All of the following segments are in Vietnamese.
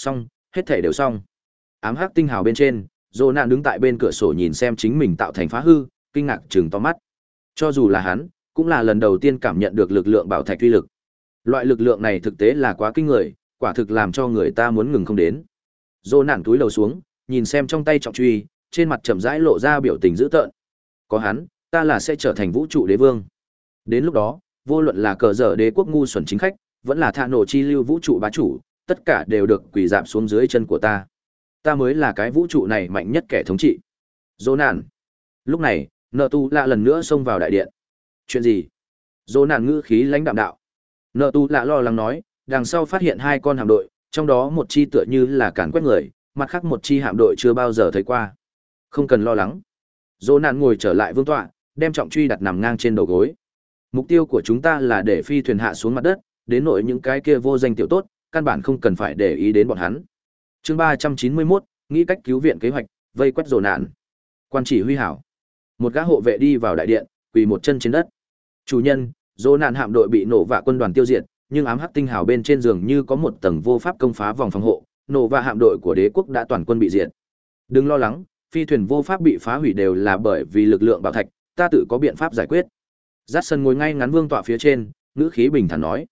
Xong, hết thể đều xong. Ám hắc tinh hào bên trên, Dô nạn đứng tại bên cửa sổ nhìn xem chính mình tạo thành phá hư, kinh ngạc chừng to mắt. Cho dù là hắn, cũng là lần đầu tiên cảm nhận được lực lượng bảo thạch uy lực. Loại lực lượng này thực tế là quá kinh người, quả thực làm cho người ta muốn ngừng không đến. Dô nạn túi đầu xuống, nhìn xem trong tay trọng truy, trên mặt chậm rãi lộ ra biểu tình dữ tợn. Có hắn, ta là sẽ trở thành vũ trụ đế vương. Đến lúc đó, vô luận là cờ dở đế quốc ngu xuẩn chính khách, vẫn là thạ nổ chi lưu vũ trụ bá chủ, tất cả đều được quỳ dạp xuống dưới chân của ta. Ta mới là cái vũ trụ này mạnh nhất kẻ thống trị. dỗ nạn. Lúc này, nợ tu lạ lần nữa xông vào đại điện. Chuyện gì? dỗ nạn ngữ khí lãnh đạm đạo. Nợ tu lạ lo lắng nói, đằng sau phát hiện hai con hạm đội, trong đó một chi tựa như là càn quét người, mặt khác một chi hạm đội chưa bao giờ thấy qua. Không cần lo lắng. dỗ nạn ngồi trở lại vương tọa, đem trọng truy đặt nằm ngang trên đầu gối. Mục tiêu của chúng ta là để phi thuyền hạ xuống mặt đất, đến nội những cái kia vô danh tiểu tốt, căn bản không cần phải để ý đến bọn hắn. Chương ba trăm chín mươi 391, nghĩ cách cứu viện kế hoạch, vây quét rồ nạn. Quan chỉ huy hảo. Một gã hộ vệ đi vào đại điện, quỳ một chân trên đất. Chủ nhân, rồ nạn hạm đội bị nổ vạ quân đoàn tiêu diệt, nhưng ám hắc tinh hào bên trên giường như có một tầng vô pháp công phá vòng phòng hộ, nổ vạ hạm đội của đế quốc đã toàn quân bị diệt. Đừng lo lắng, phi thuyền vô pháp bị phá hủy đều là bởi vì lực lượng bảo thạch, ta tự có biện pháp giải quyết. Dát sân ngồi ngay ngắn vương tọa phía trên, ngữ khí bình thản nói.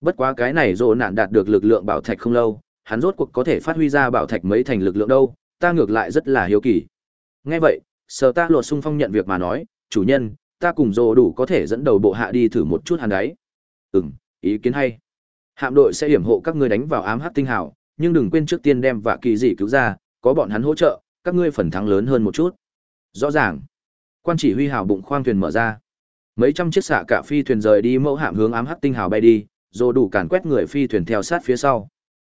Bất quá cái này rồ nạn đạt được lực lượng bảo thạch không lâu, hắn rốt cuộc có thể phát huy ra bảo thạch mấy thành lực lượng đâu, ta ngược lại rất là hiếu kỳ. Nghe vậy, sở ta lột sung phong nhận việc mà nói, chủ nhân, ta cùng rồ đủ có thể dẫn đầu bộ hạ đi thử một chút hắn đấy. Ừm, ý kiến hay. Hạm đội sẽ hiểm hộ các ngươi đánh vào ám hắc tinh hào, nhưng đừng quên trước tiên đem vạ kỳ dị cứu ra, có bọn hắn hỗ trợ, các ngươi phần thắng lớn hơn một chút. Rõ ràng. Quan chỉ huy hào bụng khoang thuyền mở ra. Mấy trăm chiếc xạ cả phi thuyền rời đi mẫu hạm hướng ám hắc tinh hào bay đi, rồi đủ càn quét người phi thuyền theo sát phía sau.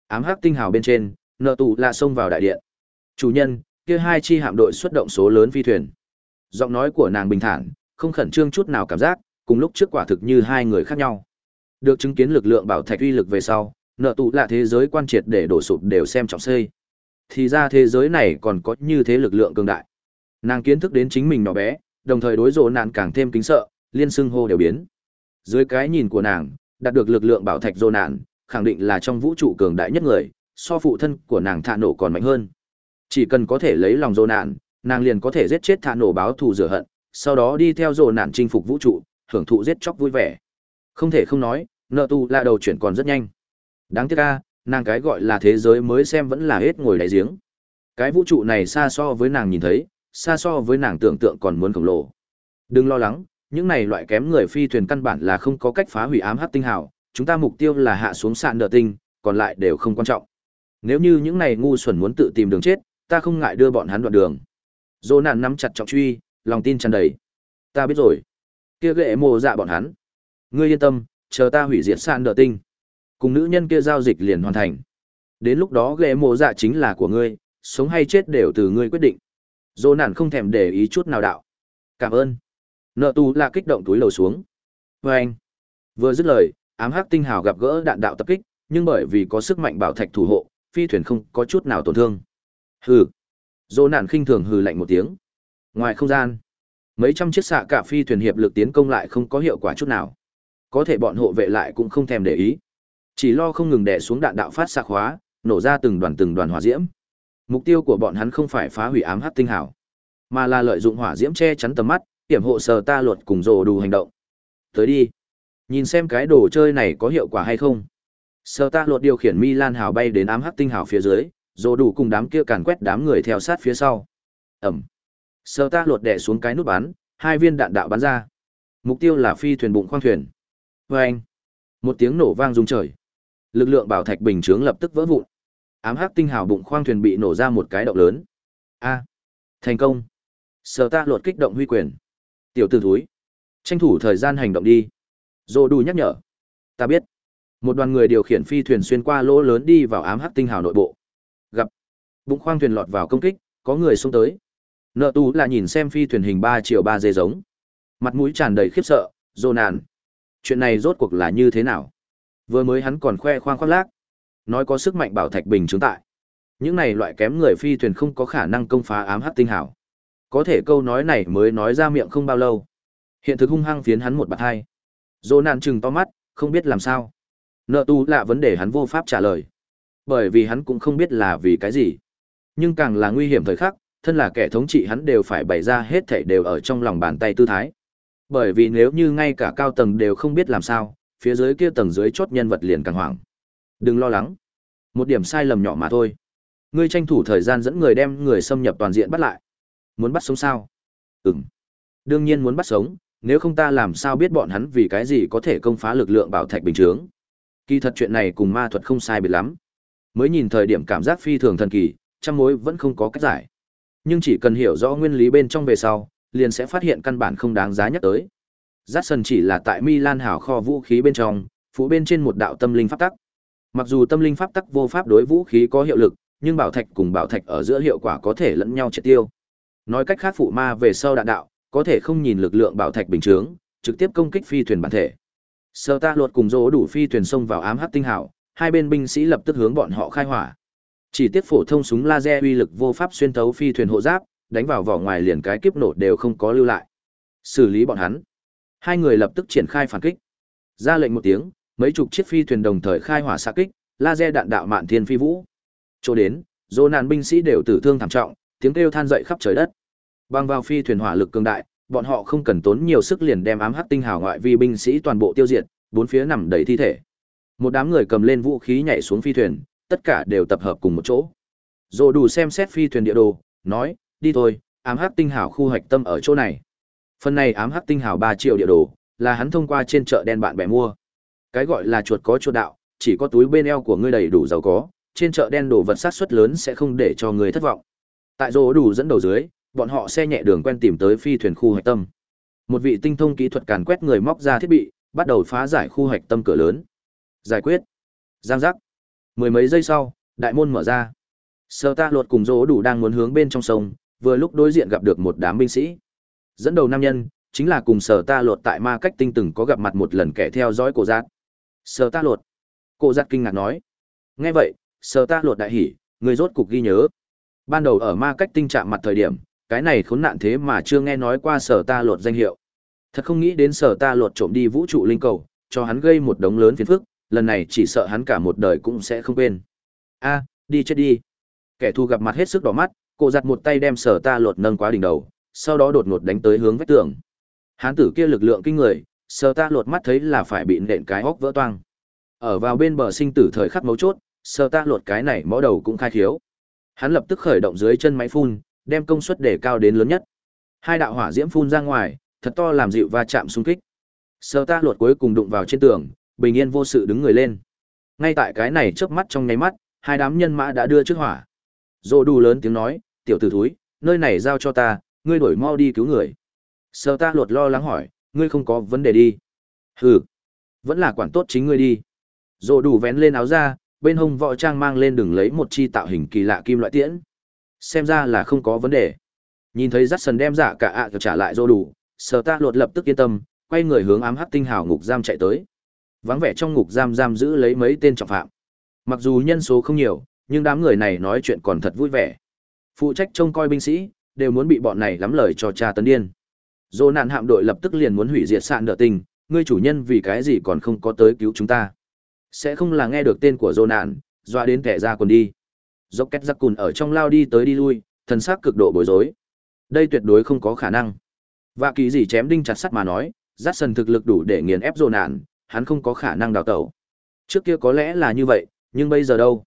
Ám hắc tinh hào bên trên, nợ tù là xông vào đại điện. Chủ nhân, kia hai chi hạm đội xuất động số lớn phi thuyền. Giọng nói của nàng bình thản, không khẩn trương chút nào cảm giác, cùng lúc trước quả thực như hai người khác nhau. Được chứng kiến lực lượng bảo thạch uy lực về sau, nợ tù là thế giới quan triệt để đổ sụp đều xem trọng xây. Thì ra thế giới này còn có như thế lực lượng cường đại. Nàng kiến thức đến chính mình nhỏ bé, đồng thời đối rộ nạn càng thêm kính sợ, liên xưng hô đều biến. Dưới cái nhìn của nàng, đạt được lực lượng bảo thạch rộ nạn, khẳng định là trong vũ trụ cường đại nhất người, so phụ thân của nàng thạ nổ còn mạnh hơn. Chỉ cần có thể lấy lòng rộ nạn, nàng liền có thể giết chết thạ nổ báo thù rửa hận, sau đó đi theo rộ nạn chinh phục vũ trụ, hưởng thụ giết chóc vui vẻ. Không thể không nói, nợ tu là đầu chuyển còn rất nhanh. Đáng tiếc a, nàng cái gọi là thế giới mới xem vẫn là hết ngồi đáy giếng. Cái vũ trụ này xa so với nàng nhìn thấy, xa so với nàng tưởng tượng còn muốn khổng lồ. Đừng lo lắng, những này loại kém người phi thuyền căn bản là không có cách phá hủy ám hắc tinh hào, chúng ta mục tiêu là hạ xuống sạn nợ tinh, còn lại đều không quan trọng. Nếu như những này ngu xuẩn muốn tự tìm đường chết, ta không ngại đưa bọn hắn đoạn đường. dỗ nạn nắm chặt trọng truy, lòng tin tràn đầy. Ta biết rồi. Kia ghệ mồ dạ bọn hắn. Ngươi yên tâm, chờ ta hủy diệt sạn nợ tinh. Cùng nữ nhân kia giao dịch liền hoàn thành. Đến lúc đó ghệ mồ dạ chính là của ngươi, sống hay chết đều từ ngươi quyết định. dỗ nạn không thèm để ý chút nào đạo. Cảm ơn. Nợ tù là kích động túi lầu xuống. vê anh. Vừa dứt lời, ám hắc tinh hào gặp gỡ đạn đạo tập kích, nhưng bởi vì có sức mạnh bảo thạch thủ hộ, phi thuyền không có chút nào tổn thương. Hừ. dỗ nạn khinh thường hừ lạnh một tiếng. Ngoài không gian, mấy trăm chiếc xạ cả phi thuyền hiệp lực tiến công lại không có hiệu quả chút nào. Có thể bọn hộ vệ lại cũng không thèm để ý. Chỉ lo không ngừng đè xuống đạn đạo phát xạ khóa, nổ ra từng đoàn từng đoàn hỏa diễm. Mục tiêu của bọn hắn không phải phá hủy ám hắc tinh hào, mà là lợi dụng hỏa diễm che chắn tầm mắt, hiểm hộ sờ ta luật cùng rồ đủ hành động. Tới đi. Nhìn xem cái đồ chơi này có hiệu quả hay không. Sờ ta luật điều khiển Milan hào bay đến ám hắc tinh hào phía dưới, rồ đủ cùng đám kia càn quét đám người theo sát phía sau. Ẩm. Sờ ta luật đè xuống cái nút bắn, hai viên đạn đạo bắn ra. Mục tiêu là phi thuyền bụng khoang thuyền. Và anh. Một tiếng nổ vang rung trời. Lực lượng bảo thạch bình chướng lập tức vỡ vụn. Ám hắc tinh hào bụng khoang thuyền bị nổ ra một cái động lớn. A. Thành công. Sở ta luật kích động huy quyền. Tiểu tử thúi. Tranh thủ thời gian hành động đi. Dô đù nhắc nhở. Ta biết. Một đoàn người điều khiển phi thuyền xuyên qua lỗ lớn đi vào ám hắc tinh hào nội bộ. Gặp. Bụng khoang thuyền lọt vào công kích, có người xông tới. Nợ tù là nhìn xem phi thuyền hình ba triệu ba dê giống. Mặt mũi tràn đầy khiếp sợ, dô nàn. Chuyện này rốt cuộc là như thế nào? Vừa mới hắn còn khoe khoang khoác lác. Nói có sức mạnh bảo thạch bình chứng tại. Những này loại kém người phi thuyền không có khả năng công phá ám hắc tinh hào. Có thể câu nói này mới nói ra miệng không bao lâu. Hiện thực hung hăng phiến hắn một bạt hai. dỗ nạn chừng to mắt, không biết làm sao. Nợ tu là vấn đề hắn vô pháp trả lời. Bởi vì hắn cũng không biết là vì cái gì. Nhưng càng là nguy hiểm thời khắc, thân là kẻ thống trị hắn đều phải bày ra hết thảy đều ở trong lòng bàn tay tư thái. Bởi vì nếu như ngay cả cao tầng đều không biết làm sao, phía dưới kia tầng dưới chốt nhân vật liền càng hoảng. Đừng lo lắng. Một điểm sai lầm nhỏ mà thôi. Ngươi tranh thủ thời gian dẫn người đem người xâm nhập toàn diện bắt lại. Muốn bắt sống sao? Ừm. Đương nhiên muốn bắt sống, nếu không ta làm sao biết bọn hắn vì cái gì có thể công phá lực lượng bảo thạch bình chướng. Kỳ thật chuyện này cùng ma thuật không sai biệt lắm. Mới nhìn thời điểm cảm giác phi thường thần kỳ, trăm mối vẫn không có cách giải. Nhưng chỉ cần hiểu rõ nguyên lý bên trong về sau, liền sẽ phát hiện căn bản không đáng giá nhắc tới. Jackson chỉ là tại Milan hảo kho vũ khí bên trong, phủ bên trên một đạo tâm linh pháp tắc. Mặc dù tâm linh pháp tắc vô pháp đối vũ khí có hiệu lực, nhưng bảo thạch cùng bảo thạch ở giữa hiệu quả có thể lẫn nhau triệt tiêu. Nói cách khác phụ ma về sau đạn đạo, có thể không nhìn lực lượng bảo thạch bình thường, trực tiếp công kích phi thuyền bản thể. Sơ ta luật cùng dỗ đủ phi thuyền xông vào ám hắc tinh hảo, hai bên binh sĩ lập tức hướng bọn họ khai hỏa. Chỉ tiếc phổ thông súng laser uy lực vô pháp xuyên thấu phi thuyền hộ giáp, đánh vào vỏ ngoài liền cái kiếp nổ đều không có lưu lại. Xử lý bọn hắn. Hai người lập tức triển khai phản kích. Ra lệnh một tiếng, mấy chục chiếc phi thuyền đồng thời khai hỏa xạ kích, laser đạn đạo mạn thiên phi vũ. Chỗ đến, dỗ nàn binh sĩ đều tử thương thảm trọng, tiếng kêu than dậy khắp trời đất. Băng vào phi thuyền hỏa lực cường đại, bọn họ không cần tốn nhiều sức liền đem ám hắc tinh hào ngoại vi binh sĩ toàn bộ tiêu diệt, bốn phía nằm đầy thi thể. Một đám người cầm lên vũ khí nhảy xuống phi thuyền, tất cả đều tập hợp cùng một chỗ. Rồi đủ xem xét phi thuyền địa đồ, nói, đi thôi, ám hắc tinh hào khu hoạch tâm ở chỗ này. Phần này ám hắc tinh hào 3 triệu địa đồ, là hắn thông qua trên chợ đen bạn bè mua. Cái gọi là chuột có chuột đạo, chỉ có túi bên eo của ngươi đầy đủ giàu có, trên chợ đen đồ vật sát suất lớn sẽ không để cho người thất vọng. Tại rô đủ dẫn đầu dưới, bọn họ xe nhẹ đường quen tìm tới phi thuyền khu hạch tâm. Một vị tinh thông kỹ thuật càn quét người móc ra thiết bị, bắt đầu phá giải khu hạch tâm cửa lớn. Giải quyết. Giang giác. Mười mấy giây sau, đại môn mở ra. Sơ ta luật cùng rỗ đủ đang muốn hướng bên trong sông, vừa lúc đối diện gặp được một đám binh sĩ. Dẫn đầu nam nhân, chính là cùng sở ta luật tại ma cách tinh từng có gặp mặt một lần kẻ theo dõi cổ giác. Sở ta luật. Cổ giác kinh ngạc nói. Nghe vậy, sở ta luật đại hỉ, người rốt cục ghi nhớ. Ban đầu ở ma cách tinh trạng mặt thời điểm, cái này khốn nạn thế mà chưa nghe nói qua sở ta lột danh hiệu. Thật không nghĩ đến sở ta lột trộm đi vũ trụ linh cầu, cho hắn gây một đống lớn phiền phức, lần này chỉ sợ hắn cả một đời cũng sẽ không quên. A, đi chết đi. Kẻ thù gặp mặt hết sức đỏ mắt, cô giặt một tay đem sở ta lột nâng quá đỉnh đầu, sau đó đột ngột đánh tới hướng vách tường. Hán tử kia lực lượng kinh người, sở ta lột mắt thấy là phải bị nện cái hốc vỡ toang. Ở vào bên bờ sinh tử thời khắc mấu chốt, sở ta lột cái này mõ đầu cũng khai thiếu Hắn lập tức khởi động dưới chân máy phun, đem công suất để cao đến lớn nhất. Hai đạo hỏa diễm phun ra ngoài, thật to làm dịu va chạm xung kích. Sơ ta luật cuối cùng đụng vào trên tường, bình yên vô sự đứng người lên. Ngay tại cái này chớp mắt trong nháy mắt, hai đám nhân mã đã đưa trước hỏa. Dỗ đủ lớn tiếng nói, tiểu tử thúi, nơi này giao cho ta, ngươi đổi mau đi cứu người. Sơ ta luật lo lắng hỏi, ngươi không có vấn đề đi. Hừ, vẫn là quản tốt chính ngươi đi. Dỗ đủ vén lên áo ra, bên hông võ trang mang lên đừng lấy một chi tạo hình kỳ lạ kim loại tiễn. Xem ra là không có vấn đề. Nhìn thấy rắt sần đem giả cả ạ trả lại dô đủ, sở ta luật lập tức yên tâm, quay người hướng ám hắc tinh hào ngục giam chạy tới. Vắng vẻ trong ngục giam giam giữ lấy mấy tên trọng phạm. Mặc dù nhân số không nhiều, nhưng đám người này nói chuyện còn thật vui vẻ. Phụ trách trông coi binh sĩ, đều muốn bị bọn này lắm lời cho cha tấn điên. Dô nạn hạm đội lập tức liền muốn hủy diệt sạn đỡ tình, ngươi chủ nhân vì cái gì còn không có tới cứu chúng ta. Sẽ không là nghe được tên của dô nạn, dọa đến kẻ ra còn đi. Dốc két giặc cùn ở trong lao đi tới đi lui, thần sắc cực độ bối rối. Đây tuyệt đối không có khả năng. Và kỳ gì chém đinh chặt sắt mà nói, rát sần thực lực đủ để nghiền ép dô nạn, hắn không có khả năng đào tẩu. Trước kia có lẽ là như vậy, nhưng bây giờ đâu?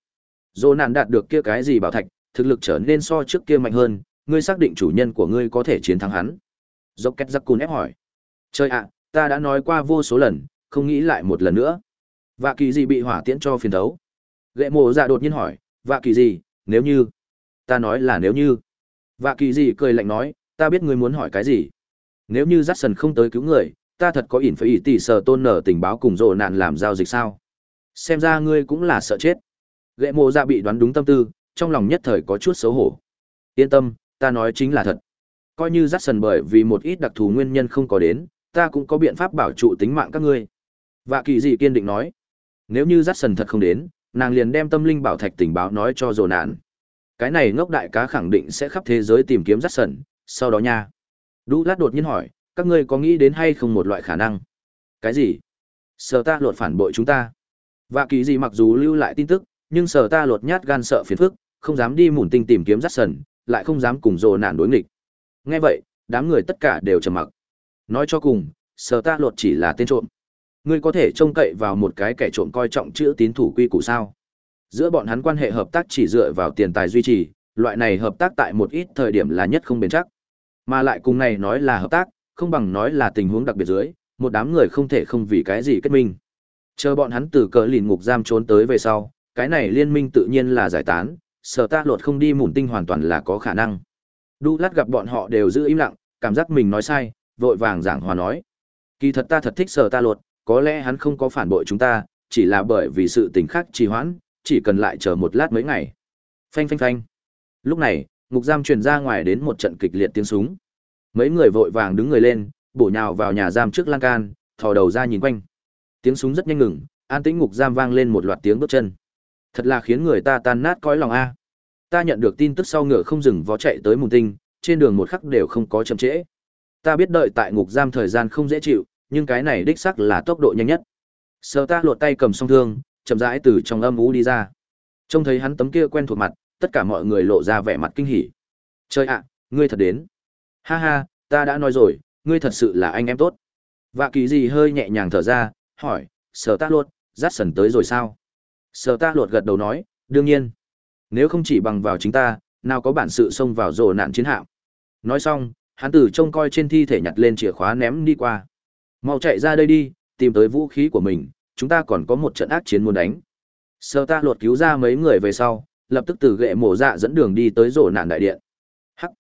Dô nạn đạt được kia cái gì bảo thạch, thực lực trở nên so trước kia mạnh hơn, ngươi xác định chủ nhân của ngươi có thể chiến thắng hắn. Dốc két giặc cùn ép hỏi. Chơi ạ, ta đã nói qua vô số lần, không nghĩ lại một lần nữa. Và kỳ gì bị hỏa tiễn cho phiền thấu. Gệ mộ dạ đột nhiên hỏi, và kỳ gì, nếu như. Ta nói là nếu như. Và kỳ gì cười lạnh nói, ta biết ngươi muốn hỏi cái gì. Nếu như Jackson không tới cứu người, ta thật có ỉn phải ỉ tỷ sờ tôn nở tình báo cùng rồ nạn làm giao dịch sao. Xem ra ngươi cũng là sợ chết. Gệ mộ dạ bị đoán đúng tâm tư, trong lòng nhất thời có chút xấu hổ. Yên tâm, ta nói chính là thật. Coi như Jackson bởi vì một ít đặc thù nguyên nhân không có đến, ta cũng có biện pháp bảo trụ tính mạng các ngươi. Vạ kỳ gì kiên định nói. Nếu như Jackson thật không đến, nàng liền đem tâm linh bảo thạch tình báo nói cho rồ nạn. Cái này ngốc đại cá khẳng định sẽ khắp thế giới tìm kiếm Jackson, sau đó nha. Đu lát đột nhiên hỏi, các ngươi có nghĩ đến hay không một loại khả năng? Cái gì? Sở ta lột phản bội chúng ta. Vạ kỳ gì mặc dù lưu lại tin tức, nhưng sở ta lột nhát gan sợ phiền phức không dám đi mủn tinh tìm kiếm rắt sần lại không dám cùng rồ nạn đối nghịch nghe vậy đám người tất cả đều trầm mặc nói cho cùng sở ta lột chỉ là tên trộm ngươi có thể trông cậy vào một cái kẻ trộm coi trọng chữ tín thủ quy củ sao? Giữa bọn hắn quan hệ hợp tác chỉ dựa vào tiền tài duy trì, loại này hợp tác tại một ít thời điểm là nhất không bền chắc. Mà lại cùng này nói là hợp tác, không bằng nói là tình huống đặc biệt dưới, một đám người không thể không vì cái gì kết minh. Chờ bọn hắn từ cờ lìn ngục giam trốn tới về sau, cái này liên minh tự nhiên là giải tán, sở ta luật không đi mủn tinh hoàn toàn là có khả năng. Đu lát gặp bọn họ đều giữ im lặng, cảm giác mình nói sai, vội vàng giảng hòa nói. Kỳ thật ta thật thích sở ta luật có lẽ hắn không có phản bội chúng ta, chỉ là bởi vì sự tình khác trì hoãn, chỉ cần lại chờ một lát mấy ngày. Phanh phanh phanh. Lúc này, ngục giam truyền ra ngoài đến một trận kịch liệt tiếng súng. Mấy người vội vàng đứng người lên, bổ nhào vào nhà giam trước lan can, thò đầu ra nhìn quanh. Tiếng súng rất nhanh ngừng, an tĩnh ngục giam vang lên một loạt tiếng bước chân. Thật là khiến người ta tan nát cõi lòng a. Ta nhận được tin tức sau ngựa không dừng vó chạy tới mùng tinh, trên đường một khắc đều không có chậm trễ. Ta biết đợi tại ngục giam thời gian không dễ chịu nhưng cái này đích sắc là tốc độ nhanh nhất. Sờ ta lột tay cầm song thương, chậm rãi từ trong âm ú đi ra. Trông thấy hắn tấm kia quen thuộc mặt, tất cả mọi người lộ ra vẻ mặt kinh hỉ. Chơi ạ, ngươi thật đến. Ha ha, ta đã nói rồi, ngươi thật sự là anh em tốt. Vạ kỳ gì hơi nhẹ nhàng thở ra, hỏi, sở ta lột, rát sần tới rồi sao? Sở ta lột gật đầu nói, đương nhiên. Nếu không chỉ bằng vào chính ta, nào có bản sự xông vào rồ nạn chiến hạm. Nói xong, hắn từ trông coi trên thi thể nhặt lên chìa khóa ném đi qua mau chạy ra đây đi, tìm tới vũ khí của mình, chúng ta còn có một trận ác chiến muốn đánh. Sơ ta lột cứu ra mấy người về sau, lập tức từ gậy mổ dạ dẫn đường đi tới rổ nạn đại điện. Hắc!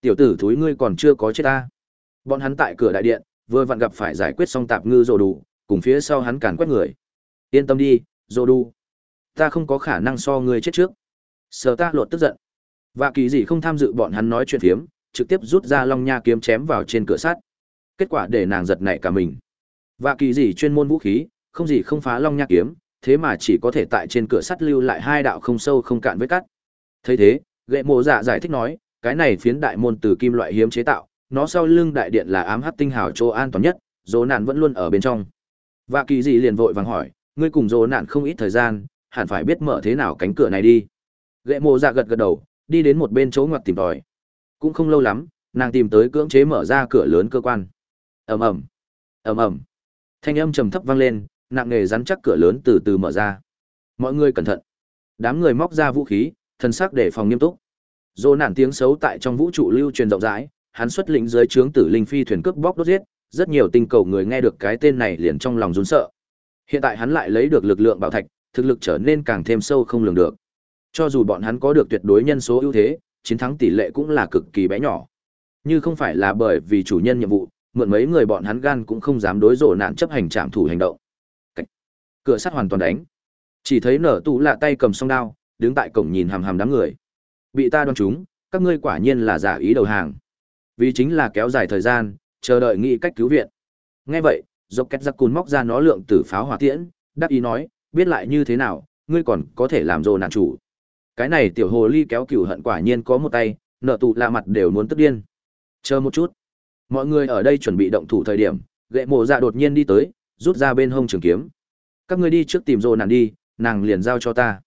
Tiểu tử thúi ngươi còn chưa có chết ta. Bọn hắn tại cửa đại điện, vừa vặn gặp phải giải quyết xong tạp ngư rổ đủ, cùng phía sau hắn càn quét người. Yên tâm đi, rổ đủ. Ta không có khả năng so ngươi chết trước. Sơ ta lột tức giận. Và kỳ gì không tham dự bọn hắn nói chuyện phiếm, trực tiếp rút ra long nha kiếm chém vào trên cửa sắt kết quả để nàng giật nảy cả mình. Và kỳ gì chuyên môn vũ khí, không gì không phá long nha kiếm, thế mà chỉ có thể tại trên cửa sắt lưu lại hai đạo không sâu không cạn vết cắt. Thấy thế gậy mộ dạ giải thích nói, cái này phiến đại môn từ kim loại hiếm chế tạo, nó sau lưng đại điện là ám hắc tinh hào chỗ an toàn nhất, dỗ nạn vẫn luôn ở bên trong. Và kỳ dị liền vội vàng hỏi, ngươi cùng dỗ nạn không ít thời gian, hẳn phải biết mở thế nào cánh cửa này đi. Gậy mộ dạ gật gật đầu, đi đến một bên chỗ ngoặt tìm tòi. Cũng không lâu lắm, nàng tìm tới cưỡng chế mở ra cửa lớn cơ quan ầm ầm ầm ầm. Thanh âm trầm thấp vang lên, nặng nề rắn chắc cửa lớn từ từ mở ra. Mọi người cẩn thận. Đám người móc ra vũ khí, thân xác để phòng nghiêm túc. Dồ nản tiếng xấu tại trong vũ trụ lưu truyền rộng rãi, hắn xuất lĩnh dưới trướng tử linh phi thuyền cướp bóc đốt giết, rất nhiều tinh cầu người nghe được cái tên này liền trong lòng run sợ. Hiện tại hắn lại lấy được lực lượng bảo thạch, thực lực trở nên càng thêm sâu không lường được. Cho dù bọn hắn có được tuyệt đối nhân số ưu thế, chiến thắng tỷ lệ cũng là cực kỳ bé nhỏ. Như không phải là bởi vì chủ nhân nhiệm vụ mượn mấy người bọn hắn gan cũng không dám đối rộ nạn chấp hành trạm thủ hành động. Cửa sắt hoàn toàn đánh. Chỉ thấy nở tù lạ tay cầm song đao, đứng tại cổng nhìn hàm hàm đám người. Bị ta đoan chúng, các ngươi quả nhiên là giả ý đầu hàng. Vì chính là kéo dài thời gian, chờ đợi nghĩ cách cứu viện. Nghe vậy, dốc két giặc cùn móc ra nó lượng tử pháo hỏa tiễn đắc ý nói, biết lại như thế nào, ngươi còn có thể làm rồ nạn chủ. Cái này tiểu hồ ly kéo cửu hận quả nhiên có một tay nợ tụ lạ mặt đều muốn tức điên. Chờ một chút mọi người ở đây chuẩn bị động thủ thời điểm gậy mộ dạ đột nhiên đi tới, rút ra bên hông trường kiếm. Các ngươi đi trước tìm rô nạn đi, nàng liền giao cho ta.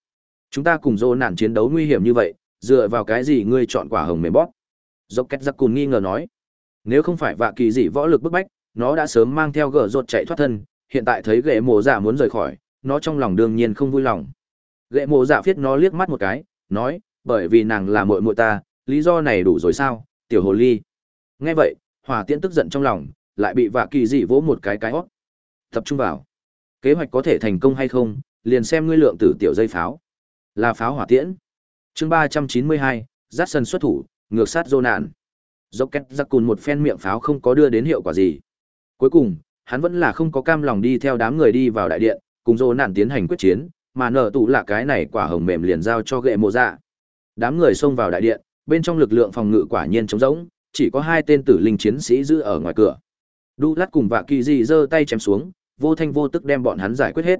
Chúng ta cùng rô nạn chiến đấu nguy hiểm như vậy, dựa vào cái gì ngươi chọn quả hồng mềm bóp? Dốc két giặc cùn nghi ngờ nói. Nếu không phải vạ kỳ dị võ lực bức bách, nó đã sớm mang theo gờ rột chạy thoát thân, hiện tại thấy gậy mộ dạ muốn rời khỏi, nó trong lòng đương nhiên không vui lòng. Gậy mộ dạ viết nó liếc mắt một cái, nói, bởi vì nàng là mội mội ta, lý do này đủ rồi sao, tiểu hồ ly? Nghe vậy hỏa tiễn tức giận trong lòng, lại bị vạ kỳ dị vỗ một cái cái hót. Tập trung vào. Kế hoạch có thể thành công hay không, liền xem ngươi lượng tử tiểu dây pháo. Là pháo hỏa tiễn. Chương ba trăm chín mươi hai giắt sân xuất thủ, ngược sát dô nạn. Dốc két giặc cùn một phen miệng pháo không có đưa đến hiệu quả gì. Cuối cùng, hắn vẫn là không có cam lòng đi theo đám người đi vào đại điện, cùng dô nạn tiến hành quyết chiến, mà nở tụ là cái này quả hồng mềm liền giao cho Gậy mộ dạ. Đám người xông vào đại điện, bên trong lực lượng phòng ngự quả nhiên trống rỗng chỉ có hai tên tử linh chiến sĩ giữ ở ngoài cửa. Đu lát cùng vạ kỳ dị giơ tay chém xuống vô thanh vô tức đem bọn hắn giải quyết hết.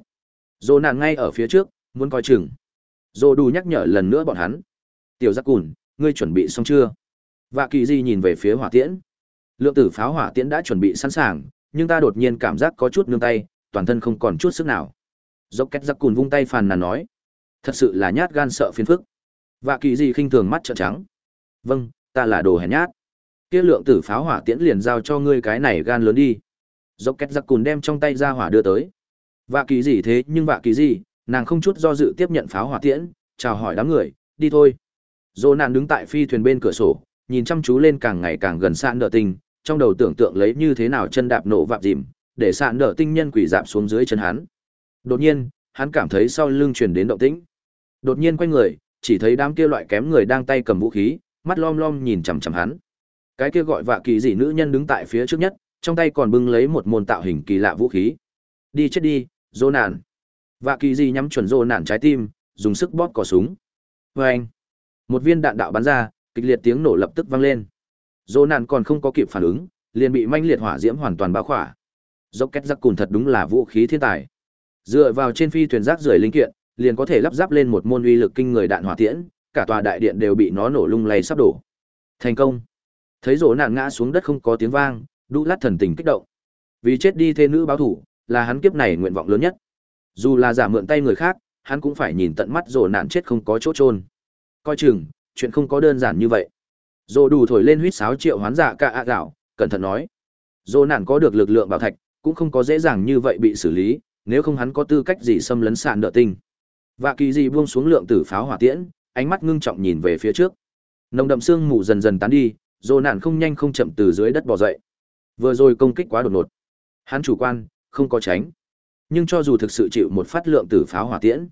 Dồ nạn ngay ở phía trước muốn coi chừng. Dồ đủ nhắc nhở lần nữa bọn hắn. Tiểu giác cùn ngươi chuẩn bị xong chưa? Vạ kỳ di nhìn về phía hỏa tiễn. Lượng tử pháo hỏa tiễn đã chuẩn bị sẵn sàng nhưng ta đột nhiên cảm giác có chút nương tay toàn thân không còn chút sức nào. Dốc két giặc cùn vung tay phàn nàn nói. Thật sự là nhát gan sợ phiền phức. Vạ kỳ dị khinh thường mắt trợn trắng. Vâng, ta là đồ hèn nhát. Kia lượng tử pháo hỏa tiễn liền giao cho ngươi cái này gan lớn đi. Dốc két giặc cùn đem trong tay ra hỏa đưa tới. Vạ kỳ gì thế nhưng vạ kỳ gì, nàng không chút do dự tiếp nhận pháo hỏa tiễn, chào hỏi đám người, đi thôi. dỗ nạn đứng tại phi thuyền bên cửa sổ, nhìn chăm chú lên càng ngày càng gần sạn nợ tinh, trong đầu tưởng tượng lấy như thế nào chân đạp nổ vạp dìm, để sạn nợ tinh nhân quỷ dạp xuống dưới chân hắn. Đột nhiên, hắn cảm thấy sau lưng truyền đến động tĩnh. Đột nhiên quay người, chỉ thấy đám kia loại kém người đang tay cầm vũ khí, mắt lom lom nhìn chằm chằm hắn. Cái kia gọi vạ kỳ dị nữ nhân đứng tại phía trước nhất, trong tay còn bưng lấy một môn tạo hình kỳ lạ vũ khí. Đi chết đi, Dô nạn. Vạ kỳ dị nhắm chuẩn Dô nạn trái tim, dùng sức bóp cò súng. vê anh, một viên đạn đạo bắn ra, kịch liệt tiếng nổ lập tức vang lên. Dô nạn còn không có kịp phản ứng, liền bị manh liệt hỏa diễm hoàn toàn bao khỏa. Dốc két giặc cùn thật đúng là vũ khí thiên tài. Dựa vào trên phi thuyền rác rưởi linh kiện, liền có thể lắp ráp lên một môn uy lực kinh người đạn hỏa tiễn, cả tòa đại điện đều bị nó nổ lung lay sắp đổ. Thành công. Thấy rổ nạn ngã xuống đất không có tiếng vang, đu lát thần tình kích động. Vì chết đi thê nữ báo thủ, là hắn kiếp này nguyện vọng lớn nhất. Dù là giả mượn tay người khác, hắn cũng phải nhìn tận mắt rổ nạn chết không có chỗ trôn. Coi chừng, chuyện không có đơn giản như vậy. Rổ đủ thổi lên huýt sáo triệu hoán giả cả ạ gạo, cẩn thận nói. Rổ nạn có được lực lượng bảo thạch, cũng không có dễ dàng như vậy bị xử lý, nếu không hắn có tư cách gì xâm lấn sạn nợ tinh. và kỳ gì buông xuống lượng tử pháo hỏa tiễn, ánh mắt ngưng trọng nhìn về phía trước. Nồng đậm sương mù dần dần tán đi, dồ nạn không nhanh không chậm từ dưới đất bò dậy. Vừa rồi công kích quá đột ngột. Hắn chủ quan, không có tránh. Nhưng cho dù thực sự chịu một phát lượng tử pháo hỏa tiễn,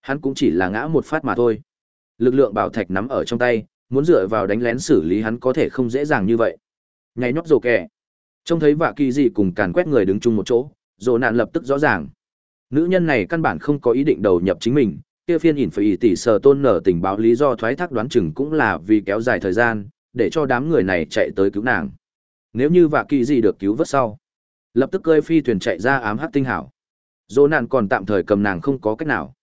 hắn cũng chỉ là ngã một phát mà thôi. Lực lượng bảo thạch nắm ở trong tay, muốn dựa vào đánh lén xử lý hắn có thể không dễ dàng như vậy. Nhảy nhóc rồ kẹ Trông thấy vạ kỳ gì cùng càn quét người đứng chung một chỗ, dồ nạn lập tức rõ ràng. Nữ nhân này căn bản không có ý định đầu nhập chính mình, kia phiên ỉn phải tỷ sờ tôn nở tình báo lý do thoái thác đoán chừng cũng là vì kéo dài thời gian, để cho đám người này chạy tới cứu nàng. Nếu như vạ kỳ gì được cứu vớt sau, lập tức cơi phi thuyền chạy ra ám hắc tinh hảo. Dỗ nạn còn tạm thời cầm nàng không có cách nào.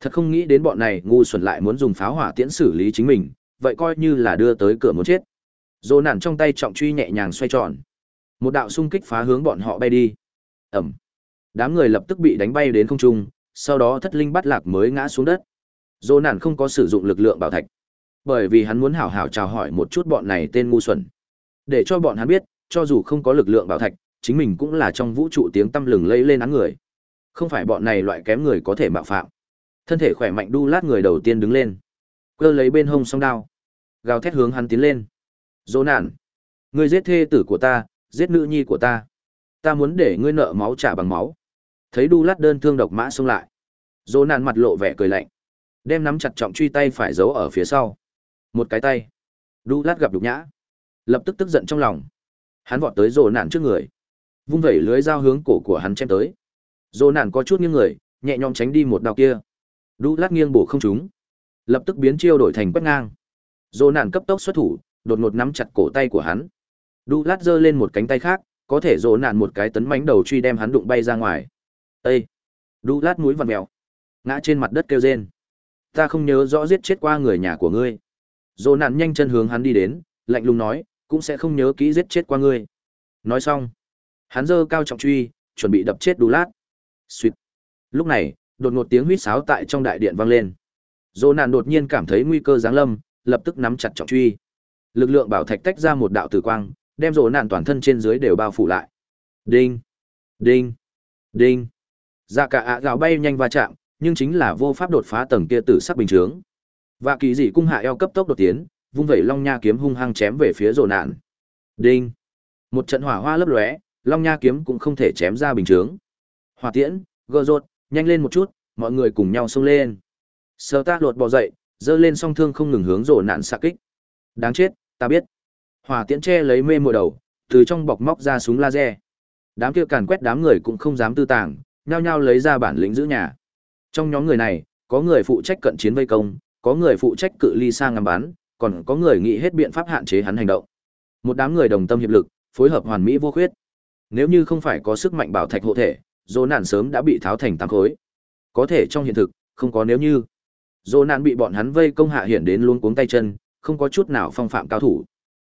Thật không nghĩ đến bọn này ngu xuẩn lại muốn dùng pháo hỏa tiễn xử lý chính mình, vậy coi như là đưa tới cửa muốn chết. Dỗ nạn trong tay trọng truy nhẹ nhàng xoay tròn. Một đạo xung kích phá hướng bọn họ bay đi. Ẩm. Đám người lập tức bị đánh bay đến không trung, sau đó thất linh bắt lạc mới ngã xuống đất. Dỗ nạn không có sử dụng lực lượng bảo thạch bởi vì hắn muốn hảo hảo chào hỏi một chút bọn này tên ngu xuẩn. Để cho bọn hắn biết, cho dù không có lực lượng bảo thạch, chính mình cũng là trong vũ trụ tiếng tăm lừng lẫy lên án người. Không phải bọn này loại kém người có thể mạo phạm. Thân thể khỏe mạnh đu lát người đầu tiên đứng lên. Cơ lấy bên hông song đao. Gào thét hướng hắn tiến lên. Dỗ nạn. Ngươi giết thê tử của ta, giết nữ nhi của ta. Ta muốn để ngươi nợ máu trả bằng máu. Thấy đu lát đơn thương độc mã xông lại. Dỗ nạn mặt lộ vẻ cười lạnh. Đem nắm chặt trọng truy tay phải giấu ở phía sau một cái tay. Đu lát gặp đục nhã. Lập tức tức giận trong lòng. Hắn vọt tới rồ nạn trước người. Vung vẩy lưới dao hướng cổ của hắn chém tới. Rồ nạn có chút nghiêng người, nhẹ nhõm tránh đi một đao kia. Đu lát nghiêng bổ không trúng. Lập tức biến chiêu đổi thành quét ngang. Rồ nạn cấp tốc xuất thủ, đột ngột nắm chặt cổ tay của hắn. Đu lát giơ lên một cánh tay khác, có thể rồ nạn một cái tấn mánh đầu truy đem hắn đụng bay ra ngoài. Ây đu lát mũi vằn mèo. Ngã trên mặt đất kêu rên. Ta không nhớ rõ giết chết qua người nhà của ngươi dồ nạn nhanh chân hướng hắn đi đến, lạnh lùng nói, cũng sẽ không nhớ kỹ giết chết qua ngươi. Nói xong, hắn giơ cao trọng truy, chuẩn bị đập chết đu lát. Lúc này, đột ngột tiếng huýt sáo tại trong đại điện vang lên. Dồ nạn đột nhiên cảm thấy nguy cơ giáng lâm, lập tức nắm chặt trọng truy. Lực lượng bảo thạch tách ra một đạo tử quang, đem dồ nạn toàn thân trên dưới đều bao phủ lại. Đinh đinh đinh. Dạ cả ạ gạo bay nhanh va chạm, nhưng chính là vô pháp đột phá tầng kia tử sắc bình chướng và kỳ dị cung hạ eo cấp tốc đột tiến, vung vẩy long nha kiếm hung hăng chém về phía rồ nạn. Đinh! Một trận hỏa hoa lấp lóe, long nha kiếm cũng không thể chém ra bình chướng. Hỏa tiễn, gờ rột, nhanh lên một chút, mọi người cùng nhau xông lên. Sơ ta lột bò dậy, giơ lên song thương không ngừng hướng rồ nạn xạ kích. Đáng chết, ta biết. Hỏa tiễn che lấy mê mùa đầu, từ trong bọc móc ra súng laser. Đám kia càn quét đám người cũng không dám tư tàng, nhao nhao lấy ra bản lĩnh giữ nhà. Trong nhóm người này, có người phụ trách cận chiến vây công, có người phụ trách cự ly sang ngắm bắn, còn có người nghĩ hết biện pháp hạn chế hắn hành động. Một đám người đồng tâm hiệp lực, phối hợp hoàn mỹ vô khuyết. Nếu như không phải có sức mạnh bảo thạch hộ thể, Dỗ nạn sớm đã bị tháo thành tám khối. Có thể trong hiện thực, không có nếu như. Dỗ nạn bị bọn hắn vây công hạ hiển đến luôn cuống tay chân, không có chút nào phong phạm cao thủ.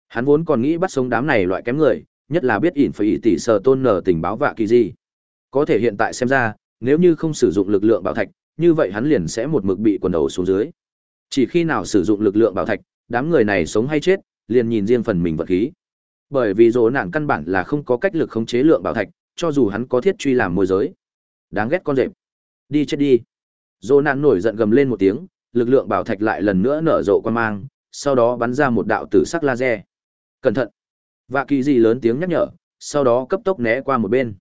Hắn vốn còn nghĩ bắt sống đám này loại kém người, nhất là biết ỉn phải tỷ sở tôn nở tình báo vạ kỳ gì. Có thể hiện tại xem ra, nếu như không sử dụng lực lượng bảo thạch, như vậy hắn liền sẽ một mực bị quần đầu xuống dưới. Chỉ khi nào sử dụng lực lượng bảo thạch, đám người này sống hay chết, liền nhìn riêng phần mình vật khí. Bởi vì rồ nạn căn bản là không có cách lực khống chế lượng bảo thạch, cho dù hắn có thiết truy làm môi giới. Đáng ghét con rệp. Đi chết đi. Rồ nạn nổi giận gầm lên một tiếng, lực lượng bảo thạch lại lần nữa nở rộ quan mang, sau đó bắn ra một đạo tử sắc laser. Cẩn thận. Vạ kỳ gì lớn tiếng nhắc nhở, sau đó cấp tốc né qua một bên.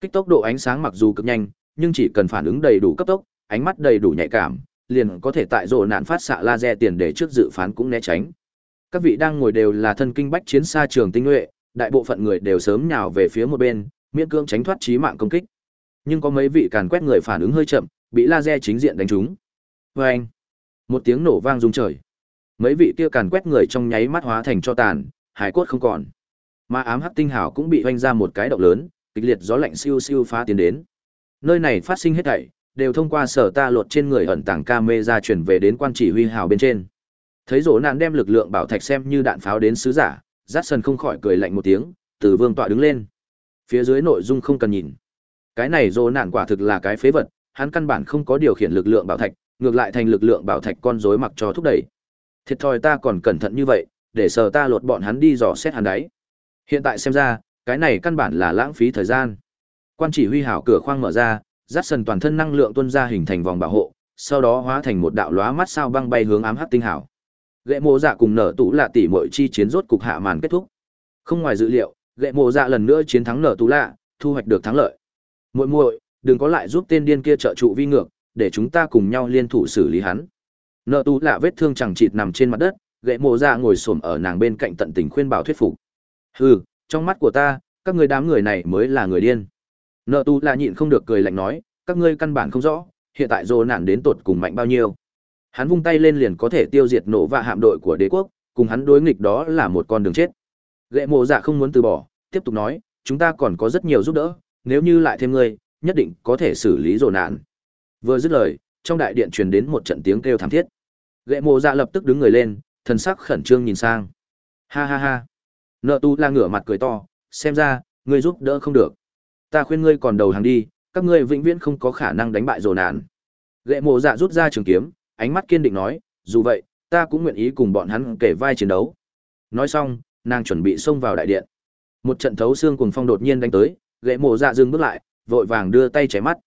Kích tốc độ ánh sáng mặc dù cực nhanh, nhưng chỉ cần phản ứng đầy đủ cấp tốc, ánh mắt đầy đủ nhạy cảm, liền có thể tại rộ nạn phát xạ laser tiền để trước dự phán cũng né tránh. Các vị đang ngồi đều là thân kinh bách chiến xa trường tinh nhuệ, đại bộ phận người đều sớm nhào về phía một bên, miễn cưỡng tránh thoát chí mạng công kích. Nhưng có mấy vị càn quét người phản ứng hơi chậm, bị laser chính diện đánh trúng. Oeng! Một tiếng nổ vang rung trời. Mấy vị kia càn quét người trong nháy mắt hóa thành cho tàn, hải cốt không còn. Mà ám hắc tinh hào cũng bị vênh ra một cái động lớn, kịch liệt gió lạnh siêu siêu phá tiến đến. Nơi này phát sinh hết thảy, đều thông qua sở ta lột trên người ẩn tàng camera chuyển về đến quan chỉ huy hào bên trên. Thấy rỗ nạn đem lực lượng bảo thạch xem như đạn pháo đến sứ giả, Dát sơn không khỏi cười lạnh một tiếng, từ vương tọa đứng lên. Phía dưới nội dung không cần nhìn. Cái này rỗ nạn quả thực là cái phế vật, hắn căn bản không có điều khiển lực lượng bảo thạch, ngược lại thành lực lượng bảo thạch con rối mặc cho thúc đẩy. Thiệt thòi ta còn cẩn thận như vậy, để sở ta lột bọn hắn đi dò xét hắn đấy. Hiện tại xem ra, cái này căn bản là lãng phí thời gian. Quan chỉ huy hảo cửa khoang mở ra, rát Sần toàn thân năng lượng tuôn ra hình thành vòng bảo hộ, sau đó hóa thành một đạo lóa mắt sao băng bay hướng ám hắc tinh hảo. Ghệ mộ dạ cùng nở tủ lạ tỷ mọi chi chiến rốt cục hạ màn kết thúc. Không ngoài dự liệu ghệ mộ dạ lần nữa chiến thắng nở tủ lạ thu hoạch được thắng lợi. Muội muội đừng có lại giúp tên điên kia trợ trụ vi ngược để chúng ta cùng nhau liên thủ xử lý hắn. Nợ tú lạ vết thương chẳng chịt nằm trên mặt đất gệ mộ dạ ngồi xổm ở nàng bên cạnh tận tình khuyên bảo thuyết phục. Hừ trong mắt của ta các ngươi đám người này mới là người điên nợ tu là nhịn không được cười lạnh nói các ngươi căn bản không rõ hiện tại dồ nạn đến tột cùng mạnh bao nhiêu Hắn vung tay lên liền có thể tiêu diệt nổ và hạm đội của đế quốc, cùng hắn đối nghịch đó là một con đường chết. Gệ mộ dạ không muốn từ bỏ, tiếp tục nói, chúng ta còn có rất nhiều giúp đỡ, nếu như lại thêm ngươi, nhất định có thể xử lý rồ nạn. Vừa dứt lời, trong đại điện truyền đến một trận tiếng kêu thảm thiết. Gệ mộ dạ lập tức đứng người lên, thần sắc khẩn trương nhìn sang. Ha ha ha. Nợ tu la ngửa mặt cười to, xem ra, ngươi giúp đỡ không được. Ta khuyên ngươi còn đầu hàng đi, các ngươi vĩnh viễn không có khả năng đánh bại rồ nạn. ghệ mộ dạ rút ra trường kiếm, ánh mắt kiên định nói, dù vậy, ta cũng nguyện ý cùng bọn hắn kể vai chiến đấu. Nói xong, nàng chuẩn bị xông vào đại điện. Một trận thấu xương cuồng phong đột nhiên đánh tới, ghệ mộ dạ dừng bước lại, vội vàng đưa tay chảy mắt.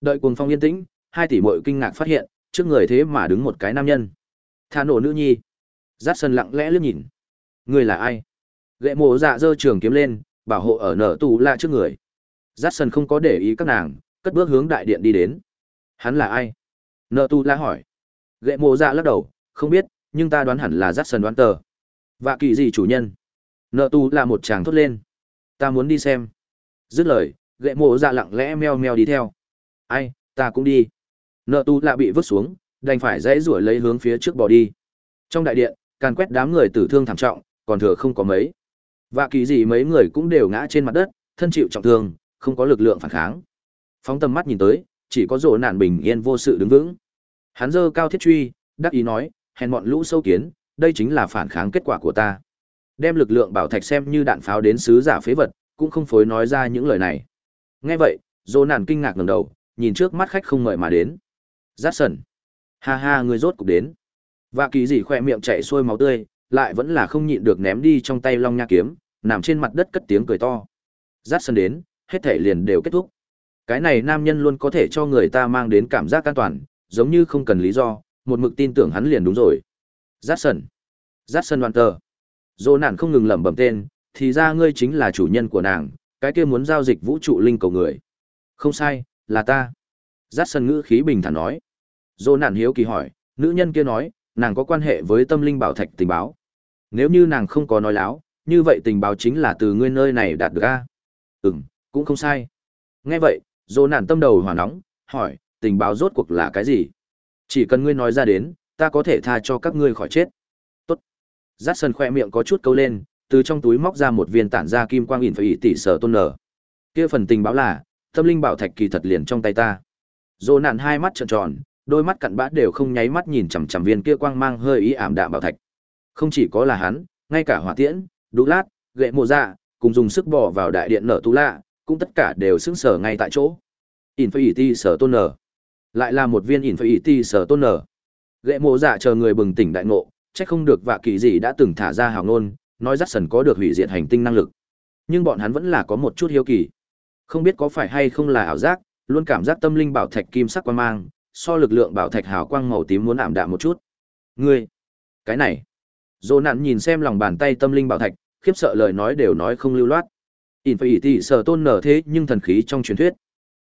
Đợi cuồng phong yên tĩnh, hai tỷ muội kinh ngạc phát hiện, trước người thế mà đứng một cái nam nhân. Tha nổ nữ nhi. giắt sân lặng lẽ liếc nhìn. Người là ai? ghệ mộ dạ giơ trường kiếm lên, bảo hộ ở nở tù lạ trước người. Dát sân không có để ý các nàng, cất bước hướng đại điện đi đến. Hắn là ai? Nợ tu la hỏi. Gệ mộ dạ lắc đầu, không biết, nhưng ta đoán hẳn là rắt sân đoán tờ. Vạ kỳ gì chủ nhân? Nợ tu là một chàng thốt lên. Ta muốn đi xem. Dứt lời, gệ mộ dạ lặng lẽ meo meo đi theo. Ai, ta cũng đi. Nợ tu là bị vứt xuống, đành phải dãy rủi lấy hướng phía trước bỏ đi. Trong đại điện, càn quét đám người tử thương thảm trọng, còn thừa không có mấy. Vạ kỳ gì mấy người cũng đều ngã trên mặt đất, thân chịu trọng thương, không có lực lượng phản kháng. Phóng tầm mắt nhìn tới, chỉ có rỗ nạn bình yên vô sự đứng vững. Hắn giơ cao thiết truy, đắc ý nói, hèn mọn lũ sâu kiến, đây chính là phản kháng kết quả của ta. Đem lực lượng bảo thạch xem như đạn pháo đến sứ giả phế vật, cũng không phối nói ra những lời này. Nghe vậy, rỗ nản kinh ngạc ngẩng đầu, nhìn trước mắt khách không mời mà đến. Giác sần. Ha ha người rốt cục đến. Vạ kỳ gì khỏe miệng chảy xuôi máu tươi, lại vẫn là không nhịn được ném đi trong tay long nha kiếm, nằm trên mặt đất cất tiếng cười to. Giác sần đến, hết thể liền đều kết thúc. Cái này nam nhân luôn có thể cho người ta mang đến cảm giác an toàn, giống như không cần lý do, một mực tin tưởng hắn liền đúng rồi. Jackson. Jackson Hunter. tờ. Dô nạn không ngừng lẩm bẩm tên, thì ra ngươi chính là chủ nhân của nàng, cái kia muốn giao dịch vũ trụ linh cầu người. Không sai, là ta. Jackson ngữ khí bình thản nói. Dô nạn hiếu kỳ hỏi, nữ nhân kia nói, nàng có quan hệ với tâm linh bảo thạch tình báo. Nếu như nàng không có nói láo, như vậy tình báo chính là từ ngươi nơi này đạt được a. Ừm, cũng không sai. Nghe vậy, Dô nản tâm đầu hỏa nóng, hỏi, tình báo rốt cuộc là cái gì? Chỉ cần ngươi nói ra đến, ta có thể tha cho các ngươi khỏi chết. Tốt. Giác sân khoe miệng có chút câu lên, từ trong túi móc ra một viên tản ra kim quang ỉn phải tỷ sở tôn nở. Kia phần tình báo là, tâm linh bảo thạch kỳ thật liền trong tay ta. Dỗ nản hai mắt trợn tròn, đôi mắt cặn bã đều không nháy mắt nhìn chằm chằm viên kia quang mang hơi ý ảm đạm bảo thạch. Không chỉ có là hắn, ngay cả hỏa tiễn, đũ lát, gậy mộ dạ, cùng dùng sức bỏ vào đại điện nở tu lạ, cũng tất cả đều sững sờ ngay tại chỗ. Infinity sở tôn nở. lại là một viên Infinity sở tôn nở Lệ mộ dạ chờ người bừng tỉnh đại ngộ, chắc không được vạ kỳ gì đã từng thả ra hào ngôn, nói rắc sần có được hủy diệt hành tinh năng lực. Nhưng bọn hắn vẫn là có một chút hiếu kỳ. Không biết có phải hay không là ảo giác, luôn cảm giác tâm linh bảo thạch kim sắc quan mang, so lực lượng bảo thạch hào quang màu tím muốn ảm đạm một chút. Ngươi, cái này. Dồ nạn nhìn xem lòng bàn tay tâm linh bảo thạch, khiếp sợ lời nói đều nói không lưu loát in phải ỉ tỉ sở tôn nở thế nhưng thần khí trong truyền thuyết.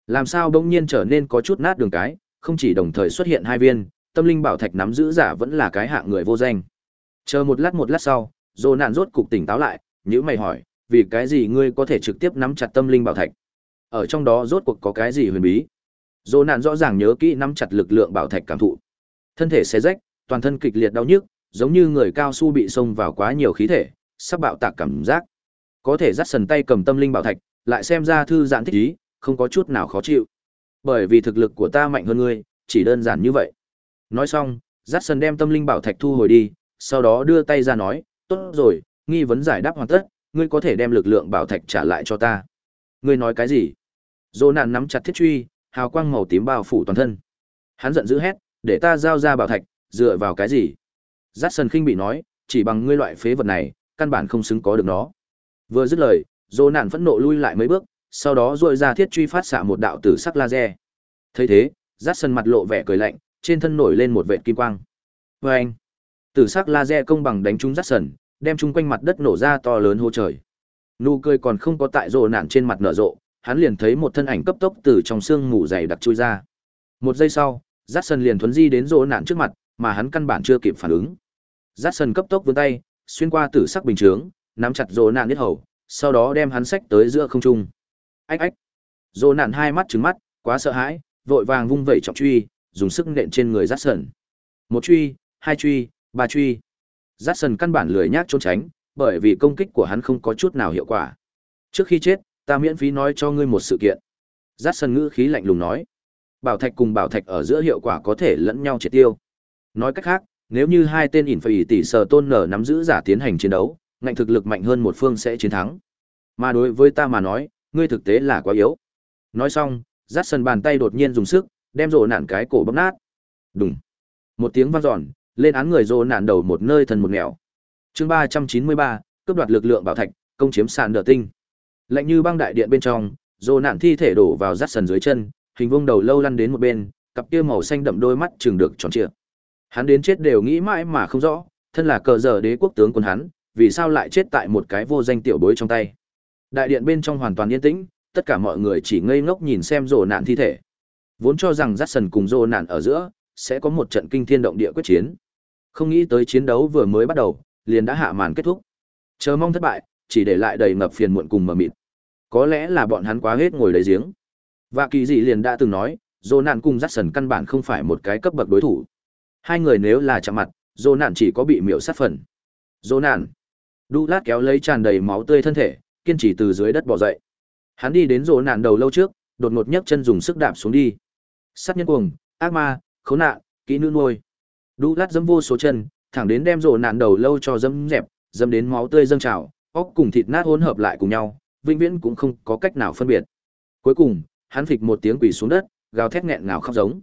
Làm sao bỗng nhiên trở nên có chút nát đường cái, không chỉ đồng thời xuất hiện hai viên, tâm linh bảo thạch nắm giữ giả vẫn là cái hạng người vô danh. Chờ một lát một lát sau dồ nạn rốt cục tỉnh táo lại nhữ mày hỏi, vì cái gì ngươi có thể trực tiếp nắm chặt tâm linh bảo thạch? Ở trong đó rốt cuộc có cái gì huyền bí? Dồ nạn rõ ràng nhớ kỹ nắm chặt lực lượng bảo thạch cảm thụ. Thân thể xé rách, toàn thân kịch liệt đau nhức, giống như người cao su bị xông vào quá nhiều khí thể, sắp bạo tạc cảm giác có thể dắt sần tay cầm tâm linh bảo thạch lại xem ra thư giãn thích ý không có chút nào khó chịu. Bởi vì thực lực của ta mạnh hơn ngươi chỉ đơn giản như vậy. Nói xong dắt sần đem tâm linh bảo thạch thu hồi đi sau đó đưa tay ra nói tốt rồi nghi vấn giải đáp hoàn tất ngươi có thể đem lực lượng bảo thạch trả lại cho ta. Ngươi nói cái gì? Dỗ nạn nắm chặt thiết truy hào quang màu tím bao phủ toàn thân. Hắn giận dữ hét để ta giao ra bảo thạch dựa vào cái gì? Giắt sần khinh bị nói, chỉ bằng ngươi loại phế vật này, căn bản không xứng có được nó. Vừa dứt lời, Dô nạn phẫn nộ lui lại mấy bước, sau đó dội ra thiết truy phát xạ một đạo tử sắc laser. Thấy thế, rát sân mặt lộ vẻ cười lạnh, trên thân nổi lên một vệt kim quang. vê anh, tử sắc laser công bằng đánh trúng rát sần, đem chung quanh mặt đất nổ ra to lớn hô trời. Nụ cười còn không có tại Dô nạn trên mặt nở rộ, hắn liền thấy một thân ảnh cấp tốc từ trong xương mù dày đặc chui ra. Một giây sau, rát sần liền thuấn di đến Dô nạn trước mặt, mà hắn căn bản chưa kịp phản ứng. rát sần cấp tốc vươn tay, xuyên qua tử sắc bình chướng, nắm chặt rồ nạn nhất hầu, sau đó đem hắn sách tới giữa không trung. Ách ách. Rồ nạn hai mắt trừng mắt, quá sợ hãi, vội vàng vung vẩy trọng truy, dùng sức nện trên người Dát sần. Một truy, hai truy, ba truy. Dát sần căn bản lười nhác trốn tránh, bởi vì công kích của hắn không có chút nào hiệu quả. Trước khi chết, ta miễn phí nói cho ngươi một sự kiện. Dát sần ngữ khí lạnh lùng nói. Bảo thạch cùng bảo thạch ở giữa hiệu quả có thể lẫn nhau triệt tiêu. Nói cách khác, nếu như hai tên ỉn phải tỷ sở tôn nở nắm giữ giả tiến hành chiến đấu, ngạnh thực lực mạnh hơn một phương sẽ chiến thắng. Mà đối với ta mà nói, ngươi thực tế là quá yếu. Nói xong, rát sân bàn tay đột nhiên dùng sức, đem rồ nạn cái cổ bóp nát. Đùng. Một tiếng vang dọn, lên án người rồ nạn đầu một nơi thần một nẻo. Chương ba trăm chín mươi ba, cướp đoạt lực lượng bảo thạch, công chiếm sàn đờ tinh. Lạnh như băng đại điện bên trong, rồ nạn thi thể đổ vào rát sân dưới chân, hình vuông đầu lâu lăn đến một bên, cặp kia màu xanh đậm đôi mắt chừng được tròn trịa. Hắn đến chết đều nghĩ mãi mà không rõ, thân là cờ giờ đế quốc tướng quân hắn, vì sao lại chết tại một cái vô danh tiểu bối trong tay. Đại điện bên trong hoàn toàn yên tĩnh, tất cả mọi người chỉ ngây ngốc nhìn xem rồ nạn thi thể. Vốn cho rằng Jackson cùng rồ nạn ở giữa, sẽ có một trận kinh thiên động địa quyết chiến. Không nghĩ tới chiến đấu vừa mới bắt đầu, liền đã hạ màn kết thúc. Chờ mong thất bại, chỉ để lại đầy ngập phiền muộn cùng mờ mịt. Có lẽ là bọn hắn quá hết ngồi lấy giếng. Và kỳ dị liền đã từng nói, rồ nạn cùng Jackson căn bản không phải một cái cấp bậc đối thủ. Hai người nếu là chạm mặt, rồ nạn chỉ có bị miểu sát phần. rồ nạn. Đu lát kéo lấy tràn đầy máu tươi thân thể, kiên trì từ dưới đất bò dậy. Hắn đi đến rỗ nạn đầu lâu trước, đột ngột nhấc chân dùng sức đạp xuống đi. Sát nhân cuồng, ác ma, khốn nạn, kỹ nữ nuôi. Đu lát dẫm vô số chân, thẳng đến đem rỗ nạn đầu lâu cho dẫm dẹp, dẫm đến máu tươi dâng trào, óc cùng thịt nát hỗn hợp lại cùng nhau, vĩnh viễn cũng không có cách nào phân biệt. Cuối cùng, hắn phịch một tiếng quỳ xuống đất, gào thét nghẹn ngào khóc giống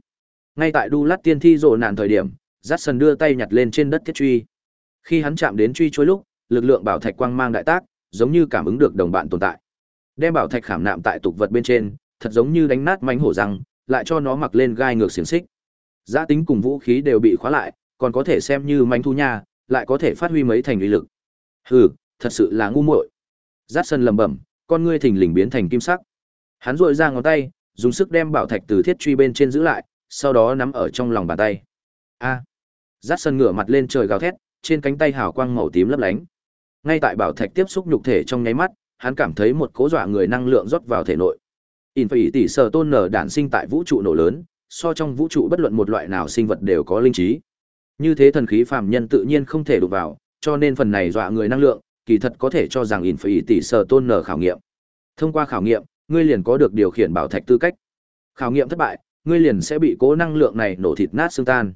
ngay tại đu lát tiên thi rỗ nạn thời điểm rát sần đưa tay nhặt lên trên đất thiết truy khi hắn chạm đến truy chối lúc lực lượng bảo thạch quang mang đại tác giống như cảm ứng được đồng bạn tồn tại đem bảo thạch khảm nạm tại tục vật bên trên thật giống như đánh nát mánh hổ răng lại cho nó mặc lên gai ngược xiềng xích giá tính cùng vũ khí đều bị khóa lại còn có thể xem như manh thu nha lại có thể phát huy mấy thành uy lực hừ thật sự là ngu muội Dát sân lầm bẩm con ngươi thình lình biến thành kim sắc hắn duỗi ra ngón tay dùng sức đem bảo thạch từ thiết truy bên trên giữ lại sau đó nắm ở trong lòng bàn tay. A. À. Dát sân ngửa mặt lên trời gào thét, trên cánh tay hào quang màu tím lấp lánh. Ngay tại bảo thạch tiếp xúc nhục thể trong nháy mắt, hắn cảm thấy một cố dọa người năng lượng rót vào thể nội. In phải tỷ sở tôn nở đản sinh tại vũ trụ nổ lớn, so trong vũ trụ bất luận một loại nào sinh vật đều có linh trí. Như thế thần khí phàm nhân tự nhiên không thể đụng vào, cho nên phần này dọa người năng lượng, kỳ thật có thể cho rằng in phải tỷ sở tôn nở khảo nghiệm. Thông qua khảo nghiệm, ngươi liền có được điều khiển bảo thạch tư cách. Khảo nghiệm thất bại, ngươi liền sẽ bị cố năng lượng này nổ thịt nát xương tan.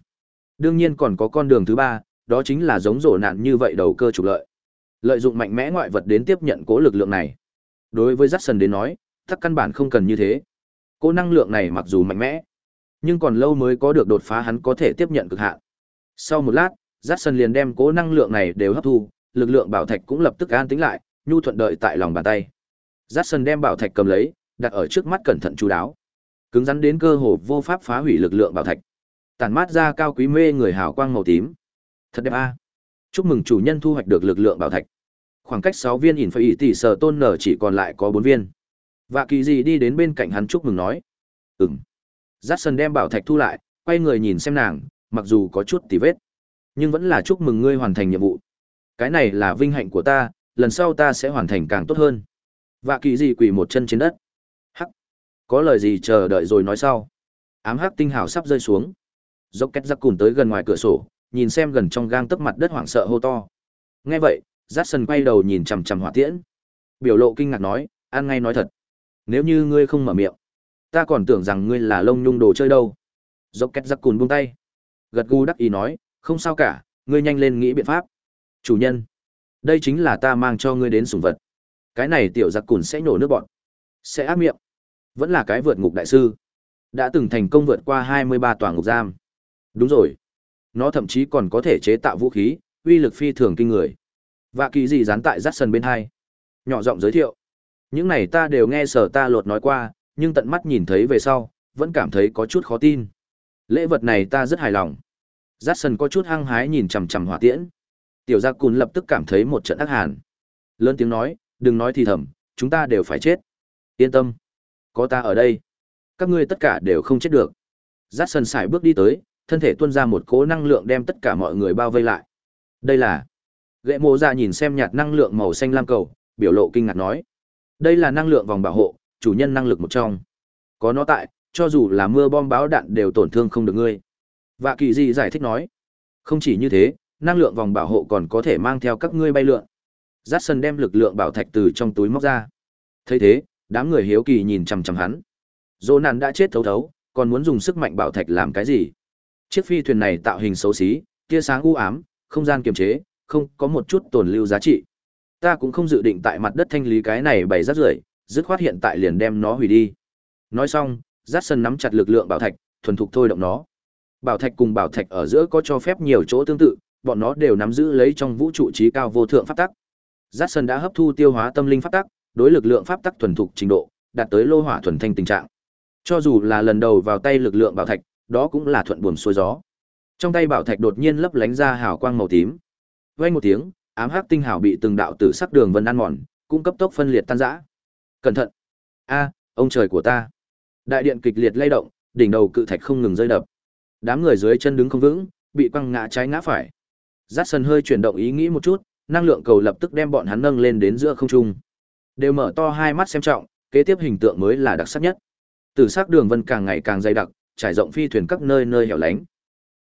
Đương nhiên còn có con đường thứ ba, đó chính là giống rổ nạn như vậy đầu cơ trục lợi. Lợi dụng mạnh mẽ ngoại vật đến tiếp nhận cố lực lượng này. Đối với Jackson đến nói, tất căn bản không cần như thế. Cố năng lượng này mặc dù mạnh mẽ, nhưng còn lâu mới có được đột phá hắn có thể tiếp nhận cực hạn. Sau một lát, Jackson liền đem cố năng lượng này đều hấp thu, lực lượng bảo thạch cũng lập tức an tĩnh lại, nhu thuận đợi tại lòng bàn tay. Jackson đem bảo thạch cầm lấy, đặt ở trước mắt cẩn thận chú đáo. Cứng rắn đến cơ hồ vô pháp phá hủy lực lượng bảo thạch. Tản mát ra cao quý mê người hào quang màu tím. Thật đẹp a. Chúc mừng chủ nhân thu hoạch được lực lượng bảo thạch. Khoảng cách sáu viên ỉn phải tỷ sở tôn nở chỉ còn lại có bốn viên. Và kỳ gì đi đến bên cạnh hắn chúc mừng nói. Ừm. Jackson đem bảo thạch thu lại, quay người nhìn xem nàng, mặc dù có chút tì vết. Nhưng vẫn là chúc mừng ngươi hoàn thành nhiệm vụ. Cái này là vinh hạnh của ta, lần sau ta sẽ hoàn thành càng tốt hơn. Và kỳ gì quỳ một chân trên đất. Hắc. Có lời gì chờ đợi rồi nói sau. Ám hắc tinh hào sắp rơi xuống. Dốc két giặc cùn tới gần ngoài cửa sổ, nhìn xem gần trong gang tấc mặt đất hoảng sợ hô to. Nghe vậy, Jackson quay đầu nhìn chằm chằm hỏa tiễn. Biểu lộ kinh ngạc nói, an ngay nói thật. Nếu như ngươi không mở miệng, ta còn tưởng rằng ngươi là lông nhung đồ chơi đâu. Dốc két giặc cùn buông tay. Gật gù đắc ý nói, không sao cả, ngươi nhanh lên nghĩ biện pháp. Chủ nhân, đây chính là ta mang cho ngươi đến sủng vật. Cái này tiểu giặc cùn sẽ nhổ nước bọn. Sẽ ác miệng. Vẫn là cái vượt ngục đại sư. Đã từng thành công vượt qua 23 tòa ngục giam. Đúng rồi. Nó thậm chí còn có thể chế tạo vũ khí, uy lực phi thường kinh người. Và kỳ gì dán tại Jackson bên hai. Nhỏ giọng giới thiệu. Những này ta đều nghe sở ta lột nói qua, nhưng tận mắt nhìn thấy về sau, vẫn cảm thấy có chút khó tin. Lễ vật này ta rất hài lòng. Jackson có chút hăng hái nhìn chằm chằm hỏa tiễn. Tiểu gia cùn lập tức cảm thấy một trận ác hàn. Lớn tiếng nói, đừng nói thì thầm, chúng ta đều phải chết. Yên tâm. Có ta ở đây. Các ngươi tất cả đều không chết được. Jackson xài bước đi tới, thân thể tuôn ra một cỗ năng lượng đem tất cả mọi người bao vây lại. Đây là... Gệ mộ ra nhìn xem nhạt năng lượng màu xanh lam cầu, biểu lộ kinh ngạc nói. Đây là năng lượng vòng bảo hộ, chủ nhân năng lực một trong. Có nó tại, cho dù là mưa bom báo đạn đều tổn thương không được ngươi. Vạ kỳ gì giải thích nói. Không chỉ như thế, năng lượng vòng bảo hộ còn có thể mang theo các ngươi bay lượn. Jackson đem lực lượng bảo thạch từ trong túi móc ra. thấy thế, đám người hiếu kỳ nhìn chằm chằm hắn. Dỗ nạn đã chết thấu thấu, còn muốn dùng sức mạnh bảo thạch làm cái gì? Chiếc phi thuyền này tạo hình xấu xí, tia sáng u ám, không gian kiềm chế, không có một chút tồn lưu giá trị. Ta cũng không dự định tại mặt đất thanh lý cái này bày rác rưởi, dứt khoát hiện tại liền đem nó hủy đi. Nói xong, Jackson nắm chặt lực lượng bảo thạch, thuần thục thôi động nó. Bảo thạch cùng bảo thạch ở giữa có cho phép nhiều chỗ tương tự, bọn nó đều nắm giữ lấy trong vũ trụ trí cao vô thượng pháp tắc. Jackson đã hấp thu tiêu hóa tâm linh pháp tắc, đối lực lượng pháp tắc thuần thục trình độ, đạt tới lô hỏa thuần thanh tình trạng. Cho dù là lần đầu vào tay lực lượng bảo thạch, đó cũng là thuận buồm xuôi gió. Trong tay bảo thạch đột nhiên lấp lánh ra hào quang màu tím. Vang một tiếng, ám hắc tinh hào bị từng đạo tử sắc đường vân ăn mòn, cũng cấp tốc phân liệt tan rã. Cẩn thận! A, ông trời của ta! Đại điện kịch liệt lay động, đỉnh đầu cự thạch không ngừng rơi đập. Đám người dưới chân đứng không vững, bị quăng ngã trái ngã phải. Dát sân hơi chuyển động ý nghĩ một chút, năng lượng cầu lập tức đem bọn hắn nâng lên đến giữa không trung. Đều mở to hai mắt xem trọng, kế tiếp hình tượng mới là đặc sắc nhất. Tử sắc đường vân càng ngày càng dày đặc, trải rộng phi thuyền các nơi nơi hẻo lánh.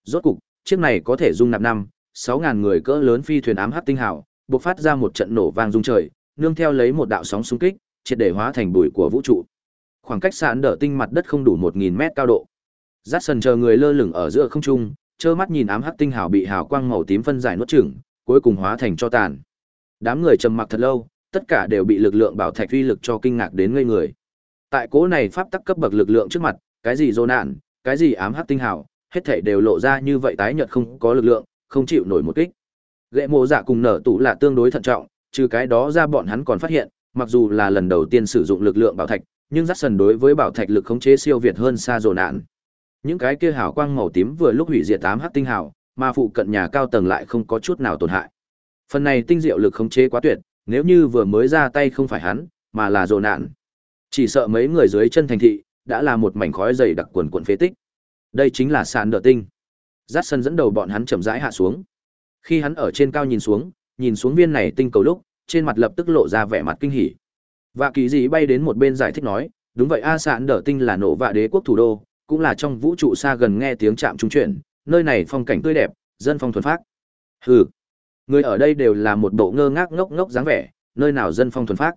Rốt cục, chiếc này có thể dung nạp năm, sáu ngàn người cỡ lớn phi thuyền ám hắc tinh hào, bộc phát ra một trận nổ vang rung trời, nương theo lấy một đạo sóng xung kích, triệt để hóa thành bụi của vũ trụ. Khoảng cách sạn đỡ tinh mặt đất không đủ một nghìn mét cao độ. Dát sần chờ người lơ lửng ở giữa không trung, trơ mắt nhìn ám hắc tinh hào bị hào quang màu tím phân giải nuốt chửng, cuối cùng hóa thành cho tàn. Đám người trầm mặc thật lâu, tất cả đều bị lực lượng bảo thạch uy lực cho kinh ngạc đến ngây người. Tại cố này pháp tắc cấp bậc lực lượng trước mặt, cái gì dô nạn, cái gì ám hắc tinh hào, hết thảy đều lộ ra như vậy tái nhợt không có lực lượng, không chịu nổi một kích. Gệ mộ dạ cùng nở tủ là tương đối thận trọng, trừ cái đó ra bọn hắn còn phát hiện, mặc dù là lần đầu tiên sử dụng lực lượng bảo thạch, nhưng dắt sần đối với bảo thạch lực khống chế siêu việt hơn xa rồ nạn. Những cái kia hào quang màu tím vừa lúc hủy diệt tám hắc tinh hào, mà phụ cận nhà cao tầng lại không có chút nào tổn hại. Phần này tinh diệu lực khống chế quá tuyệt, nếu như vừa mới ra tay không phải hắn, mà là rồ nạn. Chỉ sợ mấy người dưới chân thành thị, đã là một mảnh khói dày đặc quần quần phế tích. Đây chính là sàn đỡ tinh. Dát sân dẫn đầu bọn hắn chậm rãi hạ xuống. Khi hắn ở trên cao nhìn xuống, nhìn xuống viên này tinh cầu lúc, trên mặt lập tức lộ ra vẻ mặt kinh hỉ. Và kỳ gì bay đến một bên giải thích nói, đúng vậy A sạn đỡ tinh là nổ vạ đế quốc thủ đô, cũng là trong vũ trụ xa gần nghe tiếng chạm trung chuyển, nơi này phong cảnh tươi đẹp, dân phong thuần phác. Hừ, người ở đây đều là một bộ ngơ ngác ngốc ngốc dáng vẻ, nơi nào dân phong thuần phác.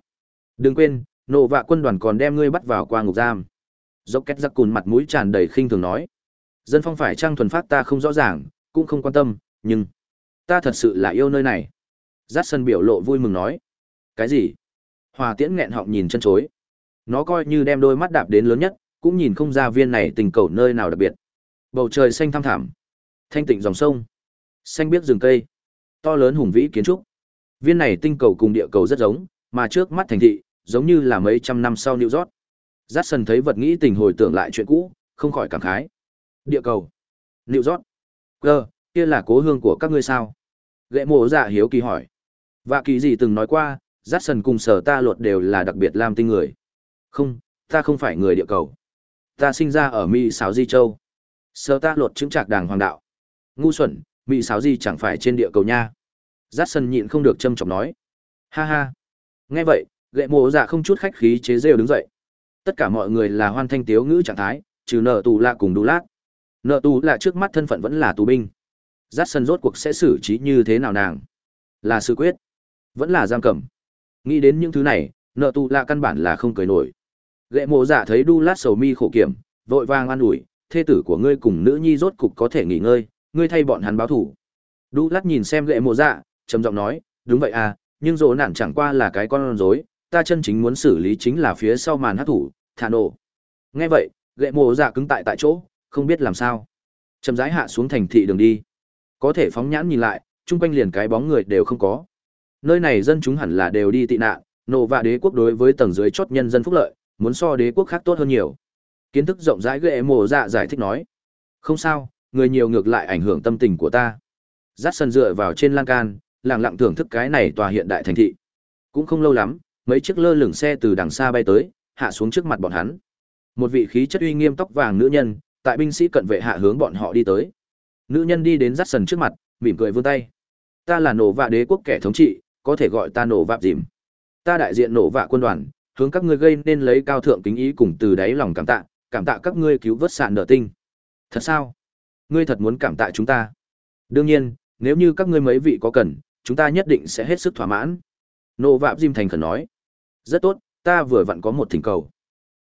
Đừng quên, nổ vạ quân đoàn còn đem ngươi bắt vào qua ngục giam. Dốc két giặc cùn mặt mũi tràn đầy khinh thường nói. Dân phong phải trang thuần phát ta không rõ ràng, cũng không quan tâm, nhưng... Ta thật sự là yêu nơi này. Giác sân biểu lộ vui mừng nói. Cái gì? Hòa tiễn nghẹn họng nhìn chân chối. Nó coi như đem đôi mắt đạp đến lớn nhất, cũng nhìn không ra viên này tình cầu nơi nào đặc biệt. Bầu trời xanh thăm thẳm, thanh tịnh dòng sông, xanh biếc rừng cây, to lớn hùng vĩ kiến trúc. Viên này tinh cầu cùng địa cầu rất giống, mà trước mắt thành thị, giống như là mấy trăm năm sau New York. Jackson thấy vật nghĩ tình hồi tưởng lại chuyện cũ, không khỏi cảm khái. Địa cầu, Liệu rót. cơ, kia là cố hương của các ngươi sao? Gệ mộ dạ hiếu kỳ hỏi. Và kỳ gì từng nói qua, Jackson cùng sở ta luật đều là đặc biệt làm tinh người. Không, ta không phải người địa cầu. Ta sinh ra ở Mỹ Sáo Di Châu. Sở ta luật chứng trạc đàng hoàng đạo. Ngu xuẩn, Mỹ Sáo Di chẳng phải trên địa cầu nha. Jackson nhịn không được châm chọc nói. Ha ha. Nghe vậy, gệ mộ dạ không chút khách khí chế rêu đứng dậy. Tất cả mọi người là hoan thanh tiếu ngữ trạng thái, trừ nợ tù lạ cùng đu lát. Nợ tù lạ trước mắt thân phận vẫn là tù binh. Jackson rốt cuộc sẽ xử trí như thế nào nàng? Là sự quyết, vẫn là giam cầm. Nghĩ đến những thứ này, nợ tù lạ căn bản là không cười nổi. Gệ mộ dạ thấy đu lát sầu mi khổ kiểm, vội vàng an ủi, thê tử của ngươi cùng nữ nhi rốt cục có thể nghỉ ngơi, ngươi thay bọn hắn báo thủ. Đu lát nhìn xem gệ mộ dạ, trầm giọng nói, đúng vậy à, nhưng rỗ nản chẳng qua là cái con rối, ta chân chính muốn xử lý chính là phía sau màn hát thủ, thả nổ. Nghe vậy, gệ mộ dạ cứng tại tại chỗ, không biết làm sao. Chậm rãi hạ xuống thành thị đường đi. Có thể phóng nhãn nhìn lại, chung quanh liền cái bóng người đều không có. Nơi này dân chúng hẳn là đều đi tị nạn, nộ vạ đế quốc đối với tầng dưới chót nhân dân phúc lợi, muốn so đế quốc khác tốt hơn nhiều. Kiến thức rộng rãi ghệ mồ dạ giải thích nói. Không sao, người nhiều ngược lại ảnh hưởng tâm tình của ta. Dắt sân dựa vào trên lan can, lẳng lặng thưởng thức cái này tòa hiện đại thành thị. Cũng không lâu lắm, mấy chiếc lơ lửng xe từ đằng xa bay tới, hạ xuống trước mặt bọn hắn. Một vị khí chất uy nghiêm tóc vàng nữ nhân, tại binh sĩ cận vệ hạ hướng bọn họ đi tới. Nữ nhân đi đến rắt sần trước mặt, mỉm cười vươn tay. Ta là nổ vạ đế quốc kẻ thống trị, có thể gọi ta nổ vạ dìm. Ta đại diện nổ vạ quân đoàn, hướng các ngươi gây nên lấy cao thượng kính ý cùng từ đáy lòng cảm tạ, cảm tạ các ngươi cứu vớt sạn nợ tinh. Thật sao? Ngươi thật muốn cảm tạ chúng ta? Đương nhiên, nếu như các ngươi mấy vị có cần, chúng ta nhất định sẽ hết sức thỏa mãn. Nộ vạ dìm thành khẩn nói. Rất tốt, ta vừa vặn có một thỉnh cầu.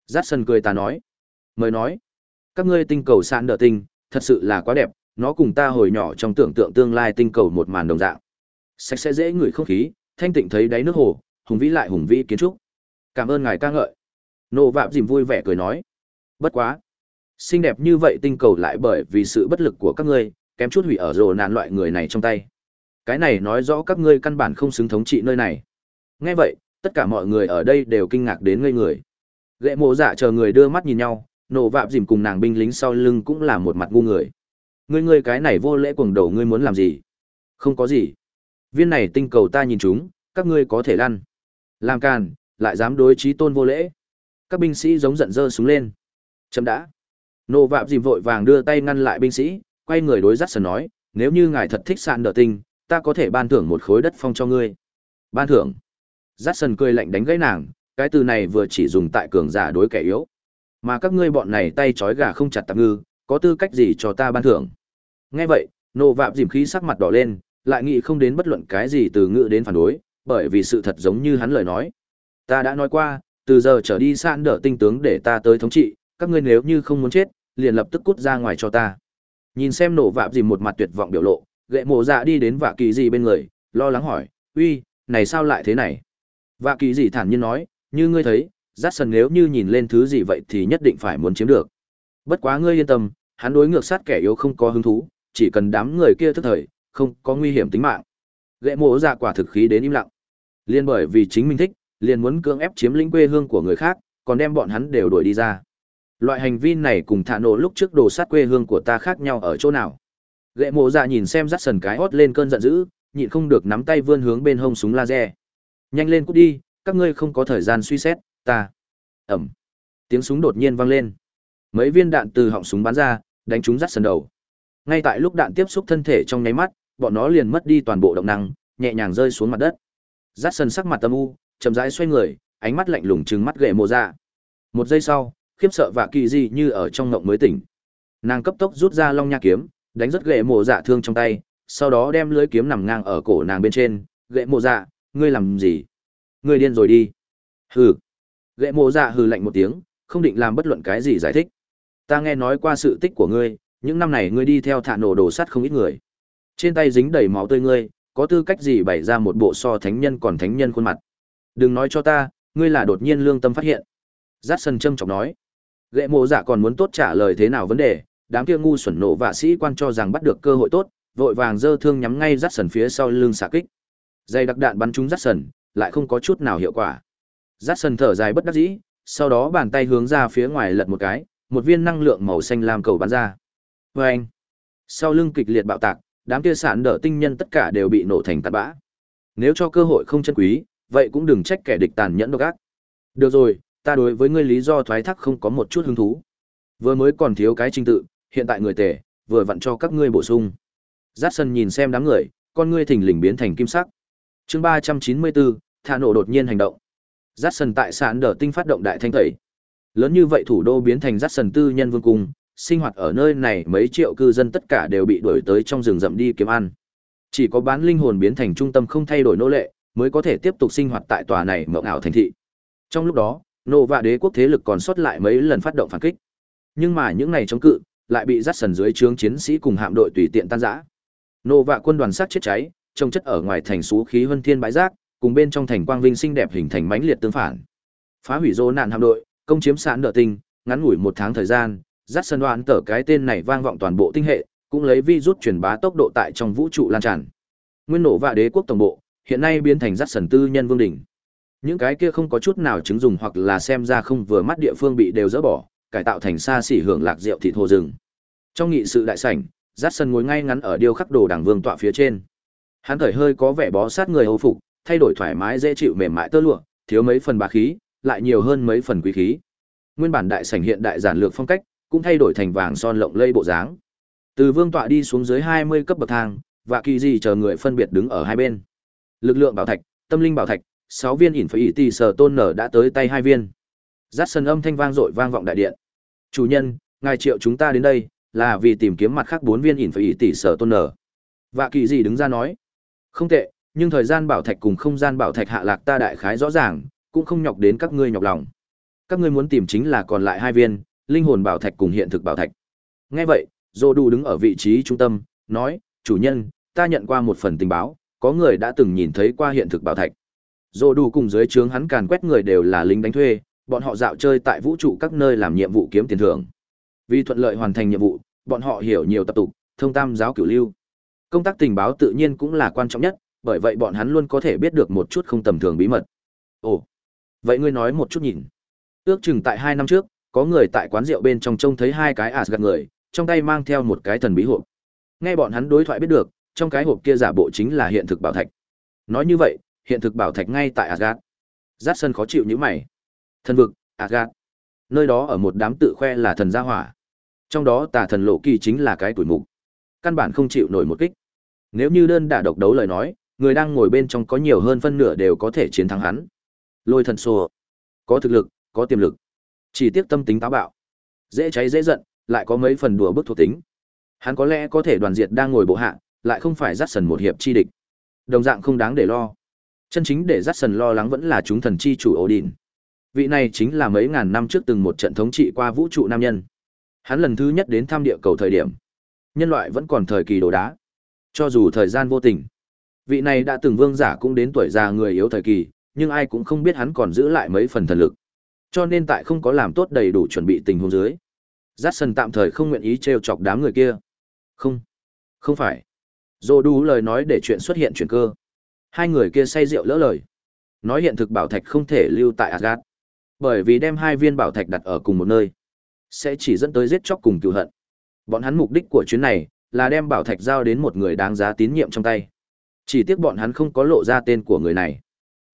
Dát sân cười ta nói. Mời nói. Các ngươi tinh cầu sạn nợ tinh, thật sự là quá đẹp, nó cùng ta hồi nhỏ trong tưởng tượng tương lai tinh cầu một màn đồng dạng. Sạch sẽ dễ ngửi không khí, thanh tịnh thấy đáy nước hồ, hùng vĩ lại hùng vĩ kiến trúc. Cảm ơn ngài ca ngợi. Nô vạm dìm vui vẻ cười nói. Bất quá. Xinh đẹp như vậy tinh cầu lại bởi vì sự bất lực của các ngươi, kém chút hủy ở rồ nạn loại người này trong tay. Cái này nói rõ các ngươi căn bản không xứng thống trị nơi này. Nghe vậy, tất cả mọi người ở đây đều kinh ngạc đến ngây người. ghệ mộ dạ chờ người đưa mắt nhìn nhau, nổ vạm dìm cùng nàng binh lính sau lưng cũng là một mặt ngu người. Ngươi ngươi cái này vô lễ cuồng đầu ngươi muốn làm gì? Không có gì. Viên này tinh cầu ta nhìn chúng, các ngươi có thể lăn. Làm càn, lại dám đối trí tôn vô lễ. Các binh sĩ giống giận dơ súng lên. Chậm đã. Nổ vạm dìm vội vàng đưa tay ngăn lại binh sĩ, quay người đối dắt sần nói, nếu như ngài thật thích sạn đỡ tinh, ta có thể ban thưởng một khối đất phong cho ngươi. Ban thưởng. Dắt sần cười lạnh đánh gãy nàng, cái từ này vừa chỉ dùng tại cường giả đối kẻ yếu. Mà các ngươi bọn này tay trói gà không chặt tạm ngư, có tư cách gì cho ta ban thưởng. Nghe vậy, nộ vạm dìm khí sắc mặt đỏ lên, lại nghĩ không đến bất luận cái gì từ ngữ đến phản đối, bởi vì sự thật giống như hắn lời nói. Ta đã nói qua, từ giờ trở đi sạn đỡ tinh tướng để ta tới thống trị, các ngươi nếu như không muốn chết, liền lập tức cút ra ngoài cho ta nhìn xem nổ vạm dìm một mặt tuyệt vọng biểu lộ gậy mộ dạ đi đến vạ kỳ gì bên người lo lắng hỏi uy này sao lại thế này vạ kỳ gì thản nhiên nói như ngươi thấy rát sần nếu như nhìn lên thứ gì vậy thì nhất định phải muốn chiếm được bất quá ngươi yên tâm hắn đối ngược sát kẻ yếu không có hứng thú chỉ cần đám người kia thức thời không có nguy hiểm tính mạng gậy mộ dạ quả thực khí đến im lặng liên bởi vì chính mình thích liền muốn cưỡng ép chiếm lĩnh quê hương của người khác còn đem bọn hắn đều đuổi đi ra Loại hành vi này cùng thả nổ lúc trước đồ sát quê hương của ta khác nhau ở chỗ nào? Gệ mộ dạ nhìn xem rắt sần cái hót lên cơn giận dữ, nhịn không được nắm tay vươn hướng bên hông súng laser. Nhanh lên cút đi, các ngươi không có thời gian suy xét, ta. Ẩm. Tiếng súng đột nhiên vang lên. Mấy viên đạn từ họng súng bắn ra, đánh chúng rắt sần đầu. Ngay tại lúc đạn tiếp xúc thân thể trong nháy mắt, bọn nó liền mất đi toàn bộ động năng, nhẹ nhàng rơi xuống mặt đất. Rắt sần sắc mặt tâm u, chậm rãi xoay người, ánh mắt lạnh lùng trừng mắt gậy mộ ra Một giây sau, khiếp sợ và kỳ dị như ở trong ngộng mới tỉnh nàng cấp tốc rút ra long nha kiếm đánh rất gậy mộ dạ thương trong tay sau đó đem lưới kiếm nằm ngang ở cổ nàng bên trên gậy mộ dạ ngươi làm gì? Ngươi điên rồi đi. Hừ. Ghệ mộ dạ hừ lạnh một tiếng không định làm bất luận cái gì giải thích. Ta nghe nói qua sự tích của ngươi những năm này ngươi đi theo thả nổ đồ sắt không ít người. Trên tay dính đầy máu tươi ngươi có tư cách gì bày ra một bộ so thánh nhân còn thánh nhân khuôn mặt? Đừng nói cho ta ngươi là đột nhiên lương tâm phát hiện. Giác sân châm chọc nói. Ghệ mộ dạ còn muốn tốt trả lời thế nào vấn đề, đám kia ngu xuẩn nổ vạ sĩ quan cho rằng bắt được cơ hội tốt, vội vàng dơ thương nhắm ngay rắt sần phía sau lưng xạ kích. Dây đặc đạn bắn trúng rát sần, lại không có chút nào hiệu quả. Rát sần thở dài bất đắc dĩ, sau đó bàn tay hướng ra phía ngoài lật một cái, một viên năng lượng màu xanh lam cầu bắn ra. Và anh, sau lưng kịch liệt bạo tạc, đám kia sản đỡ tinh nhân tất cả đều bị nổ thành tạt bã. Nếu cho cơ hội không chân quý, vậy cũng đừng trách kẻ địch tàn nhẫn độc ác. Được rồi, ta đối với ngươi lý do thoái thác không có một chút hứng thú. Vừa mới còn thiếu cái trình tự, hiện tại người tề, vừa vặn cho các ngươi bổ sung. Dát sân nhìn xem đám người, con ngươi thình lình biến thành kim sắc. Chương ba trăm chín mươi bốn, Thả nổ đột nhiên hành động. Dát sần tại sản đỡ tinh phát động đại thanh tẩy. Lớn như vậy thủ đô biến thành Dát sần tư nhân vương cung, sinh hoạt ở nơi này mấy triệu cư dân tất cả đều bị đuổi tới trong rừng rậm đi kiếm ăn. Chỉ có bán linh hồn biến thành trung tâm không thay đổi nô lệ, mới có thể tiếp tục sinh hoạt tại tòa này mộng ảo thành thị. Trong lúc đó, nô vạ đế quốc thế lực còn sót lại mấy lần phát động phản kích. Nhưng mà những này chống cự, lại bị dắt sần dưới trướng chiến sĩ cùng hạm đội tùy tiện tan rã. Nô vạ quân đoàn sát chết cháy, trông chất ở ngoài thành số khí vân thiên bãi rác, cùng bên trong thành quang vinh xinh đẹp hình thành mãnh liệt tương phản. Phá hủy rô nạn hạm đội, công chiếm sản đỡ tinh, ngắn ngủi một tháng thời gian, dắt sân đoán tở cái tên này vang vọng toàn bộ tinh hệ, cũng lấy vi rút truyền bá tốc độ tại trong vũ trụ lan tràn. Nguyên nổ vạ đế quốc tổng bộ, hiện nay biến thành dắt sần tư nhân vương đỉnh. Những cái kia không có chút nào chứng dùng hoặc là xem ra không vừa mắt địa phương bị đều dỡ bỏ, cải tạo thành xa xỉ hưởng lạc rượu thịt hồ rừng. Trong nghị sự đại sảnh, dắt Sân ngồi ngay ngắn ở điêu khắc đồ đảng vương tọa phía trên. Hắn thời hơi có vẻ bó sát người hầu phục, thay đổi thoải mái dễ chịu mềm mại tơ lụa, thiếu mấy phần bá khí, lại nhiều hơn mấy phần quý khí. Nguyên bản đại sảnh hiện đại giản lược phong cách, cũng thay đổi thành vàng son lộng lây bộ dáng. Từ vương tọa đi xuống dưới 20 cấp bậc thang, và kỳ gì chờ người phân biệt đứng ở hai bên. Lực lượng bảo thạch, tâm linh bảo thạch, sáu viên ỉn phải ỉ tì sở tôn nở đã tới tay hai viên. giắt sân âm thanh vang dội vang vọng đại điện. Chủ nhân, ngài triệu chúng ta đến đây, là vì tìm kiếm mặt khác bốn viên ỉn phải ỉ tỷ sở tôn nở. Và kỳ gì đứng ra nói. Không tệ, nhưng thời gian bảo thạch cùng không gian bảo thạch hạ lạc ta đại khái rõ ràng, cũng không nhọc đến các ngươi nhọc lòng. Các ngươi muốn tìm chính là còn lại hai viên, linh hồn bảo thạch cùng hiện thực bảo thạch. Nghe vậy, Dô Đu đứng ở vị trí trung tâm, nói, chủ nhân, ta nhận qua một phần tình báo, có người đã từng nhìn thấy qua hiện thực bảo thạch. Dô Đu cùng dưới trướng hắn càn quét người đều là lính đánh thuê, bọn họ dạo chơi tại vũ trụ các nơi làm nhiệm vụ kiếm tiền thưởng. Vì thuận lợi hoàn thành nhiệm vụ, bọn họ hiểu nhiều tập tục, thông tam giáo cửu lưu. Công tác tình báo tự nhiên cũng là quan trọng nhất, bởi vậy bọn hắn luôn có thể biết được một chút không tầm thường bí mật. Ồ, vậy ngươi nói một chút nhìn. Ước chừng tại hai năm trước, có người tại quán rượu bên trong trông thấy hai cái Asgard người, trong tay mang theo một cái thần bí hộp. Nghe bọn hắn đối thoại biết được, trong cái hộp kia giả bộ chính là hiện thực bảo thạch. Nói như vậy, hiện thực bảo thạch ngay tại Asgard. Giác sân khó chịu như mày. Thần vực, Asgard. Nơi đó ở một đám tự khoe là thần gia hỏa. Trong đó tà thần lộ kỳ chính là cái tuổi mục. Căn bản không chịu nổi một kích. Nếu như đơn đả độc đấu lời nói, người đang ngồi bên trong có nhiều hơn phân nửa đều có thể chiến thắng hắn. Lôi thần xô. Có thực lực, có tiềm lực. Chỉ tiếc tâm tính táo bạo. Dễ cháy dễ giận, lại có mấy phần đùa bức thuộc tính. Hắn có lẽ có thể đoàn diệt đang ngồi bộ hạ, lại không phải dắt sần một hiệp chi địch. Đồng dạng không đáng để lo. Chân chính để dắt sần lo lắng vẫn là chúng thần chi chủ Odin. Vị này chính là mấy ngàn năm trước từng một trận thống trị qua vũ trụ nam nhân. Hắn lần thứ nhất đến thăm địa cầu thời điểm, nhân loại vẫn còn thời kỳ đồ đá. Cho dù thời gian vô tình, vị này đã từng vương giả cũng đến tuổi già người yếu thời kỳ, nhưng ai cũng không biết hắn còn giữ lại mấy phần thần lực. Cho nên tại không có làm tốt đầy đủ chuẩn bị tình huống dưới, Jackson tạm thời không nguyện ý trêu chọc đám người kia. Không, không phải. Dô đủ lời nói để chuyện xuất hiện chuyển cơ. Hai người kia say rượu lỡ lời. Nói hiện thực bảo thạch không thể lưu tại Asgard. Bởi vì đem hai viên bảo thạch đặt ở cùng một nơi, sẽ chỉ dẫn tới giết chóc cùng cựu hận. Bọn hắn mục đích của chuyến này là đem bảo thạch giao đến một người đáng giá tín nhiệm trong tay. Chỉ tiếc bọn hắn không có lộ ra tên của người này.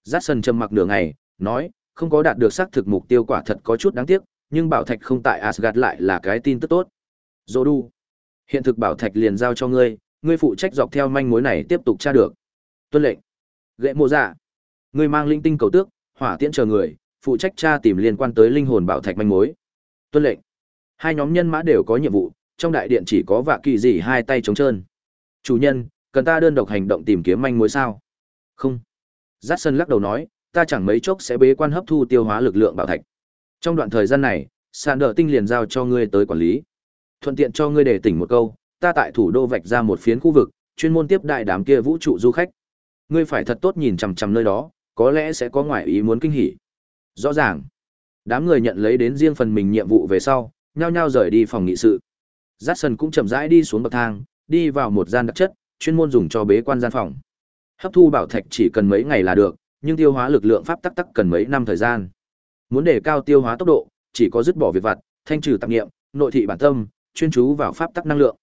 Jackson trầm mặc nửa ngày, nói, không có đạt được xác thực mục tiêu quả thật có chút đáng tiếc, nhưng bảo thạch không tại Asgard lại là cái tin tức tốt. Zodu, hiện thực bảo thạch liền giao cho ngươi, ngươi phụ trách dọc theo manh mối này tiếp tục tra được. Tuân lệnh. Gệ mộ dạ, ngươi mang linh tinh cầu tước, hỏa tiễn chờ người, phụ trách tra tìm liên quan tới linh hồn bảo thạch manh mối. Tuân lệnh. Hai nhóm nhân mã đều có nhiệm vụ, trong đại điện chỉ có vạ kỳ gì hai tay trống trơn. Chủ nhân, cần ta đơn độc hành động tìm kiếm manh mối sao? Không. Dát sân lắc đầu nói, ta chẳng mấy chốc sẽ bế quan hấp thu tiêu hóa lực lượng bảo thạch. Trong đoạn thời gian này, sàn đỡ tinh liền giao cho ngươi tới quản lý. Thuận tiện cho ngươi để tỉnh một câu, ta tại thủ đô vạch ra một phiến khu vực, chuyên môn tiếp đại đám kia vũ trụ du khách. Ngươi phải thật tốt nhìn chằm chằm nơi đó, có lẽ sẽ có ngoại ý muốn kinh hỉ. Rõ ràng. Đám người nhận lấy đến riêng phần mình nhiệm vụ về sau, nhao nhao rời đi phòng nghị sự. Dát sần cũng chậm rãi đi xuống bậc thang, đi vào một gian đặc chất, chuyên môn dùng cho bế quan gian phòng. Hấp thu bảo thạch chỉ cần mấy ngày là được, nhưng tiêu hóa lực lượng pháp tắc tắc cần mấy năm thời gian. Muốn đề cao tiêu hóa tốc độ, chỉ có dứt bỏ việc vặt, thanh trừ tạp nghiệm, nội thị bản tâm, chuyên chú vào pháp tắc năng lượng.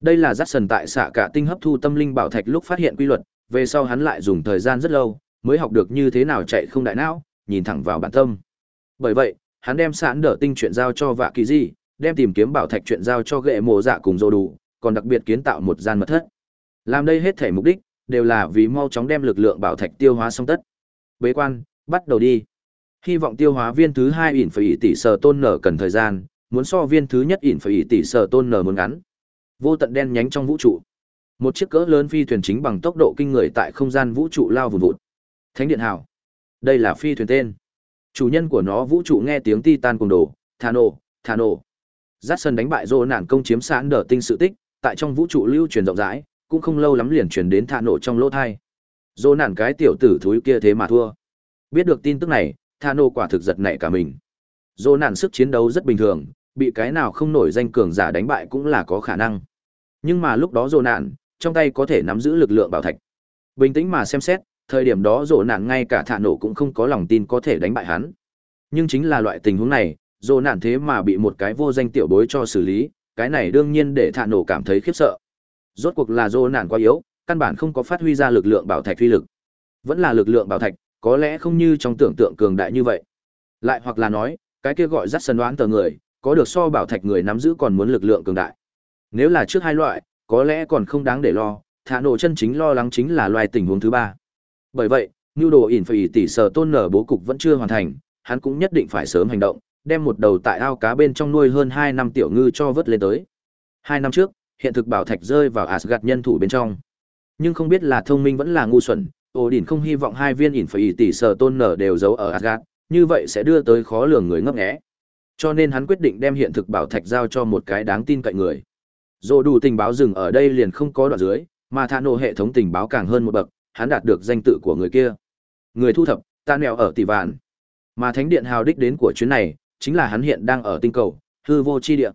Đây là dắt sần tại xạ cả tinh hấp thu tâm linh bảo thạch lúc phát hiện quy luật, về sau hắn lại dùng thời gian rất lâu, mới học được như thế nào chạy không đại não, nhìn thẳng vào bản tâm. Bởi vậy, hắn đem sẵn đỡ tinh chuyện giao cho vạ kỳ Di đem tìm kiếm bảo thạch chuyện giao cho ghệ mộ dạ cùng dô đủ, còn đặc biệt kiến tạo một gian mật thất. Làm đây hết thể mục đích, đều là vì mau chóng đem lực lượng bảo thạch tiêu hóa xong tất. Bế quan, bắt đầu đi. Hy vọng tiêu hóa viên thứ hai ỉn phải tỷ sở tôn nở cần thời gian, muốn so viên thứ nhất ỉn phải tỷ sở tôn nở muốn ngắn. Vô tận đen nhánh trong vũ trụ. Một chiếc cỡ lớn phi thuyền chính bằng tốc độ kinh người tại không gian vũ trụ lao vùn vụt. Thánh điện hào. Đây là phi thuyền tên. Chủ nhân của nó vũ trụ nghe tiếng Titan cùng đồ, thà nổ. Jackson đánh bại Rô nạn công chiếm sẵn đỡ tinh sự tích, tại trong vũ trụ lưu truyền rộng rãi, cũng không lâu lắm liền truyền đến Thano trong lỗ thai. Rô nạn cái tiểu tử thúi kia thế mà thua. Biết được tin tức này, Thano quả thực giật nảy cả mình. Rô nạn sức chiến đấu rất bình thường, bị cái nào không nổi danh cường giả đánh bại cũng là có khả năng. Nhưng mà lúc đó Rô nạn, trong tay có thể nắm giữ lực lượng bảo thạch. Bình tĩnh mà xem xét, thời điểm đó Rô nạn ngay cả Thạ nổ cũng không có lòng tin có thể đánh bại hắn. Nhưng chính là loại tình huống này, Rô nản thế mà bị một cái vô danh tiểu bối cho xử lý, cái này đương nhiên để Thạ nổ cảm thấy khiếp sợ. Rốt cuộc là Rô nản quá yếu, căn bản không có phát huy ra lực lượng bảo thạch uy lực. Vẫn là lực lượng bảo thạch, có lẽ không như trong tưởng tượng cường đại như vậy. Lại hoặc là nói, cái kia gọi dắt sân đoán tờ người, có được so bảo thạch người nắm giữ còn muốn lực lượng cường đại. Nếu là trước hai loại, có lẽ còn không đáng để lo, thả nổ chân chính lo lắng chính là loài tình huống thứ ba. Bởi vậy, nhu đồ ỉn phải tỷ sở tôn nở bố cục vẫn chưa hoàn thành, hắn cũng nhất định phải sớm hành động, đem một đầu tại ao cá bên trong nuôi hơn hai năm tiểu ngư cho vớt lên tới. Hai năm trước, hiện thực bảo thạch rơi vào Asgard nhân thủ bên trong. Nhưng không biết là thông minh vẫn là ngu xuẩn, Odin không hy vọng hai viên ỉn phải tỷ sở tôn nở đều giấu ở Asgard, như vậy sẽ đưa tới khó lường người ngấp nghé. Cho nên hắn quyết định đem hiện thực bảo thạch giao cho một cái đáng tin cậy người. Dù đủ tình báo dừng ở đây liền không có đoạn dưới, mà thả nổ hệ thống tình báo càng hơn một bậc, hắn đạt được danh tự của người kia. Người thu thập, ta nèo ở tỷ vạn. Mà thánh điện hào đích đến của chuyến này, chính là hắn hiện đang ở tinh cầu, hư vô chi địa.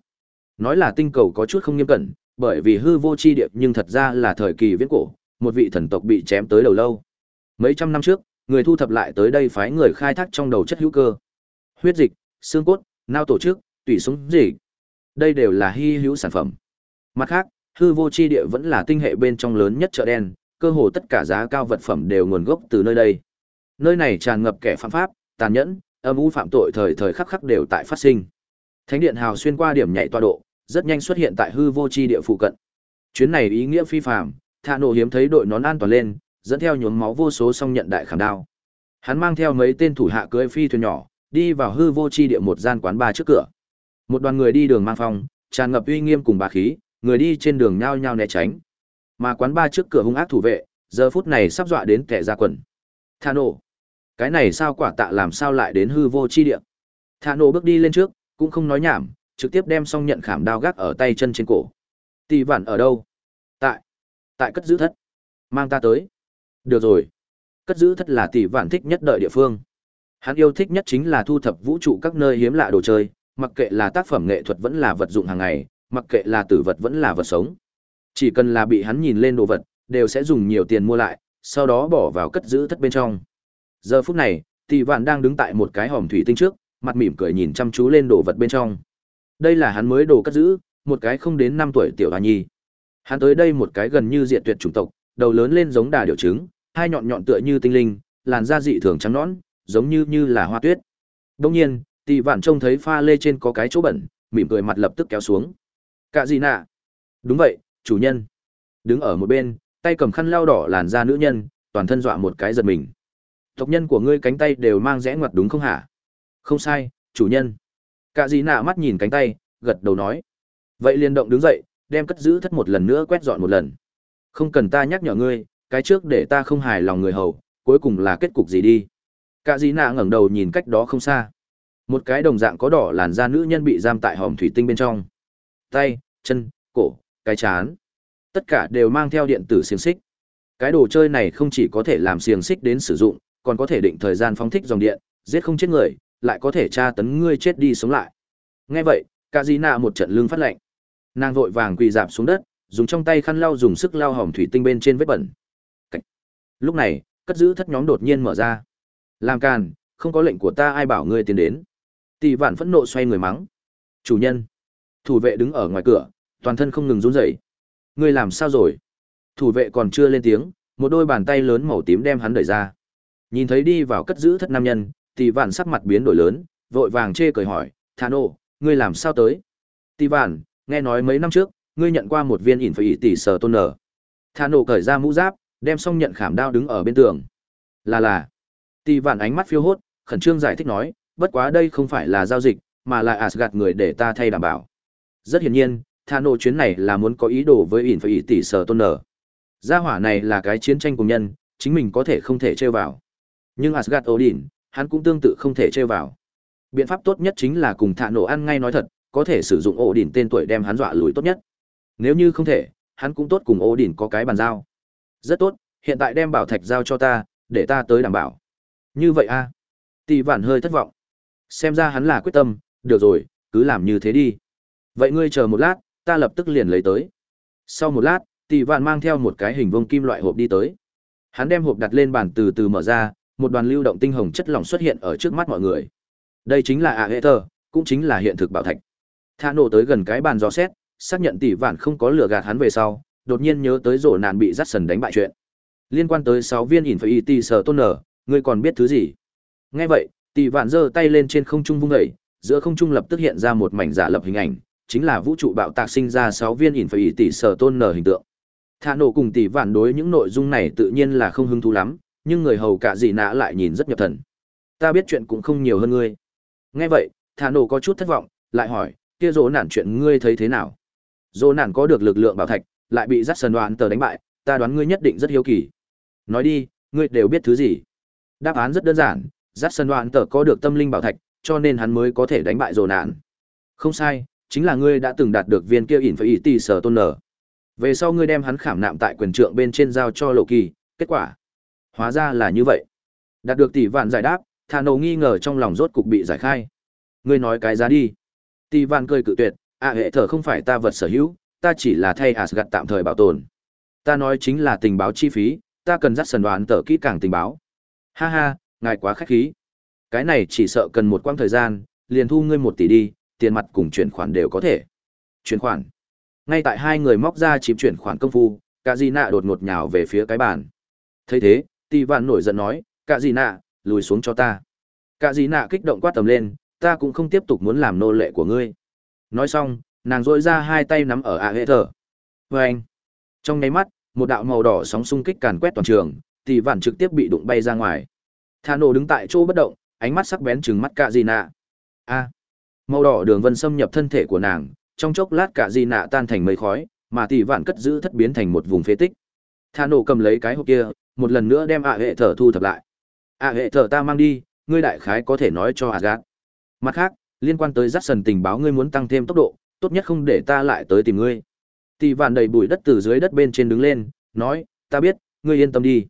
Nói là tinh cầu có chút không nghiêm cẩn, bởi vì hư vô chi địa nhưng thật ra là thời kỳ viễn cổ, một vị thần tộc bị chém tới đầu lâu. Mấy trăm năm trước, người thu thập lại tới đây phái người khai thác trong đầu chất hữu cơ. Huyết dịch, xương cốt, nao tổ chức, tủy sống gì. Đây đều là hy hữu sản phẩm. Mặt khác, hư vô chi địa vẫn là tinh hệ bên trong lớn nhất chợ đen, cơ hồ tất cả giá cao vật phẩm đều nguồn gốc từ nơi đây. Nơi này tràn ngập kẻ phạm pháp, tàn nhẫn, âm u phạm tội thời thời khắc khắc đều tại phát sinh. Thánh điện hào xuyên qua điểm nhảy tọa độ, rất nhanh xuất hiện tại hư vô chi địa phụ cận. Chuyến này ý nghĩa phi phàm, Thạ Nộ hiếm thấy đội nón an toàn lên, dẫn theo nhuốm máu vô số song nhận đại khảm đao. Hắn mang theo mấy tên thủ hạ cưỡi phi thuyền nhỏ, đi vào hư vô chi địa một gian quán ba trước cửa. Một đoàn người đi đường mang phong, tràn ngập uy nghiêm cùng bá khí, người đi trên đường nhao nhao né tránh. Mà quán ba trước cửa hung ác thủ vệ, giờ phút này sắp dọa đến kẻ ra quần. Thà nổ. Cái này sao quả tạ làm sao lại đến hư vô chi địa? Thà nổ bước đi lên trước, cũng không nói nhảm, trực tiếp đem xong nhận khảm đao gác ở tay chân trên cổ. Tỷ vạn ở đâu? Tại. Tại cất giữ thất. Mang ta tới. Được rồi. Cất giữ thất là tỷ vạn thích nhất đợi địa phương. Hắn yêu thích nhất chính là thu thập vũ trụ các nơi hiếm lạ đồ chơi, mặc kệ là tác phẩm nghệ thuật vẫn là vật dụng hàng ngày, mặc kệ là tử vật vẫn là vật sống. Chỉ cần là bị hắn nhìn lên đồ vật, đều sẽ dùng nhiều tiền mua lại, sau đó bỏ vào cất giữ thất bên trong. Giờ phút này, tỷ vạn đang đứng tại một cái hòm thủy tinh trước, mặt mỉm cười nhìn chăm chú lên đồ vật bên trong. Đây là hắn mới đồ cất giữ, một cái không đến năm tuổi tiểu hoa nhi. Hắn tới đây một cái gần như diện tuyệt chủng tộc, đầu lớn lên giống đà điều trứng, hai nhọn nhọn tựa như tinh linh, làn da dị thường trắng nõn, giống như như là hoa tuyết. Đông nhiên, tỷ vạn trông thấy pha lê trên có cái chỗ bẩn, mỉm cười mặt lập tức kéo xuống. Cả gì nạ? Đúng vậy, chủ nhân. Đứng ở một bên, tay cầm khăn lau đỏ làn da nữ nhân, toàn thân dọa một cái giật mình. Tộc nhân của ngươi cánh tay đều mang rẽ ngoặt đúng không hả? Không sai, chủ nhân. Cả gì nạ mắt nhìn cánh tay, gật đầu nói. Vậy liền động đứng dậy, đem cất giữ thất một lần nữa quét dọn một lần. Không cần ta nhắc nhở ngươi, cái trước để ta không hài lòng người hầu, cuối cùng là kết cục gì đi. Cả dĩ nạ ngẩng đầu nhìn cách đó không xa. Một cái đồng dạng có đỏ làn da nữ nhân bị giam tại hòm thủy tinh bên trong. Tay, chân, cổ, cái chán. Tất cả đều mang theo điện tử xiềng xích. Cái đồ chơi này không chỉ có thể làm xiềng xích đến sử dụng, còn có thể định thời gian phóng thích dòng điện, giết không chết người, lại có thể tra tấn ngươi chết đi sống lại. Nghe vậy, cả Nạ một trận lưng phát lạnh. Nàng vội vàng quỳ dạp xuống đất, dùng trong tay khăn lau dùng sức lau hỏng thủy tinh bên trên vết bẩn. Cách. Lúc này, cất giữ thất nhóm đột nhiên mở ra. Làm càn, không có lệnh của ta ai bảo ngươi tiến đến. Tỷ vạn phẫn nộ xoay người mắng. Chủ nhân. Thủ vệ đứng ở ngoài cửa, toàn thân không ngừng run rẩy. Ngươi làm sao rồi? Thủ vệ còn chưa lên tiếng, một đôi bàn tay lớn màu tím đem hắn đẩy ra. Nhìn thấy đi vào cất giữ thất nam nhân, tỷ vạn sắc mặt biến đổi lớn, vội vàng chê cười hỏi, Thà nô, ngươi làm sao tới? Tỷ vạn, nghe nói mấy năm trước, ngươi nhận qua một viên ỉn phải tỷ sờ tôn nở. Thà nô cởi ra mũ giáp, đem xong nhận khảm đao đứng ở bên tường. Là là. Tỷ vạn ánh mắt phiêu hốt, khẩn trương giải thích nói, bất quá đây không phải là giao dịch, mà là Asgard người để ta thay đảm bảo. Rất hiển nhiên, Thà nô chuyến này là muốn có ý đồ với ỉn phải tỷ sờ tôn nở. Gia hỏa này là cái chiến tranh cùng nhân, chính mình có thể không thể chơi vào. Nhưng Asgard Odin, hắn cũng tương tự không thể chơi vào. Biện pháp tốt nhất chính là cùng thạ nổ ăn ngay nói thật, có thể sử dụng Odin tên tuổi đem hắn dọa lùi tốt nhất. Nếu như không thể, hắn cũng tốt cùng Odin có cái bàn giao. Rất tốt, hiện tại đem bảo thạch giao cho ta, để ta tới đảm bảo. Như vậy a? À? Tỷ Vạn hơi thất vọng. Xem ra hắn là quyết tâm, được rồi, cứ làm như thế đi. Vậy ngươi chờ một lát, ta lập tức liền lấy tới. Sau một lát, Tỷ Vạn mang theo một cái hình vuông kim loại hộp đi tới. Hắn đem hộp đặt lên bàn từ từ mở ra, một đoàn lưu động tinh hồng chất lỏng xuất hiện ở trước mắt mọi người. Đây chính là Aether, cũng chính là hiện thực bảo thạch. Thả nổ tới gần cái bàn dò xét, xác nhận tỷ vạn không có lừa gạt hắn về sau, đột nhiên nhớ tới rổ nạn bị dắt sần đánh bại chuyện. Liên quan tới 6 viên Infinity sở tôn nở, ngươi còn biết thứ gì? Nghe vậy, tỷ vạn giơ tay lên trên không trung vung dậy, giữa không trung lập tức hiện ra một mảnh giả lập hình ảnh, chính là vũ trụ bạo tạc sinh ra 6 viên Infinity sở tôn nở hình tượng. Thả nổ cùng tỷ vạn đối những nội dung này tự nhiên là không hứng thú lắm, nhưng người hầu cả dì nạ lại nhìn rất nhập thần. Ta biết chuyện cũng không nhiều hơn ngươi. Nghe vậy, thả nổ có chút thất vọng, lại hỏi, kia dỗ nản chuyện ngươi thấy thế nào? Dỗ nản có được lực lượng bảo thạch, lại bị dắt sần đoán tờ đánh bại, ta đoán ngươi nhất định rất hiếu kỳ. Nói đi, ngươi đều biết thứ gì? Đáp án rất đơn giản, dắt sần đoán tờ có được tâm linh bảo thạch, cho nên hắn mới có thể đánh bại dỗ nản. Không sai, chính là ngươi đã từng đạt được viên kia ỉn phải ý tỷ sở tôn nở. Về sau ngươi đem hắn khảm nạm tại quyền trượng bên trên giao cho lộ kỳ, kết quả Hóa ra là như vậy. Đạt được tỷ vạn giải đáp, thà nổ nghi ngờ trong lòng rốt cục bị giải khai. Ngươi nói cái giá đi. Tỷ vạn cười cự tuyệt, à hệ thở không phải ta vật sở hữu, ta chỉ là thay Asgard tạm thời bảo tồn. Ta nói chính là tình báo chi phí, ta cần dắt sần đoán tờ kỹ càng tình báo. Ha ha, ngài quá khách khí. Cái này chỉ sợ cần một quãng thời gian, liền thu ngươi một tỷ đi, tiền mặt cùng chuyển khoản đều có thể. Chuyển khoản. Ngay tại hai người móc ra chìm chuyển khoản công phu, cả Di nạ đột ngột nhào về phía cái bàn. thấy thế, Tỷ vạn nổi giận nói, cả gì nạ, lùi xuống cho ta. Cả gì nạ kích động quát tầm lên, ta cũng không tiếp tục muốn làm nô lệ của ngươi. Nói xong, nàng rỗi ra hai tay nắm ở ạ hệ thở. Và anh, trong nháy mắt, một đạo màu đỏ sóng xung kích càn quét toàn trường, tỷ vạn trực tiếp bị đụng bay ra ngoài. Thà nổ đứng tại chỗ bất động, ánh mắt sắc bén trừng mắt cả gì nạ. A, màu đỏ đường vân xâm nhập thân thể của nàng, trong chốc lát cả gì nạ tan thành mây khói, mà tỷ vạn cất giữ thất biến thành một vùng phế tích. Thà nổ cầm lấy cái hộp kia, một lần nữa đem ạ hệ thở thu thập lại. Ạ hệ thở ta mang đi, ngươi đại khái có thể nói cho asgad mặt khác, liên quan tới rắt sần tình báo ngươi muốn tăng thêm tốc độ, tốt nhất không để ta lại tới tìm ngươi. Tỷ vạn đầy bụi đất từ dưới đất bên trên đứng lên, nói, ta biết, ngươi yên tâm đi.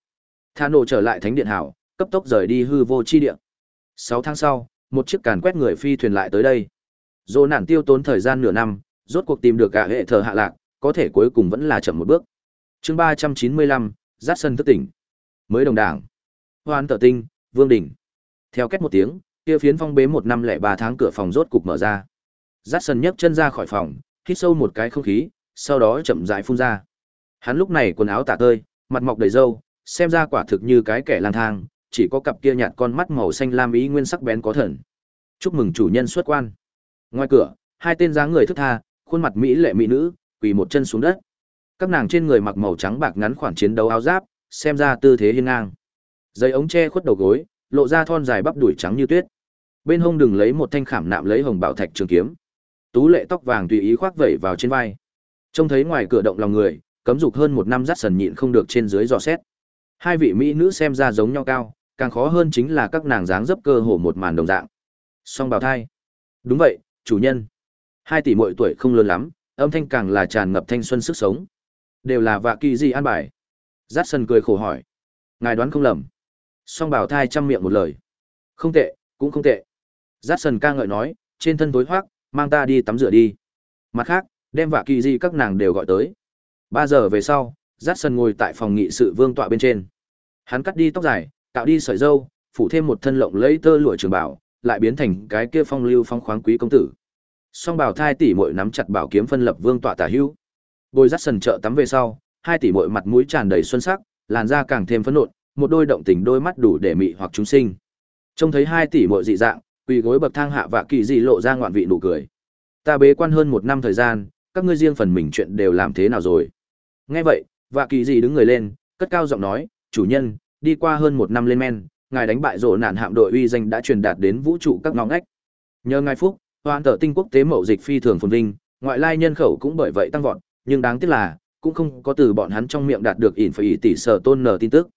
Tha nổ trở lại thánh điện hảo, cấp tốc rời đi hư vô chi điện sáu tháng sau, một chiếc càn quét người phi thuyền lại tới đây. Dỗ nản tiêu tốn thời gian nửa năm, rốt cuộc tìm được cả hệ thờ hạ lạc, có thể cuối cùng vẫn là chậm một bước. Chương ba trăm chín mươi lăm giáp sân thức tỉnh mới đồng đảng. Hoan tờ tinh, vương đình. Theo cách một tiếng, kia phiến phong bế một năm lẻ ba tháng cửa phòng rốt cục mở ra. Dắt sân nhấc chân ra khỏi phòng, hít sâu một cái không khí, sau đó chậm rãi phun ra. Hắn lúc này quần áo tả tơi, mặt mọc đầy râu, xem ra quả thực như cái kẻ lang thang, chỉ có cặp kia nhạt con mắt màu xanh lam ý nguyên sắc bén có thần. Chúc mừng chủ nhân xuất quan. Ngoài cửa, hai tên dáng người thức tha, khuôn mặt mỹ lệ mỹ nữ, quỳ một chân xuống đất. Các nàng trên người mặc màu trắng bạc ngắn khoản chiến đấu áo giáp xem ra tư thế hiên ngang. Dây ống che khuất đầu gối, lộ ra thon dài bắp đùi trắng như tuyết. Bên hông đừng lấy một thanh khảm nạm lấy hồng bảo thạch trường kiếm. Tú lệ tóc vàng tùy ý khoác vẩy vào trên vai. Trông thấy ngoài cửa động lòng người, cấm dục hơn một năm dắt sần nhịn không được trên dưới dò xét. Hai vị mỹ nữ xem ra giống nhau cao, càng khó hơn chính là các nàng dáng dấp cơ hồ một màn đồng dạng. Song bào thai. Đúng vậy, chủ nhân. Hai tỷ muội tuổi không lớn lắm, âm thanh càng là tràn ngập thanh xuân sức sống. Đều là vạ kỳ gì an bài. Giác sân cười khổ hỏi. Ngài đoán không lầm. Song bảo thai chăm miệng một lời. Không tệ, cũng không tệ. Giác sân ca ngợi nói, trên thân tối hoác, mang ta đi tắm rửa đi. Mặt khác, đem vạ kỳ di các nàng đều gọi tới. Ba giờ về sau, Giác sân ngồi tại phòng nghị sự vương tọa bên trên. Hắn cắt đi tóc dài, tạo đi sợi dâu, phủ thêm một thân lộng lấy tơ lụa trường bảo, lại biến thành cái kia phong lưu phong khoáng quý công tử. Song bảo thai tỷ muội nắm chặt bảo kiếm phân lập vương tọa tả hữu. Bồi dắt sần trợ tắm về sau, hai tỷ muội mặt mũi tràn đầy xuân sắc, làn da càng thêm phấn nộn, một đôi động tình đôi mắt đủ để mị hoặc chúng sinh. Trông thấy hai tỷ muội dị dạng, quỳ gối bậc thang hạ vạ kỳ dị lộ ra ngoạn vị nụ cười. Ta bế quan hơn một năm thời gian, các ngươi riêng phần mình chuyện đều làm thế nào rồi? Nghe vậy, vạ kỳ dị đứng người lên, cất cao giọng nói, chủ nhân, đi qua hơn một năm lên men, ngài đánh bại rộ nạn hạm đội uy danh đã truyền đạt đến vũ trụ các ngõ ngách. Nhờ ngài phúc, hoàn tở tinh quốc tế mậu dịch phi thường phồn vinh, ngoại lai nhân khẩu cũng bởi vậy tăng vọt, nhưng đáng tiếc là cũng không có từ bọn hắn trong miệng đạt được ỉn phải tỷ sở tôn nở tin tức.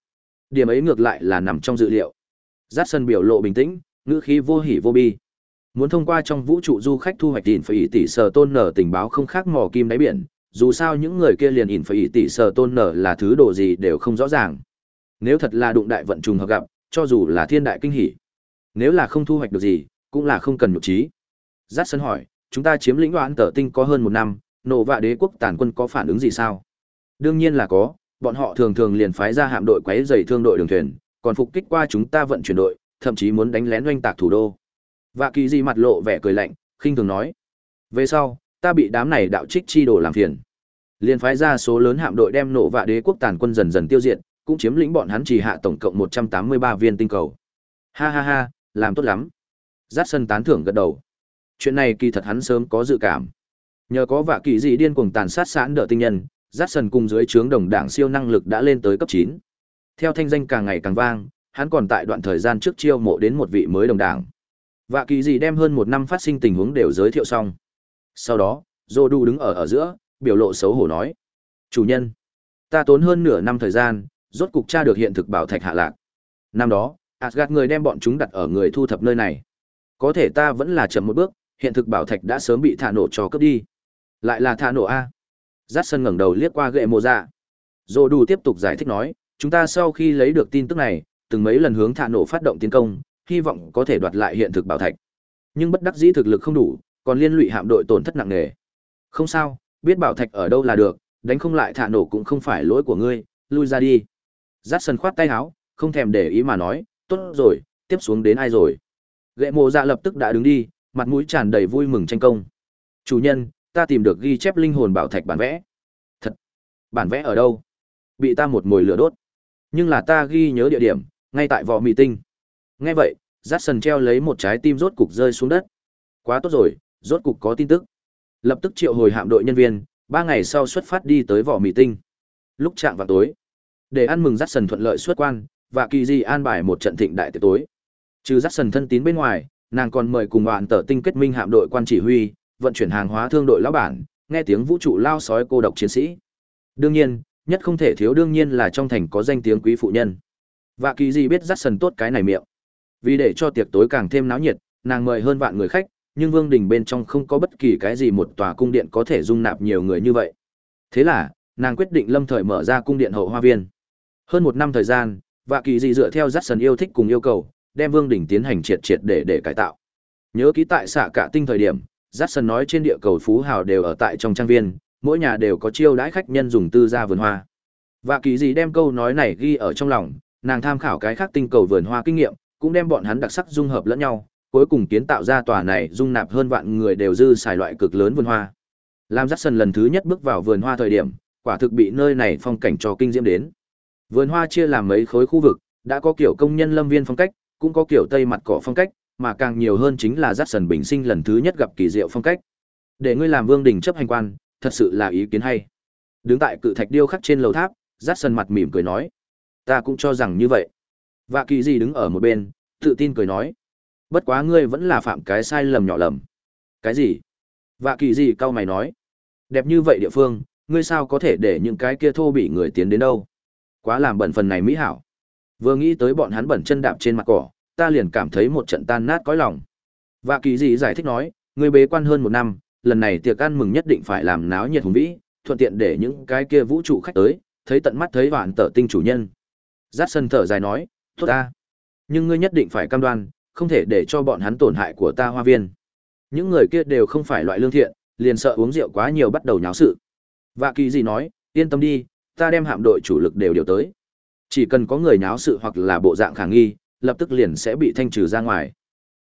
Điểm ấy ngược lại là nằm trong dự liệu. Dát sân biểu lộ bình tĩnh, ngữ khí vô hỉ vô bi. Muốn thông qua trong vũ trụ du khách thu hoạch ỉn phải tỷ sở tôn nở tình báo không khác mò kim đáy biển, dù sao những người kia liền ỉn phải tỷ sở tôn nở là thứ đồ gì đều không rõ ràng. Nếu thật là đụng đại vận trùng hợp gặp, cho dù là thiên đại kinh hỉ. Nếu là không thu hoạch được gì, cũng là không cần nhục trí. Giác sân hỏi, chúng ta chiếm lĩnh đoán tờ tinh có hơn một năm, nổ vạ đế quốc tàn quân có phản ứng gì sao? Đương nhiên là có, bọn họ thường thường liền phái ra hạm đội quấy dày thương đội đường thuyền, còn phục kích qua chúng ta vận chuyển đội, thậm chí muốn đánh lén doanh tạc thủ đô. Vạ kỳ di mặt lộ vẻ cười lạnh, khinh thường nói. Về sau, ta bị đám này đạo trích chi đồ làm phiền. Liền phái ra số lớn hạm đội đem nổ vạ đế quốc tàn quân dần dần tiêu diệt, cũng chiếm lĩnh bọn hắn chỉ hạ tổng cộng 183 viên tinh cầu. Ha ha ha, làm tốt lắm. Giác sân tán thưởng gật đầu. Chuyện này kỳ thật hắn sớm có dự cảm. Nhờ có vạ kỳ dị điên cuồng tàn sát sẵn đỡ tinh nhân, giáp sần cùng dưới trướng đồng đảng siêu năng lực đã lên tới cấp chín. Theo thanh danh càng ngày càng vang, hắn còn tại đoạn thời gian trước chiêu mộ đến một vị mới đồng đảng. Vạ kỳ dị đem hơn một năm phát sinh tình huống đều giới thiệu xong. Sau đó, Dô Đu đứng ở ở giữa, biểu lộ xấu hổ nói. Chủ nhân, ta tốn hơn nửa năm thời gian, rốt cục tra được hiện thực bảo thạch hạ lạc. Năm đó, Asgard người đem bọn chúng đặt ở người thu thập nơi này. Có thể ta vẫn là chậm một bước, hiện thực bảo thạch đã sớm bị thả nổ cho cướp đi. Lại là thả nổ a. giắt sân ngẩng đầu liếc qua gậy mộ dạ. dồ đủ tiếp tục giải thích nói, chúng ta sau khi lấy được tin tức này, từng mấy lần hướng thả nổ phát động tiến công, hy vọng có thể đoạt lại hiện thực bảo thạch. Nhưng bất đắc dĩ thực lực không đủ, còn liên lụy hạm đội tổn thất nặng nề. Không sao, biết bảo thạch ở đâu là được, đánh không lại thả nổ cũng không phải lỗi của ngươi, lui ra đi. giắt sân khoát tay áo, không thèm để ý mà nói, tốt rồi, tiếp xuống đến ai rồi. Gậy mộ dạ lập tức đã đứng đi, mặt mũi tràn đầy vui mừng tranh công. Chủ nhân, ta tìm được ghi chép linh hồn bảo thạch bản vẽ. Thật? Bản vẽ ở đâu? Bị ta một mồi lửa đốt. Nhưng là ta ghi nhớ địa điểm, ngay tại vỏ mì tinh. Nghe vậy, Jackson treo lấy một trái tim rốt cục rơi xuống đất. Quá tốt rồi, rốt cục có tin tức. Lập tức triệu hồi hạm đội nhân viên, ba ngày sau xuất phát đi tới vỏ mì tinh. Lúc chạm vào tối, để ăn mừng Jackson thuận lợi xuất quan và kỳ di an bài một trận thịnh đại tiệc tối trừ Jackson thân tín bên ngoài nàng còn mời cùng bạn tờ tinh kết minh hạm đội quan chỉ huy vận chuyển hàng hóa thương đội lão bản nghe tiếng vũ trụ lao sói cô độc chiến sĩ. Đương nhiên nhất không thể thiếu đương nhiên là trong thành có danh tiếng quý phụ nhân. Và kỳ di biết dắt sần tốt cái này miệng. Vì để cho tiệc tối càng thêm náo nhiệt nàng mời hơn vạn người khách nhưng vương đình bên trong không có bất kỳ cái gì một tòa cung điện có thể dung nạp nhiều người như vậy. Thế là nàng quyết định lâm thời mở ra cung điện hậu hoa viên. Hơn một năm thời gian, Vạ Kỳ gì dựa theo dắt sần yêu thích cùng yêu cầu, đem Vương đình tiến hành triệt triệt để để cải tạo. Nhớ ký tại xạ cả tinh thời điểm, Jackson nói trên địa cầu phú hào đều ở tại trong trang viên, mỗi nhà đều có chiêu đãi khách nhân dùng tư gia vườn hoa. Và Kỳ gì đem câu nói này ghi ở trong lòng, nàng tham khảo cái khác tinh cầu vườn hoa kinh nghiệm, cũng đem bọn hắn đặc sắc dung hợp lẫn nhau, cuối cùng kiến tạo ra tòa này dung nạp hơn vạn người đều dư xài loại cực lớn vườn hoa. Lam Jackson lần thứ nhất bước vào vườn hoa thời điểm, quả thực bị nơi này phong cảnh cho kinh diễm đến. Vườn hoa chia làm mấy khối khu vực, đã có kiểu công nhân lâm viên phong cách, cũng có kiểu tây mặt cỏ phong cách, mà càng nhiều hơn chính là dắt sần bình sinh lần thứ nhất gặp kỳ diệu phong cách. Để ngươi làm vương đình chấp hành quan, thật sự là ý kiến hay. Đứng tại cự thạch điêu khắc trên lầu tháp, dắt sần mặt mỉm cười nói, ta cũng cho rằng như vậy. Và kỳ gì đứng ở một bên, tự tin cười nói, bất quá ngươi vẫn là phạm cái sai lầm nhỏ lầm. Cái gì? Và kỳ gì cau mày nói, đẹp như vậy địa phương, ngươi sao có thể để những cái kia thô bị người tiến đến đâu? Quá làm bẩn phần này mỹ hảo. Vừa nghĩ tới bọn hắn bẩn chân đạp trên mặt cỏ, ta liền cảm thấy một trận tan nát cõi lòng. Và kỳ dị giải thích nói, người bế quan hơn một năm, lần này tiệc ăn mừng nhất định phải làm náo nhiệt hùng vĩ, thuận tiện để những cái kia vũ trụ khách tới, thấy tận mắt thấy vạn tở tinh chủ nhân. Giác sân thở dài nói, tốt ta. Nhưng ngươi nhất định phải cam đoan, không thể để cho bọn hắn tổn hại của ta hoa viên. Những người kia đều không phải loại lương thiện, liền sợ uống rượu quá nhiều bắt đầu nháo sự. Vạ kỳ gì nói, yên tâm đi, ta đem hạm đội chủ lực đều điều tới. Chỉ cần có người nháo sự hoặc là bộ dạng khả nghi, lập tức liền sẽ bị thanh trừ ra ngoài.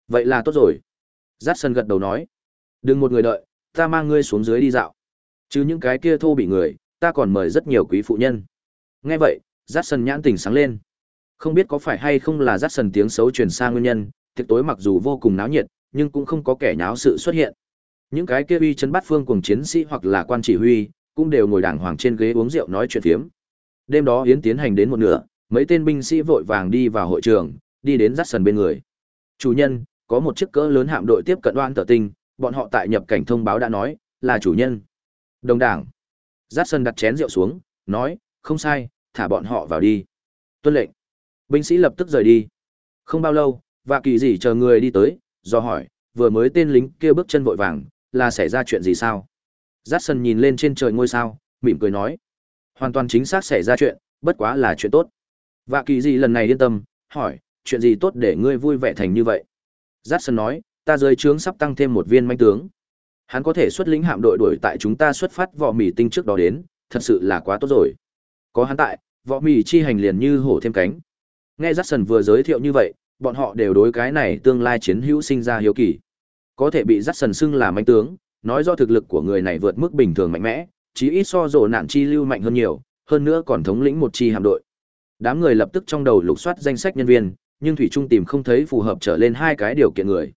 Vậy là tốt rồi. Giác sân gật đầu nói. Đừng một người đợi, ta mang ngươi xuống dưới đi dạo. Chứ những cái kia thô bị người, ta còn mời rất nhiều quý phụ nhân. Nghe vậy, Giác sân nhãn tỉnh sáng lên. Không biết có phải hay không là Giác sân tiếng xấu truyền sang nguyên nhân, tiệc tối mặc dù vô cùng náo nhiệt, nhưng cũng không có kẻ nháo sự xuất hiện. Những cái kia uy chấn bắt phương cùng chiến sĩ hoặc là quan chỉ huy, cũng đều ngồi đàng hoàng trên ghế uống rượu nói chuyện phiếm. Đêm đó yến tiến hành đến một nửa, mấy tên binh sĩ vội vàng đi vào hội trường, đi đến dắt sần bên người. Chủ nhân, có một chiếc cỡ lớn hạm đội tiếp cận đoan tờ tinh, bọn họ tại nhập cảnh thông báo đã nói, là chủ nhân. Đồng đảng. Dắt sần đặt chén rượu xuống, nói, không sai, thả bọn họ vào đi. Tuân lệnh. Binh sĩ lập tức rời đi. Không bao lâu, và kỳ gì chờ người đi tới, do hỏi, vừa mới tên lính kia bước chân vội vàng, là xảy ra chuyện gì sao? Dát sân nhìn lên trên trời ngôi sao, mỉm cười nói. Hoàn toàn chính xác xảy ra chuyện, bất quá là chuyện tốt. Và kỳ gì lần này yên tâm, hỏi, chuyện gì tốt để ngươi vui vẻ thành như vậy? giắt sân nói, ta dưới trướng sắp tăng thêm một viên manh tướng. Hắn có thể xuất lĩnh hạm đội đuổi tại chúng ta xuất phát võ mì tinh trước đó đến, thật sự là quá tốt rồi. Có hắn tại, võ mì chi hành liền như hổ thêm cánh. Nghe Jackson vừa giới thiệu như vậy, bọn họ đều đối cái này tương lai chiến hữu sinh ra hiếu kỳ. Có thể bị Jackson xưng là manh tướng, nói do thực lực của người này vượt mức bình thường mạnh mẽ, chí ít so rộ nạn chi lưu mạnh hơn nhiều, hơn nữa còn thống lĩnh một chi hạm đội. Đám người lập tức trong đầu lục soát danh sách nhân viên, nhưng thủy trung tìm không thấy phù hợp trở lên hai cái điều kiện người.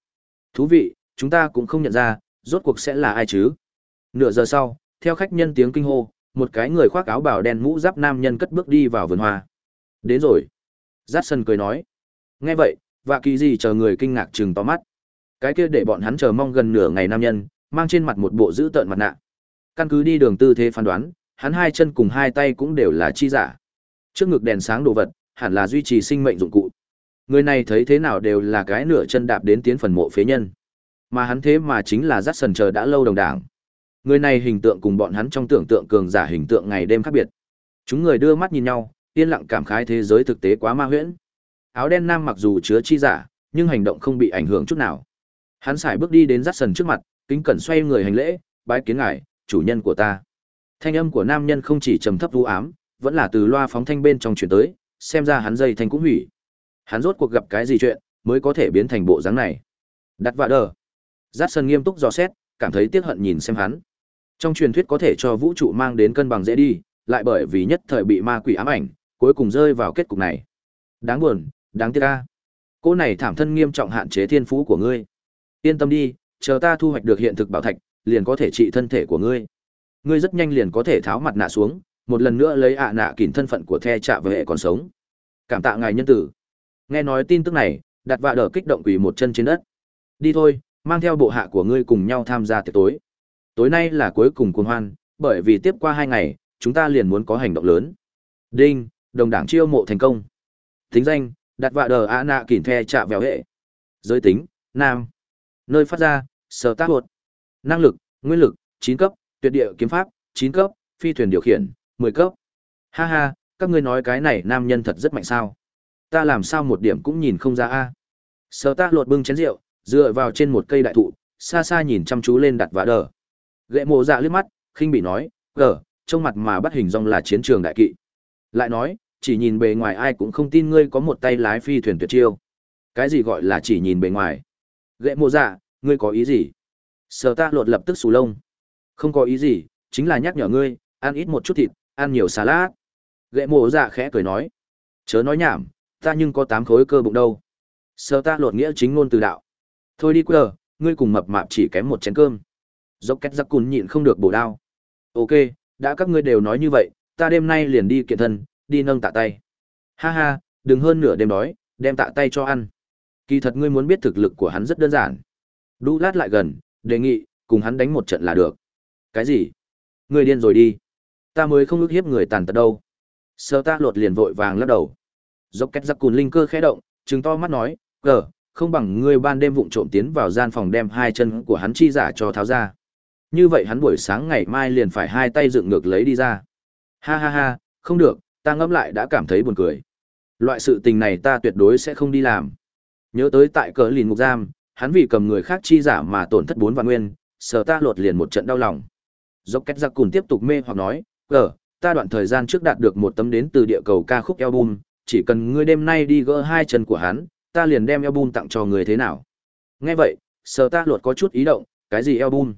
Thú vị, chúng ta cũng không nhận ra, rốt cuộc sẽ là ai chứ? Nửa giờ sau, theo khách nhân tiếng kinh hô, một cái người khoác áo bào đen mũ giáp nam nhân cất bước đi vào vườn hoa. Đến rồi. Dát sân cười nói. Nghe vậy, và kỳ gì chờ người kinh ngạc chừng to mắt. Cái kia để bọn hắn chờ mong gần nửa ngày nam nhân, mang trên mặt một bộ dữ tợn mặt nạ. Căn cứ đi đường tư thế phán đoán, hắn hai chân cùng hai tay cũng đều là chi giả. Trước ngực đèn sáng đồ vật, hẳn là duy trì sinh mệnh dụng cụ. Người này thấy thế nào đều là cái nửa chân đạp đến tiến phần mộ phế nhân. Mà hắn thế mà chính là dắt sần chờ đã lâu đồng đảng. Người này hình tượng cùng bọn hắn trong tưởng tượng cường giả hình tượng ngày đêm khác biệt. Chúng người đưa mắt nhìn nhau, yên lặng cảm khái thế giới thực tế quá ma huyễn. Áo đen nam mặc dù chứa chi giả, nhưng hành động không bị ảnh hưởng chút nào. Hắn xài bước đi đến dắt sần trước mặt, kính cẩn xoay người hành lễ, bái kiến ngài, chủ nhân của ta. Thanh âm của nam nhân không chỉ trầm thấp u ám, vẫn là từ loa phóng thanh bên trong truyền tới, xem ra hắn dây thanh cũng hủy. Hắn rốt cuộc gặp cái gì chuyện, mới có thể biến thành bộ dáng này. Đặt vạ đờ. Giác sân nghiêm túc dò xét, cảm thấy tiếc hận nhìn xem hắn. Trong truyền thuyết có thể cho vũ trụ mang đến cân bằng dễ đi, lại bởi vì nhất thời bị ma quỷ ám ảnh, cuối cùng rơi vào kết cục này. Đáng buồn, đáng tiếc a. Cô này thảm thân nghiêm trọng hạn chế thiên phú của ngươi. Yên tâm đi, chờ ta thu hoạch được hiện thực bảo thạch, liền có thể trị thân thể của ngươi. Ngươi rất nhanh liền có thể tháo mặt nạ xuống, một lần nữa lấy ạ nạ kỉn thân phận của the trạ về hệ còn sống. Cảm tạ ngài nhân tử. Nghe nói tin tức này, đặt vạ đỡ kích động quỳ một chân trên đất. Đi thôi, mang theo bộ hạ của ngươi cùng nhau tham gia tiệc tối. Tối nay là cuối cùng cuồng hoan, bởi vì tiếp qua hai ngày, chúng ta liền muốn có hành động lớn. Đinh, đồng đảng chiêu mộ thành công. Tính danh, đặt vạ đờ ạ nạ kỉn the trạ vèo hệ. Giới tính, nam. Nơi phát ra, sở tác hột. Năng lực, nguyên lực, chín cấp, tuyệt địa kiếm pháp, chín cấp, phi thuyền điều khiển, mười cấp. Ha ha, các ngươi nói cái này nam nhân thật rất mạnh sao? Ta làm sao một điểm cũng nhìn không ra a? Sở ta lột bưng chén rượu, dựa vào trên một cây đại thụ, xa xa nhìn chăm chú lên đặt vã đờ. ghệ mộ dạ liếc mắt, khinh bị nói, gờ, trông mặt mà bắt hình dong là chiến trường đại kỵ. Lại nói, chỉ nhìn bề ngoài ai cũng không tin ngươi có một tay lái phi thuyền tuyệt chiêu. Cái gì gọi là chỉ nhìn bề ngoài? ghệ mộ dạ, ngươi có ý gì? Sở ta lột lập tức xù lông. Không có ý gì, chính là nhắc nhở ngươi, ăn ít một chút thịt, ăn nhiều xà lát ghệ mộ dạ khẽ cười nói. Chớ nói nhảm, ta nhưng có tám khối cơ bụng đâu. Sở ta lột nghĩa chính ngôn từ đạo. Thôi đi quơ, ngươi cùng mập mạp chỉ kém một chén cơm. Dốc két giặc cùn nhịn không được bổ đao. Ok, đã các ngươi đều nói như vậy, ta đêm nay liền đi kiện thân, đi nâng tạ tay. Ha ha, đừng hơn nửa đêm đói, đem tạ tay cho ăn. Kỳ thật ngươi muốn biết thực lực của hắn rất đơn giản. Đu lát lại gần, đề nghị, cùng hắn đánh một trận là được. Cái gì? Ngươi điên rồi đi. Ta mới không ước hiếp người tàn tật đâu. Sơ ta lột liền vội vàng lắc đầu. Dốc két giặc cùn linh cơ khẽ động, chứng to mắt nói, cờ, không bằng ngươi ban đêm vụng trộm tiến vào gian phòng đem hai chân của hắn chi giả cho tháo ra. Như vậy hắn buổi sáng ngày mai liền phải hai tay dựng ngược lấy đi ra. Ha ha ha, không được, ta ngẫm lại đã cảm thấy buồn cười. Loại sự tình này ta tuyệt đối sẽ không đi làm. Nhớ tới tại cờ lìn ngục giam, hắn vì cầm người khác chi giả mà tổn thất bốn vạn nguyên, sở ta lột liền một trận đau lòng. Dốc kết giặc cùn tiếp tục mê hoặc nói, gờ, ta đoạn thời gian trước đạt được một tấm đến từ địa cầu ca khúc album, chỉ cần ngươi đêm nay đi gỡ hai chân của hắn, ta liền đem album tặng cho người thế nào. Nghe vậy, sở ta lột có chút ý động, cái gì album?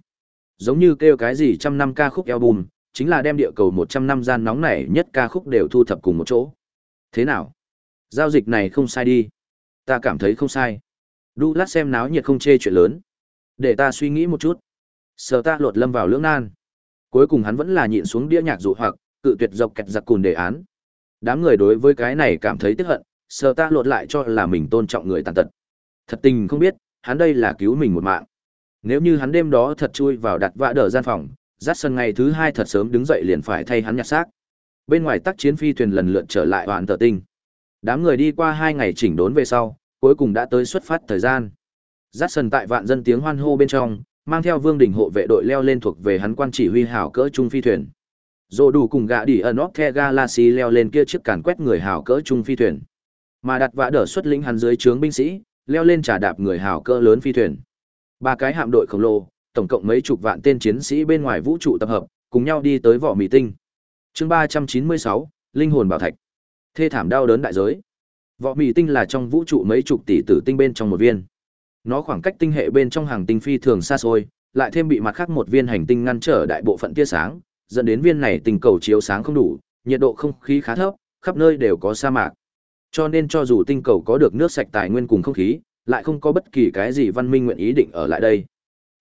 Giống như kêu cái gì trăm năm ca khúc album, chính là đem địa cầu một trăm năm gian nóng này nhất ca khúc đều thu thập cùng một chỗ. Thế nào? Giao dịch này không sai đi. Ta cảm thấy không sai. Đu lát xem náo nhiệt không chê chuyện lớn. Để ta suy nghĩ một chút. Sở ta lột lâm vào lưỡng nan. Cuối cùng hắn vẫn là nhịn xuống đĩa nhạc dụ hoặc, cự tuyệt dọc kẹt giặc cùn đề án. Đám người đối với cái này cảm thấy tiếc hận, sợ ta lột lại cho là mình tôn trọng người tàn tật. Thật tình không biết, hắn đây là cứu mình một mạng. Nếu như hắn đêm đó thật chui vào đặt vạ đỡ gian phòng, dắt sân ngày thứ hai thật sớm đứng dậy liền phải thay hắn nhặt xác. Bên ngoài tác chiến phi thuyền lần lượt trở lại hoàn tờ tinh. Đám người đi qua hai ngày chỉnh đốn về sau, cuối cùng đã tới xuất phát thời gian. Dắt sân tại vạn dân tiếng hoan hô bên trong, mang theo vương đình hộ vệ đội leo lên thuộc về hắn quan chỉ huy hảo cỡ trung phi thuyền. Dồ đủ cùng gã đi ẩn The Galaxy leo lên kia chiếc càn quét người hào cỡ trung phi thuyền. Mà đặt vã đỡ xuất lĩnh hắn dưới trướng binh sĩ, leo lên trả đạp người hào cỡ lớn phi thuyền. Ba cái hạm đội khổng lồ, tổng cộng mấy chục vạn tên chiến sĩ bên ngoài vũ trụ tập hợp, cùng nhau đi tới vỏ mì tinh. Chương ba trăm chín mươi sáu Linh hồn bảo thạch. Thê thảm đau đớn đại giới. Vỏ mì tinh là trong vũ trụ mấy chục tỷ tử tinh bên trong một viên. Nó khoảng cách tinh hệ bên trong hàng tinh phi thường xa xôi, lại thêm bị mặt khác một viên hành tinh ngăn trở đại bộ phận tia sáng, dẫn đến viên này tình cầu chiếu sáng không đủ, nhiệt độ không khí khá thấp, khắp nơi đều có sa mạc. Cho nên cho dù tinh cầu có được nước sạch tài nguyên cùng không khí, lại không có bất kỳ cái gì văn minh nguyện ý định ở lại đây.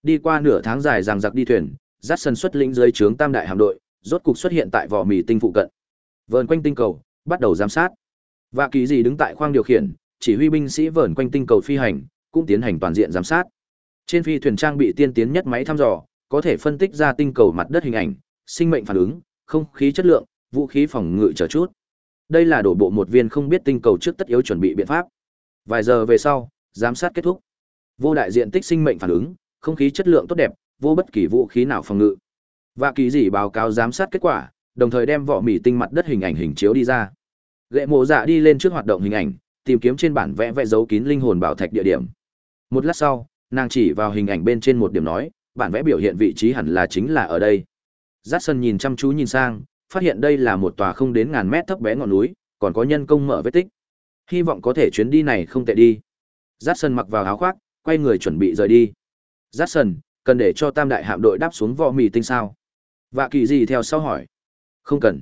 Đi qua nửa tháng dài rằng giặc đi thuyền, dắt sân xuất lĩnh dưới trướng tam đại hạm đội, rốt cục xuất hiện tại vỏ mì tinh phụ cận. Vờn quanh tinh cầu, bắt đầu giám sát. Và kỳ gì đứng tại khoang điều khiển, chỉ huy binh sĩ vờn quanh tinh cầu phi hành, cũng tiến hành toàn diện giám sát. Trên phi thuyền trang bị tiên tiến nhất máy thăm dò, có thể phân tích ra tinh cầu mặt đất hình ảnh, sinh mệnh phản ứng, không khí chất lượng, vũ khí phòng ngự chờ chút. Đây là đổ bộ một viên không biết tinh cầu trước tất yếu chuẩn bị biện pháp. Vài giờ về sau, giám sát kết thúc. Vô đại diện tích sinh mệnh phản ứng, không khí chất lượng tốt đẹp, vô bất kỳ vũ khí nào phòng ngự. Và kỳ gì báo cáo giám sát kết quả, đồng thời đem vỏ mỉ tinh mặt đất hình ảnh hình chiếu đi ra. Gệ mộ dạ đi lên trước hoạt động hình ảnh, tìm kiếm trên bản vẽ vẽ dấu kín linh hồn bảo thạch địa điểm. Một lát sau, nàng chỉ vào hình ảnh bên trên một điểm nói, bản vẽ biểu hiện vị trí hẳn là chính là ở đây. Jackson nhìn chăm chú nhìn sang, phát hiện đây là một tòa không đến ngàn mét thấp bé ngọn núi, còn có nhân công mở vết tích. Hy vọng có thể chuyến đi này không tệ đi. Jackson mặc vào áo khoác, quay người chuẩn bị rời đi. Jackson, cần để cho tam đại hạm đội đáp xuống võ mì tinh sao? Vạ kỳ gì theo sau hỏi? Không cần.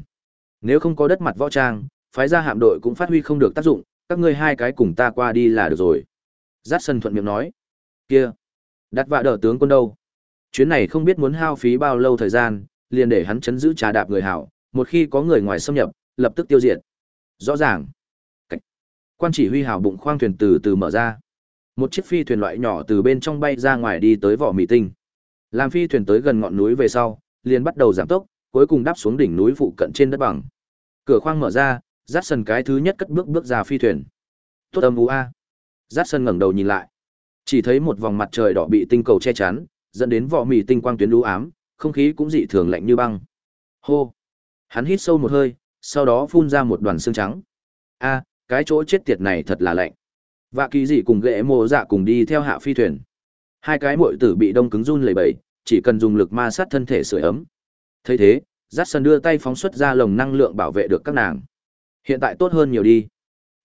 Nếu không có đất mặt võ trang, phái ra hạm đội cũng phát huy không được tác dụng, các ngươi hai cái cùng ta qua đi là được rồi. Jackson thuận miệng nói. Kia, đặt vạ đỡ tướng quân đâu? Chuyến này không biết muốn hao phí bao lâu thời gian, liền để hắn chấn giữ trà đạp người hảo, một khi có người ngoài xâm nhập, lập tức tiêu diệt. Rõ ràng. Cách. Quan chỉ huy hảo bụng khoang thuyền từ từ mở ra. Một chiếc phi thuyền loại nhỏ từ bên trong bay ra ngoài đi tới vỏ mì tinh. Làm phi thuyền tới gần ngọn núi về sau, liền bắt đầu giảm tốc, cuối cùng đáp xuống đỉnh núi phụ cận trên đất bằng. Cửa khoang mở ra, Dát Sần cái thứ nhất cất bước bước ra phi thuyền. Tốt âm u a. Dát Sần ngẩng đầu nhìn lại, chỉ thấy một vòng mặt trời đỏ bị tinh cầu che chắn, dẫn đến vỏ mì tinh quang tuyến lũ ám, không khí cũng dị thường lạnh như băng. Hô. Hắn hít sâu một hơi, sau đó phun ra một đoàn xương trắng. A, cái chỗ chết tiệt này thật là lạnh. Vạ kỳ dị cùng ghệ mồ dạ cùng đi theo hạ phi thuyền. Hai cái muội tử bị đông cứng run lẩy bẩy, chỉ cần dùng lực ma sát thân thể sưởi ấm. thấy thế, Dát sơn đưa tay phóng xuất ra lồng năng lượng bảo vệ được các nàng. Hiện tại tốt hơn nhiều đi.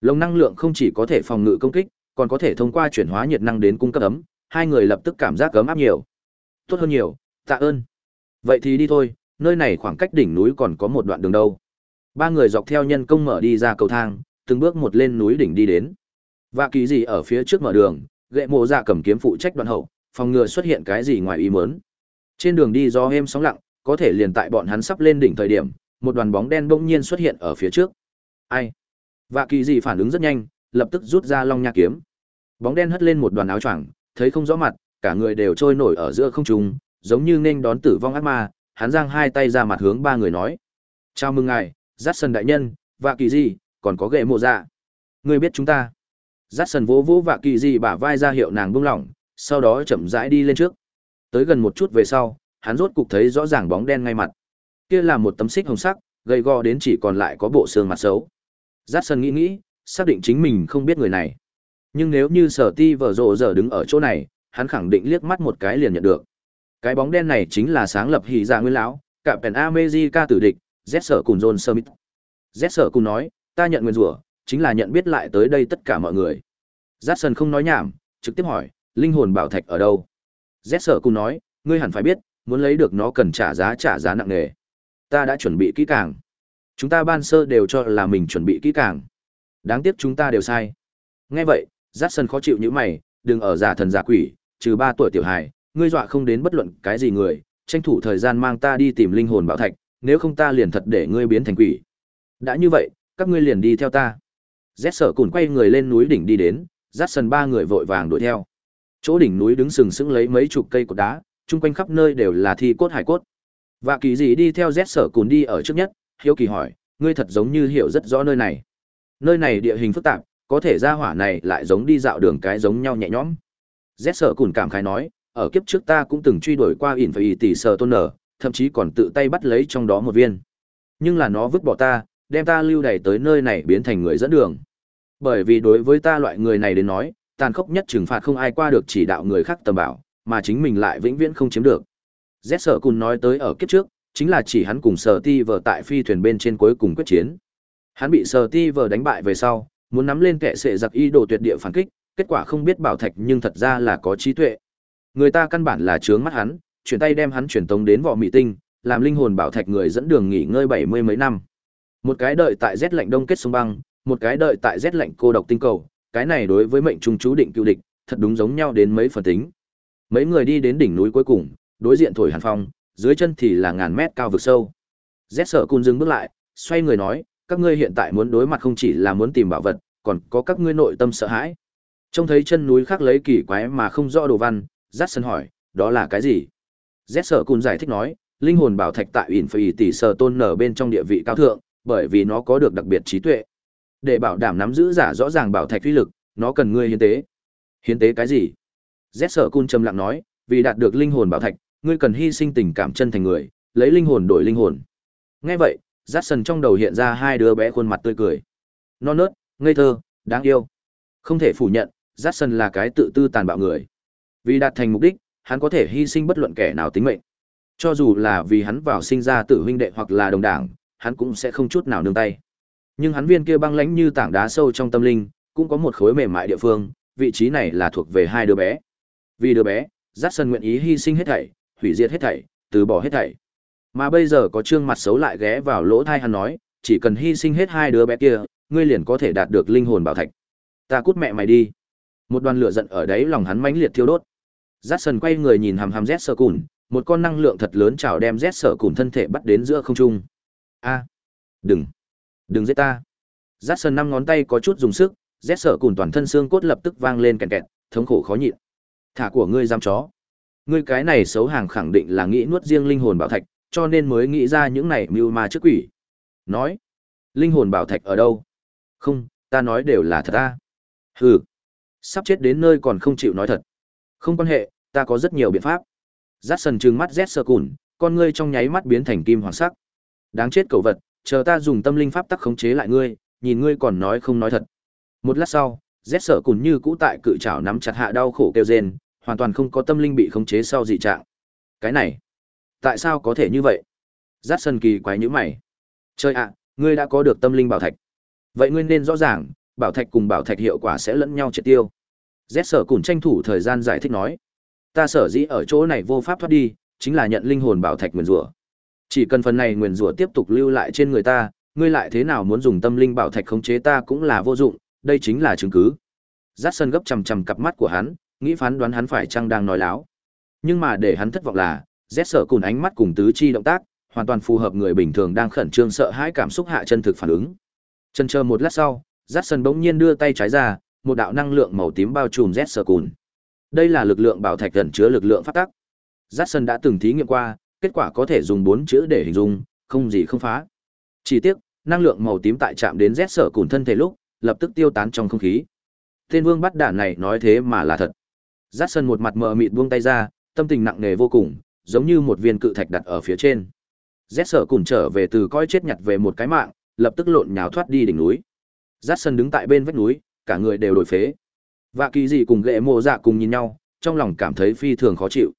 Lồng năng lượng không chỉ có thể phòng ngự công kích, còn có thể thông qua chuyển hóa nhiệt năng đến cung cấp ấm, hai người lập tức cảm giác ấm áp nhiều. Tốt hơn nhiều, tạ ơn. Vậy thì đi thôi, nơi này khoảng cách đỉnh núi còn có một đoạn đường đâu. Ba người dọc theo nhân công mở đi ra cầu thang, từng bước một lên núi đỉnh đi đến. Và kỳ gì ở phía trước mở đường, gệ mộ dạ cầm kiếm phụ trách đoạn hậu, phòng ngừa xuất hiện cái gì ngoài ý muốn. Trên đường đi do êm sóng lặng, có thể liền tại bọn hắn sắp lên đỉnh thời điểm, một đoàn bóng đen bỗng nhiên xuất hiện ở phía trước. Ai? Và kỳ gì phản ứng rất nhanh, lập tức rút ra long nha kiếm. Bóng đen hất lên một đoàn áo choàng, thấy không rõ mặt, cả người đều trôi nổi ở giữa không trung, giống như nên đón tử vong ác ma, hắn giang hai tay ra mặt hướng ba người nói: "Chào mừng ngài, Dát Sân đại nhân, và kỳ gì, còn có ghệ mộ dạ. Ngươi biết chúng ta?" Dát Sân vỗ vỗ và kỳ gì bả vai ra hiệu nàng buông lỏng, sau đó chậm rãi đi lên trước. Tới gần một chút về sau, hắn rốt cục thấy rõ ràng bóng đen ngay mặt. Kia là một tấm xích hồng sắc, gầy gò đến chỉ còn lại có bộ xương mặt xấu. Dát Sân nghĩ nghĩ, xác định chính mình không biết người này. Nhưng nếu như sở ti vở rộ giờ đứng ở chỗ này, hắn khẳng định liếc mắt một cái liền nhận được. Cái bóng đen này chính là sáng lập hỉ dạ nguyên lão, cả Pen America tử địch, Z sở cùng John Smith. Z sở cùng nói, ta nhận nguyên rủa, chính là nhận biết lại tới đây tất cả mọi người. Jackson không nói nhảm, trực tiếp hỏi, linh hồn bảo thạch ở đâu? Z sở cùng nói, ngươi hẳn phải biết, muốn lấy được nó cần trả giá trả giá nặng nề. Ta đã chuẩn bị kỹ càng. Chúng ta ban sơ đều cho là mình chuẩn bị kỹ càng. Đáng tiếc chúng ta đều sai. Nghe vậy, Jackson khó chịu như mày, đừng ở giả thần giả quỷ, trừ ba tuổi tiểu hài, ngươi dọa không đến bất luận cái gì người, tranh thủ thời gian mang ta đi tìm linh hồn bảo thạch, nếu không ta liền thật để ngươi biến thành quỷ. Đã như vậy, các ngươi liền đi theo ta. Rét sở cùn quay người lên núi đỉnh đi đến, Jackson ba người vội vàng đuổi theo. Chỗ đỉnh núi đứng sừng sững lấy mấy chục cây cột đá, chung quanh khắp nơi đều là thi cốt hải cốt. Và kỳ gì đi theo rét sở cùn đi ở trước nhất, hiếu kỳ hỏi, ngươi thật giống như hiểu rất rõ nơi này. Nơi này địa hình phức tạp, có thể ra hỏa này lại giống đi dạo đường cái giống nhau nhẹ nhõm. Rét sở cùn cảm khái nói, ở kiếp trước ta cũng từng truy đuổi qua ỉn phải tỷ sợ tôn nở, thậm chí còn tự tay bắt lấy trong đó một viên. Nhưng là nó vứt bỏ ta, đem ta lưu đày tới nơi này biến thành người dẫn đường. Bởi vì đối với ta loại người này đến nói, tàn khốc nhất trừng phạt không ai qua được chỉ đạo người khác tầm bảo, mà chính mình lại vĩnh viễn không chiếm được. Z sở cùn nói tới ở kiếp trước, chính là chỉ hắn cùng sợ ti vờ tại phi thuyền bên trên cuối cùng quyết chiến. Hắn bị sợ ti vờ đánh bại về sau, muốn nắm lên kệ sệ giặc y đồ tuyệt địa phản kích, kết quả không biết bảo thạch nhưng thật ra là có trí tuệ. Người ta căn bản là trướng mắt hắn, chuyển tay đem hắn chuyển tống đến vỏ mỹ tinh, làm linh hồn bảo thạch người dẫn đường nghỉ ngơi bảy mươi mấy năm. Một cái đợi tại rét lạnh đông kết sông băng, một cái đợi tại rét lạnh cô độc tinh cầu, cái này đối với mệnh trung chú định cựu địch, thật đúng giống nhau đến mấy phần tính. Mấy người đi đến đỉnh núi cuối cùng, đối diện thổi hàn phong, dưới chân thì là ngàn mét cao vực sâu. Rét sợ cun dừng bước lại, xoay người nói, các ngươi hiện tại muốn đối mặt không chỉ là muốn tìm bảo vật, còn có các ngươi nội tâm sợ hãi. Trông thấy chân núi khác lấy kỳ quái mà không rõ đồ văn, Dát sân hỏi, đó là cái gì? Z sở cun giải thích nói, linh hồn bảo thạch tại ỉn phì tỷ sở tôn nở bên trong địa vị cao thượng, bởi vì nó có được đặc biệt trí tuệ. Để bảo đảm nắm giữ giả rõ ràng bảo thạch uy lực, nó cần ngươi hiến tế. Hiến tế cái gì? Z sở cun trầm lặng nói, vì đạt được linh hồn bảo thạch, ngươi cần hy sinh tình cảm chân thành người, lấy linh hồn đổi linh hồn. Nghe vậy, Jackson trong đầu hiện ra hai đứa bé khuôn mặt tươi cười. Non nớt, ngây thơ, đáng yêu. Không thể phủ nhận, Jackson là cái tự tư tàn bạo người. Vì đạt thành mục đích, hắn có thể hy sinh bất luận kẻ nào tính mệnh. Cho dù là vì hắn vào sinh ra tử huynh đệ hoặc là đồng đảng, hắn cũng sẽ không chút nào nương tay. Nhưng hắn viên kia băng lãnh như tảng đá sâu trong tâm linh, cũng có một khối mềm mại địa phương, vị trí này là thuộc về hai đứa bé. Vì đứa bé, Jackson nguyện ý hy sinh hết thảy, hủy diệt hết thảy, từ bỏ hết thảy. Mà bây giờ có trương mặt xấu lại ghé vào lỗ thai hắn nói, chỉ cần hy sinh hết hai đứa bé kia, ngươi liền có thể đạt được linh hồn bảo thạch. Ta cút mẹ mày đi. Một đoàn lửa giận ở đấy lòng hắn mãnh liệt thiêu đốt. Jackson quay người nhìn hàm hàm Z Sở Cùn, một con năng lượng thật lớn chảo đem Z Sở Cùn thân thể bắt đến giữa không trung. A, đừng, đừng giết ta. Jackson năm ngón tay có chút dùng sức, Z Sở Cùn toàn thân xương cốt lập tức vang lên kẹt kẹt, thống khổ khó nhịn. Thả của ngươi giam chó. Ngươi cái này xấu hàng khẳng định là nghĩ nuốt riêng linh hồn bảo thạch, cho nên mới nghĩ ra những này mưu ma trước quỷ. Nói, linh hồn bảo thạch ở đâu? Không, ta nói đều là thật ta. Hừ, sắp chết đến nơi còn không chịu nói thật. Không quan hệ, ta có rất nhiều biện pháp. Dát sần trừng mắt rét sơ cùn, con ngươi trong nháy mắt biến thành kim hoàng sắc. Đáng chết cầu vật, chờ ta dùng tâm linh pháp tắc khống chế lại ngươi, nhìn ngươi còn nói không nói thật. Một lát sau, rét sợ cùn như cũ tại cự trảo nắm chặt hạ đau khổ kêu rên, hoàn toàn không có tâm linh bị khống chế sau dị trạng. Cái này, tại sao có thể như vậy? Dát sân kỳ quái nhíu mày. Chơi ạ, ngươi đã có được tâm linh bảo thạch. Vậy ngươi nên rõ ràng, bảo thạch cùng bảo thạch hiệu quả sẽ lẫn nhau triệt tiêu. Z sở cùng tranh thủ thời gian giải thích nói. Ta sở dĩ ở chỗ này vô pháp thoát đi, chính là nhận linh hồn bảo thạch nguyền rủa. Chỉ cần phần này nguyền rủa tiếp tục lưu lại trên người ta, ngươi lại thế nào muốn dùng tâm linh bảo thạch khống chế ta cũng là vô dụng, đây chính là chứng cứ. Dát sân gấp chằm chằm cặp mắt của hắn, nghĩ phán đoán hắn phải chăng đang nói láo. Nhưng mà để hắn thất vọng là, Z sở cùng ánh mắt cùng tứ chi động tác, hoàn toàn phù hợp người bình thường đang khẩn trương sợ hãi cảm xúc hạ chân thực phản ứng. Chân chờ một lát sau, Dát sân bỗng nhiên đưa tay trái ra, một đạo năng lượng màu tím bao trùm Z cùn. Đây là lực lượng bảo thạch gần chứa lực lượng phát tắc. Jackson đã từng thí nghiệm qua, kết quả có thể dùng bốn chữ để hình dung, không gì không phá. Chỉ tiếc, năng lượng màu tím tại chạm đến Z sở cùn thân thể lúc, lập tức tiêu tán trong không khí. Tên vương bắt đạn này nói thế mà là thật. Jackson một mặt mờ mịt buông tay ra, tâm tình nặng nề vô cùng, giống như một viên cự thạch đặt ở phía trên. Z sở cùn trở về từ coi chết nhặt về một cái mạng, lập tức lộn nhào thoát đi đỉnh núi. Jackson đứng tại bên vách núi, cả người đều đổi phế. Và kỳ gì cùng ghệ mộ dạ cùng nhìn nhau, trong lòng cảm thấy phi thường khó chịu.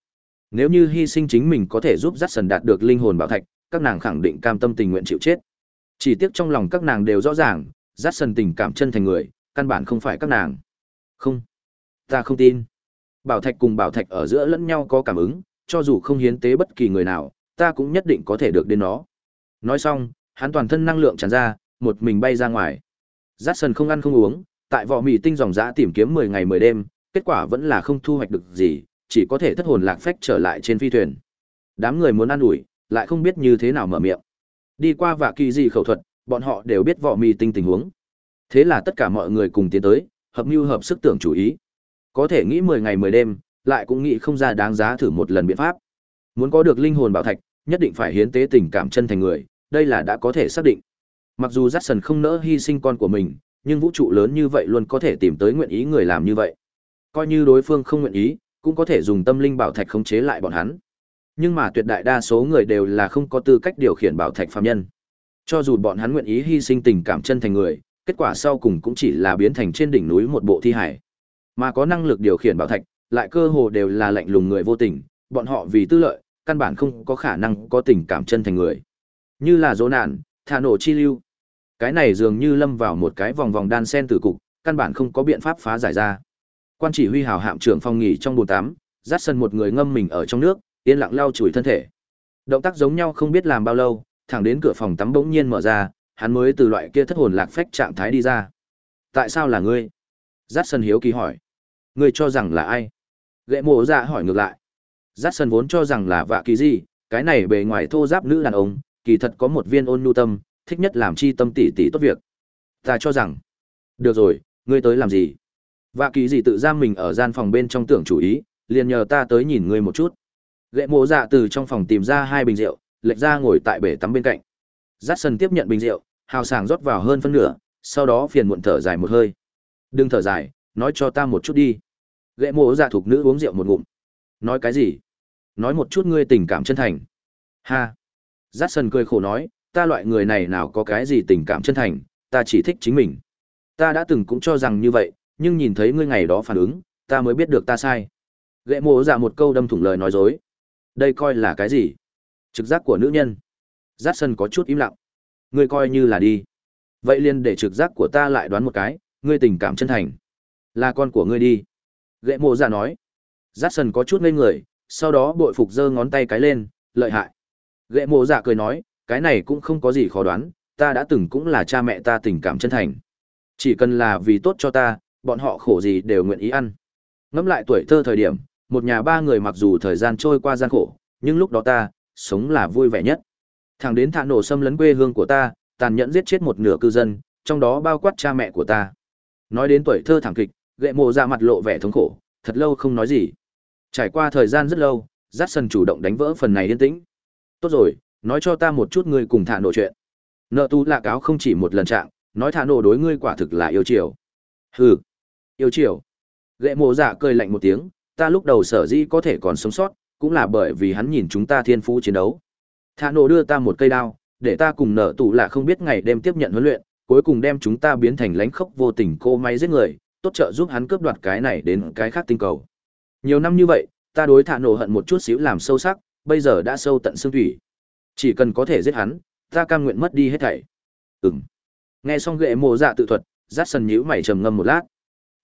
Nếu như hy sinh chính mình có thể giúp dắt sần đạt được linh hồn bảo thạch, các nàng khẳng định cam tâm tình nguyện chịu chết. Chỉ tiếc trong lòng các nàng đều rõ ràng, dắt sần tình cảm chân thành người, căn bản không phải các nàng. Không, ta không tin. Bảo thạch cùng bảo thạch ở giữa lẫn nhau có cảm ứng, cho dù không hiến tế bất kỳ người nào, ta cũng nhất định có thể được đến nó. Nói xong, hắn toàn thân năng lượng tràn ra, một mình bay ra ngoài. Dát sần không ăn không uống, tại vỏ mì tinh dòng dã tìm kiếm 10 ngày 10 đêm, kết quả vẫn là không thu hoạch được gì, chỉ có thể thất hồn lạc phách trở lại trên phi thuyền. Đám người muốn ăn ủi, lại không biết như thế nào mở miệng. Đi qua vạ kỳ gì khẩu thuật, bọn họ đều biết vỏ mì tinh tình huống. Thế là tất cả mọi người cùng tiến tới, hợp mưu hợp sức tưởng chủ ý. Có thể nghĩ 10 ngày 10 đêm, lại cũng nghĩ không ra đáng giá thử một lần biện pháp. Muốn có được linh hồn bảo thạch, nhất định phải hiến tế tình cảm chân thành người, đây là đã có thể xác định. Mặc dù Jackson không nỡ hy sinh con của mình, nhưng vũ trụ lớn như vậy luôn có thể tìm tới nguyện ý người làm như vậy. Coi như đối phương không nguyện ý, cũng có thể dùng tâm linh bảo thạch khống chế lại bọn hắn. Nhưng mà tuyệt đại đa số người đều là không có tư cách điều khiển bảo thạch phàm nhân. Cho dù bọn hắn nguyện ý hy sinh tình cảm chân thành người, kết quả sau cùng cũng chỉ là biến thành trên đỉnh núi một bộ thi hải. Mà có năng lực điều khiển bảo thạch, lại cơ hồ đều là lạnh lùng người vô tình, bọn họ vì tư lợi, căn bản không có khả năng có tình cảm chân thành người. Như là dỗ nạn, thả nổ chi lưu. Cái này dường như lâm vào một cái vòng vòng đan sen tử cục, căn bản không có biện pháp phá giải ra. Quan chỉ huy hào hạm trưởng phòng nghỉ trong bồn tắm, dắt sân một người ngâm mình ở trong nước, yên lặng lau chùi thân thể. Động tác giống nhau không biết làm bao lâu, thẳng đến cửa phòng tắm bỗng nhiên mở ra, hắn mới từ loại kia thất hồn lạc phách trạng thái đi ra. Tại sao là ngươi? Dắt sân hiếu kỳ hỏi. Ngươi cho rằng là ai? Gệ mộ dạ hỏi ngược lại. Dắt sân vốn cho rằng là vạ kỳ gì, cái này bề ngoài thô giáp nữ đàn ông, kỳ thật có một viên ôn nhu tâm, thích nhất làm chi tâm tỷ tỷ tốt việc. Ta cho rằng, được rồi, ngươi tới làm gì? Vạ kỳ gì tự giam mình ở gian phòng bên trong tưởng chủ ý, liền nhờ ta tới nhìn ngươi một chút. lệ mộ dạ từ trong phòng tìm ra hai bình rượu, lệch ra ngồi tại bể tắm bên cạnh. Dát sân tiếp nhận bình rượu, hào sảng rót vào hơn phân nửa, sau đó phiền muộn thở dài một hơi. Đừng thở dài, nói cho ta một chút đi. lệ mộ dạ thuộc nữ uống rượu một ngụm. Nói cái gì? Nói một chút ngươi tình cảm chân thành. Ha. Dát sân cười khổ nói, ta loại người này nào có cái gì tình cảm chân thành, ta chỉ thích chính mình. Ta đã từng cũng cho rằng như vậy, nhưng nhìn thấy ngươi ngày đó phản ứng, ta mới biết được ta sai. Gệ mộ giả một câu đâm thủng lời nói dối. Đây coi là cái gì? Trực giác của nữ nhân. Giác sân có chút im lặng. Ngươi coi như là đi. Vậy liền để trực giác của ta lại đoán một cái, ngươi tình cảm chân thành. Là con của ngươi đi. Gệ mộ giả nói. Giác sân có chút ngây người, sau đó bội phục giơ ngón tay cái lên, lợi hại. Gệ mộ giả cười nói, cái này cũng không có gì khó đoán, ta đã từng cũng là cha mẹ ta tình cảm chân thành. Chỉ cần là vì tốt cho ta, bọn họ khổ gì đều nguyện ý ăn. Ngẫm lại tuổi thơ thời điểm, một nhà ba người mặc dù thời gian trôi qua gian khổ, nhưng lúc đó ta, sống là vui vẻ nhất. Thẳng đến thả nổ xâm lấn quê hương của ta, tàn nhẫn giết chết một nửa cư dân, trong đó bao quát cha mẹ của ta. Nói đến tuổi thơ thảm kịch, gệ mộ ra mặt lộ vẻ thống khổ, thật lâu không nói gì. Trải qua thời gian rất lâu, jackson chủ động đánh vỡ phần này yên tĩnh. Tốt rồi, nói cho ta một chút ngươi cùng thả nổ chuyện. Nợ tu lạ cáo không chỉ một lần trạng, nói thả nổ đối ngươi quả thực là yêu chiều. Hừ, yêu chiều. Lệ mộ dạ cười lạnh một tiếng, ta lúc đầu sở dĩ có thể còn sống sót, cũng là bởi vì hắn nhìn chúng ta thiên phú chiến đấu. Thả nổ đưa ta một cây đao, để ta cùng nợ tù là không biết ngày đêm tiếp nhận huấn luyện, cuối cùng đem chúng ta biến thành lãnh khốc vô tình cô máy giết người, tốt trợ giúp hắn cướp đoạt cái này đến cái khác tinh cầu. Nhiều năm như vậy, ta đối thả nổ hận một chút xíu làm sâu sắc, bây giờ đã sâu tận xương thủy. Chỉ cần có thể giết hắn, ta cam nguyện mất đi hết thảy. Ừm. Nghe xong ghệ mộ dạ tự thuật, rát sần nhíu mày trầm ngâm một lát.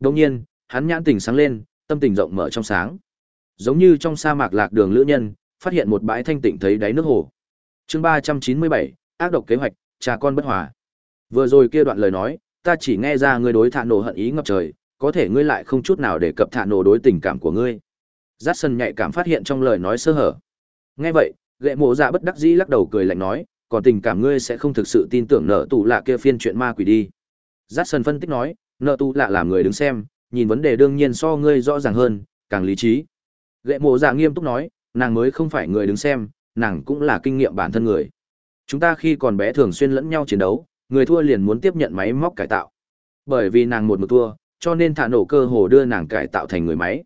Đồng nhiên, hắn nhãn tình sáng lên, tâm tình rộng mở trong sáng. Giống như trong sa mạc lạc đường lữ nhân, phát hiện một bãi thanh tịnh thấy đáy nước hồ. Chương ba trăm chín mươi bảy, ác độc kế hoạch, cha con bất hòa. Vừa rồi kia đoạn lời nói, ta chỉ nghe ra ngươi đối thạ nổ hận ý ngập trời, có thể ngươi lại không chút nào để cập thạ nổ đối tình cảm của ngươi. Dát sân nhạy cảm phát hiện trong lời nói sơ hở. Nghe vậy, gệ mộ dạ bất đắc dĩ lắc đầu cười lạnh nói, còn tình cảm ngươi sẽ không thực sự tin tưởng nợ tù lạ kia phiên chuyện ma quỷ đi. Dát sân phân tích nói, nợ tù lạ làm người đứng xem, nhìn vấn đề đương nhiên so ngươi rõ ràng hơn, càng lý trí. Gệ mộ dạ nghiêm túc nói, nàng mới không phải người đứng xem, nàng cũng là kinh nghiệm bản thân người. Chúng ta khi còn bé thường xuyên lẫn nhau chiến đấu, người thua liền muốn tiếp nhận máy móc cải tạo. Bởi vì nàng một một thua, cho nên thả nổ cơ hồ đưa nàng cải tạo thành người máy.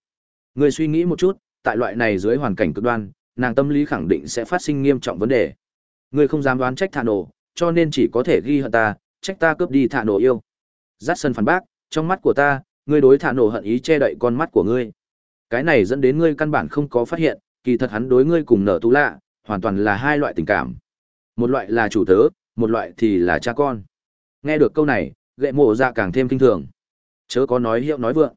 Người suy nghĩ một chút, tại loại này dưới hoàn cảnh cực đoan, nàng tâm lý khẳng định sẽ phát sinh nghiêm trọng vấn đề. Ngươi không dám đoán trách thả nổ, cho nên chỉ có thể ghi hận ta, trách ta cướp đi thả nổ yêu. Dát sân phản bác, trong mắt của ta, ngươi đối thả nổ hận ý che đậy con mắt của ngươi. Cái này dẫn đến ngươi căn bản không có phát hiện, kỳ thật hắn đối ngươi cùng nở tú lạ, hoàn toàn là hai loại tình cảm. Một loại là chủ tớ, một loại thì là cha con. Nghe được câu này, gệ mộ dạ càng thêm kinh thường. Chớ có nói hiệu nói vượng.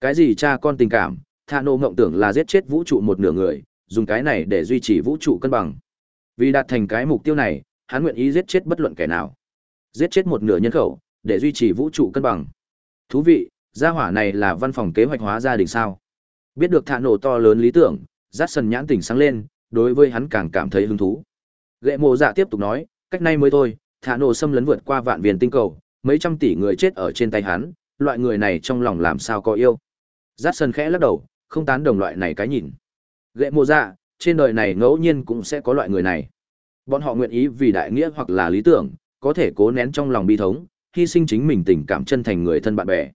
Cái gì cha con tình cảm, thả nổ ngộng tưởng là giết chết vũ trụ một nửa người, dùng cái này để duy trì vũ trụ cân bằng. Vì đạt thành cái mục tiêu này, hắn nguyện ý giết chết bất luận kẻ nào. Giết chết một nửa nhân khẩu, để duy trì vũ trụ cân bằng. Thú vị, gia hỏa này là văn phòng kế hoạch hóa gia đình sao? Biết được thạ nổ to lớn lý tưởng, rát sần nhãn tỉnh sáng lên, đối với hắn càng cảm thấy hứng thú. Gệ mộ dạ tiếp tục nói, cách nay mới thôi, thạ nổ xâm lấn vượt qua vạn viên tinh cầu, mấy trăm tỷ người chết ở trên tay hắn, loại người này trong lòng làm sao có yêu. Rát sần khẽ lắc đầu, không tán đồng loại này cái nhìn. Gệ mộ dạ, trên đời này ngẫu nhiên cũng sẽ có loại người này. Bọn họ nguyện ý vì đại nghĩa hoặc là lý tưởng, có thể cố nén trong lòng bi thống, hy sinh chính mình tình cảm chân thành người thân bạn bè.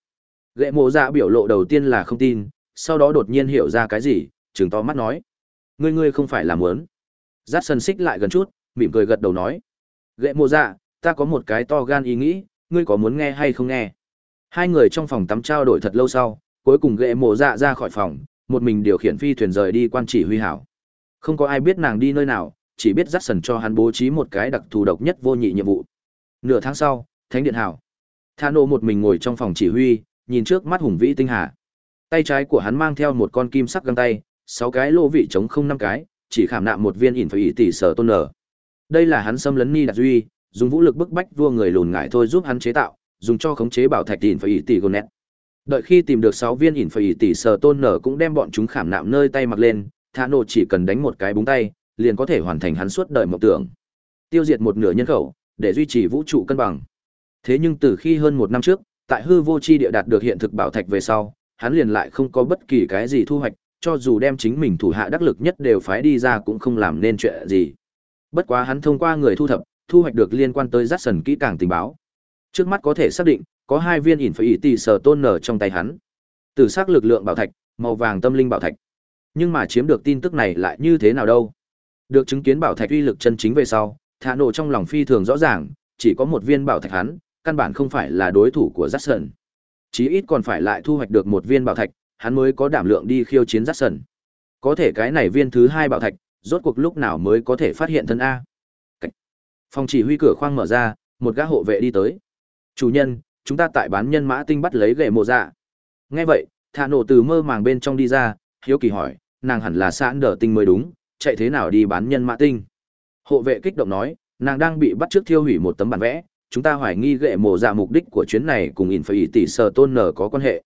Gệ mộ dạ biểu lộ đầu tiên là không tin, sau đó đột nhiên hiểu ra cái gì, chừng to mắt nói. Ngươi ngươi không phải là muốn. Giáp sân xích lại gần chút, mỉm cười gật đầu nói. Gệ mộ dạ, ta có một cái to gan ý nghĩ, ngươi có muốn nghe hay không nghe. Hai người trong phòng tắm trao đổi thật lâu sau, cuối cùng gệ mộ dạ ra khỏi phòng, một mình điều khiển phi thuyền rời đi quan chỉ huy hảo. Không có ai biết nàng đi nơi nào, chỉ biết dắt sần cho hắn bố trí một cái đặc thù độc nhất vô nhị nhiệm vụ. Nửa tháng sau, Thánh điện hảo. Thano một mình ngồi trong phòng chỉ huy, nhìn trước mắt hùng vĩ tinh hà. Tay trái của hắn mang theo một con kim sắc găng tay, sáu cái lô vị chống không năm cái, chỉ khảm nạm một viên ỉn phải tỷ sở tôn nở. Đây là hắn xâm lấn ni đạt duy, dùng vũ lực bức bách vua người lùn ngại thôi giúp hắn chế tạo, dùng cho khống chế bảo thạch ỉn phải tỷ gonet. Đợi khi tìm được sáu viên ỉn phải tỷ sờ tôn nở cũng đem bọn chúng khảm nạm nơi tay mặc lên, Thả nổ chỉ cần đánh một cái búng tay, liền có thể hoàn thành hắn suốt đời mộng tưởng. Tiêu diệt một nửa nhân khẩu, để duy trì vũ trụ cân bằng. Thế nhưng từ khi hơn một năm trước, tại hư vô chi địa đạt được hiện thực bảo thạch về sau, hắn liền lại không có bất kỳ cái gì thu hoạch, cho dù đem chính mình thủ hạ đắc lực nhất đều phái đi ra cũng không làm nên chuyện gì. Bất quá hắn thông qua người thu thập, thu hoạch được liên quan tới rắc sần kỹ càng tình báo. Trước mắt có thể xác định, có hai viên ỉn phải ỉ tỉ sở tôn nở trong tay hắn. Từ xác lực lượng bảo thạch, màu vàng tâm linh bảo thạch. Nhưng mà chiếm được tin tức này lại như thế nào đâu? Được chứng kiến bảo thạch uy lực chân chính về sau, thả nổ trong lòng phi thường rõ ràng, chỉ có một viên bảo thạch hắn, căn bản không phải là đối thủ của Jackson. Chí ít còn phải lại thu hoạch được một viên bảo thạch, hắn mới có đảm lượng đi khiêu chiến Jackson. Có thể cái này viên thứ hai bảo thạch, rốt cuộc lúc nào mới có thể phát hiện thân A. Cách. Phòng chỉ huy cửa khoang mở ra, một gã hộ vệ đi tới. Chủ nhân, chúng ta tại bán nhân mã tinh bắt lấy gậy mộ dạ. Nghe vậy, thạ nổ từ mơ màng bên trong đi ra, hiếu kỳ hỏi, nàng hẳn là sẵn đờ tinh mới đúng, chạy thế nào đi bán nhân mã tinh. Hộ vệ kích động nói, nàng đang bị bắt trước thiêu hủy một tấm bản vẽ, chúng ta hoài nghi gệ mộ dạ mục đích của chuyến này cùng ỉn phải tỷ sở tôn nở có quan hệ.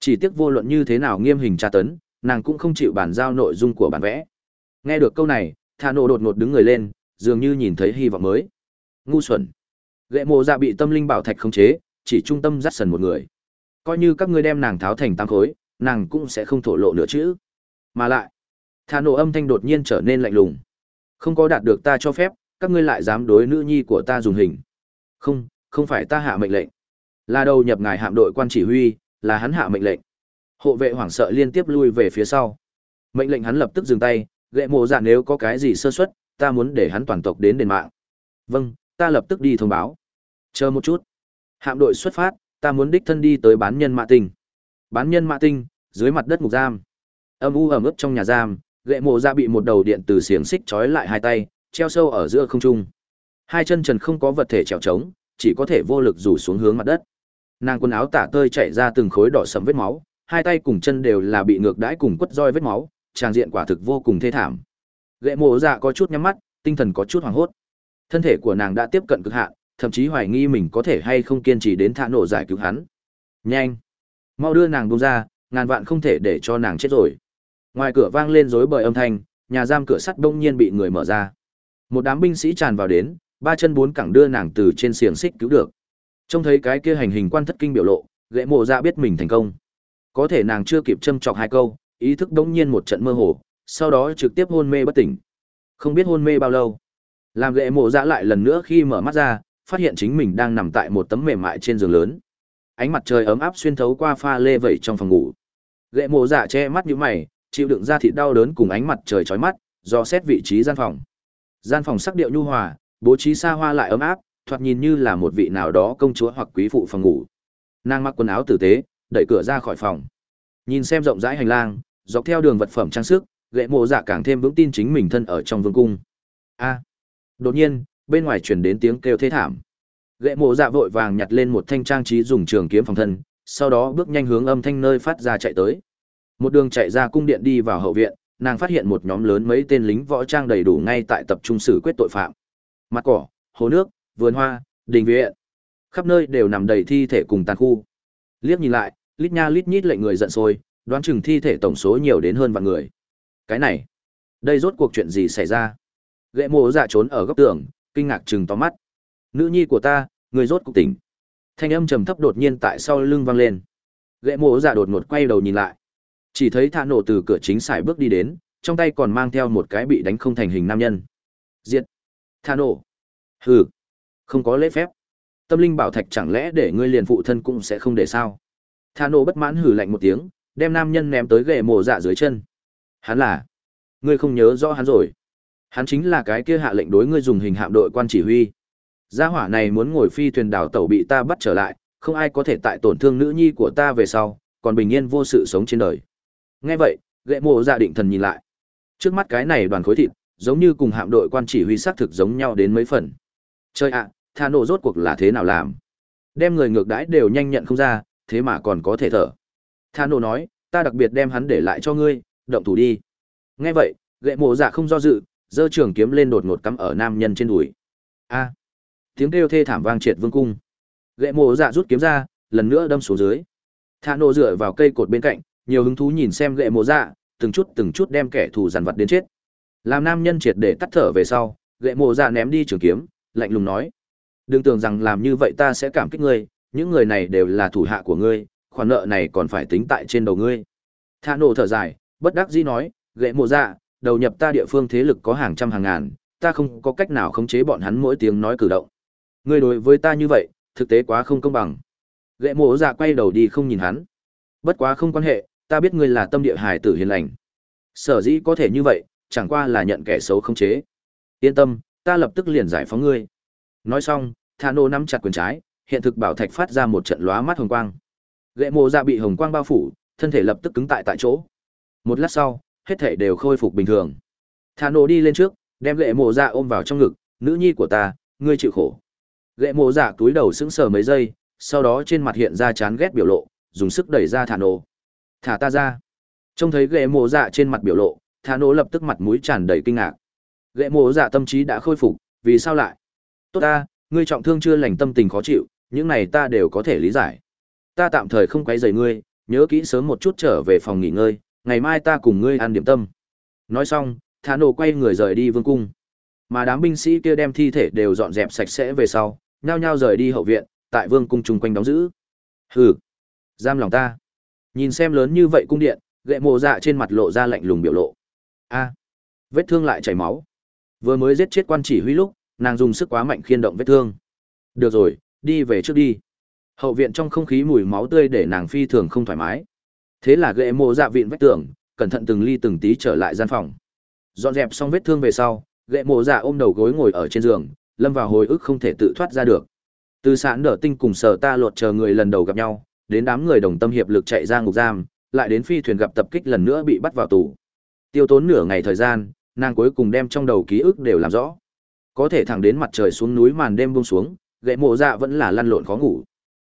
Chỉ tiếc vô luận như thế nào nghiêm hình tra tấn, nàng cũng không chịu bản giao nội dung của bản vẽ. Nghe được câu này, Thà Nộ đột ngột đứng người lên, dường như nhìn thấy hy vọng mới. Ngu xuẩn. Gệ mộ dạ bị tâm linh bảo thạch khống chế, chỉ trung tâm dắt sần một người. Coi như các ngươi đem nàng tháo thành tam khối, nàng cũng sẽ không thổ lộ nữa chứ. Mà lại, Thà Nộ âm thanh đột nhiên trở nên lạnh lùng. Không có đạt được ta cho phép, các ngươi lại dám đối nữ nhi của ta dùng hình. Không, không phải ta hạ mệnh lệnh. Là đầu nhập ngài hạm đội quan chỉ huy, là hắn hạ mệnh lệnh. Hộ vệ hoảng sợ liên tiếp lui về phía sau. Mệnh lệnh hắn lập tức dừng tay, gậy mộ dạ nếu có cái gì sơ suất, ta muốn để hắn toàn tộc đến đền mạng. Vâng, ta lập tức đi thông báo. Chờ một chút. Hạm đội xuất phát, ta muốn đích thân đi tới bán nhân mạ tinh. Bán nhân mạ tinh, dưới mặt đất ngục giam. Âm u ẩm ướt trong nhà giam, gệ mộ ra bị một đầu điện từ xiềng xích trói lại hai tay, treo sâu ở giữa không trung. Hai chân trần không có vật thể trèo trống, chỉ có thể vô lực rủ xuống hướng mặt đất. Nàng quần áo tả tơi chảy ra từng khối đỏ sẫm vết máu, hai tay cùng chân đều là bị ngược đãi cùng quất roi vết máu, trang diện quả thực vô cùng thê thảm. Gệ mộ dạ có chút nhắm mắt, tinh thần có chút hoảng hốt. Thân thể của nàng đã tiếp cận cực hạn, thậm chí hoài nghi mình có thể hay không kiên trì đến thả nổ giải cứu hắn. Nhanh, mau đưa nàng buông ra, ngàn vạn không thể để cho nàng chết rồi. Ngoài cửa vang lên rối bời âm thanh, nhà giam cửa sắt đông nhiên bị người mở ra. Một đám binh sĩ tràn vào đến, ba chân bốn cẳng đưa nàng từ trên xiềng xích cứu được. Trông thấy cái kia hành hình quan thất kinh biểu lộ, lệ mộ ra biết mình thành công. Có thể nàng chưa kịp châm chọc hai câu, ý thức đống nhiên một trận mơ hồ, sau đó trực tiếp hôn mê bất tỉnh. Không biết hôn mê bao lâu. Làm lệ mộ ra lại lần nữa khi mở mắt ra, phát hiện chính mình đang nằm tại một tấm mềm mại trên giường lớn. Ánh mặt trời ấm áp xuyên thấu qua pha lê vẩy trong phòng ngủ. Gã mộ dạ che mắt như mày, chịu đựng ra thịt đau đớn cùng ánh mặt trời chói mắt, do xét vị trí gian phòng. Gian phòng sắc điệu nhu hòa, bố trí xa hoa lại ấm áp, thoạt nhìn như là một vị nào đó công chúa hoặc quý phụ phòng ngủ. Nàng mặc quần áo tử tế, đẩy cửa ra khỏi phòng nhìn xem rộng rãi hành lang dọc theo đường vật phẩm trang sức gậy mộ dạ càng thêm vững tin chính mình thân ở trong vương cung a đột nhiên bên ngoài truyền đến tiếng kêu thế thảm. Gậy mộ dạ vội vàng nhặt lên một thanh trang trí dùng trường kiếm phòng thân, sau đó bước nhanh hướng âm thanh nơi phát ra chạy tới. Một đường chạy ra cung điện đi vào hậu viện, nàng phát hiện một nhóm lớn mấy tên lính võ trang đầy đủ ngay tại tập trung xử quyết tội phạm. Mặt cỏ, hồ nước, vườn hoa, đình viện, khắp nơi đều nằm đầy thi thể cùng tàn khu. Liếc nhìn lại, lít nha lít nhít lệnh người giận sôi, đoán chừng thi thể tổng số nhiều đến hơn vạn người. Cái này, đây rốt cuộc chuyện gì xảy ra? Gậy mộ dạ trốn ở góc tường kinh ngạc chừng to mắt. Nữ nhi của ta, người rốt cục tỉnh. Thanh âm trầm thấp đột nhiên tại sau lưng vang lên. Gậy mộ dạ đột ngột quay đầu nhìn lại. Chỉ thấy thạ nổ từ cửa chính xài bước đi đến, trong tay còn mang theo một cái bị đánh không thành hình nam nhân. Diệt. Thạ nổ hừ, không có lễ phép. Tâm linh bảo thạch chẳng lẽ để ngươi liền phụ thân cũng sẽ không để sao? Thạ nổ bất mãn hừ lạnh một tiếng, đem nam nhân ném tới gậy mộ dạ dưới chân. Hắn là? Ngươi không nhớ rõ hắn rồi? Hắn chính là cái kia hạ lệnh đối ngươi dùng hình hạm đội quan chỉ huy. Gia hỏa này muốn ngồi phi thuyền đảo tàu bị ta bắt trở lại không ai có thể tại tổn thương nữ nhi của ta về sau còn bình yên vô sự sống trên đời. Nghe vậy gậy mộ dạ định thần nhìn lại. Trước mắt cái này đoàn khối thịt giống như cùng hạm đội quan chỉ huy xác thực giống nhau đến mấy phần. Chơi ạ à, thà nổ rốt cuộc là thế nào làm? Đem người ngược đãi đều nhanh nhận không ra thế mà còn có thể thở. Thà nổ nói ta đặc biệt đem hắn để lại cho ngươi động thủ đi. Nghe vậy gậy mộ dạ không do dự giơ trường kiếm lên đột ngột cắm ở nam nhân trên đùi. A. Tiếng kêu thê thảm vang triệt vương cung. Gậy mộ dạ rút kiếm ra, lần nữa đâm xuống dưới. Thạ nổ dựa vào cây cột bên cạnh, nhiều hứng thú nhìn xem gậy mộ dạ từng chút từng chút đem kẻ thù dằn vặt đến chết. Làm nam nhân triệt để tắt thở về sau gậy mộ dạ ném đi trường kiếm, lạnh lùng nói. Đừng tưởng rằng làm như vậy ta sẽ cảm kích ngươi, những người này đều là thủ hạ của ngươi, khoản nợ này còn phải tính tại trên đầu ngươi. Thạ nổ thở dài, bất đắc dĩ nói gậy mộ dạ đầu nhập ta địa phương thế lực có hàng trăm hàng ngàn, ta không có cách nào khống chế bọn hắn mỗi tiếng nói cử động. Ngươi đối với ta như vậy, thực tế quá không công bằng. Lệ mộ dạ quay đầu đi không nhìn hắn. Bất quá không quan hệ, ta biết ngươi là tâm địa hài tử hiền lành. Sở dĩ có thể như vậy, chẳng qua là nhận kẻ xấu khống chế. Yên tâm, ta lập tức liền giải phóng ngươi. Nói xong thano nô nắm chặt quyền trái, hiện thực bảo thạch phát ra một trận lóa mắt hồng quang. Lệ mộ dạ bị hồng quang bao phủ, thân thể lập tức cứng tại tại chỗ. Một lát sau hết thể đều khôi phục bình thường. Thà nổ đi lên trước, đem gậy mộ dạ ôm vào trong ngực, nữ nhi của ta, ngươi chịu khổ. Gậy mộ dạ túi đầu sững sờ mấy giây, sau đó trên mặt hiện ra chán ghét biểu lộ, dùng sức đẩy ra thà nổ. Thả ta ra. Trông thấy gậy mộ dạ trên mặt biểu lộ thà nổ lập tức mặt mũi tràn đầy kinh ngạc. Gậy mộ dạ tâm trí đã khôi phục, vì sao lại? Tốt ta, ngươi trọng thương chưa lành tâm tình khó chịu, những này ta đều có thể lý giải. Ta tạm thời không quấy rầy ngươi, nhớ kỹ sớm một chút trở về phòng nghỉ ngơi ngày mai ta cùng ngươi ăn điểm tâm. Nói xong, thả nổ quay người rời đi vương cung. Mà đám binh sĩ kia đem thi thể đều dọn dẹp sạch sẽ về sau, nhao nhao rời đi hậu viện, tại vương cung chung quanh đóng giữ. Hừ, giam lòng ta. Nhìn xem lớn như vậy cung điện, gậy mộ dạ trên mặt lộ ra lạnh lùng biểu lộ. A, vết thương lại chảy máu. Vừa mới giết chết quan chỉ huy lúc, nàng dùng sức quá mạnh khiên động vết thương. Được rồi, đi về trước đi. Hậu viện trong không khí mùi máu tươi để nàng phi thường không thoải mái thế là ghệ mộ dạ vịn vách tường, cẩn thận từng ly từng tí trở lại gian phòng. Dọn dẹp xong vết thương về sau ghệ mộ dạ ôm đầu gối ngồi ở trên giường, lâm vào hồi ức không thể tự thoát ra được. Từ sạn nở tinh cùng sở ta lột chờ người lần đầu gặp nhau, đến đám người đồng tâm hiệp lực chạy ra ngục giam, lại đến phi thuyền gặp tập kích lần nữa bị bắt vào tù. Tiêu tốn nửa ngày thời gian, nàng cuối cùng đem trong đầu ký ức đều làm rõ. Có thể thẳng đến mặt trời xuống núi màn đêm buông xuống gậy mộ dạ vẫn là lăn lộn khó ngủ.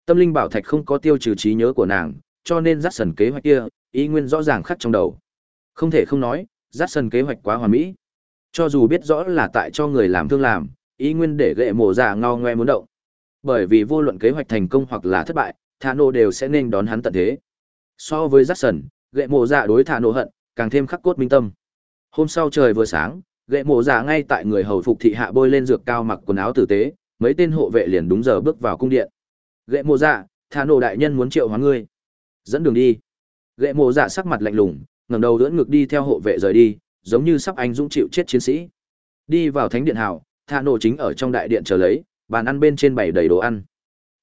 Tâm linh bảo thạch không có tiêu trừ trí nhớ của nàng cho nên dắt sần kế hoạch kia ý nguyên rõ ràng khắc trong đầu. Không thể không nói dắt sần kế hoạch quá hoàn mỹ. Cho dù biết rõ là tại cho người làm thương làm ý nguyên để gậy mổ giả ngao ngoe muốn động. Bởi vì vô luận kế hoạch thành công hoặc là thất bại thả Nô đều sẽ nên đón hắn tận thế. So với dắt sần gậy mổ giả đối thả Nô hận càng thêm khắc cốt minh tâm. Hôm sau trời vừa sáng gậy mộ giả ngay tại người hầu phục thị hạ bôi lên dược cao mặc quần áo tử tế mấy tên hộ vệ liền đúng giờ bước vào cung điện. Gậy mộ giả, thả nổ đại nhân muốn triệu hóa ngươi dẫn đường đi. Lệ mộ dạ sắc mặt lạnh lùng, ngẩng đầu đỡ ngực đi theo hộ vệ rời đi, giống như sắp anh dũng chịu chết chiến sĩ. Đi vào thánh điện hào, thạ nổ chính ở trong đại điện chờ lấy, bàn ăn bên trên bày đầy đồ ăn.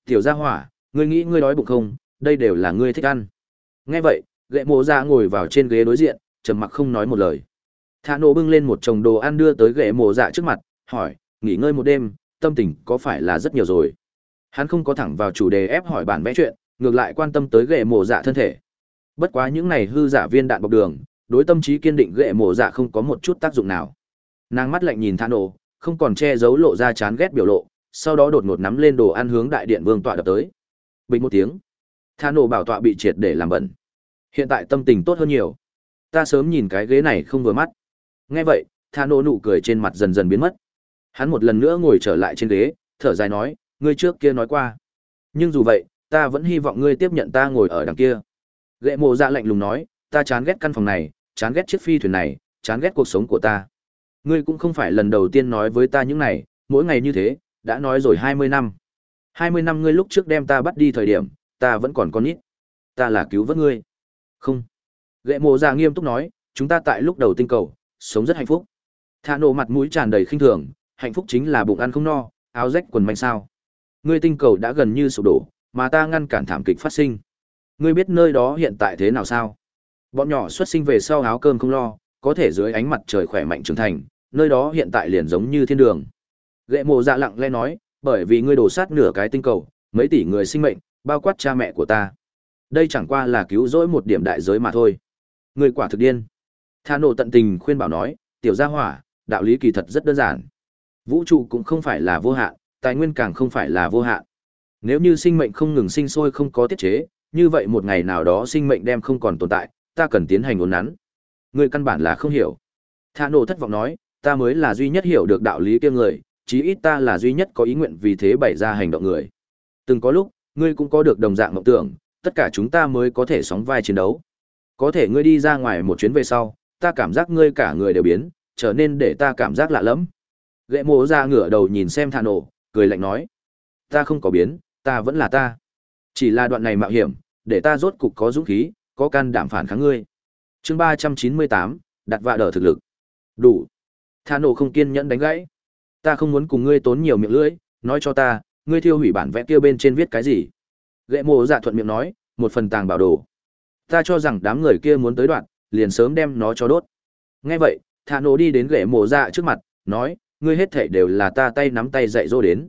Tiểu gia hỏa, ngươi nghĩ ngươi đói bụng không? Đây đều là ngươi thích ăn. Nghe vậy lệ mộ dạ ngồi vào trên ghế đối diện, trầm mặc không nói một lời. Thạ nổ bưng lên một chồng đồ ăn đưa tới lệ mộ dạ trước mặt, hỏi, nghỉ ngơi một đêm, tâm tình có phải là rất nhiều rồi? Hắn không có thẳng vào chủ đề ép hỏi bản vẽ chuyện ngược lại quan tâm tới ghệ mộ dạ thân thể. Bất quá những này hư giả viên đạn bọc đường, đối tâm trí kiên định ghệ mộ dạ không có một chút tác dụng nào. Nàng mắt lạnh nhìn Thano, không còn che giấu lộ ra chán ghét biểu lộ, sau đó đột ngột nắm lên đồ ăn hướng đại điện vương tọa đập tới. Bình một tiếng, Thano bảo tọa bị triệt để làm bẩn. Hiện tại tâm tình tốt hơn nhiều. Ta sớm nhìn cái ghế này không vừa mắt. Nghe vậy, Thano nụ cười trên mặt dần dần biến mất. Hắn một lần nữa ngồi trở lại trên ghế, thở dài nói, ngươi trước kia nói qua. Nhưng dù vậy, ta vẫn hy vọng ngươi tiếp nhận ta ngồi ở đằng kia. ghệ mộ ra dạ lạnh lùng nói, ta chán ghét căn phòng này, chán ghét chiếc phi thuyền này, chán ghét cuộc sống của ta. Ngươi cũng không phải lần đầu tiên nói với ta những này, mỗi ngày như thế, đã nói rồi 20 năm. 20 năm ngươi lúc trước đem ta bắt đi thời điểm, ta vẫn còn con ít. Ta là cứu vớt ngươi. Không. ghệ mộ ra dạ nghiêm túc nói, chúng ta tại lúc đầu tinh cầu, sống rất hạnh phúc. Thả nổ mặt mũi tràn đầy khinh thường, hạnh phúc chính là bụng ăn không no, áo rách quần manh sao. Ngươi tinh cầu đã gần như sụp đổ, mà ta ngăn cản thảm kịch phát sinh. Ngươi biết nơi đó hiện tại thế nào sao? Bọn nhỏ xuất sinh về sau áo cơm không lo, có thể dưới ánh mặt trời khỏe mạnh trưởng thành, nơi đó hiện tại liền giống như thiên đường. Gệ mộ dạ lặng lẽ nói, bởi vì ngươi đổ sát nửa cái tinh cầu, mấy tỷ người sinh mệnh, bao quát cha mẹ của ta. Đây chẳng qua là cứu rỗi một điểm đại giới mà thôi. Ngươi quả thực điên. Tha nổ tận tình khuyên bảo nói, tiểu gia hỏa, đạo lý kỳ thật rất đơn giản. Vũ trụ cũng không phải là vô hạn, tài nguyên càng không phải là vô hạn. Nếu như sinh mệnh không ngừng sinh sôi không có tiết chế, như vậy một ngày nào đó sinh mệnh đem không còn tồn tại, ta cần tiến hành ổn nắn. Người căn bản là không hiểu. Thả nổ thất vọng nói, ta mới là duy nhất hiểu được đạo lý kia người, chí ít ta là duy nhất có ý nguyện vì thế bày ra hành động người. Từng có lúc, ngươi cũng có được đồng dạng mộng tưởng, tất cả chúng ta mới có thể sóng vai chiến đấu. Có thể ngươi đi ra ngoài một chuyến về sau, ta cảm giác ngươi cả người đều biến, trở nên để ta cảm giác lạ lẫm. Gệ mộ ra ngửa đầu nhìn xem thà nổ, cười lạnh nói. Ta không có biến, ta vẫn là ta. Chỉ là đoạn này mạo hiểm, để ta rốt cục có dũng khí, có can đảm phản kháng ngươi. chương ba trăm chín mươi tám đặt vạ đỡ thực lực. Đủ. Thà nổ không kiên nhẫn đánh gãy. Ta không muốn cùng ngươi tốn nhiều miệng lưỡi, nói cho ta, ngươi thiêu hủy bản vẽ kia bên trên viết cái gì. Gệ mộ dạ thuận miệng nói, một phần tàng bảo đồ. Ta cho rằng đám người kia muốn tới đoạn, liền sớm đem nó cho đốt. Nghe vậy, thà nổ đi đến gệ mộ dạ trước mặt, nói, ngươi hết thể đều là ta tay nắm tay dạy dỗ đến.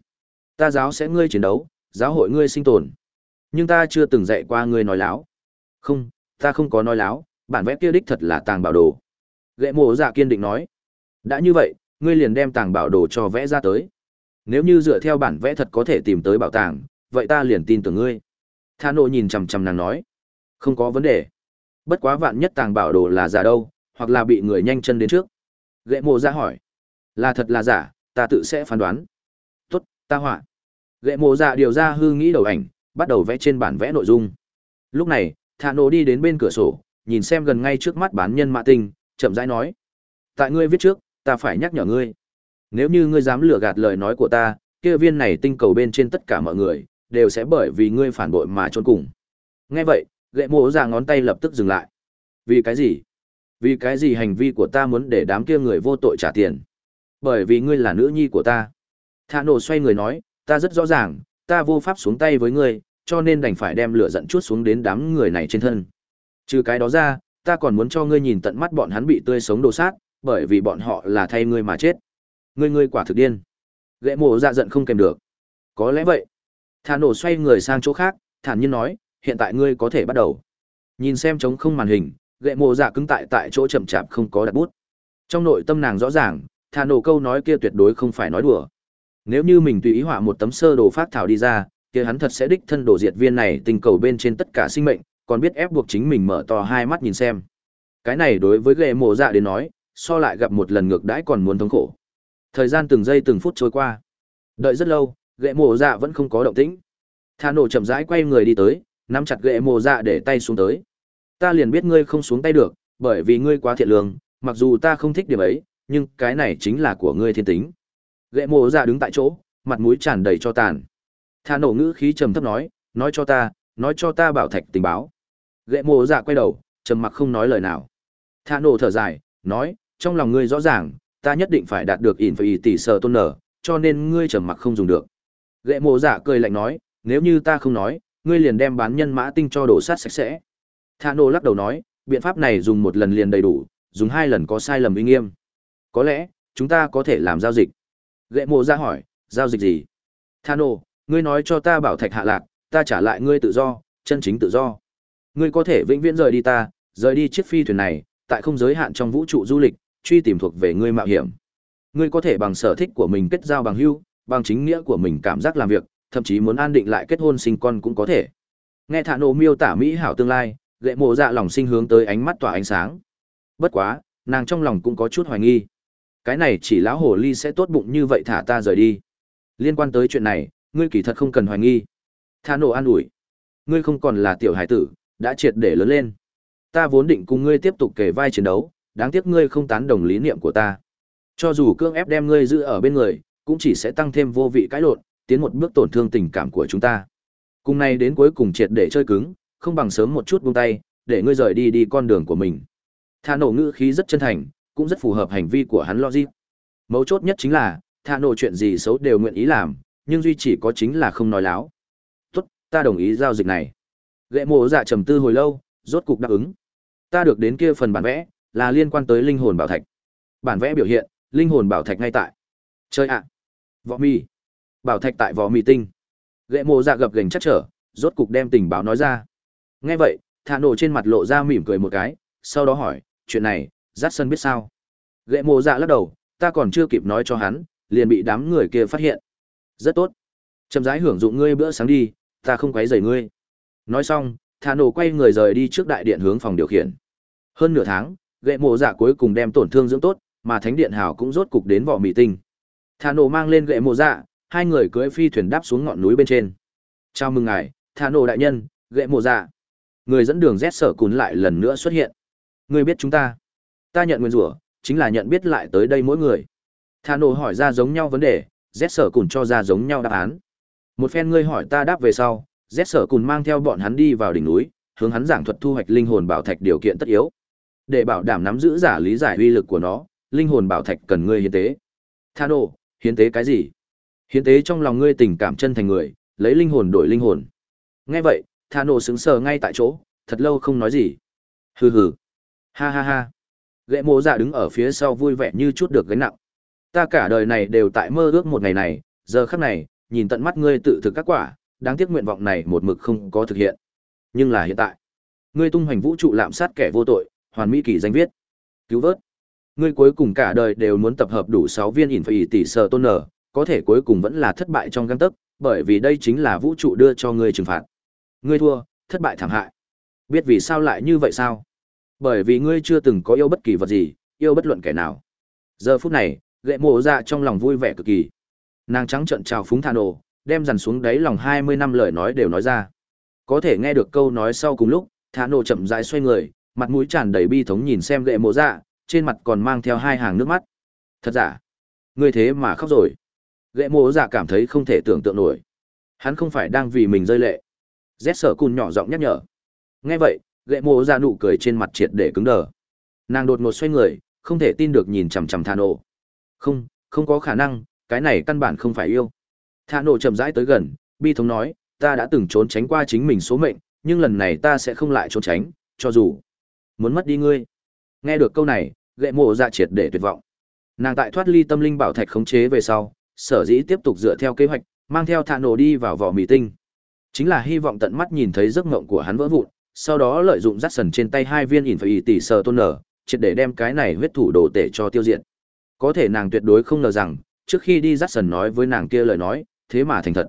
Ta giáo sẽ ngươi chiến đấu, giáo hội ngươi sinh tồn. Nhưng ta chưa từng dạy qua ngươi nói láo. Không, ta không có nói láo, bản vẽ kia đích thật là tàng bảo đồ. Gệ mộ dạ kiên định nói. Đã như vậy, ngươi liền đem tàng bảo đồ cho vẽ ra tới. Nếu như dựa theo bản vẽ thật có thể tìm tới bảo tàng, vậy ta liền tin tưởng ngươi. Tha nộ nhìn chằm chằm nàng nói. Không có vấn đề. Bất quá vạn nhất tàng bảo đồ là giả đâu, hoặc là bị người nhanh chân đến trước. Gệ mộ ra hỏi. Là thật là giả, ta tự sẽ phán đoán. Tốt, ta họa. Gệ mộ dạ điều ra hư nghĩ đầu ảnh, bắt đầu vẽ trên bản vẽ nội dung. Lúc này, Thả Nổ đi đến bên cửa sổ, nhìn xem gần ngay trước mắt bán nhân mã tinh, chậm rãi nói. Tại ngươi viết trước, ta phải nhắc nhở ngươi. Nếu như ngươi dám lừa gạt lời nói của ta, kia viên này tinh cầu bên trên tất cả mọi người, đều sẽ bởi vì ngươi phản bội mà trốn cùng. Nghe vậy, gệ mộ ra ngón tay lập tức dừng lại. Vì cái gì? Vì cái gì hành vi của ta muốn để đám kia người vô tội trả tiền? Bởi vì ngươi là nữ nhi của ta. Thả nổ xoay người nói, ta rất rõ ràng, ta vô pháp xuống tay với ngươi, cho nên đành phải đem lửa giận chút xuống đến đám người này trên thân. Trừ cái đó ra, ta còn muốn cho ngươi nhìn tận mắt bọn hắn bị tươi sống đồ sát, bởi vì bọn họ là thay ngươi mà chết. Ngươi ngươi quả thực điên. Gệ mồ dạ giận không kèm được. Có lẽ vậy. Thả nổ xoay người sang chỗ khác, thản nhiên nói, hiện tại ngươi có thể bắt đầu. Nhìn xem trống không màn hình, gệ mồ dạ cứng tại tại chỗ chậm chạp không có đặt bút. Trong nội tâm nàng rõ ràng, thả nổ câu nói kia tuyệt đối không phải nói đùa. Nếu như mình tùy ý họa một tấm sơ đồ phát thảo đi ra, kia hắn thật sẽ đích thân đổ diệt viên này tình cầu bên trên tất cả sinh mệnh, còn biết ép buộc chính mình mở to hai mắt nhìn xem. Cái này đối với ghệ mộ dạ đến nói, so lại gặp một lần ngược đãi còn muốn thống khổ. Thời gian từng giây từng phút trôi qua. Đợi rất lâu, ghệ mộ dạ vẫn không có động tĩnh. Thà nổ chậm rãi quay người đi tới, nắm chặt ghệ mộ dạ để tay xuống tới. Ta liền biết ngươi không xuống tay được, bởi vì ngươi quá thiện lương, mặc dù ta không thích điểm ấy, nhưng cái này chính là của ngươi thiên tính. Gệ mộ dạ đứng tại chỗ, mặt mũi tràn đầy cho tàn. Thà nổ ngữ khí trầm thấp nói, nói cho ta, nói cho ta bảo thạch tình báo. Gệ mộ dạ quay đầu, trầm mặc không nói lời nào. Thà nổ thở dài, nói, trong lòng ngươi rõ ràng, ta nhất định phải đạt được ỉn phải tỷ sở tôn nở, cho nên ngươi trầm mặc không dùng được. Gệ mộ dạ cười lạnh nói, nếu như ta không nói, ngươi liền đem bán nhân mã tinh cho đổ sát sạch sẽ. Thà nổ lắc đầu nói, biện pháp này dùng một lần liền đầy đủ, dùng hai lần có sai lầm uy nghiêm. Có lẽ, chúng ta có thể làm giao dịch. Gệ mộ ra hỏi, giao dịch gì? Thano, ngươi nói cho ta bảo thạch hạ lạc, ta trả lại ngươi tự do, chân chính tự do. Ngươi có thể vĩnh viễn rời đi ta, rời đi chiếc phi thuyền này, tại không giới hạn trong vũ trụ du lịch, truy tìm thuộc về ngươi mạo hiểm. Ngươi có thể bằng sở thích của mình kết giao bằng hữu, bằng chính nghĩa của mình cảm giác làm việc, thậm chí muốn an định lại kết hôn sinh con cũng có thể. Nghe Thano miêu tả mỹ hảo tương lai, Gệ Mộ Dạ lòng sinh hướng tới ánh mắt tỏa ánh sáng. Bất quá, nàng trong lòng cũng có chút hoài nghi. Cái này chỉ lão hồ ly sẽ tốt bụng như vậy thả ta rời đi. Liên quan tới chuyện này, ngươi kỳ thật không cần hoài nghi. tha nổ an ủi. Ngươi không còn là tiểu hải tử, đã triệt để lớn lên. Ta vốn định cùng ngươi tiếp tục kể vai chiến đấu, đáng tiếc ngươi không tán đồng lý niệm của ta. Cho dù cương ép đem ngươi giữ ở bên người, cũng chỉ sẽ tăng thêm vô vị cãi lộn, tiến một bước tổn thương tình cảm của chúng ta. Cùng này đến cuối cùng triệt để chơi cứng, không bằng sớm một chút buông tay, để ngươi rời đi đi con đường của mình. tha nổ ngữ khí rất chân thành, cũng rất phù hợp hành vi của hắn logic. Mấu chốt nhất chính là, Thạ nổ chuyện gì xấu đều nguyện ý làm, nhưng duy chỉ có chính là không nói láo. Tốt, ta đồng ý giao dịch này. Gệ mộ dạ trầm tư hồi lâu, rốt cục đáp ứng. Ta được đến kia phần bản vẽ, là liên quan tới linh hồn bảo thạch. Bản vẽ biểu hiện, linh hồn bảo thạch ngay tại. Chơi ạ. Võ mi. Bảo thạch tại võ mi tinh. Gệ mộ dạ gập gềnh chắc trở, rốt cục đem tình báo nói ra. Nghe vậy, Thạ nổ trên mặt lộ ra mỉm cười một cái, sau đó hỏi, chuyện này, Dát Sân biết sao? Gậy mộ dạ lắc đầu, ta còn chưa kịp nói cho hắn, liền bị đám người kia phát hiện. Rất tốt. Chậm rãi hưởng dụng ngươi bữa sáng đi, ta không quấy rầy ngươi. Nói xong, thả nổ quay người rời đi trước đại điện hướng phòng điều khiển. Hơn nửa tháng, Gậy mộ dạ cuối cùng đem tổn thương dưỡng tốt, mà thánh điện hào cũng rốt cục đến vỏ mỹ tinh. Thả nổ mang lên Gậy mộ dạ, hai người cưỡi phi thuyền đáp xuống ngọn núi bên trên. Chào mừng ngài, thả nổ đại nhân, Gậy mộ dạ. Người dẫn đường rét sở cún lại lần nữa xuất hiện. Người biết chúng ta. Ta nhận nguyên rủa, chính là nhận biết lại tới đây mỗi người. thà nổ hỏi ra giống nhau vấn đề, rét sở cùn cho ra giống nhau đáp án. Một phen ngươi hỏi ta đáp về sau, rét sở cùn mang theo bọn hắn đi vào đỉnh núi, hướng hắn giảng thuật thu hoạch linh hồn bảo thạch điều kiện tất yếu. Để bảo đảm nắm giữ giả lý giải uy lực của nó, linh hồn bảo thạch cần ngươi hiến tế. Tha nổ, hiến tế cái gì? Hiến tế trong lòng ngươi tình cảm chân thành người, lấy linh hồn đổi linh hồn. Nghe vậy, Thà nổ sững sờ ngay tại chỗ, thật lâu không nói gì. Hừ hừ. Ha ha ha. Gệ mộ dạ đứng ở phía sau vui vẻ như chút được gánh nặng. Ta cả đời này đều tại mơ ước một ngày này, giờ khắc này, nhìn tận mắt ngươi tự thực các quả, đáng tiếc nguyện vọng này một mực không có thực hiện. Nhưng là hiện tại, ngươi tung hoành vũ trụ lạm sát kẻ vô tội, hoàn mỹ kỳ danh viết. Cứu vớt. Ngươi cuối cùng cả đời đều muốn tập hợp đủ 6 viên ỉn phải tỷ sở tôn nở, có thể cuối cùng vẫn là thất bại trong găng tấc, bởi vì đây chính là vũ trụ đưa cho ngươi trừng phạt. Ngươi thua, thất bại thảm hại. Biết vì sao lại như vậy sao? Bởi vì ngươi chưa từng có yêu bất kỳ vật gì, yêu bất luận kẻ nào. Giờ phút này, gệ mộ dạ trong lòng vui vẻ cực kỳ. Nàng trắng trợn chào phúng than ồ đem dằn xuống đáy lòng 20 năm lời nói đều nói ra. Có thể nghe được câu nói sau cùng lúc, thà nổ chậm rãi xoay người, mặt mũi tràn đầy bi thống nhìn xem gệ mộ dạ, trên mặt còn mang theo hai hàng nước mắt. Thật giả, ngươi thế mà khóc rồi. Gệ mộ dạ cảm thấy không thể tưởng tượng nổi. Hắn không phải đang vì mình rơi lệ. Rét sở cùn nhỏ giọng nhắc nhở. Nghe vậy, gệ mộ dạ nụ cười trên mặt triệt để cứng đờ. Nàng đột ngột xoay người, không thể tin được nhìn chằm chằm Thà Nổ. Không, không có khả năng, cái này căn bản không phải yêu. Thà Nổ chậm rãi tới gần, bi thống nói, ta đã từng trốn tránh qua chính mình số mệnh, nhưng lần này ta sẽ không lại trốn tránh, cho dù muốn mất đi ngươi. Nghe được câu này, gệ mộ dạ triệt để tuyệt vọng. Nàng tại thoát ly tâm linh bảo thạch khống chế về sau, sở dĩ tiếp tục dựa theo kế hoạch, mang theo thạ nổ đi vào vỏ mì tinh. Chính là hy vọng tận mắt nhìn thấy giấc mộng của hắn vỡ vụn, sau đó lợi dụng rắt sần trên tay hai viên ỉn phải tỷ sờ tôn nở, triệt để đem cái này huyết thủ đồ tể cho tiêu diệt. Có thể nàng tuyệt đối không ngờ rằng, trước khi đi rắt sần nói với nàng kia lời nói, thế mà thành thật.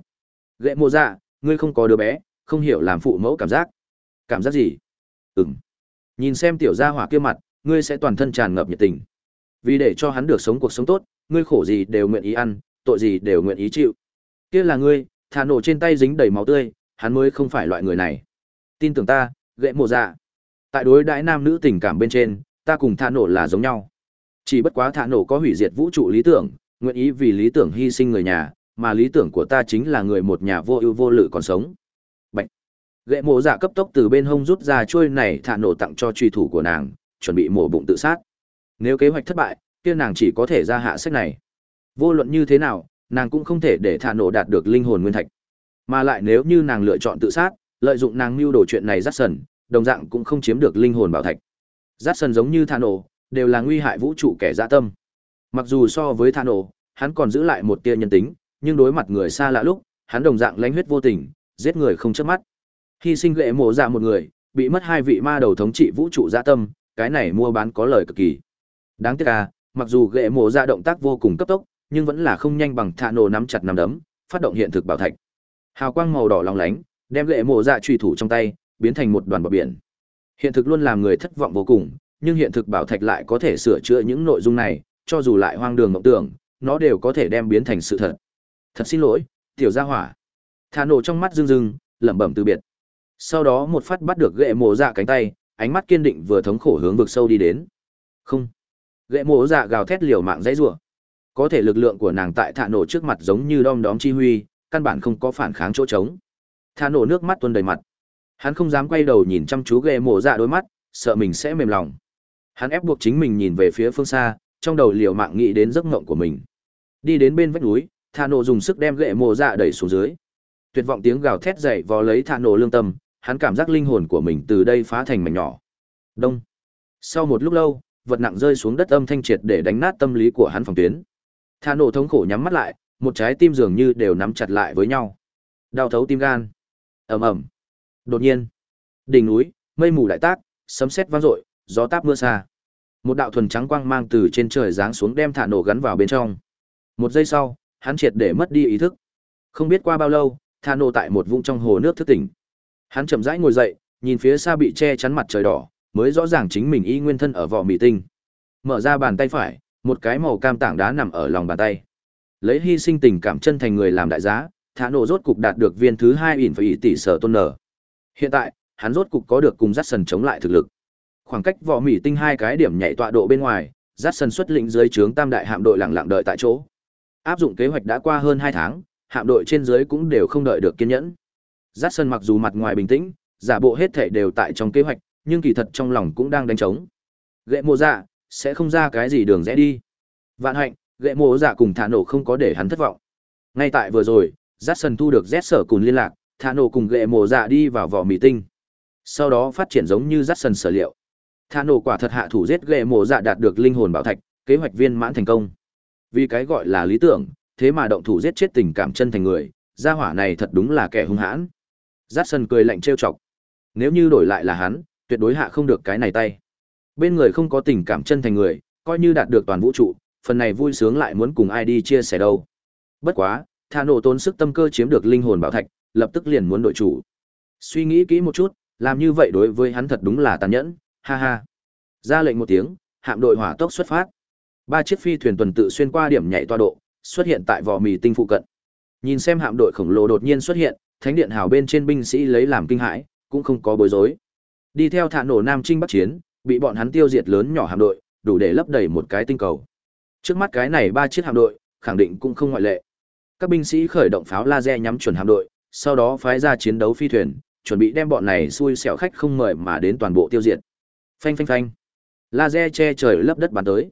ghệ mộ dạ, ngươi không có đứa bé, không hiểu làm phụ mẫu cảm giác. Cảm giác gì? Ừm. Nhìn xem tiểu gia hỏa kia mặt, ngươi sẽ toàn thân tràn ngập nhiệt tình. Vì để cho hắn được sống cuộc sống tốt, ngươi khổ gì đều nguyện ý ăn, tội gì đều nguyện ý chịu. Kia là ngươi, thả nổ trên tay dính đầy máu tươi, hắn mới không phải loại người này. Tin tưởng ta, gậy mộ dạ. Tại đối đãi nam nữ tình cảm bên trên, ta cùng thạ nổ là giống nhau. Chỉ bất quá thạ nổ có hủy diệt vũ trụ lý tưởng, nguyện ý vì lý tưởng hy sinh người nhà, mà lý tưởng của ta chính là người một nhà vô ưu vô lự còn sống. Bạch. gậy mộ dạ cấp tốc từ bên hông rút ra trôi này thạ nổ tặng cho truy thủ của nàng, chuẩn bị mổ bụng tự sát. Nếu kế hoạch thất bại, kia nàng chỉ có thể ra hạ sách này. Vô luận như thế nào, nàng cũng không thể để thạ nổ đạt được linh hồn nguyên thạch. Mà lại nếu như nàng lựa chọn tự sát, lợi dụng nàng mưu đồ chuyện này rát sần, đồng dạng cũng không chiếm được linh hồn bảo thạch. Rát sần giống như thả nổ, đều là nguy hại vũ trụ kẻ dã tâm. Mặc dù so với thả nổ, hắn còn giữ lại một tia nhân tính, nhưng đối mặt người xa lạ lúc, hắn đồng dạng lãnh huyết vô tình, giết người không chớp mắt. Hy sinh lệ mộ dạ một người, bị mất hai vị ma đầu thống trị vũ trụ dã tâm, cái này mua bán có lời cực kỳ. Đáng tiếc à, mặc dù ghệ mộ ra động tác vô cùng cấp tốc, nhưng vẫn là không nhanh bằng thạ nổ nắm chặt nắm đấm, phát động hiện thực bảo thạch. Hào quang màu đỏ long lánh, đem lệ mộ dạ truy thủ trong tay, biến thành một đoàn bọc biển. Hiện thực luôn làm người thất vọng vô cùng, nhưng hiện thực bảo thạch lại có thể sửa chữa những nội dung này, cho dù lại hoang đường mộng tưởng, nó đều có thể đem biến thành sự thật. Thật xin lỗi, tiểu gia hỏa. Thà nổ trong mắt rưng rưng, lẩm bẩm từ biệt. Sau đó một phát bắt được gệ mộ dạ cánh tay, ánh mắt kiên định vừa thống khổ hướng vực sâu đi đến. Không. Gệ mộ dạ gào thét liều mạng dãy rủa. Có thể lực lượng của nàng tại thả nổ trước mặt giống như đom đóm chi huy, căn bản không có phản kháng chỗ trống. Thả nổ nước mắt tuôn đầy mặt. Hắn không dám quay đầu nhìn chăm chú ghê mổ dạ đôi mắt, sợ mình sẽ mềm lòng. Hắn ép buộc chính mình nhìn về phía phương xa, trong đầu liều mạng nghĩ đến giấc mộng của mình. Đi đến bên vách núi, Thà Nổ dùng sức đem gậy mổ dạ đẩy xuống dưới. Tuyệt vọng tiếng gào thét dậy vò lấy Thà Nổ lương tâm, hắn cảm giác linh hồn của mình từ đây phá thành mảnh nhỏ. Đông. Sau một lúc lâu, vật nặng rơi xuống đất âm thanh triệt để đánh nát tâm lý của hắn phòng tuyến. Thà Nổ thống khổ nhắm mắt lại, một trái tim dường như đều nắm chặt lại với nhau. Đau thấu tim gan. Ầm ầm. Đột nhiên, đỉnh núi, mây mù đại tác, sấm sét vang dội, gió táp mưa xa. Một đạo thuần trắng quang mang từ trên trời giáng xuống đem thả Nổ gắn vào bên trong. Một giây sau, hắn triệt để mất đi ý thức. Không biết qua bao lâu, thả Nổ tại một vũng trong hồ nước thức tỉnh. Hắn chậm rãi ngồi dậy, nhìn phía xa bị che chắn mặt trời đỏ, mới rõ ràng chính mình y nguyên thân ở vỏ mì tinh. Mở ra bàn tay phải, một cái màu cam tảng đá nằm ở lòng bàn tay. Lấy hy sinh tình cảm chân thành người làm đại giá, Thả nổ rốt cục đạt được viên thứ hai ỉn phải tỷ sở tôn nở. Hiện tại, hắn rốt cục có được cùng rát sần chống lại thực lực. Khoảng cách vỏ mỉ tinh hai cái điểm nhảy tọa độ bên ngoài, rát sần xuất lĩnh dưới trướng tam đại hạm đội lặng lặng đợi tại chỗ. Áp dụng kế hoạch đã qua hơn hai tháng, hạm đội trên dưới cũng đều không đợi được kiên nhẫn. rát sần mặc dù mặt ngoài bình tĩnh, giả bộ hết thể đều tại trong kế hoạch, nhưng kỳ thật trong lòng cũng đang đánh trống. gậy mộ dạ, sẽ không ra cái gì đường rẽ đi. Vạn hạnh, gậy mộ dạ cùng thả nổ không có để hắn thất vọng. Ngay tại vừa rồi, Dát thu được Z sở cùng liên lạc, thả nổ cùng ghệ mồ dạ đi vào vỏ mì tinh. Sau đó phát triển giống như Dát sở liệu. Thả nổ quả thật hạ thủ giết ghệ mồ dạ đạt được linh hồn bảo thạch, kế hoạch viên mãn thành công. Vì cái gọi là lý tưởng, thế mà động thủ giết chết tình cảm chân thành người, gia hỏa này thật đúng là kẻ hung hãn. Dát cười lạnh trêu chọc. Nếu như đổi lại là hắn, tuyệt đối hạ không được cái này tay. Bên người không có tình cảm chân thành người, coi như đạt được toàn vũ trụ, phần này vui sướng lại muốn cùng ai đi chia sẻ đâu. Bất quá, Thà nổ tốn sức tâm cơ chiếm được linh hồn bảo thạch, lập tức liền muốn đội chủ. Suy nghĩ kỹ một chút, làm như vậy đối với hắn thật đúng là tàn nhẫn, ha ha. Ra lệnh một tiếng, hạm đội hỏa tốc xuất phát. Ba chiếc phi thuyền tuần tự xuyên qua điểm nhảy toa độ, xuất hiện tại vỏ mì tinh phụ cận. Nhìn xem hạm đội khổng lồ đột nhiên xuất hiện, thánh điện hào bên trên binh sĩ lấy làm kinh hãi, cũng không có bối rối. Đi theo thả nổ Nam Trinh Bắc chiến, bị bọn hắn tiêu diệt lớn nhỏ hạm đội, đủ để lấp đầy một cái tinh cầu. Trước mắt cái này ba chiếc hạm đội, khẳng định cũng không ngoại lệ. Các binh sĩ khởi động pháo laser nhắm chuẩn hạm đội, sau đó phái ra chiến đấu phi thuyền, chuẩn bị đem bọn này xui xẻo khách không mời mà đến toàn bộ tiêu diệt. Phanh phanh phanh. Laser che trời lấp đất bắn tới.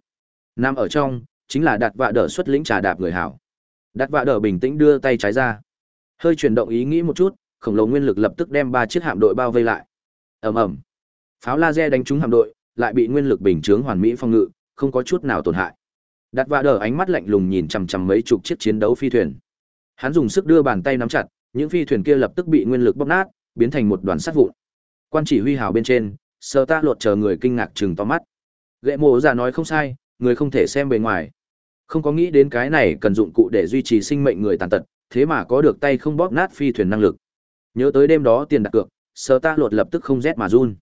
Nam ở trong, chính là đặt vạ đỡ xuất lĩnh trà đạp người hảo. Đặt vạ đỡ bình tĩnh đưa tay trái ra. Hơi chuyển động ý nghĩ một chút, khổng lồ nguyên lực lập tức đem ba chiếc hạm đội bao vây lại. Ầm ầm. Pháo laser đánh trúng hạm đội, lại bị nguyên lực bình chướng hoàn mỹ phòng ngự, không có chút nào tổn hại. Đặt vạ đờ ánh mắt lạnh lùng nhìn chằm chằm mấy chục chiếc chiến đấu phi thuyền. Hắn dùng sức đưa bàn tay nắm chặt, những phi thuyền kia lập tức bị nguyên lực bóp nát, biến thành một đoàn sắt vụn. Quan chỉ huy hào bên trên, sơ ta lột chờ người kinh ngạc chừng to mắt. Gệ mộ giả nói không sai, người không thể xem bề ngoài. Không có nghĩ đến cái này cần dụng cụ để duy trì sinh mệnh người tàn tật, thế mà có được tay không bóp nát phi thuyền năng lực. Nhớ tới đêm đó tiền đặt cược, sơ Ta Lột lập tức không rét mà run.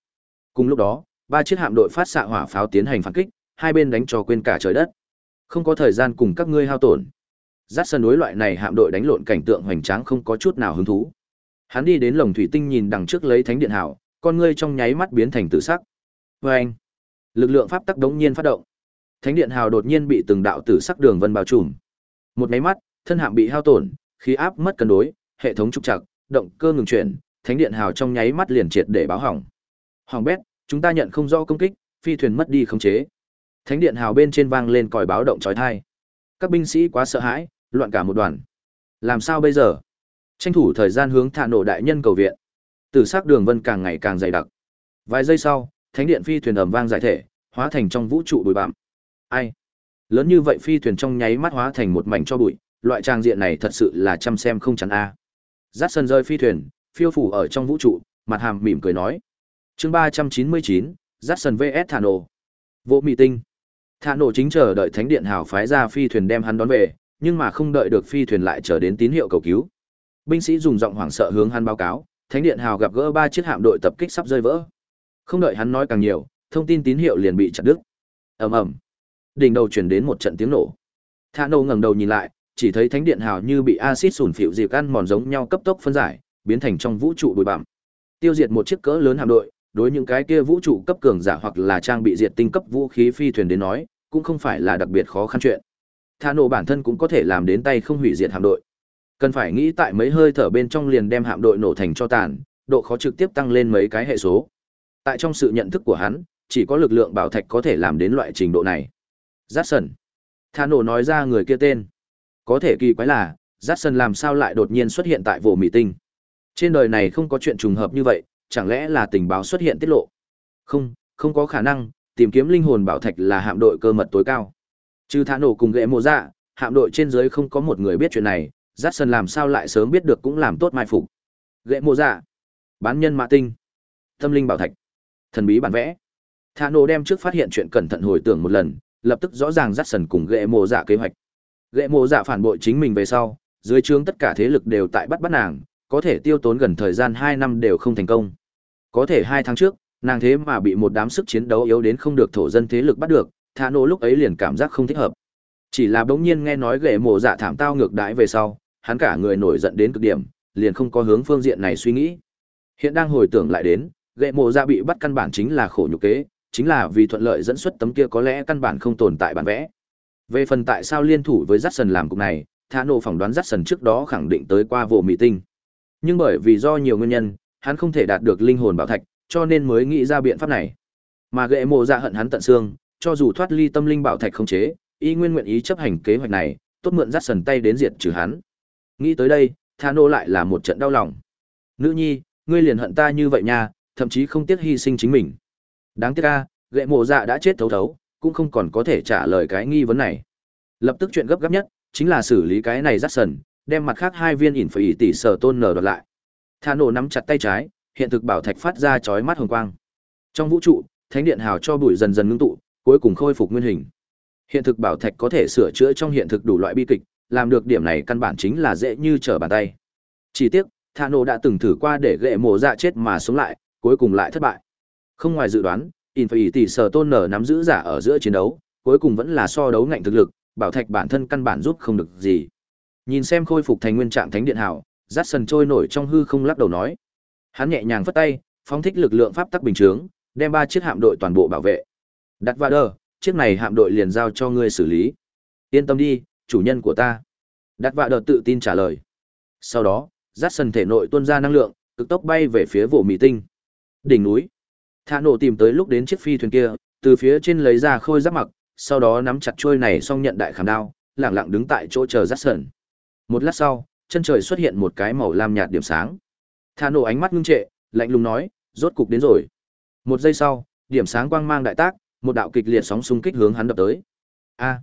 Cùng lúc đó, ba chiếc hạm đội phát xạ hỏa pháo tiến hành phản kích, hai bên đánh cho quên cả trời đất. Không có thời gian cùng các ngươi hao tổn. Dắt sân đối loại này hạm đội đánh lộn cảnh tượng hoành tráng không có chút nào hứng thú. Hắn đi đến lồng thủy tinh nhìn đằng trước lấy thánh điện hảo, con ngươi trong nháy mắt biến thành tử sắc. Vâng Oeng! Lực lượng pháp tắc đống nhiên phát động. Thánh điện hào đột nhiên bị từng đạo tử sắc đường vân bao trùm. Một máy mắt, thân hạm bị hao tổn, khí áp mất cân đối, hệ thống trục trặc, động cơ ngừng chuyển, thánh điện hào trong nháy mắt liền triệt để báo hỏng. Hỏng bét, chúng ta nhận không rõ công kích, phi thuyền mất đi khống chế. Thánh điện hào bên trên vang lên còi báo động chói tai. Các binh sĩ quá sợ hãi, loạn cả một đoàn. Làm sao bây giờ? Tranh thủ thời gian hướng thả nổ đại nhân cầu viện. Tử sắc đường vân càng ngày càng dày đặc. Vài giây sau, thánh điện phi thuyền ầm vang giải thể, hóa thành trong vũ trụ bụi bặm. Ai? Lớn như vậy phi thuyền trong nháy mắt hóa thành một mảnh cho bụi, loại trang diện này thật sự là chăm xem không chắn a. À. Dát sân rơi phi thuyền, phiêu phủ ở trong vũ trụ, mặt hàm mỉm cười nói. chương ba trăm chín mươi chín Jackson vs Thano. Vô mị tinh. Thả nổ chính chờ đợi thánh điện hào phái ra phi thuyền đem hắn đón về, nhưng mà không đợi được phi thuyền lại chờ đến tín hiệu cầu cứu. Binh sĩ dùng giọng hoảng sợ hướng hắn báo cáo, thánh điện hào gặp gỡ ba chiếc hạm đội tập kích sắp rơi vỡ. Không đợi hắn nói càng nhiều, thông tin tín hiệu liền bị chặt đứt. Ầm ầm. Đỉnh đầu truyền đến một trận tiếng nổ. Thả nổ ngẩng đầu nhìn lại, chỉ thấy thánh điện hào như bị axit sủn phịu dịp ăn mòn giống nhau cấp tốc phân giải, biến thành trong vũ trụ bụi bặm. Tiêu diệt một chiếc cỡ lớn hạm đội, đối những cái kia vũ trụ cấp cường giả hoặc là trang bị diệt tinh cấp vũ khí phi thuyền đến nói, cũng không phải là đặc biệt khó khăn chuyện. thả nổ bản thân cũng có thể làm đến tay không hủy diệt hạm đội. Cần phải nghĩ tại mấy hơi thở bên trong liền đem hạm đội nổ thành cho tàn, độ khó trực tiếp tăng lên mấy cái hệ số. Tại trong sự nhận thức của hắn, chỉ có lực lượng bảo thạch có thể làm đến loại trình độ này. Jackson. thả nổ nói ra người kia tên. Có thể kỳ quái là, Jackson làm sao lại đột nhiên xuất hiện tại vụ mỹ tinh. Trên đời này không có chuyện trùng hợp như vậy, chẳng lẽ là tình báo xuất hiện tiết lộ? Không, không có khả năng, tìm kiếm linh hồn bảo thạch là hạm đội cơ mật tối cao. Trừ thả nổ cùng ghệ mộ dạ, hạm đội trên dưới không có một người biết chuyện này, Jackson làm sao lại sớm biết được cũng làm tốt mai phục. Ghệ mộ dạ, bán nhân mã tinh, tâm linh bảo thạch, thần bí bản vẽ. Thả nổ đem trước phát hiện chuyện cẩn thận hồi tưởng một lần, lập tức rõ ràng Jackson cùng ghệ mộ dạ kế hoạch. Ghệ mộ dạ phản bội chính mình về sau, dưới trướng tất cả thế lực đều tại bắt bắt nàng, có thể tiêu tốn gần thời gian 2 năm đều không thành công. Có thể 2 tháng trước, nàng thế mà bị một đám sức chiến đấu yếu đến không được thổ dân thế lực bắt được, Thả nổ lúc ấy liền cảm giác không thích hợp. Chỉ là bỗng nhiên nghe nói ghệ mộ dạ thảm tao ngược đãi về sau, hắn cả người nổi giận đến cực điểm, liền không có hướng phương diện này suy nghĩ. Hiện đang hồi tưởng lại đến, ghệ mộ dạ bị bắt căn bản chính là khổ nhục kế, chính là vì thuận lợi dẫn xuất tấm kia có lẽ căn bản không tồn tại bản vẽ. Về phần tại sao liên thủ với Dát Sần làm cục này, Thả nổ phỏng đoán Dát Sần trước đó khẳng định tới qua vụ mỹ tinh. Nhưng bởi vì do nhiều nguyên nhân, hắn không thể đạt được linh hồn bảo thạch, cho nên mới nghĩ ra biện pháp này. Mà ghệ mộ dạ hận hắn tận xương, cho dù thoát ly tâm linh bảo thạch không chế, y nguyên nguyện ý chấp hành kế hoạch này, tốt mượn dắt sần tay đến diệt trừ hắn. Nghĩ tới đây, Tha Nô lại là một trận đau lòng. Nữ nhi, ngươi liền hận ta như vậy nha, thậm chí không tiếc hy sinh chính mình. Đáng tiếc ca ghệ mộ dạ đã chết thấu thấu, cũng không còn có thể trả lời cái nghi vấn này. Lập tức chuyện gấp gáp nhất, chính là xử lý cái này dắt sần, đem mặt khác hai viên ỉn phải tỷ sở tôn nở đoạt lại. Tha Nô nắm chặt tay trái, hiện thực bảo thạch phát ra chói mắt hồng quang. Trong vũ trụ, thánh điện hào cho bụi dần dần ngưng tụ, cuối cùng khôi phục nguyên hình. Hiện thực bảo thạch có thể sửa chữa trong hiện thực đủ loại bi kịch, làm được điểm này căn bản chính là dễ như trở bàn tay. Chỉ tiếc, Thano đã từng thử qua để gệ mổ dạ chết mà sống lại, cuối cùng lại thất bại. Không ngoài dự đoán, Infinity Sở Tôn nở nắm giữ giả ở giữa chiến đấu, cuối cùng vẫn là so đấu ngạnh thực lực, bảo thạch bản thân căn bản giúp không được gì. Nhìn xem khôi phục thành nguyên trạng thánh điện hảo, Jackson trôi nổi trong hư không lắc đầu nói. Hắn nhẹ nhàng phất tay, phóng thích lực lượng pháp tắc bình chướng, đem ba chiếc hạm đội toàn bộ bảo vệ. Đặt vào đờ, chiếc này hạm đội liền giao cho ngươi xử lý. Yên tâm đi, chủ nhân của ta. Đặt vạ đờ tự tin trả lời. Sau đó, rát sần thể nội tuôn ra năng lượng, cực tốc bay về phía vụ mỹ tinh. Đỉnh núi. Thả nổ tìm tới lúc đến chiếc phi thuyền kia, từ phía trên lấy ra khôi giáp mặc, sau đó nắm chặt trôi này xong nhận đại khảm đao, lẳng lặng đứng tại chỗ chờ rát sần. Một lát sau, chân trời xuất hiện một cái màu lam nhạt điểm sáng. Thả nổ ánh mắt ngưng trệ, lạnh lùng nói, rốt cục đến rồi. Một giây sau, điểm sáng quang mang đại tác, một đạo kịch liệt sóng xung kích hướng hắn đập tới. A! À.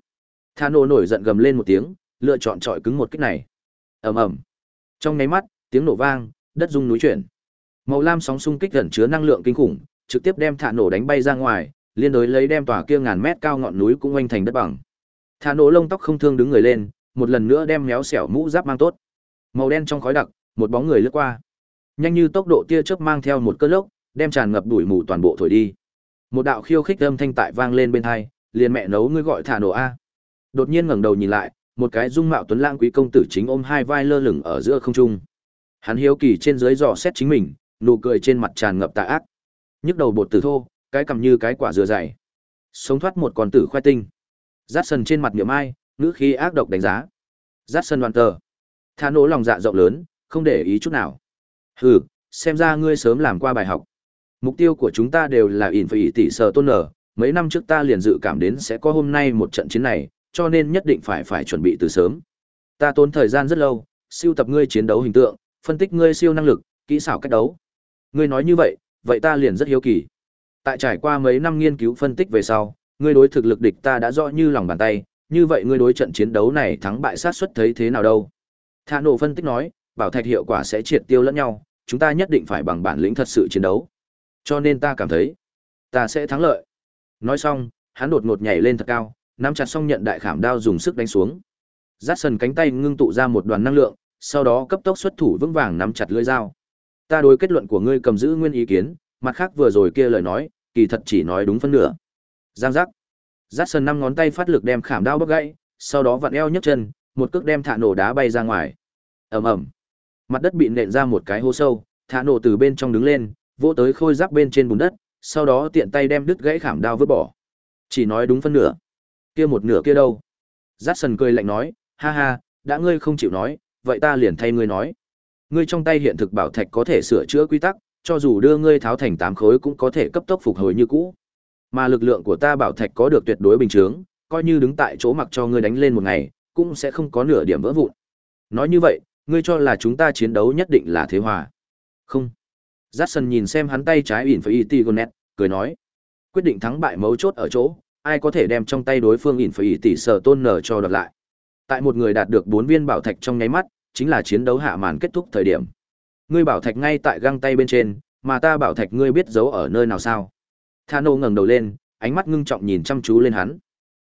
Thano nổi giận gầm lên một tiếng, lựa chọn trọi cứng một kích này. Ầm ầm. Trong nháy mắt, tiếng nổ vang, đất rung núi chuyển. Màu lam sóng xung kích gần chứa năng lượng kinh khủng, trực tiếp đem thả nổ đánh bay ra ngoài, liên đối lấy đem tòa kia ngàn mét cao ngọn núi cũng oanh thành đất bằng. Thả nổ lông tóc không thương đứng người lên, một lần nữa đem méo xẻo mũ giáp mang tốt. Màu đen trong khói đặc, một bóng người lướt qua. Nhanh như tốc độ tia chớp mang theo một cơn lốc, đem tràn ngập đuổi mù toàn bộ thổi đi. Một đạo khiêu khích âm thanh tại vang lên bên tai, liền mẹ nấu ngươi gọi thả nổ a. Đột nhiên ngẩng đầu nhìn lại, một cái dung mạo tuấn lãng quý công tử chính ôm hai vai lơ lửng ở giữa không trung. Hắn hiếu kỳ trên dưới dò xét chính mình, nụ cười trên mặt tràn ngập tà ác. Nhức đầu bột tử thô, cái cầm như cái quả dừa dày. Sống thoát một con tử khoai tinh. Dát sần trên mặt niệm ai, ngữ khí ác độc đánh giá. Dát sần hoàn tờ. Thả nổ lòng dạ rộng lớn, không để ý chút nào. Hừ, xem ra ngươi sớm làm qua bài học. Mục tiêu của chúng ta đều là ỉn phải tỷ sở tôn nở, mấy năm trước ta liền dự cảm đến sẽ có hôm nay một trận chiến này, cho nên nhất định phải phải chuẩn bị từ sớm. Ta tốn thời gian rất lâu, siêu tập ngươi chiến đấu hình tượng, phân tích ngươi siêu năng lực, kỹ xảo cách đấu. Ngươi nói như vậy, vậy ta liền rất hiếu kỳ. Tại trải qua mấy năm nghiên cứu phân tích về sau, ngươi đối thực lực địch ta đã rõ như lòng bàn tay, như vậy ngươi đối trận chiến đấu này thắng bại sát suất thấy thế nào đâu? Thả nổ phân tích nói, bảo thạch hiệu quả sẽ triệt tiêu lẫn nhau, chúng ta nhất định phải bằng bản lĩnh thật sự chiến đấu. Cho nên ta cảm thấy, ta sẽ thắng lợi. Nói xong, hắn đột ngột nhảy lên thật cao, nắm chặt xong nhận đại khảm đao dùng sức đánh xuống. Dát sần cánh tay ngưng tụ ra một đoàn năng lượng, sau đó cấp tốc xuất thủ vững vàng nắm chặt lưỡi dao. Ta đối kết luận của ngươi cầm giữ nguyên ý kiến, mặt khác vừa rồi kia lời nói, kỳ thật chỉ nói đúng phân nửa. Giang giác. Dát sần năm ngón tay phát lực đem khảm đao bóc gãy, sau đó vặn eo nhấc chân, một cước đem thả nổ đá bay ra ngoài. Ầm ầm. Mặt đất bị nện ra một cái hố sâu, thả nổ từ bên trong đứng lên, vỗ tới khôi giáp bên trên bùn đất, sau đó tiện tay đem đứt gãy khảm đao vứt bỏ. Chỉ nói đúng phân nửa. Kia một nửa kia đâu? Dát sần cười lạnh nói, ha ha, đã ngươi không chịu nói, vậy ta liền thay ngươi nói. Ngươi trong tay hiện thực bảo thạch có thể sửa chữa quy tắc, cho dù đưa ngươi tháo thành tám khối cũng có thể cấp tốc phục hồi như cũ. Mà lực lượng của ta bảo thạch có được tuyệt đối bình thường, coi như đứng tại chỗ mặc cho ngươi đánh lên một ngày, cũng sẽ không có nửa điểm vỡ vụn. Nói như vậy, ngươi cho là chúng ta chiến đấu nhất định là thế hòa. Không. Jackson nhìn xem hắn tay trái ỉn phải Itigonet, cười nói. Quyết định thắng bại mấu chốt ở chỗ, ai có thể đem trong tay đối phương ỉn phải tỷ sở tôn nở cho đoạt lại. Tại một người đạt được bốn viên bảo thạch trong nháy mắt, chính là chiến đấu hạ màn kết thúc thời điểm. Ngươi bảo thạch ngay tại găng tay bên trên, mà ta bảo thạch ngươi biết giấu ở nơi nào sao? Thano ngẩng đầu lên, ánh mắt ngưng trọng nhìn chăm chú lên hắn.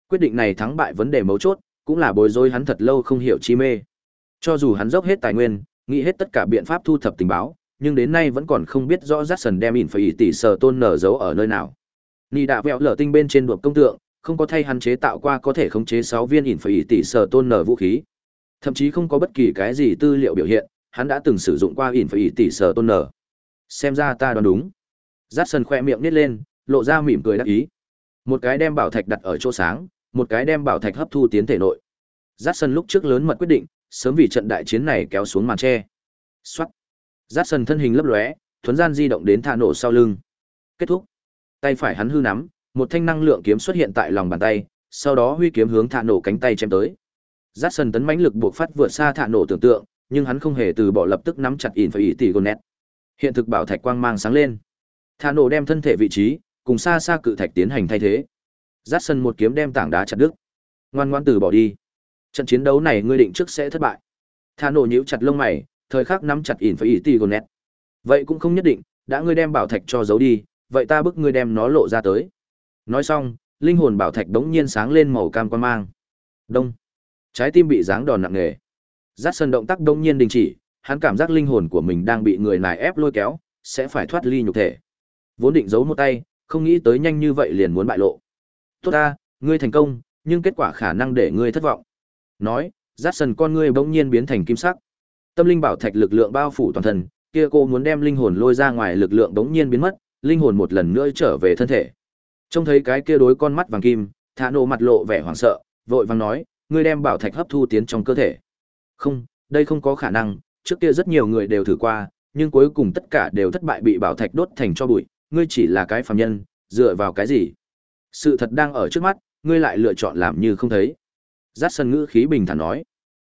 Quyết định này thắng bại vấn đề mấu chốt, cũng là bối rối hắn thật lâu không hiểu chi mê. Cho dù hắn dốc hết tài nguyên, nghĩ hết tất cả biện pháp thu thập tình báo, nhưng đến nay vẫn còn không biết rõ Jackson đem ỉn phải tỷ sở tôn nở giấu ở nơi nào. Nị đã vẹo lở tinh bên trên đuộc công tượng, không có thay hắn chế tạo qua có thể khống chế 6 viên ỉn phải tỷ sở tôn nở vũ khí. Thậm chí không có bất kỳ cái gì tư liệu biểu hiện, hắn đã từng sử dụng qua ỉn phải tỷ sở tôn nở. Xem ra ta đoán đúng. Jackson khoe miệng nít lên, lộ ra mỉm cười đắc ý. Một cái đem bảo thạch đặt ở chỗ sáng, một cái đem bảo thạch hấp thu tiến thể nội. Jackson lúc trước lớn mật quyết định, sớm vì trận đại chiến này kéo xuống màn che. Soát. Jackson thân hình lấp lóe, thuấn gian di động đến thả nổ sau lưng. Kết thúc. Tay phải hắn hư nắm, một thanh năng lượng kiếm xuất hiện tại lòng bàn tay, sau đó huy kiếm hướng thả nổ cánh tay chém tới. Jackson tấn mãnh lực buộc phát vượt xa thả nổ tưởng tượng, nhưng hắn không hề từ bỏ lập tức nắm chặt ỉn phải ỉ tỷ gonet. Hiện thực bảo thạch quang mang sáng lên. Thả nổ đem thân thể vị trí, cùng xa xa cự thạch tiến hành thay thế. Jackson một kiếm đem tảng đá chặt đứt. Ngoan ngoãn từ bỏ đi. Trận chiến đấu này ngươi định trước sẽ thất bại. Tha nổ nhíu chặt lông mày, thời khắc nắm chặt ỉn phải ỉ gột nét. Vậy cũng không nhất định, đã ngươi đem bảo thạch cho giấu đi, vậy ta bức ngươi đem nó lộ ra tới. Nói xong, linh hồn bảo thạch đống nhiên sáng lên màu cam quan mang. Đông. Trái tim bị giáng đòn nặng nề. Giác sân động tác đống nhiên đình chỉ, hắn cảm giác linh hồn của mình đang bị người này ép lôi kéo, sẽ phải thoát ly nhục thể. Vốn định giấu một tay, không nghĩ tới nhanh như vậy liền muốn bại lộ. Tốt ta, ngươi thành công, nhưng kết quả khả năng để ngươi thất vọng. Nói, rát sần con ngươi bỗng nhiên biến thành kim sắc. Tâm linh bảo thạch lực lượng bao phủ toàn thân, kia cô muốn đem linh hồn lôi ra ngoài lực lượng bỗng nhiên biến mất, linh hồn một lần nữa trở về thân thể. Trông thấy cái kia đối con mắt vàng kim, Thả nổ mặt lộ vẻ hoảng sợ, vội vàng nói, ngươi đem bảo thạch hấp thu tiến trong cơ thể. Không, đây không có khả năng, trước kia rất nhiều người đều thử qua, nhưng cuối cùng tất cả đều thất bại bị bảo thạch đốt thành cho bụi, ngươi chỉ là cái phàm nhân, dựa vào cái gì? Sự thật đang ở trước mắt, ngươi lại lựa chọn làm như không thấy. Giác sân ngữ khí bình thản nói.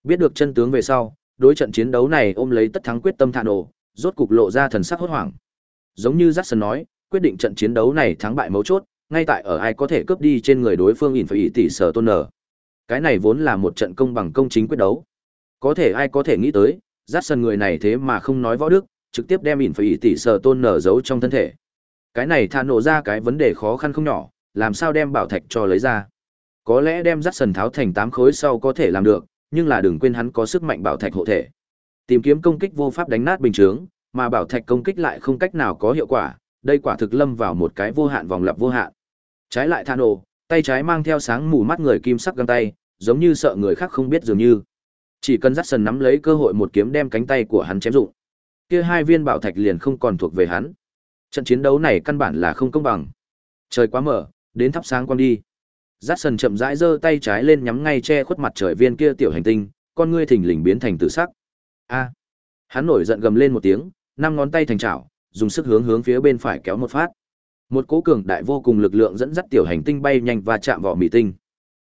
Biết được chân tướng về sau, đối trận chiến đấu này ôm lấy tất thắng quyết tâm thản ổ, rốt cục lộ ra thần sắc hốt hoảng. Giống như Jackson nói, quyết định trận chiến đấu này thắng bại mấu chốt, ngay tại ở ai có thể cướp đi trên người đối phương ỉn phải ý tỷ sở tôn nở. Cái này vốn là một trận công bằng công chính quyết đấu. Có thể ai có thể nghĩ tới, Jackson người này thế mà không nói võ đức, trực tiếp đem ỉn phải ý tỷ sở tôn nở giấu trong thân thể. Cái này thản nổ ra cái vấn đề khó khăn không nhỏ, làm sao đem bảo thạch cho lấy ra. Có lẽ đem Jackson tháo thành tám khối sau có thể làm được, nhưng là đừng quên hắn có sức mạnh bảo thạch hộ thể. Tìm kiếm công kích vô pháp đánh nát bình chướng, mà bảo thạch công kích lại không cách nào có hiệu quả, đây quả thực lâm vào một cái vô hạn vòng lặp vô hạn. Trái lại Thano, tay trái mang theo sáng mù mắt người kim sắc găng tay, giống như sợ người khác không biết dường như. Chỉ cần dắt sần nắm lấy cơ hội một kiếm đem cánh tay của hắn chém dụng. Kia hai viên bảo thạch liền không còn thuộc về hắn. Trận chiến đấu này căn bản là không công bằng. Trời quá mở, đến thắp sáng quan đi. Dắt sần chậm rãi giơ tay trái lên nhắm ngay che khuất mặt trời viên kia tiểu hành tinh, con ngươi thình lình biến thành tự sắc. A! Hắn nổi giận gầm lên một tiếng, năm ngón tay thành chảo, dùng sức hướng hướng phía bên phải kéo một phát. Một cỗ cường đại vô cùng lực lượng dẫn dắt tiểu hành tinh bay nhanh và chạm vào mì tinh.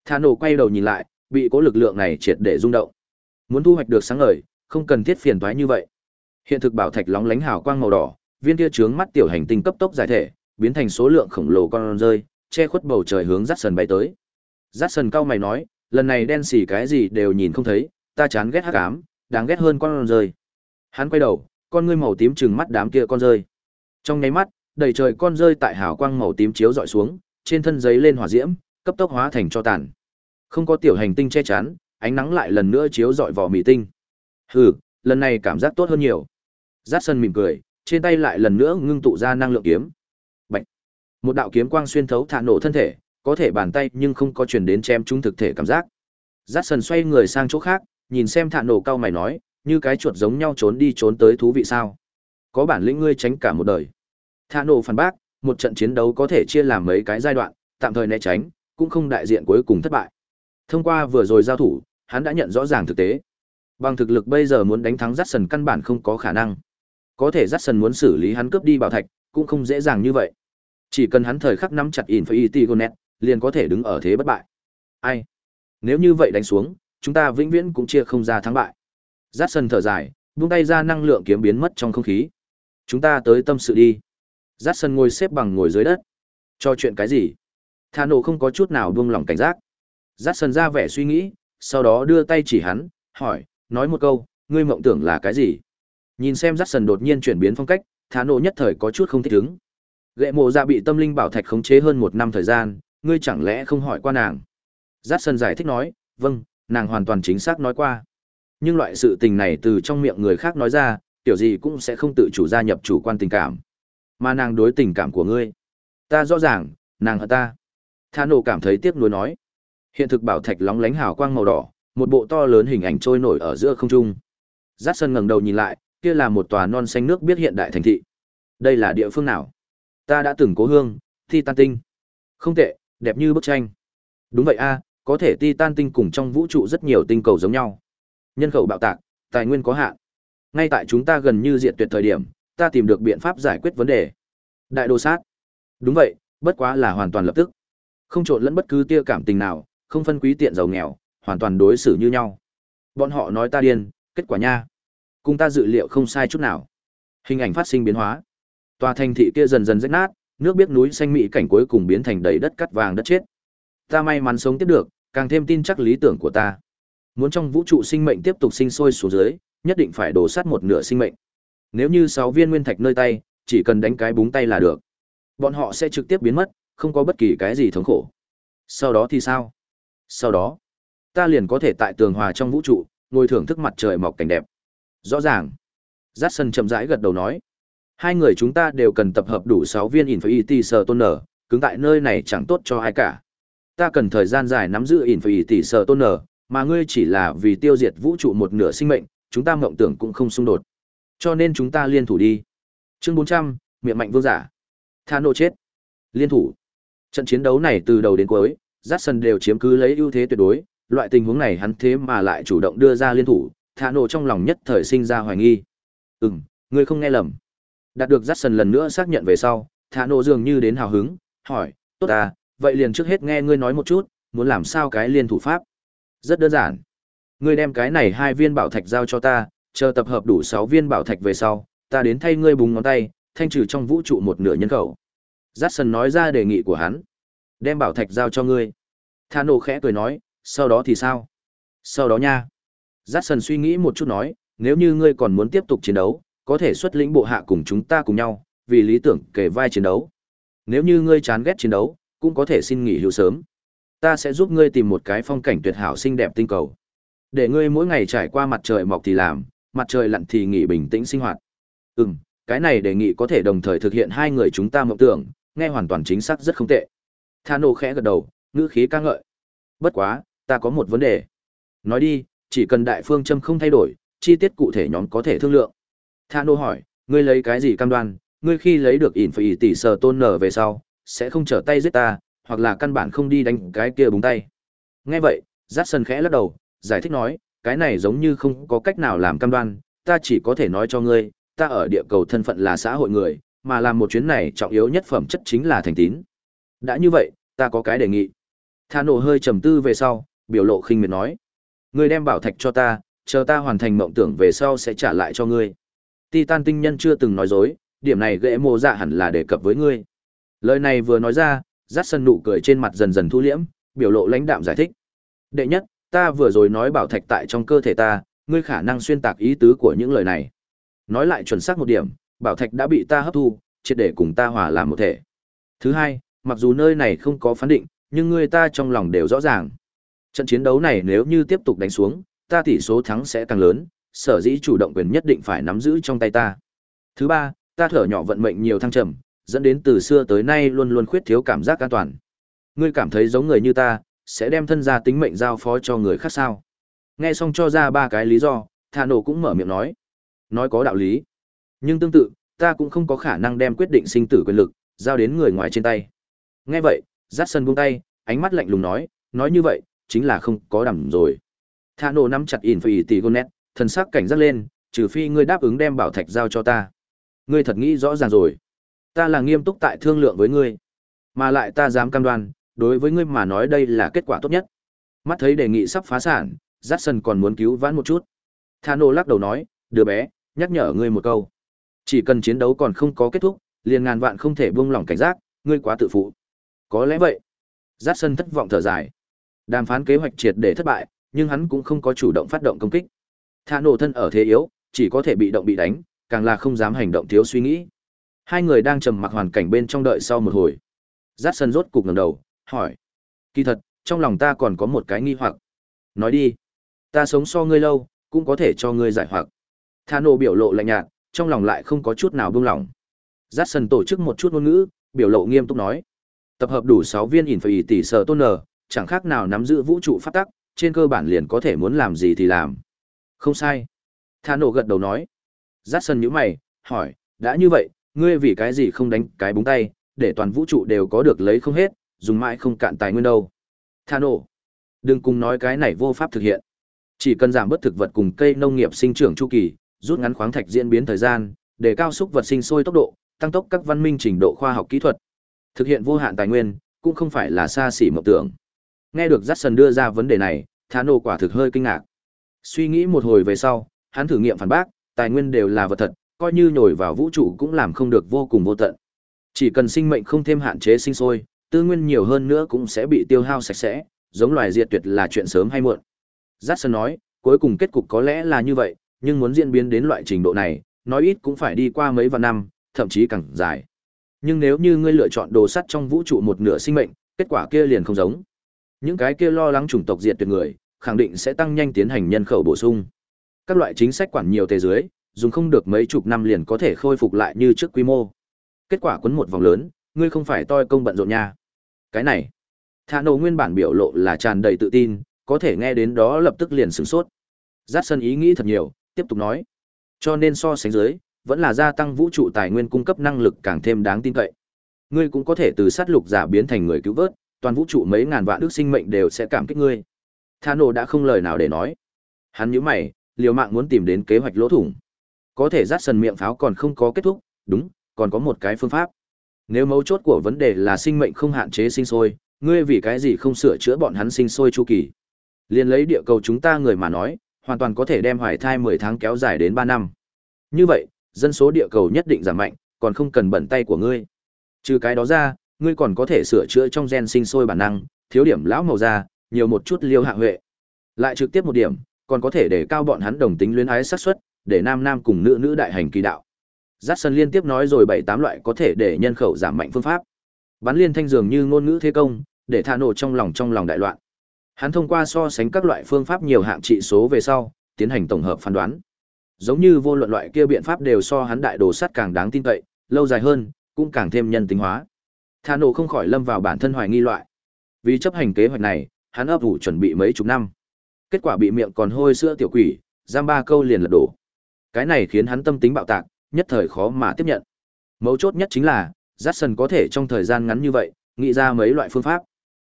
Thà nổ quay đầu nhìn lại, bị cỗ lực lượng này triệt để rung động. Muốn thu hoạch được sáng ngời, không cần thiết phiền toái như vậy. Hiện thực bảo thạch lóng lánh hào quang màu đỏ, viên kia trướng mắt tiểu hành tinh cấp tốc giải thể, biến thành số lượng khổng lồ con rơi, che khuất bầu trời hướng rát sần bay tới. rát sần cao mày nói, lần này đen xỉ cái gì đều nhìn không thấy, ta chán ghét hắc ám, đáng ghét hơn con rơi. Hắn quay đầu, con ngươi màu tím trừng mắt đám kia con rơi. Trong nháy mắt, đầy trời con rơi tại hào quang màu tím chiếu dọi xuống, trên thân giấy lên hỏa diễm, cấp tốc hóa thành cho tàn. Không có tiểu hành tinh che chắn, ánh nắng lại lần nữa chiếu dọi vỏ mì tinh. Hừ, lần này cảm giác tốt hơn nhiều. Jackson mỉm cười, trên tay lại lần nữa ngưng tụ ra năng lượng kiếm. Một đạo kiếm quang xuyên thấu thả nổ thân thể, có thể bàn tay nhưng không có truyền đến chém chúng thực thể cảm giác. Jackson xoay người sang chỗ khác, nhìn xem thả nổ cao mày nói, như cái chuột giống nhau trốn đi trốn tới thú vị sao? Có bản lĩnh ngươi tránh cả một đời. Thả nổ phản bác, một trận chiến đấu có thể chia làm mấy cái giai đoạn, tạm thời né tránh, cũng không đại diện cuối cùng thất bại. Thông qua vừa rồi giao thủ, hắn đã nhận rõ ràng thực tế. Bằng thực lực bây giờ muốn đánh thắng Jackson căn bản không có khả năng. Có thể Jackson muốn xử lý hắn cướp đi bảo thạch, cũng không dễ dàng như vậy. Chỉ cần hắn thời khắc nắm chặt Infinity Gauntlet, liền có thể đứng ở thế bất bại. Ai? Nếu như vậy đánh xuống, chúng ta vĩnh viễn cũng chia không ra thắng bại. Jackson thở dài, buông tay ra năng lượng kiếm biến mất trong không khí. Chúng ta tới tâm sự đi. Jackson ngồi xếp bằng ngồi dưới đất. Cho chuyện cái gì? Thà nổ không có chút nào buông lỏng cảnh giác. Jackson ra vẻ suy nghĩ, sau đó đưa tay chỉ hắn, hỏi, nói một câu, ngươi mộng tưởng là cái gì? Nhìn xem Jackson đột nhiên chuyển biến phong cách, Thà nổ nhất thời có chút không thích ứng. Gệ mộ ra dạ bị tâm linh bảo thạch khống chế hơn một năm thời gian, ngươi chẳng lẽ không hỏi qua nàng? Giác sân giải thích nói, vâng, nàng hoàn toàn chính xác nói qua. Nhưng loại sự tình này từ trong miệng người khác nói ra, tiểu gì cũng sẽ không tự chủ gia nhập chủ quan tình cảm. Mà nàng đối tình cảm của ngươi. Ta rõ ràng, nàng hận ta. Tha nổ cảm thấy tiếc nuối nói. Hiện thực bảo thạch lóng lánh hào quang màu đỏ, một bộ to lớn hình ảnh trôi nổi ở giữa không trung. Giác sân ngẩng đầu nhìn lại, kia là một tòa non xanh nước biết hiện đại thành thị. Đây là địa phương nào? Ta đã từng cố hương, thi tan tinh. Không tệ, đẹp như bức tranh. Đúng vậy a, có thể Titan tinh cùng trong vũ trụ rất nhiều tinh cầu giống nhau. Nhân khẩu bạo tạc, tài nguyên có hạn. Ngay tại chúng ta gần như diện tuyệt thời điểm, ta tìm được biện pháp giải quyết vấn đề. Đại đồ sát. Đúng vậy, bất quá là hoàn toàn lập tức. Không trộn lẫn bất cứ tia cảm tình nào, không phân quý tiện giàu nghèo, hoàn toàn đối xử như nhau. Bọn họ nói ta điên, kết quả nha. Cùng ta dự liệu không sai chút nào. Hình ảnh phát sinh biến hóa. Tòa thành thị kia dần dần rách nát, nước biết núi xanh mỹ cảnh cuối cùng biến thành đầy đất cắt vàng đất chết. Ta may mắn sống tiếp được, càng thêm tin chắc lý tưởng của ta. Muốn trong vũ trụ sinh mệnh tiếp tục sinh sôi xuống dưới, nhất định phải đổ sát một nửa sinh mệnh. Nếu như sáu viên nguyên thạch nơi tay, chỉ cần đánh cái búng tay là được. Bọn họ sẽ trực tiếp biến mất, không có bất kỳ cái gì thống khổ. Sau đó thì sao? Sau đó, ta liền có thể tại tường hòa trong vũ trụ, ngồi thưởng thức mặt trời mọc cảnh đẹp. Rõ ràng. Jackson chậm rãi gật đầu nói. Hai người chúng ta đều cần tập hợp đủ 6 viên Infinity Stone, cứng tại nơi này chẳng tốt cho ai cả. Ta cần thời gian dài nắm giữ Infinity Stone, mà ngươi chỉ là vì tiêu diệt vũ trụ một nửa sinh mệnh, chúng ta mộng tưởng cũng không xung đột. Cho nên chúng ta liên thủ đi. Chương 400, miệng mạnh vương giả. Thano chết. Liên thủ. Trận chiến đấu này từ đầu đến cuối, Jackson đều chiếm cứ lấy ưu thế tuyệt đối, loại tình huống này hắn thế mà lại chủ động đưa ra liên thủ, Thano trong lòng nhất thời sinh ra hoài nghi. Ừm, ngươi không nghe lầm. Đạt được Jackson lần nữa xác nhận về sau, Thano dường như đến hào hứng, hỏi, tốt à, vậy liền trước hết nghe ngươi nói một chút, muốn làm sao cái liên thủ pháp. Rất đơn giản. Ngươi đem cái này hai viên bảo thạch giao cho ta, chờ tập hợp đủ 6 viên bảo thạch về sau, ta đến thay ngươi búng ngón tay, thanh trừ trong vũ trụ một nửa nhân khẩu. Jackson nói ra đề nghị của hắn. Đem bảo thạch giao cho ngươi. Thano khẽ cười nói, sau đó thì sao? Sau đó nha. Jackson suy nghĩ một chút nói, nếu như ngươi còn muốn tiếp tục chiến đấu, có thể xuất lĩnh bộ hạ cùng chúng ta cùng nhau, vì lý tưởng kề vai chiến đấu. Nếu như ngươi chán ghét chiến đấu, cũng có thể xin nghỉ hưu sớm. Ta sẽ giúp ngươi tìm một cái phong cảnh tuyệt hảo xinh đẹp tinh cầu. Để ngươi mỗi ngày trải qua mặt trời mọc thì làm, mặt trời lặn thì nghỉ bình tĩnh sinh hoạt. Ừm, cái này đề nghị có thể đồng thời thực hiện hai người chúng ta mộng tưởng, nghe hoàn toàn chính xác rất không tệ. Thano khẽ gật đầu, ngữ khí ca ngợi. Bất quá, ta có một vấn đề. Nói đi, chỉ cần đại phương châm không thay đổi, chi tiết cụ thể nhóm có thể thương lượng. Thano hỏi, ngươi lấy cái gì cam đoan, ngươi khi lấy được ỉn phải tỷ sờ tôn nở về sau, sẽ không trở tay giết ta, hoặc là căn bản không đi đánh cái kia búng tay. Nghe vậy, Jackson khẽ lắc đầu, giải thích nói, cái này giống như không có cách nào làm cam đoan, ta chỉ có thể nói cho ngươi, ta ở địa cầu thân phận là xã hội người, mà làm một chuyến này trọng yếu nhất phẩm chất chính là thành tín. Đã như vậy, ta có cái đề nghị. Tha nổ hơi trầm tư về sau, biểu lộ khinh miệt nói. Ngươi đem bảo thạch cho ta, chờ ta hoàn thành mộng tưởng về sau sẽ trả lại cho ngươi. Titan tinh nhân chưa từng nói dối, điểm này gệ mồ dạ hẳn là đề cập với ngươi. Lời này vừa nói ra, rát sân nụ cười trên mặt dần dần thu liễm, biểu lộ lãnh đạm giải thích. Đệ nhất, ta vừa rồi nói bảo thạch tại trong cơ thể ta, ngươi khả năng xuyên tạc ý tứ của những lời này. Nói lại chuẩn xác một điểm, bảo thạch đã bị ta hấp thu, triệt để cùng ta hòa làm một thể. Thứ hai, mặc dù nơi này không có phán định, nhưng người ta trong lòng đều rõ ràng. Trận chiến đấu này nếu như tiếp tục đánh xuống, ta tỷ số thắng sẽ càng lớn, sở dĩ chủ động quyền nhất định phải nắm giữ trong tay ta. Thứ ba, ta thở nhỏ vận mệnh nhiều thăng trầm, dẫn đến từ xưa tới nay luôn luôn khuyết thiếu cảm giác an toàn. Ngươi cảm thấy giống người như ta, sẽ đem thân gia tính mệnh giao phó cho người khác sao? Nghe xong cho ra ba cái lý do, Thà Nổ cũng mở miệng nói. Nói có đạo lý. Nhưng tương tự, ta cũng không có khả năng đem quyết định sinh tử quyền lực, giao đến người ngoài trên tay. Nghe vậy, Dát Sân buông tay, ánh mắt lạnh lùng nói, nói như vậy, chính là không có đảm rồi. Thà Nổ nắm chặt ỉn phải tỷ gonet, thần sắc cảnh giác lên, trừ phi ngươi đáp ứng đem bảo thạch giao cho ta. Ngươi thật nghĩ rõ ràng rồi. Ta là nghiêm túc tại thương lượng với ngươi. Mà lại ta dám cam đoan, đối với ngươi mà nói đây là kết quả tốt nhất. Mắt thấy đề nghị sắp phá sản, Jackson còn muốn cứu vãn một chút. Thano lắc đầu nói, đứa bé, nhắc nhở ngươi một câu. Chỉ cần chiến đấu còn không có kết thúc, liền ngàn vạn không thể buông lỏng cảnh giác, ngươi quá tự phụ. Có lẽ vậy. Jackson thất vọng thở dài. Đàm phán kế hoạch triệt để thất bại, nhưng hắn cũng không có chủ động phát động công kích. Thano thân ở thế yếu, chỉ có thể bị động bị đánh, càng là không dám hành động thiếu suy nghĩ. Hai người đang trầm mặc hoàn cảnh bên trong đợi sau một hồi. Jackson rốt cục ngẩng đầu, hỏi. Kỳ thật, trong lòng ta còn có một cái nghi hoặc. Nói đi. Ta sống so ngươi lâu, cũng có thể cho ngươi giải hoặc. Thano biểu lộ lạnh nhạt, trong lòng lại không có chút nào buông lỏng. Jackson tổ chức một chút ngôn ngữ, biểu lộ nghiêm túc nói. Tập hợp đủ 6 viên ỉn phải tỷ sở tôn nở, chẳng khác nào nắm giữ vũ trụ pháp tắc, trên cơ bản liền có thể muốn làm gì thì làm. Không sai. Thano gật đầu nói. Jackson nhíu mày, hỏi, đã như vậy, ngươi vì cái gì không đánh cái búng tay, để toàn vũ trụ đều có được lấy không hết, dùng mãi không cạn tài nguyên đâu. Thano, đừng cùng nói cái này vô pháp thực hiện. Chỉ cần giảm bớt thực vật cùng cây nông nghiệp sinh trưởng chu kỳ, rút ngắn khoáng thạch diễn biến thời gian, để cao xúc vật sinh sôi tốc độ, tăng tốc các văn minh trình độ khoa học kỹ thuật. Thực hiện vô hạn tài nguyên, cũng không phải là xa xỉ mộng tưởng. Nghe được Jackson đưa ra vấn đề này, Thano quả thực hơi kinh ngạc. Suy nghĩ một hồi về sau, hắn thử nghiệm phản bác, tài nguyên đều là vật thật, coi như nhồi vào vũ trụ cũng làm không được vô cùng vô tận. Chỉ cần sinh mệnh không thêm hạn chế sinh sôi, tư nguyên nhiều hơn nữa cũng sẽ bị tiêu hao sạch sẽ, giống loài diệt tuyệt là chuyện sớm hay muộn. Jackson nói, cuối cùng kết cục có lẽ là như vậy, nhưng muốn diễn biến đến loại trình độ này, nói ít cũng phải đi qua mấy vạn năm, thậm chí càng dài. Nhưng nếu như ngươi lựa chọn đồ sắt trong vũ trụ một nửa sinh mệnh, kết quả kia liền không giống. Những cái kia lo lắng chủng tộc diệt tuyệt người, khẳng định sẽ tăng nhanh tiến hành nhân khẩu bổ sung. Các loại chính sách quản nhiều thế dưới, dùng không được mấy chục năm liền có thể khôi phục lại như trước quy mô. Kết quả quấn một vòng lớn, ngươi không phải toi công bận rộn nha. Cái này, Thả nổ nguyên bản biểu lộ là tràn đầy tự tin, có thể nghe đến đó lập tức liền sửng sốt. Giác sân ý nghĩ thật nhiều, tiếp tục nói. Cho nên so sánh dưới, vẫn là gia tăng vũ trụ tài nguyên cung cấp năng lực càng thêm đáng tin cậy. Ngươi cũng có thể từ sát lục giả biến thành người cứu vớt, toàn vũ trụ mấy ngàn vạn đức sinh mệnh đều sẽ cảm kích ngươi. Thà nổ đã không lời nào để nói. Hắn nhíu mày, liều mạng muốn tìm đến kế hoạch lỗ thủng. Có thể rát sần miệng pháo còn không có kết thúc, đúng, còn có một cái phương pháp. Nếu mấu chốt của vấn đề là sinh mệnh không hạn chế sinh sôi, ngươi vì cái gì không sửa chữa bọn hắn sinh sôi chu kỳ? Liên lấy địa cầu chúng ta người mà nói, hoàn toàn có thể đem hoài thai 10 tháng kéo dài đến 3 năm. Như vậy, dân số địa cầu nhất định giảm mạnh, còn không cần bận tay của ngươi. Trừ cái đó ra, ngươi còn có thể sửa chữa trong gen sinh sôi bản năng, thiếu điểm lão màu da, nhiều một chút liêu hạ huệ. Lại trực tiếp một điểm, còn có thể để cao bọn hắn đồng tính luyến ái xác suất, để nam nam cùng nữ nữ đại hành kỳ đạo. Dát sân liên tiếp nói rồi bảy tám loại có thể để nhân khẩu giảm mạnh phương pháp. Bắn liên thanh dường như ngôn ngữ thế công, để thả nổ trong lòng trong lòng đại loạn. Hắn thông qua so sánh các loại phương pháp nhiều hạng trị số về sau, tiến hành tổng hợp phán đoán. Giống như vô luận loại kia biện pháp đều so hắn đại đồ sắt càng đáng tin cậy, lâu dài hơn, cũng càng thêm nhân tính hóa. Thả nổ không khỏi lâm vào bản thân hoài nghi loại. Vì chấp hành kế hoạch này, hắn ấp ủ chuẩn bị mấy chục năm. Kết quả bị miệng còn hôi sữa tiểu quỷ, giam ba câu liền lật đổ. Cái này khiến hắn tâm tính bạo tạc, nhất thời khó mà tiếp nhận. Mấu chốt nhất chính là, Jackson có thể trong thời gian ngắn như vậy, nghĩ ra mấy loại phương pháp.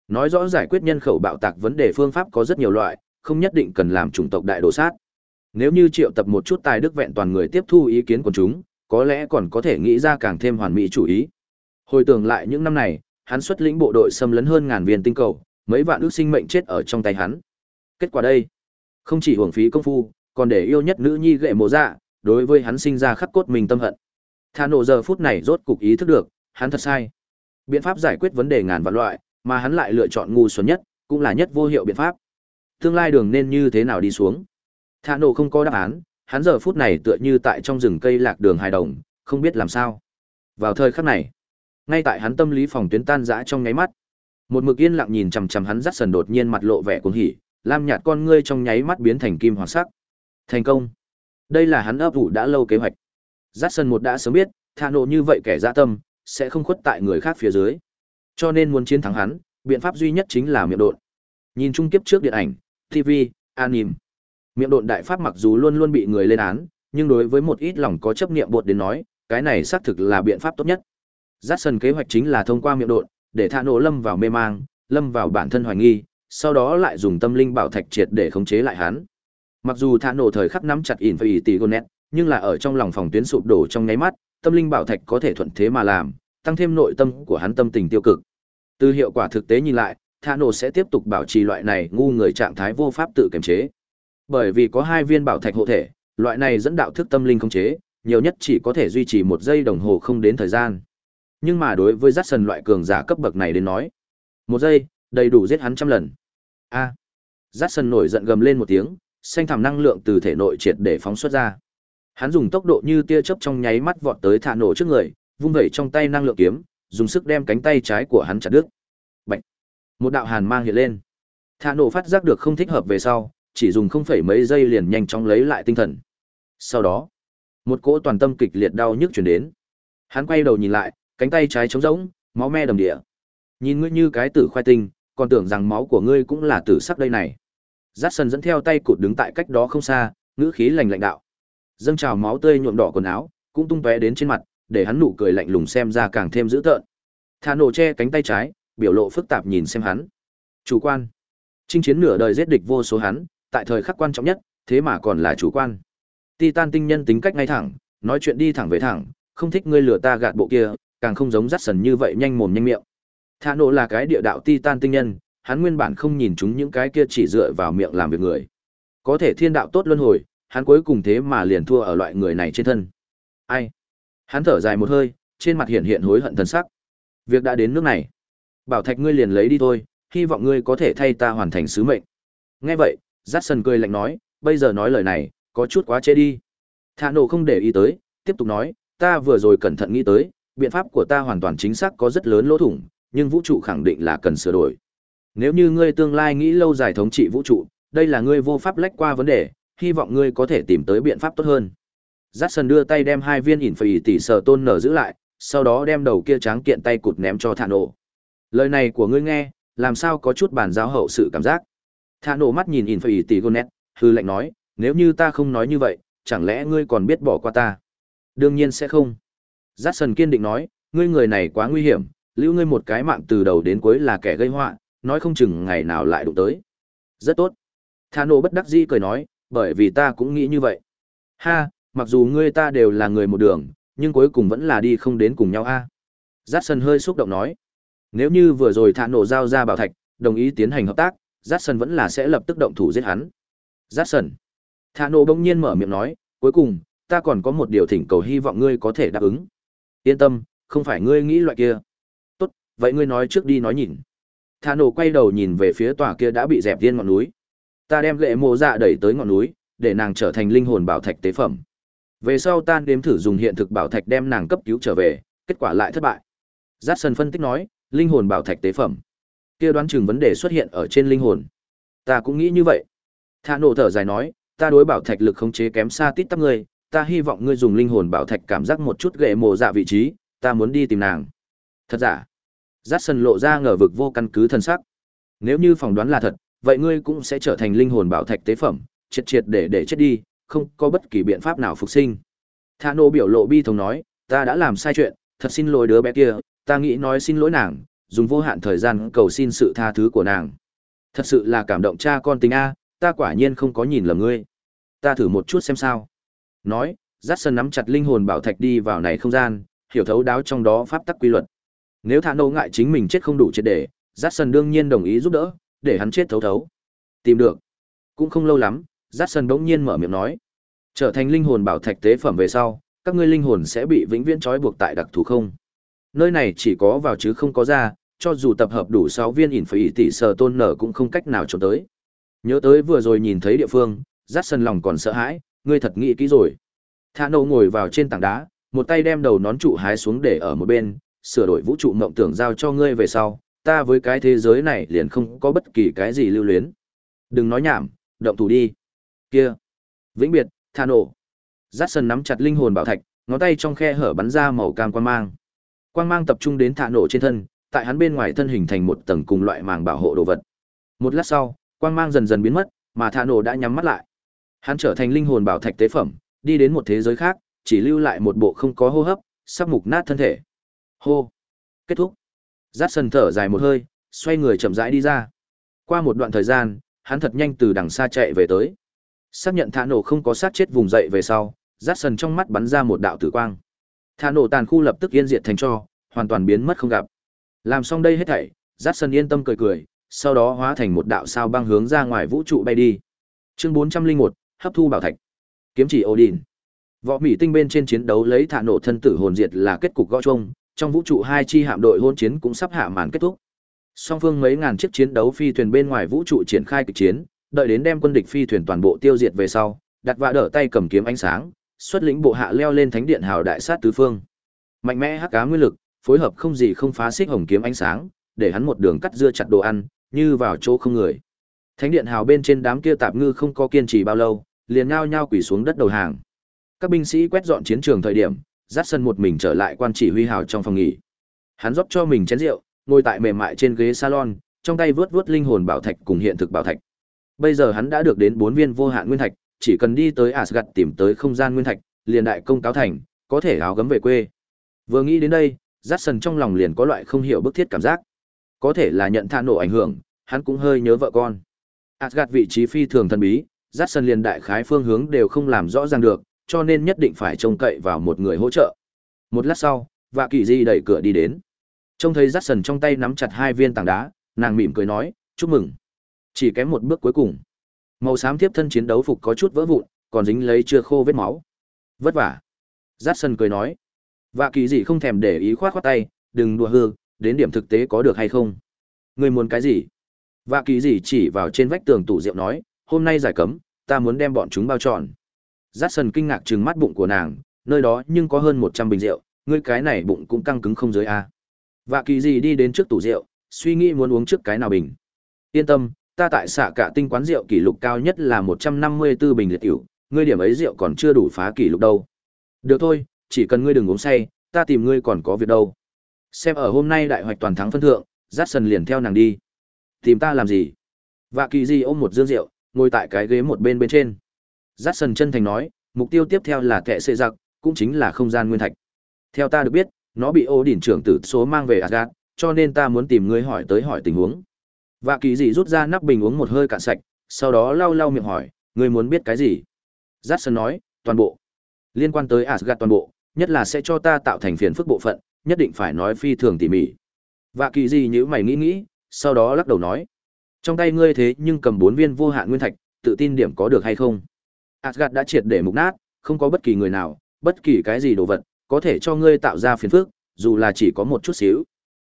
Nói rõ giải quyết nhân khẩu bạo tạc vấn đề phương pháp có rất nhiều loại, không nhất định cần làm chủng tộc đại đồ sát. Nếu như triệu tập một chút tài đức vẹn toàn người tiếp thu ý kiến của chúng, có lẽ còn có thể nghĩ ra càng thêm hoàn mỹ chủ ý. Hồi tưởng lại những năm này, hắn xuất lĩnh bộ đội xâm lấn hơn ngàn viên tinh cầu, mấy vạn ước sinh mệnh chết ở trong tay hắn. Kết quả đây, không chỉ hưởng phí công phu, còn để yêu nhất nữ nhi gệ mộ dạ, đối với hắn sinh ra khắc cốt mình tâm hận. Thà nổ giờ phút này rốt cục ý thức được, hắn thật sai. Biện pháp giải quyết vấn đề ngàn vạn loại, mà hắn lại lựa chọn ngu xuẩn nhất, cũng là nhất vô hiệu biện pháp. Tương lai đường nên như thế nào đi xuống? Thà nổ không có đáp án, hắn giờ phút này tựa như tại trong rừng cây lạc đường hài đồng, không biết làm sao. Vào thời khắc này, ngay tại hắn tâm lý phòng tuyến tan rã trong nháy mắt, một mực yên lặng nhìn chằm chằm hắn dắt sần đột nhiên mặt lộ vẻ cuồng hỉ, lam nhạt con ngươi trong nháy mắt biến thành kim hoàng sắc. Thành công. Đây là hắn ấp ủ đã lâu kế hoạch. Dắt sần một đã sớm biết, tha nộ như vậy kẻ dã tâm, sẽ không khuất tại người khác phía dưới. Cho nên muốn chiến thắng hắn, biện pháp duy nhất chính là miệng độn. Nhìn chung kiếp trước điện ảnh, TV, anime. Miệng độn đại pháp mặc dù luôn luôn bị người lên án, nhưng đối với một ít lòng có chấp niệm bột đến nói, cái này xác thực là biện pháp tốt nhất. Jackson kế hoạch chính là thông qua miệng độn, để thả nổ lâm vào mê mang, lâm vào bản thân hoài nghi, sau đó lại dùng tâm linh bảo thạch triệt để khống chế lại hắn. Mặc dù thả nổ thời khắc nắm chặt ỉn phải tỷ gonet, nhưng là ở trong lòng phòng tuyến sụp đổ trong nháy mắt, tâm linh bảo thạch có thể thuận thế mà làm, tăng thêm nội tâm của hắn tâm tình tiêu cực. Từ hiệu quả thực tế nhìn lại, thả nổ sẽ tiếp tục bảo trì loại này ngu người trạng thái vô pháp tự kiềm chế. Bởi vì có hai viên bảo thạch hộ thể, loại này dẫn đạo thức tâm linh khống chế, nhiều nhất chỉ có thể duy trì một giây đồng hồ không đến thời gian. Nhưng mà đối với rát Sần loại cường giả cấp bậc này đến nói, một giây, đầy đủ giết hắn trăm lần. A. À. Sần nổi giận gầm lên một tiếng, xanh thảm năng lượng từ thể nội triệt để phóng xuất ra. Hắn dùng tốc độ như tia chớp trong nháy mắt vọt tới thả nổ trước người, vung vẩy trong tay năng lượng kiếm, dùng sức đem cánh tay trái của hắn chặt đứt. Bạch. Một đạo hàn mang hiện lên. Thả nổ phát giác được không thích hợp về sau, chỉ dùng không phẩy mấy giây liền nhanh chóng lấy lại tinh thần. Sau đó, một cỗ toàn tâm kịch liệt đau nhức truyền đến. Hắn quay đầu nhìn lại, cánh tay trái trống rỗng, máu me đầm địa. Nhìn ngươi như cái tử khoai tinh, còn tưởng rằng máu của ngươi cũng là tử sắc đây này. Dát sần dẫn theo tay cụt đứng tại cách đó không xa, ngữ khí lành lạnh đạo. Dâng trào máu tươi nhuộm đỏ quần áo, cũng tung tóe đến trên mặt, để hắn nụ cười lạnh lùng xem ra càng thêm dữ tợn. Thả nổ che cánh tay trái, biểu lộ phức tạp nhìn xem hắn. Chủ quan. Chinh chiến nửa đời giết địch vô số hắn, tại thời khắc quan trọng nhất, thế mà còn là chủ quan. Titan tinh nhân tính cách ngay thẳng, nói chuyện đi thẳng về thẳng, không thích ngươi lừa ta gạt bộ kia, càng không giống rắt sần như vậy nhanh mồm nhanh miệng. Thả nộ là cái địa đạo Titan tinh nhân, hắn nguyên bản không nhìn chúng những cái kia chỉ dựa vào miệng làm việc người. Có thể thiên đạo tốt luân hồi, hắn cuối cùng thế mà liền thua ở loại người này trên thân. Ai? Hắn thở dài một hơi, trên mặt hiện hiện hối hận thần sắc. Việc đã đến nước này, bảo thạch ngươi liền lấy đi thôi, hy vọng ngươi có thể thay ta hoàn thành sứ mệnh. Nghe vậy, Dát Sần cười lạnh nói, bây giờ nói lời này, có chút quá chế đi. Thả nổ không để ý tới, tiếp tục nói, ta vừa rồi cẩn thận nghĩ tới, biện pháp của ta hoàn toàn chính xác có rất lớn lỗ thủng, nhưng vũ trụ khẳng định là cần sửa đổi. Nếu như ngươi tương lai nghĩ lâu dài thống trị vũ trụ, đây là ngươi vô pháp lách qua vấn đề, hy vọng ngươi có thể tìm tới biện pháp tốt hơn. Jackson đưa tay đem hai viên ỉn phỉ tỷ sở tôn nở giữ lại, sau đó đem đầu kia trắng kiện tay cụt ném cho Thản Nộ. Lời này của ngươi nghe, làm sao có chút bản giáo hậu sự cảm giác. Thản Nộ mắt nhìn ỉn phỉ tỷ Gonet, hư lệnh nói, nếu như ta không nói như vậy, chẳng lẽ ngươi còn biết bỏ qua ta? Đương nhiên sẽ không. Jackson kiên định nói, ngươi người này quá nguy hiểm, lưu ngươi một cái mạng từ đầu đến cuối là kẻ gây họa, nói không chừng ngày nào lại đụng tới. Rất tốt. Thà bất đắc dĩ cười nói, bởi vì ta cũng nghĩ như vậy. Ha, mặc dù ngươi ta đều là người một đường, nhưng cuối cùng vẫn là đi không đến cùng nhau a. Jackson hơi xúc động nói, nếu như vừa rồi thả giao ra bảo thạch, đồng ý tiến hành hợp tác, Jackson vẫn là sẽ lập tức động thủ giết hắn. Jackson. Thả nổ bỗng nhiên mở miệng nói, cuối cùng, ta còn có một điều thỉnh cầu hy vọng ngươi có thể đáp ứng. Yên tâm, không phải ngươi nghĩ loại kia. Tốt, vậy ngươi nói trước đi nói nhìn. Thà nổ quay đầu nhìn về phía tòa kia đã bị dẹp viên ngọn núi. Ta đem lệ mộ dạ đẩy tới ngọn núi, để nàng trở thành linh hồn bảo thạch tế phẩm. Về sau ta đếm thử dùng hiện thực bảo thạch đem nàng cấp cứu trở về, kết quả lại thất bại. Jackson phân tích nói, linh hồn bảo thạch tế phẩm. Kia đoán chừng vấn đề xuất hiện ở trên linh hồn. Ta cũng nghĩ như vậy. Thà nổ thở dài nói, ta đối bảo thạch lực khống chế kém xa tít tắp ngươi, ta hy vọng ngươi dùng linh hồn bảo thạch cảm giác một chút ghệ mồ dạ vị trí, ta muốn đi tìm nàng. Thật giả? giắt sần lộ ra ngờ vực vô căn cứ thân sắc. Nếu như phỏng đoán là thật, vậy ngươi cũng sẽ trở thành linh hồn bảo thạch tế phẩm, triệt triệt để để chết đi, không có bất kỳ biện pháp nào phục sinh. tha nô biểu lộ bi thống nói, ta đã làm sai chuyện, thật xin lỗi đứa bé kia, ta nghĩ nói xin lỗi nàng, dùng vô hạn thời gian cầu xin sự tha thứ của nàng. Thật sự là cảm động cha con tình A, ta quả nhiên không có nhìn lầm ngươi. Ta thử một chút xem sao. Nói, Jackson nắm chặt linh hồn bảo thạch đi vào này không gian, hiểu thấu đáo trong đó pháp tắc quy luật. Nếu Thả Nô ngại chính mình chết không đủ chết để, Jackson đương nhiên đồng ý giúp đỡ, để hắn chết thấu thấu. Tìm được. Cũng không lâu lắm, Jackson bỗng nhiên mở miệng nói, trở thành linh hồn bảo thạch tế phẩm về sau, các ngươi linh hồn sẽ bị vĩnh viễn trói buộc tại đặc thù không. Nơi này chỉ có vào chứ không có ra, cho dù tập hợp đủ 6 viên ỉn phải tỷ sở tôn nở cũng không cách nào trốn tới. Nhớ tới vừa rồi nhìn thấy địa phương, Jackson lòng còn sợ hãi, ngươi thật nghĩ kỹ rồi. Thả nổ ngồi vào trên tảng đá, một tay đem đầu nón trụ hái xuống để ở một bên, sửa đổi vũ trụ mộng tưởng giao cho ngươi về sau, ta với cái thế giới này liền không có bất kỳ cái gì lưu luyến. Đừng nói nhảm, động thủ đi. Kia. Vĩnh biệt, thả nổ. Dát sần nắm chặt linh hồn bảo thạch, ngón tay trong khe hở bắn ra màu cam quang mang. Quang mang tập trung đến thả nổ trên thân, tại hắn bên ngoài thân hình thành một tầng cùng loại màng bảo hộ đồ vật. Một lát sau, quang mang dần dần biến mất, mà thả nổ đã nhắm mắt lại. Hắn trở thành linh hồn bảo thạch tế phẩm, đi đến một thế giới khác, chỉ lưu lại một bộ không có hô hấp, sắp mục nát thân thể. Hô. Kết thúc. Dát sần thở dài một hơi, xoay người chậm rãi đi ra. Qua một đoạn thời gian, hắn thật nhanh từ đằng xa chạy về tới. Xác nhận thả nổ không có sát chết vùng dậy về sau, Dát sần trong mắt bắn ra một đạo tử quang. Thả nổ tàn khu lập tức yên diệt thành cho, hoàn toàn biến mất không gặp. Làm xong đây hết thảy, Dát sần yên tâm cười cười, sau đó hóa thành một đạo sao băng hướng ra ngoài vũ trụ bay đi. Chương 401, hấp thu bảo thạch. Kiếm chỉ Odin. Võ Mỹ tinh bên trên chiến đấu lấy thả nổ thân tử hồn diệt là kết cục gõ chung, trong vũ trụ hai chi hạm đội hôn chiến cũng sắp hạ màn kết thúc. Song phương mấy ngàn chiếc chiến đấu phi thuyền bên ngoài vũ trụ triển khai kịch chiến, đợi đến đem quân địch phi thuyền toàn bộ tiêu diệt về sau, đặt vạ đỡ tay cầm kiếm ánh sáng, xuất lĩnh bộ hạ leo lên thánh điện hào đại sát tứ phương. Mạnh mẽ hắc ám nguyên lực, phối hợp không gì không phá xích hồng kiếm ánh sáng, để hắn một đường cắt dưa chặt đồ ăn, như vào chỗ không người. Thánh điện hào bên trên đám kia tạp ngư không có kiên trì bao lâu, liền nhao nhao quỳ xuống đất đầu hàng. Các binh sĩ quét dọn chiến trường thời điểm, dắt sân một mình trở lại quan chỉ huy hào trong phòng nghỉ. Hắn rót cho mình chén rượu, ngồi tại mềm mại trên ghế salon, trong tay vướt vướt linh hồn bảo thạch cùng hiện thực bảo thạch. Bây giờ hắn đã được đến bốn viên vô hạn nguyên thạch, chỉ cần đi tới Asgard tìm tới không gian nguyên thạch, liền đại công cáo thành, có thể áo gấm về quê. Vừa nghĩ đến đây, Jackson trong lòng liền có loại không hiểu bức thiết cảm giác. Có thể là nhận tha nổ ảnh hưởng, hắn cũng hơi nhớ vợ con. Asgard vị trí phi thường thần bí, Jackson liền đại khái phương hướng đều không làm rõ ràng được, cho nên nhất định phải trông cậy vào một người hỗ trợ. Một lát sau, Vạ Kỳ Di đẩy cửa đi đến. Trông thấy Jackson trong tay nắm chặt hai viên tảng đá, nàng mỉm cười nói, "Chúc mừng." Chỉ kém một bước cuối cùng. Màu xám tiếp thân chiến đấu phục có chút vỡ vụn, còn dính lấy chưa khô vết máu. Vất vả. Jackson cười nói. Vạ Kỳ Di không thèm để ý khoát khoát tay, "Đừng đùa hư, đến điểm thực tế có được hay không?" "Ngươi muốn cái gì?" Vạ Kỳ Di chỉ vào trên vách tường tủ rượu nói, "Hôm nay giải cấm, ta muốn đem bọn chúng bao tròn." Dát sần kinh ngạc trừng mắt bụng của nàng, nơi đó nhưng có hơn một trăm bình rượu, ngươi cái này bụng cũng căng cứng không dưới a. Vạ kỳ gì đi đến trước tủ rượu, suy nghĩ muốn uống trước cái nào bình. Yên tâm, ta tại xạ cả tinh quán rượu kỷ lục cao nhất là một trăm năm mươi 154 bình liệt tiểu, ngươi điểm ấy rượu còn chưa đủ phá kỷ lục đâu. Được thôi, chỉ cần ngươi đừng uống say, ta tìm ngươi còn có việc đâu. Xem ở hôm nay đại hoạch toàn thắng phân thượng, Dát sần liền theo nàng đi. Tìm ta làm gì? Vạ kỳ gì ôm một dương rượu, ngồi tại cái ghế một bên bên trên. Dát sần chân thành nói, mục tiêu tiếp theo là kẻ xệ giặc, cũng chính là không gian nguyên thạch. Theo ta được biết, nó bị ô đỉnh trưởng tử số mang về Asgard, cho nên ta muốn tìm ngươi hỏi tới hỏi tình huống. Vạ kỳ dị rút ra nắp bình uống một hơi cạn sạch, sau đó lau lau miệng hỏi, ngươi muốn biết cái gì? Dát sần nói, toàn bộ. Liên quan tới Asgard toàn bộ, nhất là sẽ cho ta tạo thành phiền phức bộ phận, nhất định phải nói phi thường tỉ mỉ. Vạ kỳ dị nhíu mày nghĩ nghĩ, sau đó lắc đầu nói, trong tay ngươi thế nhưng cầm bốn viên vô hạn nguyên thạch, tự tin điểm có được hay không? Asgard đã triệt để mục nát, không có bất kỳ người nào, bất kỳ cái gì đồ vật, có thể cho ngươi tạo ra phiền phức, dù là chỉ có một chút xíu.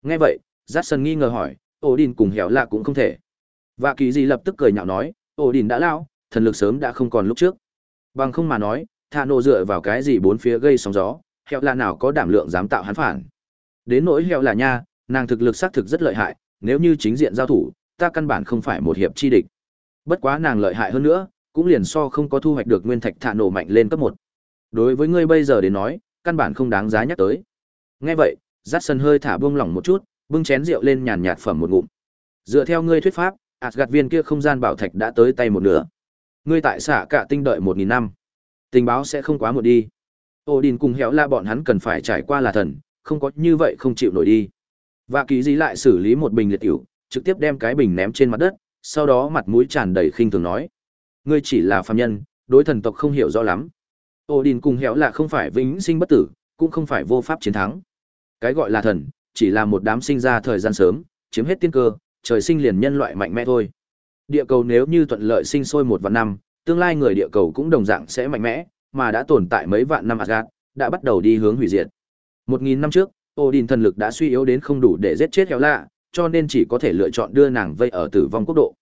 Nghe vậy, Jackson nghi ngờ hỏi, Odin cùng hẻo lạ cũng không thể. Và kỳ gì lập tức cười nhạo nói, Odin đã lão, thần lực sớm đã không còn lúc trước. Bằng không mà nói, thà nộ dựa vào cái gì bốn phía gây sóng gió, hẻo lạ nào có đảm lượng dám tạo hắn phản. Đến nỗi hẻo lạ nha, nàng thực lực xác thực rất lợi hại, nếu như chính diện giao thủ, ta căn bản không phải một hiệp chi địch. Bất quá nàng lợi hại hơn nữa, cũng liền so không có thu hoạch được nguyên thạch thạ nổ mạnh lên cấp một. Đối với ngươi bây giờ đến nói căn bản không đáng giá nhắc tới. Nghe vậy Dát sân hơi thả buông lỏng một chút bưng chén rượu lên nhàn nhạt phẩm một ngụm. Dựa theo ngươi thuyết pháp ạt gạt viên kia không gian bảo thạch đã tới tay một nửa. Ngươi tại xả cả tinh đợi một nghìn năm. Tình báo sẽ không quá một đi. Odin cùng héo la bọn hắn cần phải trải qua là thần không có như vậy không chịu nổi đi. Và ký gì lại xử lý một bình liệt tiểu, trực tiếp đem cái bình ném trên mặt đất sau đó mặt mũi tràn đầy khinh thường nói ngươi chỉ là phàm nhân, đối thần tộc không hiểu rõ lắm. Odin cùng hẻo là không phải vĩnh sinh bất tử, cũng không phải vô pháp chiến thắng. Cái gọi là thần, chỉ là một đám sinh ra thời gian sớm, chiếm hết tiên cơ, trời sinh liền nhân loại mạnh mẽ thôi. Địa cầu nếu như thuận lợi sinh sôi một vạn năm, tương lai người địa cầu cũng đồng dạng sẽ mạnh mẽ, mà đã tồn tại mấy vạn năm Asgard, đã bắt đầu đi hướng hủy diệt. Một nghìn năm trước, Odin thần lực đã suy yếu đến không đủ để giết chết hẻo lạ, cho nên chỉ có thể lựa chọn đưa nàng vây ở tử vong quốc độ.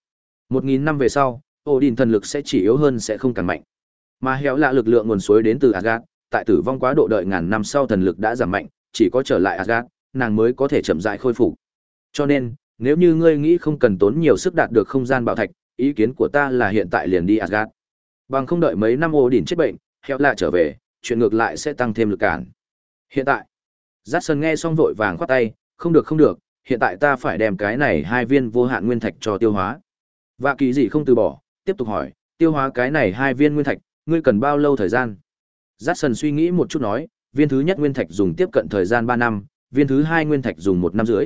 Một nghìn năm về sau, Odin thần lực sẽ chỉ yếu hơn sẽ không càng mạnh. Mà héo lạ lực lượng nguồn suối đến từ Asgard, tại tử vong quá độ đợi ngàn năm sau thần lực đã giảm mạnh, chỉ có trở lại Asgard, nàng mới có thể chậm rãi khôi phục. Cho nên, nếu như ngươi nghĩ không cần tốn nhiều sức đạt được không gian bảo thạch, ý kiến của ta là hiện tại liền đi Asgard. Bằng không đợi mấy năm ô chết bệnh, héo lạ trở về, chuyện ngược lại sẽ tăng thêm lực cản. Hiện tại, Jackson nghe xong vội vàng khoát tay, không được không được, hiện tại ta phải đem cái này hai viên vô hạn nguyên thạch cho tiêu hóa. Vạ kỳ gì không từ bỏ, tiếp tục hỏi, tiêu hóa cái này hai viên nguyên thạch, ngươi cần bao lâu thời gian? Jackson suy nghĩ một chút nói, viên thứ nhất nguyên thạch dùng tiếp cận thời gian 3 năm, viên thứ hai nguyên thạch dùng một năm rưỡi.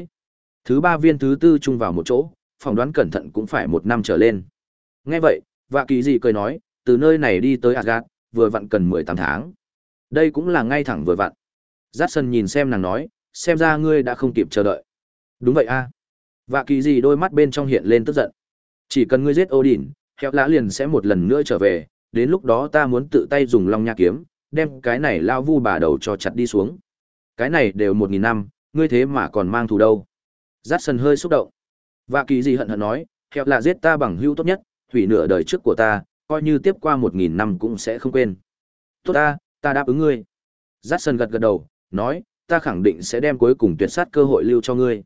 Thứ ba viên thứ tư chung vào một chỗ, phỏng đoán cẩn thận cũng phải một năm trở lên. Nghe vậy, Vạ Kỳ gì cười nói, từ nơi này đi tới Asgard, vừa vặn cần 18 tháng. Đây cũng là ngay thẳng vừa vặn. Jackson nhìn xem nàng nói, xem ra ngươi đã không kịp chờ đợi. Đúng vậy a. À. Vạ Kỳ gì đôi mắt bên trong hiện lên tức giận. Chỉ cần ngươi giết Odin, Heo Lã liền sẽ một lần nữa trở về, đến lúc đó ta muốn tự tay dùng Long Nha kiếm, đem cái này lao vu bà đầu cho chặt đi xuống. Cái này đều một nghìn năm, ngươi thế mà còn mang thù đâu. Jackson hơi xúc động. Và kỳ gì hận hận nói, Heo Lã giết ta bằng hữu tốt nhất, hủy nửa đời trước của ta, coi như tiếp qua một nghìn năm cũng sẽ không quên. Tốt ta, ta đáp ứng ngươi. Jackson gật gật đầu, nói, ta khẳng định sẽ đem cuối cùng tuyệt sát cơ hội lưu cho ngươi.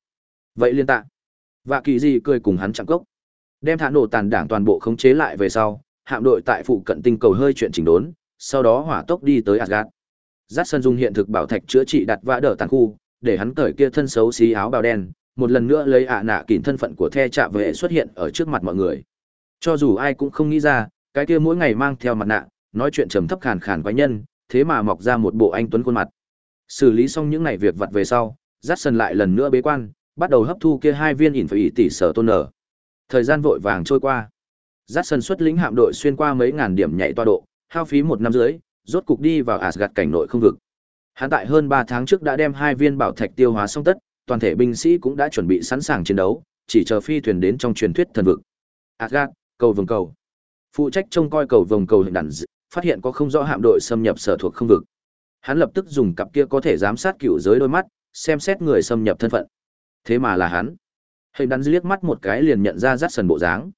Vậy liên tạ. Và kỳ gì cười cùng hắn chạm cốc. Đem thả nổ tàn đảng toàn bộ khống chế lại về sau, hạm đội tại phụ cận tinh cầu hơi chuyện chỉnh đốn, sau đó hỏa tốc đi tới Asgard. sân dùng hiện thực bảo thạch chữa trị đặt vã đỡ tàn khu, để hắn cởi kia thân xấu xí áo bào đen, một lần nữa lấy ạ nạ kỉn thân phận của the trạ vệ xuất hiện ở trước mặt mọi người. Cho dù ai cũng không nghĩ ra, cái kia mỗi ngày mang theo mặt nạ, nói chuyện trầm thấp khàn khàn quái nhân, thế mà mọc ra một bộ anh tuấn khuôn mặt. Xử lý xong những ngày việc vặt về sau, Jackson lại lần nữa bế quan, bắt đầu hấp thu kia hai viên ỉn phải tỷ sở tôn nở. Thời gian vội vàng trôi qua. Jackson xuất lĩnh hạm đội xuyên qua mấy ngàn điểm nhảy toa độ, hao phí một năm dưới, rốt cục đi vào Asgard cảnh nội không vực. Hắn tại hơn 3 tháng trước đã đem hai viên bảo thạch tiêu hóa xong tất, toàn thể binh sĩ cũng đã chuẩn bị sẵn sàng chiến đấu, chỉ chờ phi thuyền đến trong truyền thuyết thần vực. Asgard, cầu vồng cầu. Phụ trách trông coi cầu vồng cầu hiện đàn phát hiện có không rõ hạm đội xâm nhập sở thuộc không vực. Hắn lập tức dùng cặp kia có thể giám sát cựu giới đôi mắt, xem xét người xâm nhập thân phận. Thế mà là hắn. Hình đắn liếc mắt một cái liền nhận ra rắt sần bộ dáng.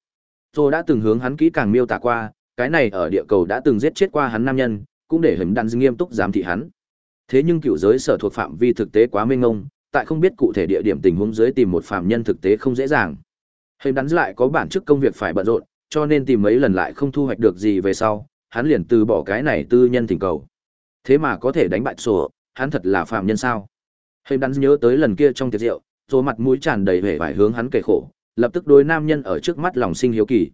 tôi đã từng hướng hắn kỹ càng miêu tả qua, cái này ở địa cầu đã từng giết chết qua hắn nam nhân, cũng để hình đắn nghiêm túc giám thị hắn. Thế nhưng cựu giới sở thuộc phạm vi thực tế quá mênh mông, tại không biết cụ thể địa điểm tình huống dưới tìm một phạm nhân thực tế không dễ dàng. Hình đắn lại có bản chức công việc phải bận rộn, cho nên tìm mấy lần lại không thu hoạch được gì về sau, hắn liền từ bỏ cái này tư nhân thỉnh cầu. Thế mà có thể đánh bại sổ, hắn thật là phạm nhân sao? Hình đắn nhớ tới lần kia trong tiệc rượu, rồi mặt mũi tràn đầy vẻ vải hướng hắn kể khổ, lập tức đối nam nhân ở trước mắt lòng sinh hiếu kỳ.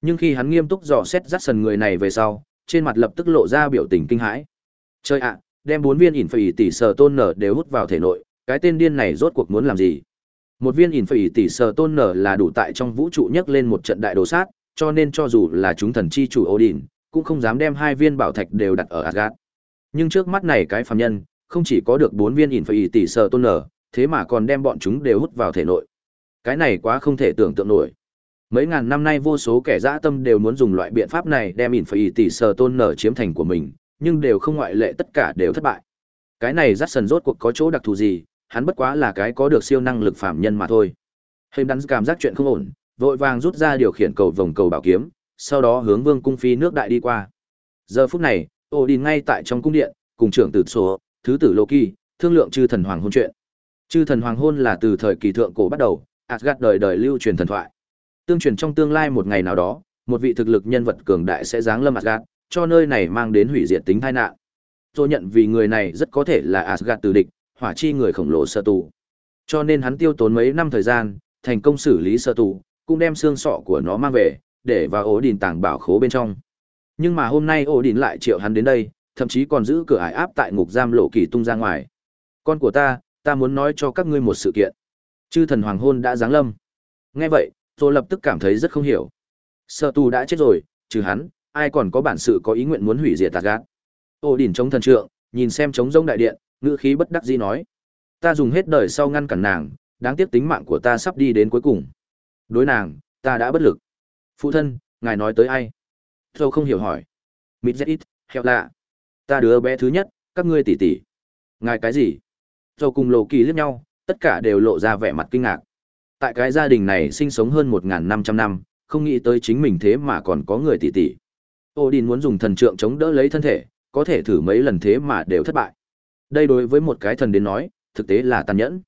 Nhưng khi hắn nghiêm túc dò xét dắt sần người này về sau, trên mặt lập tức lộ ra biểu tình kinh hãi. Chơi ạ, đem bốn viên ỉn phỉ tỷ sờ tôn nở đều hút vào thể nội, cái tên điên này rốt cuộc muốn làm gì? Một viên ỉn phỉ tỷ sờ tôn nở là đủ tại trong vũ trụ nhấc lên một trận đại đồ sát, cho nên cho dù là chúng thần chi chủ Odin, cũng không dám đem hai viên bảo thạch đều đặt ở Asgard. Nhưng trước mắt này cái phàm nhân, không chỉ có được bốn viên ỉn phỉ tỷ sờ tôn nở, thế mà còn đem bọn chúng đều hút vào thể nội. Cái này quá không thể tưởng tượng nổi. Mấy ngàn năm nay vô số kẻ dã tâm đều muốn dùng loại biện pháp này đem ỉn phải tỷ sờ tôn nở chiếm thành của mình, nhưng đều không ngoại lệ tất cả đều thất bại. Cái này rắc sần rốt cuộc có chỗ đặc thù gì, hắn bất quá là cái có được siêu năng lực phạm nhân mà thôi. Hêm đắn cảm giác chuyện không ổn, vội vàng rút ra điều khiển cầu vòng cầu bảo kiếm, sau đó hướng vương cung phi nước đại đi qua. Giờ phút này, Odin ngay tại trong cung điện, cùng trưởng tử số, thứ tử Loki, thương lượng chư thần hoàng hôn chuyện. Chư thần hoàng hôn là từ thời kỳ thượng cổ bắt đầu, Asgard đời đời lưu truyền thần thoại. Tương truyền trong tương lai một ngày nào đó, một vị thực lực nhân vật cường đại sẽ giáng lâm Asgard, cho nơi này mang đến hủy diệt tính tai nạn. Tôi nhận vì người này rất có thể là Asgard từ địch, hỏa chi người khổng lồ sơ tù. Cho nên hắn tiêu tốn mấy năm thời gian, thành công xử lý sơ tù, cũng đem xương sọ của nó mang về, để vào ổ đình tàng bảo khố bên trong. Nhưng mà hôm nay ổ đình lại triệu hắn đến đây, thậm chí còn giữ cửa ải áp tại ngục giam lộ kỳ tung ra ngoài. Con của ta, ta muốn nói cho các ngươi một sự kiện. Chư thần hoàng hôn đã giáng lâm. Nghe vậy, tôi lập tức cảm thấy rất không hiểu. Sở tù đã chết rồi, trừ hắn, ai còn có bản sự có ý nguyện muốn hủy diệt tạc gác. Ô đỉnh chống thần trượng, nhìn xem chống rông đại điện, ngữ khí bất đắc dĩ nói. Ta dùng hết đời sau ngăn cản nàng, đáng tiếc tính mạng của ta sắp đi đến cuối cùng. Đối nàng, ta đã bất lực. Phụ thân, ngài nói tới ai? Tôi không hiểu hỏi. Mịt rất ít, heo lạ. Ta đứa bé thứ nhất, các ngươi tỷ tỷ. Ngài cái gì? Dầu cùng lộ kỳ liếc nhau, tất cả đều lộ ra vẻ mặt kinh ngạc. Tại cái gia đình này sinh sống hơn 1.500 năm, không nghĩ tới chính mình thế mà còn có người tỷ tỷ. Odin muốn dùng thần trượng chống đỡ lấy thân thể, có thể thử mấy lần thế mà đều thất bại. Đây đối với một cái thần đến nói, thực tế là tàn nhẫn.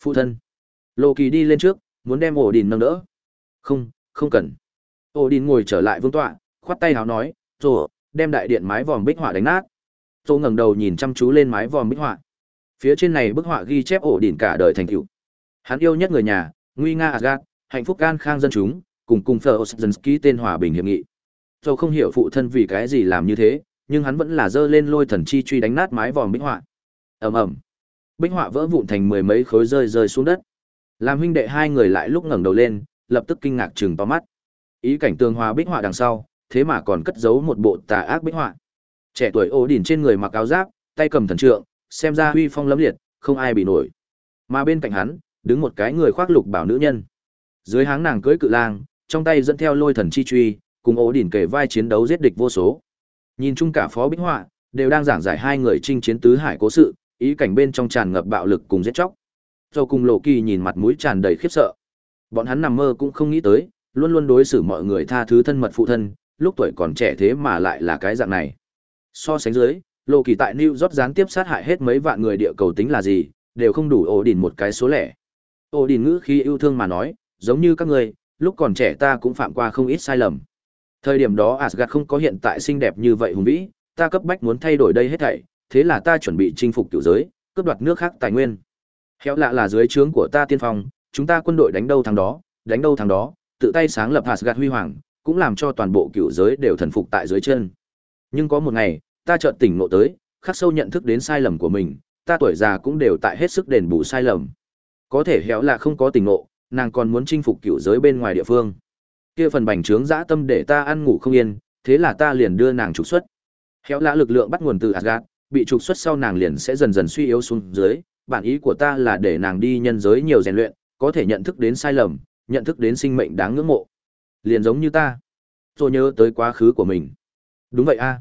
Phụ thân. Lô Kỳ đi lên trước, muốn đem Odin nâng đỡ. Không, không cần. Odin ngồi trở lại vương tọa, khoát tay hào nói, rồi, đem đại điện mái vòm bích họa đánh nát. Tô ngẩng đầu nhìn chăm chú lên mái vòm bích họa. Phía trên này bức họa ghi chép ổ đỉnh cả đời thành tựu. Hắn yêu nhất người nhà, nguy nga Asgard, hạnh phúc gan khang dân chúng, cùng cùng Ferzensky tên hòa bình hiệp nghị. Dầu không hiểu phụ thân vì cái gì làm như thế, nhưng hắn vẫn là dơ lên lôi thần chi truy đánh nát mái vòm bích họa. Ầm ầm. Bích họa vỡ vụn thành mười mấy khối rơi rơi xuống đất. Làm huynh đệ hai người lại lúc ngẩng đầu lên, lập tức kinh ngạc trừng to mắt. Ý cảnh tường hòa bích họa đằng sau, thế mà còn cất giấu một bộ tà ác bích họa. Trẻ tuổi ổ đỉnh trên người mặc áo giáp, tay cầm thần trượng, xem ra huy phong lẫm liệt, không ai bị nổi. Mà bên cạnh hắn, đứng một cái người khoác lục bảo nữ nhân. Dưới háng nàng cưỡi cự lang, trong tay dẫn theo lôi thần chi truy, cùng ổ đỉnh kề vai chiến đấu giết địch vô số. Nhìn chung cả phó bích họa, đều đang giảng giải hai người chinh chiến tứ hải cố sự, ý cảnh bên trong tràn ngập bạo lực cùng giết chóc. Dầu cùng Lộ Kỳ nhìn mặt mũi tràn đầy khiếp sợ. Bọn hắn nằm mơ cũng không nghĩ tới, luôn luôn đối xử mọi người tha thứ thân mật phụ thân, lúc tuổi còn trẻ thế mà lại là cái dạng này. So sánh dưới, Lộ Kỳ tại New York gián tiếp sát hại hết mấy vạn người địa cầu tính là gì, đều không đủ ổ đỉnh một cái số lẻ. Ổ đỉnh ngữ khi yêu thương mà nói, giống như các người, lúc còn trẻ ta cũng phạm qua không ít sai lầm. Thời điểm đó Asgard không có hiện tại xinh đẹp như vậy hùng vĩ, ta cấp bách muốn thay đổi đây hết thảy, thế là ta chuẩn bị chinh phục tiểu giới, cướp đoạt nước khác tài nguyên. Khéo lạ là dưới trướng của ta tiên phong, chúng ta quân đội đánh đâu thằng đó, đánh đâu thằng đó, tự tay sáng lập Asgard huy hoàng, cũng làm cho toàn bộ cựu giới đều thần phục tại dưới chân. Nhưng có một ngày, ta chợt tỉnh ngộ tới, khắc sâu nhận thức đến sai lầm của mình, ta tuổi già cũng đều tại hết sức đền bù sai lầm. Có thể héo là không có tỉnh ngộ, nàng còn muốn chinh phục cựu giới bên ngoài địa phương. Kia phần bành trướng dã tâm để ta ăn ngủ không yên, thế là ta liền đưa nàng trục xuất. Héo lạ lực lượng bắt nguồn từ Asgard, bị trục xuất sau nàng liền sẽ dần dần suy yếu xuống dưới, bản ý của ta là để nàng đi nhân giới nhiều rèn luyện, có thể nhận thức đến sai lầm, nhận thức đến sinh mệnh đáng ngưỡng mộ. Liền giống như ta. Tôi nhớ tới quá khứ của mình. Đúng vậy a.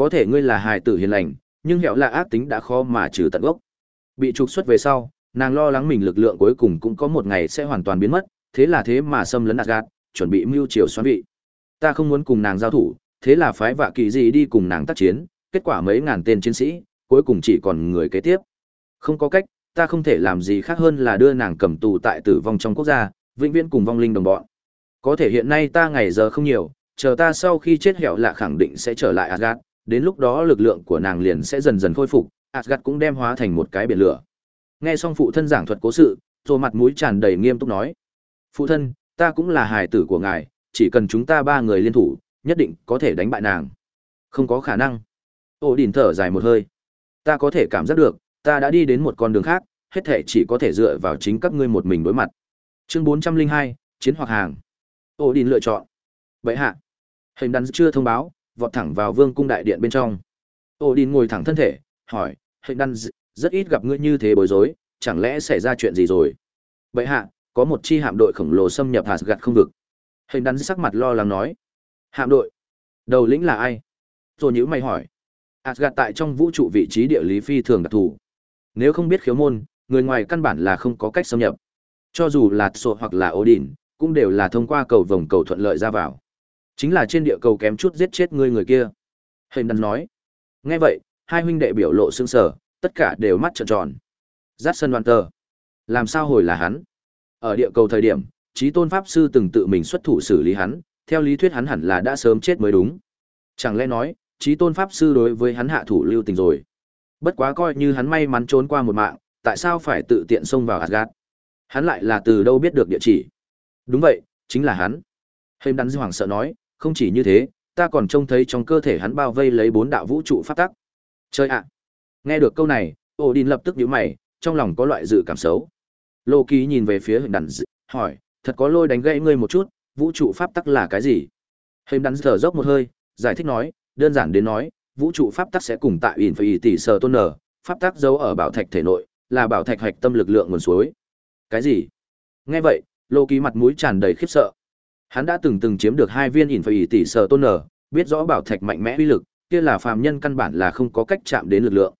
Có thể ngươi là hài tử hiền lành, nhưng hẹo là ác tính đã khó mà trừ tận gốc. Bị trục xuất về sau, nàng lo lắng mình lực lượng cuối cùng cũng có một ngày sẽ hoàn toàn biến mất, thế là thế mà xâm lấn gạt chuẩn bị mưu triều xoắn vị. Ta không muốn cùng nàng giao thủ, thế là phái vạ kỳ gì đi cùng nàng tác chiến, kết quả mấy ngàn tên chiến sĩ, cuối cùng chỉ còn người kế tiếp. Không có cách, ta không thể làm gì khác hơn là đưa nàng cầm tù tại tử vong trong quốc gia, vĩnh viễn cùng vong linh đồng bọn. Có thể hiện nay ta ngày giờ không nhiều, chờ ta sau khi chết hẹo là khẳng định sẽ trở lại Asgard, đến lúc đó lực lượng của nàng liền sẽ dần dần khôi phục, Asgard cũng đem hóa thành một cái biển lửa. Nghe xong phụ thân giảng thuật cố sự, rồi mặt mũi tràn đầy nghiêm túc nói: "Phụ thân, ta cũng là hài tử của ngài, chỉ cần chúng ta ba người liên thủ, nhất định có thể đánh bại nàng." "Không có khả năng." ô Đỉnh thở dài một hơi. "Ta có thể cảm giác được, ta đã đi đến một con đường khác, hết thảy chỉ có thể dựa vào chính các ngươi một mình đối mặt." Chương 402, chiến hoặc hàng. ô Đỉnh lựa chọn. Vậy hạ, hình đắn chưa thông báo, vọt thẳng vào vương cung đại điện bên trong. Odin ngồi thẳng thân thể, hỏi, hệ đan rất ít gặp ngươi như thế bối rối, chẳng lẽ xảy ra chuyện gì rồi? Vậy hạ, có một chi hạm đội khổng lồ xâm nhập Asgard không vực. hệ đan sắc mặt lo lắng nói. Hạm đội? Đầu lĩnh là ai? Rồi nhữ mày hỏi. Asgard tại trong vũ trụ vị trí địa lý phi thường đặc thù. Nếu không biết khiếu môn, người ngoài căn bản là không có cách xâm nhập. Cho dù là Sổ hoặc là Odin, cũng đều là thông qua cầu vòng cầu thuận lợi ra vào. Chính là trên địa cầu kém chút giết chết ngươi người kia. Hình đắn nói. Nghe vậy, hai huynh đệ biểu lộ sương sở, tất cả đều mắt trợn tròn. Giác sân đoàn tờ. Làm sao hồi là hắn? Ở địa cầu thời điểm, trí tôn pháp sư từng tự mình xuất thủ xử lý hắn, theo lý thuyết hắn hẳn là đã sớm chết mới đúng. Chẳng lẽ nói, trí tôn pháp sư đối với hắn hạ thủ lưu tình rồi. Bất quá coi như hắn may mắn trốn qua một mạng, tại sao phải tự tiện xông vào Asgard? Hắn lại là từ đâu biết được địa chỉ? Đúng vậy, chính là hắn. Hêm đắn hoảng sợ nói, không chỉ như thế, ta còn trông thấy trong cơ thể hắn bao vây lấy bốn đạo vũ trụ pháp tắc. Chơi ạ. Nghe được câu này, Odin lập tức nhíu mày, trong lòng có loại dự cảm xấu. Lô Ký nhìn về phía hình đàn dị, hỏi, thật có lôi đánh gãy ngươi một chút, vũ trụ pháp tắc là cái gì? Hình đàn thở dốc một hơi, giải thích nói, đơn giản đến nói, vũ trụ pháp tắc sẽ cùng tại ỉn phải tỷ sở tôn nở, pháp tắc giấu ở bảo thạch thể nội, là bảo thạch hạch tâm lực lượng nguồn suối. Cái gì? Nghe vậy, Lô Ký mặt mũi tràn đầy khiếp sợ. Hắn đã từng từng chiếm được hai viên ỉn phải tỷ sở tôn nở, biết rõ bảo thạch mạnh mẽ uy lực, kia là phàm nhân căn bản là không có cách chạm đến lực lượng.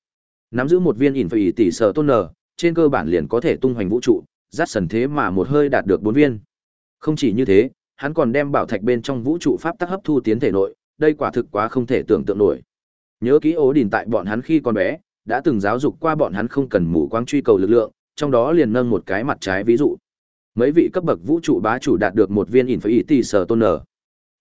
Nắm giữ một viên ỉn phải tỷ sở tôn nở, trên cơ bản liền có thể tung hoành vũ trụ, rát sần thế mà một hơi đạt được bốn viên. Không chỉ như thế, hắn còn đem bảo thạch bên trong vũ trụ pháp tắc hấp thu tiến thể nội, đây quả thực quá không thể tưởng tượng nổi. Nhớ kỹ ố đình tại bọn hắn khi còn bé, đã từng giáo dục qua bọn hắn không cần mù quáng truy cầu lực lượng, trong đó liền nâng một cái mặt trái ví dụ. Mấy vị cấp bậc vũ trụ bá chủ đạt được một viên Infinity Sở Tôn Nở.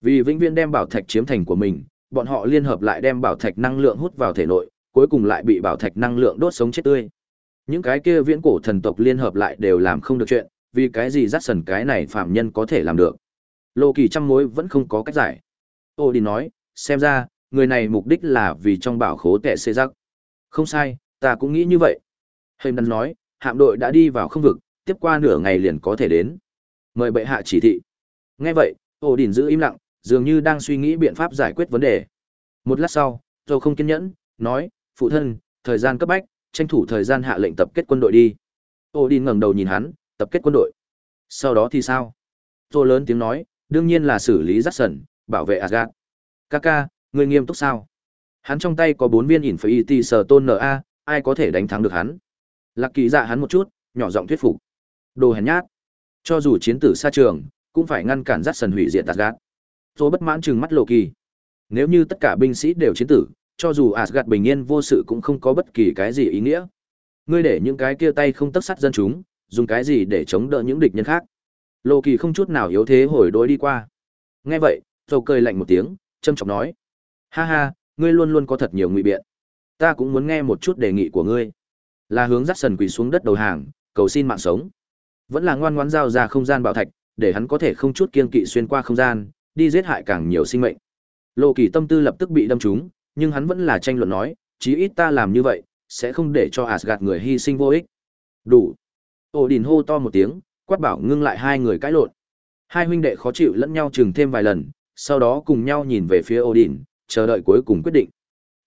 Vì vĩnh viễn đem bảo thạch chiếm thành của mình, bọn họ liên hợp lại đem bảo thạch năng lượng hút vào thể nội, cuối cùng lại bị bảo thạch năng lượng đốt sống chết tươi. Những cái kia viễn cổ thần tộc liên hợp lại đều làm không được chuyện, vì cái gì dắt sần cái này phạm nhân có thể làm được. Lô kỳ trăm mối vẫn không có cách giải. Ô đi nói, xem ra, người này mục đích là vì trong bảo khố tệ xê giắc Không sai, ta cũng nghĩ như vậy. Hình đắn nói, hạm đội đã đi vào không vực, tiếp qua nửa ngày liền có thể đến. Mời bệ hạ chỉ thị. Nghe vậy, ổ Đình giữ im lặng, dường như đang suy nghĩ biện pháp giải quyết vấn đề. Một lát sau, Dâu không kiên nhẫn, nói, phụ thân, thời gian cấp bách, tranh thủ thời gian hạ lệnh tập kết quân đội đi. ổ Đình ngẩng đầu nhìn hắn, tập kết quân đội. Sau đó thì sao? tôi lớn tiếng nói, đương nhiên là xử lý rắc sẩn, bảo vệ Asgard. Kaka, người nghiêm túc sao? Hắn trong tay có bốn viên Infinity sờ Tôn NA, ai có thể đánh thắng được hắn? Lạc Kỳ dạ hắn một chút, nhỏ giọng thuyết phục. Đồ hèn nhát. Cho dù chiến tử xa trường, cũng phải ngăn cản rắc sần hủy diệt gạt. Tô bất mãn trừng mắt Lộ Kỳ. Nếu như tất cả binh sĩ đều chiến tử, cho dù Asgard bình yên vô sự cũng không có bất kỳ cái gì ý nghĩa. Ngươi để những cái kia tay không tất sát dân chúng, dùng cái gì để chống đỡ những địch nhân khác? Lộ Kỳ không chút nào yếu thế hồi đối đi qua. Nghe vậy, Tô cười lạnh một tiếng, châm chọc nói: "Ha ha, ngươi luôn luôn có thật nhiều ngụy biện. Ta cũng muốn nghe một chút đề nghị của ngươi." Là hướng dắt sần quỳ xuống đất đầu hàng, cầu xin mạng sống. Vẫn là ngoan ngoãn giao ra không gian bảo thạch, để hắn có thể không chút kiên kỵ xuyên qua không gian, đi giết hại càng nhiều sinh mệnh. Lộ Kỳ tâm tư lập tức bị đâm trúng, nhưng hắn vẫn là tranh luận nói, chí ít ta làm như vậy, sẽ không để cho Asgard người hy sinh vô ích. Đủ. Ổ Đình hô to một tiếng, quát bảo ngưng lại hai người cãi lộn. Hai huynh đệ khó chịu lẫn nhau chừng thêm vài lần, sau đó cùng nhau nhìn về phía Odin, chờ đợi cuối cùng quyết định.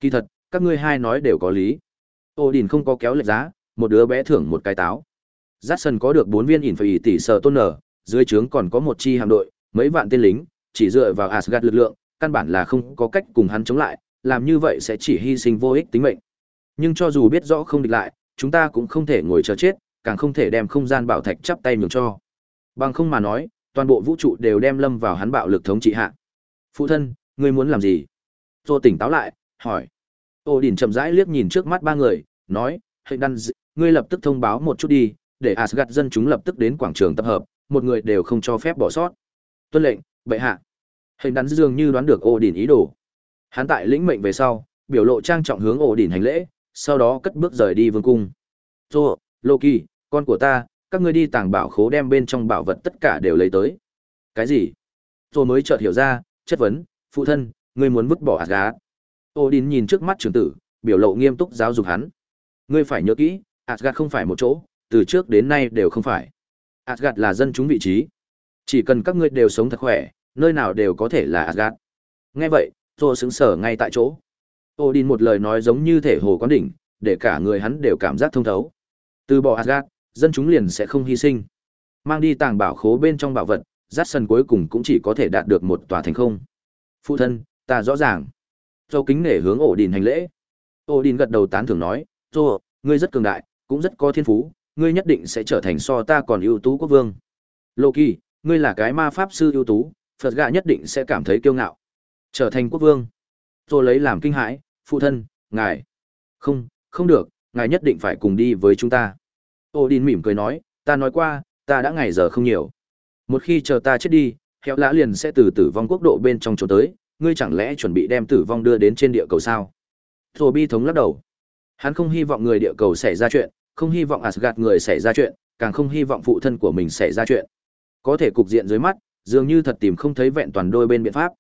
Kỳ thật, các ngươi hai nói đều có lý. Odin không có kéo lệch giá, một đứa bé thưởng một cái táo. Jackson có được bốn viên ỉn phải tỷ sở tôn nở, dưới trướng còn có một chi hạm đội, mấy vạn tên lính, chỉ dựa vào Asgard lực lượng, căn bản là không có cách cùng hắn chống lại, làm như vậy sẽ chỉ hy sinh vô ích tính mệnh. Nhưng cho dù biết rõ không địch lại, chúng ta cũng không thể ngồi chờ chết, càng không thể đem không gian bảo thạch chắp tay nhường cho. Bằng không mà nói, toàn bộ vũ trụ đều đem lâm vào hắn bạo lực thống trị hạ. Phụ thân, ngươi muốn làm gì? Tô tỉnh táo lại, hỏi. Tô điển chậm rãi liếc nhìn trước mắt ba người, nói, hệ đăng ngươi lập tức thông báo một chút đi, để Asgard dân chúng lập tức đến quảng trường tập hợp, một người đều không cho phép bỏ sót. Tuân lệnh, bệ hạ. Hình đắn dường như đoán được Odin ý đồ. Hắn tại lĩnh mệnh về sau, biểu lộ trang trọng hướng Odin hành lễ, sau đó cất bước rời đi vương cung. Thor, Loki, con của ta, các ngươi đi tàng bảo khố đem bên trong bảo vật tất cả đều lấy tới. Cái gì? Thor mới chợt hiểu ra, chất vấn, phụ thân, ngươi muốn vứt bỏ Asgard. Odin nhìn trước mắt trưởng tử, biểu lộ nghiêm túc giáo dục hắn. Ngươi phải nhớ kỹ, Asgard không phải một chỗ, từ trước đến nay đều không phải. Asgard là dân chúng vị trí. Chỉ cần các ngươi đều sống thật khỏe, nơi nào đều có thể là Asgard. Nghe vậy, Thor sững sờ ngay tại chỗ. Odin một lời nói giống như thể hồ quán đỉnh, để cả người hắn đều cảm giác thông thấu. Từ bỏ Asgard, dân chúng liền sẽ không hy sinh. Mang đi tàng bảo khố bên trong bảo vật, Jackson cuối cùng cũng chỉ có thể đạt được một tòa thành không. Phụ thân, ta rõ ràng. Châu kính nể hướng Odin hành lễ. Odin gật đầu tán thưởng nói, Thor, ngươi rất cường đại, cũng rất có thiên phú, ngươi nhất định sẽ trở thành so ta còn ưu tú quốc vương. Loki, ngươi là cái ma pháp sư ưu tú, Phật gạ nhất định sẽ cảm thấy kiêu ngạo. Trở thành quốc vương. Tôi lấy làm kinh hãi, phụ thân, ngài. Không, không được, ngài nhất định phải cùng đi với chúng ta. Odin mỉm cười nói, ta nói qua, ta đã ngày giờ không nhiều. Một khi chờ ta chết đi, hẹo Lã liền sẽ từ tử vong quốc độ bên trong chỗ tới, ngươi chẳng lẽ chuẩn bị đem tử vong đưa đến trên địa cầu sao? Thổ bi thống lắc đầu. Hắn không hy vọng người địa cầu xảy ra chuyện, không hy vọng Asgard người xảy ra chuyện, càng không hy vọng phụ thân của mình xảy ra chuyện. Có thể cục diện dưới mắt, dường như thật tìm không thấy vẹn toàn đôi bên biện pháp.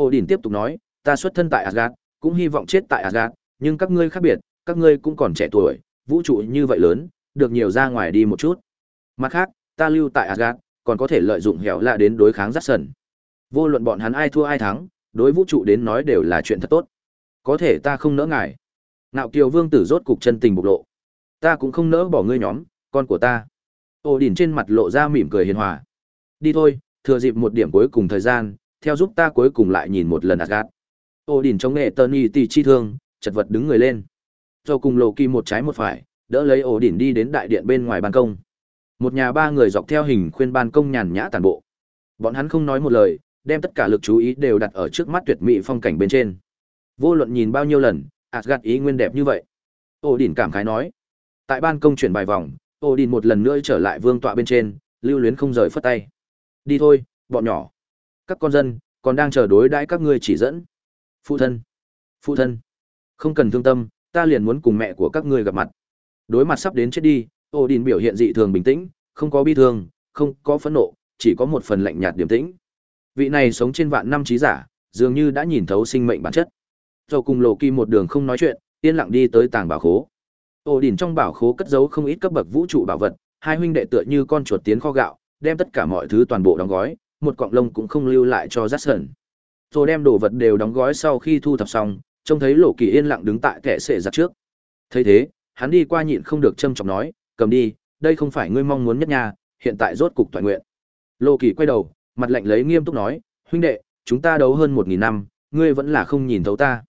Odin tiếp tục nói, ta xuất thân tại Asgard, cũng hy vọng chết tại Asgard, nhưng các ngươi khác biệt, các ngươi cũng còn trẻ tuổi, vũ trụ như vậy lớn, được nhiều ra ngoài đi một chút. Mặt khác, ta lưu tại Asgard, còn có thể lợi dụng hẻo lạ đến đối kháng Jackson. Vô luận bọn hắn ai thua ai thắng, đối vũ trụ đến nói đều là chuyện thật tốt. Có thể ta không nỡ ngài. Nạo Kiều Vương tử rốt cục chân tình bộc lộ. Ta cũng không nỡ bỏ ngươi nhóm, con của ta. Ô đỉnh trên mặt lộ ra mỉm cười hiền hòa. Đi thôi, thừa dịp một điểm cuối cùng thời gian, theo giúp ta cuối cùng lại nhìn một lần Asgard. Ô đỉnh chống nghệ tơn y tì chi thương, chật vật đứng người lên. do cùng lộ kỳ một trái một phải, đỡ lấy ổ đỉnh đi đến đại điện bên ngoài ban công. Một nhà ba người dọc theo hình khuyên ban công nhàn nhã tàn bộ. Bọn hắn không nói một lời, đem tất cả lực chú ý đều đặt ở trước mắt tuyệt mỹ phong cảnh bên trên. Vô luận nhìn bao nhiêu lần, Asgard ý nguyên đẹp như vậy. Odin cảm khái nói. Tại ban công chuyển bài vòng, Odin một lần nữa trở lại vương tọa bên trên, lưu luyến không rời phất tay. Đi thôi, bọn nhỏ. Các con dân, còn đang chờ đối đãi các ngươi chỉ dẫn. Phụ thân. Phụ thân. Không cần thương tâm, ta liền muốn cùng mẹ của các ngươi gặp mặt. Đối mặt sắp đến chết đi, Odin biểu hiện dị thường bình tĩnh, không có bi thương, không có phẫn nộ, chỉ có một phần lạnh nhạt điềm tĩnh. Vị này sống trên vạn năm trí giả, dường như đã nhìn thấu sinh mệnh bản chất. dầu cùng Lộ Kỳ một đường không nói chuyện, yên lặng đi tới tàng bảo khố. Odin trong bảo khố cất giấu không ít cấp bậc vũ trụ bảo vật, hai huynh đệ tựa như con chuột tiến kho gạo, đem tất cả mọi thứ toàn bộ đóng gói, một cọng lông cũng không lưu lại cho Jackson. Rồi đem đồ vật đều đóng gói sau khi thu thập xong, trông thấy Lộ Kỳ yên lặng đứng tại kẻ sệ giặc trước. Thấy thế, hắn đi qua nhịn không được châm chọc nói, cầm đi, đây không phải ngươi mong muốn nhất nha, hiện tại rốt cục toàn nguyện. Lộ Kỳ quay đầu, mặt lạnh lấy nghiêm túc nói, huynh đệ, chúng ta đấu hơn một nghìn năm, ngươi vẫn là không nhìn thấu ta.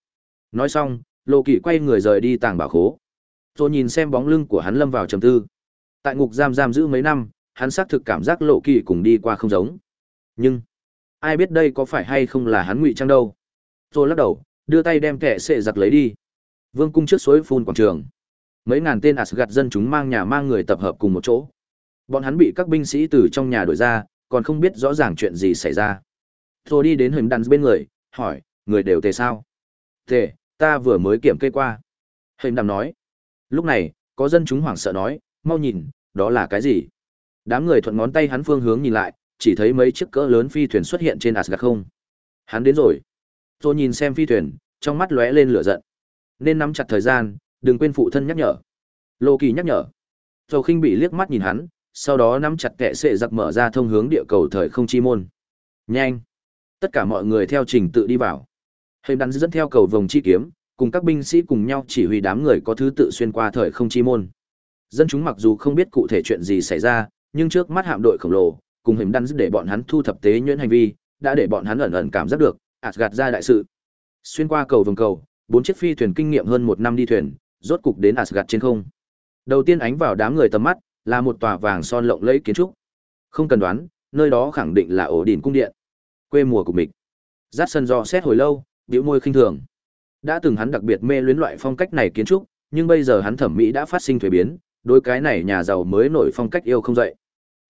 Nói xong, Lộ Kỳ quay người rời đi tàng bảo khố. Rồi nhìn xem bóng lưng của hắn lâm vào trầm tư. Tại ngục giam giam giữ mấy năm, hắn xác thực cảm giác Lộ Kỳ cùng đi qua không giống. Nhưng, ai biết đây có phải hay không là hắn ngụy trang đâu. Rồi lắc đầu, đưa tay đem kẻ sệ giặc lấy đi. Vương cung trước suối phun quảng trường. Mấy ngàn tên Asgard dân chúng mang nhà mang người tập hợp cùng một chỗ. Bọn hắn bị các binh sĩ từ trong nhà đuổi ra, còn không biết rõ ràng chuyện gì xảy ra. Rồi đi đến hình đàn bên người, hỏi, người đều tề sao? Tề, ta vừa mới kiểm kê qua. Hình đàn nói. Lúc này, có dân chúng hoảng sợ nói, mau nhìn, đó là cái gì? Đám người thuận ngón tay hắn phương hướng nhìn lại, chỉ thấy mấy chiếc cỡ lớn phi thuyền xuất hiện trên Asgard không. Hắn đến rồi. Tôi nhìn xem phi thuyền, trong mắt lóe lên lửa giận. Nên nắm chặt thời gian, đừng quên phụ thân nhắc nhở. Lô Kỳ nhắc nhở. Dầu khinh bị liếc mắt nhìn hắn, sau đó nắm chặt kệ sệ giặc mở ra thông hướng địa cầu thời không chi môn. Nhanh! Tất cả mọi người theo trình tự đi vào. Hình đắn dẫn theo cầu vòng chi kiếm, cùng các binh sĩ cùng nhau chỉ huy đám người có thứ tự xuyên qua thời không chi môn. Dân chúng mặc dù không biết cụ thể chuyện gì xảy ra, nhưng trước mắt hạm đội khổng lồ, cùng hiểm đăn giúp để bọn hắn thu thập tế nhuyễn hành vi, đã để bọn hắn ẩn ẩn cảm giác được, gạt ra đại sự. Xuyên qua cầu vòng cầu, bốn chiếc phi thuyền kinh nghiệm hơn một năm đi thuyền, rốt cục đến Asgard trên không. Đầu tiên ánh vào đám người tầm mắt, là một tòa vàng son lộng lẫy kiến trúc. Không cần đoán, nơi đó khẳng định là ổ đỉnh cung điện. Quê mùa của mình. Dát sân do xét hồi lâu, bĩu môi khinh thường. Đã từng hắn đặc biệt mê luyến loại phong cách này kiến trúc, nhưng bây giờ hắn thẩm mỹ đã phát sinh thay biến, đối cái này nhà giàu mới nổi phong cách yêu không dậy.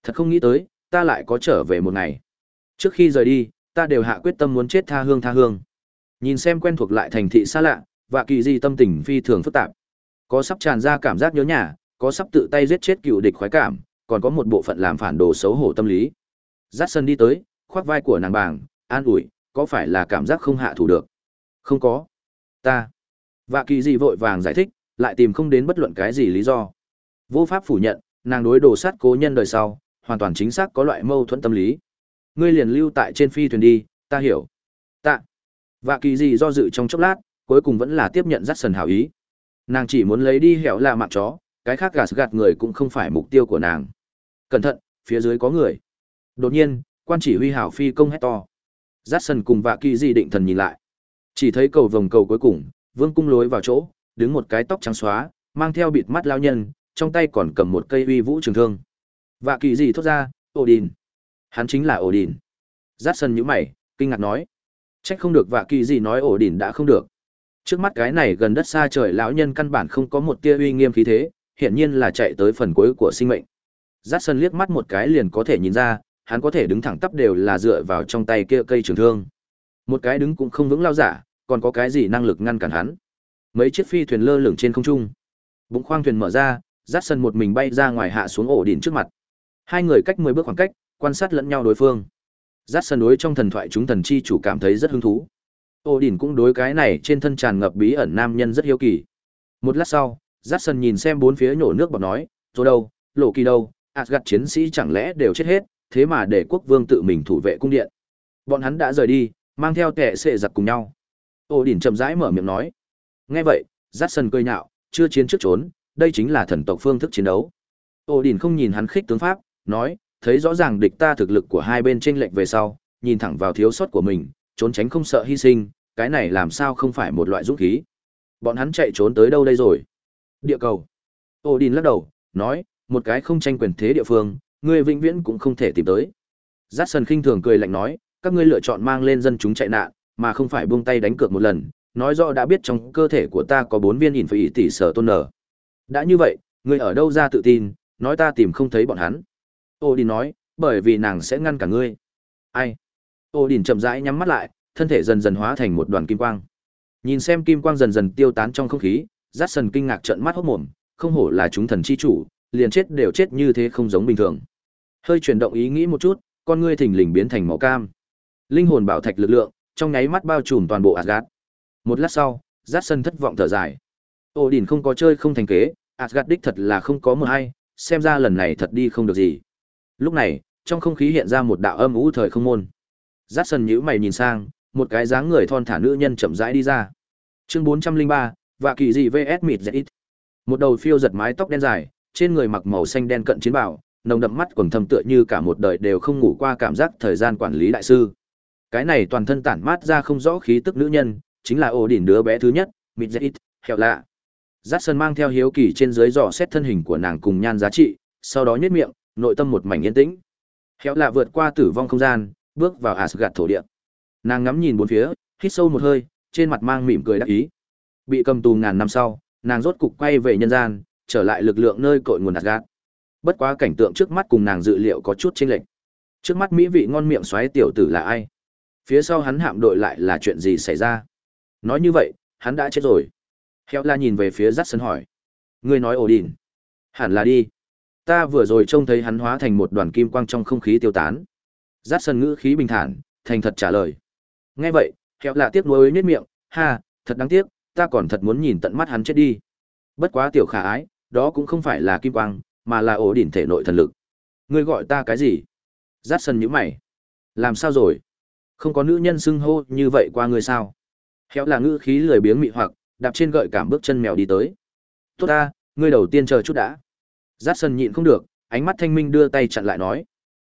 Thật không nghĩ tới, ta lại có trở về một ngày. Trước khi rời đi, ta đều hạ quyết tâm muốn chết tha hương tha hương. Nhìn xem quen thuộc lại thành thị xa lạ, và kỳ di tâm tình phi thường phức tạp. Có sắp tràn ra cảm giác nhớ nhà, có sắp tự tay giết chết cựu địch khoái cảm, còn có một bộ phận làm phản đồ xấu hổ tâm lý. dắt sân đi tới, khoác vai của nàng bàng, an ủi, có phải là cảm giác không hạ thủ được? Không có. Ta. Vạ kỳ dị vội vàng giải thích, lại tìm không đến bất luận cái gì lý do. Vô pháp phủ nhận, nàng đối đồ sát cố nhân đời sau, hoàn toàn chính xác có loại mâu thuẫn tâm lý. Ngươi liền lưu tại trên phi thuyền đi, ta hiểu. Tạ. Vạ kỳ dị do dự trong chốc lát, cuối cùng vẫn là tiếp nhận dắt sần hảo ý. Nàng chỉ muốn lấy đi hẻo là mạng chó, cái khác gạt gạt người cũng không phải mục tiêu của nàng cẩn thận phía dưới có người đột nhiên quan chỉ huy hảo phi công hét to giắt sân cùng vạ kỳ di định thần nhìn lại chỉ thấy cầu vòng cầu cuối cùng vương cung lối vào chỗ đứng một cái tóc trắng xóa mang theo bịt mắt lao nhân trong tay còn cầm một cây uy vũ trường thương vạ kỳ gì thốt ra ổ hắn chính là ổ đình giắt sân nhữ mày kinh ngạc nói trách không được vạ kỳ gì nói ổ đã không được trước mắt cái này gần đất xa trời lão nhân căn bản không có một tia uy nghiêm khí thế hiển nhiên là chạy tới phần cuối của sinh mệnh. Dát sân liếc mắt một cái liền có thể nhìn ra, hắn có thể đứng thẳng tắp đều là dựa vào trong tay kia cây trường thương. Một cái đứng cũng không vững lao giả, còn có cái gì năng lực ngăn cản hắn. Mấy chiếc phi thuyền lơ lửng trên không trung. Bụng khoang thuyền mở ra, rát sân một mình bay ra ngoài hạ xuống ổ đỉnh trước mặt. Hai người cách 10 bước khoảng cách, quan sát lẫn nhau đối phương. rát sân đối trong thần thoại chúng thần chi chủ cảm thấy rất hứng thú. Ổ đỉnh cũng đối cái này trên thân tràn ngập bí ẩn nam nhân rất hiếu kỳ. Một lát sau, rát sân nhìn xem bốn phía nhổ nước bọt nói, rồi đâu, lộ kỳ đâu, gặt chiến sĩ chẳng lẽ đều chết hết, thế mà để quốc vương tự mình thủ vệ cung điện. Bọn hắn đã rời đi, mang theo kẻ sệ giặc cùng nhau. Ô đỉnh chậm rãi mở miệng nói. Nghe vậy, Jackson cười nhạo, chưa chiến trước trốn, đây chính là thần tộc phương thức chiến đấu. Ô đỉnh không nhìn hắn khích tướng pháp, nói, thấy rõ ràng địch ta thực lực của hai bên chênh lệch về sau, nhìn thẳng vào thiếu sót của mình, trốn tránh không sợ hy sinh, cái này làm sao không phải một loại dũng khí. Bọn hắn chạy trốn tới đâu đây rồi? Địa cầu. Ô Odin lắc đầu, nói, một cái không tranh quyền thế địa phương, ngươi vĩnh viễn cũng không thể tìm tới. Jackson khinh thường cười lạnh nói, các ngươi lựa chọn mang lên dân chúng chạy nạn, mà không phải buông tay đánh cược một lần, nói rõ đã biết trong cơ thể của ta có bốn viên ỉn phải tỷ sở tôn nở. Đã như vậy, ngươi ở đâu ra tự tin, nói ta tìm không thấy bọn hắn. Odin nói, bởi vì nàng sẽ ngăn cả ngươi. Ai? Odin chậm rãi nhắm mắt lại, thân thể dần dần hóa thành một đoàn kim quang. Nhìn xem kim quang dần dần tiêu tán trong không khí, Jackson kinh ngạc trợn mắt hốt mồm, không hổ là chúng thần chi chủ, liền chết đều chết như thế không giống bình thường. Hơi chuyển động ý nghĩ một chút, con ngươi thình lình biến thành màu cam. Linh hồn bảo thạch lực lượng, trong nháy mắt bao trùm toàn bộ Asgard. Một lát sau, Jackson thất vọng thở dài. Odin không có chơi không thành kế, Asgard đích thật là không có mưa hay, xem ra lần này thật đi không được gì. Lúc này, trong không khí hiện ra một đạo âm u thời không môn. Jackson nhíu mày nhìn sang, một cái dáng người thon thả nữ nhân chậm rãi đi ra. Chương 403, và kỳ gì VS mịt dễ ít. Một đầu phiêu giật mái tóc đen dài, trên người mặc màu xanh đen cận chiến bảo, nồng đậm mắt quần thâm tựa như cả một đời đều không ngủ qua cảm giác thời gian quản lý đại sư. Cái này toàn thân tản mát ra không rõ khí tức nữ nhân, chính là ổ đỉnh đứa bé thứ nhất, mịt dễ ít, hẹo lạ. Jackson mang theo hiếu kỳ trên dưới dò xét thân hình của nàng cùng nhan giá trị, sau đó nhất miệng, nội tâm một mảnh yên tĩnh. Hẹo lạ vượt qua tử vong không gian, bước vào Asgard thổ địa. Nàng ngắm nhìn bốn phía, hít sâu một hơi, trên mặt mang mỉm cười đắc ý. Bị cầm tù ngàn năm sau, nàng rốt cục quay về nhân gian, trở lại lực lượng nơi cội nguồn Asgard. Bất quá cảnh tượng trước mắt cùng nàng dự liệu có chút chênh lệch. Trước mắt mỹ vị ngon miệng xoáy tiểu tử là ai? Phía sau hắn hạm đội lại là chuyện gì xảy ra? Nói như vậy, hắn đã chết rồi. Heo la nhìn về phía rát sân hỏi. Ngươi nói ổ đỉn. Hẳn là đi. Ta vừa rồi trông thấy hắn hóa thành một đoàn kim quang trong không khí tiêu tán. Rát sân ngữ khí bình thản, thành thật trả lời. Nghe vậy, Heo la tiếc nuối nết miệng, ha, thật đáng tiếc, ta còn thật muốn nhìn tận mắt hắn chết đi. Bất quá tiểu khả ái, đó cũng không phải là kim quang, mà là ổ đỉnh thể nội thần lực. Ngươi gọi ta cái gì? Rát sân nhữ mày. Làm sao rồi? Không có nữ nhân xưng hô như vậy qua ngươi sao? Héo là ngữ khí lười biếng mị hoặc, đạp trên gợi cảm bước chân mèo đi tới. Tốt ta, ngươi đầu tiên chờ chút đã. Rát sân nhịn không được, ánh mắt thanh minh đưa tay chặn lại nói.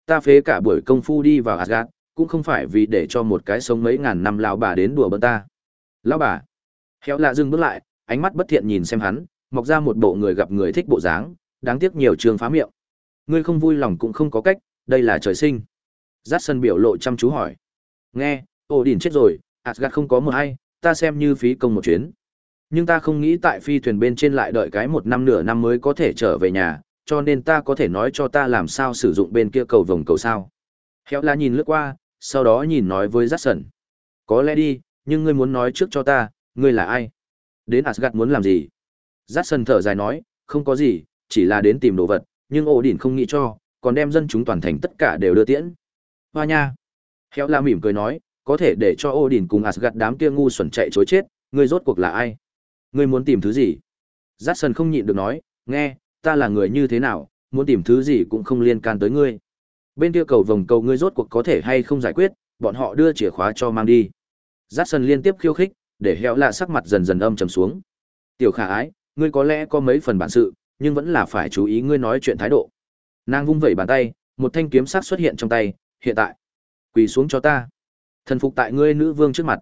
Ta phế cả buổi công phu đi vào Asgard, cũng không phải vì để cho một cái sống mấy ngàn năm lão bà đến đùa bỡn ta. Lão bà. Héo lạ dừng bước lại, ánh mắt bất thiện nhìn xem hắn, mọc ra một bộ người gặp người thích bộ dáng, đáng tiếc nhiều trường phá miệng. Ngươi không vui lòng cũng không có cách, đây là trời sinh. Dát sân biểu lộ chăm chú hỏi. Nghe, ổ đỉnh chết rồi, Asgard không có một ai, ta xem như phí công một chuyến. Nhưng ta không nghĩ tại phi thuyền bên trên lại đợi cái một năm nửa năm mới có thể trở về nhà, cho nên ta có thể nói cho ta làm sao sử dụng bên kia cầu vồng cầu sao. Héo la nhìn lướt qua, sau đó nhìn nói với Jackson. Có lẽ đi, nhưng ngươi muốn nói trước cho ta, ngươi là ai? Đến Asgard muốn làm gì? Jackson thở dài nói, không có gì, chỉ là đến tìm đồ vật, nhưng ổ đỉnh không nghĩ cho, còn đem dân chúng toàn thành tất cả đều đưa tiễn. Hoa nha! Héo la mỉm cười nói, có thể để cho Odin cùng Asgard đám kia ngu xuẩn chạy chối chết, ngươi rốt cuộc là ai? Ngươi muốn tìm thứ gì? Jackson không nhịn được nói, nghe, ta là người như thế nào, muốn tìm thứ gì cũng không liên can tới ngươi. Bên kia cầu vòng cầu ngươi rốt cuộc có thể hay không giải quyết, bọn họ đưa chìa khóa cho mang đi. Jackson liên tiếp khiêu khích, để héo la sắc mặt dần dần âm trầm xuống. Tiểu khả ái, ngươi có lẽ có mấy phần bản sự, nhưng vẫn là phải chú ý ngươi nói chuyện thái độ. Nàng vung vẩy bàn tay, một thanh kiếm sắc xuất hiện trong tay, hiện tại, quỳ xuống cho ta. Thần phục tại ngươi nữ vương trước mặt.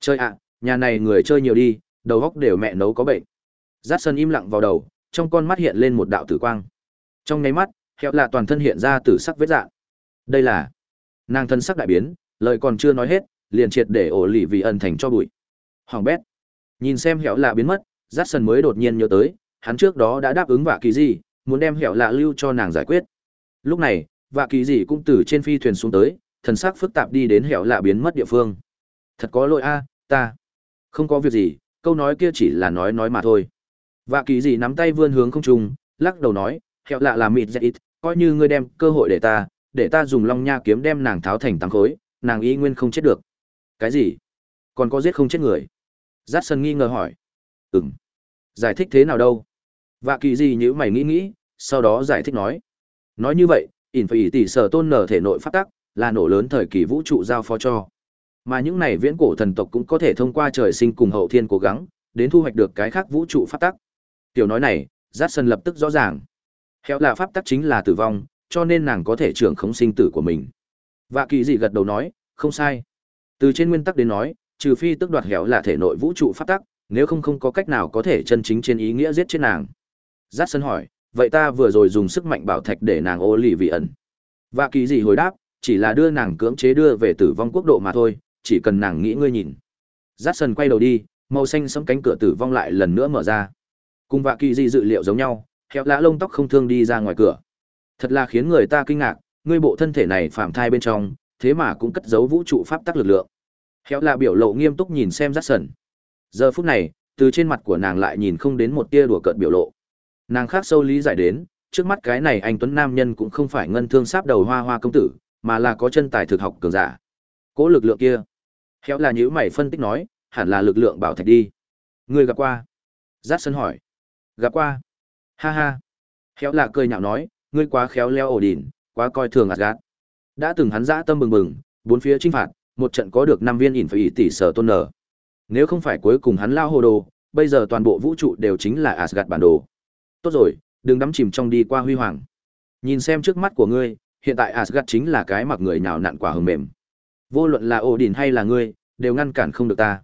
Chơi ạ, nhà này người chơi nhiều đi, đầu góc đều mẹ nấu có bệnh. Dát sân im lặng vào đầu, trong con mắt hiện lên một đạo tử quang. Trong nháy mắt, hẹo lạ toàn thân hiện ra tử sắc vết dạng. Đây là nàng thân sắc đại biến, lời còn chưa nói hết, liền triệt để ổ lì vì ẩn thành cho bụi. Hoàng bét. Nhìn xem hẹo lạ biến mất, Dát sân mới đột nhiên nhớ tới, hắn trước đó đã đáp ứng vạ kỳ gì, muốn đem hẹo lạ lưu cho nàng giải quyết. Lúc này, vạ kỳ gì cũng từ trên phi thuyền xuống tới, thần sắc phức tạp đi đến hẻo lạ biến mất địa phương. Thật có lỗi a, ta. Không có việc gì, câu nói kia chỉ là nói nói mà thôi. Vạ kỳ gì nắm tay vươn hướng không trung, lắc đầu nói, hẻo lạ là mịt dẹt ít, coi như ngươi đem cơ hội để ta, để ta dùng long nha kiếm đem nàng tháo thành tăng khối, nàng y nguyên không chết được. Cái gì? Còn có giết không chết người? Giác sân nghi ngờ hỏi. Ừm. Giải thích thế nào đâu? Vạ kỳ gì như mày nghĩ nghĩ, sau đó giải thích nói. Nói như vậy, ỉn phải tỷ sở tôn nở thể nội phát tắc, là nổ lớn thời kỳ vũ trụ giao phó cho. Mà những này viễn cổ thần tộc cũng có thể thông qua trời sinh cùng hậu thiên cố gắng, đến thu hoạch được cái khác vũ trụ pháp tắc. Tiểu nói này, Jackson lập tức rõ ràng. Hẻo là pháp tắc chính là tử vong, cho nên nàng có thể trưởng khống sinh tử của mình. Vạ kỳ dị gật đầu nói, không sai. Từ trên nguyên tắc đến nói, trừ phi tức đoạt hẻo là thể nội vũ trụ pháp tắc, nếu không không có cách nào có thể chân chính trên ý nghĩa giết chết nàng. Jackson hỏi, vậy ta vừa rồi dùng sức mạnh bảo thạch để nàng ô lì vị ẩn. Vạ kỳ dị hồi đáp, chỉ là đưa nàng cưỡng chế đưa về tử vong quốc độ mà thôi, chỉ cần nàng nghĩ ngươi nhìn. Dát sần quay đầu đi, màu xanh sẫm cánh cửa tử vong lại lần nữa mở ra. Cùng vạ kỳ di dự liệu giống nhau, khéo lã lông tóc không thương đi ra ngoài cửa. Thật là khiến người ta kinh ngạc, ngươi bộ thân thể này phạm thai bên trong, thế mà cũng cất giấu vũ trụ pháp tắc lực lượng. Khéo lạ biểu lộ nghiêm túc nhìn xem Dát sần. Giờ phút này, từ trên mặt của nàng lại nhìn không đến một tia đùa cợt biểu lộ. Nàng khác sâu lý giải đến, trước mắt cái này anh tuấn nam nhân cũng không phải ngân thương sáp đầu hoa hoa công tử, mà là có chân tài thực học cường giả. Cố lực lượng kia, khéo là nhíu mày phân tích nói, hẳn là lực lượng bảo thạch đi. Người gặp qua? Giác sân hỏi. Gặp qua. Ha ha. Khéo là cười nhạo nói, ngươi quá khéo leo ổ đỉn, quá coi thường gạt. Đã từng hắn dã tâm bừng bừng, bốn phía chinh phạt, một trận có được năm viên ỉn phải ỉ tỷ sở tôn nở. Nếu không phải cuối cùng hắn lao hồ đồ, bây giờ toàn bộ vũ trụ đều chính là Asgard bản đồ. Tốt rồi, đừng đắm chìm trong đi qua huy hoàng. Nhìn xem trước mắt của ngươi, hiện tại Asgard chính là cái mặc người nào nặn quả hừng mềm. Vô luận là Odin hay là ngươi, đều ngăn cản không được ta.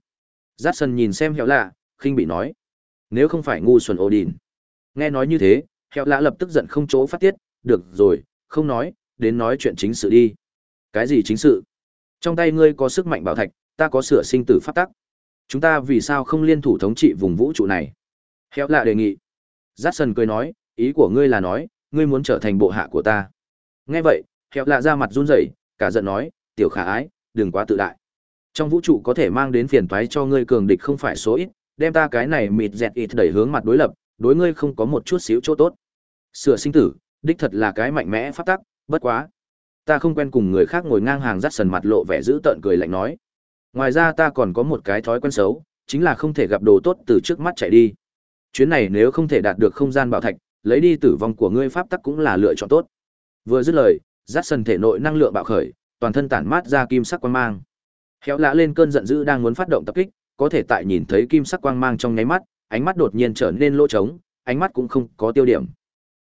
Jackson nhìn xem Hẹo Lạ, khinh bị nói: "Nếu không phải ngu xuẩn Odin." Nghe nói như thế, Hẹo Lạ lập tức giận không chỗ phát tiết, "Được rồi, không nói, đến nói chuyện chính sự đi." "Cái gì chính sự?" "Trong tay ngươi có sức mạnh bảo thạch, ta có sửa sinh tử pháp tắc. Chúng ta vì sao không liên thủ thống trị vùng vũ trụ này?" Hẹo Lạ đề nghị. Jackson cười nói, ý của ngươi là nói, ngươi muốn trở thành bộ hạ của ta. Nghe vậy, Khéo lạ ra mặt run rẩy, cả giận nói, tiểu khả ái, đừng quá tự đại. Trong vũ trụ có thể mang đến phiền toái cho ngươi cường địch không phải số ít, đem ta cái này mịt dẹt ít đẩy hướng mặt đối lập, đối ngươi không có một chút xíu chỗ tốt. Sửa sinh tử, đích thật là cái mạnh mẽ pháp tắc, bất quá. Ta không quen cùng người khác ngồi ngang hàng dắt sần mặt lộ vẻ dữ tợn cười lạnh nói. Ngoài ra ta còn có một cái thói quen xấu, chính là không thể gặp đồ tốt từ trước mắt chạy đi. Chuyến này nếu không thể đạt được không gian bảo thạch, lấy đi tử vong của ngươi pháp tắc cũng là lựa chọn tốt. Vừa dứt lời, rát sần thể nội năng lượng bạo khởi, toàn thân tản mát ra kim sắc quang mang. Khéo lã lên cơn giận dữ đang muốn phát động tập kích, có thể tại nhìn thấy kim sắc quang mang trong nháy mắt, ánh mắt đột nhiên trở nên lỗ trống, ánh mắt cũng không có tiêu điểm.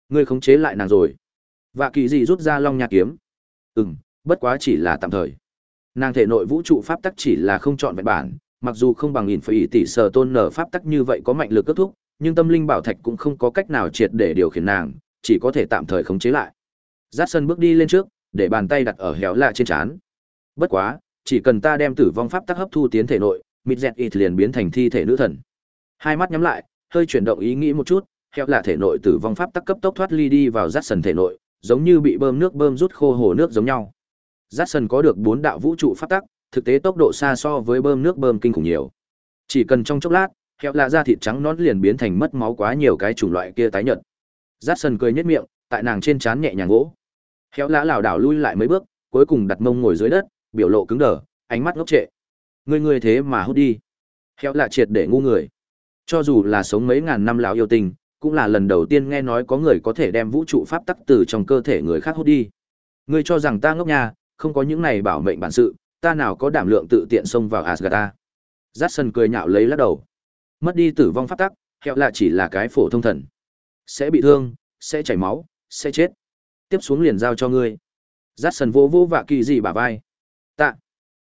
Ngươi khống chế lại nàng rồi. Vạ kỳ dị rút ra long nha kiếm. Ừm, bất quá chỉ là tạm thời. Nàng thể nội vũ trụ pháp tắc chỉ là không chọn vẹn bản, mặc dù không bằng nghìn phải tỷ sở tôn nở pháp tắc như vậy có mạnh lực kết thúc, nhưng tâm linh bảo thạch cũng không có cách nào triệt để điều khiển nàng, chỉ có thể tạm thời khống chế lại. Giác sân bước đi lên trước, để bàn tay đặt ở héo lạ trên trán. Bất quá, chỉ cần ta đem tử vong pháp tắc hấp thu tiến thể nội, mịt dẹt ít liền biến thành thi thể nữ thần. Hai mắt nhắm lại, hơi chuyển động ý nghĩ một chút, héo lạ thể nội tử vong pháp tắc cấp tốc thoát ly đi vào giác sân thể nội, giống như bị bơm nước bơm rút khô hồ nước giống nhau. Giác sân có được bốn đạo vũ trụ pháp tắc, thực tế tốc độ xa so với bơm nước bơm kinh khủng nhiều. Chỉ cần trong chốc lát, héo lạ da thịt trắng nón liền biến thành mất máu quá nhiều cái chủng loại kia tái nhợt. Giác sân cười nhếch miệng, tại nàng trên trán nhẹ nhàng gỗ. Khéo lã lảo đảo lui lại mấy bước, cuối cùng đặt mông ngồi dưới đất, biểu lộ cứng đờ, ánh mắt ngốc trệ. Ngươi ngươi thế mà hút đi. Khéo lạ triệt để ngu người. Cho dù là sống mấy ngàn năm lão yêu tình, cũng là lần đầu tiên nghe nói có người có thể đem vũ trụ pháp tắc từ trong cơ thể người khác hút đi. Ngươi cho rằng ta ngốc nha, không có những này bảo mệnh bản sự, ta nào có đảm lượng tự tiện xông vào Asgard ta. Jackson cười nhạo lấy lắc đầu. Mất đi tử vong pháp tắc, khéo lạ chỉ là cái phổ thông thần. Sẽ bị thương, sẽ chảy máu, sẽ chết tiếp xuống liền giao cho ngươi. Giắt sần vô vỗ vạ kỳ gì bả vai. Tạ.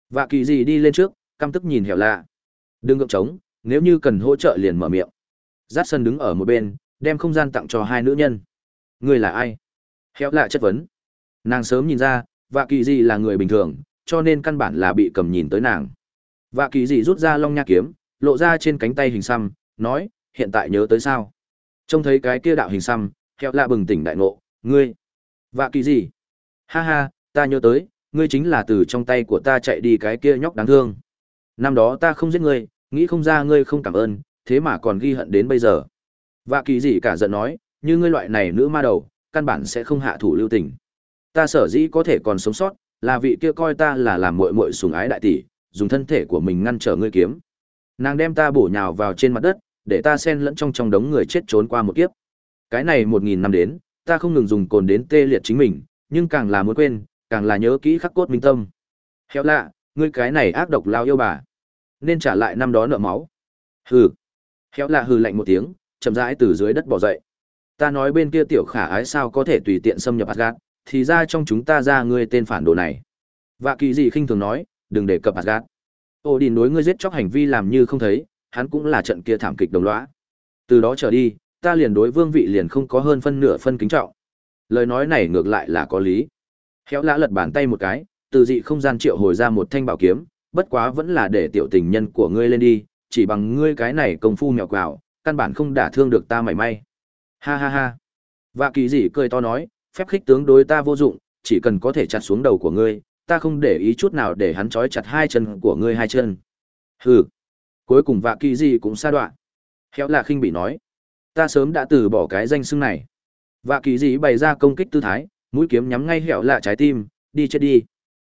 Vạ kỳ gì đi lên trước, căm tức nhìn hẻo lạ. Đừng gượng trống, nếu như cần hỗ trợ liền mở miệng. Giắt sần đứng ở một bên, đem không gian tặng cho hai nữ nhân. Ngươi là ai? Hẻo lạ chất vấn. Nàng sớm nhìn ra, vạ kỳ gì là người bình thường, cho nên căn bản là bị cầm nhìn tới nàng. Vạ kỳ gì rút ra long nha kiếm, lộ ra trên cánh tay hình xăm, nói, hiện tại nhớ tới sao? Trông thấy cái kia đạo hình xăm hẹo lạ bừng tỉnh đại ngộ, ngươi Vạ kỳ gì? Ha ha, ta nhớ tới, ngươi chính là từ trong tay của ta chạy đi cái kia nhóc đáng thương. Năm đó ta không giết ngươi, nghĩ không ra ngươi không cảm ơn, thế mà còn ghi hận đến bây giờ. Vạ kỳ gì cả giận nói, như ngươi loại này nữ ma đầu, căn bản sẽ không hạ thủ lưu tình. Ta sở dĩ có thể còn sống sót, là vị kia coi ta là làm muội muội sủng ái đại tỷ, dùng thân thể của mình ngăn trở ngươi kiếm. Nàng đem ta bổ nhào vào trên mặt đất, để ta xen lẫn trong trong đống người chết trốn qua một kiếp. Cái này một nghìn năm đến, ta không ngừng dùng cồn đến tê liệt chính mình, nhưng càng là muốn quên, càng là nhớ kỹ khắc cốt minh tâm. Héo lạ, ngươi cái này ác độc lao yêu bà, nên trả lại năm đó nợ máu. Hừ. Héo lạ hừ lạnh một tiếng, chậm rãi từ dưới đất bò dậy. Ta nói bên kia tiểu khả ái sao có thể tùy tiện xâm nhập Asgard, thì ra trong chúng ta ra ngươi tên phản đồ này. Vạ kỳ gì khinh thường nói, đừng để cập Asgard. Odin đối ngươi giết chóc hành vi làm như không thấy, hắn cũng là trận kia thảm kịch đồng lõa. Từ đó trở đi, ta liền đối vương vị liền không có hơn phân nửa phân kính trọng. Lời nói này ngược lại là có lý. Khéo lạ lật bàn tay một cái, từ dị không gian triệu hồi ra một thanh bảo kiếm, bất quá vẫn là để tiểu tình nhân của ngươi lên đi, chỉ bằng ngươi cái này công phu mèo quào, căn bản không đả thương được ta mảy may. Ha ha ha. và kỳ dị cười to nói, phép khích tướng đối ta vô dụng, chỉ cần có thể chặt xuống đầu của ngươi, ta không để ý chút nào để hắn trói chặt hai chân của ngươi hai chân. Hừ. Cuối cùng vạ kỳ dị cũng xa đoạn. Khéo là khinh bị nói, ta sớm đã từ bỏ cái danh xưng này. Vạ kỳ dị bày ra công kích tư thái, mũi kiếm nhắm ngay hẻo lạ trái tim, đi chết đi.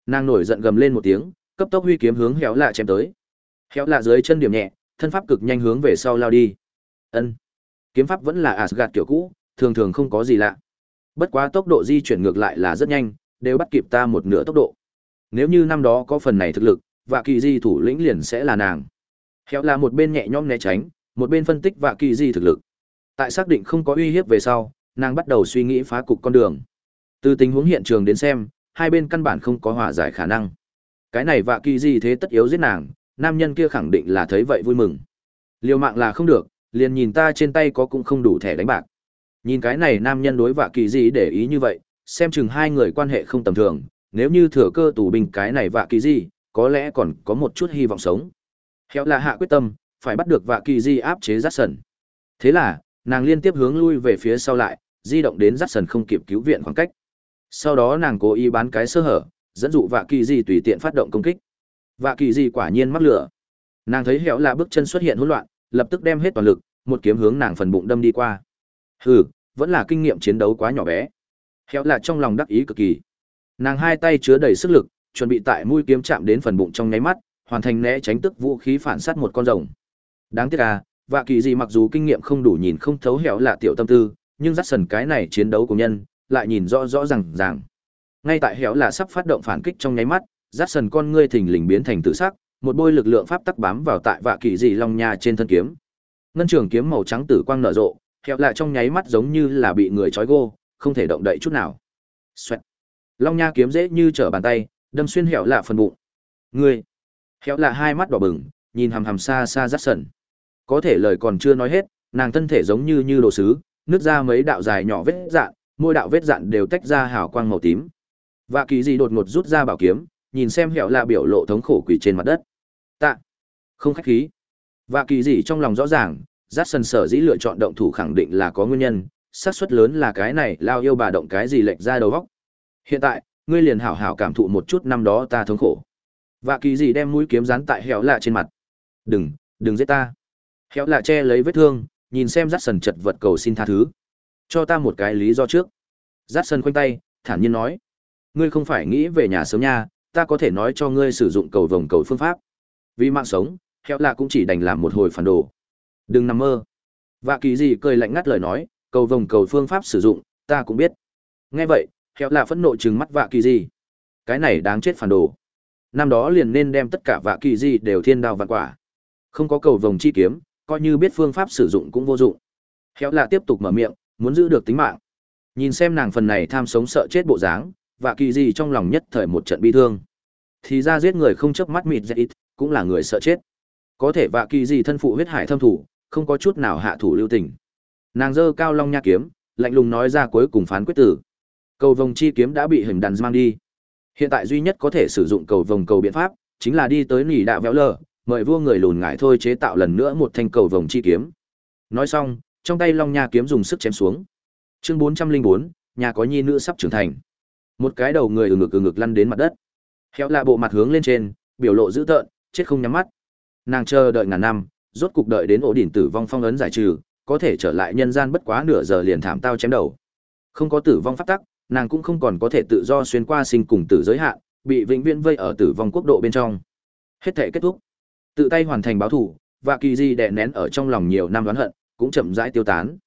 Nàng nổi giận gầm lên một tiếng, cấp tốc huy kiếm hướng hẻo lạ chém tới. Hẻo lạ dưới chân điểm nhẹ, thân pháp cực nhanh hướng về sau lao đi. Ân. Kiếm pháp vẫn là Asgard kiểu cũ, thường thường không có gì lạ. Bất quá tốc độ di chuyển ngược lại là rất nhanh, đều bắt kịp ta một nửa tốc độ. Nếu như năm đó có phần này thực lực, Vạ Kỳ Di thủ lĩnh liền sẽ là nàng. Hẻo là một bên nhẹ nhõm né tránh, một bên phân tích Vạ Kỳ Di thực lực. Tại xác định không có uy hiếp về sau, nàng bắt đầu suy nghĩ phá cục con đường. Từ tình huống hiện trường đến xem, hai bên căn bản không có hòa giải khả năng. Cái này Vạ Kỳ Di thế tất yếu giết nàng, nam nhân kia khẳng định là thấy vậy vui mừng. Liều mạng là không được, liền nhìn ta trên tay có cũng không đủ thẻ đánh bạc. Nhìn cái này nam nhân đối vạ kỳ gì để ý như vậy, xem chừng hai người quan hệ không tầm thường, nếu như thừa cơ tù binh cái này vạ kỳ gì, có lẽ còn có một chút hy vọng sống. Khéo là hạ quyết tâm, phải bắt được vạ kỳ di áp chế rát sần. Thế là, nàng liên tiếp hướng lui về phía sau lại, di động đến rắt sần không kịp cứu viện khoảng cách. Sau đó nàng cố ý bán cái sơ hở, dẫn dụ vạ kỳ di tùy tiện phát động công kích. Vạ kỳ di quả nhiên mắc lửa. Nàng thấy hẻo là bước chân xuất hiện hỗn loạn, lập tức đem hết toàn lực, một kiếm hướng nàng phần bụng đâm đi qua. Hừ, vẫn là kinh nghiệm chiến đấu quá nhỏ bé. hẻo là trong lòng đắc ý cực kỳ. Nàng hai tay chứa đầy sức lực, chuẩn bị tại mũi kiếm chạm đến phần bụng trong nháy mắt, hoàn thành né tránh tức vũ khí phản sát một con rồng. Đáng tiếc à, vạ kỳ gì mặc dù kinh nghiệm không đủ nhìn không thấu hẻo là tiểu tâm tư, nhưng dắt sần cái này chiến đấu của nhân, lại nhìn rõ rõ ràng ràng. Ngay tại hẻo là sắp phát động phản kích trong nháy mắt, dắt sần con ngươi thình lình biến thành tự sắc, một bôi lực lượng pháp tắc bám vào tại vạ kỳ dị long nha trên thân kiếm. Ngân trường kiếm màu trắng tử quang nở rộ hẹo lại trong nháy mắt giống như là bị người trói gô không thể động đậy chút nào. Xoẹt. long nha kiếm dễ như trở bàn tay đâm xuyên hẹo lạ phần bụng. Ngươi. Hẹo lạ hai mắt đỏ bừng nhìn hằm hằm xa xa rắt sần có thể lời còn chưa nói hết, nàng thân thể giống như như đồ sứ, nứt ra mấy đạo dài nhỏ vết dạn, mỗi đạo vết dạn đều tách ra hào quang màu tím. Và kỳ gì đột ngột rút ra bảo kiếm, nhìn xem hẹo là biểu lộ thống khổ quỷ trên mặt đất. Tạ. Không khách khí. Và kỳ gì trong lòng rõ ràng, rát sần sở dĩ lựa chọn động thủ khẳng định là có nguyên nhân, xác suất lớn là cái này lao yêu bà động cái gì lệch ra đầu vóc hiện tại, ngươi liền hảo hảo cảm thụ một chút năm đó ta thống khổ. Và kỳ gì đem mũi kiếm rán tại hẹo lạ trên mặt. Đừng đừng giết ta khéo lạ che lấy vết thương, nhìn xem Dát sần chật vật cầu xin tha thứ. Cho ta một cái lý do trước. Dát sần khoanh tay, thản nhiên nói. Ngươi không phải nghĩ về nhà sớm nha, ta có thể nói cho ngươi sử dụng cầu vồng cầu phương pháp. Vì mạng sống, khéo lạ cũng chỉ đành làm một hồi phản đồ. Đừng nằm mơ. Vạ kỳ gì cười lạnh ngắt lời nói, cầu vồng cầu phương pháp sử dụng, ta cũng biết. Nghe vậy, khéo lạ phẫn nộ trừng mắt vạ kỳ gì cái này đáng chết phản đồ. Năm đó liền nên đem tất cả vạ kỳ gì đều thiên đao vạn quả. Không có cầu vồng chi kiếm coi như biết phương pháp sử dụng cũng vô dụng. Khéo là tiếp tục mở miệng, muốn giữ được tính mạng. Nhìn xem nàng phần này tham sống sợ chết bộ dáng và kỳ gì trong lòng nhất thời một trận bi thương. Thì ra giết người không chớp mắt mịt dạy ít cũng là người sợ chết. Có thể vạ kỳ gì thân phụ huyết hải thâm thủ, không có chút nào hạ thủ lưu tình. Nàng dơ cao long nha kiếm, lạnh lùng nói ra cuối cùng phán quyết tử. Cầu vồng chi kiếm đã bị hình đàn mang đi. Hiện tại duy nhất có thể sử dụng cầu vồng cầu biện pháp, chính là đi tới nỉ đạo véo lờ mời vua người lùn ngải thôi chế tạo lần nữa một thanh cầu vồng chi kiếm. Nói xong, trong tay long nha kiếm dùng sức chém xuống. Chương bốn trăm linh bốn, nhà có nhi nữ sắp trưởng thành. Một cái đầu người ừ ngực ừ ngực lăn đến mặt đất. Héo lạ bộ mặt hướng lên trên, biểu lộ dữ tợn, chết không nhắm mắt. Nàng chờ đợi ngàn năm, rốt cục đợi đến ổ đỉnh tử vong phong ấn giải trừ, có thể trở lại nhân gian bất quá nửa giờ liền thảm tao chém đầu. Không có tử vong phát tắc, nàng cũng không còn có thể tự do xuyên qua sinh cùng tử giới hạn, bị vĩnh viễn vây ở tử vong quốc độ bên trong. Hết thể kết thúc tự tay hoàn thành báo thủ và kỳ di đè nén ở trong lòng nhiều năm đoán hận cũng chậm rãi tiêu tán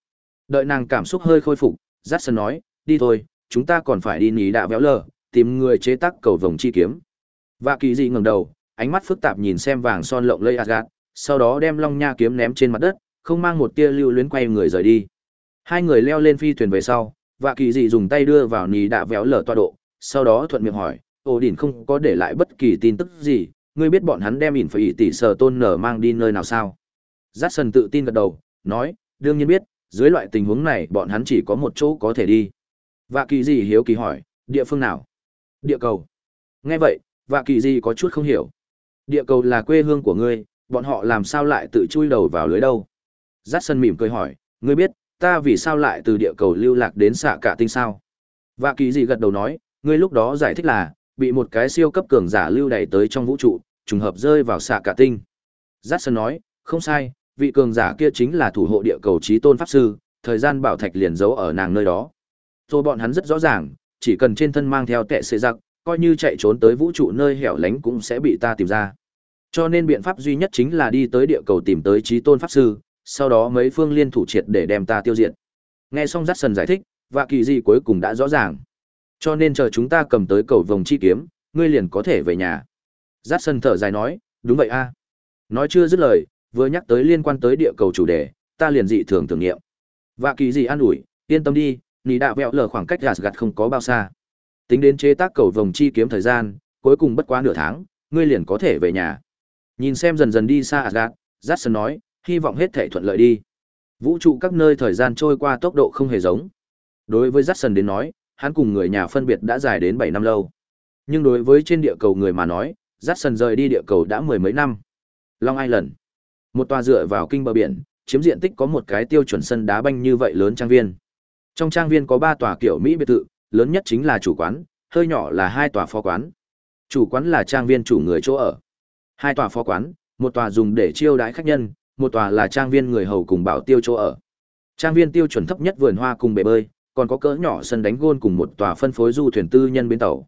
đợi nàng cảm xúc hơi khôi phục j a nói đi thôi chúng ta còn phải đi nỉ đạ véo lờ tìm người chế tác cầu vồng chi kiếm và kỳ di ngẩng đầu ánh mắt phức tạp nhìn xem vàng son lộng lây Asgard, sau đó đem long nha kiếm ném trên mặt đất, không mang một tia lưu luyến quay người rời đi. Hai người leo lên phi thuyền về sau, và kỳ dị dùng tay đưa vào nì đạ véo lở toa độ, sau đó thuận miệng hỏi, ổ đỉnh không có để lại bất kỳ tin tức gì, ngươi biết bọn hắn đem ỉn phải tỷ sở tôn nở mang đi nơi nào sao? Jackson tự tin gật đầu, nói, đương nhiên biết, dưới loại tình huống này bọn hắn chỉ có một chỗ có thể đi. Và kỳ gì hiếu kỳ hỏi, địa phương nào? Địa cầu. Nghe vậy, Vạ Kỳ Di có chút không hiểu. Địa cầu là quê hương của ngươi, bọn họ làm sao lại tự chui đầu vào lưới đâu? Dát sân mỉm cười hỏi, ngươi biết, ta vì sao lại từ địa cầu lưu lạc đến xạ cả tinh sao? Vạ Kỳ Di gật đầu nói, ngươi lúc đó giải thích là, bị một cái siêu cấp cường giả lưu đẩy tới trong vũ trụ, trùng hợp rơi vào xạ cả tinh. Jackson nói, không sai, vị cường giả kia chính là thủ hộ địa cầu trí tôn pháp sư, thời gian bảo thạch liền giấu ở nàng nơi đó. Rồi bọn hắn rất rõ ràng, chỉ cần trên thân mang theo tệ xệ giặc, coi như chạy trốn tới vũ trụ nơi hẻo lánh cũng sẽ bị ta tìm ra. Cho nên biện pháp duy nhất chính là đi tới địa cầu tìm tới trí tôn pháp sư, sau đó mấy phương liên thủ triệt để đem ta tiêu diệt. Nghe xong Jackson giải thích, và kỳ gì cuối cùng đã rõ ràng. Cho nên chờ chúng ta cầm tới cầu vòng chi kiếm, ngươi liền có thể về nhà. Dắt sân thở dài nói, đúng vậy a. Nói chưa dứt lời, vừa nhắc tới liên quan tới địa cầu chủ đề, ta liền dị thường tưởng niệm. Và kỳ gì an ủi, yên tâm đi, nì đạo vẹo lờ khoảng cách gạt không có bao xa. Tính đến chế tác cầu vòng chi kiếm thời gian, cuối cùng bất quá nửa tháng, ngươi liền có thể về nhà. Nhìn xem dần dần đi xa Asgard, Jackson nói, hy vọng hết thể thuận lợi đi. Vũ trụ các nơi thời gian trôi qua tốc độ không hề giống. Đối với Jackson đến nói, hắn cùng người nhà phân biệt đã dài đến 7 năm lâu. Nhưng đối với trên địa cầu người mà nói, Jackson rời đi địa cầu đã mười mấy năm. Long Island, một tòa dựa vào kinh bờ biển, chiếm diện tích có một cái tiêu chuẩn sân đá banh như vậy lớn trang viên. Trong trang viên có 3 tòa kiểu Mỹ biệt thự, lớn nhất chính là chủ quán, hơi nhỏ là hai tòa phó quán. Chủ quán là trang viên chủ người chỗ ở. Hai tòa phó quán, một tòa dùng để chiêu đãi khách nhân, một tòa là trang viên người hầu cùng bảo tiêu chỗ ở. Trang viên tiêu chuẩn thấp nhất vườn hoa cùng bể bơi, còn có cỡ nhỏ sân đánh gôn cùng một tòa phân phối du thuyền tư nhân bến tàu.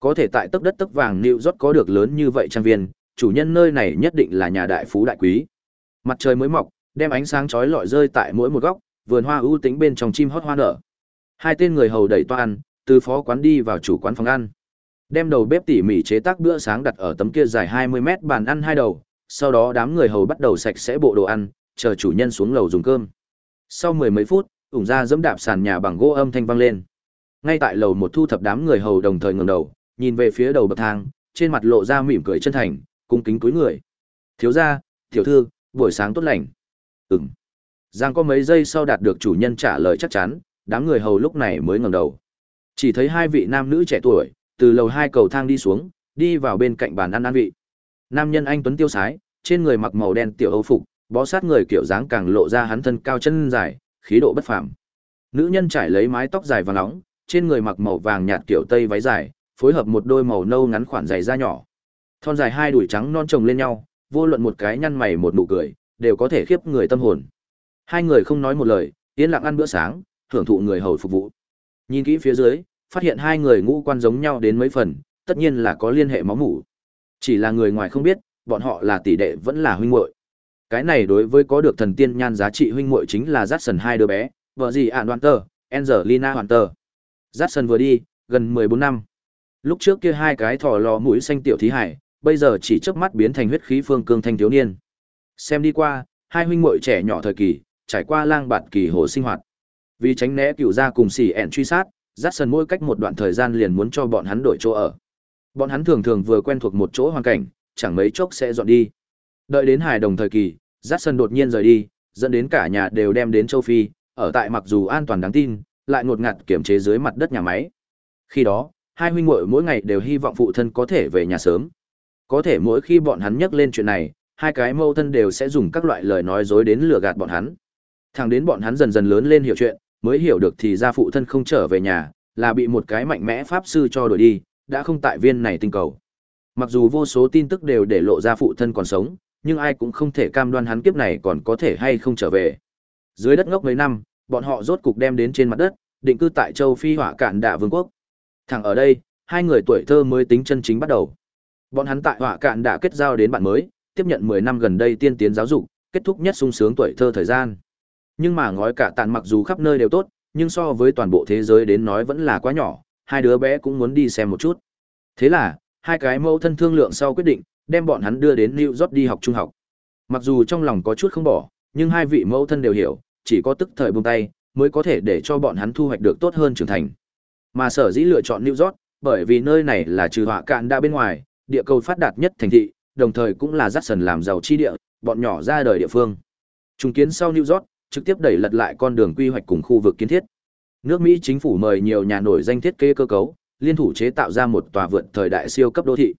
Có thể tại tấc đất tấc vàng New York có được lớn như vậy trang viên, chủ nhân nơi này nhất định là nhà đại phú đại quý. Mặt trời mới mọc, đem ánh sáng chói lọi rơi tại mỗi một góc, vườn hoa ưu tĩnh bên trong chim hót hoa nở. Hai tên người hầu đẩy toan, từ phó quán đi vào chủ quán phòng ăn. Đem đầu bếp tỉ mỉ chế tác bữa sáng đặt ở tấm kia dài 20 mét bàn ăn hai đầu, sau đó đám người hầu bắt đầu sạch sẽ bộ đồ ăn, chờ chủ nhân xuống lầu dùng cơm. Sau mười mấy phút, ủng ra dẫm đạp sàn nhà bằng gỗ âm thanh vang lên. Ngay tại lầu một thu thập đám người hầu đồng thời ngẩng đầu, nhìn về phía đầu bậc thang, trên mặt lộ ra mỉm cười chân thành, cung kính cúi người. Thiếu gia, tiểu thư, buổi sáng tốt lành. Ừm. Giang có mấy giây sau đạt được chủ nhân trả lời chắc chắn, đám người hầu lúc này mới ngẩng đầu. Chỉ thấy hai vị nam nữ trẻ tuổi, từ lầu hai cầu thang đi xuống, đi vào bên cạnh bàn ăn ăn vị. Nam nhân anh tuấn tiêu sái, trên người mặc màu đen tiểu âu phục, bó sát người kiểu dáng càng lộ ra hắn thân cao chân dài, khí độ bất phàm. Nữ nhân trải lấy mái tóc dài và nóng, trên người mặc màu vàng nhạt kiểu tây váy dài, phối hợp một đôi màu nâu ngắn khoản giày da nhỏ. Thon dài hai đùi trắng non chồng lên nhau, vô luận một cái nhăn mày một nụ cười, đều có thể khiếp người tâm hồn. Hai người không nói một lời, yên lặng ăn bữa sáng, thưởng thụ người hầu phục vụ. Nhìn kỹ phía dưới, phát hiện hai người ngũ quan giống nhau đến mấy phần, tất nhiên là có liên hệ máu mủ. Chỉ là người ngoài không biết, bọn họ là tỷ đệ vẫn là huynh muội. Cái này đối với có được thần tiên nhan giá trị huynh muội chính là Jackson hai đứa bé, vợ gì ạn Hoàn Tơ, Angelina Hoàn Tơ. Jackson vừa đi, gần 14 năm. Lúc trước kia hai cái thỏ lò mũi xanh tiểu thí hải, bây giờ chỉ chớp mắt biến thành huyết khí phương cương thanh thiếu niên. Xem đi qua, hai huynh muội trẻ nhỏ thời kỳ, trải qua lang bạt kỳ hồ sinh hoạt. Vì tránh né cựu gia cùng xì ẻn truy sát, Jackson mỗi cách một đoạn thời gian liền muốn cho bọn hắn đổi chỗ ở. Bọn hắn thường thường vừa quen thuộc một chỗ hoàn cảnh, chẳng mấy chốc sẽ dọn đi. Đợi đến hài đồng thời kỳ, Jackson đột nhiên rời đi, dẫn đến cả nhà đều đem đến châu Phi, ở tại mặc dù an toàn đáng tin, lại ngột ngạt kiểm chế dưới mặt đất nhà máy. Khi đó, hai huynh muội mỗi ngày đều hy vọng phụ thân có thể về nhà sớm. Có thể mỗi khi bọn hắn nhắc lên chuyện này, hai cái mâu thân đều sẽ dùng các loại lời nói dối đến lừa gạt bọn hắn. Thẳng đến bọn hắn dần dần lớn lên hiểu chuyện, mới hiểu được thì ra phụ thân không trở về nhà, là bị một cái mạnh mẽ pháp sư cho đuổi đi, đã không tại viên này tinh cầu. Mặc dù vô số tin tức đều để lộ ra phụ thân còn sống, nhưng ai cũng không thể cam đoan hắn kiếp này còn có thể hay không trở về. Dưới đất ngốc mấy năm, bọn họ rốt cục đem đến trên mặt đất, định cư tại châu Phi hỏa cạn đạ vương quốc. Thẳng ở đây, hai người tuổi thơ mới tính chân chính bắt đầu. Bọn hắn tại hỏa cạn đã kết giao đến bạn mới, tiếp nhận 10 năm gần đây tiên tiến giáo dục, kết thúc nhất sung sướng tuổi thơ thời gian. Nhưng mà ngói cả tàn mặc dù khắp nơi đều tốt, nhưng so với toàn bộ thế giới đến nói vẫn là quá nhỏ, hai đứa bé cũng muốn đi xem một chút. Thế là, hai cái mẫu thân thương lượng sau quyết định, đem bọn hắn đưa đến New York đi học trung học. Mặc dù trong lòng có chút không bỏ, nhưng hai vị mẫu thân đều hiểu, chỉ có tức thời buông tay, mới có thể để cho bọn hắn thu hoạch được tốt hơn trưởng thành. Mà sở dĩ lựa chọn New York, bởi vì nơi này là trừ họa cạn đã bên ngoài, địa cầu phát đạt nhất thành thị, đồng thời cũng là dắt sần làm giàu chi địa, bọn nhỏ ra đời địa phương. Trùng kiến sau New York, trực tiếp đẩy lật lại con đường quy hoạch cùng khu vực kiến thiết. Nước Mỹ chính phủ mời nhiều nhà nổi danh thiết kế cơ cấu, liên thủ chế tạo ra một tòa vượt thời đại siêu cấp đô thị.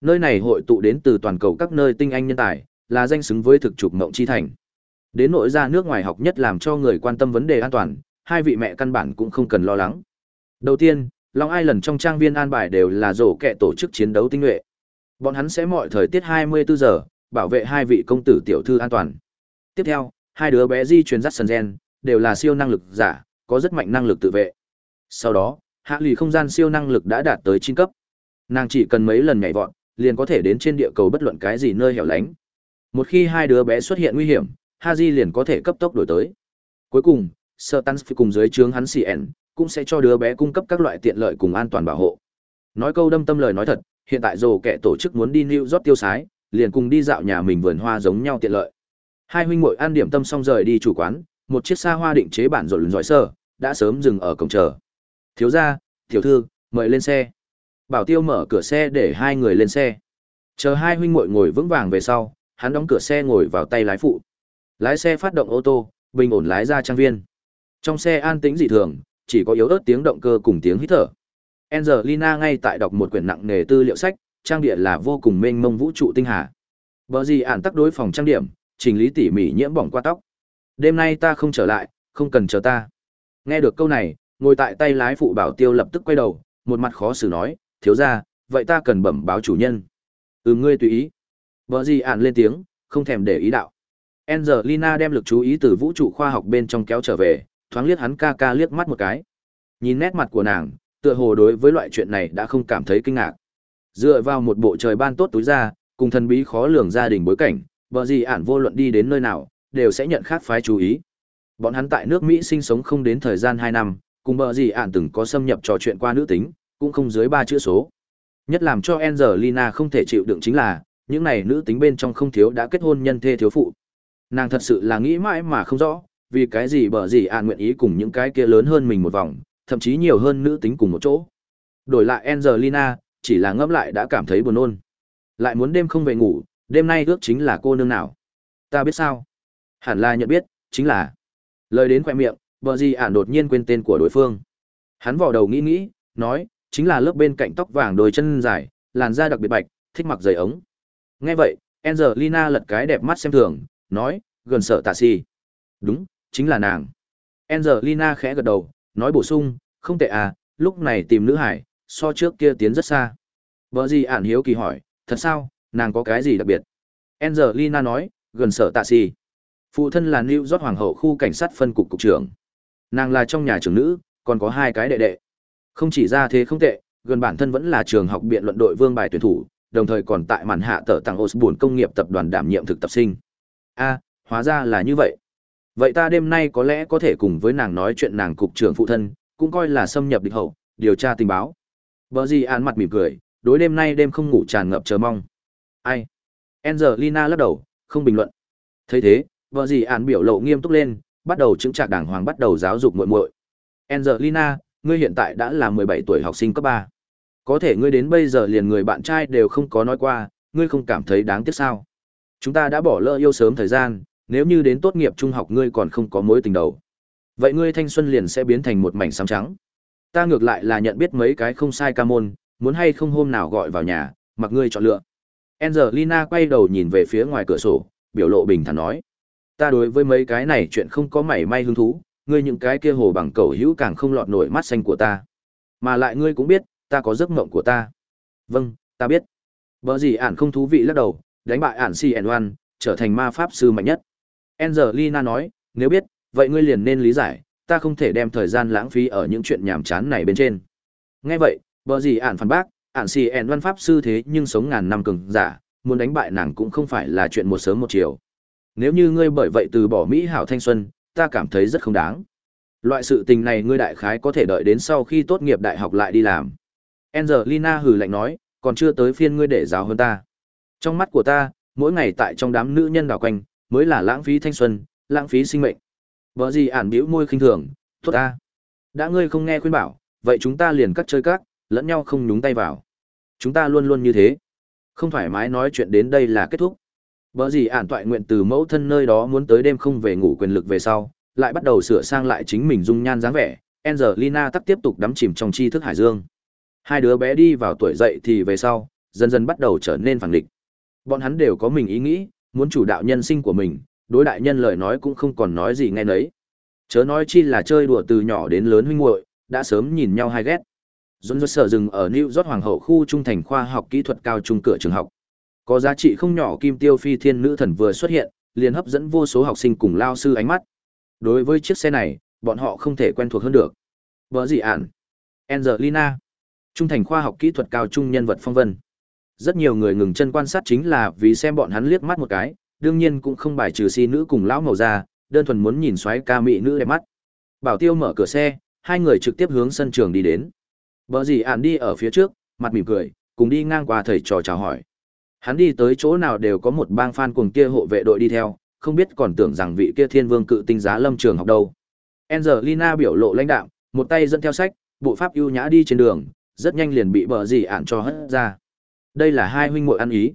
Nơi này hội tụ đến từ toàn cầu các nơi tinh anh nhân tài, là danh xứng với thực trục mộng chi thành. Đến nội ra nước ngoài học nhất làm cho người quan tâm vấn đề an toàn, hai vị mẹ căn bản cũng không cần lo lắng. Đầu tiên, Long Ai lần trong trang viên an bài đều là rổ kẹ tổ chức chiến đấu tinh nhuệ. Bọn hắn sẽ mọi thời tiết 24 giờ, bảo vệ hai vị công tử tiểu thư an toàn. Tiếp theo, hai đứa bé di truyền dắt sần gen, đều là siêu năng lực giả, có rất mạnh năng lực tự vệ. Sau đó, hạ lì không gian siêu năng lực đã đạt tới 9 cấp. Nàng chỉ cần mấy lần nhảy vọt, liền có thể đến trên địa cầu bất luận cái gì nơi hẻo lánh. Một khi hai đứa bé xuất hiện nguy hiểm, Haji liền có thể cấp tốc đổi tới. Cuối cùng, Sir Tansfi cùng dưới trướng hắn CN, cũng sẽ cho đứa bé cung cấp các loại tiện lợi cùng an toàn bảo hộ. Nói câu đâm tâm lời nói thật, hiện tại dù kẻ tổ chức muốn đi New York tiêu sái, liền cùng đi dạo nhà mình vườn hoa giống nhau tiện lợi. Hai huynh muội ăn điểm tâm xong rời đi chủ quán, một chiếc xa hoa định chế bản rộn giỏi sơ, đã sớm dừng ở cổng chờ. Thiếu gia, tiểu thư, mời lên xe. Bảo Tiêu mở cửa xe để hai người lên xe. Chờ hai huynh muội ngồi vững vàng về sau, hắn đóng cửa xe ngồi vào tay lái phụ. Lái xe phát động ô tô, bình ổn lái ra trang viên. Trong xe an tĩnh dị thường, chỉ có yếu ớt tiếng động cơ cùng tiếng hít thở. Angelina ngay tại đọc một quyển nặng nề tư liệu sách, trang địa là vô cùng mênh mông vũ trụ tinh hà. Bở gì ản tắc đối phòng trang điểm, chỉnh lý tỉ mỉ nhiễm bỏng qua tóc. Đêm nay ta không trở lại, không cần chờ ta. Nghe được câu này, ngồi tại tay lái phụ bảo tiêu lập tức quay đầu, một mặt khó xử nói, thiếu ra, vậy ta cần bẩm báo chủ nhân. Ừ ngươi tùy ý. Vợ gì ản lên tiếng, không thèm để ý đạo. Angelina đem lực chú ý từ vũ trụ khoa học bên trong kéo trở về, thoáng liếc hắn ca ca liếc mắt một cái. Nhìn nét mặt của nàng, tựa hồ đối với loại chuyện này đã không cảm thấy kinh ngạc. Dựa vào một bộ trời ban tốt túi ra, cùng thần bí khó lường gia đình bối cảnh, bờ gì ản vô luận đi đến nơi nào, đều sẽ nhận khác phái chú ý. Bọn hắn tại nước Mỹ sinh sống không đến thời gian 2 năm, cùng bờ gì ản từng có xâm nhập trò chuyện qua nữ tính, cũng không dưới ba chữ số. Nhất làm cho Angelina không thể chịu đựng chính là, những này nữ tính bên trong không thiếu đã kết hôn nhân thê thiếu phụ. Nàng thật sự là nghĩ mãi mà không rõ, vì cái gì bở gì à nguyện ý cùng những cái kia lớn hơn mình một vòng, thậm chí nhiều hơn nữ tính cùng một chỗ. Đổi lại Angelina, chỉ là ngẫm lại đã cảm thấy buồn nôn. Lại muốn đêm không về ngủ, đêm nay ước chính là cô nương nào? Ta biết sao? Hẳn là nhận biết, chính là. Lời đến khỏe miệng, bờ gì ản đột nhiên quên tên của đối phương. Hắn vò đầu nghĩ nghĩ, nói, chính là lớp bên cạnh tóc vàng đôi chân dài, làn da đặc biệt bạch, thích mặc giày ống. Nghe vậy, Angelina lật cái đẹp mắt xem thường, nói, gần sợ tạ si. Đúng, chính là nàng. Angelina khẽ gật đầu, nói bổ sung, không tệ à, lúc này tìm nữ hải, so trước kia tiến rất xa. vợ gì ản hiếu kỳ hỏi, thật sao, nàng có cái gì đặc biệt? Angelina nói, gần sở tạ si. Phụ thân là New York Hoàng hậu khu cảnh sát phân cục cục trưởng. Nàng là trong nhà trưởng nữ, còn có hai cái đệ đệ. Không chỉ ra thế không tệ, gần bản thân vẫn là trường học biện luận đội vương bài tuyển thủ, đồng thời còn tại màn hạ tờ tặng Osborne công nghiệp tập đoàn đảm nhiệm thực tập sinh. A, hóa ra là như vậy. Vậy ta đêm nay có lẽ có thể cùng với nàng nói chuyện nàng cục trưởng phụ thân, cũng coi là xâm nhập địch hậu, điều tra tình báo. Bờ gì án mặt mỉm cười, đối đêm nay đêm không ngủ tràn ngập chờ mong. Ai? Angelina lắc đầu, không bình luận. thấy thế, vợ gì án biểu lộ nghiêm túc lên, bắt đầu chứng trạc đàng hoàng bắt đầu giáo dục muội muội. Angelina, ngươi hiện tại đã là 17 tuổi học sinh cấp 3. Có thể ngươi đến bây giờ liền người bạn trai đều không có nói qua, ngươi không cảm thấy đáng tiếc sao? Chúng ta đã bỏ lỡ yêu sớm thời gian, nếu như đến tốt nghiệp trung học ngươi còn không có mối tình đầu. Vậy ngươi thanh xuân liền sẽ biến thành một mảnh xám trắng. Ta ngược lại là nhận biết mấy cái không sai ca môn, muốn hay không hôm nào gọi vào nhà, mặc ngươi chọn lựa. Angelina quay đầu nhìn về phía ngoài cửa sổ, biểu lộ bình thản nói. Ta đối với mấy cái này chuyện không có mảy may hứng thú, ngươi những cái kia hồ bằng cầu hữu càng không lọt nổi mắt xanh của ta. Mà lại ngươi cũng biết, ta có giấc mộng của ta. Vâng, ta biết. Bở gì ản không thú vị lắc đầu, đánh bại ản CN1, trở thành ma pháp sư mạnh nhất. Angelina nói, nếu biết, vậy ngươi liền nên lý giải, ta không thể đem thời gian lãng phí ở những chuyện nhàm chán này bên trên. Nghe vậy, bờ gì ản phản bác, ản Si ẻn văn pháp sư thế nhưng sống ngàn năm cường giả, muốn đánh bại nàng cũng không phải là chuyện một sớm một chiều. Nếu như ngươi bởi vậy từ bỏ Mỹ hảo thanh xuân, ta cảm thấy rất không đáng. Loại sự tình này ngươi đại khái có thể đợi đến sau khi tốt nghiệp đại học lại đi làm. Angelina hừ lạnh nói, còn chưa tới phiên ngươi để giáo hơn ta. Trong mắt của ta, mỗi ngày tại trong đám nữ nhân đảo quanh, mới là lãng phí thanh xuân, lãng phí sinh mệnh. Bở gì ản bĩu môi khinh thường, tốt ta. Đã ngươi không nghe khuyên bảo, vậy chúng ta liền cắt chơi các, lẫn nhau không nhúng tay vào. Chúng ta luôn luôn như thế. Không thoải mái nói chuyện đến đây là kết thúc. Bở gì ản toại nguyện từ mẫu thân nơi đó muốn tới đêm không về ngủ quyền lực về sau, lại bắt đầu sửa sang lại chính mình dung nhan dáng vẻ. Angelina tắc tiếp tục đắm chìm trong tri thức hải dương. Hai đứa bé đi vào tuổi dậy thì về sau, dần dần bắt đầu trở nên phản địch. Bọn hắn đều có mình ý nghĩ, muốn chủ đạo nhân sinh của mình, đối đại nhân lời nói cũng không còn nói gì nghe nấy. Chớ nói chi là chơi đùa từ nhỏ đến lớn huynh muội, đã sớm nhìn nhau hai ghét. Dũng dứt sở dừng ở New York Hoàng hậu khu trung thành khoa học kỹ thuật cao trung cửa trường học. Có giá trị không nhỏ kim tiêu phi thiên nữ thần vừa xuất hiện, liền hấp dẫn vô số học sinh cùng lao sư ánh mắt. Đối với chiếc xe này, bọn họ không thể quen thuộc hơn được. Vợ gì ản? Angelina. Trung thành khoa học kỹ thuật cao trung nhân vật phong vân. Rất nhiều người ngừng chân quan sát chính là vì xem bọn hắn liếc mắt một cái, đương nhiên cũng không bài trừ si nữ cùng lão màu da, đơn thuần muốn nhìn xoáy ca mỹ nữ đẹp mắt. Bảo Tiêu mở cửa xe, hai người trực tiếp hướng sân trường đi đến. Bờ gì ản đi ở phía trước, mặt mỉm cười, cùng đi ngang qua thầy trò chào hỏi. Hắn đi tới chỗ nào đều có một bang fan cuồng kia hộ vệ đội đi theo, không biết còn tưởng rằng vị kia thiên vương cự tinh giá lâm trường học đâu. Angelina biểu lộ lãnh đạm, một tay dẫn theo sách, bộ pháp ưu nhã đi trên đường, rất nhanh liền bị bờ gì ản cho hất ra. Đây là hai huynh muội ăn ý.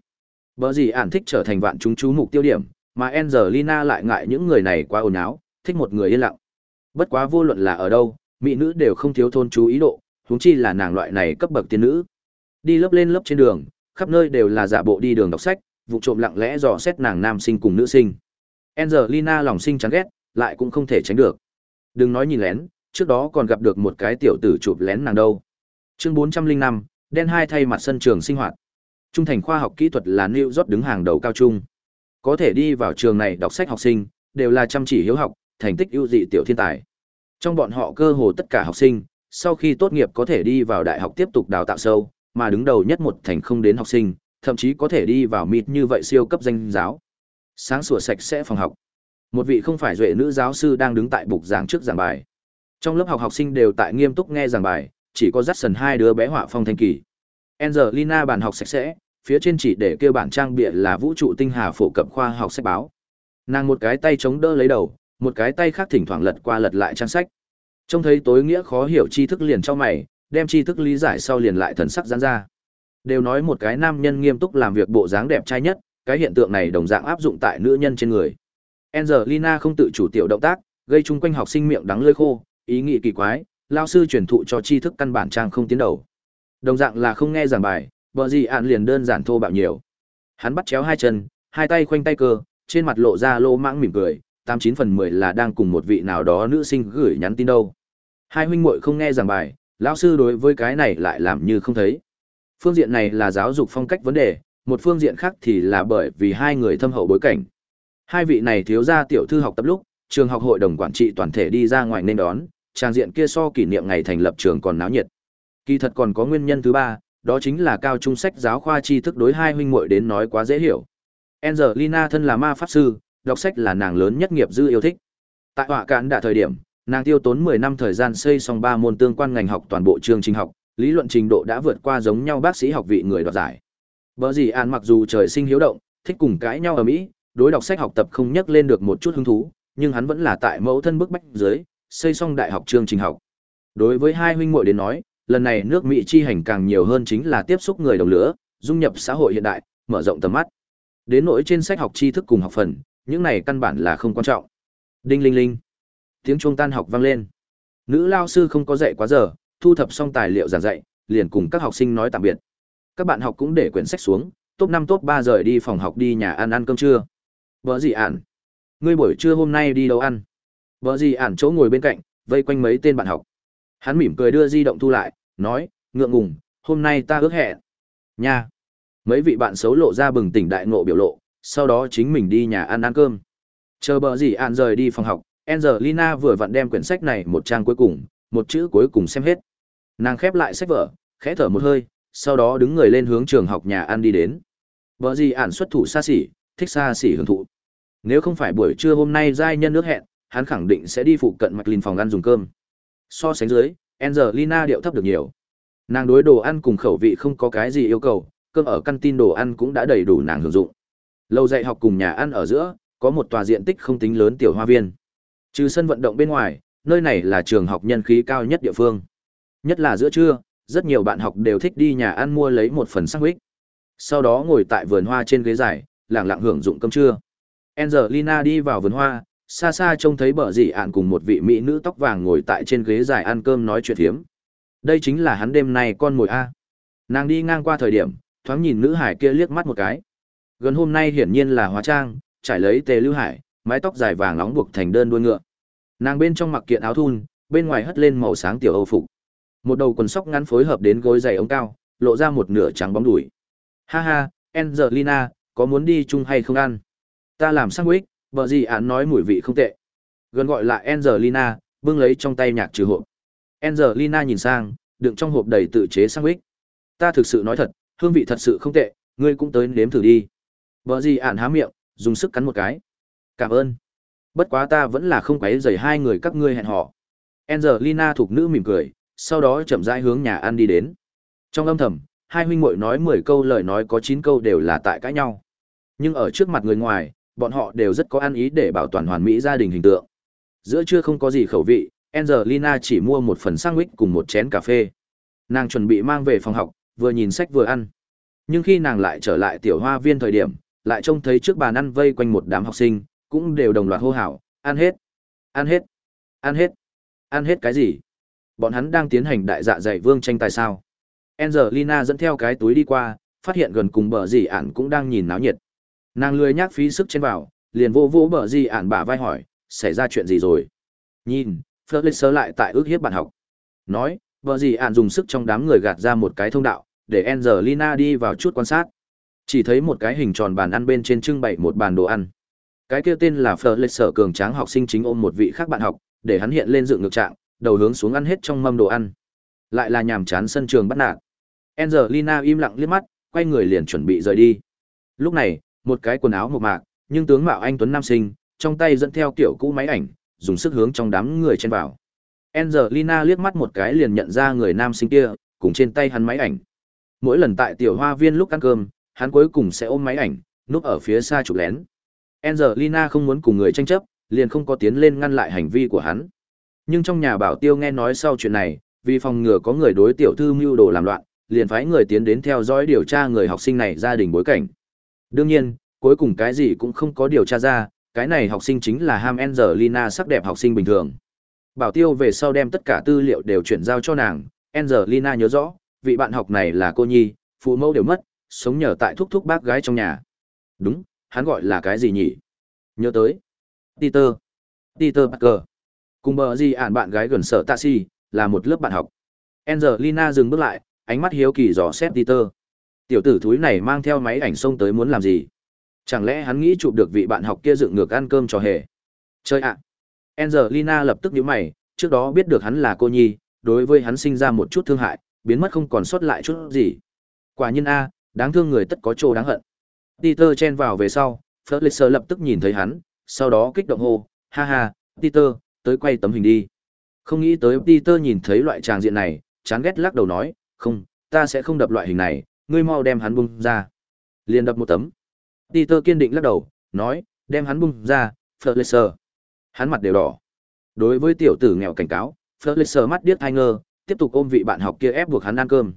Bờ gì ản thích trở thành vạn chúng chú mục tiêu điểm, mà Angelina lại ngại những người này quá ồn ào, thích một người yên lặng. Bất quá vô luận là ở đâu, mỹ nữ đều không thiếu thôn chú ý độ, huống chi là nàng loại này cấp bậc tiên nữ. Đi lớp lên lớp trên đường, khắp nơi đều là giả bộ đi đường đọc sách, vụ trộm lặng lẽ dò xét nàng nam sinh cùng nữ sinh. Angelina lòng sinh chán ghét, lại cũng không thể tránh được. Đừng nói nhìn lén, trước đó còn gặp được một cái tiểu tử chụp lén nàng đâu. Chương 405, đen hai thay mặt sân trường sinh hoạt. Trung thành khoa học kỹ thuật là New York đứng hàng đầu cao trung. Có thể đi vào trường này đọc sách học sinh, đều là chăm chỉ hiếu học, thành tích ưu dị tiểu thiên tài. Trong bọn họ cơ hồ tất cả học sinh, sau khi tốt nghiệp có thể đi vào đại học tiếp tục đào tạo sâu, mà đứng đầu nhất một thành không đến học sinh, thậm chí có thể đi vào mịt như vậy siêu cấp danh giáo. Sáng sủa sạch sẽ phòng học. Một vị không phải duệ nữ giáo sư đang đứng tại bục giảng trước giảng bài. Trong lớp học học sinh đều tại nghiêm túc nghe giảng bài, chỉ có dắt sần hai đứa bé họa phong thanh kỳ. Angelina bàn học sạch sẽ, phía trên chỉ để kêu bản trang bìa là vũ trụ tinh hà phổ cập khoa học sách báo. Nàng một cái tay chống đỡ lấy đầu, một cái tay khác thỉnh thoảng lật qua lật lại trang sách. Trông thấy tối nghĩa khó hiểu tri thức liền cho mày, đem tri thức lý giải sau liền lại thần sắc giãn ra. Đều nói một cái nam nhân nghiêm túc làm việc bộ dáng đẹp trai nhất, cái hiện tượng này đồng dạng áp dụng tại nữ nhân trên người. Angelina không tự chủ tiểu động tác, gây chung quanh học sinh miệng đắng lưỡi khô, ý nghĩ kỳ quái, lao sư truyền thụ cho tri thức căn bản trang không tiến đầu. Đồng dạng là không nghe giảng bài, bờ gì ạn liền đơn giản thô bạo nhiều. Hắn bắt chéo hai chân, hai tay khoanh tay cơ, trên mặt lộ ra lô mãng mỉm cười, tám chín phần mười là đang cùng một vị nào đó nữ sinh gửi nhắn tin đâu. Hai huynh muội không nghe giảng bài, lão sư đối với cái này lại làm như không thấy. Phương diện này là giáo dục phong cách vấn đề, một phương diện khác thì là bởi vì hai người thâm hậu bối cảnh. Hai vị này thiếu gia tiểu thư học tập lúc, trường học hội đồng quản trị toàn thể đi ra ngoài nên đón, trang diện kia so kỷ niệm ngày thành lập trường còn náo nhiệt. Kỳ thật còn có nguyên nhân thứ ba, đó chính là cao trung sách giáo khoa tri thức đối hai huynh muội đến nói quá dễ hiểu. Angelina thân là ma pháp sư, đọc sách là nàng lớn nhất nghiệp dư yêu thích. Tại họa cạn đã thời điểm, nàng tiêu tốn 10 năm thời gian xây xong ba môn tương quan ngành học toàn bộ chương trình học, lý luận trình độ đã vượt qua giống nhau bác sĩ học vị người đoạt giải. Bở gì An mặc dù trời sinh hiếu động, thích cùng cãi nhau ở Mỹ, đối đọc sách học tập không nhắc lên được một chút hứng thú, nhưng hắn vẫn là tại mẫu thân bức bách dưới, xây xong đại học chương trình học. Đối với hai huynh muội đến nói, lần này nước Mỹ chi hành càng nhiều hơn chính là tiếp xúc người đồng lứa, dung nhập xã hội hiện đại, mở rộng tầm mắt. Đến nỗi trên sách học tri thức cùng học phần, những này căn bản là không quan trọng. Đinh linh linh. Tiếng chuông tan học vang lên. Nữ lao sư không có dạy quá giờ, thu thập xong tài liệu giảng dạy, liền cùng các học sinh nói tạm biệt. Các bạn học cũng để quyển sách xuống, top năm top ba rời đi phòng học đi nhà ăn ăn cơm trưa. Vợ gì ản? Ngươi buổi trưa hôm nay đi đâu ăn? Vợ gì ản chỗ ngồi bên cạnh, vây quanh mấy tên bạn học. Hắn mỉm cười đưa di động thu lại, nói, ngượng ngùng, hôm nay ta ước hẹn. Nha. Mấy vị bạn xấu lộ ra bừng tỉnh đại ngộ biểu lộ, sau đó chính mình đi nhà ăn ăn cơm. Chờ bờ gì ạn rời đi phòng học, Angelina vừa vặn đem quyển sách này một trang cuối cùng, một chữ cuối cùng xem hết. Nàng khép lại sách vở, khẽ thở một hơi, sau đó đứng người lên hướng trường học nhà ăn đi đến. Bờ gì ản xuất thủ xa xỉ, thích xa xỉ hưởng thụ. Nếu không phải buổi trưa hôm nay giai nhân nước hẹn, hắn khẳng định sẽ đi phụ cận mạch linh phòng ăn dùng cơm. So sánh dưới, Angelina điệu thấp được nhiều. Nàng đối đồ ăn cùng khẩu vị không có cái gì yêu cầu, cơm ở căn tin đồ ăn cũng đã đầy đủ nàng hưởng dụng. Lâu dạy học cùng nhà ăn ở giữa, có một tòa diện tích không tính lớn tiểu hoa viên. Trừ sân vận động bên ngoài, nơi này là trường học nhân khí cao nhất địa phương. Nhất là giữa trưa, rất nhiều bạn học đều thích đi nhà ăn mua lấy một phần sandwich. Sau đó ngồi tại vườn hoa trên ghế dài, lặng lặng hưởng dụng cơm trưa. Angelina đi vào vườn hoa, xa xa trông thấy bờ dị ạn cùng một vị mỹ nữ tóc vàng ngồi tại trên ghế dài ăn cơm nói chuyện thiếm. Đây chính là hắn đêm nay con mồi A. Nàng đi ngang qua thời điểm, thoáng nhìn nữ hải kia liếc mắt một cái. Gần hôm nay hiển nhiên là hóa trang, trải lấy tề lưu hải, mái tóc dài vàng nóng buộc thành đơn đuôi ngựa. Nàng bên trong mặc kiện áo thun, bên ngoài hất lên màu sáng tiểu âu phục. Một đầu quần sóc ngắn phối hợp đến gối giày ống cao, lộ ra một nửa trắng bóng đùi. Ha ha, Angelina, có muốn đi chung hay không ăn? Ta làm sandwich, vợ gì án nói mùi vị không tệ. Gần gọi là Angelina, bưng lấy trong tay nhạc trừ hộp. Angelina nhìn sang, đựng trong hộp đầy tự chế sandwich. Ta thực sự nói thật, hương vị thật sự không tệ, ngươi cũng tới nếm thử đi. Vợ gì án há miệng, dùng sức cắn một cái. Cảm ơn. Bất quá ta vẫn là không quấy dày hai người các ngươi hẹn họ. Angelina thuộc nữ mỉm cười, sau đó chậm rãi hướng nhà ăn đi đến. Trong âm thầm, hai huynh muội nói 10 câu lời nói có chín câu đều là tại cãi nhau. Nhưng ở trước mặt người ngoài, bọn họ đều rất có ăn ý để bảo toàn hoàn mỹ gia đình hình tượng. Giữa trưa không có gì khẩu vị, Angelina chỉ mua một phần sandwich cùng một chén cà phê. Nàng chuẩn bị mang về phòng học, vừa nhìn sách vừa ăn. Nhưng khi nàng lại trở lại tiểu hoa viên thời điểm, lại trông thấy trước bàn ăn vây quanh một đám học sinh, cũng đều đồng loạt hô hào, ăn hết, ăn hết, ăn hết, ăn hết cái gì? Bọn hắn đang tiến hành đại dạ dày vương tranh tài sao? Angelina dẫn theo cái túi đi qua, phát hiện gần cùng bờ gì ản cũng đang nhìn náo nhiệt. Nàng lười nhác phí sức trên vào, liền vô vô bờ gì ản bả vai hỏi, xảy ra chuyện gì rồi? Nhìn, Fletcher lại tại ước hiếp bạn học. Nói, bờ gì ản dùng sức trong đám người gạt ra một cái thông đạo, để Angelina đi vào chút quan sát. Chỉ thấy một cái hình tròn bàn ăn bên trên trưng bày một bàn đồ ăn. Cái kia tên là Fletcher cường tráng học sinh chính ôm một vị khác bạn học, để hắn hiện lên dựng ngược trạng, đầu hướng xuống ăn hết trong mâm đồ ăn. Lại là nhàm chán sân trường bắt nạt. Angelina im lặng liếc mắt, quay người liền chuẩn bị rời đi. Lúc này, một cái quần áo mộc mạc, nhưng tướng mạo anh tuấn nam sinh, trong tay dẫn theo kiểu cũ máy ảnh, dùng sức hướng trong đám người chen vào. Angelina liếc mắt một cái liền nhận ra người nam sinh kia, cùng trên tay hắn máy ảnh. Mỗi lần tại tiểu hoa viên lúc ăn cơm, hắn cuối cùng sẽ ôm máy ảnh, núp ở phía xa chụp lén. Angelina không muốn cùng người tranh chấp, liền không có tiến lên ngăn lại hành vi của hắn. Nhưng trong nhà bảo tiêu nghe nói sau chuyện này, vì phòng ngừa có người đối tiểu thư mưu đồ làm loạn, liền phái người tiến đến theo dõi điều tra người học sinh này gia đình bối cảnh. Đương nhiên, cuối cùng cái gì cũng không có điều tra ra, cái này học sinh chính là Ham Angelina sắc đẹp học sinh bình thường. Bảo tiêu về sau đem tất cả tư liệu đều chuyển giao cho nàng, Angelina nhớ rõ, vị bạn học này là cô nhi, phụ mẫu đều mất, sống nhờ tại thúc thúc bác gái trong nhà. Đúng, hắn gọi là cái gì nhỉ? Nhớ tới. Peter. Peter Parker. Cùng bờ gì ản bạn gái gần sở taxi, là một lớp bạn học. Angelina dừng bước lại, ánh mắt hiếu kỳ dò xét Peter. Tiểu tử thúi này mang theo máy ảnh xông tới muốn làm gì? Chẳng lẽ hắn nghĩ chụp được vị bạn học kia dựng ngược ăn cơm cho hề? Chơi ạ! À. Angelina lập tức nhíu mày, trước đó biết được hắn là cô nhi, đối với hắn sinh ra một chút thương hại, biến mất không còn sót lại chút gì. Quả nhiên a, đáng thương người tất có chỗ đáng hận. Peter chen vào về sau, Fletcher lập tức nhìn thấy hắn, sau đó kích động hô, ha ha, Peter, tới quay tấm hình đi. Không nghĩ tới Peter nhìn thấy loại tràng diện này, chán ghét lắc đầu nói, không, ta sẽ không đập loại hình này, ngươi mau đem hắn bung ra. Liền đập một tấm. Peter kiên định lắc đầu, nói, đem hắn bung ra, Fletcher. Hắn mặt đều đỏ. Đối với tiểu tử nghèo cảnh cáo, Fletcher mắt điếc hai ngơ, tiếp tục ôm vị bạn học kia ép buộc hắn ăn cơm.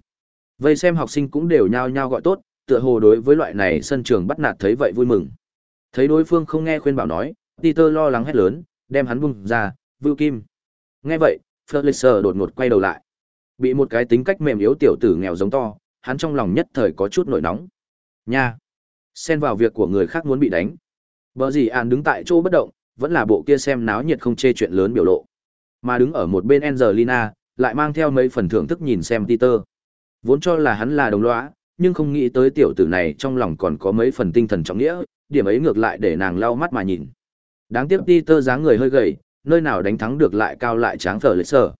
Vây xem học sinh cũng đều nhao nhao gọi tốt, tựa hồ đối với loại này sân trường bắt nạt thấy vậy vui mừng. Thấy đối phương không nghe khuyên bảo nói, Peter lo lắng hét lớn, đem hắn bung ra, Vưu Kim. Nghe vậy, Fletcher đột ngột quay đầu lại. Bị một cái tính cách mềm yếu tiểu tử nghèo giống to, hắn trong lòng nhất thời có chút nổi nóng. Nha! Xen vào việc của người khác muốn bị đánh. Bờ gì àn đứng tại chỗ bất động, vẫn là bộ kia xem náo nhiệt không chê chuyện lớn biểu lộ. Mà đứng ở một bên Angelina, lại mang theo mấy phần thưởng thức nhìn xem Peter. Vốn cho là hắn là đồng lõa, nhưng không nghĩ tới tiểu tử này trong lòng còn có mấy phần tinh thần trọng nghĩa, điểm ấy ngược lại để nàng lau mắt mà nhìn. Đáng tiếc Peter dáng người hơi gầy, nơi nào đánh thắng được lại cao lại tráng phở lịch sở.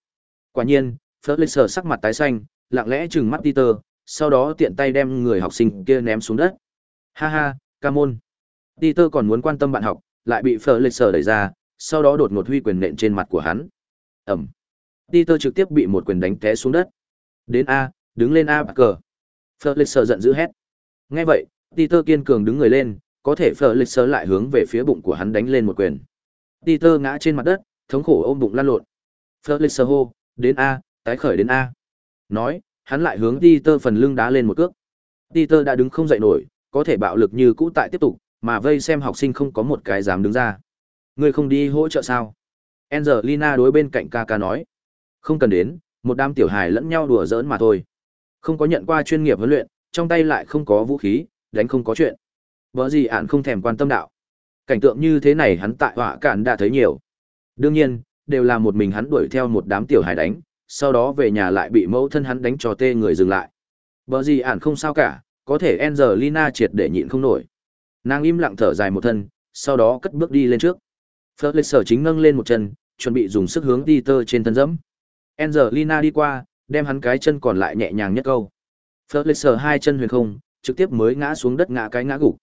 Quả nhiên, phở lịch sở sắc mặt tái xanh, lặng lẽ trừng mắt Peter, sau đó tiện tay đem người học sinh kia ném xuống đất. Ha ha, ca môn. Peter còn muốn quan tâm bạn học, lại bị phở lịch sở đẩy ra, sau đó đột ngột huy quyền nện trên mặt của hắn. Ẩm. Peter trực tiếp bị một quyền đánh té xuống đất. Đến A, đứng lên A cờ. Phở lệ giận dữ hét. Nghe vậy, Peter kiên cường đứng người lên, có thể phở lại hướng về phía bụng của hắn đánh lên một quyền. Peter ngã trên mặt đất, thống khổ ôm bụng lăn lộn. Fletcher hô, đến A, tái khởi đến A. Nói, hắn lại hướng Peter phần lưng đá lên một cước. Peter đã đứng không dậy nổi, có thể bạo lực như cũ tại tiếp tục, mà vây xem học sinh không có một cái dám đứng ra. Người không đi hỗ trợ sao? Angelina đối bên cạnh Kaka nói. Không cần đến, Một đám tiểu hài lẫn nhau đùa giỡn mà thôi. Không có nhận qua chuyên nghiệp huấn luyện, trong tay lại không có vũ khí, đánh không có chuyện. Bở gì ạn không thèm quan tâm đạo. Cảnh tượng như thế này hắn tại họa cạn đã thấy nhiều. Đương nhiên, đều là một mình hắn đuổi theo một đám tiểu hài đánh, sau đó về nhà lại bị mẫu thân hắn đánh cho tê người dừng lại. Bở gì ạn không sao cả, có thể Angelina triệt để nhịn không nổi. Nàng im lặng thở dài một thân, sau đó cất bước đi lên trước. Phớt lịch sở chính nâng lên một chân, chuẩn bị dùng sức hướng Peter trên thân dẫm. Angelina đi qua, đem hắn cái chân còn lại nhẹ nhàng nhất câu. Fletcher hai chân huyền không, trực tiếp mới ngã xuống đất ngã cái ngã gục.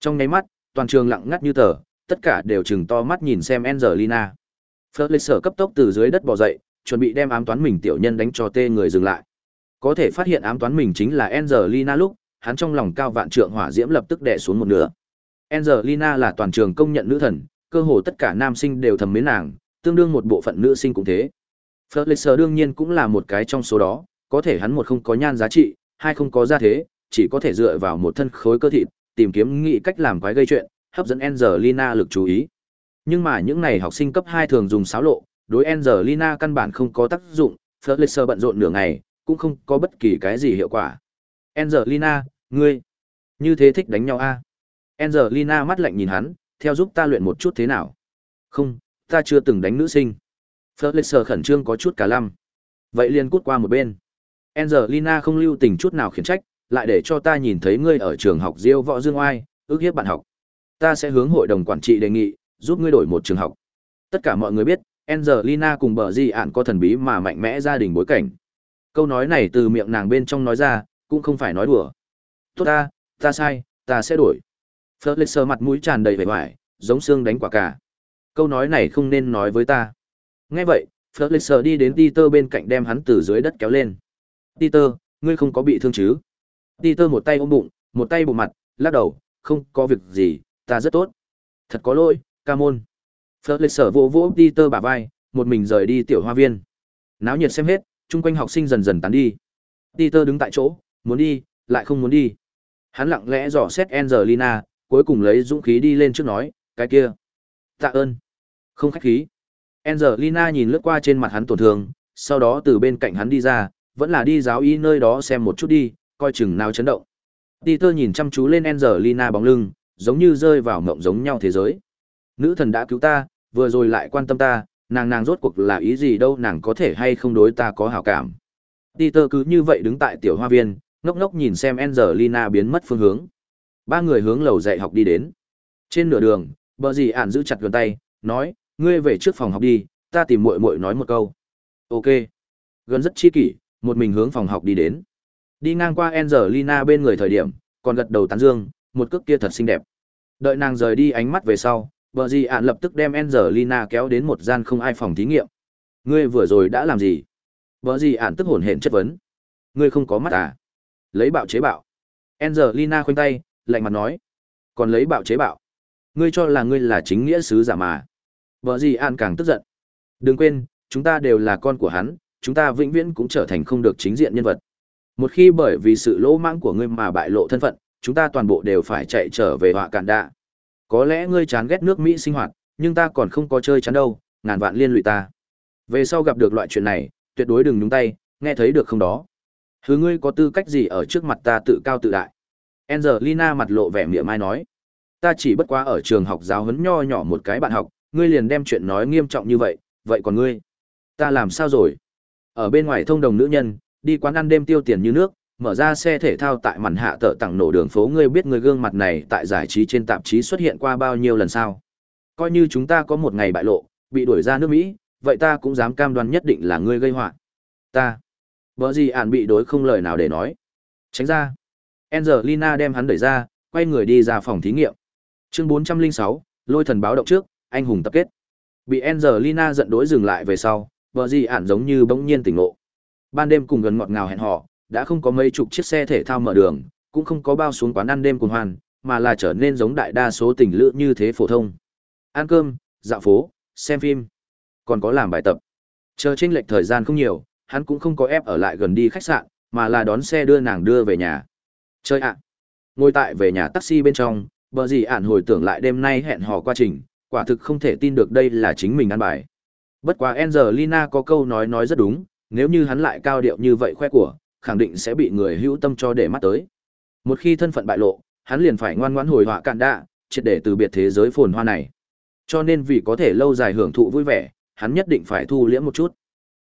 Trong nháy mắt, toàn trường lặng ngắt như tờ, tất cả đều chừng to mắt nhìn xem Angelina. Fletcher cấp tốc từ dưới đất bò dậy, chuẩn bị đem ám toán mình tiểu nhân đánh cho tê người dừng lại. Có thể phát hiện ám toán mình chính là Angelina lúc, hắn trong lòng cao vạn trượng hỏa diễm lập tức đè xuống một nửa. Angelina là toàn trường công nhận nữ thần, cơ hồ tất cả nam sinh đều thầm mến nàng, tương đương một bộ phận nữ sinh cũng thế. Fletcher đương nhiên cũng là một cái trong số đó, có thể hắn một không có nhan giá trị, hai không có gia thế, chỉ có thể dựa vào một thân khối cơ thịt, tìm kiếm nghị cách làm quái gây chuyện, hấp dẫn Angelina lực chú ý. Nhưng mà những này học sinh cấp 2 thường dùng xáo lộ, đối Angelina căn bản không có tác dụng, Fletcher bận rộn nửa ngày, cũng không có bất kỳ cái gì hiệu quả. Angelina, ngươi, như thế thích đánh nhau a? À? Angelina mắt lạnh nhìn hắn, theo giúp ta luyện một chút thế nào? Không, ta chưa từng đánh nữ sinh. Fletcher khẩn trương có chút cả lăm. Vậy liền cút qua một bên. Angelina không lưu tình chút nào khiển trách, lại để cho ta nhìn thấy ngươi ở trường học Diêu Võ Dương Oai, ước hiếp bạn học. Ta sẽ hướng hội đồng quản trị đề nghị, giúp ngươi đổi một trường học. Tất cả mọi người biết, Angelina cùng bờ gì ạn có thần bí mà mạnh mẽ gia đình bối cảnh. Câu nói này từ miệng nàng bên trong nói ra, cũng không phải nói đùa. Tốt ta, ta sai, ta sẽ đổi. Fletcher mặt mũi tràn đầy vẻ vải, giống xương đánh quả cả. Câu nói này không nên nói với ta. Nghe vậy, Fletcher đi đến Peter bên cạnh đem hắn từ dưới đất kéo lên. Peter, ngươi không có bị thương chứ? Peter một tay ôm bụng, một tay bụng mặt, lắc đầu, không có việc gì, ta rất tốt. Thật có lỗi, Camon. Fletcher vỗ vỗ Peter bả vai, một mình rời đi tiểu hoa viên. Náo nhiệt xem hết, chung quanh học sinh dần dần tán đi. Peter đứng tại chỗ, muốn đi, lại không muốn đi. Hắn lặng lẽ dò xét Angelina, cuối cùng lấy dũng khí đi lên trước nói, cái kia. Tạ ơn. Không khách khí. Angelina nhìn lướt qua trên mặt hắn tổn thương, sau đó từ bên cạnh hắn đi ra, vẫn là đi giáo y nơi đó xem một chút đi, coi chừng nào chấn động. Peter nhìn chăm chú lên Angelina bóng lưng, giống như rơi vào mộng giống nhau thế giới. Nữ thần đã cứu ta, vừa rồi lại quan tâm ta, nàng nàng rốt cuộc là ý gì đâu nàng có thể hay không đối ta có hảo cảm. Peter cứ như vậy đứng tại tiểu hoa viên, ngốc ngốc nhìn xem Angelina biến mất phương hướng. Ba người hướng lầu dạy học đi đến. Trên nửa đường, bờ gì ản giữ chặt gần tay, nói, ngươi về trước phòng học đi, ta tìm muội muội nói một câu. Ok. Gần rất chi kỷ, một mình hướng phòng học đi đến. Đi ngang qua Angelina bên người thời điểm, còn gật đầu tán dương, một cước kia thật xinh đẹp. Đợi nàng rời đi ánh mắt về sau, vợ gì ạn lập tức đem Angelina kéo đến một gian không ai phòng thí nghiệm. Ngươi vừa rồi đã làm gì? Vợ gì ạn tức hồn hển chất vấn. Ngươi không có mắt à? Lấy bạo chế bạo. Angelina khoanh tay, lạnh mặt nói. Còn lấy bạo chế bạo. Ngươi cho là ngươi là chính nghĩa sứ giả mà. Vợ gì an càng tức giận. Đừng quên, chúng ta đều là con của hắn, chúng ta vĩnh viễn cũng trở thành không được chính diện nhân vật. Một khi bởi vì sự lỗ mãng của ngươi mà bại lộ thân phận, chúng ta toàn bộ đều phải chạy trở về họa cạn đạ. Có lẽ ngươi chán ghét nước Mỹ sinh hoạt, nhưng ta còn không có chơi chán đâu, ngàn vạn liên lụy ta. Về sau gặp được loại chuyện này, tuyệt đối đừng nhúng tay, nghe thấy được không đó. Hứ ngươi có tư cách gì ở trước mặt ta tự cao tự đại. Angelina mặt lộ vẻ mỉa mai nói. Ta chỉ bất quá ở trường học giáo huấn nho nhỏ một cái bạn học, ngươi liền đem chuyện nói nghiêm trọng như vậy, vậy còn ngươi? Ta làm sao rồi? Ở bên ngoài thông đồng nữ nhân, đi quán ăn đêm tiêu tiền như nước, mở ra xe thể thao tại màn hạ tợ tặng nổ đường phố ngươi biết người gương mặt này tại giải trí trên tạp chí xuất hiện qua bao nhiêu lần sao? Coi như chúng ta có một ngày bại lộ, bị đuổi ra nước Mỹ, vậy ta cũng dám cam đoan nhất định là ngươi gây họa. Ta. Bở gì ản bị đối không lời nào để nói. Tránh ra. Angelina đem hắn đẩy ra, quay người đi ra phòng thí nghiệm. Chương 406, lôi thần báo động trước, anh hùng tập kết. Bị Angelina giận dỗi dừng lại về sau, vợ gì ản giống như bỗng nhiên tỉnh ngộ. Ban đêm cùng gần ngọt ngào hẹn hò, đã không có mấy chục chiếc xe thể thao mở đường, cũng không có bao xuống quán ăn đêm cùng hoàn, mà là trở nên giống đại đa số tình lữ như thế phổ thông. Ăn cơm, dạo phố, xem phim, còn có làm bài tập. Chờ chênh lệch thời gian không nhiều, hắn cũng không có ép ở lại gần đi khách sạn, mà là đón xe đưa nàng đưa về nhà. Chơi ạ. Ngồi tại về nhà taxi bên trong, bờ gì ản hồi tưởng lại đêm nay hẹn hò qua trình, quả thực không thể tin được đây là chính mình ăn bài. Bất quá Angelina có câu nói nói rất đúng, Nếu như hắn lại cao điệu như vậy khoe của, khẳng định sẽ bị người hữu tâm cho để mắt tới. Một khi thân phận bại lộ, hắn liền phải ngoan ngoãn hồi họa cạn đạ, triệt để từ biệt thế giới phồn hoa này. Cho nên vì có thể lâu dài hưởng thụ vui vẻ, hắn nhất định phải thu liễm một chút.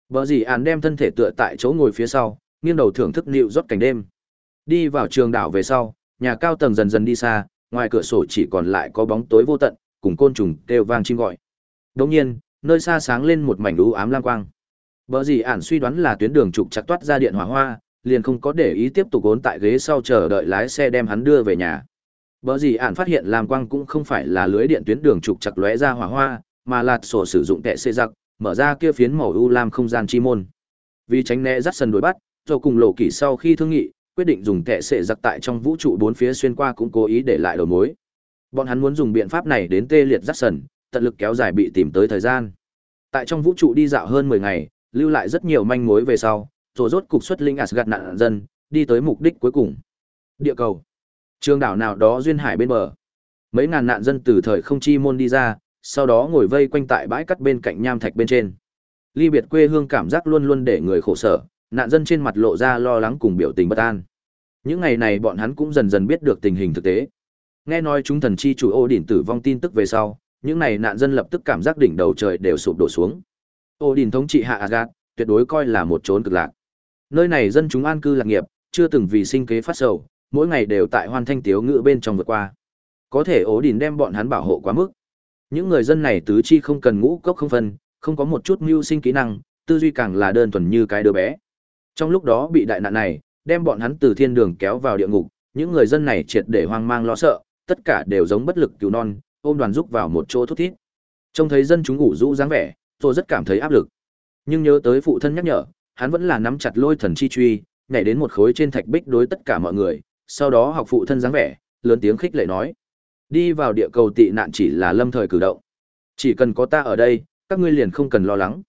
Bở gì án đem thân thể tựa tại chỗ ngồi phía sau, nghiêng đầu thưởng thức nịu rót cảnh đêm. Đi vào trường đảo về sau, nhà cao tầng dần dần đi xa, ngoài cửa sổ chỉ còn lại có bóng tối vô tận, cùng côn trùng kêu vang chim gọi. Đồng nhiên, nơi xa sáng lên một mảnh u ám lam quang. Bở gì ản suy đoán là tuyến đường trục chặt toát ra điện hỏa hoa, liền không có để ý tiếp tục ốn tại ghế sau chờ đợi lái xe đem hắn đưa về nhà. Bở gì ản phát hiện lam quang cũng không phải là lưới điện tuyến đường trục chặt lóe ra hỏa hoa, mà là sổ sử dụng tệ xê giặc, mở ra kia phiến màu u lam không gian chi môn. Vì tránh né dắt sần đối bắt, cho cùng lộ kỷ sau khi thương nghị, quyết định dùng tệ xệ giặc tại trong vũ trụ bốn phía xuyên qua cũng cố ý để lại đầu mối. Bọn hắn muốn dùng biện pháp này đến tê liệt dắt sần, tận lực kéo dài bị tìm tới thời gian. Tại trong vũ trụ đi dạo hơn 10 ngày, lưu lại rất nhiều manh mối về sau, rồi rốt cục xuất linh Asgard nạn dân, đi tới mục đích cuối cùng. Địa cầu. Trường đảo nào đó duyên hải bên bờ. Mấy ngàn nạn dân từ thời không chi môn đi ra, sau đó ngồi vây quanh tại bãi cắt bên cạnh nham thạch bên trên. Ly biệt quê hương cảm giác luôn luôn để người khổ sở, nạn dân trên mặt lộ ra lo lắng cùng biểu tình bất an. Những ngày này bọn hắn cũng dần dần biết được tình hình thực tế. Nghe nói chúng thần chi chủ ô đỉnh tử vong tin tức về sau, những này nạn dân lập tức cảm giác đỉnh đầu trời đều sụp đổ xuống. Ô đỉnh thống trị hạ Agat, tuyệt đối coi là một chốn cực lạc. Nơi này dân chúng an cư lạc nghiệp, chưa từng vì sinh kế phát sầu, mỗi ngày đều tại hoan thanh tiếu ngữ bên trong vượt qua. Có thể ố đỉnh đem bọn hắn bảo hộ quá mức. Những người dân này tứ chi không cần ngũ cốc không phân, không có một chút mưu sinh kỹ năng, tư duy càng là đơn thuần như cái đứa bé. Trong lúc đó bị đại nạn này, đem bọn hắn từ thiên đường kéo vào địa ngục, những người dân này triệt để hoang mang lo sợ, tất cả đều giống bất lực cứu non, ôm đoàn rúc vào một chỗ thút thít. Trông thấy dân chúng ngủ rũ dáng vẻ, tôi rất cảm thấy áp lực. Nhưng nhớ tới phụ thân nhắc nhở, hắn vẫn là nắm chặt lôi thần chi truy, nhảy đến một khối trên thạch bích đối tất cả mọi người, sau đó học phụ thân dáng vẻ, lớn tiếng khích lệ nói: "Đi vào địa cầu tị nạn chỉ là lâm thời cử động. Chỉ cần có ta ở đây, các ngươi liền không cần lo lắng.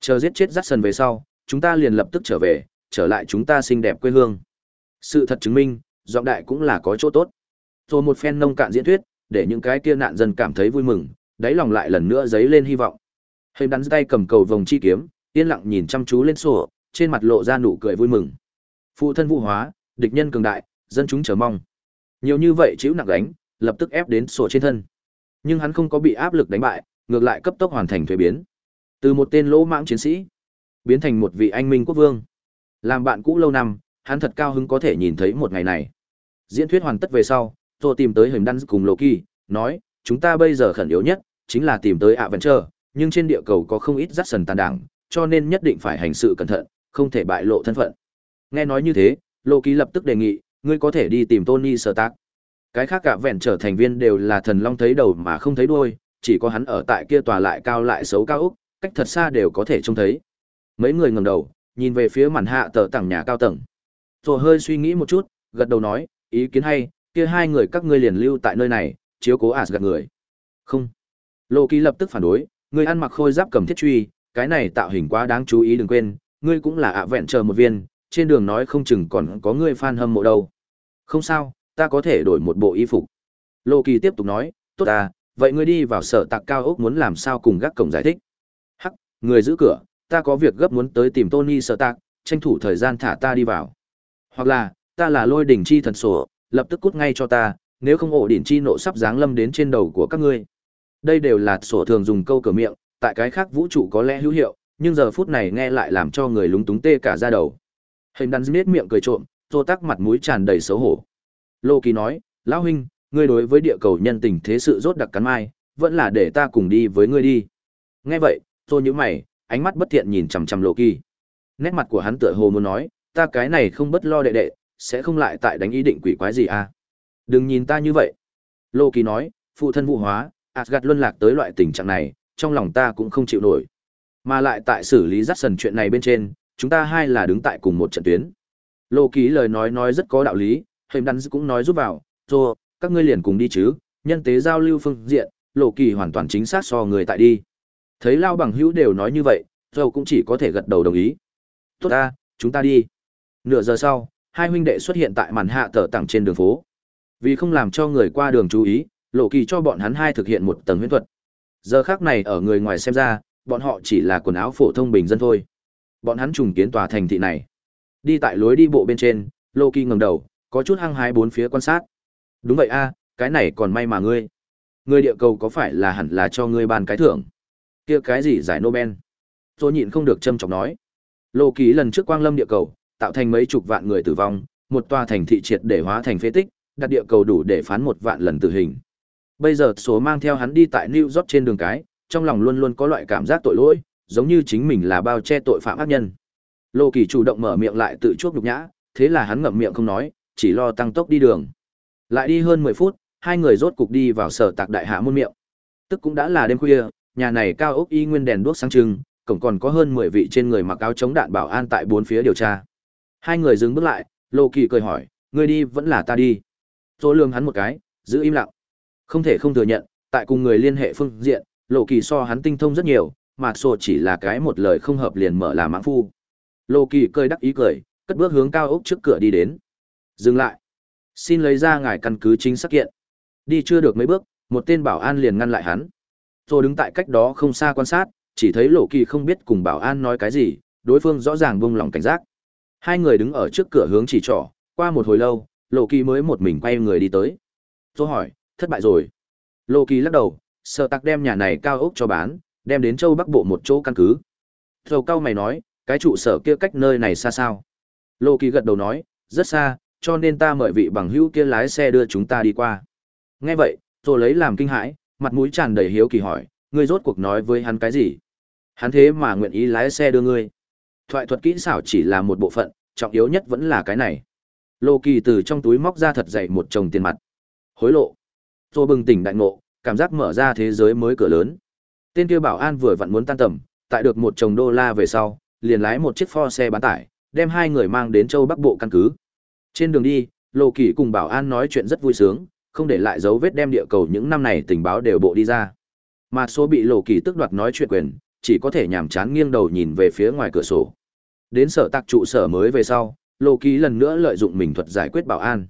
Chờ giết chết Jackson về sau, chúng ta liền lập tức trở về, trở lại chúng ta xinh đẹp quê hương." Sự thật chứng minh, giọng đại cũng là có chỗ tốt. Rồi một phen nông cạn diễn thuyết, để những cái kia nạn dân cảm thấy vui mừng, đáy lòng lại lần nữa dấy lên hy vọng. Hình đắn tay cầm cầu vòng chi kiếm, yên lặng nhìn chăm chú lên sổ, trên mặt lộ ra nụ cười vui mừng. Phụ thân vũ hóa, địch nhân cường đại, dân chúng chờ mong. Nhiều như vậy chịu nặng đánh, lập tức ép đến sổ trên thân. Nhưng hắn không có bị áp lực đánh bại, ngược lại cấp tốc hoàn thành thuế biến. Từ một tên lỗ mãng chiến sĩ, biến thành một vị anh minh quốc vương. Làm bạn cũ lâu năm, hắn thật cao hứng có thể nhìn thấy một ngày này. Diễn thuyết hoàn tất về sau, tôi tìm tới hình đăng cùng Loki, nói, chúng ta bây giờ khẩn yếu nhất, chính là tìm tới ạ vẫn chờ, nhưng trên địa cầu có không ít rắc sần tàn đảng, cho nên nhất định phải hành sự cẩn thận, không thể bại lộ thân phận. Nghe nói như thế, Loki lập tức đề nghị, ngươi có thể đi tìm Tony Stark. Cái khác cả vẹn trở thành viên đều là thần long thấy đầu mà không thấy đuôi, chỉ có hắn ở tại kia tòa lại cao lại xấu cao úc cách thật xa đều có thể trông thấy. Mấy người ngầm đầu, nhìn về phía màn hạ tờ tảng nhà cao tầng. Rồi hơi suy nghĩ một chút, gật đầu nói, ý kiến hay, kia hai người các ngươi liền lưu tại nơi này, chiếu cố Asgard người. Không. Loki lập tức phản đối, ngươi ăn mặc khôi giáp cầm thiết truy, cái này tạo hình quá đáng chú ý đừng quên, ngươi cũng là ạ vẹn chờ một viên, trên đường nói không chừng còn có ngươi fan hâm mộ đâu. Không sao, ta có thể đổi một bộ y phục. Loki tiếp tục nói, tốt à, vậy ngươi đi vào sở tạc cao ốc muốn làm sao cùng gác cổng giải thích. Hắc, người giữ cửa, ta có việc gấp muốn tới tìm Tony sở tạc, tranh thủ thời gian thả ta đi vào. Hoặc là, ta là lôi đỉnh chi thần sổ, lập tức cút ngay cho ta, nếu không ổ đỉnh chi nộ sắp giáng lâm đến trên đầu của các ngươi. Đây đều là sổ thường dùng câu cửa miệng, tại cái khác vũ trụ có lẽ hữu hiệu, nhưng giờ phút này nghe lại làm cho người lúng túng tê cả da đầu. Hình đắn nết miệng cười trộm, Tô Tắc mặt mũi tràn đầy xấu hổ. Lô Kỳ nói, lão huynh, ngươi đối với địa cầu nhân tình thế sự rốt đặc cắn mai, vẫn là để ta cùng đi với ngươi đi. Nghe vậy, Tô nhữ mày, ánh mắt bất thiện nhìn chằm chằm Lô Kỳ. Nét mặt của hắn tựa hồ muốn nói, ta cái này không bất lo đệ đệ, sẽ không lại tại đánh ý định quỷ quái gì à? Đừng nhìn ta như vậy. Lô Kỳ nói, phụ thân vụ hóa, Asgard luân lạc tới loại tình trạng này, trong lòng ta cũng không chịu nổi. Mà lại tại xử lý rắt sần chuyện này bên trên, chúng ta hai là đứng tại cùng một trận tuyến. Lô Kỳ lời nói nói rất có đạo lý, Hình Đắn cũng nói giúp vào, rồi, các ngươi liền cùng đi chứ, nhân tế giao lưu phương diện, Lô Kỳ hoàn toàn chính xác so người tại đi. Thấy Lao bằng hữu đều nói như vậy, rồi cũng chỉ có thể gật đầu đồng ý. Tốt ta, chúng ta đi. Nửa giờ sau, hai huynh đệ xuất hiện tại màn hạ tờ tặng trên đường phố. Vì không làm cho người qua đường chú ý, Lộ Kỳ cho bọn hắn hai thực hiện một tầng huyễn thuật. Giờ khác này ở người ngoài xem ra, bọn họ chỉ là quần áo phổ thông bình dân thôi. Bọn hắn trùng kiến tòa thành thị này. Đi tại lối đi bộ bên trên, Loki ngẩng đầu, có chút hăng hái bốn phía quan sát. Đúng vậy a, cái này còn may mà ngươi. người địa cầu có phải là hẳn là cho ngươi ban cái thưởng? Kia cái gì giải Nobel? Tôi nhịn không được châm chọc nói. Loki lần trước quang lâm địa cầu, tạo thành mấy chục vạn người tử vong, một tòa thành thị triệt để hóa thành phế tích, đặt địa cầu đủ để phán một vạn lần tử hình. Bây giờ số mang theo hắn đi tại New York trên đường cái, trong lòng luôn luôn có loại cảm giác tội lỗi, giống như chính mình là bao che tội phạm ác nhân. Lô Kỳ chủ động mở miệng lại tự chuốc nhục nhã, thế là hắn ngậm miệng không nói, chỉ lo tăng tốc đi đường. Lại đi hơn 10 phút, hai người rốt cục đi vào sở tạc đại hạ môn miệng. Tức cũng đã là đêm khuya, nhà này cao ốc y nguyên đèn đuốc sáng trưng, cổng còn có hơn 10 vị trên người mặc áo chống đạn bảo an tại bốn phía điều tra. Hai người dừng bước lại, Lô Kỳ cười hỏi, ngươi đi vẫn là ta đi. Tô lường hắn một cái, giữ im lặng. Không thể không thừa nhận, tại cùng người liên hệ phương diện, Lô Kỳ so hắn tinh thông rất nhiều, mà sổ chỉ là cái một lời không hợp liền mở là mãng phu. Lô Kỳ cười đắc ý cười, cất bước hướng cao ốc trước cửa đi đến. Dừng lại. Xin lấy ra ngài căn cứ chính xác kiện. Đi chưa được mấy bước, một tên bảo an liền ngăn lại hắn. Rồi đứng tại cách đó không xa quan sát, chỉ thấy Lô Kỳ không biết cùng bảo an nói cái gì, đối phương rõ ràng buông lòng cảnh giác. Hai người đứng ở trước cửa hướng chỉ trỏ, qua một hồi lâu, Lô Kỳ mới một mình quay người đi tới. Tôi hỏi, thất bại rồi. Lô Kỳ lắc đầu, sợ tặc đem nhà này cao ốc cho bán, đem đến châu Bắc Bộ một chỗ căn cứ. Dầu cao mày nói, cái trụ sở kia cách nơi này xa sao? Lô Kỳ gật đầu nói, rất xa, cho nên ta mời vị bằng hữu kia lái xe đưa chúng ta đi qua. Nghe vậy, rồi lấy làm kinh hãi, mặt mũi tràn đầy hiếu kỳ hỏi, ngươi rốt cuộc nói với hắn cái gì? Hắn thế mà nguyện ý lái xe đưa ngươi. Thoại thuật kỹ xảo chỉ là một bộ phận, trọng yếu nhất vẫn là cái này. Lô Kỳ từ trong túi móc ra thật dày một chồng tiền mặt. Hối lộ. Rồi bừng tỉnh đại ngộ, cảm giác mở ra thế giới mới cửa lớn. Tên kia bảo an vừa vặn muốn tan tầm, tại được một chồng đô la về sau, liền lái một chiếc Ford xe bán tải, đem hai người mang đến châu Bắc Bộ căn cứ. Trên đường đi, Lô Kỳ cùng bảo an nói chuyện rất vui sướng, không để lại dấu vết đem địa cầu những năm này tình báo đều bộ đi ra. Mà số bị Lô Kỳ tức đoạt nói chuyện quyền, chỉ có thể nhàm chán nghiêng đầu nhìn về phía ngoài cửa sổ. Đến sở tạc trụ sở mới về sau, Lô Ký lần nữa lợi dụng mình thuật giải quyết bảo an.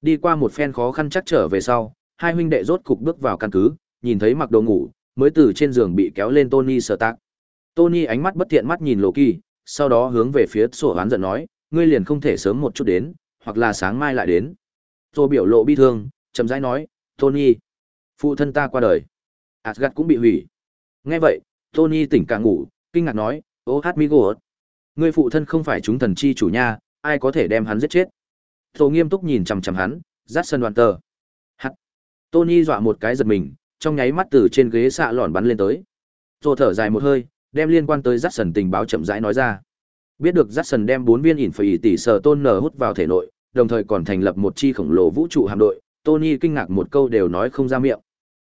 Đi qua một phen khó khăn chắc trở về sau, hai huynh đệ rốt cục bước vào căn cứ, nhìn thấy mặc đồ ngủ, mới từ trên giường bị kéo lên Tony sở tạc. Tony ánh mắt bất thiện mắt nhìn Lô Ký, sau đó hướng về phía sổ hoán giận nói, ngươi liền không thể sớm một chút đến, hoặc là sáng mai lại đến. Rồi biểu lộ bi thương, chậm rãi nói, Tony, phụ thân ta qua đời. Asgard cũng bị hủy. Nghe vậy, Tony tỉnh cả ngủ, kinh ngạc nói, ô hát mi gột. Ngươi phụ thân không phải chúng thần chi chủ nha, ai có thể đem hắn giết chết. Tô nghiêm túc nhìn chằm chằm hắn, rát sân đoàn tờ. Hắt. Tony dọa một cái giật mình, trong nháy mắt từ trên ghế xạ lòn bắn lên tới. Tô thở dài một hơi, đem liên quan tới rát sần tình báo chậm rãi nói ra. Biết được rát sần đem bốn viên ỉn phải tỷ sở tôn nở hút vào thể nội, đồng thời còn thành lập một chi khổng lồ vũ trụ hạm đội, Tony kinh ngạc một câu đều nói không ra miệng.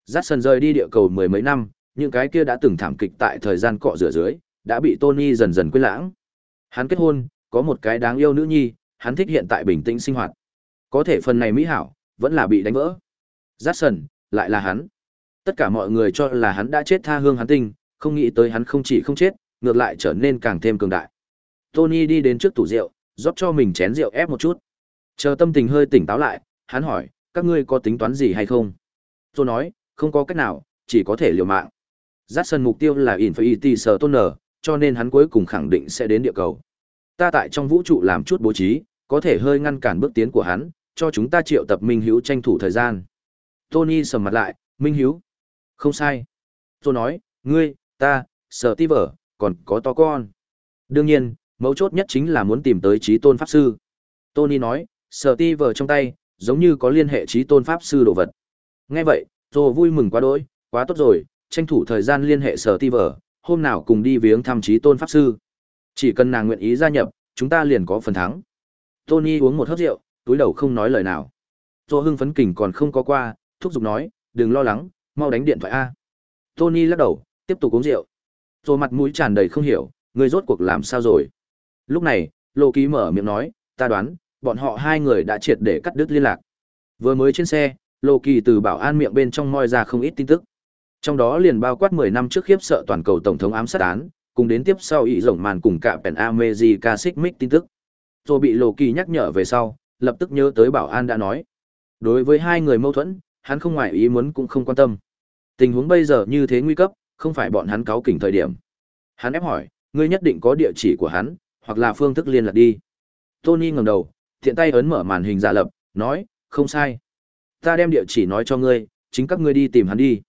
Rát sần rời đi địa cầu mười mấy năm, những cái kia đã từng thảm kịch tại thời gian cọ rửa dưới, đã bị Tony dần dần quên lãng. Hắn kết hôn, có một cái đáng yêu nữ nhi, hắn thích hiện tại bình tĩnh sinh hoạt. Có thể phần này mỹ hảo, vẫn là bị đánh vỡ. Jackson, lại là hắn. Tất cả mọi người cho là hắn đã chết tha hương hắn tinh, không nghĩ tới hắn không chỉ không chết, ngược lại trở nên càng thêm cường đại. Tony đi đến trước tủ rượu, rót cho mình chén rượu ép một chút. Chờ tâm tình hơi tỉnh táo lại, hắn hỏi, các ngươi có tính toán gì hay không? Tôi nói, không có cách nào, chỉ có thể liều mạng. Jackson mục tiêu là Infinity Stoner, cho nên hắn cuối cùng khẳng định sẽ đến địa cầu. Ta tại trong vũ trụ làm chút bố trí, có thể hơi ngăn cản bước tiến của hắn, cho chúng ta triệu tập Minh Hiếu tranh thủ thời gian. Tony sầm mặt lại, Minh Hiếu. Không sai. Tôi nói, ngươi, ta, sở ti vở, còn có to con. Đương nhiên, mấu chốt nhất chính là muốn tìm tới trí tôn pháp sư. Tony nói, sở ti vở trong tay, giống như có liên hệ trí tôn pháp sư đồ vật. Nghe vậy, tôi vui mừng quá đỗi, quá tốt rồi, tranh thủ thời gian liên hệ sở ti vở, hôm nào cùng đi viếng thăm trí tôn pháp sư. Chỉ cần nàng nguyện ý gia nhập, chúng ta liền có phần thắng. Tony uống một hớp rượu, túi đầu không nói lời nào. Tô hưng phấn kình còn không có qua, thúc giục nói, đừng lo lắng, mau đánh điện thoại A. Tony lắc đầu, tiếp tục uống rượu. Rồi mặt mũi tràn đầy không hiểu, người rốt cuộc làm sao rồi. Lúc này, Lô Ký mở miệng nói, ta đoán, bọn họ hai người đã triệt để cắt đứt liên lạc. Vừa mới trên xe, Lô Kỳ từ bảo an miệng bên trong moi ra không ít tin tức. Trong đó liền bao quát 10 năm trước khiếp sợ toàn cầu tổng thống ám sát án, cùng đến tiếp sau ý rộng màn cùng cả Pen America Xích tin tức. Rồi bị Lộ Kỳ nhắc nhở về sau, lập tức nhớ tới bảo an đã nói. Đối với hai người mâu thuẫn, hắn không ngoại ý muốn cũng không quan tâm. Tình huống bây giờ như thế nguy cấp, không phải bọn hắn cáo kỉnh thời điểm. Hắn ép hỏi, ngươi nhất định có địa chỉ của hắn, hoặc là phương thức liên lạc đi. Tony ngẩng đầu, thiện tay ấn mở màn hình giả lập, nói, không sai. Ta đem địa chỉ nói cho ngươi, chính các ngươi đi tìm hắn đi.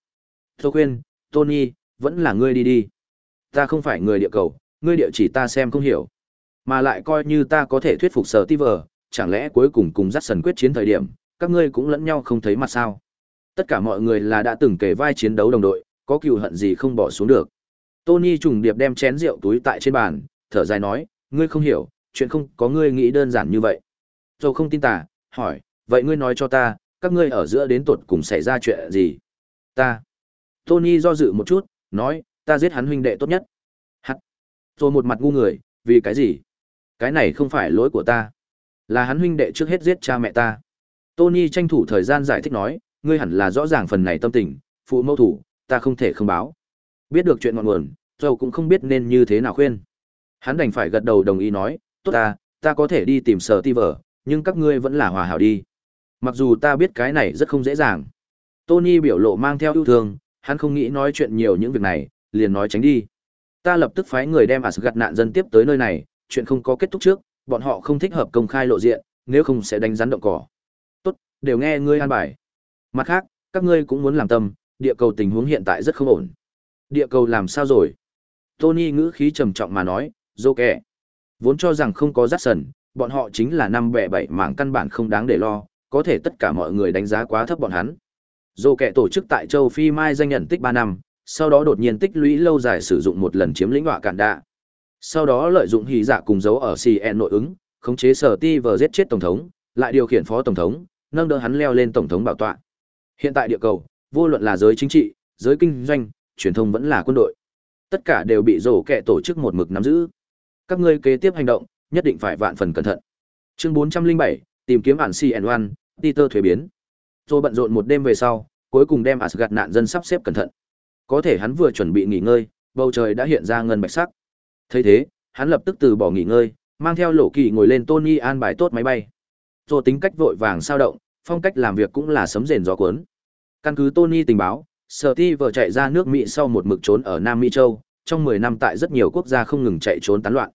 Tôi khuyên, Tony, vẫn là ngươi đi đi. Ta không phải người địa cầu, ngươi địa chỉ ta xem không hiểu. Mà lại coi như ta có thể thuyết phục sở ti vờ, chẳng lẽ cuối cùng cùng dắt sần quyết chiến thời điểm, các ngươi cũng lẫn nhau không thấy mặt sao. Tất cả mọi người là đã từng kể vai chiến đấu đồng đội, có cựu hận gì không bỏ xuống được. Tony trùng điệp đem chén rượu túi tại trên bàn, thở dài nói, ngươi không hiểu, chuyện không có ngươi nghĩ đơn giản như vậy. Dầu không tin tả, hỏi, vậy ngươi nói cho ta, các ngươi ở giữa đến tột cùng xảy ra chuyện gì? Ta. Tony do dự một chút, nói, ta giết hắn huynh đệ tốt nhất. Hắt. Rồi một mặt ngu người, vì cái gì? Cái này không phải lỗi của ta. Là hắn huynh đệ trước hết giết cha mẹ ta. Tony tranh thủ thời gian giải thích nói, ngươi hẳn là rõ ràng phần này tâm tình, phụ mâu thủ, ta không thể không báo. Biết được chuyện ngọn nguồn, Joe cũng không biết nên như thế nào khuyên. Hắn đành phải gật đầu đồng ý nói, tốt ta, ta có thể đi tìm sở ti vở, nhưng các ngươi vẫn là hòa hảo đi. Mặc dù ta biết cái này rất không dễ dàng. Tony biểu lộ mang theo yêu thương, hắn không nghĩ nói chuyện nhiều những việc này, liền nói tránh đi. Ta lập tức phái người đem Asgard nạn dân tiếp tới nơi này, chuyện không có kết thúc trước, bọn họ không thích hợp công khai lộ diện, nếu không sẽ đánh rắn động cỏ. Tốt, đều nghe ngươi an bài. Mặt khác, các ngươi cũng muốn làm tâm, địa cầu tình huống hiện tại rất không ổn. Địa cầu làm sao rồi? Tony ngữ khí trầm trọng mà nói, dô kẻ. Vốn cho rằng không có rắc sần, bọn họ chính là năm bẻ bảy mảng căn bản không đáng để lo, có thể tất cả mọi người đánh giá quá thấp bọn hắn. Dô kẻ tổ chức tại châu Phi Mai danh nhận tích 3 năm, sau đó đột nhiên tích lũy lâu dài sử dụng một lần chiếm lĩnh họa cản đạ. Sau đó lợi dụng hỉ dạ cùng dấu ở CN nội ứng, khống chế sở ti vờ giết chết tổng thống, lại điều khiển phó tổng thống, nâng đỡ hắn leo lên tổng thống bảo tọa. Hiện tại địa cầu, vô luận là giới chính trị, giới kinh doanh, truyền thông vẫn là quân đội. Tất cả đều bị rổ kẹ tổ chức một mực nắm giữ. Các ngươi kế tiếp hành động, nhất định phải vạn phần cẩn thận. Chương 407, tìm kiếm ản CN1, Peter thuế biến. Rồi bận rộn một đêm về sau, cuối cùng đem Asgard nạn dân sắp xếp cẩn thận. Có thể hắn vừa chuẩn bị nghỉ ngơi, bầu trời đã hiện ra ngân bạch sắc. Thấy thế, hắn lập tức từ bỏ nghỉ ngơi, mang theo lộ kỳ ngồi lên Tony an bài tốt máy bay. Rồi tính cách vội vàng sao động, phong cách làm việc cũng là sấm rền gió cuốn. Căn cứ Tony tình báo, Sở Ti vừa chạy ra nước Mỹ sau một mực trốn ở Nam Mỹ Châu, trong 10 năm tại rất nhiều quốc gia không ngừng chạy trốn tán loạn.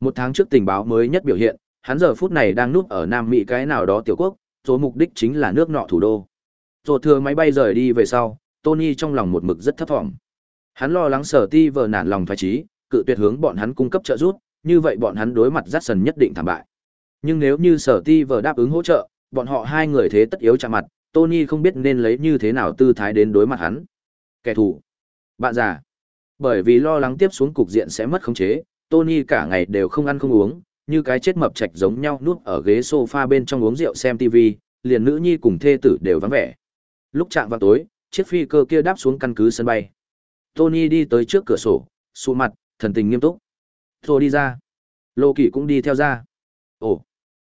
Một tháng trước tình báo mới nhất biểu hiện, hắn giờ phút này đang núp ở Nam Mỹ cái nào đó tiểu quốc, số mục đích chính là nước nọ thủ đô. Rồi thừa máy bay rời đi về sau, Tony trong lòng một mực rất thấp thỏm. Hắn lo lắng Sở Ti vờ nản lòng thoái trí, cự tuyệt hướng bọn hắn cung cấp trợ giúp, như vậy bọn hắn đối mặt Jackson nhất định thảm bại. Nhưng nếu như Sở Ti vờ đáp ứng hỗ trợ, bọn họ hai người thế tất yếu chạm mặt, Tony không biết nên lấy như thế nào tư thái đến đối mặt hắn. Kẻ thù. Bạn già. Bởi vì lo lắng tiếp xuống cục diện sẽ mất khống chế, Tony cả ngày đều không ăn không uống, như cái chết mập trạch giống nhau nuốt ở ghế sofa bên trong uống rượu xem TV, liền nữ nhi cùng thê tử đều vắng vẻ. Lúc chạm vào tối, chiếc phi cơ kia đáp xuống căn cứ sân bay. Tony đi tới trước cửa sổ, sụ mặt, thần tình nghiêm túc. Thôi đi ra. Lô Kỳ cũng đi theo ra. Ồ.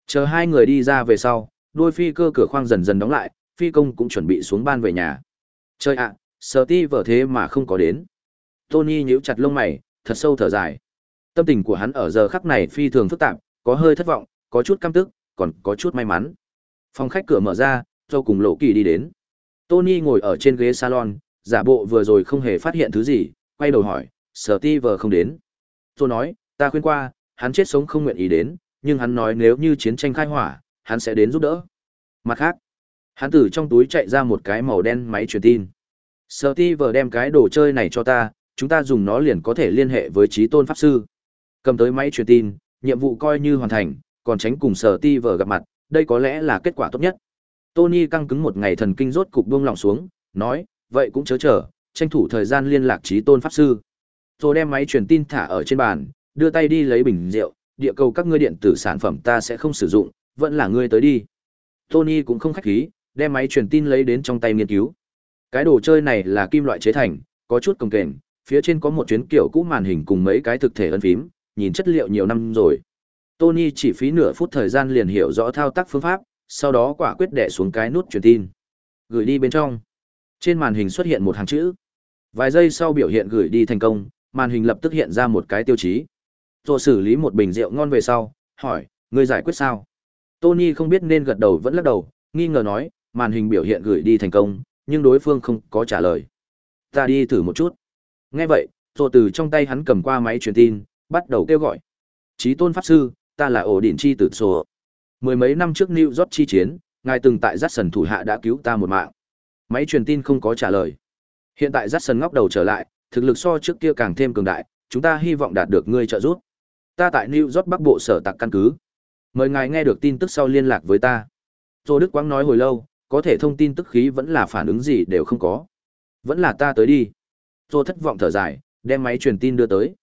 Chờ hai người đi ra về sau, đôi phi cơ cửa khoang dần dần đóng lại, phi công cũng chuẩn bị xuống ban về nhà. Chơi ạ, sở ti vở thế mà không có đến. Tony nhíu chặt lông mày, thật sâu thở dài. Tâm tình của hắn ở giờ khắc này phi thường phức tạp, có hơi thất vọng, có chút căm tức, còn có chút may mắn. Phòng khách cửa mở ra, Joe cùng Lộ Kỳ đi đến. Tony ngồi ở trên ghế salon, giả bộ vừa rồi không hề phát hiện thứ gì, quay đầu hỏi, sở ti vờ không đến. Joe nói, ta khuyên qua, hắn chết sống không nguyện ý đến, nhưng hắn nói nếu như chiến tranh khai hỏa, hắn sẽ đến giúp đỡ. Mặt khác, Hắn từ trong túi chạy ra một cái màu đen máy truyền tin. Sở ti vờ đem cái đồ chơi này cho ta, chúng ta dùng nó liền có thể liên hệ với trí tôn pháp sư. Cầm tới máy truyền tin, nhiệm vụ coi như hoàn thành, còn tránh cùng sở ti vờ gặp mặt, đây có lẽ là kết quả tốt nhất. Tony căng cứng một ngày thần kinh rốt cục buông lòng xuống, nói, vậy cũng chớ chờ, tranh thủ thời gian liên lạc trí tôn pháp sư. Rồi đem máy truyền tin thả ở trên bàn, đưa tay đi lấy bình rượu, địa cầu các ngươi điện tử sản phẩm ta sẽ không sử dụng, vẫn là ngươi tới đi. Tony cũng không khách khí, đem máy truyền tin lấy đến trong tay nghiên cứu. Cái đồ chơi này là kim loại chế thành, có chút cồng kềnh, phía trên có một chuyến kiểu cũ màn hình cùng mấy cái thực thể ấn phím, nhìn chất liệu nhiều năm rồi. Tony chỉ phí nửa phút thời gian liền hiểu rõ thao tác phương pháp, sau đó quả quyết đẻ xuống cái nút truyền tin. Gửi đi bên trong. Trên màn hình xuất hiện một hàng chữ. Vài giây sau biểu hiện gửi đi thành công, màn hình lập tức hiện ra một cái tiêu chí. Rồi xử lý một bình rượu ngon về sau, hỏi, người giải quyết sao? Tony không biết nên gật đầu vẫn lắc đầu, nghi ngờ nói, màn hình biểu hiện gửi đi thành công, nhưng đối phương không có trả lời. Ta đi thử một chút. Nghe vậy, Rồi từ trong tay hắn cầm qua máy truyền tin, bắt đầu kêu gọi. Chí tôn pháp sư, ta là ổ đỉnh chi tử sổ. Mười mấy năm trước New York chi chiến, ngài từng tại Jackson thủ hạ đã cứu ta một mạng. Máy truyền tin không có trả lời. Hiện tại Jackson ngóc đầu trở lại, thực lực so trước kia càng thêm cường đại, chúng ta hy vọng đạt được ngươi trợ giúp. Ta tại New York Bắc Bộ sở tặc căn cứ. Mời ngài nghe được tin tức sau liên lạc với ta. Tô Đức Quang nói hồi lâu, có thể thông tin tức khí vẫn là phản ứng gì đều không có. Vẫn là ta tới đi. Tô thất vọng thở dài, đem máy truyền tin đưa tới.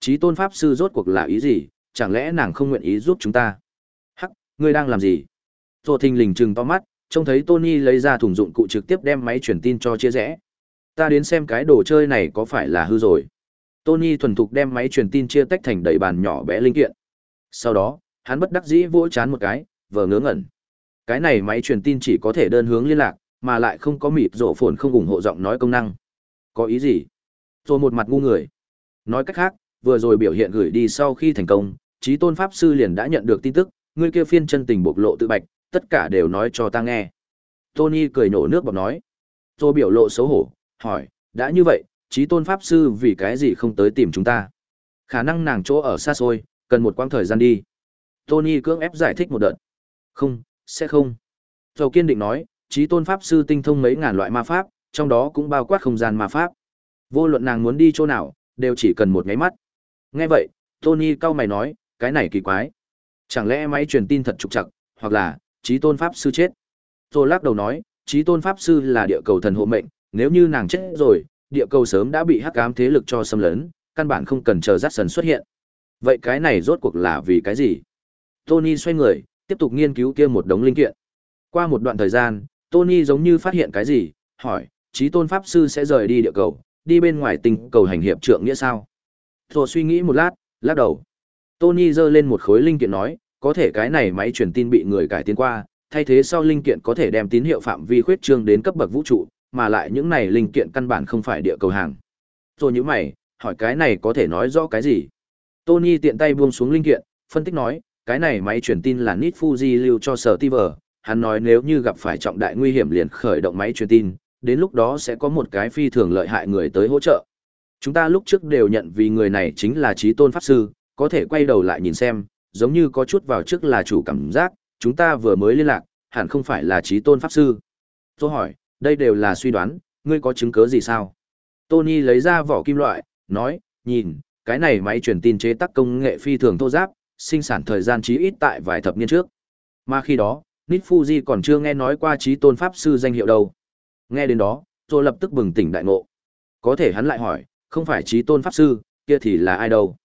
Chí tôn pháp sư rốt cuộc là ý gì, chẳng lẽ nàng không nguyện ý giúp chúng ta? Hắc, ngươi đang làm gì? Tô thình lình trừng to mắt, trông thấy Tony lấy ra thùng dụng cụ trực tiếp đem máy truyền tin cho chia rẽ. Ta đến xem cái đồ chơi này có phải là hư rồi. Tony thuần thục đem máy truyền tin chia tách thành đầy bàn nhỏ bé linh kiện. Sau đó, hắn bất đắc dĩ vỗ chán một cái, vờ ngớ ngẩn. Cái này máy truyền tin chỉ có thể đơn hướng liên lạc, mà lại không có mịp rộ phồn không ủng hộ giọng nói công năng. Có ý gì? Rồi một mặt ngu người. Nói cách khác, vừa rồi biểu hiện gửi đi sau khi thành công, trí tôn pháp sư liền đã nhận được tin tức, người kia phiên chân tình bộc lộ tự bạch, tất cả đều nói cho ta nghe. Tony cười nổ nước bọt nói. tôi biểu lộ xấu hổ, hỏi, đã như vậy, trí tôn pháp sư vì cái gì không tới tìm chúng ta? Khả năng nàng chỗ ở xa xôi, cần một quãng thời gian đi. Tony cưỡng ép giải thích một đợt. Không, sẽ không. Dầu kiên định nói, trí tôn pháp sư tinh thông mấy ngàn loại ma pháp, trong đó cũng bao quát không gian ma pháp. Vô luận nàng muốn đi chỗ nào, đều chỉ cần một ngáy mắt. Nghe vậy, Tony cau mày nói, cái này kỳ quái. Chẳng lẽ máy truyền tin thật trục trặc, hoặc là, trí tôn pháp sư chết. Tôi lắc đầu nói, trí tôn pháp sư là địa cầu thần hộ mệnh, nếu như nàng chết rồi, địa cầu sớm đã bị hắc ám thế lực cho xâm lấn, căn bản không cần chờ rát sần xuất hiện. Vậy cái này rốt cuộc là vì cái gì? Tony xoay người, tiếp tục nghiên cứu kia một đống linh kiện. Qua một đoạn thời gian, Tony giống như phát hiện cái gì, hỏi, trí tôn pháp sư sẽ rời đi địa cầu, đi bên ngoài tình cầu hành hiệp trượng nghĩa sao? Rồi suy nghĩ một lát, lắc đầu. Tony giơ lên một khối linh kiện nói, có thể cái này máy truyền tin bị người cải tiến qua, thay thế sau linh kiện có thể đem tín hiệu phạm vi khuyết trương đến cấp bậc vũ trụ, mà lại những này linh kiện căn bản không phải địa cầu hàng. Rồi như mày, hỏi cái này có thể nói rõ cái gì? Tony tiện tay buông xuống linh kiện, phân tích nói, cái này máy truyền tin là Nit Fuji lưu cho sở Tiver, hắn nói nếu như gặp phải trọng đại nguy hiểm liền khởi động máy truyền tin, đến lúc đó sẽ có một cái phi thường lợi hại người tới hỗ trợ. Chúng ta lúc trước đều nhận vì người này chính là trí tôn pháp sư, có thể quay đầu lại nhìn xem, giống như có chút vào trước là chủ cảm giác, chúng ta vừa mới liên lạc, hẳn không phải là trí tôn pháp sư. Tôi hỏi, đây đều là suy đoán, ngươi có chứng cứ gì sao? Tony lấy ra vỏ kim loại, nói, nhìn, cái này máy truyền tin chế tác công nghệ phi thường thô giáp, sinh sản thời gian chí ít tại vài thập niên trước. Mà khi đó, Nít Fuji còn chưa nghe nói qua trí tôn pháp sư danh hiệu đâu. Nghe đến đó, tôi lập tức bừng tỉnh đại ngộ. Có thể hắn lại hỏi, không phải trí tôn pháp sư, kia thì là ai đâu?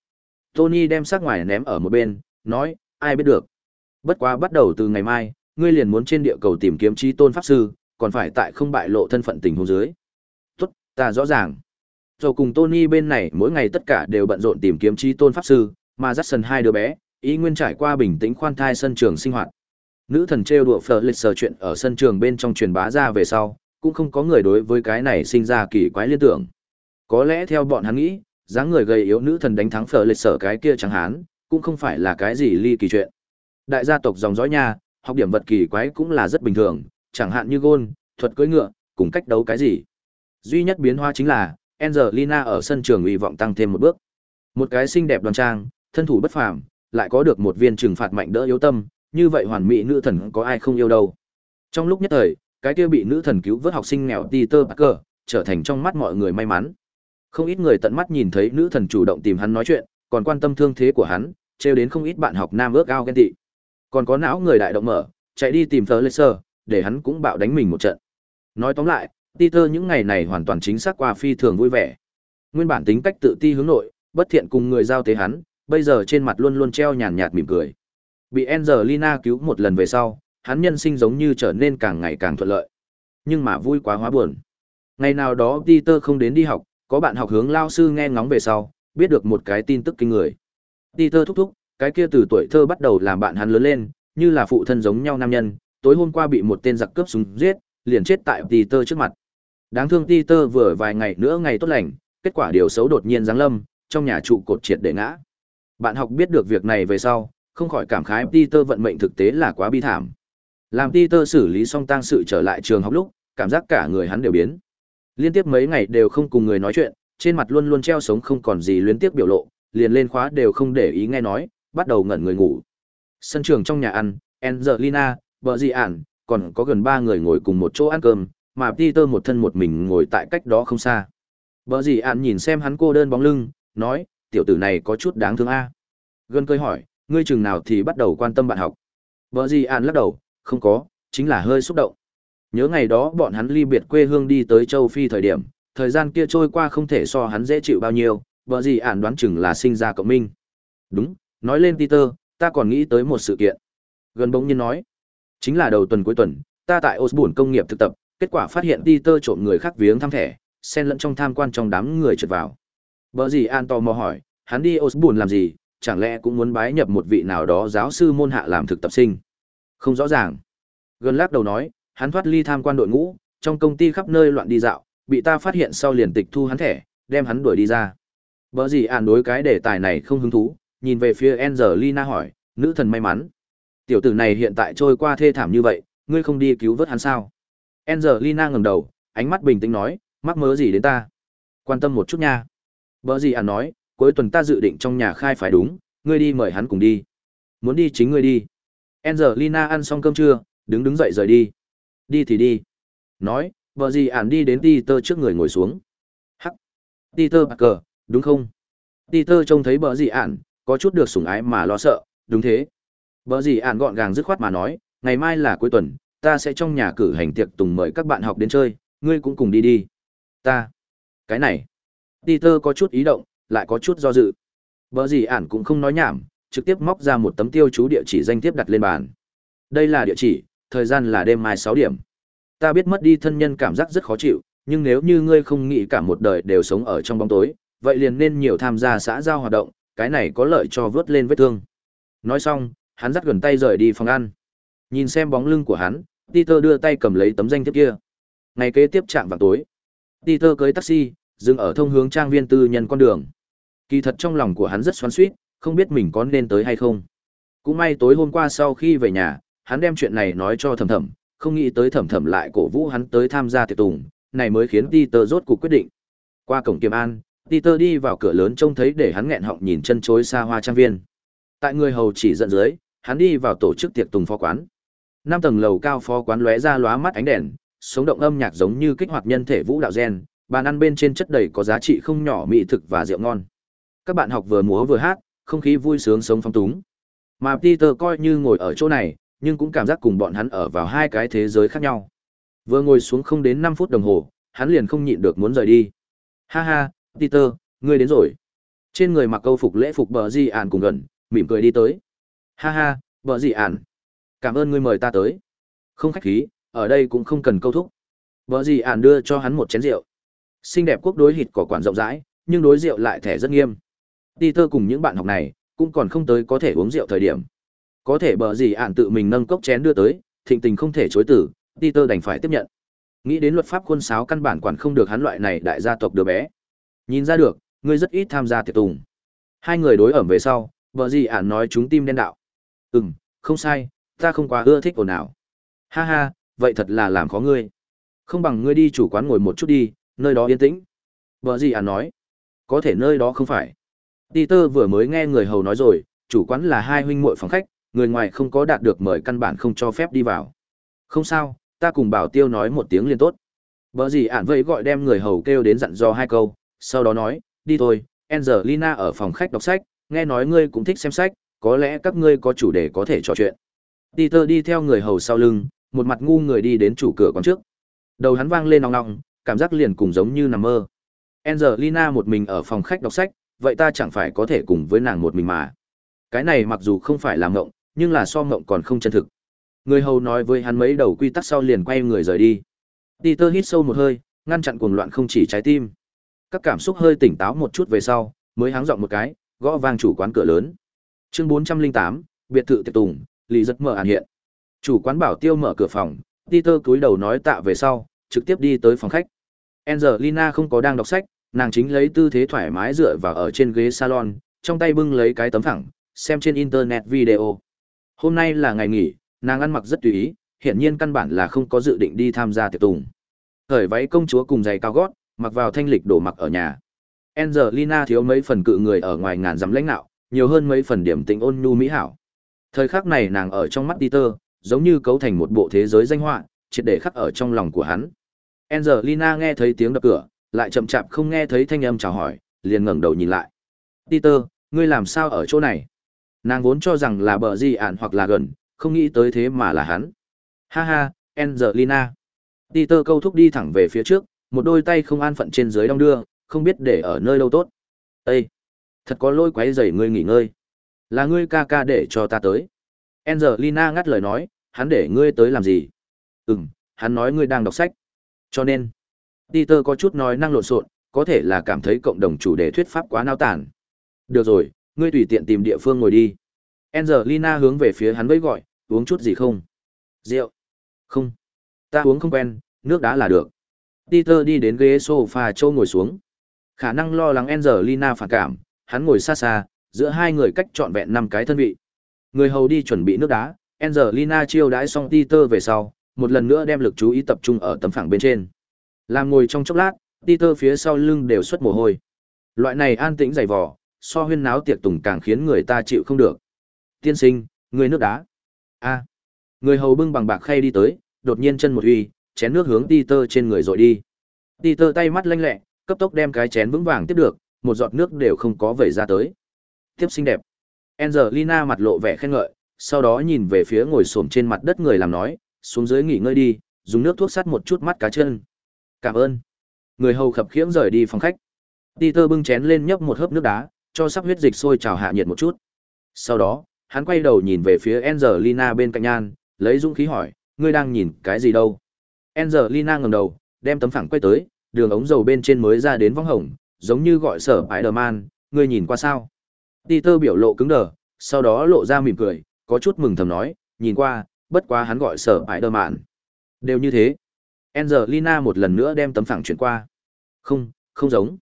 Tony đem xác ngoài ném ở một bên, nói, ai biết được. Bất quá bắt đầu từ ngày mai, ngươi liền muốn trên địa cầu tìm kiếm trí tôn pháp sư, còn phải tại không bại lộ thân phận tình huống dưới. Tốt, ta rõ ràng. Rồi cùng Tony bên này mỗi ngày tất cả đều bận rộn tìm kiếm trí tôn pháp sư, mà Jackson hai đứa bé, ý nguyên trải qua bình tĩnh khoan thai sân trường sinh hoạt. Nữ thần trêu đùa phở lịch sờ chuyện ở sân trường bên trong truyền bá ra về sau, cũng không có người đối với cái này sinh ra kỳ quái liên tưởng. Có lẽ theo bọn hắn nghĩ, dáng người gầy yếu nữ thần đánh thắng phở lịch sở cái kia chẳng hán, cũng không phải là cái gì ly kỳ chuyện. Đại gia tộc dòng dõi nha, học điểm vật kỳ quái cũng là rất bình thường, chẳng hạn như gôn, thuật cưỡi ngựa, cùng cách đấu cái gì. Duy nhất biến hóa chính là, Angelina ở sân trường uy vọng tăng thêm một bước. Một cái xinh đẹp đoan trang, thân thủ bất phàm, lại có được một viên trừng phạt mạnh đỡ yếu tâm, như vậy hoàn mỹ nữ thần có ai không yêu đâu. Trong lúc nhất thời, cái kia bị nữ thần cứu vớt học sinh nghèo Peter Parker, trở thành trong mắt mọi người may mắn. Không ít người tận mắt nhìn thấy nữ thần chủ động tìm hắn nói chuyện, còn quan tâm thương thế của hắn, trêu đến không ít bạn học nam ước ao ghen tị. Còn có não người đại động mở, chạy đi tìm Fletcher, để hắn cũng bạo đánh mình một trận. Nói tóm lại, Peter những ngày này hoàn toàn chính xác qua phi thường vui vẻ. Nguyên bản tính cách tự ti hướng nội, bất thiện cùng người giao tế hắn, bây giờ trên mặt luôn luôn treo nhàn nhạt mỉm cười. Bị Angelina cứu một lần về sau, hắn nhân sinh giống như trở nên càng ngày càng thuận lợi. Nhưng mà vui quá hóa buồn. Ngày nào đó Peter không đến đi học, có bạn học hướng lao sư nghe ngóng về sau, biết được một cái tin tức kinh người. Peter thúc thúc, cái kia từ tuổi thơ bắt đầu làm bạn hắn lớn lên, như là phụ thân giống nhau nam nhân, tối hôm qua bị một tên giặc cướp súng giết, liền chết tại Peter trước mặt. Đáng thương Peter vừa vài ngày nữa ngày tốt lành, kết quả điều xấu đột nhiên giáng lâm, trong nhà trụ cột triệt để ngã. Bạn học biết được việc này về sau, không khỏi cảm khái Peter vận mệnh thực tế là quá bi thảm. Làm Peter xử lý xong tang sự trở lại trường học lúc, cảm giác cả người hắn đều biến. Liên tiếp mấy ngày đều không cùng người nói chuyện, trên mặt luôn luôn treo sống không còn gì luyến tiếc biểu lộ, liền lên khóa đều không để ý nghe nói, bắt đầu ngẩn người ngủ. Sân trường trong nhà ăn, Angelina, vợ dị ản, còn có gần ba người ngồi cùng một chỗ ăn cơm, mà Peter một thân một mình ngồi tại cách đó không xa. Vợ dị ản nhìn xem hắn cô đơn bóng lưng, nói, tiểu tử này có chút đáng thương a. Gần cười hỏi, ngươi chừng nào thì bắt đầu quan tâm bạn học. Vợ dị ản lắc đầu, không có, chính là hơi xúc động. Nhớ ngày đó bọn hắn ly biệt quê hương đi tới châu Phi thời điểm, thời gian kia trôi qua không thể so hắn dễ chịu bao nhiêu, vợ gì ản đoán chừng là sinh ra cộng minh. Đúng, nói lên Peter, ta còn nghĩ tới một sự kiện. Gần bỗng nhiên nói, chính là đầu tuần cuối tuần, ta tại Osborne công nghiệp thực tập, kết quả phát hiện Peter trộm người khác viếng thăm thẻ, xen lẫn trong tham quan trong đám người trượt vào. Vợ gì an tò mò hỏi, hắn đi Osborne làm gì, chẳng lẽ cũng muốn bái nhập một vị nào đó giáo sư môn hạ làm thực tập sinh? Không rõ ràng. Gần lắc đầu nói, hắn thoát ly tham quan đội ngũ, trong công ty khắp nơi loạn đi dạo, bị ta phát hiện sau liền tịch thu hắn thẻ, đem hắn đuổi đi ra. Bở gì ản đối cái đề tài này không hứng thú, nhìn về phía Angelina hỏi, nữ thần may mắn. Tiểu tử này hiện tại trôi qua thê thảm như vậy, ngươi không đi cứu vớt hắn sao? Angelina ngẩng đầu, ánh mắt bình tĩnh nói, mắc mớ gì đến ta? Quan tâm một chút nha. Bở gì ản nói, cuối tuần ta dự định trong nhà khai phải đúng, ngươi đi mời hắn cùng đi. Muốn đi chính ngươi đi. Angelina ăn xong cơm trưa, đứng đứng dậy rời đi. Đi thì đi. Nói, vợ gì ản đi đến Peter trước người ngồi xuống. Hắc. Peter Parker, đúng không? Peter trông thấy bờ gì ản, có chút được sủng ái mà lo sợ, đúng thế. Bờ gì ản gọn gàng dứt khoát mà nói, ngày mai là cuối tuần, ta sẽ trong nhà cử hành tiệc tùng mời các bạn học đến chơi, ngươi cũng cùng đi đi. Ta. Cái này. Peter có chút ý động, lại có chút do dự. Bờ gì ản cũng không nói nhảm, trực tiếp móc ra một tấm tiêu chú địa chỉ danh tiếp đặt lên bàn. Đây là địa chỉ, thời gian là đêm mai 6 điểm. Ta biết mất đi thân nhân cảm giác rất khó chịu, nhưng nếu như ngươi không nghĩ cả một đời đều sống ở trong bóng tối, vậy liền nên nhiều tham gia xã giao hoạt động, cái này có lợi cho vớt lên vết thương. Nói xong, hắn dắt gần tay rời đi phòng ăn. Nhìn xem bóng lưng của hắn, Peter đưa tay cầm lấy tấm danh thiếp kia. Ngày kế tiếp chạm vào tối, Peter cưới taxi, dừng ở thông hướng trang viên tư nhân con đường. Kỳ thật trong lòng của hắn rất xoắn xuýt, không biết mình có nên tới hay không. Cũng may tối hôm qua sau khi về nhà, hắn đem chuyện này nói cho thầm thầm, không nghĩ tới thầm thầm lại cổ vũ hắn tới tham gia tiệc tùng, này mới khiến Peter rốt cuộc quyết định. Qua cổng Kiềm An, Peter đi vào cửa lớn trông thấy để hắn nghẹn họng nhìn chân chối xa hoa trang viên. Tại người hầu chỉ dẫn dưới, hắn đi vào tổ chức tiệc tùng phó quán. Năm tầng lầu cao phó quán lóe ra lóa mắt ánh đèn, sống động âm nhạc giống như kích hoạt nhân thể vũ đạo gen, bàn ăn bên trên chất đầy có giá trị không nhỏ mỹ thực và rượu ngon. Các bạn học vừa múa vừa hát, không khí vui sướng sống phong túng. Mà Peter coi như ngồi ở chỗ này, nhưng cũng cảm giác cùng bọn hắn ở vào hai cái thế giới khác nhau. Vừa ngồi xuống không đến 5 phút đồng hồ, hắn liền không nhịn được muốn rời đi. Ha ha, Peter, ngươi đến rồi. Trên người mặc câu phục lễ phục bờ di ản cùng gần, mỉm cười đi tới. Ha ha, bờ di ản. Cảm ơn ngươi mời ta tới. Không khách khí, ở đây cũng không cần câu thúc. Bờ di ản đưa cho hắn một chén rượu. Xinh đẹp quốc đối hịt cỏ quản rộng rãi, nhưng đối rượu lại thẻ rất nghiêm. Peter cùng những bạn học này, cũng còn không tới có thể uống rượu thời điểm. Có thể bờ gì ản tự mình nâng cốc chén đưa tới, thịnh tình không thể chối tử, Peter đành phải tiếp nhận. Nghĩ đến luật pháp quân sáo căn bản quản không được hắn loại này đại gia tộc đứa bé. Nhìn ra được, ngươi rất ít tham gia tiệc tùng. Hai người đối ẩm về sau, vợ gì ản nói chúng tim đen đạo. Ừm, không sai, ta không quá ưa thích ồn ào. Ha ha, vậy thật là làm khó ngươi. Không bằng ngươi đi chủ quán ngồi một chút đi, nơi đó yên tĩnh. Vợ gì ản nói. Có thể nơi đó không phải. Peter vừa mới nghe người hầu nói rồi, chủ quán là hai huynh muội phòng khách, người ngoài không có đạt được mời căn bản không cho phép đi vào. Không sao, ta cùng bảo tiêu nói một tiếng liền tốt. Bở gì ản vây gọi đem người hầu kêu đến dặn dò hai câu, sau đó nói, đi thôi, Angelina ở phòng khách đọc sách, nghe nói ngươi cũng thích xem sách, có lẽ các ngươi có chủ đề có thể trò chuyện. Peter đi theo người hầu sau lưng, một mặt ngu người đi đến chủ cửa quán trước. Đầu hắn vang lên nòng nòng, cảm giác liền cùng giống như nằm mơ. Angelina một mình ở phòng khách đọc sách, vậy ta chẳng phải có thể cùng với nàng một mình mà. Cái này mặc dù không phải là ngộng nhưng là so mộng còn không chân thực. Người hầu nói với hắn mấy đầu quy tắc sau liền quay người rời đi. Peter hít sâu một hơi, ngăn chặn cuồng loạn không chỉ trái tim. Các cảm xúc hơi tỉnh táo một chút về sau, mới háng giọng một cái, gõ vang chủ quán cửa lớn. Chương 408, biệt thự tiệc tùng, Lý rất mở ản hiện. Chủ quán bảo tiêu mở cửa phòng, Peter cúi đầu nói tạ về sau, trực tiếp đi tới phòng khách. Angelina không có đang đọc sách, nàng chính lấy tư thế thoải mái dựa vào ở trên ghế salon, trong tay bưng lấy cái tấm phẳng, xem trên internet video. Hôm nay là ngày nghỉ, nàng ăn mặc rất tùy ý, hiển nhiên căn bản là không có dự định đi tham gia tiệc tùng. Khởi váy công chúa cùng giày cao gót, mặc vào thanh lịch đồ mặc ở nhà. Angelina thiếu mấy phần cự người ở ngoài ngàn dặm lãnh nạo, nhiều hơn mấy phần điểm tình ôn nhu mỹ hảo. Thời khắc này nàng ở trong mắt Peter, giống như cấu thành một bộ thế giới danh họa, triệt để khắc ở trong lòng của hắn. Angelina nghe thấy tiếng đập cửa, lại chậm chạp không nghe thấy thanh âm chào hỏi, liền ngẩng đầu nhìn lại. Peter, ngươi làm sao ở chỗ này? Nàng vốn cho rằng là bờ gì ản hoặc là gần, không nghĩ tới thế mà là hắn. Ha ha, Angelina. Peter câu thúc đi thẳng về phía trước, một đôi tay không an phận trên dưới đong đưa, không biết để ở nơi đâu tốt. Ê! Thật có lỗi quấy rầy ngươi nghỉ ngơi. Là ngươi ca ca để cho ta tới. Angelina ngắt lời nói, hắn để ngươi tới làm gì? Ừm, hắn nói ngươi đang đọc sách. Cho nên, Peter có chút nói năng lộn xộn, có thể là cảm thấy cộng đồng chủ đề thuyết pháp quá nao tản. Được rồi, ngươi tùy tiện tìm địa phương ngồi đi. Angelina hướng về phía hắn với gọi, uống chút gì không? Rượu. Không. Ta uống không quen, nước đá là được. Peter đi đến ghế sofa châu ngồi xuống. Khả năng lo lắng Angelina phản cảm, hắn ngồi xa xa, giữa hai người cách trọn vẹn năm cái thân vị. Người hầu đi chuẩn bị nước đá, Angelina chiêu đãi xong Peter về sau, một lần nữa đem lực chú ý tập trung ở tấm phẳng bên trên. Làm ngồi trong chốc lát, Peter phía sau lưng đều xuất mồ hôi. Loại này an tĩnh dày vò, so huyên náo tiệc tùng càng khiến người ta chịu không được. Tiên sinh, người nước đá. A. Người hầu bưng bằng bạc khay đi tới, đột nhiên chân một uy, chén nước hướng Peter trên người rồi đi. Peter tay mắt lanh lẹ, cấp tốc đem cái chén vững vàng tiếp được, một giọt nước đều không có vẩy ra tới. Tiếp xinh đẹp. Angelina mặt lộ vẻ khen ngợi, sau đó nhìn về phía ngồi xổm trên mặt đất người làm nói, xuống dưới nghỉ ngơi đi, dùng nước thuốc sắt một chút mắt cá chân. Cảm ơn. Người hầu khập khiễng rời đi phòng khách. Peter bưng chén lên nhấp một hớp nước đá, cho sắp huyết dịch sôi trào hạ nhiệt một chút. Sau đó, hắn quay đầu nhìn về phía Angelina bên cạnh Nhan, lấy dũng khí hỏi, ngươi đang nhìn cái gì đâu? Angelina ngẩng đầu, đem tấm phẳng quay tới, đường ống dầu bên trên mới ra đến vong hồng, giống như gọi sở Spider-Man, ngươi nhìn qua sao? Peter biểu lộ cứng đờ, sau đó lộ ra mỉm cười, có chút mừng thầm nói, nhìn qua, bất quá hắn gọi sở Spider-Man. Đều như thế. Angelina một lần nữa đem tấm phẳng chuyển qua. Không, không giống.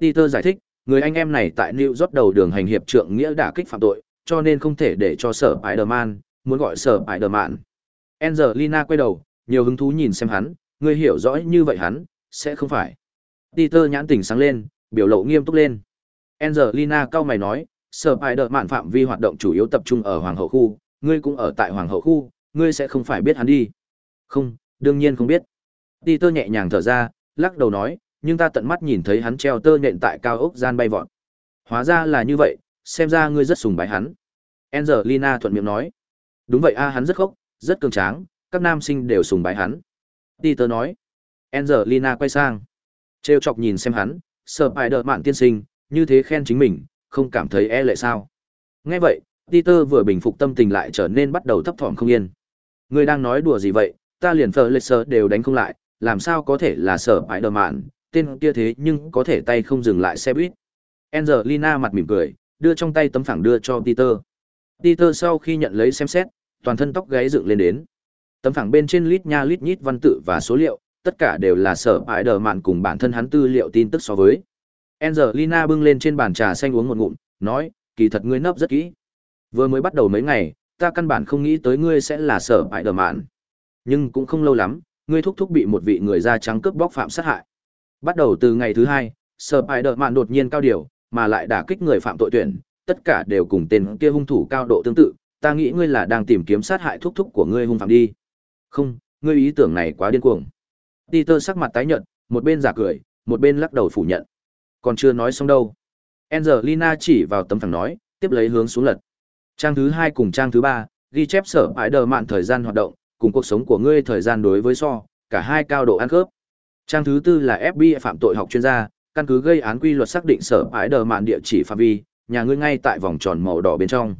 Peter giải thích, người anh em này tại New York đầu đường hành hiệp trượng nghĩa đả kích phạm tội, cho nên không thể để cho sở Spider-Man, muốn gọi sở Spider-Man. Angelina quay đầu, nhiều hứng thú nhìn xem hắn, người hiểu rõ như vậy hắn, sẽ không phải. Peter nhãn tỉnh sáng lên, biểu lộ nghiêm túc lên. Angelina cao mày nói, sở Spider-Man phạm vi hoạt động chủ yếu tập trung ở Hoàng hậu khu, ngươi cũng ở tại Hoàng hậu khu, ngươi sẽ không phải biết hắn đi. Không, đương nhiên không biết. Peter nhẹ nhàng thở ra, lắc đầu nói, nhưng ta tận mắt nhìn thấy hắn treo tơ nhện tại cao ốc gian bay vọt. Hóa ra là như vậy, xem ra ngươi rất sùng bái hắn. Angelina thuận miệng nói. Đúng vậy a hắn rất khốc, rất cường tráng, các nam sinh đều sùng bái hắn. Peter nói. Angelina quay sang. Trêu chọc nhìn xem hắn, sợ bại đợi mạn tiên sinh, như thế khen chính mình, không cảm thấy e lệ sao. Nghe vậy, Peter vừa bình phục tâm tình lại trở nên bắt đầu thấp thỏm không yên. Ngươi đang nói đùa gì vậy, ta liền phở lệch sơ đều đánh không lại, làm sao có thể là sở bại đờ mạn, tên kia thế nhưng có thể tay không dừng lại xe buýt. Angelina mặt mỉm cười, đưa trong tay tấm phẳng đưa cho Peter. Peter sau khi nhận lấy xem xét, toàn thân tóc gáy dựng lên đến. Tấm phẳng bên trên lít nha lít nhít văn tự và số liệu, tất cả đều là sở bãi đờ mạn cùng bản thân hắn tư liệu tin tức so với. Angelina bưng lên trên bàn trà xanh uống một ngụm, nói, kỳ thật ngươi nấp rất kỹ. Vừa mới bắt đầu mấy ngày, ta căn bản không nghĩ tới ngươi sẽ là sở bãi đờ mạn. Nhưng cũng không lâu lắm, ngươi thúc thúc bị một vị người da trắng cướp bóc phạm sát hại. Bắt đầu từ ngày thứ hai, sở bãi đợt mạn đột nhiên cao điều, mà lại đả kích người phạm tội tuyển, tất cả đều cùng tên kia hung thủ cao độ tương tự, ta nghĩ ngươi là đang tìm kiếm sát hại thúc thúc của ngươi hung phạm đi. Không, ngươi ý tưởng này quá điên cuồng. Peter sắc mặt tái nhợt, một bên giả cười, một bên lắc đầu phủ nhận. Còn chưa nói xong đâu. Angelina chỉ vào tấm phẳng nói, tiếp lấy hướng xuống lật. Trang thứ hai cùng trang thứ ba, ghi chép sở bãi đờ mạn thời gian hoạt động, cùng cuộc sống của ngươi thời gian đối với so, cả hai cao độ ăn khớp. Trang thứ tư là FBI phạm tội học chuyên gia, căn cứ gây án quy luật xác định sở ái đờ mạn địa chỉ phạm vi, nhà ngươi ngay tại vòng tròn màu đỏ bên trong.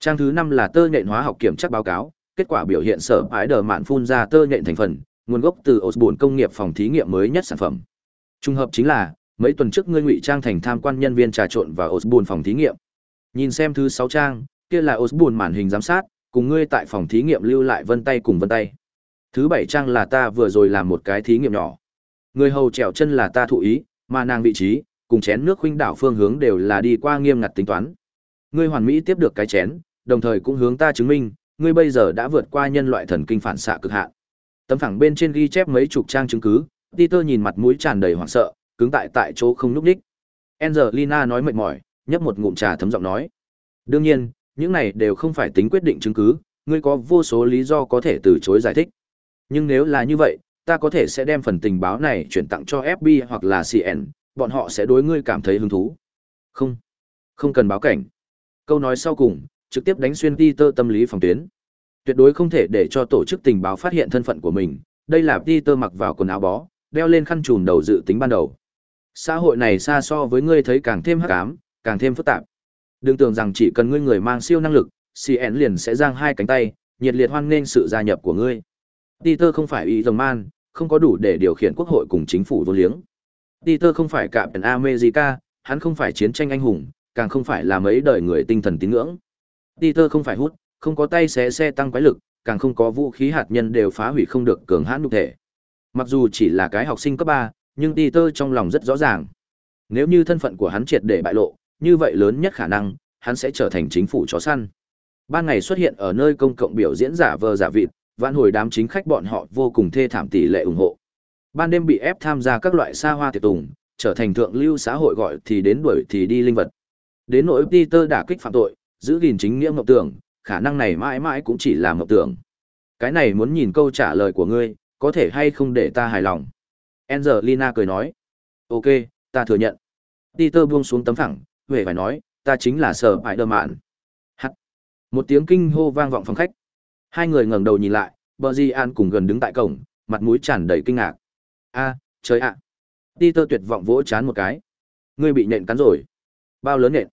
Trang thứ năm là tơ nhện hóa học kiểm tra báo cáo, kết quả biểu hiện sở ái đờ mạn phun ra tơ nhện thành phần, nguồn gốc từ Osborne công nghiệp phòng thí nghiệm mới nhất sản phẩm. Trung hợp chính là, mấy tuần trước ngươi ngụy trang thành tham quan nhân viên trà trộn vào Osborne phòng thí nghiệm. Nhìn xem thứ sáu trang, kia là Osborne màn hình giám sát, cùng ngươi tại phòng thí nghiệm lưu lại vân tay cùng vân tay. Thứ bảy trang là ta vừa rồi làm một cái thí nghiệm nhỏ. Người hầu trèo chân là ta thụ ý, mà nàng vị trí, cùng chén nước huynh đảo phương hướng đều là đi qua nghiêm ngặt tính toán. Ngươi hoàn mỹ tiếp được cái chén, đồng thời cũng hướng ta chứng minh, ngươi bây giờ đã vượt qua nhân loại thần kinh phản xạ cực hạn. Tấm phẳng bên trên ghi chép mấy chục trang chứng cứ, Peter nhìn mặt mũi tràn đầy hoảng sợ, cứng tại tại chỗ không lúc đích. Angelina nói mệt mỏi, nhấp một ngụm trà thấm giọng nói. Đương nhiên, những này đều không phải tính quyết định chứng cứ, ngươi có vô số lý do có thể từ chối giải thích. Nhưng nếu là như vậy, ta có thể sẽ đem phần tình báo này chuyển tặng cho FBI hoặc là CN, bọn họ sẽ đối ngươi cảm thấy hứng thú. Không, không cần báo cảnh. Câu nói sau cùng, trực tiếp đánh xuyên Peter tâm lý phòng tuyến. Tuyệt đối không thể để cho tổ chức tình báo phát hiện thân phận của mình, đây là Peter mặc vào quần áo bó, đeo lên khăn trùm đầu dự tính ban đầu. Xã hội này xa so với ngươi thấy càng thêm hắc ám, càng thêm phức tạp. Đừng tưởng rằng chỉ cần ngươi người mang siêu năng lực, CN liền sẽ giang hai cánh tay, nhiệt liệt hoan nghênh sự gia nhập của ngươi. Peter không phải ý dòng man, không có đủ để điều khiển quốc hội cùng chính phủ vô liếng. Peter không phải cạm America, hắn không phải chiến tranh anh hùng, càng không phải là mấy đời người tinh thần tín ngưỡng. Peter không phải hút, không có tay xé xe tăng quái lực, càng không có vũ khí hạt nhân đều phá hủy không được cường hãn nhục thể. Mặc dù chỉ là cái học sinh cấp 3, nhưng Peter trong lòng rất rõ ràng. Nếu như thân phận của hắn triệt để bại lộ, như vậy lớn nhất khả năng, hắn sẽ trở thành chính phủ chó săn. Ban ngày xuất hiện ở nơi công cộng biểu diễn giả vờ giả vịt, vạn hồi đám chính khách bọn họ vô cùng thê thảm tỷ lệ ủng hộ. Ban đêm bị ép tham gia các loại xa hoa tiệc tùng, trở thành thượng lưu xã hội gọi thì đến đuổi thì đi linh vật. Đến nỗi Peter đả kích phạm tội, giữ gìn chính nghĩa mộng tưởng, khả năng này mãi mãi cũng chỉ là mộng tưởng. Cái này muốn nhìn câu trả lời của ngươi, có thể hay không để ta hài lòng. Angelina cười nói. Ok, ta thừa nhận. Peter buông xuống tấm phẳng, về phải nói, ta chính là sở bại đơ mạn. Hắt. Một tiếng kinh hô vang vọng phòng khách. Hai người ngẩng đầu nhìn lại, bờ di an cùng gần đứng tại cổng, mặt mũi tràn đầy kinh ngạc. a trời ạ. Peter tuyệt vọng vỗ chán một cái. Ngươi bị nện cắn rồi. Bao lớn nện.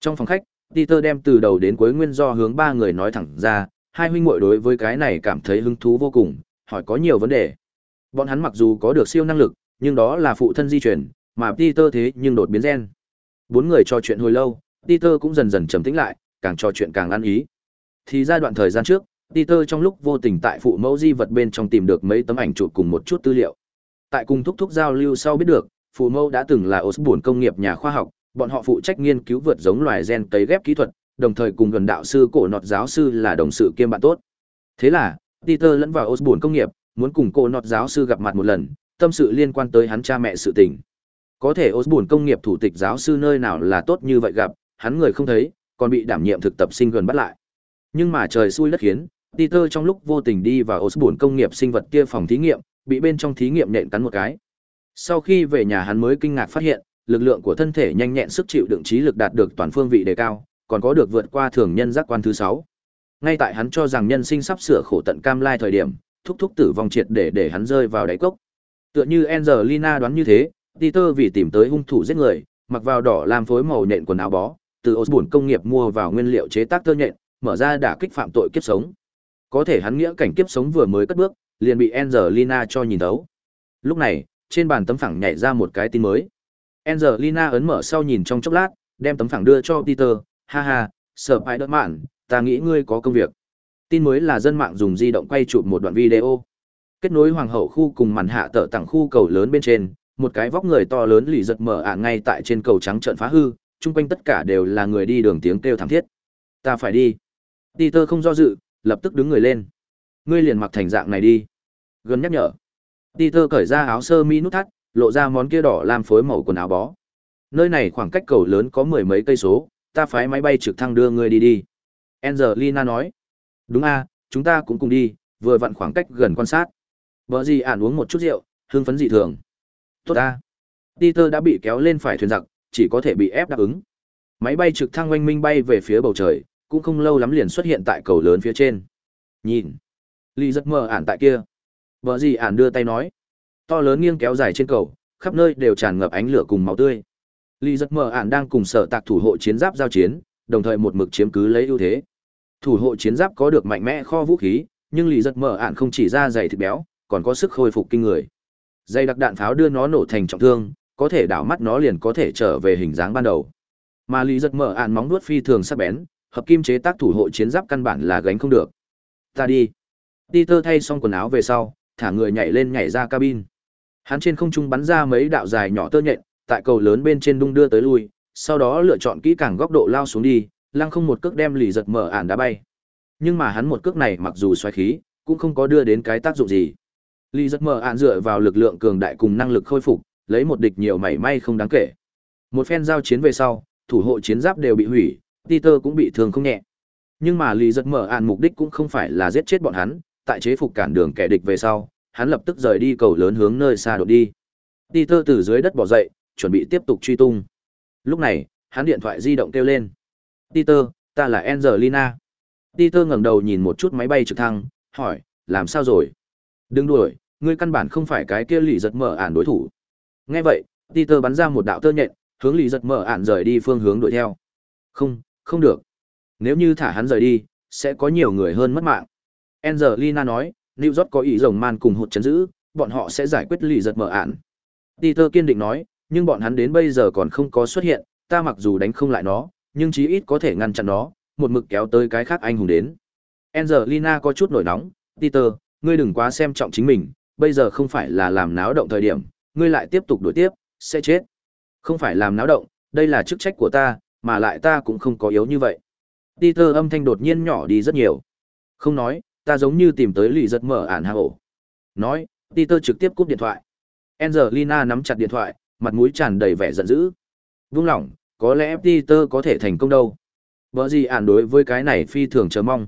Trong phòng khách, Peter đem từ đầu đến cuối nguyên do hướng ba người nói thẳng ra, hai huynh muội đối với cái này cảm thấy hứng thú vô cùng, hỏi có nhiều vấn đề. Bọn hắn mặc dù có được siêu năng lực, nhưng đó là phụ thân di chuyển, mà Peter thế nhưng đột biến gen. Bốn người trò chuyện hồi lâu, Peter cũng dần dần trầm tĩnh lại, càng trò chuyện càng ăn ý. Thì ra đoạn thời gian trước, Peter trong lúc vô tình tại phụ mẫu di vật bên trong tìm được mấy tấm ảnh chụp cùng một chút tư liệu. Tại cùng thúc thúc giao lưu sau biết được, phụ mẫu đã từng là Osborne công nghiệp nhà khoa học, bọn họ phụ trách nghiên cứu vượt giống loài gen cấy ghép kỹ thuật, đồng thời cùng gần đạo sư cổ nọt giáo sư là đồng sự kiêm bạn tốt. Thế là, Peter lẫn vào Osborne công nghiệp, muốn cùng cổ nọt giáo sư gặp mặt một lần, tâm sự liên quan tới hắn cha mẹ sự tình. Có thể Osborne công nghiệp thủ tịch giáo sư nơi nào là tốt như vậy gặp, hắn người không thấy, còn bị đảm nhiệm thực tập sinh gần bắt lại. Nhưng mà trời xui đất khiến, Peter trong lúc vô tình đi vào Osborne công nghiệp sinh vật kia phòng thí nghiệm, bị bên trong thí nghiệm nện cắn một cái. Sau khi về nhà hắn mới kinh ngạc phát hiện, lực lượng của thân thể nhanh nhẹn sức chịu đựng trí lực đạt được toàn phương vị đề cao, còn có được vượt qua thường nhân giác quan thứ 6. Ngay tại hắn cho rằng nhân sinh sắp sửa khổ tận cam lai thời điểm, thúc thúc tử vong triệt để để hắn rơi vào đáy cốc. Tựa như Angelina đoán như thế, Peter vì tìm tới hung thủ giết người, mặc vào đỏ làm phối màu nhện quần áo bó, từ Osborne công nghiệp mua vào nguyên liệu chế tác tơ nhện, mở ra đả kích phạm tội kiếp sống. Có thể hắn nghĩa cảnh kiếp sống vừa mới cất bước, liền bị Angelina cho nhìn thấu. Lúc này, trên bàn tấm phẳng nhảy ra một cái tin mới. Angelina ấn mở sau nhìn trong chốc lát, đem tấm phẳng đưa cho Peter, ha ha, sở bại đỡ mạn, ta nghĩ ngươi có công việc. Tin mới là dân mạng dùng di động quay chụp một đoạn video. Kết nối hoàng hậu khu cùng màn hạ tở tặng khu cầu lớn bên trên, một cái vóc người to lớn lì giật mở ả ngay tại trên cầu trắng trận phá hư, chung quanh tất cả đều là người đi đường tiếng kêu thảm thiết. Ta phải đi. Peter không do dự, lập tức đứng người lên. Ngươi liền mặc thành dạng này đi. Gần nhắc nhở. Peter cởi ra áo sơ mi nút thắt, lộ ra món kia đỏ làm phối màu quần áo bó. Nơi này khoảng cách cầu lớn có mười mấy cây số, ta phái máy bay trực thăng đưa ngươi đi đi. Angelina nói. Đúng a, chúng ta cũng cùng đi, vừa vặn khoảng cách gần quan sát. vợ gì ản uống một chút rượu, hưng phấn dị thường. Tốt a. Peter đã bị kéo lên phải thuyền giặc, chỉ có thể bị ép đáp ứng. Máy bay trực thăng oanh minh bay về phía bầu trời, cũng không lâu lắm liền xuất hiện tại cầu lớn phía trên. Nhìn. Ly rất mơ ản tại kia. vợ gì ản đưa tay nói to lớn nghiêng kéo dài trên cầu, khắp nơi đều tràn ngập ánh lửa cùng máu tươi ly giật mờ ản đang cùng sở tạc thủ hộ chiến giáp giao chiến, đồng thời một mực chiếm cứ lấy ưu thế thủ hộ chiến giáp có được mạnh mẽ kho vũ khí, nhưng lì giật mờ ạn không chỉ ra dày thịt béo, còn có sức khôi phục kinh người dây đặc đạn pháo đưa nó nổ thành trọng thương, có thể đảo mắt nó liền có thể trở về hình dáng ban đầu mà lì giật mờ ạn móng nuốt phi thường sắc bén hợp kim chế tác thủ hộ chiến giáp căn bản là gánh không được ta đi Peter thay xong quần áo về sau thả người nhảy lên nhảy ra cabin Hắn trên không trung bắn ra mấy đạo dài nhỏ tơ nhện, tại cầu lớn bên trên đung đưa tới lui, sau đó lựa chọn kỹ càng góc độ lao xuống đi, lăng không một cước đem lì giật mở ản đá bay. Nhưng mà hắn một cước này mặc dù xoáy khí, cũng không có đưa đến cái tác dụng gì. Lì giật mở ản dựa vào lực lượng cường đại cùng năng lực khôi phục, lấy một địch nhiều mảy may không đáng kể. Một phen giao chiến về sau, thủ hộ chiến giáp đều bị hủy, Peter cũng bị thương không nhẹ. Nhưng mà Lý giật mở ạn mục đích cũng không phải là giết chết bọn hắn, tại chế phục cản đường kẻ địch về sau, hắn lập tức rời đi cầu lớn hướng nơi xa đột đi. Peter từ dưới đất bỏ dậy, chuẩn bị tiếp tục truy tung. Lúc này, hắn điện thoại di động kêu lên. Peter, ta là Angelina. Peter ngẩng đầu nhìn một chút máy bay trực thăng, hỏi, làm sao rồi? Đừng đuổi, ngươi căn bản không phải cái kia lì giật mở ản đối thủ. Nghe vậy, Peter bắn ra một đạo tơ nhện, hướng lì giật mở ản rời đi phương hướng đuổi theo. Không, không được. Nếu như thả hắn rời đi, sẽ có nhiều người hơn mất mạng. Angelina nói, New York có ý rồng man cùng hụt chấn giữ, bọn họ sẽ giải quyết lì giật mở ản. Peter kiên định nói, nhưng bọn hắn đến bây giờ còn không có xuất hiện, ta mặc dù đánh không lại nó, nhưng chí ít có thể ngăn chặn nó, một mực kéo tới cái khác anh hùng đến. Angelina có chút nổi nóng, Peter, ngươi đừng quá xem trọng chính mình, bây giờ không phải là làm náo động thời điểm, ngươi lại tiếp tục đuổi tiếp, sẽ chết. Không phải làm náo động, đây là chức trách của ta, mà lại ta cũng không có yếu như vậy. Peter âm thanh đột nhiên nhỏ đi rất nhiều. Không nói, ta giống như tìm tới lì giật mở ản hạ ổ. Nói, Peter trực tiếp cúp điện thoại. Angelina nắm chặt điện thoại, mặt mũi tràn đầy vẻ giận dữ. Vung lòng, có lẽ Peter có thể thành công đâu. Bở gì ản đối với cái này phi thường chờ mong.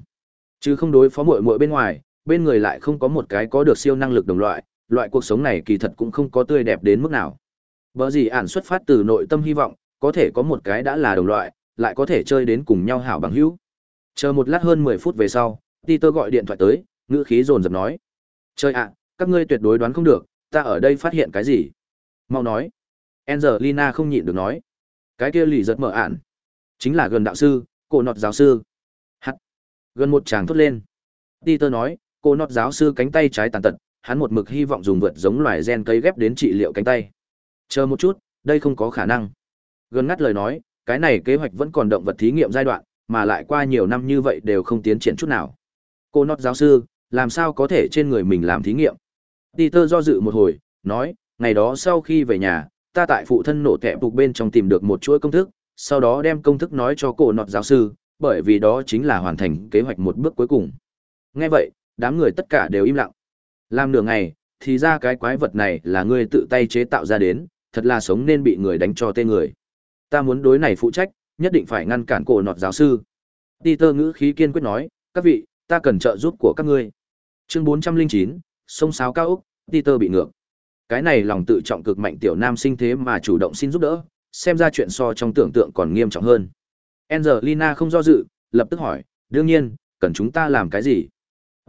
Chứ không đối phó muội muội bên ngoài, bên người lại không có một cái có được siêu năng lực đồng loại, loại cuộc sống này kỳ thật cũng không có tươi đẹp đến mức nào. Bở gì ản xuất phát từ nội tâm hy vọng, có thể có một cái đã là đồng loại, lại có thể chơi đến cùng nhau hảo bằng hữu. Chờ một lát hơn 10 phút về sau, Peter gọi điện thoại tới, ngữ khí dồn dập nói: "Chơi ạ, các ngươi tuyệt đối đoán không được, ta ở đây phát hiện cái gì?" Mau nói. Angelina không nhịn được nói: "Cái kia lì giật mở ản, chính là gần đạo sư, cổ nọt giáo sư." Hắt. Gần một chàng thốt lên. Peter nói: "Cổ nọt giáo sư cánh tay trái tàn tật, hắn một mực hy vọng dùng vượt giống loài gen cây ghép đến trị liệu cánh tay." Chờ một chút, đây không có khả năng. Gần ngắt lời nói, cái này kế hoạch vẫn còn động vật thí nghiệm giai đoạn, mà lại qua nhiều năm như vậy đều không tiến triển chút nào. Cô Nọt giáo sư, làm sao có thể trên người mình làm thí nghiệm? Peter do dự một hồi, nói, ngày đó sau khi về nhà, ta tại phụ thân nổ kẹp phục bên trong tìm được một chuỗi công thức, sau đó đem công thức nói cho cô Nọt giáo sư, bởi vì đó chính là hoàn thành kế hoạch một bước cuối cùng. Nghe vậy, đám người tất cả đều im lặng. Làm nửa ngày, thì ra cái quái vật này là ngươi tự tay chế tạo ra đến, thật là sống nên bị người đánh cho tên người. Ta muốn đối này phụ trách, nhất định phải ngăn cản cổ nọt giáo sư. Peter ngữ khí kiên quyết nói, các vị, ta cần trợ giúp của các ngươi. Chương 409, sông sáo cao ốc, Peter bị ngược. Cái này lòng tự trọng cực mạnh tiểu nam sinh thế mà chủ động xin giúp đỡ, xem ra chuyện so trong tưởng tượng còn nghiêm trọng hơn. Angelina không do dự, lập tức hỏi, đương nhiên, cần chúng ta làm cái gì?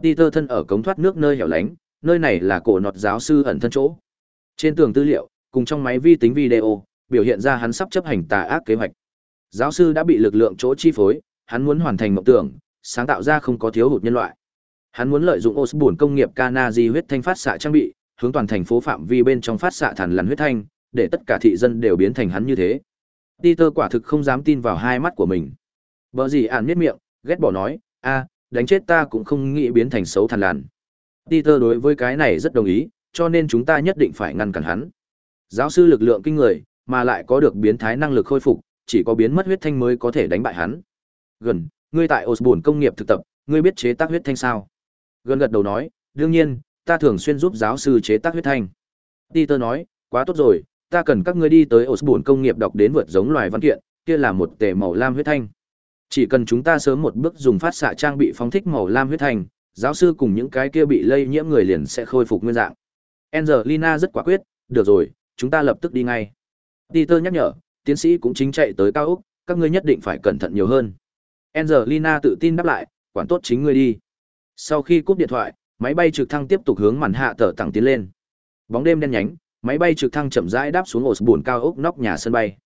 Peter thân ở cống thoát nước nơi hẻo lánh, nơi này là cổ nọt giáo sư ẩn thân chỗ. Trên tường tư liệu, cùng trong máy vi tính video, biểu hiện ra hắn sắp chấp hành tà ác kế hoạch. Giáo sư đã bị lực lượng chỗ chi phối, hắn muốn hoàn thành mộng tưởng, sáng tạo ra không có thiếu hụt nhân loại. Hắn muốn lợi dụng Osborne công nghiệp Kanaji huyết thanh phát xạ trang bị, hướng toàn thành phố phạm vi bên trong phát xạ thần lằn huyết thanh, để tất cả thị dân đều biến thành hắn như thế. Peter quả thực không dám tin vào hai mắt của mình. Bở gì ản miết miệng, ghét bỏ nói, a, đánh chết ta cũng không nghĩ biến thành xấu thần lằn. Peter đối với cái này rất đồng ý, cho nên chúng ta nhất định phải ngăn cản hắn. Giáo sư lực lượng kinh người, mà lại có được biến thái năng lực khôi phục, chỉ có biến mất huyết thanh mới có thể đánh bại hắn. Gần, ngươi tại Osborne công nghiệp thực tập, ngươi biết chế tác huyết thanh sao? Gần gật đầu nói, đương nhiên, ta thường xuyên giúp giáo sư chế tác huyết thanh. Peter nói, quá tốt rồi, ta cần các ngươi đi tới Osborne công nghiệp đọc đến vượt giống loài văn kiện, kia là một tể màu lam huyết thanh. Chỉ cần chúng ta sớm một bước dùng phát xạ trang bị phóng thích màu lam huyết thanh, giáo sư cùng những cái kia bị lây nhiễm người liền sẽ khôi phục nguyên dạng. Angelina rất quả quyết, được rồi, chúng ta lập tức đi ngay. Peter nhắc nhở, tiến sĩ cũng chính chạy tới cao ốc, các ngươi nhất định phải cẩn thận nhiều hơn. Angelina tự tin đáp lại, quản tốt chính ngươi đi. Sau khi cúp điện thoại, máy bay trực thăng tiếp tục hướng màn hạ tở tặng tiến lên. Bóng đêm đen nhánh, máy bay trực thăng chậm rãi đáp xuống ổ buồn cao ốc nóc nhà sân bay.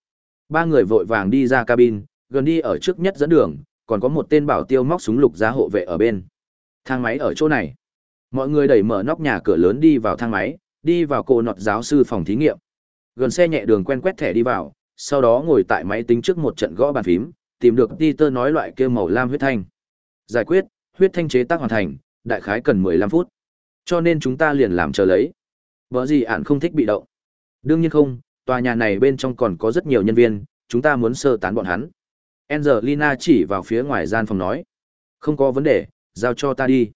Ba người vội vàng đi ra cabin, gần đi ở trước nhất dẫn đường, còn có một tên bảo tiêu móc súng lục giá hộ vệ ở bên. Thang máy ở chỗ này. Mọi người đẩy mở nóc nhà cửa lớn đi vào thang máy, đi vào cổ nọt giáo sư phòng thí nghiệm gần xe nhẹ đường quen quét thẻ đi vào, sau đó ngồi tại máy tính trước một trận gõ bàn phím, tìm được Peter nói loại kia màu lam huyết thanh. Giải quyết, huyết thanh chế tác hoàn thành, đại khái cần 15 phút. Cho nên chúng ta liền làm chờ lấy. Vợ gì ản không thích bị động. Đương nhiên không, tòa nhà này bên trong còn có rất nhiều nhân viên, chúng ta muốn sơ tán bọn hắn. Angelina chỉ vào phía ngoài gian phòng nói. Không có vấn đề, giao cho ta đi.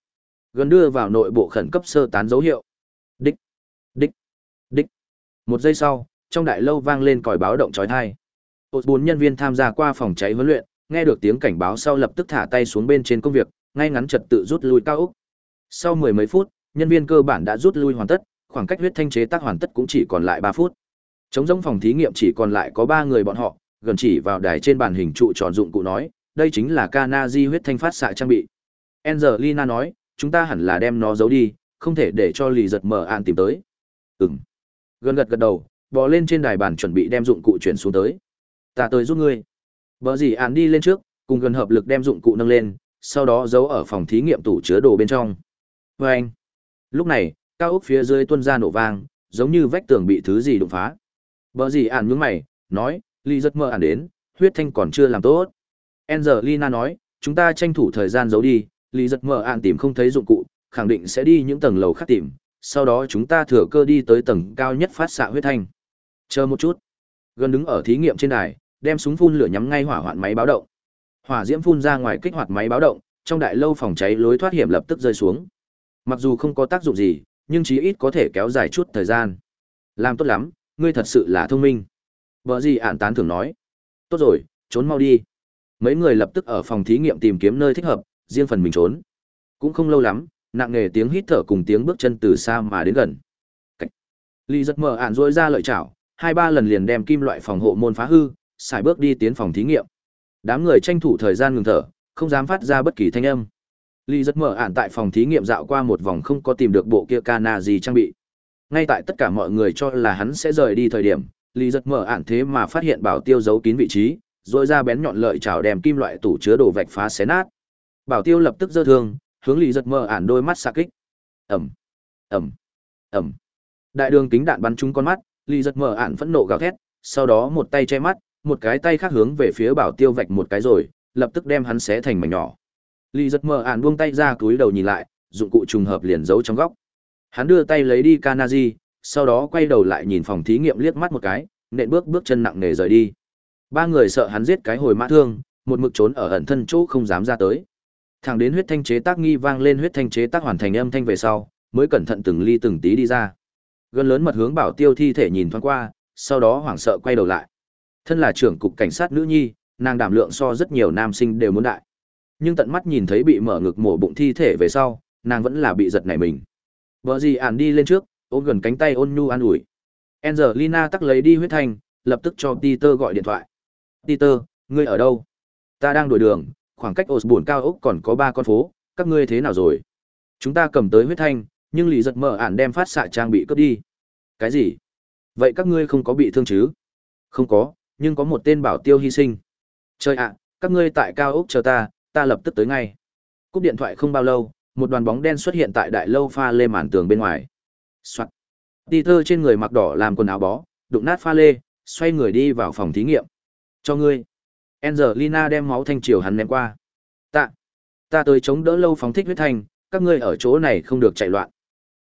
Gần đưa vào nội bộ khẩn cấp sơ tán dấu hiệu. Một giây sau, trong đại lâu vang lên còi báo động chói tai. bốn nhân viên tham gia qua phòng cháy huấn luyện, nghe được tiếng cảnh báo sau lập tức thả tay xuống bên trên công việc, ngay ngắn trật tự rút lui cao ốc. Sau mười mấy phút, nhân viên cơ bản đã rút lui hoàn tất, khoảng cách huyết thanh chế tác hoàn tất cũng chỉ còn lại ba phút. Trống rỗng phòng thí nghiệm chỉ còn lại có ba người bọn họ, gần chỉ vào đài trên bàn hình trụ tròn dụng cụ nói, đây chính là Kanaji huyết thanh phát xạ trang bị. Angelina nói, chúng ta hẳn là đem nó giấu đi, không thể để cho lì giật mở an tìm tới. Ừm. Gần gật gật đầu, bò lên trên đài bàn chuẩn bị đem dụng cụ chuyển xuống tới. Ta tới giúp ngươi. vợ gì ạn đi lên trước, cùng gần hợp lực đem dụng cụ nâng lên, sau đó giấu ở phòng thí nghiệm tủ chứa đồ bên trong. vê anh. Lúc này, cao ốc phía dưới tuôn ra nổ vang, giống như vách tường bị thứ gì đụng phá. vợ gì ạn nhướng mày, nói, Lý rất mơ ạn đến, huyết thanh còn chưa làm tốt. Angelina nói, chúng ta tranh thủ thời gian giấu đi, Lý rất mơ ạn tìm không thấy dụng cụ, khẳng định sẽ đi những tầng lầu khác tìm, sau đó chúng ta thừa cơ đi tới tầng cao nhất phát xạ huyết thanh. Chờ một chút. Gần đứng ở thí nghiệm trên đài, đem súng phun lửa nhắm ngay hỏa hoạn máy báo động. Hỏa diễm phun ra ngoài kích hoạt máy báo động, trong đại lâu phòng cháy lối thoát hiểm lập tức rơi xuống. Mặc dù không có tác dụng gì, nhưng chí ít có thể kéo dài chút thời gian. Làm tốt lắm, ngươi thật sự là thông minh. Vợ gì ản tán thường nói. Tốt rồi, trốn mau đi. Mấy người lập tức ở phòng thí nghiệm tìm kiếm nơi thích hợp, riêng phần mình trốn. Cũng không lâu lắm, nặng nề tiếng hít thở cùng tiếng bước chân từ xa mà đến gần. Cách. Ly giật mở ản rối ra lợi chảo, hai ba lần liền đem kim loại phòng hộ môn phá hư, xài bước đi tiến phòng thí nghiệm. Đám người tranh thủ thời gian ngừng thở, không dám phát ra bất kỳ thanh âm. Ly giật mở ản tại phòng thí nghiệm dạo qua một vòng không có tìm được bộ kia cana gì trang bị. Ngay tại tất cả mọi người cho là hắn sẽ rời đi thời điểm, Ly giật mở ản thế mà phát hiện bảo tiêu giấu kín vị trí, rồi ra bén nhọn lợi chảo đem kim loại tủ chứa đồ vạch phá xé nát. Bảo tiêu lập tức dơ thương, hướng lì giật mở ản đôi mắt xa kích. Ầm, ầm, ầm. Đại đường kính đạn bắn trúng con mắt, lì giật mở ản phẫn nộ gào thét, sau đó một tay che mắt, một cái tay khác hướng về phía bảo tiêu vạch một cái rồi, lập tức đem hắn xé thành mảnh nhỏ. Lì giật mờ ản buông tay ra túi đầu nhìn lại, dụng cụ trùng hợp liền giấu trong góc. Hắn đưa tay lấy đi Kanaji, sau đó quay đầu lại nhìn phòng thí nghiệm liếc mắt một cái, nện bước bước chân nặng nề rời đi. Ba người sợ hắn giết cái hồi mã thương, một mực trốn ở ẩn thân chỗ không dám ra tới. Thẳng đến huyết thanh chế tác nghi vang lên huyết thanh chế tác hoàn thành âm thanh về sau, mới cẩn thận từng ly từng tí đi ra. Gần lớn mật hướng bảo tiêu thi thể nhìn thoáng qua, sau đó hoảng sợ quay đầu lại. Thân là trưởng cục cảnh sát nữ nhi, nàng đảm lượng so rất nhiều nam sinh đều muốn đại. Nhưng tận mắt nhìn thấy bị mở ngực mổ bụng thi thể về sau, nàng vẫn là bị giật nảy mình. Vợ gì ản đi lên trước, ôm gần cánh tay ôn nhu an ủi. Angelina tắc lấy đi huyết thanh, lập tức cho Peter gọi điện thoại. Peter, ngươi ở đâu? Ta đang đổi đường, khoảng cách Osborne cao ốc còn có ba con phố, các ngươi thế nào rồi? Chúng ta cầm tới huyết thanh, nhưng lì giật mở ản đem phát xạ trang bị cướp đi. Cái gì? Vậy các ngươi không có bị thương chứ? Không có, nhưng có một tên bảo tiêu hy sinh. Trời ạ, các ngươi tại cao ốc chờ ta, ta lập tức tới ngay. Cúp điện thoại không bao lâu, một đoàn bóng đen xuất hiện tại đại lâu pha lê màn tường bên ngoài. Soạt. Peter trên người mặc đỏ làm quần áo bó, đụng nát pha lê, xoay người đi vào phòng thí nghiệm. Cho ngươi. Angelina đem máu thanh triều hắn ném qua. Ta, ta tới chống đỡ lâu phóng thích huyết thanh, các ngươi ở chỗ này không được chạy loạn.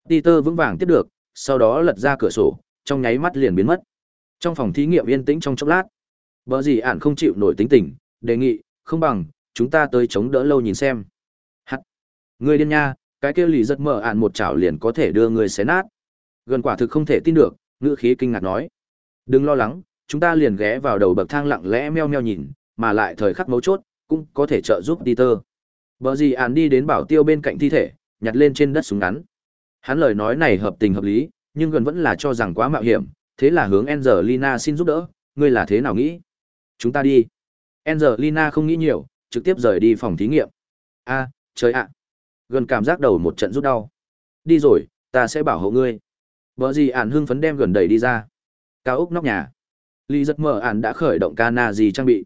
Peter vững vàng tiếp được, sau đó lật ra cửa sổ, trong nháy mắt liền biến mất. Trong phòng thí nghiệm yên tĩnh trong chốc lát, Bở gì ản không chịu nổi tính tình, đề nghị, không bằng, chúng ta tới chống đỡ lâu nhìn xem. Hắc, ngươi điên nha, cái kia lì giật mở ản một chảo liền có thể đưa người xé nát. Gần quả thực không thể tin được, ngữ khí kinh ngạc nói. Đừng lo lắng, chúng ta liền ghé vào đầu bậc thang lặng lẽ meo meo nhìn, mà lại thời khắc mấu chốt, cũng có thể trợ giúp Peter. Bờ gì án đi đến bảo tiêu bên cạnh thi thể, nhặt lên trên đất súng ngắn. Hắn lời nói này hợp tình hợp lý, nhưng gần vẫn là cho rằng quá mạo hiểm, thế là hướng Angelina xin giúp đỡ, ngươi là thế nào nghĩ? Chúng ta đi. Angelina không nghĩ nhiều, trực tiếp rời đi phòng thí nghiệm. A, trời ạ. Gần cảm giác đầu một trận rút đau. Đi rồi, ta sẽ bảo hộ ngươi. Bở gì án hưng phấn đem gần đẩy đi ra. Cao ốc nóc nhà. Lý giật mở án đã khởi động cana gì trang bị.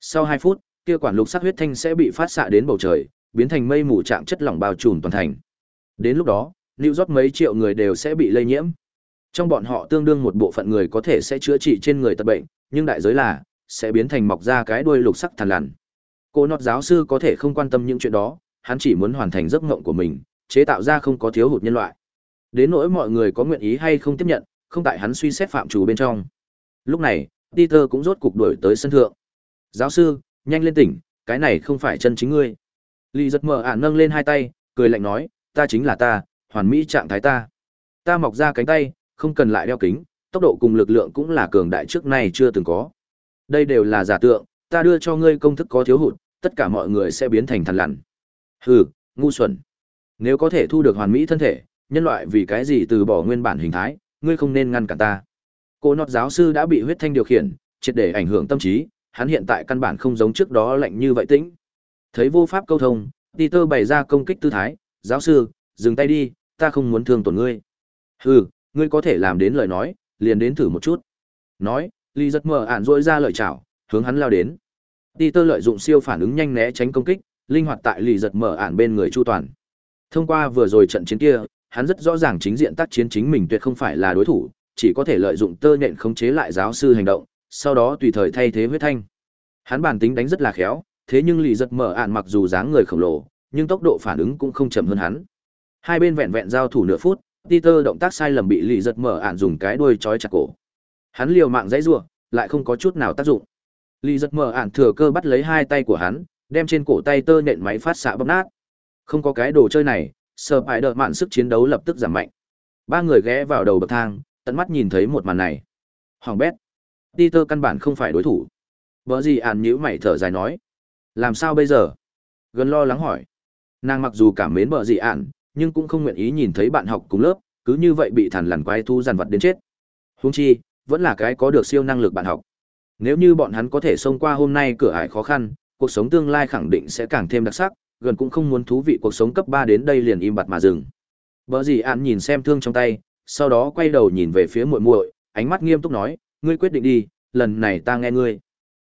Sau 2 phút, kia quản lục sắc huyết thanh sẽ bị phát xạ đến bầu trời, biến thành mây mù trạng chất lỏng bao trùm toàn thành. Đến lúc đó, lưu rót mấy triệu người đều sẽ bị lây nhiễm. Trong bọn họ tương đương một bộ phận người có thể sẽ chữa trị trên người tật bệnh, nhưng đại giới là sẽ biến thành mọc ra cái đuôi lục sắc thằn lằn. Cô nọt giáo sư có thể không quan tâm những chuyện đó, hắn chỉ muốn hoàn thành giấc mộng của mình, chế tạo ra không có thiếu hụt nhân loại. Đến nỗi mọi người có nguyện ý hay không tiếp nhận, không tại hắn suy xét phạm chủ bên trong. Lúc này, Peter cũng rốt cục đuổi tới sân thượng. Giáo sư, nhanh lên tỉnh, cái này không phải chân chính ngươi. lì giật mở ản nâng lên hai tay, cười lạnh nói, ta chính là ta, hoàn mỹ trạng thái ta. Ta mọc ra cánh tay, không cần lại đeo kính, tốc độ cùng lực lượng cũng là cường đại trước nay chưa từng có. Đây đều là giả tượng, ta đưa cho ngươi công thức có thiếu hụt, tất cả mọi người sẽ biến thành thằn lằn. Hừ, ngu xuẩn. Nếu có thể thu được hoàn mỹ thân thể, nhân loại vì cái gì từ bỏ nguyên bản hình thái, ngươi không nên ngăn cản ta. Cô nọt giáo sư đã bị huyết thanh điều khiển, triệt để ảnh hưởng tâm trí, hắn hiện tại căn bản không giống trước đó lạnh như vậy tĩnh. Thấy vô pháp câu thông, Peter bày ra công kích tư thái, "Giáo sư, dừng tay đi, ta không muốn thương tổn ngươi." "Hừ, ngươi có thể làm đến lời nói, liền đến thử một chút." Nói, Lý giật mở ản rỗi ra lợi chảo, hướng hắn lao đến. Peter lợi dụng siêu phản ứng nhanh né tránh công kích, linh hoạt tại Lý giật mở ản bên người chu toàn. Thông qua vừa rồi trận chiến kia, hắn rất rõ ràng chính diện tác chiến chính mình tuyệt không phải là đối thủ, chỉ có thể lợi dụng tơ nhện khống chế lại giáo sư hành động, sau đó tùy thời thay thế huyết thanh. Hắn bản tính đánh rất là khéo, thế nhưng lì giật mở ạn mặc dù dáng người khổng lồ, nhưng tốc độ phản ứng cũng không chậm hơn hắn. Hai bên vẹn vẹn giao thủ nửa phút, Peter động tác sai lầm bị lì giật mở ạn dùng cái đuôi chói chặt cổ. Hắn liều mạng dãy rủa, lại không có chút nào tác dụng. Lì giật mở ạn thừa cơ bắt lấy hai tay của hắn, đem trên cổ tay tơ nện máy phát xạ bóp nát. Không có cái đồ chơi này, sợ phải đợi mạn sức chiến đấu lập tức giảm mạnh. Ba người ghé vào đầu bậc thang, tận mắt nhìn thấy một màn này. Hoàng bét. Peter căn bản không phải đối thủ. Bở gì ản nhíu mày thở dài nói. Làm sao bây giờ? Gần lo lắng hỏi. Nàng mặc dù cảm mến bở gì ản, nhưng cũng không nguyện ý nhìn thấy bạn học cùng lớp, cứ như vậy bị thằn lằn quái thu giàn vật đến chết. Huống chi, vẫn là cái có được siêu năng lực bạn học. Nếu như bọn hắn có thể xông qua hôm nay cửa ải khó khăn, cuộc sống tương lai khẳng định sẽ càng thêm đặc sắc, gần cũng không muốn thú vị cuộc sống cấp 3 đến đây liền im bặt mà dừng. Bở gì ản nhìn xem thương trong tay, sau đó quay đầu nhìn về phía muội muội, ánh mắt nghiêm túc nói, ngươi quyết định đi, lần này ta nghe ngươi.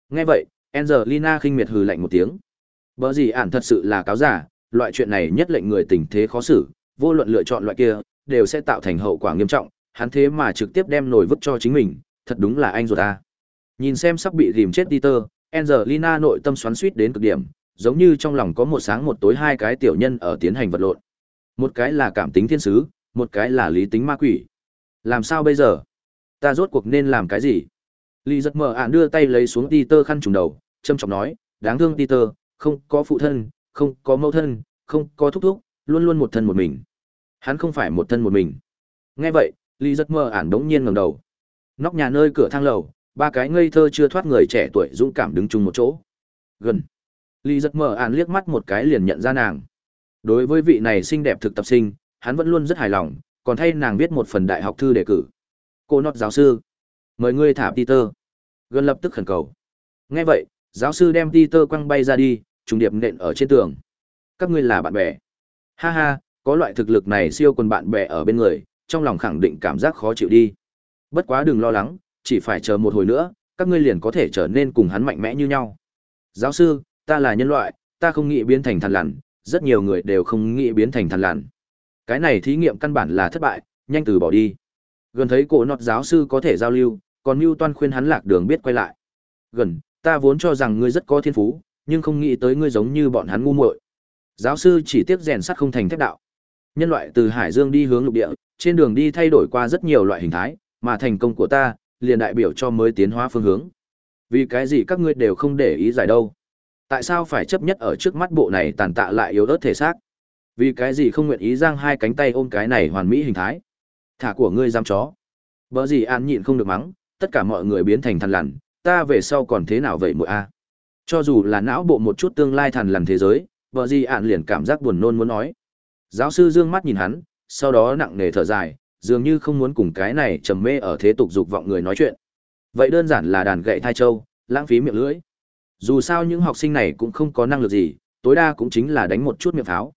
Nghe vậy, Angelina khinh miệt hừ lạnh một tiếng. Bở gì ản thật sự là cáo giả, loại chuyện này nhất lệnh người tình thế khó xử, vô luận lựa chọn loại kia, đều sẽ tạo thành hậu quả nghiêm trọng, hắn thế mà trực tiếp đem nổi vứt cho chính mình, thật đúng là anh ruột ta. Nhìn xem sắp bị rìm chết Peter, Angelina nội tâm xoắn xuýt đến cực điểm, giống như trong lòng có một sáng một tối hai cái tiểu nhân ở tiến hành vật lộn. Một cái là cảm tính thiên sứ, một cái là lý tính ma quỷ. Làm sao bây giờ? Ta rốt cuộc nên làm cái gì? Lý giật mở ạn đưa tay lấy xuống Peter khăn trùng đầu, trâm trọng nói, đáng thương Peter, không có phụ thân, không có mẫu thân, không có thúc thúc, luôn luôn một thân một mình. Hắn không phải một thân một mình. Nghe vậy, Lý giật mở ạn đống nhiên ngẩng đầu. Nóc nhà nơi cửa thang lầu, ba cái ngây thơ chưa thoát người trẻ tuổi dũng cảm đứng chung một chỗ. Gần. Lý giật mở ạn liếc mắt một cái liền nhận ra nàng. Đối với vị này xinh đẹp thực tập sinh, hắn vẫn luôn rất hài lòng, còn thay nàng viết một phần đại học thư đề cử. Cô nọt giáo sư, mời ngươi thả Peter. Gần lập tức khẩn cầu. Nghe vậy, giáo sư đem Peter quăng bay ra đi, trùng điệp nện ở trên tường. Các ngươi là bạn bè. Ha ha, có loại thực lực này siêu quần bạn bè ở bên người, trong lòng khẳng định cảm giác khó chịu đi. Bất quá đừng lo lắng, chỉ phải chờ một hồi nữa, các ngươi liền có thể trở nên cùng hắn mạnh mẽ như nhau. Giáo sư, ta là nhân loại, ta không nghĩ biến thành thằn lằn, rất nhiều người đều không nghĩ biến thành thằn lằn. Cái này thí nghiệm căn bản là thất bại, nhanh từ bỏ đi. Gần thấy cổ nọt giáo sư có thể giao lưu, còn Mưu Toan khuyên hắn lạc đường biết quay lại. Gần, ta vốn cho rằng ngươi rất có thiên phú, nhưng không nghĩ tới ngươi giống như bọn hắn ngu muội. Giáo sư chỉ tiếc rèn sắt không thành thép đạo. Nhân loại từ hải dương đi hướng lục địa, trên đường đi thay đổi qua rất nhiều loại hình thái, mà thành công của ta liền đại biểu cho mới tiến hóa phương hướng. Vì cái gì các ngươi đều không để ý giải đâu? Tại sao phải chấp nhất ở trước mắt bộ này tàn tạ lại yếu ớt thể xác? Vì cái gì không nguyện ý giang hai cánh tay ôm cái này hoàn mỹ hình thái? Thả của ngươi dám chó. vợ gì an nhịn không được mắng, tất cả mọi người biến thành thằn lằn, ta về sau còn thế nào vậy muội a? Cho dù là não bộ một chút tương lai thằn lằn thế giới, vợ gì an liền cảm giác buồn nôn muốn nói. Giáo sư dương mắt nhìn hắn, sau đó nặng nề thở dài, dường như không muốn cùng cái này trầm mê ở thế tục dục vọng người nói chuyện. Vậy đơn giản là đàn gậy thai châu, lãng phí miệng lưỡi. Dù sao những học sinh này cũng không có năng lực gì, tối đa cũng chính là đánh một chút miệng pháo.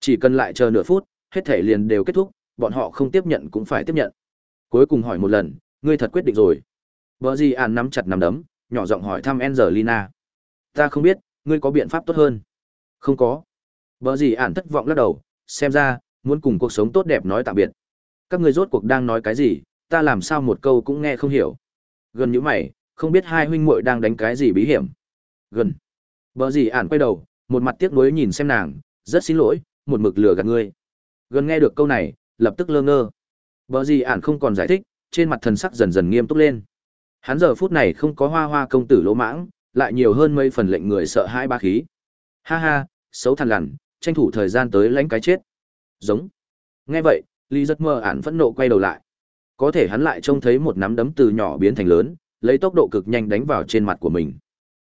Chỉ cần lại chờ nửa phút, hết thể liền đều kết thúc, bọn họ không tiếp nhận cũng phải tiếp nhận. Cuối cùng hỏi một lần, ngươi thật quyết định rồi. Bờ gì an nắm chặt nắm đấm, nhỏ giọng hỏi thăm Angelina. Ta không biết, ngươi có biện pháp tốt hơn. Không có. Bờ gì an thất vọng lắc đầu, xem ra, muốn cùng cuộc sống tốt đẹp nói tạm biệt. Các ngươi rốt cuộc đang nói cái gì, ta làm sao một câu cũng nghe không hiểu. Gần như mày, không biết hai huynh muội đang đánh cái gì bí hiểm. Gần. Bờ gì an quay đầu, một mặt tiếc nuối nhìn xem nàng, rất xin lỗi, một mực lừa gạt ngươi. Gần nghe được câu này, lập tức lơ ngơ. Bờ gì ản không còn giải thích, trên mặt thần sắc dần dần nghiêm túc lên. Hắn giờ phút này không có hoa hoa công tử lỗ mãng, lại nhiều hơn mấy phần lệnh người sợ hãi ba khí. Ha ha, xấu thằn lằn, tranh thủ thời gian tới lãnh cái chết. Giống. Nghe vậy, Lý rất mơ ản phẫn nộ quay đầu lại. Có thể hắn lại trông thấy một nắm đấm từ nhỏ biến thành lớn, lấy tốc độ cực nhanh đánh vào trên mặt của mình.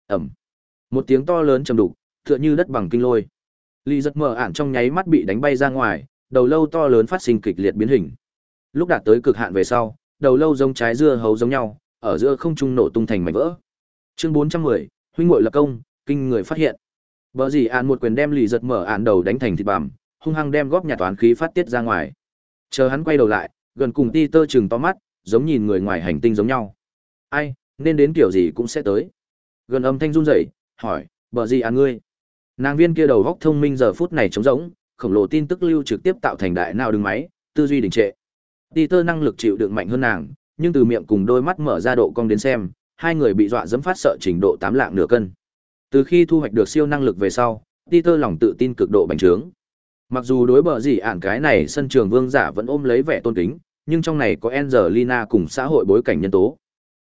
Ẩm. Một tiếng to lớn trầm đục, tựa như đất bằng kinh lôi. Lý giật mơ ản trong nháy mắt bị đánh bay ra ngoài, đầu lâu to lớn phát sinh kịch liệt biến hình. Lúc đạt tới cực hạn về sau, đầu lâu giống trái dưa hấu giống nhau, ở giữa không trung nổ tung thành mảnh vỡ. Chương 410, huynh muội lập công, kinh người phát hiện. Bở gì án một quyền đem lì giật mở ản đầu đánh thành thịt bằm, hung hăng đem góp nhà toán khí phát tiết ra ngoài. Chờ hắn quay đầu lại, gần cùng ti tơ chừng to mắt, giống nhìn người ngoài hành tinh giống nhau. Ai, nên đến kiểu gì cũng sẽ tới. Gần âm thanh run rẩy, hỏi, bở gì án ngươi? Nàng viên kia đầu góc thông minh giờ phút này trống rỗng, khổng lồ tin tức lưu trực tiếp tạo thành đại nào đứng máy, tư duy đình trệ. Peter năng lực chịu đựng mạnh hơn nàng, nhưng từ miệng cùng đôi mắt mở ra độ cong đến xem, hai người bị dọa dẫm phát sợ trình độ tám lạng nửa cân. Từ khi thu hoạch được siêu năng lực về sau, Peter lòng tự tin cực độ bành trướng. Mặc dù đối bờ gì ản cái này sân trường vương giả vẫn ôm lấy vẻ tôn kính, nhưng trong này có Angelina cùng xã hội bối cảnh nhân tố.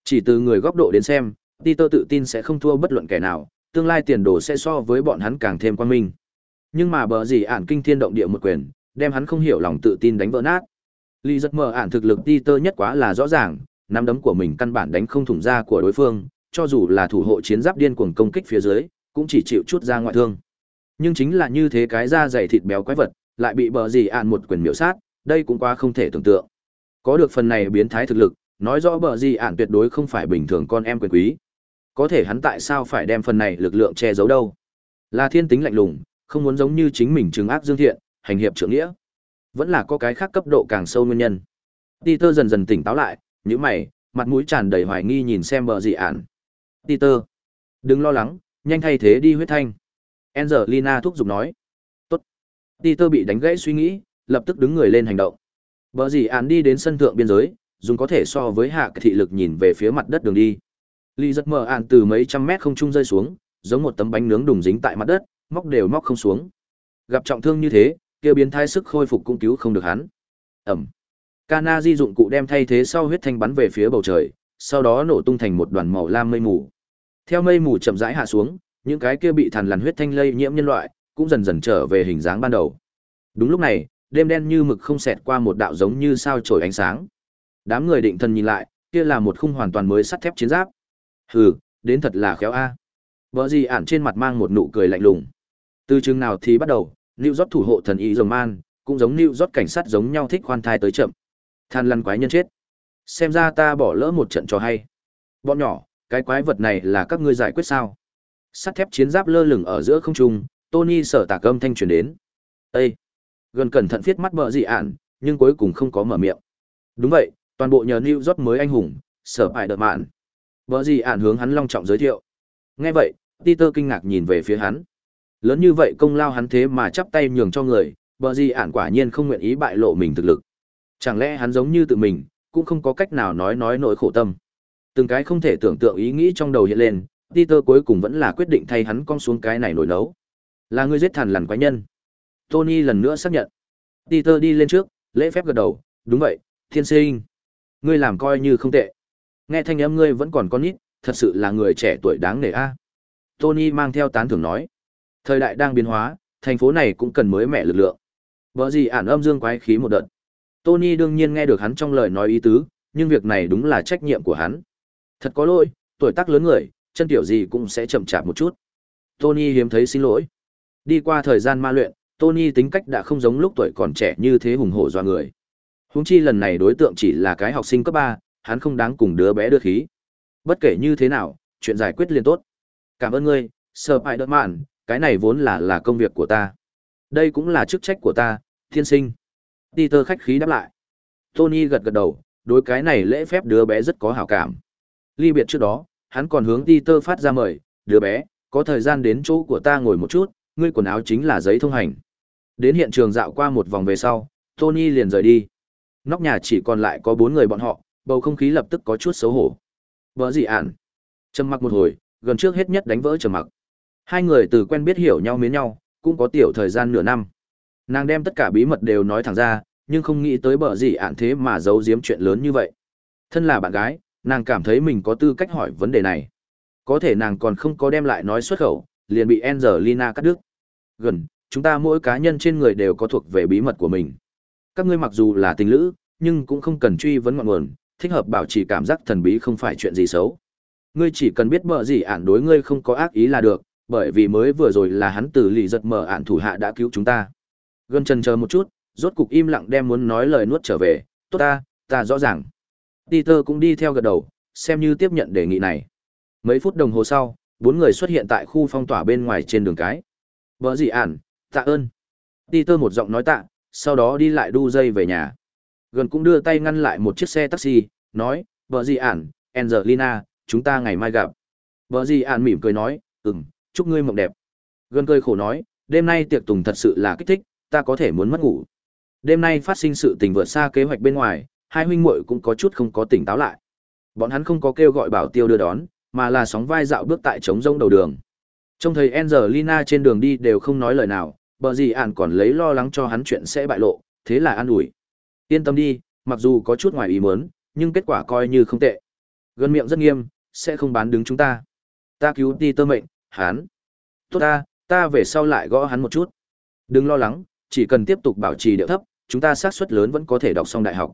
Chỉ từ người góc độ đến xem, Peter tự tin sẽ không thua bất luận kẻ nào, tương lai tiền đồ sẽ so với bọn hắn càng thêm quan minh. Nhưng mà bờ gì ản kinh thiên động địa một quyền, đem hắn không hiểu lòng tự tin đánh vỡ nát. Lý giật mờ ản thực lực Peter nhất quá là rõ ràng, nắm đấm của mình căn bản đánh không thủng ra của đối phương, cho dù là thủ hộ chiến giáp điên cuồng công kích phía dưới, cũng chỉ chịu chút ra ngoại thương. Nhưng chính là như thế cái da dày thịt béo quái vật, lại bị bờ gì ản một quyền miểu sát, đây cũng quá không thể tưởng tượng. Có được phần này biến thái thực lực, nói rõ bờ gì ản tuyệt đối không phải bình thường con em quyền quý. Có thể hắn tại sao phải đem phần này lực lượng che giấu đâu? Là thiên tính lạnh lùng, không muốn giống như chính mình trừng ác dương thiện, hành hiệp trưởng nghĩa. Vẫn là có cái khác cấp độ càng sâu nguyên nhân. Peter dần dần tỉnh táo lại, nhíu mày, mặt mũi tràn đầy hoài nghi nhìn xem bờ dị ản. Peter, đừng lo lắng, nhanh thay thế đi huyết thanh. Angelina thúc giục nói. Tốt. Peter bị đánh gãy suy nghĩ, lập tức đứng người lên hành động. Bờ dị ản đi đến sân thượng biên giới, dùng có thể so với hạ thị lực nhìn về phía mặt đất đường đi. Ly giật mở ạn từ mấy trăm mét không trung rơi xuống, giống một tấm bánh nướng đùng dính tại mặt đất, móc đều móc không xuống. Gặp trọng thương như thế, kia biến thái sức khôi phục cũng cứu không được hắn. Ẩm. Kana di dụng cụ đem thay thế sau huyết thanh bắn về phía bầu trời, sau đó nổ tung thành một đoàn màu lam mây mù. Theo mây mù chậm rãi hạ xuống, những cái kia bị thằn lằn huyết thanh lây nhiễm nhân loại cũng dần dần trở về hình dáng ban đầu. Đúng lúc này, đêm đen như mực không xẹt qua một đạo giống như sao chổi ánh sáng. Đám người định thần nhìn lại, kia là một khung hoàn toàn mới sắt thép chiến giáp. Hừ, đến thật là khéo a. Bở gì ản trên mặt mang một nụ cười lạnh lùng. Từ chừng nào thì bắt đầu, New York thủ hộ thần y rồng man, cũng giống New York cảnh sát giống nhau thích khoan thai tới chậm. Than lăn quái nhân chết. Xem ra ta bỏ lỡ một trận trò hay. Bọn nhỏ, cái quái vật này là các ngươi giải quyết sao? Sắt thép chiến giáp lơ lửng ở giữa không trung, Tony sở tạc âm thanh truyền đến. Ê! Gần cẩn thận viết mắt bợ dị ản, nhưng cuối cùng không có mở miệng. Đúng vậy, toàn bộ nhờ New York mới anh hùng, sở hại đợt mạn. Bợ dị ản hướng hắn long trọng giới thiệu. Nghe vậy, Peter kinh ngạc nhìn về phía hắn. Lớn như vậy công lao hắn thế mà chắp tay nhường cho người, bờ gì ản quả nhiên không nguyện ý bại lộ mình thực lực. Chẳng lẽ hắn giống như tự mình, cũng không có cách nào nói nói nỗi khổ tâm. Từng cái không thể tưởng tượng ý nghĩ trong đầu hiện lên, Peter cuối cùng vẫn là quyết định thay hắn cong xuống cái này nổi nấu. Là người giết thằn lằn quái nhân. Tony lần nữa xác nhận. Peter đi lên trước, lễ phép gật đầu, đúng vậy, thiên sinh. Ngươi làm coi như không tệ. Nghe thanh âm ngươi vẫn còn con nít, thật sự là người trẻ tuổi đáng nể a. Tony mang theo tán thưởng nói. Thời đại đang biến hóa, thành phố này cũng cần mới mẻ lực lượng. Vợ gì ản âm dương quái khí một đợt. Tony đương nhiên nghe được hắn trong lời nói ý tứ, nhưng việc này đúng là trách nhiệm của hắn. Thật có lỗi, tuổi tác lớn người, chân tiểu gì cũng sẽ chậm chạp một chút. Tony hiếm thấy xin lỗi. Đi qua thời gian ma luyện, Tony tính cách đã không giống lúc tuổi còn trẻ như thế hùng hổ do người. Huống chi lần này đối tượng chỉ là cái học sinh cấp 3, hắn không đáng cùng đứa bé đưa khí. Bất kể như thế nào, chuyện giải quyết liền tốt. Cảm ơn ngươi, Spider-Man, cái này vốn là là công việc của ta. Đây cũng là chức trách của ta, thiên sinh. Peter khách khí đáp lại. Tony gật gật đầu, đối cái này lễ phép đứa bé rất có hảo cảm. Ly biệt trước đó, hắn còn hướng Peter phát ra mời, đứa bé, có thời gian đến chỗ của ta ngồi một chút, ngươi quần áo chính là giấy thông hành. Đến hiện trường dạo qua một vòng về sau, Tony liền rời đi. Nóc nhà chỉ còn lại có bốn người bọn họ, bầu không khí lập tức có chút xấu hổ. Vợ gì ản? Trầm mặc một hồi, gần trước hết nhất đánh vỡ trầm mặc. Hai người từ quen biết hiểu nhau mến nhau, cũng có tiểu thời gian nửa năm. Nàng đem tất cả bí mật đều nói thẳng ra, nhưng không nghĩ tới bở gì ạn thế mà giấu giếm chuyện lớn như vậy. Thân là bạn gái, nàng cảm thấy mình có tư cách hỏi vấn đề này. Có thể nàng còn không có đem lại nói xuất khẩu, liền bị Angelina cắt đứt. Gần, chúng ta mỗi cá nhân trên người đều có thuộc về bí mật của mình. Các ngươi mặc dù là tình lữ, nhưng cũng không cần truy vấn ngọn nguồn, thích hợp bảo trì cảm giác thần bí không phải chuyện gì xấu. Ngươi chỉ cần biết bợ gì ản đối ngươi không có ác ý là được, bởi vì mới vừa rồi là hắn từ lì giật mở ạn thủ hạ đã cứu chúng ta. Gần trần chờ một chút, rốt cục im lặng đem muốn nói lời nuốt trở về, tốt ta, ta rõ ràng. Peter cũng đi theo gật đầu, xem như tiếp nhận đề nghị này. Mấy phút đồng hồ sau, bốn người xuất hiện tại khu phong tỏa bên ngoài trên đường cái. vợ gì ản, tạ ơn. Peter một giọng nói tạ, sau đó đi lại đu dây về nhà. Gần cũng đưa tay ngăn lại một chiếc xe taxi, nói, vợ gì ản, Angelina, chúng ta ngày mai gặp. vợ gì ản mỉm cười nói, ừm, chúc ngươi mộng đẹp. Gần cười khổ nói, đêm nay tiệc tùng thật sự là kích thích, ta có thể muốn mất ngủ. Đêm nay phát sinh sự tình vượt xa kế hoạch bên ngoài, hai huynh muội cũng có chút không có tỉnh táo lại. Bọn hắn không có kêu gọi bảo tiêu đưa đón, mà là sóng vai dạo bước tại trống rông đầu đường. Trông thấy Angelina trên đường đi đều không nói lời nào, bờ gì ản còn lấy lo lắng cho hắn chuyện sẽ bại lộ, thế là an ủi. Yên tâm đi, mặc dù có chút ngoài ý muốn, nhưng kết quả coi như không tệ. Gần miệng rất nghiêm, sẽ không bán đứng chúng ta. Ta cứu đi tơ mệnh, hắn. Tốt ta, ta về sau lại gõ hắn một chút. Đừng lo lắng, chỉ cần tiếp tục bảo trì điệu thấp, chúng ta xác suất lớn vẫn có thể đọc xong đại học.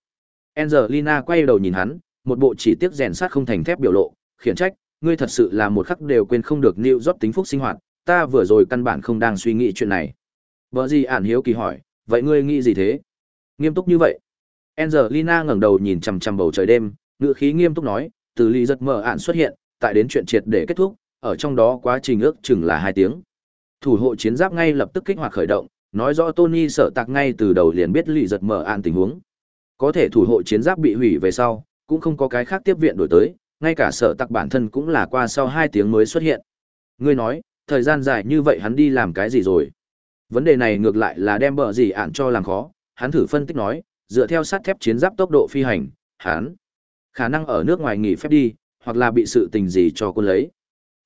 Angelina quay đầu nhìn hắn, một bộ chỉ tiếc rèn sát không thành thép biểu lộ, khiển trách, ngươi thật sự là một khắc đều quên không được New York tính phúc sinh hoạt, ta vừa rồi căn bản không đang suy nghĩ chuyện này. Vợ gì ản hiếu kỳ hỏi, vậy ngươi nghĩ gì thế? Nghiêm túc như vậy. Angelina ngẩng đầu nhìn chằm chằm bầu trời đêm, ngữ khí nghiêm túc nói, từ ly giật mở ản xuất hiện, tại đến chuyện triệt để kết thúc, ở trong đó quá trình ước chừng là hai tiếng. Thủ hộ chiến giáp ngay lập tức kích hoạt khởi động, nói rõ Tony sợ tạc ngay từ đầu liền biết lì giật mở an tình huống. Có thể thủ hộ chiến giáp bị hủy về sau, cũng không có cái khác tiếp viện đổi tới, ngay cả sợ tạc bản thân cũng là qua sau hai tiếng mới xuất hiện. Ngươi nói, thời gian dài như vậy hắn đi làm cái gì rồi? Vấn đề này ngược lại là đem bờ gì ạn cho làm khó, hắn thử phân tích nói, dựa theo sắt thép chiến giáp tốc độ phi hành, hắn khả năng ở nước ngoài nghỉ phép đi, hoặc là bị sự tình gì cho quân lấy.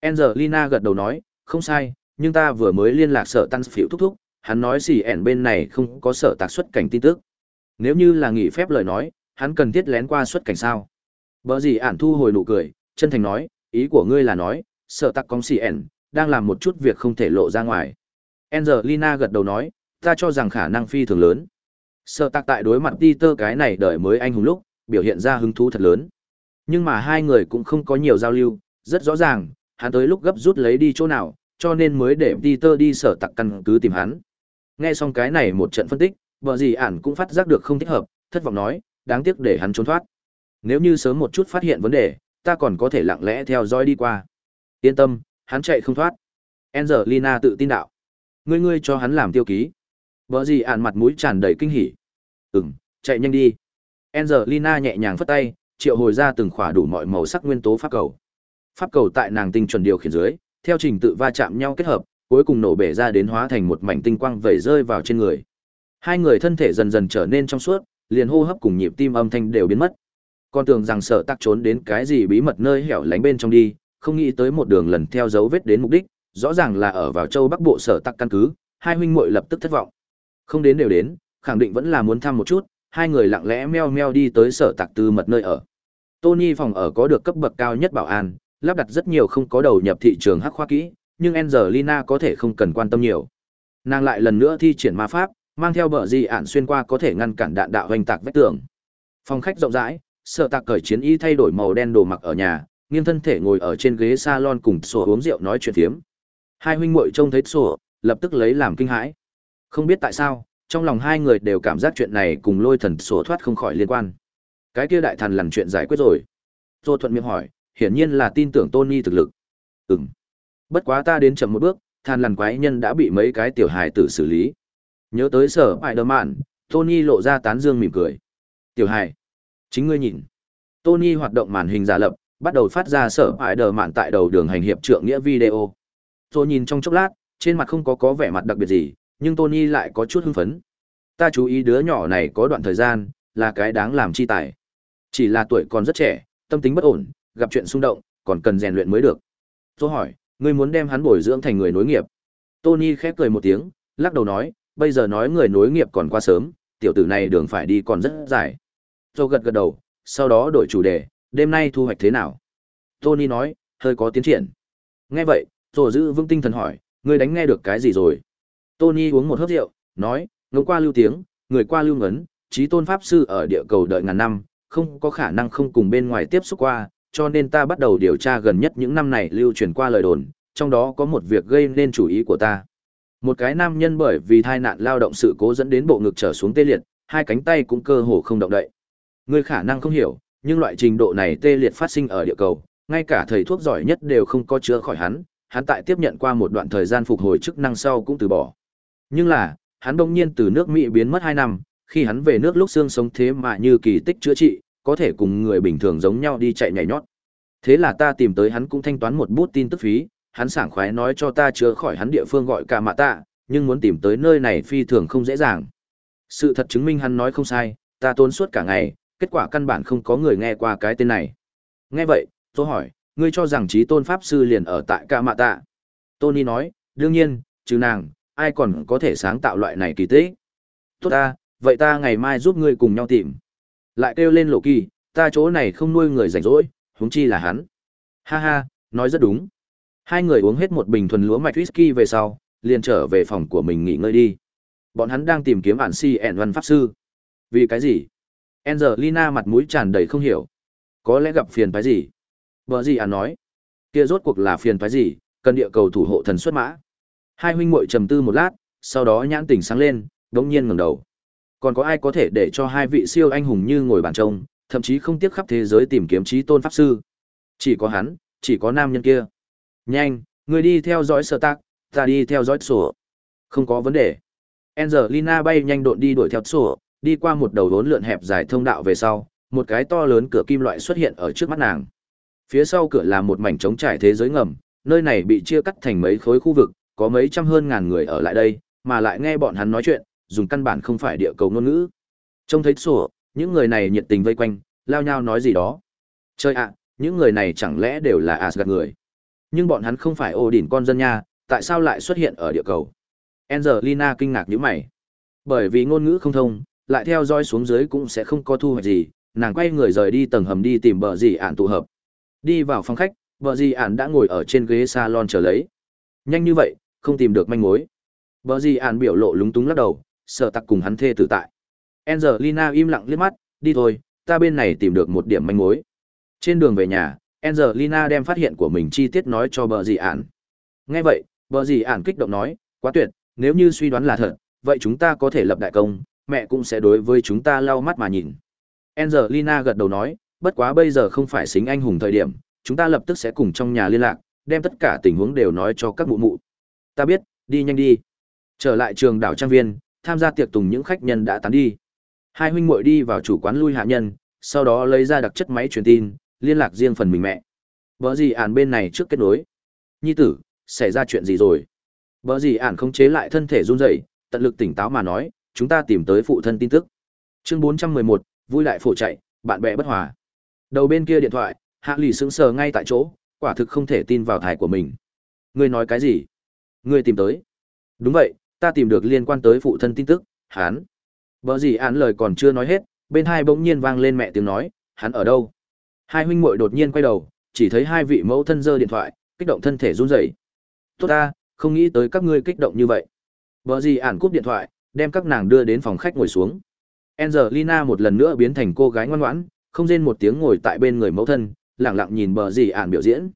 Angelina gật đầu nói, không sai, nhưng ta vừa mới liên lạc sở tăng phiểu thúc thúc, hắn nói xì ẻn bên này không có sở tạc xuất cảnh tin tức. Nếu như là nghỉ phép lời nói, hắn cần thiết lén qua xuất cảnh sao? Bở gì ản thu hồi nụ cười, chân thành nói, ý của ngươi là nói, sở tạc công xì ẻn, đang làm một chút việc không thể lộ ra ngoài. Angelina gật đầu nói, ta cho rằng khả năng phi thường lớn. Sở tạc tại đối mặt Peter cái này đợi mới anh hùng lúc, biểu hiện ra hứng thú thật lớn. Nhưng mà hai người cũng không có nhiều giao lưu, rất rõ ràng, hắn tới lúc gấp rút lấy đi chỗ nào, cho nên mới để Peter đi sở tạc căn cứ tìm hắn. Nghe xong cái này một trận phân tích, vợ gì ản cũng phát giác được không thích hợp, thất vọng nói, đáng tiếc để hắn trốn thoát. Nếu như sớm một chút phát hiện vấn đề, ta còn có thể lặng lẽ theo dõi đi qua. Yên tâm, hắn chạy không thoát. Angelina tự tin đạo. Ngươi ngươi cho hắn làm tiêu ký. Vợ gì ản mặt mũi tràn đầy kinh hỉ. Ừm, chạy nhanh đi. Angelina nhẹ nhàng phất tay, triệu hồi ra từng khỏa đủ mọi màu sắc nguyên tố pháp cầu. Pháp cầu tại nàng tinh chuẩn điều khiển dưới, theo trình tự va chạm nhau kết hợp, cuối cùng nổ bể ra đến hóa thành một mảnh tinh quang vẩy rơi vào trên người. Hai người thân thể dần dần trở nên trong suốt, liền hô hấp cùng nhịp tim âm thanh đều biến mất. Con tưởng rằng sợ tắc trốn đến cái gì bí mật nơi hẻo lánh bên trong đi, không nghĩ tới một đường lần theo dấu vết đến mục đích, rõ ràng là ở vào châu Bắc Bộ sở tắc căn cứ, hai huynh muội lập tức thất vọng. Không đến đều đến, khẳng định vẫn là muốn thăm một chút, hai người lặng lẽ meo meo đi tới sở tạc tư mật nơi ở. Tony phòng ở có được cấp bậc cao nhất bảo an, lắp đặt rất nhiều không có đầu nhập thị trường hắc khoa kỹ, nhưng Angelina có thể không cần quan tâm nhiều. Nàng lại lần nữa thi triển ma pháp, mang theo bờ gì ản xuyên qua có thể ngăn cản đạn đạo hoành tạc vách tường. Phòng khách rộng rãi, sợ tạc cởi chiến y thay đổi màu đen đồ mặc ở nhà, nghiêng thân thể ngồi ở trên ghế salon cùng sổ uống rượu nói chuyện phiếm. Hai huynh muội trông thấy sổ, lập tức lấy làm kinh hãi. Không biết tại sao, trong lòng hai người đều cảm giác chuyện này cùng lôi thần sổ thoát không khỏi liên quan. Cái kia đại thần làm chuyện giải quyết rồi. Tô thuận miệng hỏi, hiển nhiên là tin tưởng Tony thực lực. Ừm. Bất quá ta đến chậm một bước, than lằn quái nhân đã bị mấy cái tiểu hài tử xử lý. Nhớ tới sở Spider-Man, Tony lộ ra tán dương mỉm cười. Tiểu hài, chính ngươi nhìn. Tony hoạt động màn hình giả lập, bắt đầu phát ra sở Spider-Man tại đầu đường hành hiệp trượng nghĩa video. Tôi nhìn trong chốc lát, trên mặt không có có vẻ mặt đặc biệt gì, nhưng Tony lại có chút hưng phấn. Ta chú ý đứa nhỏ này có đoạn thời gian, là cái đáng làm chi tài. Chỉ là tuổi còn rất trẻ, tâm tính bất ổn, gặp chuyện xung động, còn cần rèn luyện mới được. Tôi hỏi, ngươi muốn đem hắn bồi dưỡng thành người nối nghiệp. Tony khép cười một tiếng, lắc đầu nói, bây giờ nói người nối nghiệp còn quá sớm, tiểu tử này đường phải đi còn rất dài. Tôi gật gật đầu, sau đó đổi chủ đề, đêm nay thu hoạch thế nào? Tony nói, hơi có tiến triển. Nghe vậy, tôi giữ vững tinh thần hỏi, ngươi đánh nghe được cái gì rồi? Tony uống một hớp rượu, nói, ngống qua lưu tiếng, người qua lưu ngấn, trí tôn pháp sư ở địa cầu đợi ngàn năm, không có khả năng không cùng bên ngoài tiếp xúc qua, cho nên ta bắt đầu điều tra gần nhất những năm này lưu truyền qua lời đồn, trong đó có một việc gây nên chủ ý của ta. Một cái nam nhân bởi vì tai nạn lao động sự cố dẫn đến bộ ngực trở xuống tê liệt, hai cánh tay cũng cơ hồ không động đậy. Ngươi khả năng không hiểu, nhưng loại trình độ này tê liệt phát sinh ở địa cầu, ngay cả thầy thuốc giỏi nhất đều không có chữa khỏi hắn, hắn tại tiếp nhận qua một đoạn thời gian phục hồi chức năng sau cũng từ bỏ. Nhưng là, hắn đông nhiên từ nước Mỹ biến mất 2 năm, khi hắn về nước lúc xương sống thế mà như kỳ tích chữa trị, có thể cùng người bình thường giống nhau đi chạy nhảy nhót. Thế là ta tìm tới hắn cũng thanh toán một bút tin tức phí, hắn sảng khoái nói cho ta chữa khỏi hắn địa phương gọi cả mạ tạ, nhưng muốn tìm tới nơi này phi thường không dễ dàng. Sự thật chứng minh hắn nói không sai, ta tốn suốt cả ngày, kết quả căn bản không có người nghe qua cái tên này. Nghe vậy, tôi hỏi, ngươi cho rằng trí tôn pháp sư liền ở tại cả mạ tạ. Tony nói, đương nhiên, trừ nàng, ai còn có thể sáng tạo loại này kỳ tích. Tốt ta, vậy ta ngày mai giúp ngươi cùng nhau tìm. Lại kêu lên lộ kỳ, ta chỗ này không nuôi người rảnh rỗi, huống chi là hắn. Ha ha, nói rất đúng. Hai người uống hết một bình thuần lúa mạch whisky về sau, liền trở về phòng của mình nghỉ ngơi đi. Bọn hắn đang tìm kiếm ản si ẻn văn pháp sư. Vì cái gì? Angelina mặt mũi tràn đầy không hiểu. Có lẽ gặp phiền phái gì? vợ gì ạn nói. Kia rốt cuộc là phiền phái gì, cần địa cầu thủ hộ thần xuất mã. Hai huynh muội trầm tư một lát, sau đó nhãn tỉnh sáng lên, đống nhiên ngẩng đầu. Còn có ai có thể để cho hai vị siêu anh hùng như ngồi bàn trông, thậm chí không tiếc khắp thế giới tìm kiếm trí tôn pháp sư? Chỉ có hắn, chỉ có nam nhân kia. Nhanh, người đi theo dõi sở tác, ta đi theo dõi sổ. Không có vấn đề. Angelina bay nhanh độn đi đuổi theo sổ, đi qua một đầu đốn lượn hẹp dài thông đạo về sau, một cái to lớn cửa kim loại xuất hiện ở trước mắt nàng. Phía sau cửa là một mảnh trống trải thế giới ngầm, nơi này bị chia cắt thành mấy khối khu vực, có mấy trăm hơn ngàn người ở lại đây, mà lại nghe bọn hắn nói chuyện, dùng căn bản không phải địa cầu ngôn ngữ. Trông thấy sổ, những người này nhiệt tình vây quanh, lao nhau nói gì đó. Chơi ạ, những người này chẳng lẽ đều là Asgard người? Nhưng bọn hắn không phải ô đỉnh con dân nha, tại sao lại xuất hiện ở địa cầu? Angelina kinh ngạc như mày. Bởi vì ngôn ngữ không thông, lại theo dõi xuống dưới cũng sẽ không có thu hoạch gì, nàng quay người rời đi tầng hầm đi tìm bờ gì ản tụ hợp. Đi vào phòng khách, bờ gì ản đã ngồi ở trên ghế salon chờ lấy. Nhanh như vậy, không tìm được manh mối. Bờ gì ản biểu lộ lúng túng lắc đầu, sợ tặc cùng hắn thê tử tại. Angelina im lặng liếc mắt, đi thôi, ta bên này tìm được một điểm manh mối. Trên đường về nhà, Angelina đem phát hiện của mình chi tiết nói cho bờ dị ản. Nghe vậy, bờ dị ản kích động nói, quá tuyệt, nếu như suy đoán là thật, vậy chúng ta có thể lập đại công, mẹ cũng sẽ đối với chúng ta lau mắt mà nhìn. Angelina gật đầu nói, bất quá bây giờ không phải xính anh hùng thời điểm, chúng ta lập tức sẽ cùng trong nhà liên lạc, đem tất cả tình huống đều nói cho các mụ mụ. Ta biết, đi nhanh đi. Trở lại trường đảo trang viên, tham gia tiệc tùng những khách nhân đã tán đi. Hai huynh muội đi vào chủ quán lui hạ nhân, sau đó lấy ra đặc chất máy truyền tin, liên lạc riêng phần mình mẹ. Bỡ gì ản bên này trước kết nối. Nhi tử, xảy ra chuyện gì rồi? Bỡ gì ản không chế lại thân thể run rẩy, tận lực tỉnh táo mà nói, chúng ta tìm tới phụ thân tin tức. Chương 411, vui lại phổ chạy, bạn bè bất hòa. Đầu bên kia điện thoại, Hạ Lỷ sững sờ ngay tại chỗ, quả thực không thể tin vào thải của mình. Ngươi nói cái gì? Ngươi tìm tới? Đúng vậy, ta tìm được liên quan tới phụ thân tin tức, hắn. Bỡ gì án lời còn chưa nói hết, bên hai bỗng nhiên vang lên mẹ tiếng nói, hắn ở đâu? Hai huynh muội đột nhiên quay đầu, chỉ thấy hai vị mẫu thân giơ điện thoại, kích động thân thể run rẩy. Tốt ta, không nghĩ tới các ngươi kích động như vậy. Bỡ gì án cúp điện thoại, đem các nàng đưa đến phòng khách ngồi xuống. Angelina một lần nữa biến thành cô gái ngoan ngoãn, không rên một tiếng ngồi tại bên người mẫu thân, lặng lặng nhìn bờ gì ản biểu diễn.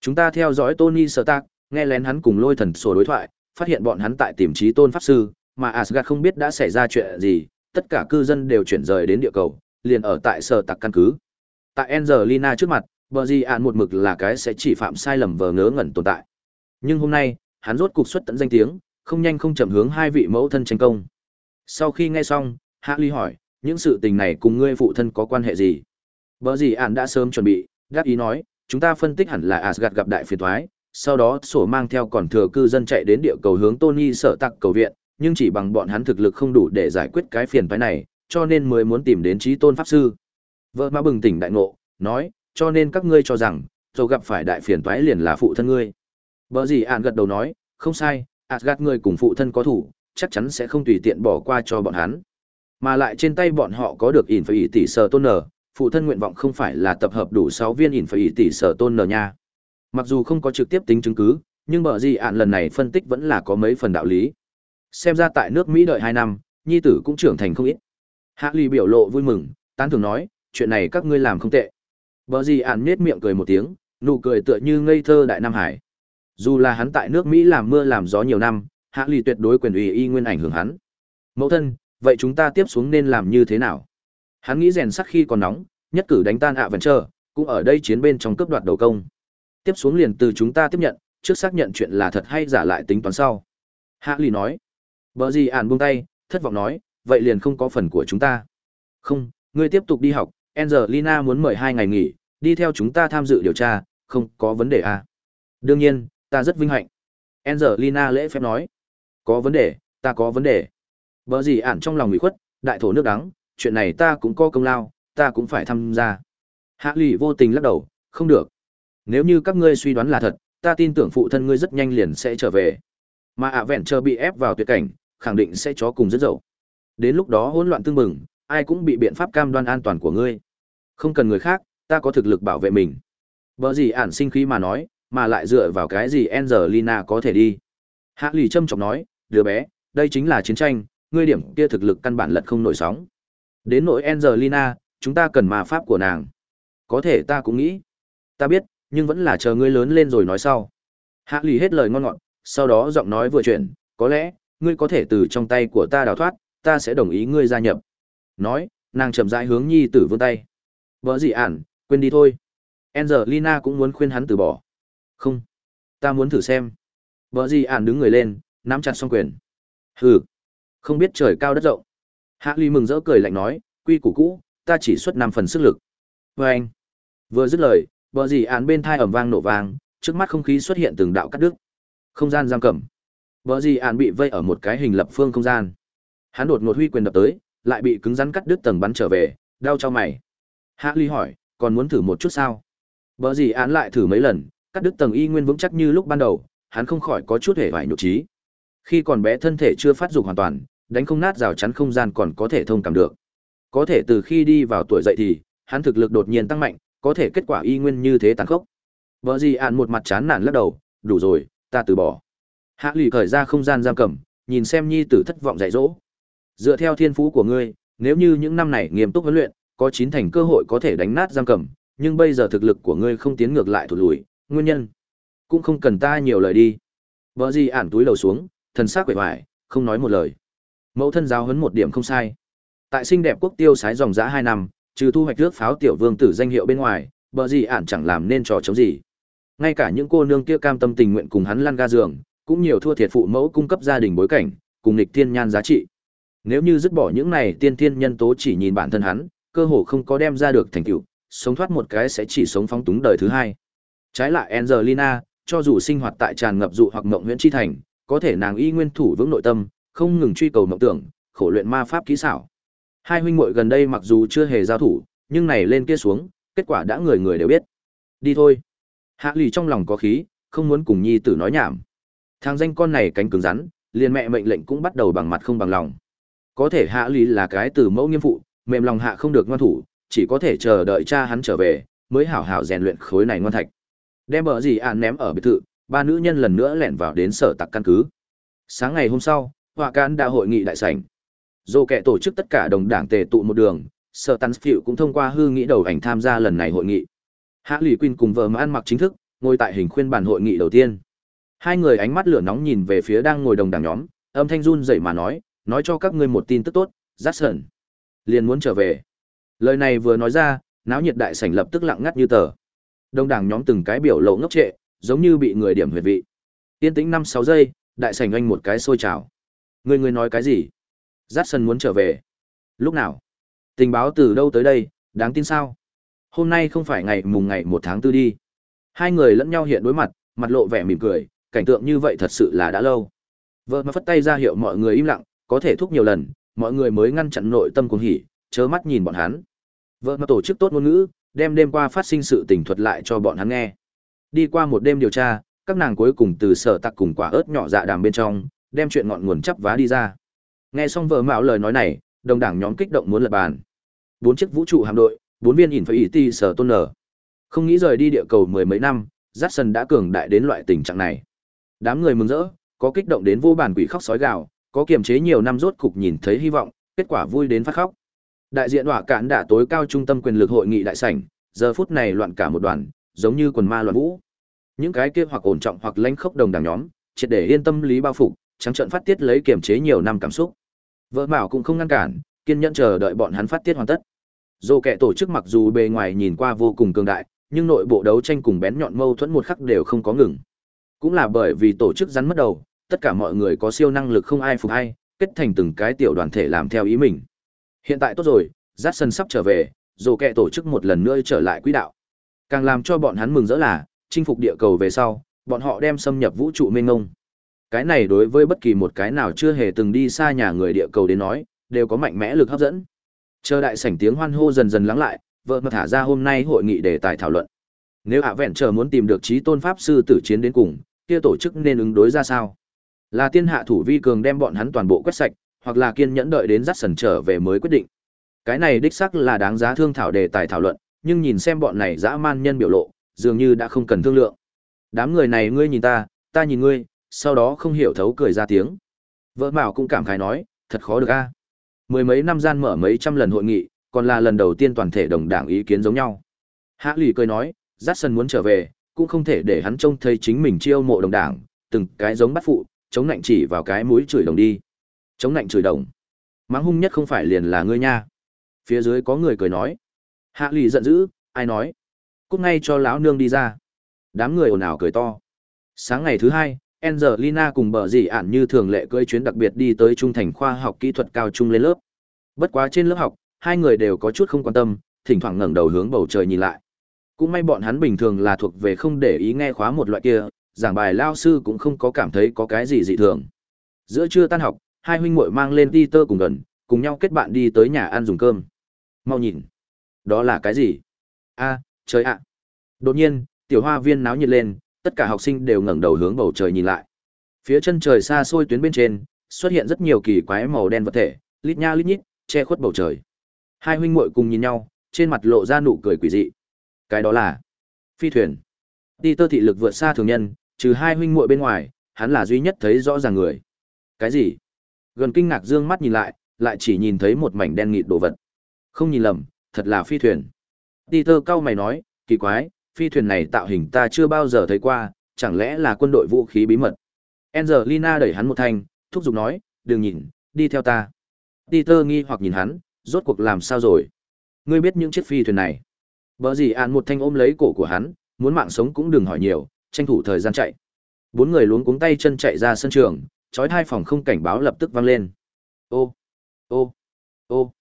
Chúng ta theo dõi Tony Stark, nghe lén hắn cùng lôi thần sổ đối thoại, phát hiện bọn hắn tại tìm trí tôn pháp sư, mà Asgard không biết đã xảy ra chuyện gì, tất cả cư dân đều chuyển rời đến địa cầu, liền ở tại sở tạc căn cứ. Tại Angelina trước mặt, bờ gì ản một mực là cái sẽ chỉ phạm sai lầm vờ ngớ ngẩn tồn tại. Nhưng hôm nay, hắn rốt cục xuất tận danh tiếng, không nhanh không chậm hướng hai vị mẫu thân tranh công. Sau khi nghe xong, Hạ Ly hỏi, những sự tình này cùng ngươi phụ thân có quan hệ gì? Bờ gì ản đã sớm chuẩn bị, đáp ý nói, chúng ta phân tích hẳn là Asgard gặp đại phiền toái, sau đó sổ mang theo còn thừa cư dân chạy đến địa cầu hướng Tony sở tặc cầu viện, nhưng chỉ bằng bọn hắn thực lực không đủ để giải quyết cái phiền toái này, cho nên mới muốn tìm đến trí tôn pháp sư. Vợ Ma bừng tỉnh đại ngộ, nói, cho nên các ngươi cho rằng, dù gặp phải đại phiền toái liền là phụ thân ngươi. Bở gì ản gật đầu nói, không sai, Asgard người cùng phụ thân có thủ, chắc chắn sẽ không tùy tiện bỏ qua cho bọn hắn. Mà lại trên tay bọn họ có được ỉn phải tỷ sở tôn nở, phụ thân nguyện vọng không phải là tập hợp đủ 6 viên ỉn phải tỷ sở tôn nở nha. Mặc dù không có trực tiếp tính chứng cứ, nhưng bờ gì ạn lần này phân tích vẫn là có mấy phần đạo lý. Xem ra tại nước Mỹ đợi 2 năm, nhi tử cũng trưởng thành không ít. Hạ Lì biểu lộ vui mừng, tán thường nói, chuyện này các ngươi làm không tệ. Bờ gì ạn nhếch miệng cười một tiếng, nụ cười tựa như ngây thơ đại Nam Hải. Dù là hắn tại nước Mỹ làm mưa làm gió nhiều năm, hạ lì tuyệt đối quyền ủy y nguyên ảnh hưởng hắn. Mẫu thân, vậy chúng ta tiếp xuống nên làm như thế nào? Hắn nghĩ rèn sắc khi còn nóng, nhất cử đánh tan ạ vẫn chờ, cũng ở đây chiến bên trong cướp đoạt đầu công. Tiếp xuống liền từ chúng ta tiếp nhận, trước xác nhận chuyện là thật hay giả lại tính toán sau. Hạ lì nói. vợ gì ản buông tay, thất vọng nói, vậy liền không có phần của chúng ta. Không, ngươi tiếp tục đi học, Angelina muốn mời hai ngày nghỉ, đi theo chúng ta tham dự điều tra, không có vấn đề à. Đương nhiên, ta rất vinh hạnh. Angelina lễ phép nói. Có vấn đề, ta có vấn đề. vợ gì ản trong lòng ủy khuất, đại thổ nước đắng, chuyện này ta cũng có công lao, ta cũng phải tham gia. Hạ lì vô tình lắc đầu, không được. Nếu như các ngươi suy đoán là thật, ta tin tưởng phụ thân ngươi rất nhanh liền sẽ trở về. Mà ạ vẹn chờ bị ép vào tuyệt cảnh, khẳng định sẽ chó cùng rất dậu. Đến lúc đó hỗn loạn tương mừng, ai cũng bị biện pháp cam đoan an toàn của ngươi. Không cần người khác, ta có thực lực bảo vệ mình. Bở gì ản sinh khí mà nói, mà lại dựa vào cái gì Angelina có thể đi. Hạ lì châm trọng nói, đứa bé, đây chính là chiến tranh, ngươi điểm kia thực lực căn bản lật không nổi sóng. Đến nỗi Angelina, chúng ta cần ma pháp của nàng. Có thể ta cũng nghĩ. Ta biết, nhưng vẫn là chờ ngươi lớn lên rồi nói sau. Hạ lì hết lời ngon ngọt, sau đó giọng nói vừa chuyển, có lẽ, ngươi có thể từ trong tay của ta đào thoát, ta sẽ đồng ý ngươi gia nhập. Nói, nàng chậm rãi hướng nhi tử vươn tay. Vợ gì ản, quên đi thôi. Angelina cũng muốn khuyên hắn từ bỏ. Không, ta muốn thử xem. Vợ gì ản đứng người lên, nắm chặt song quyền. Hừ, không biết trời cao đất rộng. Hạ Ly mừng rỡ cười lạnh nói, quy củ cũ, ta chỉ xuất năm phần sức lực. Và anh, vừa dứt lời, bờ gì án bên thai ầm vang nổ vang, trước mắt không khí xuất hiện từng đạo cắt đứt. Không gian giam cầm. Bờ gì án bị vây ở một cái hình lập phương không gian. Hắn đột ngột huy quyền đập tới, lại bị cứng rắn cắt đứt tầng bắn trở về, đau cho mày. Hạ Ly hỏi, còn muốn thử một chút sao? Bờ gì án lại thử mấy lần, cắt đứt tầng y nguyên vững chắc như lúc ban đầu, hắn không khỏi có chút hề vải nhục trí. Khi còn bé thân thể chưa phát dục hoàn toàn, đánh không nát rào chắn không gian còn có thể thông cảm được. Có thể từ khi đi vào tuổi dậy thì, hắn thực lực đột nhiên tăng mạnh, có thể kết quả y nguyên như thế tàn khốc. Vợ gì ạn một mặt chán nản lắc đầu, đủ rồi, ta từ bỏ. Hạ lụy khởi ra không gian giam cầm, nhìn xem nhi tử thất vọng dạy dỗ. Dựa theo thiên phú của ngươi, nếu như những năm này nghiêm túc huấn luyện, có chín thành cơ hội có thể đánh nát giam cầm, nhưng bây giờ thực lực của ngươi không tiến ngược lại thụt lùi, nguyên nhân cũng không cần ta nhiều lời đi. Vợ gì ản túi lầu xuống, thần sắc quệ hoài, không nói một lời. Mẫu thân giáo huấn một điểm không sai. Tại sinh đẹp quốc tiêu sái dòng giã hai năm, trừ thu hoạch rước pháo tiểu vương tử danh hiệu bên ngoài, bờ gì ản chẳng làm nên trò chống gì. Ngay cả những cô nương kia cam tâm tình nguyện cùng hắn lăn ga giường, cũng nhiều thua thiệt phụ mẫu cung cấp gia đình bối cảnh, cùng lịch thiên nhan giá trị. Nếu như dứt bỏ những này tiên thiên nhân tố chỉ nhìn bản thân hắn, cơ hồ không có đem ra được thành tựu, sống thoát một cái sẽ chỉ sống phóng túng đời thứ hai. Trái lại Angelina, cho dù sinh hoạt tại tràn ngập dụ hoặc mộng huyễn chi thành, có thể nàng y nguyên thủ vững nội tâm, không ngừng truy cầu mộng tưởng, khổ luyện ma pháp kỹ xảo. Hai huynh muội gần đây mặc dù chưa hề giao thủ, nhưng này lên kia xuống, kết quả đã người người đều biết. Đi thôi. Hạ lì trong lòng có khí, không muốn cùng nhi tử nói nhảm. Thằng danh con này cánh cứng rắn, liền mẹ mệnh lệnh cũng bắt đầu bằng mặt không bằng lòng. Có thể hạ lì là cái từ mẫu nghiêm phụ, mềm lòng hạ không được ngoan thủ, chỉ có thể chờ đợi cha hắn trở về, mới hảo hảo rèn luyện khối này ngoan thạch. Đem bờ gì ạn ném ở biệt thự, ba nữ nhân lần nữa lẻn vào đến sở tặc căn cứ. Sáng ngày hôm sau, họa cán đã hội nghị đại sảnh. Dù kẻ tổ chức tất cả đồng đảng tề tụ một đường, sở tắn phiệu cũng thông qua hư nghĩ đầu ảnh tham gia lần này hội nghị. Hạ Lỷ Quyên cùng vợ mà ăn mặc chính thức, ngồi tại hình khuyên bàn hội nghị đầu tiên. Hai người ánh mắt lửa nóng nhìn về phía đang ngồi đồng đảng nhóm, âm thanh run rẩy mà nói, nói cho các ngươi một tin tức tốt, Jackson liền muốn trở về. Lời này vừa nói ra, náo nhiệt đại sảnh lập tức lặng ngắt như tờ. Đông đảng nhóm từng cái biểu lộ ngốc trệ, giống như bị người điểm huyệt vị. Yên tĩnh năm sáu giây, đại sảnh anh một cái sôi trào. Người người nói cái gì? Dát sân muốn trở về. Lúc nào? Tình báo từ đâu tới đây, đáng tin sao? Hôm nay không phải ngày mùng ngày một tháng tư đi. Hai người lẫn nhau hiện đối mặt, mặt lộ vẻ mỉm cười, cảnh tượng như vậy thật sự là đã lâu. Vợ mà phất tay ra hiệu mọi người im lặng, có thể thúc nhiều lần, mọi người mới ngăn chặn nội tâm cuồng hỉ, chớ mắt nhìn bọn hắn. Vợ mà tổ chức tốt ngôn ngữ, đem đêm qua phát sinh sự tình thuật lại cho bọn hắn nghe. Đi qua một đêm điều tra, các nàng cuối cùng từ sở tặc cùng quả ớt nhỏ dạ đàm bên trong, đem chuyện ngọn nguồn chắp vá đi ra. Nghe xong vợ mạo lời nói này, đồng đảng nhóm kích động muốn lật bàn. Bốn chiếc vũ trụ hạm đội, bốn viên ỉn phải ỉ ti sở tôn nở. Không nghĩ rời đi địa cầu mười mấy năm, Jackson đã cường đại đến loại tình trạng này. Đám người mừng rỡ, có kích động đến vô bản quỷ khóc sói gạo, có kiềm chế nhiều năm rốt cục nhìn thấy hy vọng, kết quả vui đến phát khóc. Đại diện hỏa cạn đã tối cao trung tâm quyền lực hội nghị đại sảnh, giờ phút này loạn cả một đoàn, giống như quần ma loạn vũ. Những cái kia hoặc ổn trọng hoặc lanh khốc đồng đảng nhóm, triệt để yên tâm lý bao phục, trắng trợn phát tiết lấy kiềm chế nhiều năm cảm xúc. Vợ Bảo cũng không ngăn cản, kiên nhẫn chờ đợi bọn hắn phát tiết hoàn tất. Dù kẻ tổ chức mặc dù bề ngoài nhìn qua vô cùng cường đại, nhưng nội bộ đấu tranh cùng bén nhọn mâu thuẫn một khắc đều không có ngừng. Cũng là bởi vì tổ chức rắn mất đầu, tất cả mọi người có siêu năng lực không ai phục hay kết thành từng cái tiểu đoàn thể làm theo ý mình. Hiện tại tốt rồi, Jackson sắp trở về, dù kẻ tổ chức một lần nữa trở lại quỹ đạo. Càng làm cho bọn hắn mừng rỡ là, chinh phục địa cầu về sau, bọn họ đem xâm nhập vũ trụ mênh mông. Cái này đối với bất kỳ một cái nào chưa hề từng đi xa nhà người địa cầu đến nói, đều có mạnh mẽ lực hấp dẫn. Chờ đại sảnh tiếng hoan hô dần dần lắng lại, vợ mà thả ra hôm nay hội nghị đề tài thảo luận. Nếu hạ vẹn chờ muốn tìm được trí tôn pháp sư tử chiến đến cùng, kia tổ chức nên ứng đối ra sao? Là tiên hạ thủ vi cường đem bọn hắn toàn bộ quét sạch, hoặc là kiên nhẫn đợi đến dắt sần trở về mới quyết định. Cái này đích xác là đáng giá thương thảo đề tài thảo luận, nhưng nhìn xem bọn này dã man nhân biểu lộ, dường như đã không cần thương lượng. Đám người này ngươi nhìn ta, ta nhìn ngươi, sau đó không hiểu thấu cười ra tiếng. Vợ Mạo cũng cảm khái nói, thật khó được a. Mười mấy năm gian mở mấy trăm lần hội nghị, còn là lần đầu tiên toàn thể đồng đảng ý kiến giống nhau. Hạ lì cười nói, Jackson muốn trở về, cũng không thể để hắn trông thấy chính mình chiêu mộ đồng đảng, từng cái giống bắt phụ, chống nạnh chỉ vào cái mũi chửi đồng đi. Chống nạnh chửi đồng. Mắng hung nhất không phải liền là ngươi nha. Phía dưới có người cười nói. Hạ lì giận dữ, ai nói? Cút ngay cho lão nương đi ra. Đám người ồn ào cười to. Sáng ngày thứ hai, Angelina cùng bờ dì ản như thường lệ cưỡi chuyến đặc biệt đi tới trung thành khoa học kỹ thuật cao trung lên lớp. Bất quá trên lớp học, hai người đều có chút không quan tâm, thỉnh thoảng ngẩng đầu hướng bầu trời nhìn lại. Cũng may bọn hắn bình thường là thuộc về không để ý nghe khóa một loại kia, giảng bài lao sư cũng không có cảm thấy có cái gì dị thường. Giữa trưa tan học, hai huynh muội mang lên Peter cùng gần, cùng nhau kết bạn đi tới nhà ăn dùng cơm. Mau nhìn, đó là cái gì? A, trời ạ. Đột nhiên, tiểu hoa viên náo nhiệt lên, tất cả học sinh đều ngẩng đầu hướng bầu trời nhìn lại. Phía chân trời xa xôi tuyến bên trên, xuất hiện rất nhiều kỳ quái màu đen vật thể, lít nha lít nhít, che khuất bầu trời. Hai huynh muội cùng nhìn nhau, trên mặt lộ ra nụ cười quỷ dị. Cái đó là phi thuyền. Đi tơ thị lực vượt xa thường nhân, trừ hai huynh muội bên ngoài, hắn là duy nhất thấy rõ ràng người. Cái gì? Gần kinh ngạc dương mắt nhìn lại, lại chỉ nhìn thấy một mảnh đen nghịt đồ vật. Không nhìn lầm, thật là phi thuyền. Đi tơ cao mày nói, kỳ quái, phi thuyền này tạo hình ta chưa bao giờ thấy qua, chẳng lẽ là quân đội vũ khí bí mật. Angelina đẩy hắn một thanh, thúc giục nói, đừng nhìn, đi theo ta. Peter nghi hoặc nhìn hắn, rốt cuộc làm sao rồi? Ngươi biết những chiếc phi thuyền này? Bở gì ạn một thanh ôm lấy cổ của hắn, muốn mạng sống cũng đừng hỏi nhiều, tranh thủ thời gian chạy. Bốn người luống cuống tay chân chạy ra sân trường, chói hai phòng không cảnh báo lập tức vang lên. Ô, ô, ô.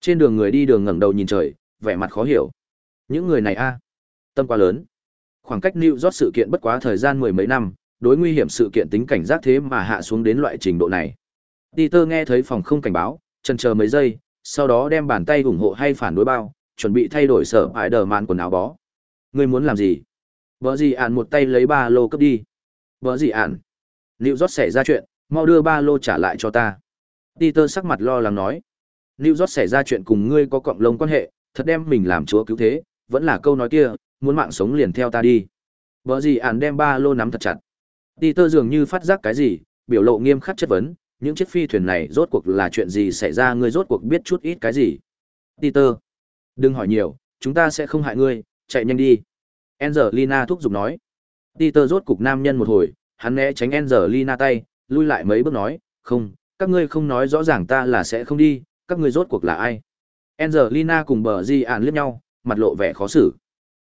Trên đường người đi đường ngẩng đầu nhìn trời, vẻ mặt khó hiểu. Những người này a, tâm quá lớn. Khoảng cách New York sự kiện bất quá thời gian mười mấy năm, đối nguy hiểm sự kiện tính cảnh giác thế mà hạ xuống đến loại trình độ này. Peter nghe thấy phòng không cảnh báo, chần chờ mấy giây, sau đó đem bàn tay ủng hộ hay phản đối bao, chuẩn bị thay đổi sở ải đờ màn quần áo bó. Ngươi muốn làm gì? Vợ gì ản một tay lấy ba lô cấp đi. Vợ gì ản? Lưu rót xảy ra chuyện, mau đưa ba lô trả lại cho ta. Peter sắc mặt lo lắng nói. Lưu rót xảy ra chuyện cùng ngươi có cộng lông quan hệ, thật đem mình làm chúa cứu thế, vẫn là câu nói kia, muốn mạng sống liền theo ta đi. Vợ gì ạn đem ba lô nắm thật chặt. Peter dường như phát giác cái gì, biểu lộ nghiêm khắc chất vấn, những chiếc phi thuyền này rốt cuộc là chuyện gì xảy ra ngươi rốt cuộc biết chút ít cái gì. Peter, đừng hỏi nhiều, chúng ta sẽ không hại ngươi, chạy nhanh đi. Angelina thúc giục nói. Peter rốt cục nam nhân một hồi, hắn né tránh Angelina tay, lui lại mấy bước nói, không, các ngươi không nói rõ ràng ta là sẽ không đi, các ngươi rốt cuộc là ai. Angelina cùng bờ di ạn liếc nhau, mặt lộ vẻ khó xử.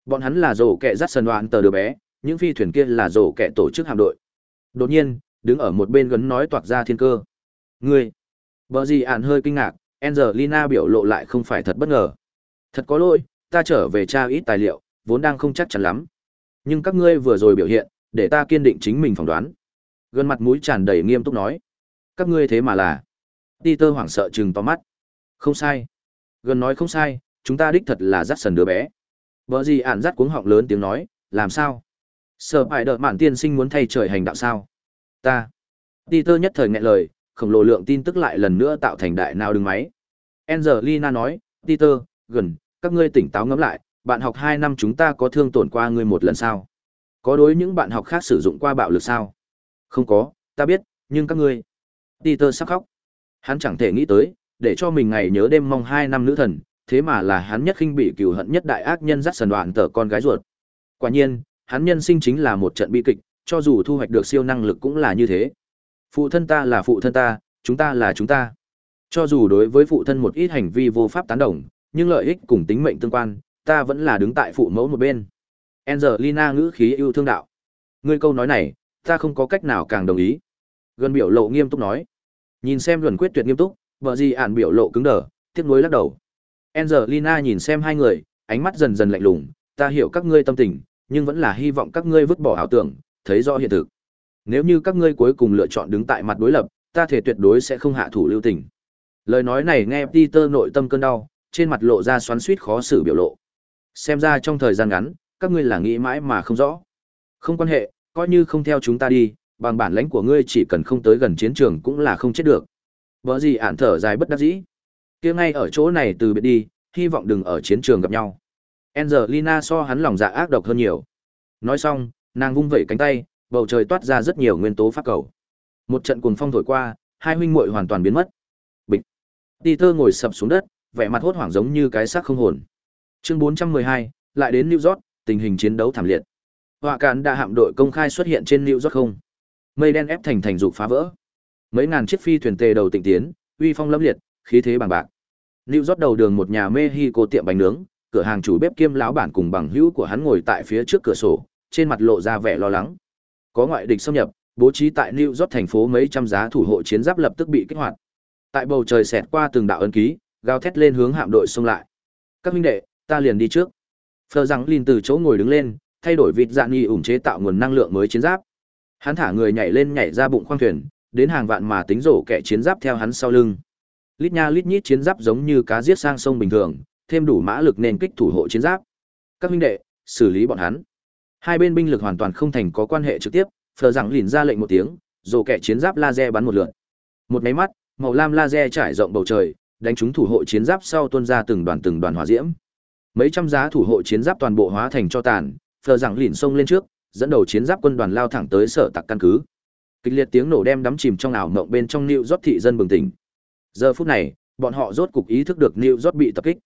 Bọn hắn là rổ kẹ dắt sần đoạn tờ đứa bé, những phi thuyền kia là rổ kẹ tổ chức hạm đội. Đột nhiên, đứng ở một bên gấn nói toạc ra thiên cơ. Ngươi! vợ gì ản hơi kinh ngạc, Angelina biểu lộ lại không phải thật bất ngờ. Thật có lỗi, ta trở về tra ít tài liệu, vốn đang không chắc chắn lắm. Nhưng các ngươi vừa rồi biểu hiện, để ta kiên định chính mình phỏng đoán. Gần mặt mũi tràn đầy nghiêm túc nói. Các ngươi thế mà là. Peter hoảng sợ trừng to mắt. Không sai. Gần nói không sai, chúng ta đích thật là dắt sần đứa bé. Bờ gì ản dắt cuống họng lớn tiếng nói, làm sao? Sở phải đợi mạn tiên sinh muốn thay trời hành đạo sao? Ta. Peter nhất thời nghẹn lời, khổng lồ lượng tin tức lại lần nữa tạo thành đại nào đứng máy. Angelina nói, Peter, gần, các ngươi tỉnh táo ngẫm lại, bạn học 2 năm chúng ta có thương tổn qua ngươi một lần sao? Có đối những bạn học khác sử dụng qua bạo lực sao? Không có, ta biết, nhưng các ngươi. Peter sắp khóc. Hắn chẳng thể nghĩ tới, để cho mình ngày nhớ đêm mong hai năm nữ thần, thế mà là hắn nhất khinh bị cừu hận nhất đại ác nhân dắt sần đoạn tờ con gái ruột. Quả nhiên, hắn nhân sinh chính là một trận bi kịch, cho dù thu hoạch được siêu năng lực cũng là như thế. Phụ thân ta là phụ thân ta, chúng ta là chúng ta. Cho dù đối với phụ thân một ít hành vi vô pháp tán đồng, nhưng lợi ích cùng tính mệnh tương quan, ta vẫn là đứng tại phụ mẫu một bên. Angelina ngữ khí yêu thương đạo. Ngươi câu nói này, ta không có cách nào càng đồng ý. Gần biểu lộ nghiêm túc nói. Nhìn xem luận quyết tuyệt nghiêm túc, vợ gì ản biểu lộ cứng đờ, tiếc nuối lắc đầu. Angelina nhìn xem hai người, ánh mắt dần dần lạnh lùng, ta hiểu các ngươi tâm tình, nhưng vẫn là hy vọng các ngươi vứt bỏ ảo tưởng, thấy rõ hiện thực. Nếu như các ngươi cuối cùng lựa chọn đứng tại mặt đối lập, ta thể tuyệt đối sẽ không hạ thủ lưu tình. Lời nói này nghe Peter nội tâm cơn đau, trên mặt lộ ra xoắn xuýt khó xử biểu lộ. Xem ra trong thời gian ngắn, các ngươi là nghĩ mãi mà không rõ. Không quan hệ, coi như không theo chúng ta đi, bằng bản lãnh của ngươi chỉ cần không tới gần chiến trường cũng là không chết được. Bở gì ản thở dài bất đắc dĩ. Kia ngay ở chỗ này từ biệt đi, hy vọng đừng ở chiến trường gặp nhau. Angelina so hắn lòng dạ ác độc hơn nhiều. Nói xong, nàng vung vẩy cánh tay, bầu trời toát ra rất nhiều nguyên tố phát cầu. Một trận cuồng phong thổi qua, hai huynh muội hoàn toàn biến mất. Bịch. Peter ngồi sập xuống đất, vẻ mặt hốt hoảng giống như cái xác không hồn. Chương 412, lại đến New York, tình hình chiến đấu thảm liệt. Họa cán đã hạm đội công khai xuất hiện trên New York không. Mây đen ép thành thành dục phá vỡ. Mấy ngàn chiếc phi thuyền tề đầu tịnh tiến, uy phong lâm liệt, khí thế bằng bạc. Lưu Rót đầu đường một nhà Mexico tiệm bánh nướng, cửa hàng chủ bếp kiêm lão bản cùng bằng hữu của hắn ngồi tại phía trước cửa sổ, trên mặt lộ ra vẻ lo lắng. Có ngoại địch xâm nhập, bố trí tại New York thành phố mấy trăm giá thủ hộ chiến giáp lập tức bị kích hoạt. Tại bầu trời xẹt qua từng đạo ấn ký, gào thét lên hướng hạm đội xông lại. Các huynh đệ, ta liền đi trước. Phờ rằng Lin từ chỗ ngồi đứng lên, thay đổi vịt dạng nghi ủng chế tạo nguồn năng lượng mới chiến giáp. Hắn thả người nhảy lên nhảy ra bụng khoang thuyền, đến hàng vạn mà tính rổ kẻ chiến giáp theo hắn sau lưng. Lít nha lít nhít chiến giáp giống như cá giết sang sông bình thường, thêm đủ mã lực nên kích thủ hộ chiến giáp. Các huynh đệ, xử lý bọn hắn. Hai bên binh lực hoàn toàn không thành có quan hệ trực tiếp, Phờ rằng lìn ra lệnh một tiếng, rồi kẻ chiến giáp laser bắn một lượt. Một máy mắt, màu lam laser trải rộng bầu trời, đánh trúng thủ hộ chiến giáp sau tuôn ra từng đoàn từng đoàn hỏa diễm. Mấy trăm giá thủ hộ chiến giáp toàn bộ hóa thành cho tàn, Phờ rằng lìn xông lên trước, dẫn đầu chiến giáp quân đoàn lao thẳng tới sở tặc căn cứ. Kịch liệt tiếng nổ đem đắm chìm trong ảo mộng bên trong New rót thị dân bừng tỉnh. Giờ phút này, bọn họ rốt cục ý thức được New York bị tập kích.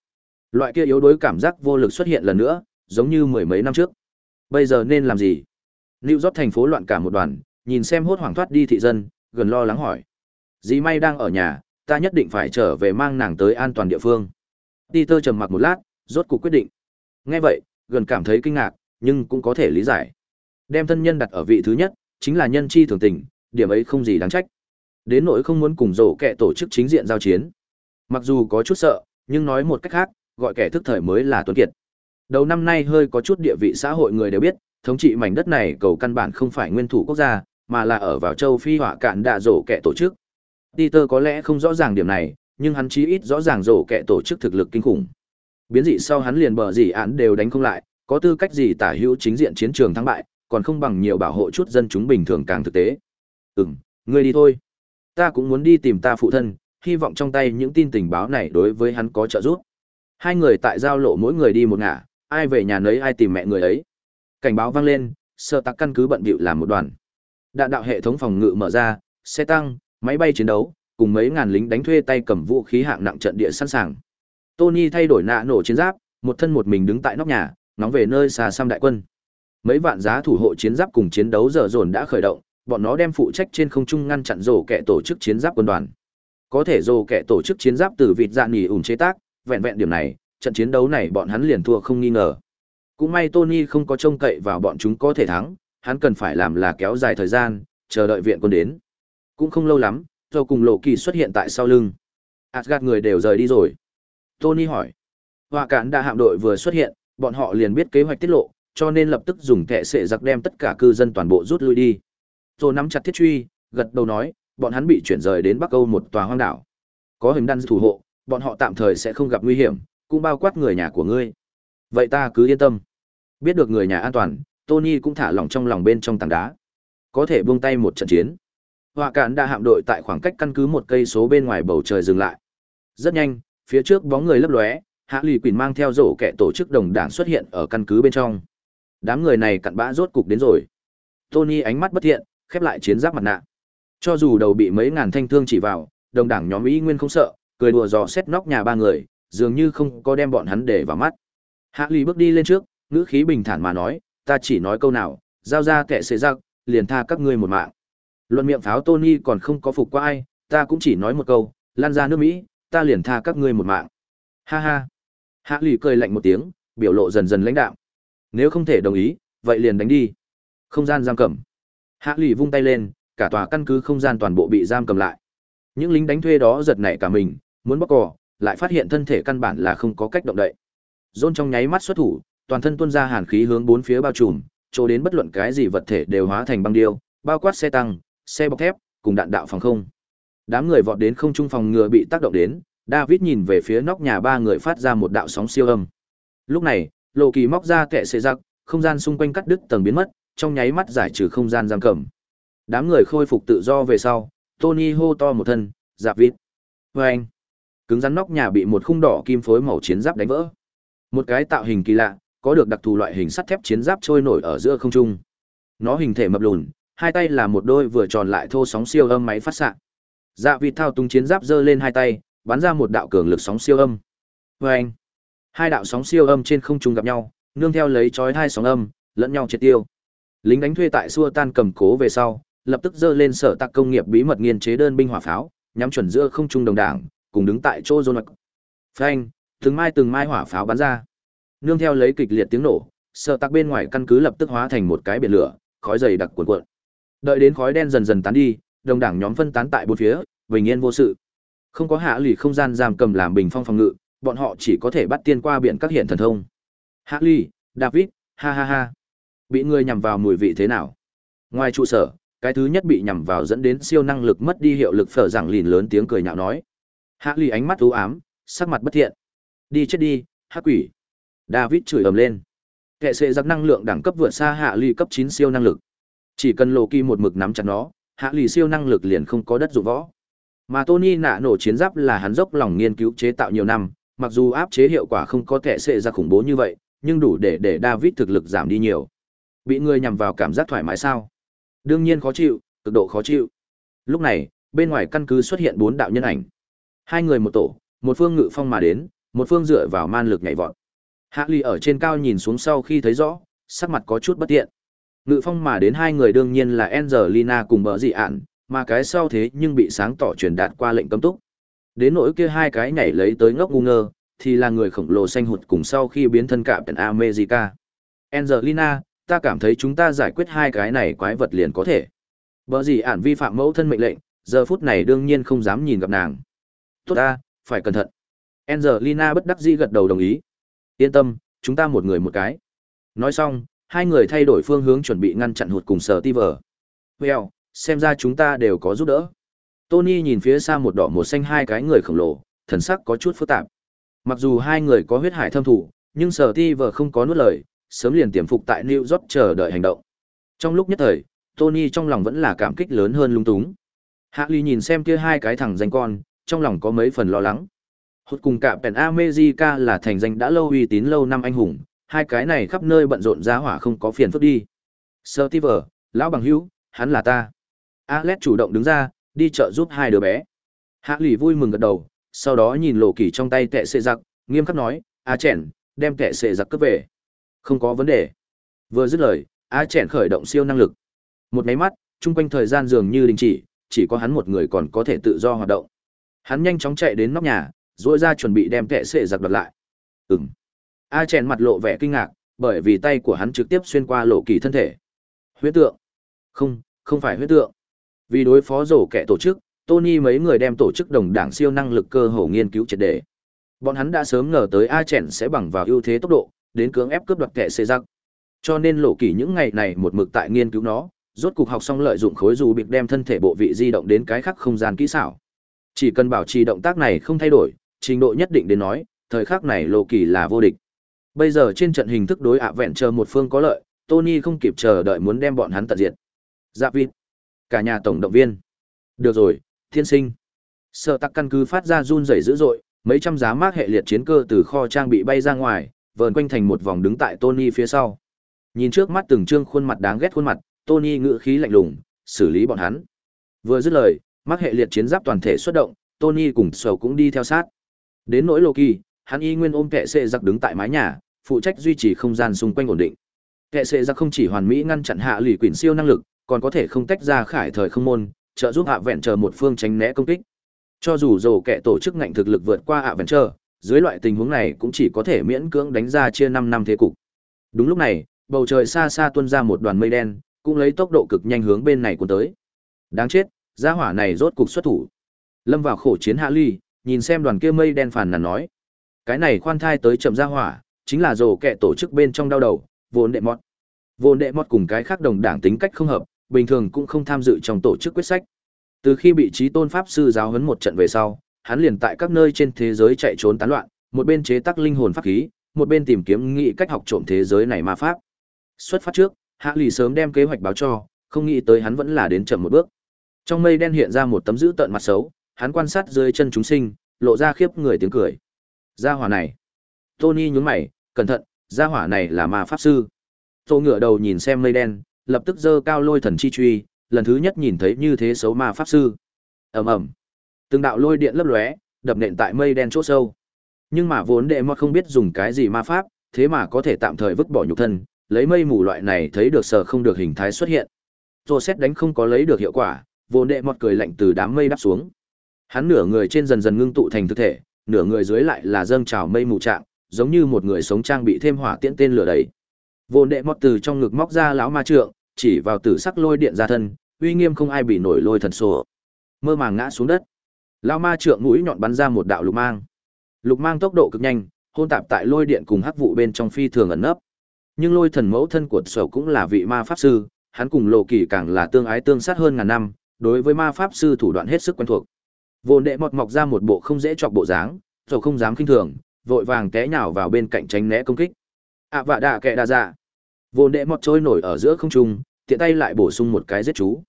Loại kia yếu đuối cảm giác vô lực xuất hiện lần nữa, giống như mười mấy năm trước. Bây giờ nên làm gì? New York thành phố loạn cả một đoàn, nhìn xem hốt hoảng thoát đi thị dân, gần lo lắng hỏi. Dì may đang ở nhà, ta nhất định phải trở về mang nàng tới an toàn địa phương. Peter trầm mặc một lát, rốt cuộc quyết định. Nghe vậy, gần cảm thấy kinh ngạc, nhưng cũng có thể lý giải. Đem thân nhân đặt ở vị thứ nhất, chính là nhân chi thường tình, điểm ấy không gì đáng trách. Đến nỗi không muốn cùng rổ kẻ tổ chức chính diện giao chiến. Mặc dù có chút sợ, nhưng nói một cách khác, gọi kẻ thức thời mới là tuấn kiệt. Đầu năm nay hơi có chút địa vị xã hội người đều biết, thống trị mảnh đất này cầu căn bản không phải nguyên thủ quốc gia, mà là ở vào châu Phi họa cạn đạ rổ kẻ tổ chức. Peter có lẽ không rõ ràng điểm này, nhưng hắn chí ít rõ ràng rổ kẻ tổ chức thực lực kinh khủng. Biến dị sau hắn liền bờ gì án đều đánh không lại, có tư cách gì tả hữu chính diện chiến trường thắng bại, còn không bằng nhiều bảo hộ chút dân chúng bình thường càng thực tế. Ừm, ngươi đi thôi. Ta cũng muốn đi tìm ta phụ thân, hy vọng trong tay những tin tình báo này đối với hắn có trợ giúp. Hai người tại giao lộ mỗi người đi một ngả, ai về nhà nấy ai tìm mẹ người ấy. Cảnh báo vang lên, sơ tắc căn cứ bận bịu làm một đoàn. Đạn đạo hệ thống phòng ngự mở ra, xe tăng, máy bay chiến đấu, cùng mấy ngàn lính đánh thuê tay cầm vũ khí hạng nặng trận địa sẵn sàng. Tony thay đổi nạ nổ chiến giáp, một thân một mình đứng tại nóc nhà, nóng về nơi xa xăm đại quân. Mấy vạn giá thủ hộ chiến giáp cùng chiến đấu dở dồn đã khởi động, bọn nó đem phụ trách trên không trung ngăn chặn rổ kẻ tổ chức chiến giáp quân đoàn. Có thể rổ kẻ tổ chức chiến giáp từ vịt dạ nghỉ ủn chế tác, vẹn vẹn điểm này, trận chiến đấu này bọn hắn liền thua không nghi ngờ. Cũng may Tony không có trông cậy vào bọn chúng có thể thắng, hắn cần phải làm là kéo dài thời gian, chờ đợi viện quân đến. Cũng không lâu lắm, do cùng lộ kỳ xuất hiện tại sau lưng. Asgard người đều rời đi rồi. Tony hỏi. Họa cản đã hạm đội vừa xuất hiện, bọn họ liền biết kế hoạch tiết lộ, cho nên lập tức dùng kẻ sệ giặc đem tất cả cư dân toàn bộ rút lui đi. Rồi nắm chặt thiết truy, gật đầu nói, bọn hắn bị chuyển rời đến Bắc Âu một tòa hoang đảo. Có hình đan thủ hộ, bọn họ tạm thời sẽ không gặp nguy hiểm, cũng bao quát người nhà của ngươi. Vậy ta cứ yên tâm. Biết được người nhà an toàn, Tony cũng thả lỏng trong lòng bên trong tảng đá. Có thể buông tay một trận chiến. Họa cản đã hạm đội tại khoảng cách căn cứ một cây số bên ngoài bầu trời dừng lại. Rất nhanh, phía trước bóng người lấp lóe, Hạ Lì Quỳnh mang theo rổ kẻ tổ chức đồng đảng xuất hiện ở căn cứ bên trong. Đám người này cặn bã rốt cục đến rồi. Tony ánh mắt bất thiện, khép lại chiến giáp mặt nạ. Cho dù đầu bị mấy ngàn thanh thương chỉ vào, đồng đảng nhóm ý nguyên không sợ, cười đùa dò xét nóc nhà ba người, dường như không có đem bọn hắn để vào mắt. Hạ lì bước đi lên trước, ngữ khí bình thản mà nói, ta chỉ nói câu nào, giao ra kẻ sẽ giặc, liền tha các ngươi một mạng. Luận miệng pháo Tony còn không có phục qua ai, ta cũng chỉ nói một câu, lan ra nước Mỹ, ta liền tha các ngươi một mạng. Ha ha. Hạ lì cười lạnh một tiếng, biểu lộ dần dần lãnh đạo Nếu không thể đồng ý, vậy liền đánh đi. Không gian giam cầm. Hạ lì vung tay lên, cả tòa căn cứ không gian toàn bộ bị giam cầm lại. Những lính đánh thuê đó giật nảy cả mình, muốn bóc cỏ, lại phát hiện thân thể căn bản là không có cách động đậy. Rôn trong nháy mắt xuất thủ, toàn thân tuôn ra hàn khí hướng bốn phía bao trùm, chỗ đến bất luận cái gì vật thể đều hóa thành băng điêu, bao quát xe tăng, xe bọc thép, cùng đạn đạo phòng không. Đám người vọt đến không trung phòng ngừa bị tác động đến, David nhìn về phía nóc nhà ba người phát ra một đạo sóng siêu âm. Lúc này, Lộ Kỳ móc ra kệ xệ giặc, không gian xung quanh cắt đứt tầng biến mất, trong nháy mắt giải trừ không gian giam cầm. Đám người khôi phục tự do về sau, Tony hô to một thân, "Giáp vít!" Vâng! Cứng rắn nóc nhà bị một khung đỏ kim phối màu chiến giáp đánh vỡ. Một cái tạo hình kỳ lạ, có được đặc thù loại hình sắt thép chiến giáp trôi nổi ở giữa không trung. Nó hình thể mập lùn, hai tay là một đôi vừa tròn lại thô sóng siêu âm máy phát xạ. Dạ vịt thao túng chiến giáp giơ lên hai tay, bắn ra một đạo cường lực sóng siêu âm. Vâng! Hai đạo sóng siêu âm trên không trung gặp nhau, nương theo lấy chói hai sóng âm, lẫn nhau triệt tiêu. Lính đánh thuê tại xua tan cầm cố về sau, lập tức dơ lên sở tạc công nghiệp bí mật nghiên chế đơn binh hỏa pháo, nhắm chuẩn giữa không trung đồng đảng, cùng đứng tại chỗ Jonas. Phanh, từng mai từng mai hỏa pháo bắn ra. Nương theo lấy kịch liệt tiếng nổ, sở tạc bên ngoài căn cứ lập tức hóa thành một cái biển lửa, khói dày đặc cuồn cuộn. Đợi đến khói đen dần dần tán đi, đồng đảng nhóm phân tán tại bốn phía, bình yên vô sự. Không có hạ lì không gian giam cầm làm bình phong phòng ngự, bọn họ chỉ có thể bắt tiên qua biển các hiện thần thông. Hạ lì, David, ha ha ha. Bị người nhằm vào mùi vị thế nào? Ngoài trụ sở, cái thứ nhất bị nhằm vào dẫn đến siêu năng lực mất đi hiệu lực phở rằng lìn lớn tiếng cười nhạo nói. Hạ lì ánh mắt u ám, sắc mặt bất thiện. Đi chết đi, hắc quỷ. David chửi ầm lên. Kệ sẽ giặc năng lượng đẳng cấp vượt xa hạ lì cấp 9 siêu năng lực. Chỉ cần lộ kỳ một mực nắm chặt nó, hạ lì siêu năng lực liền không có đất dụng võ. Mà Tony nạ nổ chiến giáp là hắn dốc lòng nghiên cứu chế tạo nhiều năm, mặc dù áp chế hiệu quả không có kệ sẽ ra khủng bố như vậy, nhưng đủ để để David thực lực giảm đi nhiều. Bị người nhằm vào cảm giác thoải mái sao? Đương nhiên khó chịu, cực độ khó chịu. Lúc này, bên ngoài căn cứ xuất hiện bốn đạo nhân ảnh. Hai người một tổ, một phương ngự phong mà đến, một phương dựa vào man lực nhảy vọt. Hạ Ly ở trên cao nhìn xuống sau khi thấy rõ, sắc mặt có chút bất tiện. Ngự phong mà đến hai người đương nhiên là Angelina cùng bờ dị ạn, mà cái sau thế nhưng bị sáng tỏ truyền đạt qua lệnh cấm túc. Đến nỗi kia hai cái nhảy lấy tới ngốc ngu ngơ, thì là người khổng lồ xanh hụt cùng sau khi biến thân cạm tận America. Angelina, ta cảm thấy chúng ta giải quyết hai cái này quái vật liền có thể. Bở gì ản vi phạm mẫu thân mệnh lệnh, giờ phút này đương nhiên không dám nhìn gặp nàng. Tốt ta, phải cẩn thận. Angelina bất đắc dĩ gật đầu đồng ý. Yên tâm, chúng ta một người một cái. Nói xong, hai người thay đổi phương hướng chuẩn bị ngăn chặn hụt cùng sở ti vờ. Well, xem ra chúng ta đều có giúp đỡ. Tony nhìn phía xa một đỏ một xanh hai cái người khổng lồ, thần sắc có chút phức tạp. Mặc dù hai người có huyết hải thâm thủ, nhưng sở ti vờ không có nuốt lời, sớm liền tiềm phục tại New York chờ đợi hành động. Trong lúc nhất thời, Tony trong lòng vẫn là cảm kích lớn hơn lung túng. Hạ Ly nhìn xem kia hai cái thằng danh con, trong lòng có mấy phần lo lắng. Hút cùng cả Pen America là thành danh đã lâu uy tín lâu năm anh hùng, hai cái này khắp nơi bận rộn giá hỏa không có phiền phức đi. Steve, lão bằng hữu, hắn là ta. Alex chủ động đứng ra, đi chợ giúp hai đứa bé. Hạ Ly vui mừng gật đầu, sau đó nhìn lộ kỳ trong tay tệ xệ giặc, nghiêm khắc nói, "A à chèn, đem tệ xệ giặc cướp về." Không có vấn đề. Vừa dứt lời, A Chèn khởi động siêu năng lực. Một máy mắt, chung quanh thời gian dường như đình chỉ, chỉ có hắn một người còn có thể tự do hoạt động. Hắn nhanh chóng chạy đến nóc nhà, rồi ra chuẩn bị đem kệ sệ giặc đoạt lại. Ừm. A Chèn mặt lộ vẻ kinh ngạc, bởi vì tay của hắn trực tiếp xuyên qua lộ kỳ thân thể. Huyết tượng. Không, không phải huyết tượng. Vì đối phó rổ kẻ tổ chức, Tony mấy người đem tổ chức đồng đảng siêu năng lực cơ hồ nghiên cứu triệt đề. Bọn hắn đã sớm ngờ tới A Chèn sẽ bằng vào ưu thế tốc độ, đến cưỡng ép cướp đoạt kẻ xê giặc. Cho nên lộ kỳ những ngày này một mực tại nghiên cứu nó, rốt cục học xong lợi dụng khối dù bịt đem thân thể bộ vị di động đến cái khác không gian kỹ xảo. Chỉ cần bảo trì động tác này không thay đổi, trình độ nhất định đến nói, thời khắc này lộ kỳ là vô địch. Bây giờ trên trận hình thức đối ạ vẹn chờ một phương có lợi, Tony không kịp chờ đợi muốn đem bọn hắn tận diệt. Dạ vịt. Cả nhà tổng động viên. Được rồi, thiên sinh. Sợ tắc căn cứ phát ra run rẩy dữ dội, mấy trăm giá mác hệ liệt chiến cơ từ kho trang bị bay ra ngoài, vờn quanh thành một vòng đứng tại Tony phía sau. Nhìn trước mắt từng trương khuôn mặt đáng ghét khuôn mặt, Tony ngữ khí lạnh lùng, xử lý bọn hắn. Vừa dứt lời, mắc hệ liệt chiến giáp toàn thể xuất động, Tony cùng Sầu cũng đi theo sát. Đến nỗi Loki, hắn y nguyên ôm kệ xệ giặc đứng tại mái nhà, phụ trách duy trì không gian xung quanh ổn định. Kệ xệ giặc không chỉ hoàn mỹ ngăn chặn hạ lì quyển siêu năng lực, còn có thể không tách ra khải thời không môn, trợ giúp hạ vẹn chờ một phương tránh né công kích. Cho dù dầu kẻ tổ chức ngạnh thực lực vượt qua hạ vẹn chờ, dưới loại tình huống này cũng chỉ có thể miễn cưỡng đánh ra chia 5 năm thế cục. Đúng lúc này, bầu trời xa xa tuôn ra một đoàn mây đen, cũng lấy tốc độ cực nhanh hướng bên này cuốn tới. Đáng chết, gia hỏa này rốt cục xuất thủ. Lâm vào khổ chiến Hạ Ly, nhìn xem đoàn kia mây đen phàn nàn nói, cái này khoan thai tới chậm gia hỏa, chính là rồ kệ tổ chức bên trong đau đầu, vốn đệ mọt. Vốn đệ mọt cùng cái khác đồng đảng tính cách không hợp, bình thường cũng không tham dự trong tổ chức quyết sách. Từ khi bị trí tôn pháp sư giáo huấn một trận về sau, hắn liền tại các nơi trên thế giới chạy trốn tán loạn, một bên chế tác linh hồn pháp khí, một bên tìm kiếm nghĩ cách học trộm thế giới này ma pháp. Xuất phát trước, Hạ Lì sớm đem kế hoạch báo cho, không nghĩ tới hắn vẫn là đến chậm một bước. Trong mây đen hiện ra một tấm dữ tợn mặt xấu, hắn quan sát dưới chân chúng sinh, lộ ra khiếp người tiếng cười. Gia hỏa này. Tony nhướng mày, cẩn thận, gia hỏa này là ma pháp sư. Tô ngửa đầu nhìn xem mây đen, lập tức giơ cao lôi thần chi truy, lần thứ nhất nhìn thấy như thế xấu ma pháp sư. Ầm ầm. Từng đạo lôi điện lấp lóe, đập nện tại mây đen chỗ sâu. Nhưng mà vốn đệ mọt không biết dùng cái gì ma pháp, thế mà có thể tạm thời vứt bỏ nhục thân, lấy mây mù loại này thấy được sở không được hình thái xuất hiện. Rồi xét đánh không có lấy được hiệu quả, vốn đệ mọt cười lạnh từ đám mây đáp xuống. Hắn nửa người trên dần dần ngưng tụ thành thực thể, nửa người dưới lại là dâng trào mây mù trạng, giống như một người sống trang bị thêm hỏa tiễn tên lửa đầy. Vốn đệ mọt từ trong ngực móc ra lão ma trượng, chỉ vào tử sắc lôi điện ra thân, uy nghiêm không ai bị nổi lôi thần sổ. Mơ màng ngã xuống đất. Lão ma trượng mũi nhọn bắn ra một đạo lục mang. Lục mang tốc độ cực nhanh, hôn tạp tại lôi điện cùng hắc vụ bên trong phi thường ẩn nấp. Nhưng lôi thần mẫu thân của Sở cũng là vị ma pháp sư, hắn cùng lộ kỳ càng là tương ái tương sát hơn ngàn năm, đối với ma pháp sư thủ đoạn hết sức quen thuộc. Vồn đệ mọt mọc ra một bộ không dễ chọc bộ dáng, rồi không dám kinh thường, vội vàng té nhào vào bên cạnh tránh né công kích. À vạ đạ kệ đa dạ. Vồn đệ mọt trôi nổi ở giữa không trung, tiện tay lại bổ sung một cái giết chú.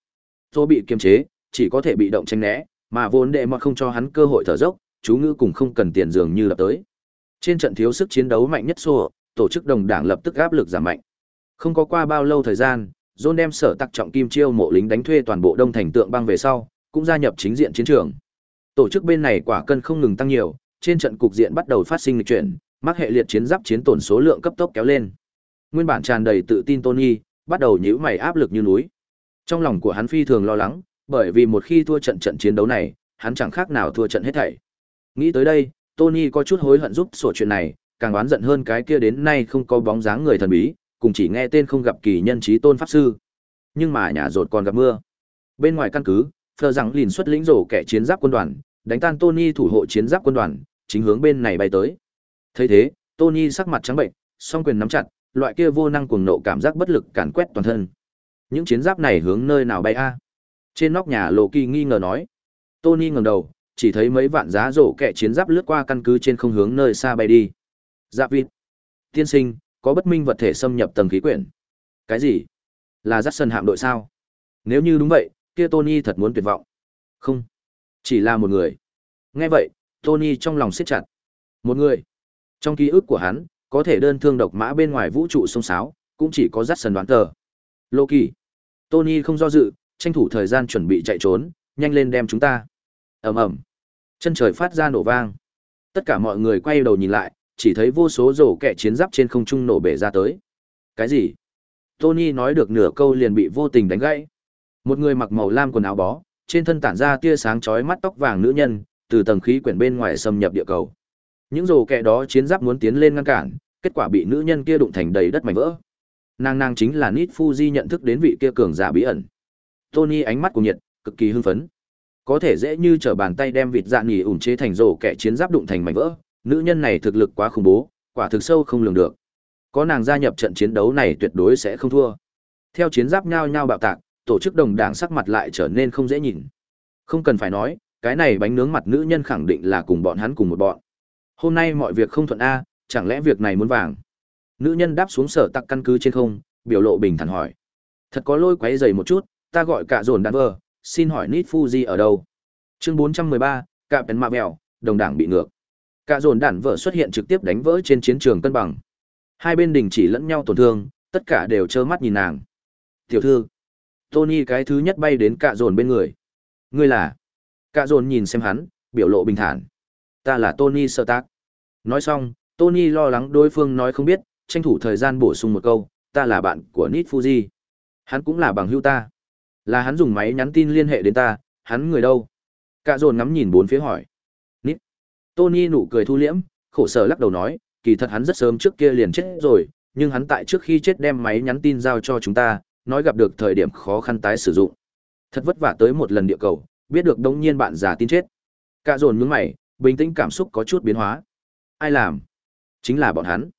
Rồi bị kiềm chế, chỉ có thể bị động tránh né, mà vốn đệ mọt không cho hắn cơ hội thở dốc, chú ngữ cùng không cần tiền dường như lập tới. Trên trận thiếu sức chiến đấu mạnh nhất xô, tổ chức đồng đảng lập tức áp lực giảm mạnh. Không có qua bao lâu thời gian, John đem sở tặc trọng kim chiêu mộ lính đánh thuê toàn bộ đông thành tượng băng về sau, cũng gia nhập chính diện chiến trường. Tổ chức bên này quả cân không ngừng tăng nhiều, trên trận cục diện bắt đầu phát sinh lịch chuyển, mắc hệ liệt chiến giáp chiến tổn số lượng cấp tốc kéo lên. Nguyên bản tràn đầy tự tin Tony, bắt đầu nhữ mày áp lực như núi. Trong lòng của hắn phi thường lo lắng, bởi vì một khi thua trận trận chiến đấu này, hắn chẳng khác nào thua trận hết thảy. Nghĩ tới đây, Tony có chút hối hận giúp sổ chuyện này, càng oán giận hơn cái kia đến nay không có bóng dáng người thần bí, cùng chỉ nghe tên không gặp kỳ nhân trí tôn pháp sư. Nhưng mà nhà rột còn gặp mưa. Bên ngoài căn cứ, Phờ rằng lìn xuất lĩnh rổ kẻ chiến giáp quân đoàn, đánh tan Tony thủ hộ chiến giáp quân đoàn, chính hướng bên này bay tới. Thấy thế, Tony sắc mặt trắng bệnh, song quyền nắm chặt, loại kia vô năng cuồng nộ cảm giác bất lực càn quét toàn thân. Những chiến giáp này hướng nơi nào bay a? Trên nóc nhà Lộ Kỳ nghi ngờ nói. Tony ngẩng đầu, chỉ thấy mấy vạn giá rổ kẹ chiến giáp lướt qua căn cứ trên không hướng nơi xa bay đi. Giáp vịt. Tiên sinh, có bất minh vật thể xâm nhập tầng khí quyển. Cái gì? Là dắt sân hạm đội sao? Nếu như đúng vậy, kia Tony thật muốn tuyệt vọng. Không, chỉ là một người. Nghe vậy, Tony trong lòng siết chặt. Một người. Trong ký ức của hắn, có thể đơn thương độc mã bên ngoài vũ trụ sông sáo, cũng chỉ có dắt sân đoán tờ. Loki. Tony không do dự, tranh thủ thời gian chuẩn bị chạy trốn, nhanh lên đem chúng ta. ầm ầm, chân trời phát ra nổ vang. Tất cả mọi người quay đầu nhìn lại, chỉ thấy vô số rổ kẻ chiến giáp trên không trung nổ bể ra tới. Cái gì? Tony nói được nửa câu liền bị vô tình đánh gãy. Một người mặc màu lam quần áo bó, trên thân tản ra tia sáng chói mắt tóc vàng nữ nhân, từ tầng khí quyển bên ngoài xâm nhập địa cầu. Những rổ kẻ đó chiến giáp muốn tiến lên ngăn cản, kết quả bị nữ nhân kia đụng thành đầy đất mảnh vỡ. Nàng nàng chính là Nit Fuji nhận thức đến vị kia cường giả bí ẩn. Tony ánh mắt cùng nhiệt, cực kỳ hưng phấn. Có thể dễ như trở bàn tay đem vịt dạn nhì ủn chế thành rổ kẻ chiến giáp đụng thành mảnh vỡ, nữ nhân này thực lực quá khủng bố, quả thực sâu không lường được. Có nàng gia nhập trận chiến đấu này tuyệt đối sẽ không thua. Theo chiến giáp nhao nhao bạo tạc, tổ chức đồng đảng sắc mặt lại trở nên không dễ nhìn. Không cần phải nói, cái này bánh nướng mặt nữ nhân khẳng định là cùng bọn hắn cùng một bọn. Hôm nay mọi việc không thuận a, chẳng lẽ việc này muốn vàng? Nữ nhân đáp xuống sở tặc căn cứ trên không, biểu lộ bình thản hỏi. Thật có lôi quấy dày một chút, ta gọi cả dồn đàn vơ, xin hỏi Nít Fuji ở đâu? Chương 413, cạ bén mạ bèo, đồng đảng bị ngược. Cả dồn đàn vợ xuất hiện trực tiếp đánh vỡ trên chiến trường cân bằng. Hai bên đình chỉ lẫn nhau tổn thương, tất cả đều trơ mắt nhìn nàng. Tiểu thư, Tony cái thứ nhất bay đến cạ dồn bên người. Ngươi là? Cạ dồn nhìn xem hắn, biểu lộ bình thản. Ta là Tony Stark. Nói xong, Tony lo lắng đối phương nói không biết, tranh thủ thời gian bổ sung một câu, ta là bạn của Nit Fuji. Hắn cũng là bằng hữu ta. Là hắn dùng máy nhắn tin liên hệ đến ta, hắn người đâu? Cả dồn ngắm nhìn bốn phía hỏi. Nít. Tony nụ cười thu liễm, khổ sở lắc đầu nói, kỳ thật hắn rất sớm trước kia liền chết rồi, nhưng hắn tại trước khi chết đem máy nhắn tin giao cho chúng ta, nói gặp được thời điểm khó khăn tái sử dụng. Thật vất vả tới một lần địa cầu, biết được đống nhiên bạn già tin chết. Cả dồn nhướng mày, bình tĩnh cảm xúc có chút biến hóa. Ai làm? Chính là bọn hắn.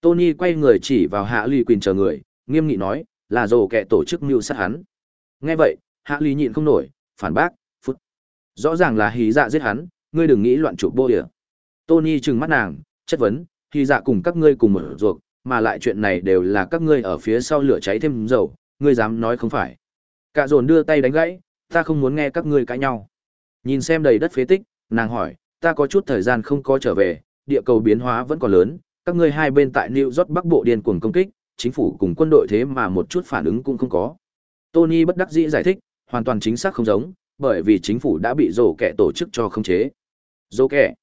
Tony quay người chỉ vào Hạ lụy Quỳnh chờ người, nghiêm nghị nói, là dồ kẻ tổ chức mưu sát hắn. Nghe vậy, Hạ Ly nhịn không nổi, phản bác, phút. Rõ ràng là hí dạ giết hắn, ngươi đừng nghĩ loạn chụp bô địa. Tony trừng mắt nàng, chất vấn, hí dạ cùng các ngươi cùng một ruột, mà lại chuyện này đều là các ngươi ở phía sau lửa cháy thêm dầu, ngươi dám nói không phải. Cả dồn đưa tay đánh gãy, ta không muốn nghe các ngươi cãi nhau. Nhìn xem đầy đất phế tích, nàng hỏi, ta có chút thời gian không có trở về, địa cầu biến hóa vẫn còn lớn, các ngươi hai bên tại New York Bắc Bộ điên cuồng công kích, chính phủ cùng quân đội thế mà một chút phản ứng cũng không có. Tony bất đắc dĩ giải thích, hoàn toàn chính xác không giống, bởi vì chính phủ đã bị rổ kẻ tổ chức cho khống chế. Rổ kẻ?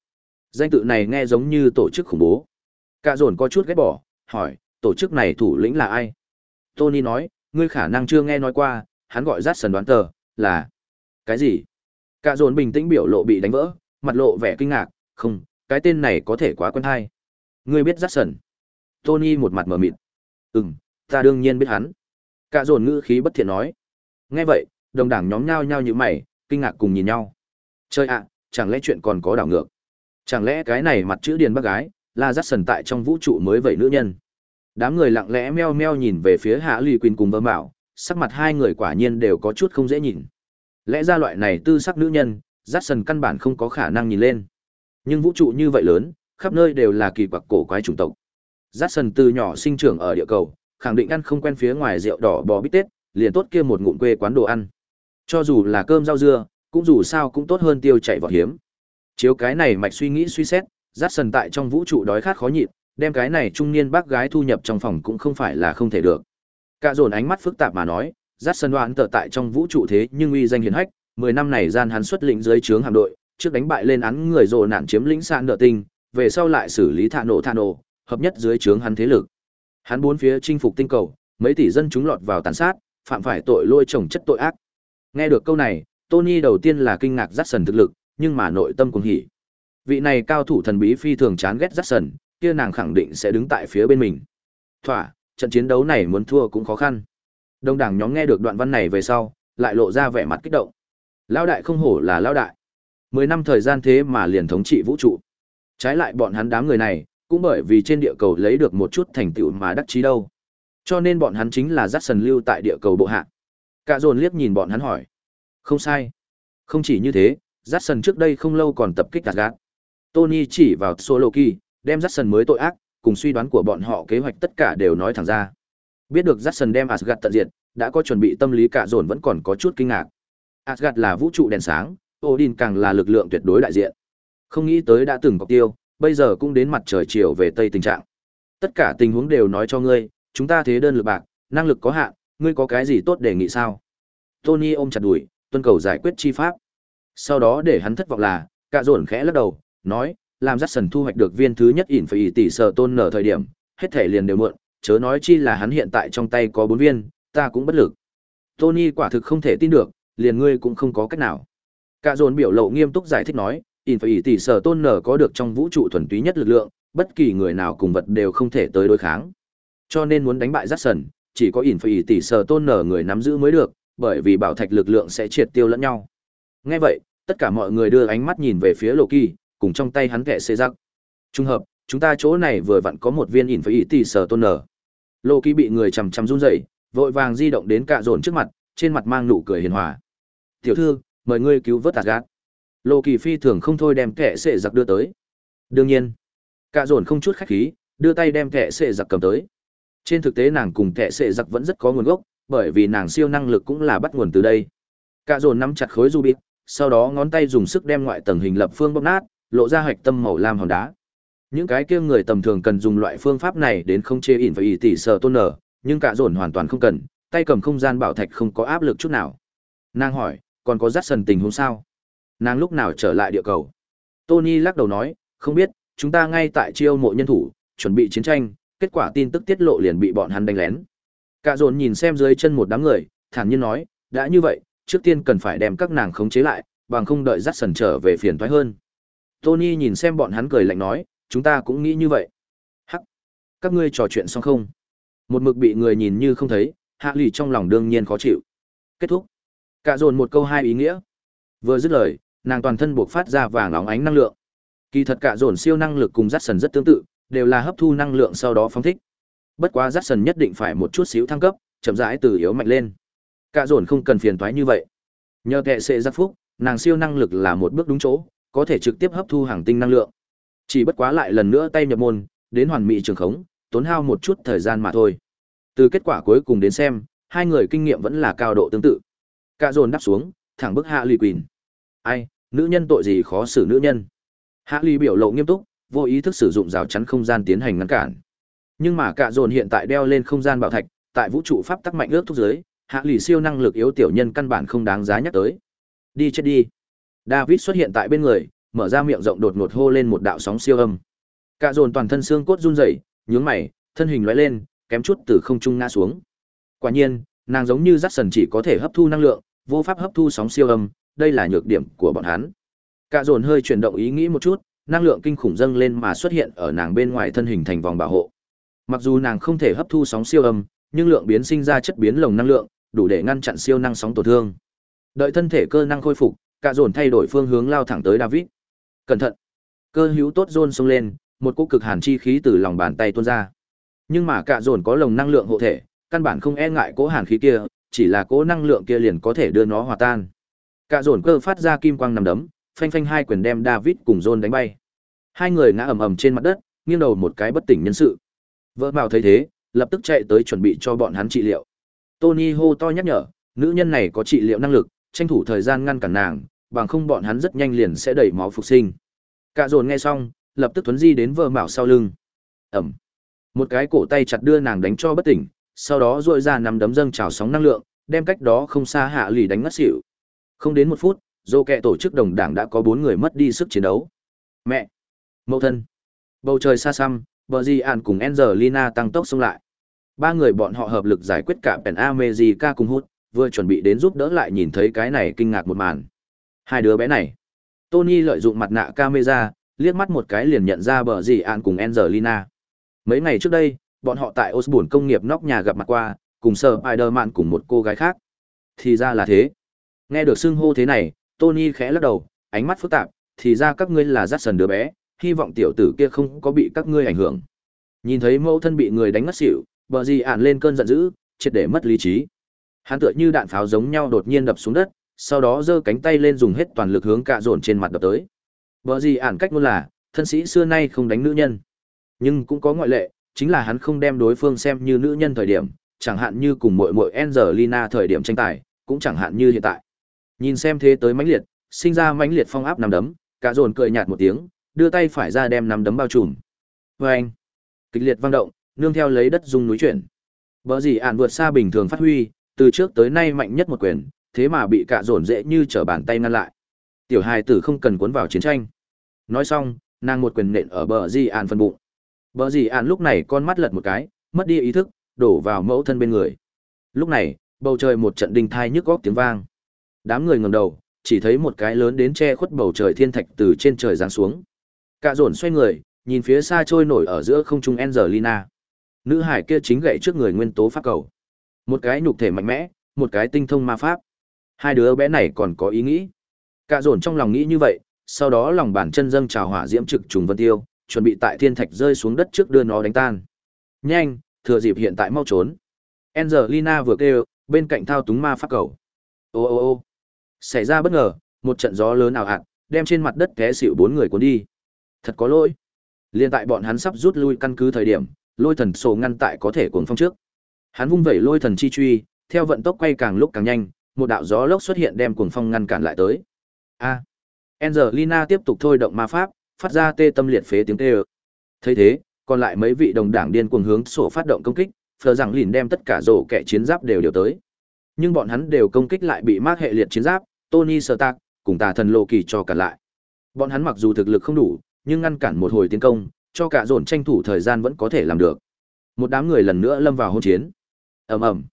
Danh tự này nghe giống như tổ chức khủng bố. Cả dồn có chút ghét bỏ, hỏi, tổ chức này thủ lĩnh là ai? Tony nói, ngươi khả năng chưa nghe nói qua, hắn gọi rát sần đoán tờ, là... Cái gì? Cả dồn bình tĩnh biểu lộ bị đánh vỡ, mặt lộ vẻ kinh ngạc, không, cái tên này có thể quá quen hay. Ngươi biết rát sần? Tony một mặt mở mịt. Ừm, ta đương nhiên biết hắn. Cả dồn ngữ khí bất thiện nói. Nghe vậy, đồng đảng nhóm nhao nhao như mày, kinh ngạc cùng nhìn nhau. Chơi ạ, chẳng lẽ chuyện còn có đảo ngược? Chẳng lẽ cái này mặt chữ điền bác gái, là rát sần tại trong vũ trụ mới vậy nữ nhân? Đám người lặng lẽ meo meo nhìn về phía Hạ Lì Quỳnh cùng bơm Bảo, sắc mặt hai người quả nhiên đều có chút không dễ nhìn. Lẽ ra loại này tư sắc nữ nhân, rát sần căn bản không có khả năng nhìn lên. Nhưng vũ trụ như vậy lớn, khắp nơi đều là kỳ quặc cổ quái chủng tộc. Rát sần từ nhỏ sinh trưởng ở địa cầu, khẳng định ăn không quen phía ngoài rượu đỏ bò bít tết, liền tốt kia một ngụm quê quán đồ ăn. Cho dù là cơm rau dưa, cũng dù sao cũng tốt hơn tiêu chảy vọt hiếm. Chiếu cái này mạch suy nghĩ suy xét, rát sần tại trong vũ trụ đói khát khó nhịn, đem cái này trung niên bác gái thu nhập trong phòng cũng không phải là không thể được. Cả dồn ánh mắt phức tạp mà nói, rát sần đoán tờ tại trong vũ trụ thế nhưng uy danh hiển hách, mười năm này gian hắn xuất lĩnh dưới trướng hạm đội, trước đánh bại lên án người rồ nạn chiếm lĩnh sạn nợ tinh, về sau lại xử lý thạ nổ thạ nổ, hợp nhất dưới trướng hắn thế lực. Hắn bốn phía chinh phục tinh cầu, mấy tỷ dân chúng lọt vào tàn sát, phạm phải tội lôi trồng chất tội ác. Nghe được câu này, Tony đầu tiên là kinh ngạc rát sần thực lực, nhưng mà nội tâm cũng hỉ. Vị này cao thủ thần bí phi thường chán ghét rát sần, kia nàng khẳng định sẽ đứng tại phía bên mình. Thỏa, trận chiến đấu này muốn thua cũng khó khăn. Đông đảng nhóm nghe được đoạn văn này về sau, lại lộ ra vẻ mặt kích động. Lão đại không hổ là lão đại. Mười năm thời gian thế mà liền thống trị vũ trụ. Trái lại bọn hắn đám người này, cũng bởi vì trên địa cầu lấy được một chút thành tựu mà đắc chí đâu. Cho nên bọn hắn chính là Jackson lưu tại địa cầu bộ hạ. Cả dồn liếc nhìn bọn hắn hỏi. Không sai. Không chỉ như thế, Jackson trước đây không lâu còn tập kích Asgard. Tony chỉ vào Solo Kỳ, đem Jackson mới tội ác, cùng suy đoán của bọn họ kế hoạch tất cả đều nói thẳng ra. Biết được Jackson đem Asgard tận diệt, đã có chuẩn bị tâm lý cả dồn vẫn còn có chút kinh ngạc. Asgard là vũ trụ đèn sáng, Odin càng là lực lượng tuyệt đối đại diện. Không nghĩ tới đã từng cọc tiêu, bây giờ cũng đến mặt trời chiều về tây tình trạng. Tất cả tình huống đều nói cho ngươi, chúng ta thế đơn lực bạc, năng lực có hạn, ngươi có cái gì tốt đề nghị sao? Tony ôm chặt đùi, tuân cầu giải quyết chi pháp. Sau đó để hắn thất vọng là, cả dồn khẽ lắc đầu, nói, làm dắt sần thu hoạch được viên thứ nhất ỉn phải tỷ sở tôn nở thời điểm, hết thể liền đều muộn, chớ nói chi là hắn hiện tại trong tay có bốn viên, ta cũng bất lực. Tony quả thực không thể tin được, liền ngươi cũng không có cách nào. Cả dồn biểu lộ nghiêm túc giải thích nói, in phải tỷ sở tôn nở có được trong vũ trụ thuần túy nhất lực lượng, bất kỳ người nào cùng vật đều không thể tới đối kháng. Cho nên muốn đánh bại Jackson, chỉ có in phải tỷ sở tôn nở người nắm giữ mới được, bởi vì bảo thạch lực lượng sẽ triệt tiêu lẫn nhau. Nghe vậy, tất cả mọi người đưa ánh mắt nhìn về phía Loki, cùng trong tay hắn kẻ xê rắc. Trung hợp, chúng ta chỗ này vừa vặn có một viên in phải tỷ sở tôn nở. Loki bị người chằm chằm run rẩy, vội vàng di động đến cạ dồn trước mặt, trên mặt mang nụ cười hiền hòa. "Tiểu thư, mời ngươi cứu vớt Asgard." Lộ Kỳ phi thường không thôi đem kẻ sệ giặc đưa tới. Đương nhiên, cạ dồn không chút khách khí, đưa tay đem kẻ sệ giặc cầm tới. Trên thực tế nàng cùng kẻ sệ giặc vẫn rất có nguồn gốc, bởi vì nàng siêu năng lực cũng là bắt nguồn từ đây. Cạ dồn nắm chặt khối ruby, sau đó ngón tay dùng sức đem ngoại tầng hình lập phương bóc nát, lộ ra hạch tâm màu lam hòn đá. Những cái kia người tầm thường cần dùng loại phương pháp này đến không chê ỉn và ỉ tỉ sợ tôn nở, nhưng cạ dồn hoàn toàn không cần, tay cầm không gian bảo thạch không có áp lực chút nào. Nàng hỏi, còn có rắt sần tình huống sao? Nàng lúc nào trở lại địa cầu Tony lắc đầu nói, không biết, chúng ta ngay tại chiêu mộ nhân thủ, chuẩn bị chiến tranh, kết quả tin tức tiết lộ liền bị bọn hắn đánh lén. Cả dồn nhìn xem dưới chân một đám người, thản nhiên nói, đã như vậy, trước tiên cần phải đem các nàng khống chế lại, bằng không đợi dắt sần trở về phiền toái hơn. Tony nhìn xem bọn hắn cười lạnh nói, chúng ta cũng nghĩ như vậy. Hắc, các ngươi trò chuyện xong không? Một mực bị người nhìn như không thấy, hạ lì trong lòng đương nhiên khó chịu. Kết thúc. Cả dồn một câu hai ý nghĩa. Vừa dứt lời, nàng toàn thân buộc phát ra vàng óng ánh năng lượng. Kỳ thật cả dồn siêu năng lực cùng rát sần rất tương tự, đều là hấp thu năng lượng sau đó phóng thích. Bất quá rát sần nhất định phải một chút xíu thăng cấp, chậm rãi từ yếu mạnh lên. Cả dồn không cần phiền toái như vậy. Nhờ kệ sệ giác phúc, nàng siêu năng lực là một bước đúng chỗ, có thể trực tiếp hấp thu hàng tinh năng lượng. Chỉ bất quá lại lần nữa tay nhập môn, đến hoàn mỹ trường khống, tốn hao một chút thời gian mà thôi. Từ kết quả cuối cùng đến xem, hai người kinh nghiệm vẫn là cao độ tương tự. Cả dồn đáp xuống, thẳng bức hạ lụy quỳnh. Ai, nữ nhân tội gì khó xử nữ nhân. Hạ lì biểu lộ nghiêm túc, vô ý thức sử dụng rào chắn không gian tiến hành ngăn cản. Nhưng mà cả dồn hiện tại đeo lên không gian bảo thạch, tại vũ trụ pháp tắc mạnh ước thúc giới, hạ lì siêu năng lực yếu tiểu nhân căn bản không đáng giá nhắc tới. Đi chết đi. David xuất hiện tại bên người, mở ra miệng rộng đột ngột hô lên một đạo sóng siêu âm. Cả dồn toàn thân xương cốt run rẩy, nhướng mày, thân hình lóe lên, kém chút từ không trung ngã xuống. Quả nhiên, nàng giống như Jackson chỉ có thể hấp thu năng lượng, vô pháp hấp thu sóng siêu âm, đây là nhược điểm của bọn hắn. Cả dồn hơi chuyển động ý nghĩ một chút, năng lượng kinh khủng dâng lên mà xuất hiện ở nàng bên ngoài thân hình thành vòng bảo hộ. Mặc dù nàng không thể hấp thu sóng siêu âm, nhưng lượng biến sinh ra chất biến lồng năng lượng, đủ để ngăn chặn siêu năng sóng tổn thương. Đợi thân thể cơ năng khôi phục, cả dồn thay đổi phương hướng lao thẳng tới David. Cẩn thận! Cơ hữu tốt dồn xông lên, một cỗ cực hàn chi khí từ lòng bàn tay tuôn ra. Nhưng mà cả dồn có lồng năng lượng hộ thể, căn bản không e ngại cỗ hàn khí kia, chỉ là cỗ năng lượng kia liền có thể đưa nó hòa tan. Cả dồn cơ phát ra kim quang nằm đấm, phanh phanh hai quyền đem David cùng John đánh bay. Hai người ngã ầm ầm trên mặt đất, nghiêng đầu một cái bất tỉnh nhân sự. Vợ bảo thấy thế, lập tức chạy tới chuẩn bị cho bọn hắn trị liệu. Tony hô to nhắc nhở, nữ nhân này có trị liệu năng lực, tranh thủ thời gian ngăn cản nàng, bằng không bọn hắn rất nhanh liền sẽ đẩy máu phục sinh. Cả dồn nghe xong, lập tức tuấn di đến vợ Mạo sau lưng. Ẩm. Một cái cổ tay chặt đưa nàng đánh cho bất tỉnh, sau đó duỗi ra nắm đấm dâng trào sóng năng lượng, đem cách đó không xa hạ lì đánh ngất xỉu. Không đến một phút, dô kẹ tổ chức đồng đảng đã có bốn người mất đi sức chiến đấu. Mẹ! Mẫu thân! Bầu trời xa xăm, bờ di ạn cùng Angelina tăng tốc xông lại. Ba người bọn họ hợp lực giải quyết cả pèn America cùng hút, vừa chuẩn bị đến giúp đỡ lại nhìn thấy cái này kinh ngạc một màn. Hai đứa bé này. Tony lợi dụng mặt nạ camera, liếc mắt một cái liền nhận ra bờ di ạn cùng Angelina. Mấy ngày trước đây, bọn họ tại Osborne công nghiệp nóc nhà gặp mặt qua, cùng Sir Spider-Man cùng một cô gái khác. Thì ra là thế. Nghe được xưng hô thế này, Tony khẽ lắc đầu, ánh mắt phức tạp, thì ra các ngươi là Jackson đứa bé, hy vọng tiểu tử kia không có bị các ngươi ảnh hưởng. Nhìn thấy mẫu thân bị người đánh ngất xỉu, bờ gì ản lên cơn giận dữ, triệt để mất lý trí. Hắn tựa như đạn pháo giống nhau đột nhiên đập xuống đất, sau đó giơ cánh tay lên dùng hết toàn lực hướng cạ dồn trên mặt đập tới. Bờ gì ản cách ngôn là, thân sĩ xưa nay không đánh nữ nhân. Nhưng cũng có ngoại lệ, chính là hắn không đem đối phương xem như nữ nhân thời điểm, chẳng hạn như cùng muội muội Angelina thời điểm tranh tài, cũng chẳng hạn như hiện tại. Nhìn xem thế tới mãnh liệt, sinh ra mãnh liệt phong áp nằm đấm, cả dồn cười nhạt một tiếng, đưa tay phải ra đem nắm đấm bao trùm. Và anh, kịch liệt vang động, nương theo lấy đất rung núi chuyển. Bỡ gì ản vượt xa bình thường phát huy, từ trước tới nay mạnh nhất một quyền, thế mà bị cả dồn dễ như trở bàn tay ngăn lại. Tiểu hài tử không cần cuốn vào chiến tranh. Nói xong, nàng một quyền nện ở bờ gì ản phần bụng. Bờ gì ản lúc này con mắt lật một cái, mất đi ý thức, đổ vào mẫu thân bên người. Lúc này, bầu trời một trận đình thai nhức góc tiếng vang. Đám người ngầm đầu, chỉ thấy một cái lớn đến che khuất bầu trời thiên thạch từ trên trời giáng xuống. Cả dồn xoay người, nhìn phía xa trôi nổi ở giữa không trung Angelina. Nữ hải kia chính gậy trước người nguyên tố pháp cầu. Một cái nhục thể mạnh mẽ, một cái tinh thông ma pháp. Hai đứa bé này còn có ý nghĩ. Cả dồn trong lòng nghĩ như vậy, sau đó lòng bàn chân dâng trào hỏa diễm trực trùng vân tiêu, chuẩn bị tại thiên thạch rơi xuống đất trước đưa nó đánh tan. Nhanh, thừa dịp hiện tại mau trốn. Angelina vừa kêu, bên cạnh thao túng ma pháp cầu. Ô ô ô xảy ra bất ngờ, một trận gió lớn ảo ạt, đem trên mặt đất té xỉu bốn người cuốn đi. Thật có lỗi. liền tại bọn hắn sắp rút lui căn cứ thời điểm, lôi thần sổ ngăn tại có thể cuồng phong trước. Hắn vung vẩy lôi thần chi truy, theo vận tốc quay càng lúc càng nhanh, một đạo gió lốc xuất hiện đem cuồng phong ngăn cản lại tới. A. Angelina tiếp tục thôi động ma pháp, phát ra tê tâm liệt phế tiếng tê ơ. thấy thế, còn lại mấy vị đồng đảng điên cuồng hướng sổ phát động công kích, phờ rằng lìn đem tất cả rổ kẻ chiến giáp đều điều tới. Nhưng bọn hắn đều công kích lại bị mác hệ liệt chiến giáp, Tony Stark cùng tà thần Loki cho cả lại. Bọn hắn mặc dù thực lực không đủ, nhưng ngăn cản một hồi tiến công, cho cả dồn tranh thủ thời gian vẫn có thể làm được. Một đám người lần nữa lâm vào hôn chiến. Ầm ầm.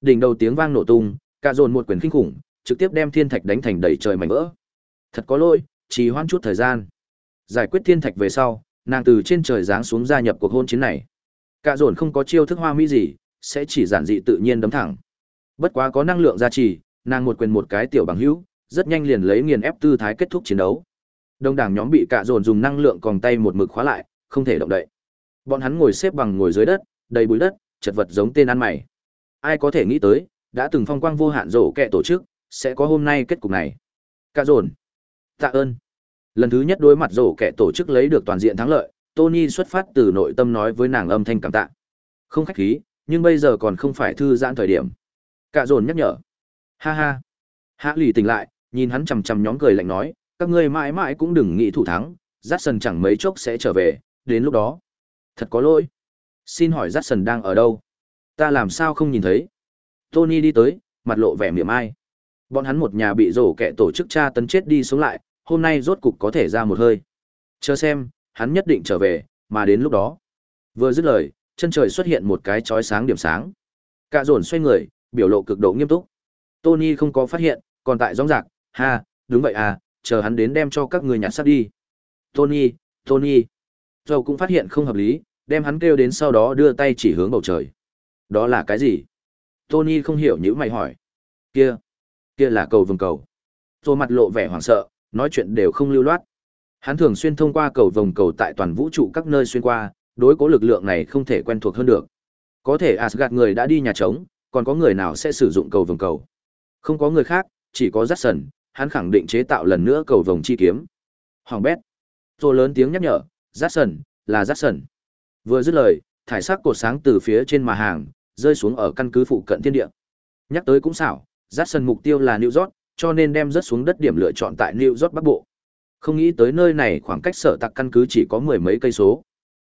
Đỉnh đầu tiếng vang nổ tung, cả dồn một quyền kinh khủng, trực tiếp đem thiên thạch đánh thành đầy trời mảnh vỡ. Thật có lỗi, chỉ hoãn chút thời gian. Giải quyết thiên thạch về sau, nàng từ trên trời giáng xuống gia nhập cuộc hôn chiến này. Cả dồn không có chiêu thức hoa mỹ gì, sẽ chỉ giản dị tự nhiên đấm thẳng. Bất quá có năng lượng gia trì, nàng một quyền một cái tiểu bằng hữu, rất nhanh liền lấy nghiền ép tư thái kết thúc chiến đấu. Đông đảng nhóm bị cạ dồn dùng năng lượng còn tay một mực khóa lại, không thể động đậy. Bọn hắn ngồi xếp bằng ngồi dưới đất, đầy bụi đất, chật vật giống tên ăn mày. Ai có thể nghĩ tới, đã từng phong quang vô hạn rổ kẹ tổ chức, sẽ có hôm nay kết cục này. Cạ dồn. Tạ ơn. Lần thứ nhất đối mặt rổ kẹ tổ chức lấy được toàn diện thắng lợi, Tony xuất phát từ nội tâm nói với nàng âm thanh cảm tạ. Không khách khí, nhưng bây giờ còn không phải thư giãn thời điểm. Cạ dồn nhắc nhở. Ha ha. Hạ lì tỉnh lại, nhìn hắn chằm chằm nhóm cười lạnh nói, các ngươi mãi mãi cũng đừng nghĩ thủ thắng, Dát Sần chẳng mấy chốc sẽ trở về, đến lúc đó. Thật có lỗi. Xin hỏi Dát Sần đang ở đâu? Ta làm sao không nhìn thấy? Tony đi tới, mặt lộ vẻ miệng ai. Bọn hắn một nhà bị rổ kẻ tổ chức cha tấn chết đi sống lại, hôm nay rốt cục có thể ra một hơi. Chờ xem, hắn nhất định trở về, mà đến lúc đó. Vừa dứt lời, chân trời xuất hiện một cái chói sáng điểm sáng. Cả dồn xoay người, biểu lộ cực độ nghiêm túc. Tony không có phát hiện, còn tại gióng rạc, ha, đúng vậy à, chờ hắn đến đem cho các người nhặt xác đi. Tony, Tony. Dầu cũng phát hiện không hợp lý, đem hắn kêu đến sau đó đưa tay chỉ hướng bầu trời. Đó là cái gì? Tony không hiểu những mày hỏi. Kia, kia là cầu vồng cầu. Rồi mặt lộ vẻ hoảng sợ, nói chuyện đều không lưu loát. Hắn thường xuyên thông qua cầu vồng cầu tại toàn vũ trụ các nơi xuyên qua, đối cố lực lượng này không thể quen thuộc hơn được. Có thể Asgard người đã đi nhà trống, còn có người nào sẽ sử dụng cầu vồng cầu? Không có người khác, chỉ có Jackson, hắn khẳng định chế tạo lần nữa cầu vồng chi kiếm. Hoàng bét. Rồi lớn tiếng nhắc nhở, Jackson, là Jackson. Vừa dứt lời, thải sắc cột sáng từ phía trên mà hàng, rơi xuống ở căn cứ phụ cận thiên địa. Nhắc tới cũng xảo, Jackson mục tiêu là New York, cho nên đem rớt xuống đất điểm lựa chọn tại New York Bắc Bộ. Không nghĩ tới nơi này khoảng cách sở tạc căn cứ chỉ có mười mấy cây số.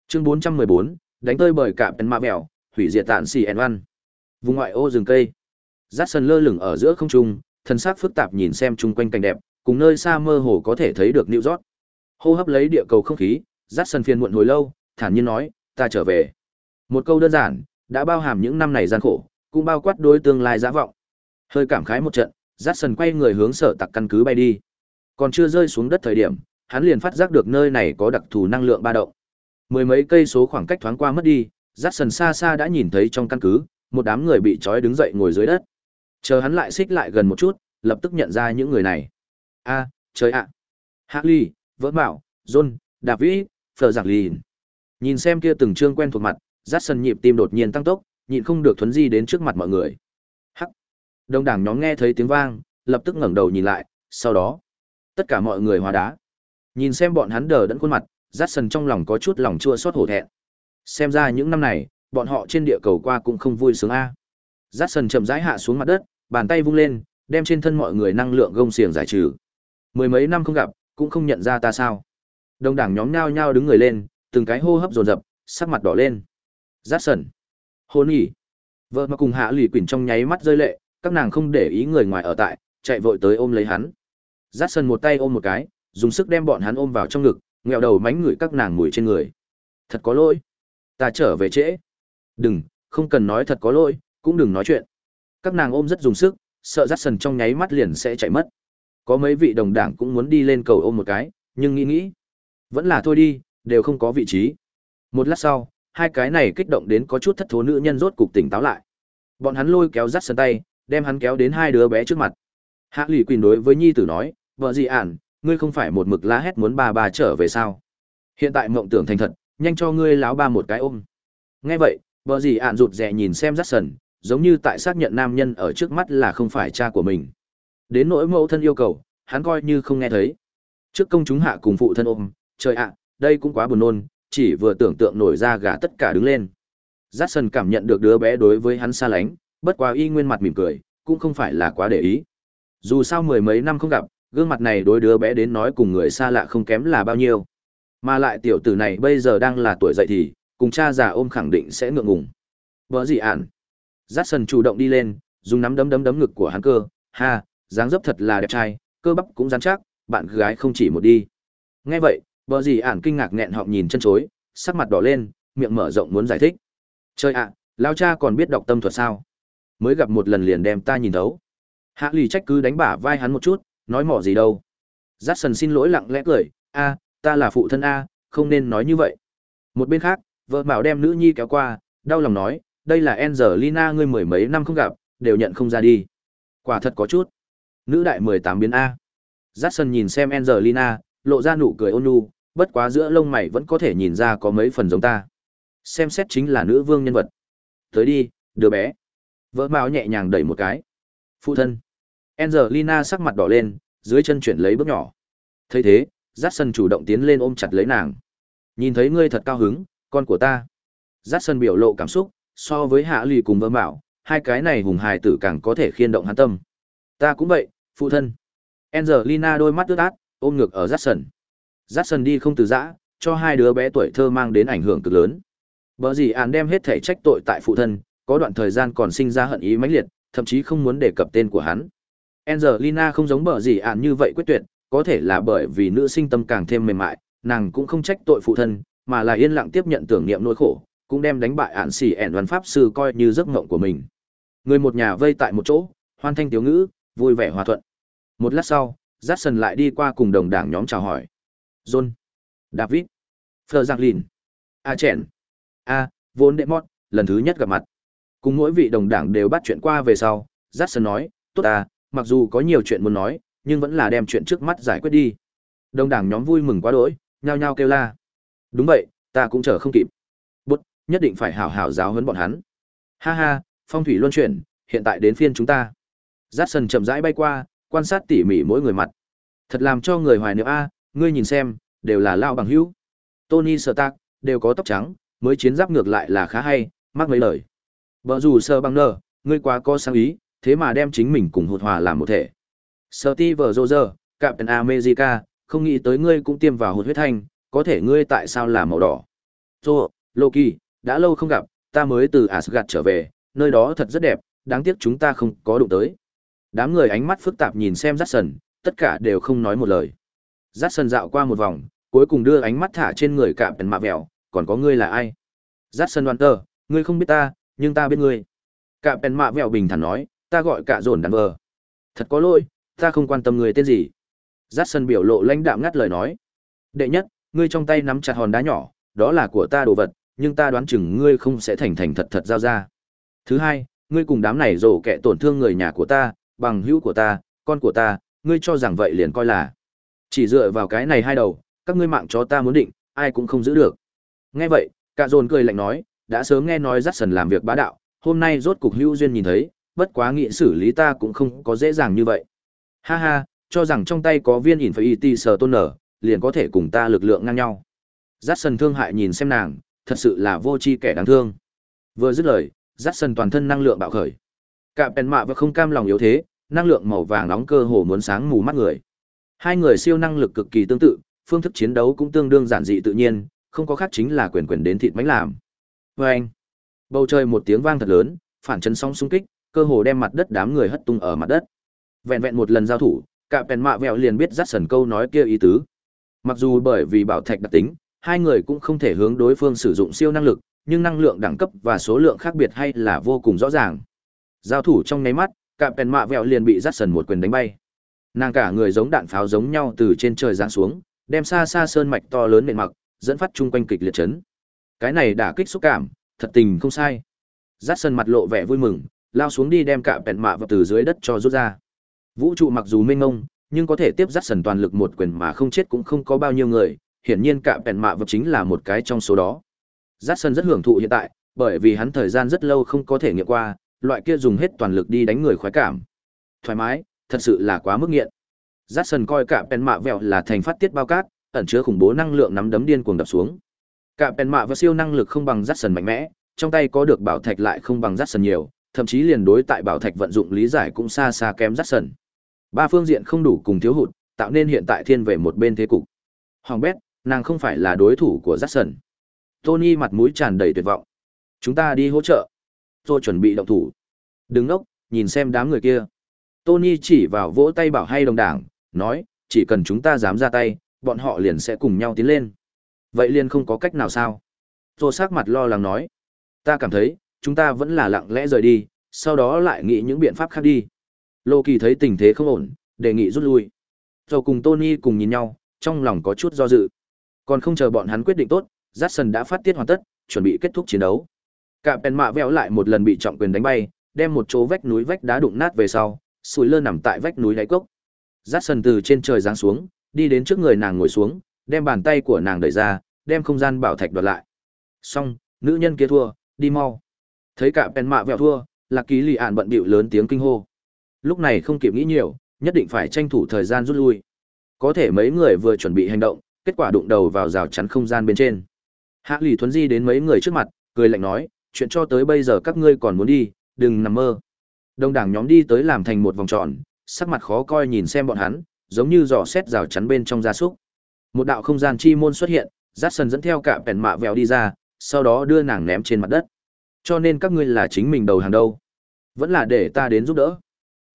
Chương 414, đánh tơi bởi cạm Pen Ma Bèo, hủy diệt tạn xì N1. Vùng ngoại ô rừng cây. Jackson lơ lửng ở giữa không trung, thần sắc phức tạp nhìn xem chung quanh cảnh đẹp, cùng nơi xa mơ hồ có thể thấy được New York. Hô hấp lấy địa cầu không khí, Jackson phiền muộn hồi lâu, thản nhiên nói, ta trở về. Một câu đơn giản, đã bao hàm những năm này gian khổ, cũng bao quát đối tương lai giả vọng. Hơi cảm khái một trận, Jackson quay người hướng sở tặc căn cứ bay đi. Còn chưa rơi xuống đất thời điểm, hắn liền phát giác được nơi này có đặc thù năng lượng ba động. Mười mấy cây số khoảng cách thoáng qua mất đi, Jackson xa xa đã nhìn thấy trong căn cứ, một đám người bị trói đứng dậy ngồi dưới đất. Chờ hắn lại xích lại gần một chút, lập tức nhận ra những người này. A, trời ạ. À. Harley, Vỡ Bảo, John, David, Phờ Giặc Lìn. Nhìn xem kia từng trương quen thuộc mặt, Jackson nhịp tim đột nhiên tăng tốc, nhịn không được thuấn di đến trước mặt mọi người. Hắc. Đông đảng nhóm nghe thấy tiếng vang, lập tức ngẩng đầu nhìn lại, sau đó, tất cả mọi người hóa đá. Nhìn xem bọn hắn đờ đẫn khuôn mặt, Jackson trong lòng có chút lòng chua xót hổ thẹn. Xem ra những năm này, bọn họ trên địa cầu qua cũng không vui sướng a. Jackson chậm rãi hạ xuống mặt đất, bàn tay vung lên, đem trên thân mọi người năng lượng gông xiềng giải trừ. Mười mấy năm không gặp, cũng không nhận ra ta sao? Đông đảng nhóm nhao nhao đứng người lên, từng cái hô hấp dồn dập, sắc mặt đỏ lên. Jackson, hôn nhỉ. Vợ mà cùng hạ lì quỷ trong nháy mắt rơi lệ, các nàng không để ý người ngoài ở tại, chạy vội tới ôm lấy hắn. Jackson một tay ôm một cái, dùng sức đem bọn hắn ôm vào trong ngực, nghẹo đầu mánh ngửi các nàng mùi trên người. Thật có lỗi. Ta trở về trễ. Đừng, không cần nói thật có lỗi, cũng đừng nói chuyện. Các nàng ôm rất dùng sức, sợ Jackson trong nháy mắt liền sẽ chạy mất. Có mấy vị đồng đảng cũng muốn đi lên cầu ôm một cái, nhưng nghĩ nghĩ. Vẫn là thôi đi, đều không có vị trí. Một lát sau, hai cái này kích động đến có chút thất thố nữ nhân rốt cục tỉnh táo lại. Bọn hắn lôi kéo Jackson tay, đem hắn kéo đến hai đứa bé trước mặt. Hạ lụy quỳnh đối với nhi tử nói, vợ dị ản, ngươi không phải một mực la hét muốn ba bà trở về sao? Hiện tại mộng tưởng thành thật, nhanh cho ngươi láo ba một cái ôm. Nghe vậy, vợ dị ản rụt rè nhìn xem Jackson, giống như tại xác nhận nam nhân ở trước mắt là không phải cha của mình. Đến nỗi mẫu thân yêu cầu, hắn coi như không nghe thấy. Trước công chúng hạ cùng phụ thân ôm, trời ạ, đây cũng quá buồn nôn, chỉ vừa tưởng tượng nổi ra gà tất cả đứng lên. Jackson cảm nhận được đứa bé đối với hắn xa lánh, bất quá y nguyên mặt mỉm cười, cũng không phải là quá để ý. Dù sao mười mấy năm không gặp, gương mặt này đối đứa bé đến nói cùng người xa lạ không kém là bao nhiêu. Mà lại tiểu tử này bây giờ đang là tuổi dậy thì, cùng cha già ôm khẳng định sẽ ngượng ngùng. Vợ gì ản? Jackson chủ động đi lên, dùng nắm đấm đấm đấm ngực của hắn cơ, ha, dáng dấp thật là đẹp trai, cơ bắp cũng rắn chắc, bạn gái không chỉ một đi. Nghe vậy, bờ gì ản kinh ngạc nghẹn họng nhìn chân chối, sắc mặt đỏ lên, miệng mở rộng muốn giải thích. Chơi ạ, lao cha còn biết đọc tâm thuật sao? Mới gặp một lần liền đem ta nhìn thấu. Hạ lì trách cứ đánh bả vai hắn một chút, nói mỏ gì đâu. Dát sần xin lỗi lặng lẽ cười, a, ta là phụ thân a, không nên nói như vậy. Một bên khác, vợ bảo đem nữ nhi kéo qua, đau lòng nói, đây là Angelina ngươi mười mấy năm không gặp, đều nhận không ra đi. Quả thật có chút. Nữ đại mười tám biến A. Jackson nhìn xem Angelina, lộ ra nụ cười ôn nhu, bất quá giữa lông mày vẫn có thể nhìn ra có mấy phần giống ta. Xem xét chính là nữ vương nhân vật. Tới đi, đứa bé. Vợ mạo nhẹ nhàng đẩy một cái. Phụ thân. Angelina sắc mặt đỏ lên, dưới chân chuyển lấy bước nhỏ. thấy thế, Jackson chủ động tiến lên ôm chặt lấy nàng. Nhìn thấy ngươi thật cao hứng, con của ta. Jackson biểu lộ cảm xúc, so với Hạ Lì cùng Vợ bảo, hai cái này hùng hài tử càng có thể khiên động hắn tâm. Ta cũng vậy, phụ thân. Angelina đôi mắt ướt át, ôm ngược ở Jackson. Jackson đi không từ giã, cho hai đứa bé tuổi thơ mang đến ảnh hưởng cực lớn. Bở gì án đem hết thể trách tội tại phụ thân, có đoạn thời gian còn sinh ra hận ý mãnh liệt, thậm chí không muốn đề cập tên của hắn. Angelina không giống bở gì án như vậy quyết tuyệt, có thể là bởi vì nữ sinh tâm càng thêm mềm mại, nàng cũng không trách tội phụ thân, mà là yên lặng tiếp nhận tưởng niệm nỗi khổ, cũng đem đánh bại ạn xỉ ẻn văn pháp sư coi như giấc mộng của mình. Người một nhà vây tại một chỗ, hoan thanh tiếu ngữ, vui vẻ hòa thuận. Một lát sau, Jackson lại đi qua cùng đồng đảng nhóm chào hỏi. John, David, Fleur A Chèn, A, vốn đệ mót, lần thứ nhất gặp mặt. Cùng mỗi vị đồng đảng đều bắt chuyện qua về sau, Jackson nói, tốt à, mặc dù có nhiều chuyện muốn nói, nhưng vẫn là đem chuyện trước mắt giải quyết đi. Đồng đảng nhóm vui mừng quá đỗi, nhao nhao kêu la. Đúng vậy, ta cũng chờ không kịp. Nhất định phải hảo hảo giáo huấn bọn hắn. Ha ha, phong thủy luân chuyển, hiện tại đến phiên chúng ta. Jackson chậm rãi bay qua, quan sát tỉ mỉ mỗi người mặt. Thật làm cho người hoài niệm a, ngươi nhìn xem, đều là lao bằng hữu. Tony Stark đều có tóc trắng, mới chiến giáp ngược lại là khá hay, mắc mấy lời. Bở dù sơ bằng nở, ngươi quá có sáng ý, thế mà đem chính mình cùng hụt hòa làm một thể. Steve Roger, Captain America, không nghĩ tới ngươi cũng tiêm vào hụt huyết thanh, có thể ngươi tại sao là màu đỏ. Thor, Loki, đã lâu không gặp, ta mới từ Asgard trở về, nơi đó thật rất đẹp, đáng tiếc chúng ta không có đụng tới. Đám người ánh mắt phức tạp nhìn xem Jackson, tất cả đều không nói một lời. Jackson dạo qua một vòng, cuối cùng đưa ánh mắt thả trên người cạm ẩn mạ vẹo, còn có ngươi là ai? Jackson đoán tờ, ngươi không biết ta, nhưng ta biết ngươi. Cạm ẩn mạ vẹo bình thản nói, ta gọi cả dồn đàn vờ. Thật có lỗi, ta không quan tâm người tên gì. Jackson biểu lộ lãnh đạm ngắt lời nói. Đệ nhất, ngươi trong tay nắm chặt hòn đá nhỏ, đó là của ta đồ vật, nhưng ta đoán chừng ngươi không sẽ thành thành thật thật giao ra. Thứ hai, ngươi cùng đám này rổ kẻ tổn thương người nhà của ta, bằng hữu của ta, con của ta, ngươi cho rằng vậy liền coi là. Chỉ dựa vào cái này hai đầu, các ngươi mạng chó ta muốn định, ai cũng không giữ được. Nghe vậy, cả dồn cười lạnh nói, đã sớm nghe nói dắt sần làm việc bá đạo, hôm nay rốt cục hữu duyên nhìn thấy, bất quá nghị xử lý ta cũng không có dễ dàng như vậy. Ha ha, cho rằng trong tay có viên ỉn phải y ti sờ tôn nở, liền có thể cùng ta lực lượng ngang nhau. Dắt sần thương hại nhìn xem nàng, thật sự là vô tri kẻ đáng thương. Vừa dứt lời, dắt sần toàn thân năng lượng bạo khởi. Cả bèn mạ và không cam lòng yếu thế, năng lượng màu vàng nóng cơ hồ muốn sáng mù mắt người. Hai người siêu năng lực cực kỳ tương tự, phương thức chiến đấu cũng tương đương giản dị tự nhiên, không có khác chính là quyền quyền đến thịt bánh làm. Oeng! Bầu trời một tiếng vang thật lớn, phản chấn sóng xung kích, cơ hồ đem mặt đất đám người hất tung ở mặt đất. Vẹn vẹn một lần giao thủ, cả bèn mạ vẹo liền biết dắt sần câu nói kia ý tứ. Mặc dù bởi vì bảo thạch đặc tính, hai người cũng không thể hướng đối phương sử dụng siêu năng lực, nhưng năng lượng đẳng cấp và số lượng khác biệt hay là vô cùng rõ ràng. Giao thủ trong nháy mắt, cạm pèn mạ vẹo liền bị dắt sần một quyền đánh bay. Nàng cả người giống đạn pháo giống nhau từ trên trời giáng xuống đem xa xa sơn mạch to lớn nền mặc dẫn phát chung quanh kịch liệt chấn. Cái này đã kích xúc cảm thật tình không sai. Dắt sần mặt lộ vẻ vui mừng lao xuống đi đem cạm pèn mạ vào từ dưới đất cho rút ra. Vũ trụ mặc dù mênh mông nhưng có thể tiếp dắt sần toàn lực một quyền mà không chết cũng không có bao nhiêu người hiển nhiên cạm bèn mạ vật chính là một cái trong số đó Jackson rất hưởng thụ hiện tại bởi vì hắn thời gian rất lâu không có thể nghiệm qua loại kia dùng hết toàn lực đi đánh người khoái cảm. Thoải mái, thật sự là quá mức nghiện. Jackson coi cả bèn mạ vẹo là thành phát tiết bao cát, ẩn chứa khủng bố năng lượng nắm đấm điên cuồng đập xuống. Cả bèn mạ và siêu năng lực không bằng Jackson mạnh mẽ, trong tay có được bảo thạch lại không bằng Jackson nhiều, thậm chí liền đối tại bảo thạch vận dụng lý giải cũng xa xa kém Jackson. Ba phương diện không đủ cùng thiếu hụt, tạo nên hiện tại thiên về một bên thế cục. Hoàng Bét, nàng không phải là đối thủ của Jackson. Tony mặt mũi tràn đầy tuyệt vọng. Chúng ta đi hỗ trợ tôi chuẩn bị động thủ. Đứng ngốc, nhìn xem đám người kia. Tony chỉ vào vỗ tay bảo hay đồng đảng, nói, chỉ cần chúng ta dám ra tay, bọn họ liền sẽ cùng nhau tiến lên. Vậy liền không có cách nào sao? Tôi sắc mặt lo lắng nói. Ta cảm thấy, chúng ta vẫn là lặng lẽ rời đi, sau đó lại nghĩ những biện pháp khác đi. Lô Kỳ thấy tình thế không ổn, đề nghị rút lui. Rồi cùng Tony cùng nhìn nhau, trong lòng có chút do dự. Còn không chờ bọn hắn quyết định tốt, Jackson đã phát tiết hoàn tất, chuẩn bị kết thúc chiến đấu. Cả bèn mạ vẹo lại một lần bị trọng quyền đánh bay, đem một chỗ vách núi vách đá đụng nát về sau, sùi lơ nằm tại vách núi đáy cốc. Jackson từ trên trời giáng xuống, đi đến trước người nàng ngồi xuống, đem bàn tay của nàng đẩy ra, đem không gian bảo thạch đoạt lại. Xong, nữ nhân kia thua, đi mau. Thấy cả bèn mạ vẹo thua, Lạc Ký Lì Ản bận bịu lớn tiếng kinh hô. Lúc này không kịp nghĩ nhiều, nhất định phải tranh thủ thời gian rút lui. Có thể mấy người vừa chuẩn bị hành động, kết quả đụng đầu vào rào chắn không gian bên trên. Hạ lì Thuấn Di đến mấy người trước mặt, cười lạnh nói, chuyện cho tới bây giờ các ngươi còn muốn đi, đừng nằm mơ. Đông đảng nhóm đi tới làm thành một vòng tròn, sắc mặt khó coi nhìn xem bọn hắn, giống như dò xét rào chắn bên trong gia súc. Một đạo không gian chi môn xuất hiện, Jackson dẫn theo cả bèn mạ vèo đi ra, sau đó đưa nàng ném trên mặt đất. Cho nên các ngươi là chính mình đầu hàng đâu? Vẫn là để ta đến giúp đỡ.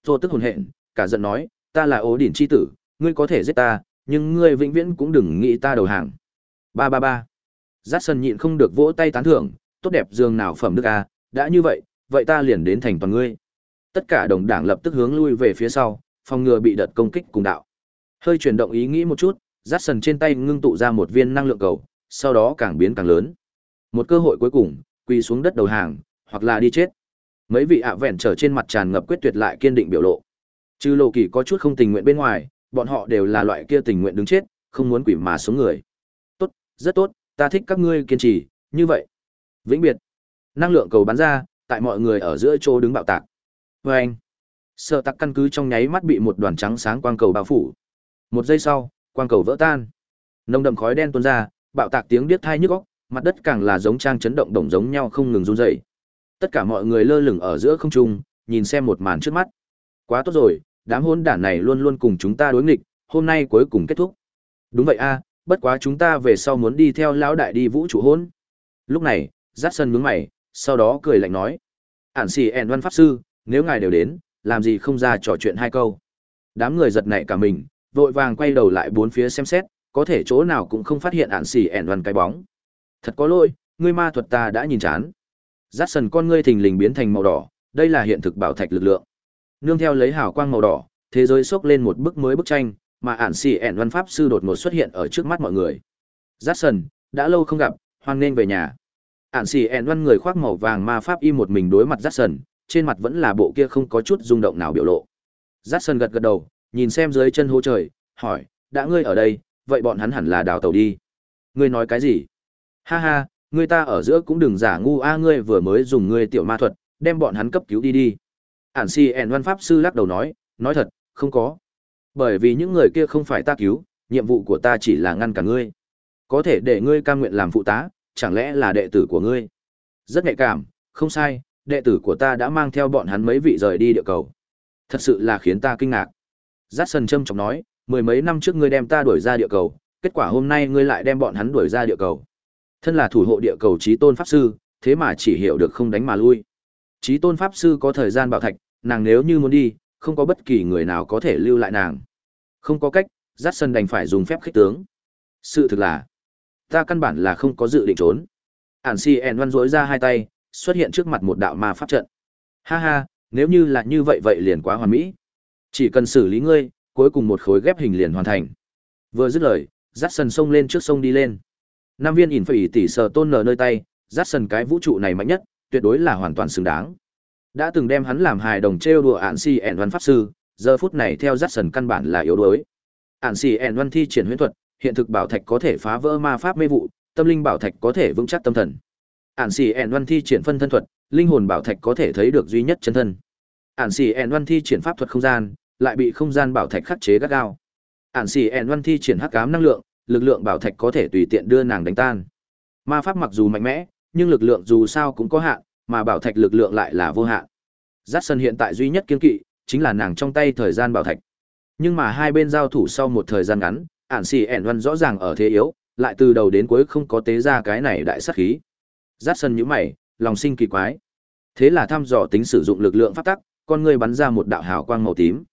Tô tức hồn hện, cả giận nói, ta là ố điển chi tử, ngươi có thể giết ta, nhưng ngươi vĩnh viễn cũng đừng nghĩ ta đầu hàng. Ba ba ba. Jackson nhịn không được vỗ tay tán thưởng, tốt đẹp dường nào phẩm đức a, đã như vậy, vậy ta liền đến thành toàn ngươi. Tất cả đồng đảng lập tức hướng lui về phía sau, phòng ngừa bị đợt công kích cùng đạo. Hơi chuyển động ý nghĩ một chút, Jackson trên tay ngưng tụ ra một viên năng lượng cầu, sau đó càng biến càng lớn. Một cơ hội cuối cùng, quỳ xuống đất đầu hàng, hoặc là đi chết. Mấy vị ạ vẹn trở trên mặt tràn ngập quyết tuyệt lại kiên định biểu lộ. Trừ Lộ Kỳ có chút không tình nguyện bên ngoài, bọn họ đều là loại kia tình nguyện đứng chết, không muốn quỷ mà sống người. Tốt, rất tốt, ta thích các ngươi kiên trì, như vậy. Vĩnh biệt. Năng lượng cầu bắn ra, tại mọi người ở giữa chỗ đứng bạo tạc. Và anh. Sở tắc căn cứ trong nháy mắt bị một đoàn trắng sáng quang cầu bao phủ. Một giây sau, quang cầu vỡ tan. Nồng đậm khói đen tuôn ra, bạo tạc tiếng điếc thai nhức óc, mặt đất càng là giống trang chấn động đồng giống nhau không ngừng run rẩy. Tất cả mọi người lơ lửng ở giữa không trung, nhìn xem một màn trước mắt. Quá tốt rồi, đám hôn đản này luôn luôn cùng chúng ta đối nghịch, hôm nay cuối cùng kết thúc. Đúng vậy a, bất quá chúng ta về sau muốn đi theo lão đại đi vũ trụ hôn. Lúc này, Dát Sơn nhướng mày, sau đó cười lạnh nói: "Ản Sĩ ẻn văn pháp sư, nếu ngài đều đến, làm gì không ra trò chuyện hai câu?" Đám người giật nảy cả mình, vội vàng quay đầu lại bốn phía xem xét, có thể chỗ nào cũng không phát hiện Ản Sĩ ẻn văn cái bóng. Thật có lỗi, ngươi ma thuật ta đã nhìn chán. Dát Sơn con ngươi thình lình biến thành màu đỏ, đây là hiện thực bảo thạch lực lượng. Nương theo lấy hào quang màu đỏ, thế giới xốc lên một bức mới bức tranh, mà ản xì ẻn văn pháp sư đột ngột xuất hiện ở trước mắt mọi người. Jackson, đã lâu không gặp, hoan nên về nhà. Ản xì ẻn văn người khoác màu vàng ma pháp y một mình đối mặt Jackson, trên mặt vẫn là bộ kia không có chút rung động nào biểu lộ. Jackson gật gật đầu, nhìn xem dưới chân hô trời, hỏi, đã ngươi ở đây, vậy bọn hắn hẳn là đào tàu đi. Ngươi nói cái gì? Ha ha, ngươi ta ở giữa cũng đừng giả ngu a ngươi vừa mới dùng ngươi tiểu ma thuật, đem bọn hắn cấp cứu đi đi. Ản si ẻn văn pháp sư lắc đầu nói, nói thật, không có. Bởi vì những người kia không phải ta cứu, nhiệm vụ của ta chỉ là ngăn cả ngươi. Có thể để ngươi cam nguyện làm phụ tá, chẳng lẽ là đệ tử của ngươi? Rất nhạy cảm, không sai, đệ tử của ta đã mang theo bọn hắn mấy vị rời đi địa cầu. Thật sự là khiến ta kinh ngạc. Giác sần trâm trọng nói, mười mấy năm trước ngươi đem ta đuổi ra địa cầu, kết quả hôm nay ngươi lại đem bọn hắn đuổi ra địa cầu. Thân là thủ hộ địa cầu trí tôn pháp sư, thế mà chỉ hiểu được không đánh mà lui. Trí tôn pháp sư có thời gian bảo thạch, nàng nếu như muốn đi, không có bất kỳ người nào có thể lưu lại nàng. Không có cách, dắt sân đành phải dùng phép khích tướng. Sự thực là, ta căn bản là không có dự định trốn. Ản si en văn rối ra hai tay, xuất hiện trước mặt một đạo ma pháp trận. Ha ha, nếu như là như vậy vậy liền quá hoàn mỹ. Chỉ cần xử lý ngươi, cuối cùng một khối ghép hình liền hoàn thành. Vừa dứt lời, dắt sân sông lên trước sông đi lên. Nam viên ỉn phải tỷ sờ tôn nở nơi tay, dắt sân cái vũ trụ này mạnh nhất, tuyệt đối là hoàn toàn xứng đáng. Đã từng đem hắn làm hài đồng trêu đùa ản si ẻn văn pháp sư, giờ phút này theo dắt sần căn bản là yếu đuối. Ản si ẻn văn thi triển huyễn thuật, hiện thực bảo thạch có thể phá vỡ ma pháp mê vụ, tâm linh bảo thạch có thể vững chắc tâm thần. Ản si ẻn văn thi triển phân thân thuật, linh hồn bảo thạch có thể thấy được duy nhất chân thân. Ản si ẻn văn thi triển pháp thuật không gian, lại bị không gian bảo thạch khắc chế gắt gao. Ản si ẻn văn thi triển hắc ám năng lượng, lực lượng bảo thạch có thể tùy tiện đưa nàng đánh tan. Ma pháp mặc dù mạnh mẽ, nhưng lực lượng dù sao cũng có hạn, mà bảo thạch lực lượng lại là vô hạn. Dát sân hiện tại duy nhất kiên kỵ, chính là nàng trong tay thời gian bảo thạch. Nhưng mà hai bên giao thủ sau một thời gian ngắn, ản xì ẻn văn rõ ràng ở thế yếu, lại từ đầu đến cuối không có tế ra cái này đại sát khí. Dát sân nhíu mày, lòng sinh kỳ quái. Thế là thăm dò tính sử dụng lực lượng pháp tắc, con người bắn ra một đạo hào quang màu tím.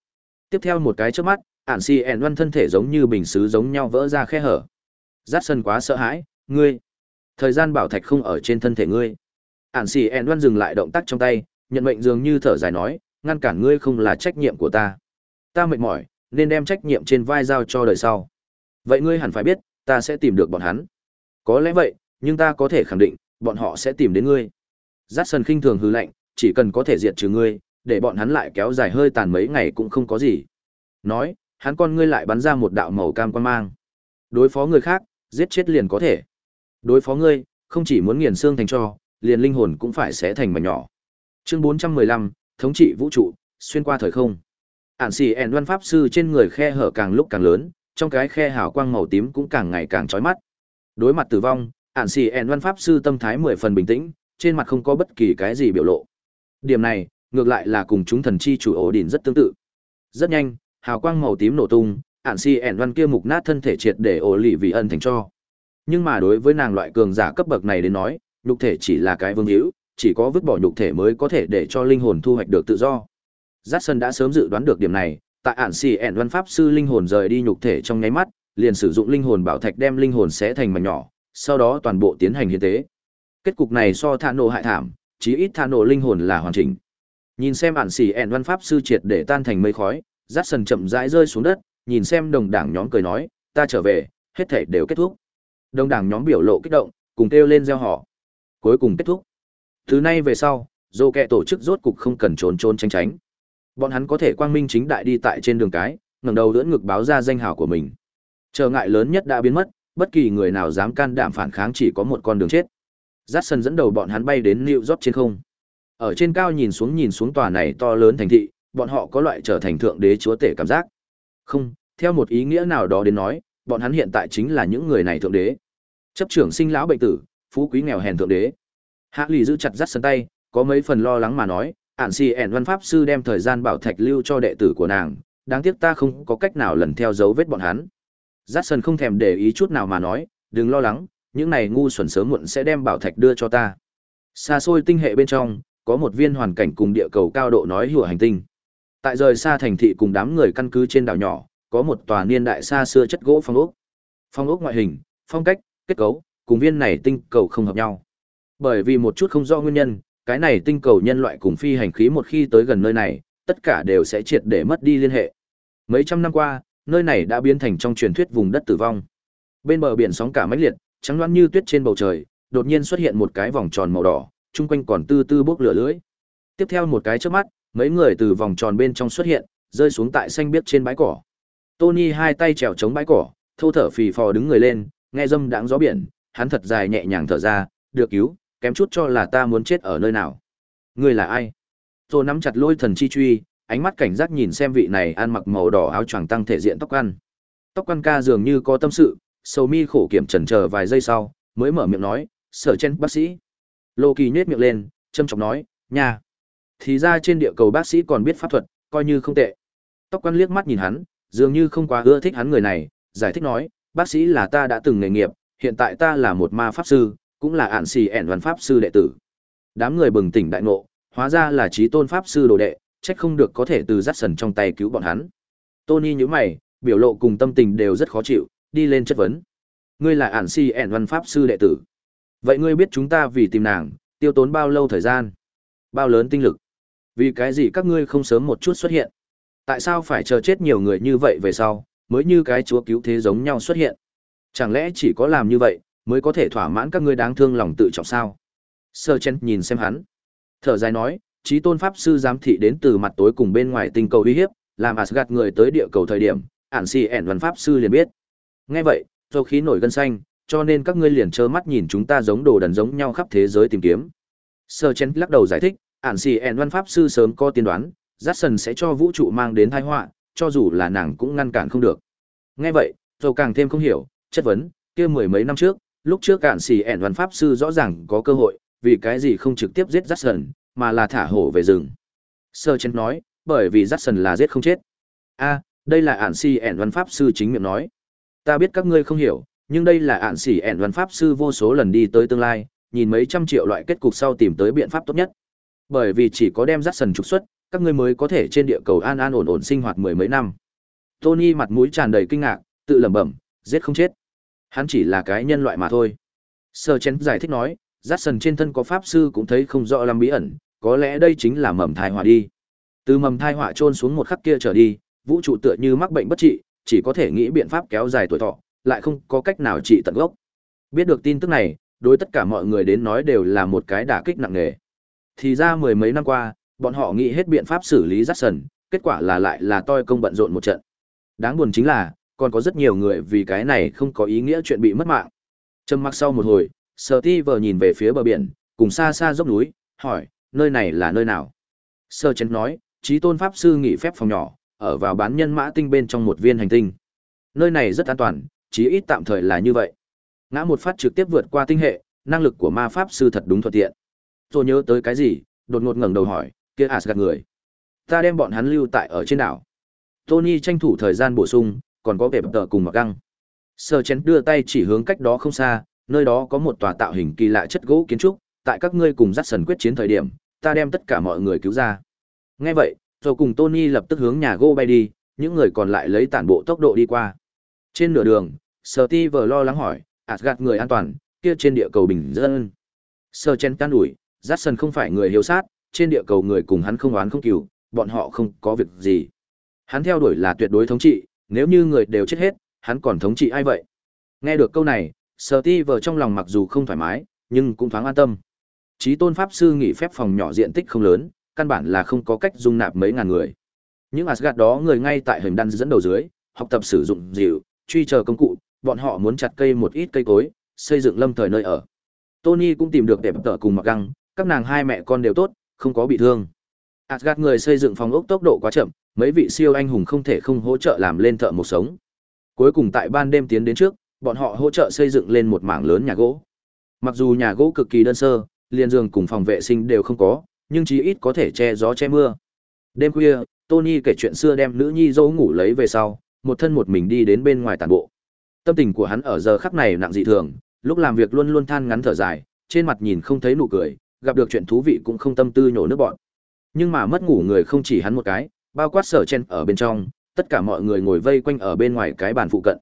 Tiếp theo một cái chớp mắt, ản xì ẻn văn thân thể giống như bình sứ giống nhau vỡ ra khe hở Dát sân quá sợ hãi ngươi thời gian bảo thạch không ở trên thân thể ngươi. Ản xì ẻn đoan dừng lại động tác trong tay, nhận mệnh dường như thở dài nói, ngăn cản ngươi không là trách nhiệm của ta. Ta mệt mỏi, nên đem trách nhiệm trên vai giao cho đời sau. Vậy ngươi hẳn phải biết, ta sẽ tìm được bọn hắn. Có lẽ vậy, nhưng ta có thể khẳng định, bọn họ sẽ tìm đến ngươi. Giắt sân khinh thường hư lạnh, chỉ cần có thể diệt trừ ngươi, để bọn hắn lại kéo dài hơi tàn mấy ngày cũng không có gì. Nói, hắn con ngươi lại bắn ra một đạo màu cam quan mang. Đối phó người khác, giết chết liền có thể đối phó ngươi không chỉ muốn nghiền xương thành cho liền linh hồn cũng phải xé thành mảnh nhỏ. Chương 415, thống trị vũ trụ xuyên qua thời không. Ản xì ẻn văn pháp sư trên người khe hở càng lúc càng lớn trong cái khe hào quang màu tím cũng càng ngày càng trói mắt. Đối mặt tử vong ản xì ẻn văn pháp sư tâm thái mười phần bình tĩnh trên mặt không có bất kỳ cái gì biểu lộ. Điểm này ngược lại là cùng chúng thần chi chủ ổ đỉnh rất tương tự. Rất nhanh hào quang màu tím nổ tung ản xì ẻn văn kia mục nát thân thể triệt để ổ lì vì ân thành cho nhưng mà đối với nàng loại cường giả cấp bậc này đến nói nhục thể chỉ là cái vương hữu chỉ có vứt bỏ nhục thể mới có thể để cho linh hồn thu hoạch được tự do Jackson đã sớm dự đoán được điểm này, tại ản xì ẻn văn pháp sư linh hồn rời đi nhục thể trong nháy mắt, liền sử dụng linh hồn bảo thạch đem linh hồn xé thành mảnh nhỏ, sau đó toàn bộ tiến hành hiến tế. Kết cục này so thả nổ hại thảm, chí ít thả nổ linh hồn là hoàn chỉnh. Nhìn xem ản xì ẻn văn pháp sư triệt để tan thành mây khói, Giác Sân chậm rãi rơi xuống đất, nhìn xem đồng đảng nhóm cười nói, ta trở về, hết thể đều kết thúc đông đảng nhóm biểu lộ kích động, cùng kêu lên gieo họ. Cuối cùng kết thúc. Từ nay về sau, dô kẹ tổ chức rốt cục không cần trốn trốn tránh tránh. Bọn hắn có thể quang minh chính đại đi tại trên đường cái, ngẩng đầu đỡ ngực báo ra danh hào của mình. Trở ngại lớn nhất đã biến mất, bất kỳ người nào dám can đảm phản kháng chỉ có một con đường chết. Jackson dẫn đầu bọn hắn bay đến New York trên không. Ở trên cao nhìn xuống nhìn xuống tòa này to lớn thành thị, bọn họ có loại trở thành thượng đế chúa tể cảm giác. Không, theo một ý nghĩa nào đó đến nói, bọn hắn hiện tại chính là những người này thượng đế. Chấp trưởng sinh lão bệnh tử, phú quý nghèo hèn thượng đế. Hạ Lì giữ chặt Jackson tay, có mấy phần lo lắng mà nói, ản xì ẻn văn pháp sư đem thời gian bảo thạch lưu cho đệ tử của nàng đáng tiếc ta không có cách nào lần theo dấu vết bọn hắn rát sân không thèm để ý chút nào mà nói đừng lo lắng những này ngu xuẩn sớm muộn sẽ đem bảo thạch đưa cho ta xa xôi tinh hệ bên trong có một viên hoàn cảnh cùng địa cầu cao độ nói hủa hành tinh tại rời xa thành thị cùng đám người căn cứ trên đảo nhỏ có một tòa niên đại xa xưa chất gỗ phong ốc phong ốc ngoại hình phong cách kết cấu cùng viên này tinh cầu không hợp nhau bởi vì một chút không rõ nguyên nhân cái này tinh cầu nhân loại cùng phi hành khí một khi tới gần nơi này, tất cả đều sẽ triệt để mất đi liên hệ. Mấy trăm năm qua, nơi này đã biến thành trong truyền thuyết vùng đất tử vong. Bên bờ biển sóng cả mãnh liệt, trắng loáng như tuyết trên bầu trời, đột nhiên xuất hiện một cái vòng tròn màu đỏ, chung quanh còn tư tư bốc lửa lưỡi. Tiếp theo một cái chớp mắt, mấy người từ vòng tròn bên trong xuất hiện, rơi xuống tại xanh biếc trên bãi cỏ. Tony hai tay trèo chống bãi cỏ, thô thở phì phò đứng người lên, nghe dâm đãng gió biển, hắn thật dài nhẹ nhàng thở ra, được cứu, kém chút cho là ta muốn chết ở nơi nào. Ngươi là ai? Tô nắm chặt lôi thần chi truy, ánh mắt cảnh giác nhìn xem vị này ăn mặc màu đỏ áo choàng tăng thể diện tóc ăn. Tóc ăn ca dường như có tâm sự, sầu mi khổ kiểm chần chờ vài giây sau, mới mở miệng nói, sở chen bác sĩ. Lô kỳ nhếch miệng lên, châm chọc nói, nha. Thì ra trên địa cầu bác sĩ còn biết pháp thuật, coi như không tệ. Tóc quan liếc mắt nhìn hắn, dường như không quá ưa thích hắn người này, giải thích nói, bác sĩ là ta đã từng nghề nghiệp, hiện tại ta là một ma pháp sư, cũng là ản xì ẻn văn pháp sư đệ tử. Đám người bừng tỉnh đại ngộ hóa ra là trí tôn pháp sư đồ đệ trách không được có thể từ rắt sần trong tay cứu bọn hắn. Tony nhíu mày biểu lộ cùng tâm tình đều rất khó chịu đi lên chất vấn. Ngươi là ản xì ẻn văn pháp sư đệ tử. Vậy ngươi biết chúng ta vì tìm nàng tiêu tốn bao lâu thời gian? Bao lớn tinh lực? Vì cái gì các ngươi không sớm một chút xuất hiện? Tại sao phải chờ chết nhiều người như vậy về sau, mới như cái chúa cứu thế giống nhau xuất hiện? Chẳng lẽ chỉ có làm như vậy, mới có thể thỏa mãn các ngươi đáng thương lòng tự trọng sao? Sơ chen nhìn xem hắn. Thở dài nói, trí tôn pháp sư giám thị đến từ mặt tối cùng bên ngoài tinh cầu uy hiếp, làm asgad người tới địa cầu thời điểm, ản xì ẻn văn pháp sư liền biết. Nghe vậy dầu khí nổi gân xanh, cho nên các ngươi liền trơ mắt nhìn chúng ta giống đồ đần giống nhau khắp thế giới tìm kiếm. Sơ chen lắc đầu giải thích, ản xì ẻn văn pháp sư sớm có tiên đoán Jackson sẽ cho vũ trụ mang đến tai họa cho dù là nàng cũng ngăn cản không được nghe vậy dầu càng thêm không hiểu chất vấn kia mười mấy năm trước lúc trước cạn xì ẻn văn pháp sư rõ ràng có cơ hội vì cái gì không trực tiếp giết Jackson, mà là thả hổ về rừng. Sơ chân nói, bởi vì Jackson là giết không chết. A, đây là ản xì ẻn văn pháp sư chính miệng nói. Ta biết các ngươi không hiểu, nhưng đây là ản xì ẻn văn pháp sư vô số lần đi tới tương lai, nhìn mấy trăm triệu loại kết cục sau tìm tới biện pháp tốt nhất. Bởi vì chỉ có đem Jackson trục xuất, các ngươi mới có thể trên địa cầu an an ổn ổn sinh hoạt mười mấy năm. Tony mặt mũi tràn đầy kinh ngạc, tự lẩm bẩm, giết không chết. Hắn chỉ là cái nhân loại mà thôi. Sơ chén giải thích nói, Jackson trên thân có pháp sư cũng thấy không rõ lắm bí ẩn, có lẽ đây chính là mầm thai họa đi. Từ mầm thai họa trôn xuống một khắc kia trở đi, vũ trụ tựa như mắc bệnh bất trị, chỉ có thể nghĩ biện pháp kéo dài tuổi thọ, lại không có cách nào trị tận gốc. Biết được tin tức này, đối tất cả mọi người đến nói đều là một cái đả kích nặng nề. Thì ra mười mấy năm qua, bọn họ nghĩ hết biện pháp xử lý rắt sần kết quả là lại là toi công bận rộn một trận. Đáng buồn chính là, còn có rất nhiều người vì cái này không có ý nghĩa chuyện bị mất mạng. Trầm mặc sau một hồi, Steve nhìn về phía bờ biển, cùng xa xa dốc núi, hỏi, nơi này là nơi nào? Sơ chấn nói, trí tôn pháp sư nghỉ phép phòng nhỏ, ở vào bán nhân mã tinh bên trong một viên hành tinh. Nơi này rất an toàn, chí ít tạm thời là như vậy. Ngã một phát trực tiếp vượt qua tinh hệ, năng lực của ma pháp sư thật đúng thuận tiện. tôi nhớ tới cái gì, đột ngột ngẩng đầu hỏi, kia Asgard người. Ta đem bọn hắn lưu tại ở trên đảo. Tony tranh thủ thời gian bổ sung, còn có vẻ tờ cùng mặc găng. Sơ chén đưa tay chỉ hướng cách đó không xa, nơi đó có một tòa tạo hình kỳ lạ chất gỗ kiến trúc, tại các ngươi cùng dắt sần quyết chiến thời điểm, ta đem tất cả mọi người cứu ra. Nghe vậy, rồi cùng Tony lập tức hướng nhà gỗ bay đi, những người còn lại lấy tản bộ tốc độ đi qua. Trên nửa đường, Steve lo lắng hỏi, Asgard người an toàn, kia trên địa cầu bình dân. Sơ chen can ủi, Jackson không phải người hiếu sát, trên địa cầu người cùng hắn không oán không cừu, bọn họ không có việc gì. Hắn theo đuổi là tuyệt đối thống trị, nếu như người đều chết hết, hắn còn thống trị ai vậy? Nghe được câu này, Steve trong lòng mặc dù không thoải mái, nhưng cũng thoáng an tâm. Chí tôn pháp sư nghỉ phép phòng nhỏ diện tích không lớn, căn bản là không có cách dung nạp mấy ngàn người. Những Asgard đó người ngay tại hình đan dẫn đầu dưới, học tập sử dụng dịu, truy chờ công cụ, bọn họ muốn chặt cây một ít cây cối, xây dựng lâm thời nơi ở. Tony cũng tìm được đẹp tở cùng mặc găng, các nàng hai mẹ con đều tốt, không có bị thương. Asgard người xây dựng phòng ốc tốc độ quá chậm, mấy vị siêu anh hùng không thể không hỗ trợ làm lên thợ một sống. Cuối cùng tại ban đêm tiến đến trước, bọn họ hỗ trợ xây dựng lên một mảng lớn nhà gỗ. Mặc dù nhà gỗ cực kỳ đơn sơ, liền giường cùng phòng vệ sinh đều không có, nhưng chí ít có thể che gió che mưa. Đêm khuya, Tony kể chuyện xưa đem nữ nhi dỗ ngủ lấy về sau, một thân một mình đi đến bên ngoài tàn bộ. Tâm tình của hắn ở giờ khắc này nặng dị thường, lúc làm việc luôn luôn than ngắn thở dài, trên mặt nhìn không thấy nụ cười, gặp được chuyện thú vị cũng không tâm tư nhổ nước bọn. Nhưng mà mất ngủ người không chỉ hắn một cái, bao quát sở chen ở bên trong, tất cả mọi người ngồi vây quanh ở bên ngoài cái bàn phụ cận.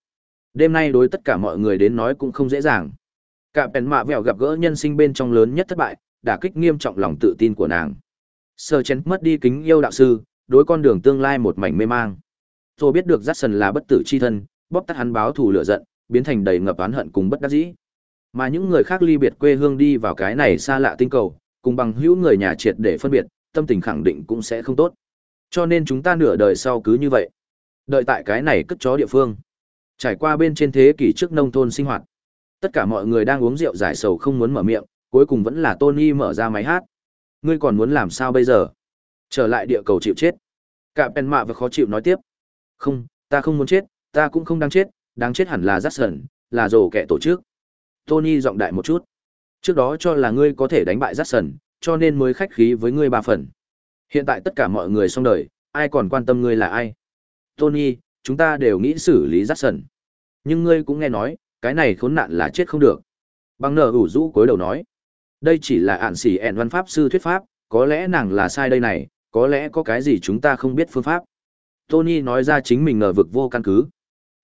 Đêm nay đối tất cả mọi người đến nói cũng không dễ dàng. Cả bèn mạ vẹo gặp gỡ nhân sinh bên trong lớn nhất thất bại, đả kích nghiêm trọng lòng tự tin của nàng. Sở chén mất đi kính yêu đạo sư, đối con đường tương lai một mảnh mê mang. Rồi biết được Jackson là bất tử chi thân, bóp tắt hắn báo thù lửa giận, biến thành đầy ngập oán hận cùng bất đắc dĩ. Mà những người khác ly biệt quê hương đi vào cái này xa lạ tinh cầu, cùng bằng hữu người nhà triệt để phân biệt, tâm tình khẳng định cũng sẽ không tốt. Cho nên chúng ta nửa đời sau cứ như vậy. Đợi tại cái này cất chó địa phương. Trải qua bên trên thế kỷ trước nông thôn sinh hoạt. Tất cả mọi người đang uống rượu giải sầu không muốn mở miệng, cuối cùng vẫn là Tony mở ra máy hát. Ngươi còn muốn làm sao bây giờ? Trở lại địa cầu chịu chết. Cả Pen Mạ và khó chịu nói tiếp. Không, ta không muốn chết, ta cũng không đang chết, đáng chết hẳn là Jackson, là rồ kẻ tổ chức. Tony giọng đại một chút. Trước đó cho là ngươi có thể đánh bại Jackson, cho nên mới khách khí với ngươi ba phần. Hiện tại tất cả mọi người xong đời, ai còn quan tâm ngươi là ai? Tony, chúng ta đều nghĩ xử lý Jackson. Nhưng ngươi cũng nghe nói, cái này khốn nạn là chết không được. Bằng nở ủ rũ cuối đầu nói. Đây chỉ là ản xỉ ẹn văn pháp sư thuyết pháp, có lẽ nàng là sai đây này, có lẽ có cái gì chúng ta không biết phương pháp. Tony nói ra chính mình ngờ vực vô căn cứ.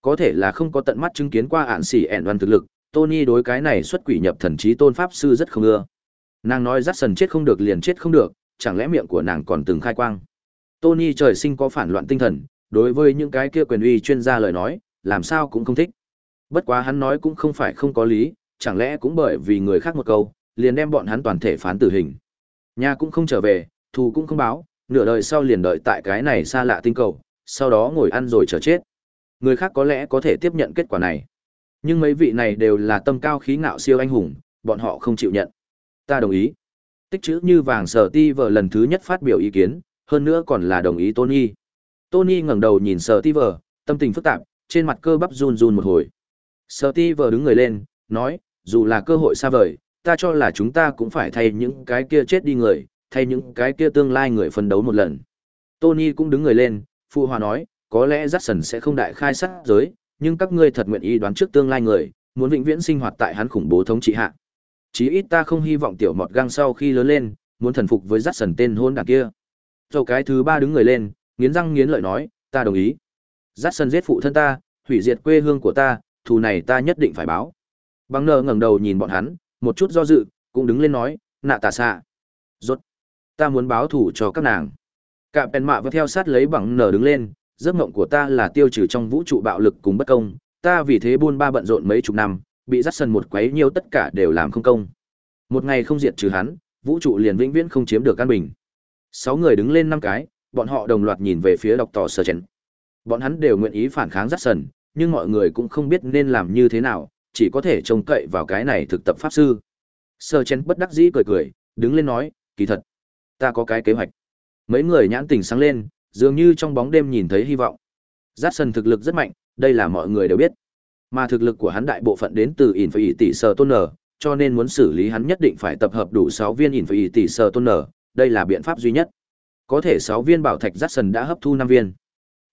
Có thể là không có tận mắt chứng kiến qua ản xỉ ẹn văn thực lực, Tony đối cái này xuất quỷ nhập thần trí tôn pháp sư rất không ưa. Nàng nói rắc sần chết không được liền chết không được, chẳng lẽ miệng của nàng còn từng khai quang. Tony trời sinh có phản loạn tinh thần, đối với những cái kia quyền uy chuyên gia lời nói, làm sao cũng không thích. Bất quá hắn nói cũng không phải không có lý, chẳng lẽ cũng bởi vì người khác một câu, liền đem bọn hắn toàn thể phán tử hình. Nhà cũng không trở về, thù cũng không báo, nửa đời sau liền đợi tại cái này xa lạ tinh cầu, sau đó ngồi ăn rồi chờ chết. Người khác có lẽ có thể tiếp nhận kết quả này. Nhưng mấy vị này đều là tâm cao khí ngạo siêu anh hùng, bọn họ không chịu nhận. Ta đồng ý. Tích chữ như vàng sở ti vợ lần thứ nhất phát biểu ý kiến, hơn nữa còn là đồng ý Tony. Tony ngẩng đầu nhìn sở ti vợ, tâm tình phức tạp, trên mặt cơ bắp run run một hồi. Sở ti vợ đứng người lên, nói, dù là cơ hội xa vời, ta cho là chúng ta cũng phải thay những cái kia chết đi người, thay những cái kia tương lai người phân đấu một lần. Tony cũng đứng người lên, phụ hòa nói, có lẽ Jackson sẽ không đại khai sát giới, nhưng các ngươi thật nguyện ý đoán trước tương lai người, muốn vĩnh viễn sinh hoạt tại hắn khủng bố thống trị hạ. Chí ít ta không hy vọng tiểu mọt găng sau khi lớn lên, muốn thần phục với Jackson tên hôn đảng kia. Rồi cái thứ ba đứng người lên, nghiến răng nghiến lợi nói, ta đồng ý. Dắt sần giết phụ thân ta, hủy diệt quê hương của ta, thù này ta nhất định phải báo. băng nờ ngẩng đầu nhìn bọn hắn, một chút do dự, cũng đứng lên nói, nạ tà xạ. Rốt. Ta muốn báo thù cho các nàng. Cả bèn mạ vừa theo sát lấy bằng nở đứng lên, giấc mộng của ta là tiêu trừ trong vũ trụ bạo lực cùng bất công, ta vì thế buôn ba bận rộn mấy chục năm, bị dắt sân một quấy nhiều tất cả đều làm không công. Một ngày không diệt trừ hắn, vũ trụ liền vĩnh viễn không chiếm được căn bình. Sáu người đứng lên năm cái, bọn họ đồng loạt nhìn về phía độc tỏ sơ chén. Bọn hắn đều nguyện ý phản kháng dắt sần, nhưng mọi người cũng không biết nên làm như thế nào, chỉ có thể trông cậy vào cái này thực tập pháp sư. Sơ chén bất đắc dĩ cười cười, đứng lên nói, kỳ thật, ta có cái kế hoạch. Mấy người nhãn tình sáng lên, dường như trong bóng đêm nhìn thấy hy vọng. Jackson thực lực rất mạnh, đây là mọi người đều biết. Mà thực lực của hắn đại bộ phận đến từ Infinity phải tỷ tôn nở, cho nên muốn xử lý hắn nhất định phải tập hợp đủ 6 viên Infinity phải tỷ tôn nở, đây là biện pháp duy nhất. Có thể 6 viên bảo thạch Jackson đã hấp thu 5 viên.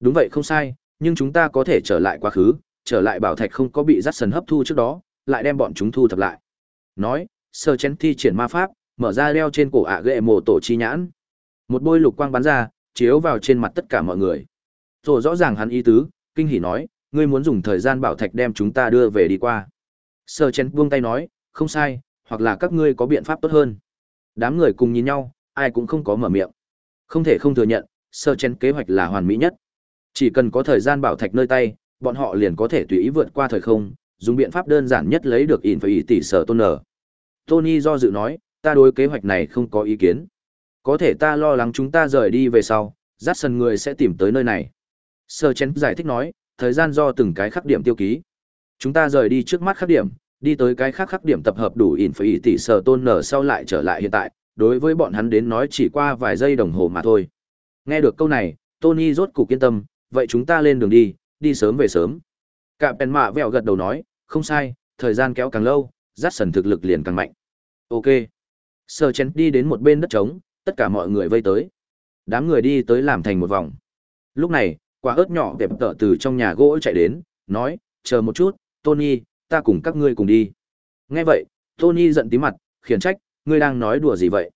Đúng vậy không sai, nhưng chúng ta có thể trở lại quá khứ, trở lại bảo thạch không có bị Jackson hấp thu trước đó, lại đem bọn chúng thu thập lại. Nói, sơ Chen thi triển ma pháp, mở ra đeo trên cổ ạ ghệ mồ tổ chi nhãn. Một bôi lục quang bắn ra, chiếu vào trên mặt tất cả mọi người. Rồi rõ ràng hắn ý tứ, kinh hỉ nói, ngươi muốn dùng thời gian bảo thạch đem chúng ta đưa về đi qua. Sơ chén buông tay nói, không sai, hoặc là các ngươi có biện pháp tốt hơn. Đám người cùng nhìn nhau, ai cũng không có mở miệng. Không thể không thừa nhận, sơ chén kế hoạch là hoàn mỹ nhất. Chỉ cần có thời gian bảo thạch nơi tay, bọn họ liền có thể tùy ý vượt qua thời không, dùng biện pháp đơn giản nhất lấy được in phải tỷ sở tôn nở. Tony do dự nói, ta đối kế hoạch này không có ý kiến. Có thể ta lo lắng chúng ta rời đi về sau, dắt sần người sẽ tìm tới nơi này. Sơ chén giải thích nói, thời gian do từng cái khắc điểm tiêu ký. Chúng ta rời đi trước mắt khắc điểm, đi tới cái khác khắc điểm tập hợp đủ ỉn phải tỷ sở tôn nở sau lại trở lại hiện tại, đối với bọn hắn đến nói chỉ qua vài giây đồng hồ mà thôi. Nghe được câu này, Tony rốt cục yên tâm, vậy chúng ta lên đường đi, đi sớm về sớm. Cả bèn mạ vẹo gật đầu nói, không sai, thời gian kéo càng lâu, rát sần thực lực liền càng mạnh. Ok. Sơ chén đi đến một bên đất trống, tất cả mọi người vây tới. Đám người đi tới làm thành một vòng. Lúc này, quả ớt nhỏ đẹp tợ từ trong nhà gỗ chạy đến, nói, chờ một chút, Tony, ta cùng các ngươi cùng đi. Nghe vậy, Tony giận tí mặt, khiển trách, ngươi đang nói đùa gì vậy?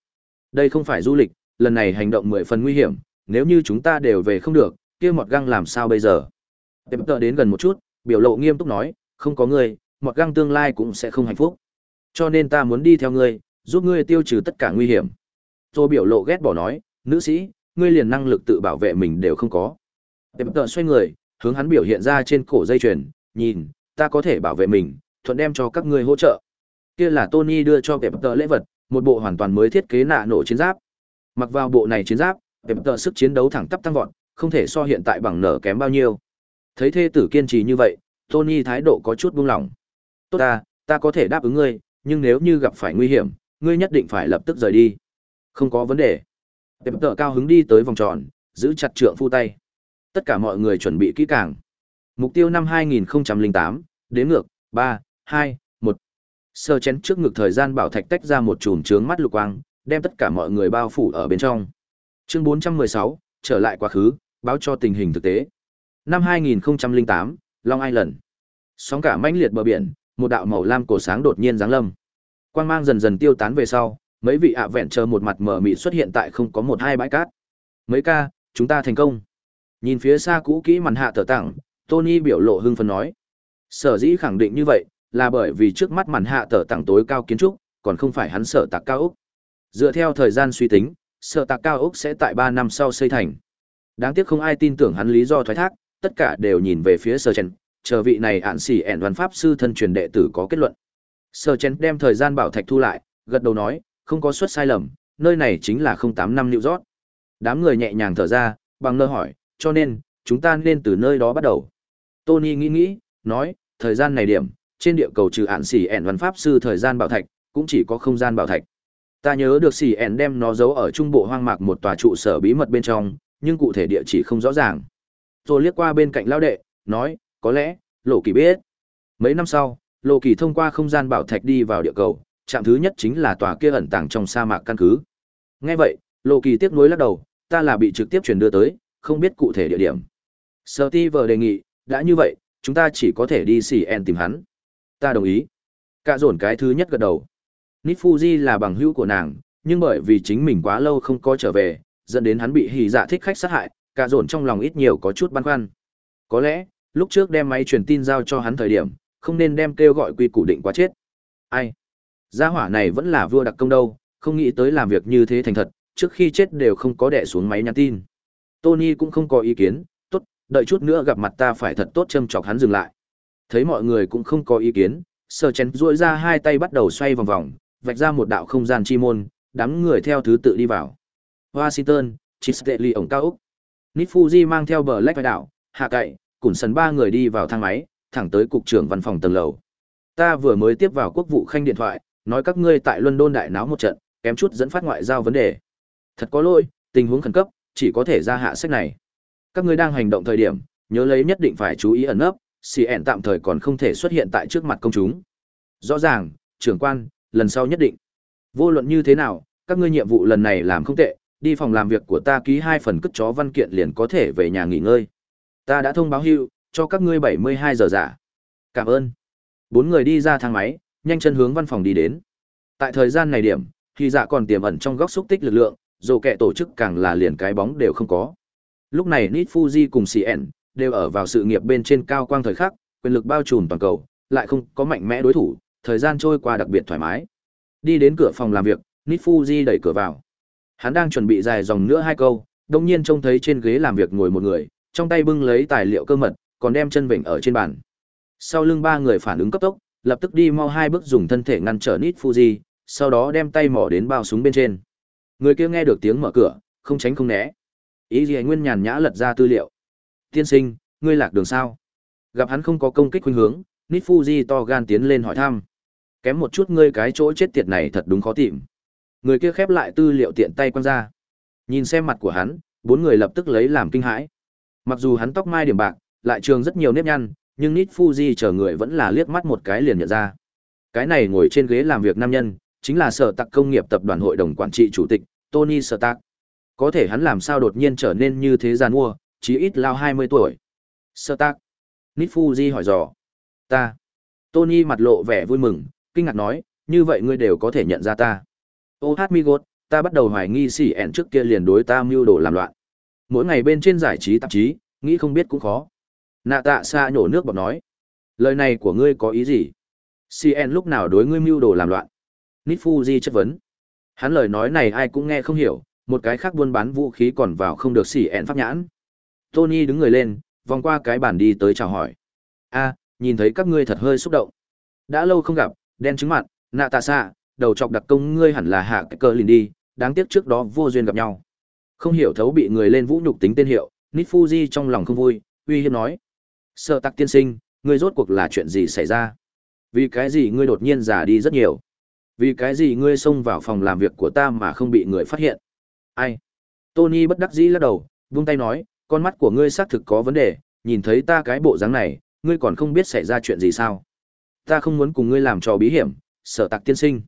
Đây không phải du lịch, lần này hành động mười phần nguy hiểm, nếu như chúng ta đều về không được, kia mọt găng làm sao bây giờ? Tệp tợ đến gần một chút, biểu lộ nghiêm túc nói, không có ngươi, mọt găng tương lai cũng sẽ không hạnh phúc. Cho nên ta muốn đi theo ngươi, giúp ngươi tiêu trừ tất cả nguy hiểm. Tô biểu lộ ghét bỏ nói, nữ sĩ, ngươi liền năng lực tự bảo vệ mình đều không có. Tiệm tợ xoay người, hướng hắn biểu hiện ra trên cổ dây chuyền, nhìn, ta có thể bảo vệ mình, thuận đem cho các ngươi hỗ trợ. Kia là Tony đưa cho tiệm tợ lễ vật, một bộ hoàn toàn mới thiết kế nạ nổ chiến giáp. Mặc vào bộ này chiến giáp, tiệm tợ sức chiến đấu thẳng tắp tăng vọt, không thể so hiện tại bằng nở kém bao nhiêu. Thấy thê tử kiên trì như vậy, Tony thái độ có chút buông lỏng. Tốt ta, ta có thể đáp ứng ngươi, nhưng nếu như gặp phải nguy hiểm, ngươi nhất định phải lập tức rời đi. Không có vấn đề. Tệp tợ cao hứng đi tới vòng tròn, giữ chặt trượng phu tay. Tất cả mọi người chuẩn bị kỹ càng. Mục tiêu năm 2008, đến ngược, 3, 2, 1. Sơ chén trước ngực thời gian bảo thạch tách ra một chùm trướng mắt lục quang, đem tất cả mọi người bao phủ ở bên trong. Chương 416, trở lại quá khứ, báo cho tình hình thực tế. Năm 2008, Long Island. Sóng cả mãnh liệt bờ biển, một đạo màu lam cổ sáng đột nhiên giáng lâm. Quang mang dần dần tiêu tán về sau, mấy vị ạ vẹn chờ một mặt mờ mịt xuất hiện tại không có một hai bãi cát. Mấy ca, chúng ta thành công. Nhìn phía xa cũ kỹ màn hạ tờ tặng, Tony biểu lộ hưng phấn nói. Sở dĩ khẳng định như vậy, là bởi vì trước mắt màn hạ tờ tặng tối cao kiến trúc, còn không phải hắn sở tạc cao ốc. Dựa theo thời gian suy tính, sở tạc cao ốc sẽ tại ba năm sau xây thành. Đáng tiếc không ai tin tưởng hắn lý do thoái thác, tất cả đều nhìn về phía sở Chen, chờ vị này ạn xỉ ẻn văn pháp sư thân truyền đệ tử có kết luận. sở Chen đem thời gian bảo thạch thu lại, gật đầu nói, không có suất sai lầm, nơi này chính là 08 năm New York. Đám người nhẹ nhàng thở ra, bằng nơ hỏi, cho nên, chúng ta nên từ nơi đó bắt đầu. Tony nghĩ nghĩ, nói, thời gian này điểm, trên địa cầu trừ ản xỉ ẻn văn pháp sư thời gian bảo thạch, cũng chỉ có không gian bảo thạch. Ta nhớ được xỉ ẻn đem nó giấu ở trung bộ hoang mạc một tòa trụ sở bí mật bên trong, nhưng cụ thể địa chỉ không rõ ràng. Rồi liếc qua bên cạnh lao đệ, nói, có lẽ, Lộ Kỳ biết. Mấy năm sau, Lộ Kỳ thông qua không gian bảo thạch đi vào địa cầu, trạm thứ nhất chính là tòa kia ẩn tàng trong sa mạc căn cứ. Nghe vậy, Lộ Kỳ tiếc nuối lắc đầu, ta là bị trực tiếp truyền đưa tới, không biết cụ thể địa điểm. Steve đề nghị, đã như vậy, chúng ta chỉ có thể đi xỉ en tìm hắn. Ta đồng ý. Cả dồn cái thứ nhất gật đầu. nifuji là bằng hữu của nàng, nhưng bởi vì chính mình quá lâu không có trở về, dẫn đến hắn bị hỉ dạ thích khách sát hại, cả dồn trong lòng ít nhiều có chút băn khoăn. Có lẽ, lúc trước đem máy truyền tin giao cho hắn thời điểm, không nên đem kêu gọi quy củ định quá chết. Ai? Gia hỏa này vẫn là vua đặc công đâu, không nghĩ tới làm việc như thế thành thật, trước khi chết đều không có đẻ xuống máy nhắn tin. Tony cũng không có ý kiến, tốt, đợi chút nữa gặp mặt ta phải thật tốt châm chọc hắn dừng lại. Thấy mọi người cũng không có ý kiến, sờ chén duỗi ra hai tay bắt đầu xoay vòng vòng, vạch ra một đạo không gian chi môn, đám người theo thứ tự đi vào. Washington, Chisteli ổng cao Úc. Nifuji mang theo bờ lách vai đảo, hạ cậy, củn sần ba người đi vào thang máy, thẳng tới cục trưởng văn phòng tầng lầu. Ta vừa mới tiếp vào quốc vụ khanh điện thoại, nói các ngươi tại London đại náo một trận, kém chút dẫn phát ngoại giao vấn đề. Thật có lỗi, tình huống khẩn cấp, chỉ có thể ra hạ sách này. Các ngươi đang hành động thời điểm, nhớ lấy nhất định phải chú ý ẩn nấp, CN tạm thời còn không thể xuất hiện tại trước mặt công chúng. Rõ ràng, trưởng quan, lần sau nhất định. Vô luận như thế nào, các ngươi nhiệm vụ lần này làm không tệ, đi phòng làm việc của ta ký hai phần cất chó văn kiện liền có thể về nhà nghỉ ngơi. Ta đã thông báo hưu, cho các ngươi 72 giờ giả. Cảm ơn. Bốn người đi ra thang máy, nhanh chân hướng văn phòng đi đến. Tại thời gian này điểm, khi dạ còn tiềm ẩn trong góc xúc tích lực lượng, dù kẻ tổ chức càng là liền cái bóng đều không có. Lúc này Nit Fuji cùng CN đều ở vào sự nghiệp bên trên cao quang thời khắc, quyền lực bao trùm toàn cầu, lại không có mạnh mẽ đối thủ, thời gian trôi qua đặc biệt thoải mái. Đi đến cửa phòng làm việc, Nit Fuji đẩy cửa vào. Hắn đang chuẩn bị dài dòng nữa hai câu, đồng nhiên trông thấy trên ghế làm việc ngồi một người, trong tay bưng lấy tài liệu cơ mật, còn đem chân vịnh ở trên bàn. Sau lưng ba người phản ứng cấp tốc, lập tức đi mau hai bước dùng thân thể ngăn trở nít Fuji, sau đó đem tay mỏ đến bao súng bên trên. Người kia nghe được tiếng mở cửa, không tránh không né. Ý gì nguyên nhàn nhã lật ra tư liệu. Tiên sinh, ngươi lạc đường sao? Gặp hắn không có công kích khuynh hướng, nít Fuji to gan tiến lên hỏi thăm. Kém một chút ngươi cái chỗ chết tiệt này thật đúng khó tìm. Người kia khép lại tư liệu tiện tay quăng ra. Nhìn xem mặt của hắn, bốn người lập tức lấy làm kinh hãi. Mặc dù hắn tóc mai điểm bạc, lại trường rất nhiều nếp nhăn, nhưng Nít Fuji chờ người vẫn là liếc mắt một cái liền nhận ra. Cái này ngồi trên ghế làm việc nam nhân, chính là sở tạc công nghiệp tập đoàn hội đồng quản trị chủ tịch, Tony Stark. Có thể hắn làm sao đột nhiên trở nên như thế gian mua, chí ít lao 20 tuổi. Stark. Nít Fuji hỏi dò. Ta. Tony mặt lộ vẻ vui mừng, kinh ngạc nói, như vậy ngươi đều có thể nhận ra ta. Ô hát mi gột, ta bắt đầu hoài nghi xỉ ẻn trước kia liền đối ta mưu đồ làm loạn. Mỗi ngày bên trên giải trí tạp chí, nghĩ không biết cũng khó. Nạ tạ xa nhổ nước bọt nói. Lời này của ngươi có ý gì? CN lúc nào đối ngươi mưu đồ làm loạn? Nít Fuji chất vấn. Hắn lời nói này ai cũng nghe không hiểu, một cái khác buôn bán vũ khí còn vào không được CN pháp nhãn. Tony đứng người lên, vòng qua cái bàn đi tới chào hỏi. a nhìn thấy các ngươi thật hơi xúc động. Đã lâu không gặp, đen trứng mặt, nạ tạ xạ, đầu chọc đặc công ngươi hẳn là hạ cái cơ lìn đi, đáng tiếc trước đó vô duyên gặp nhau. Không hiểu thấu bị người lên vũ nhục tính tên hiệu, Nít Fuji trong lòng không vui, uy hiếp nói. Sợ tặc tiên sinh, ngươi rốt cuộc là chuyện gì xảy ra? Vì cái gì ngươi đột nhiên già đi rất nhiều? Vì cái gì ngươi xông vào phòng làm việc của ta mà không bị người phát hiện? Ai? Tony bất đắc dĩ lắc đầu, buông tay nói, con mắt của ngươi xác thực có vấn đề, nhìn thấy ta cái bộ dáng này, ngươi còn không biết xảy ra chuyện gì sao? Ta không muốn cùng ngươi làm trò bí hiểm, sợ tạc tiên sinh.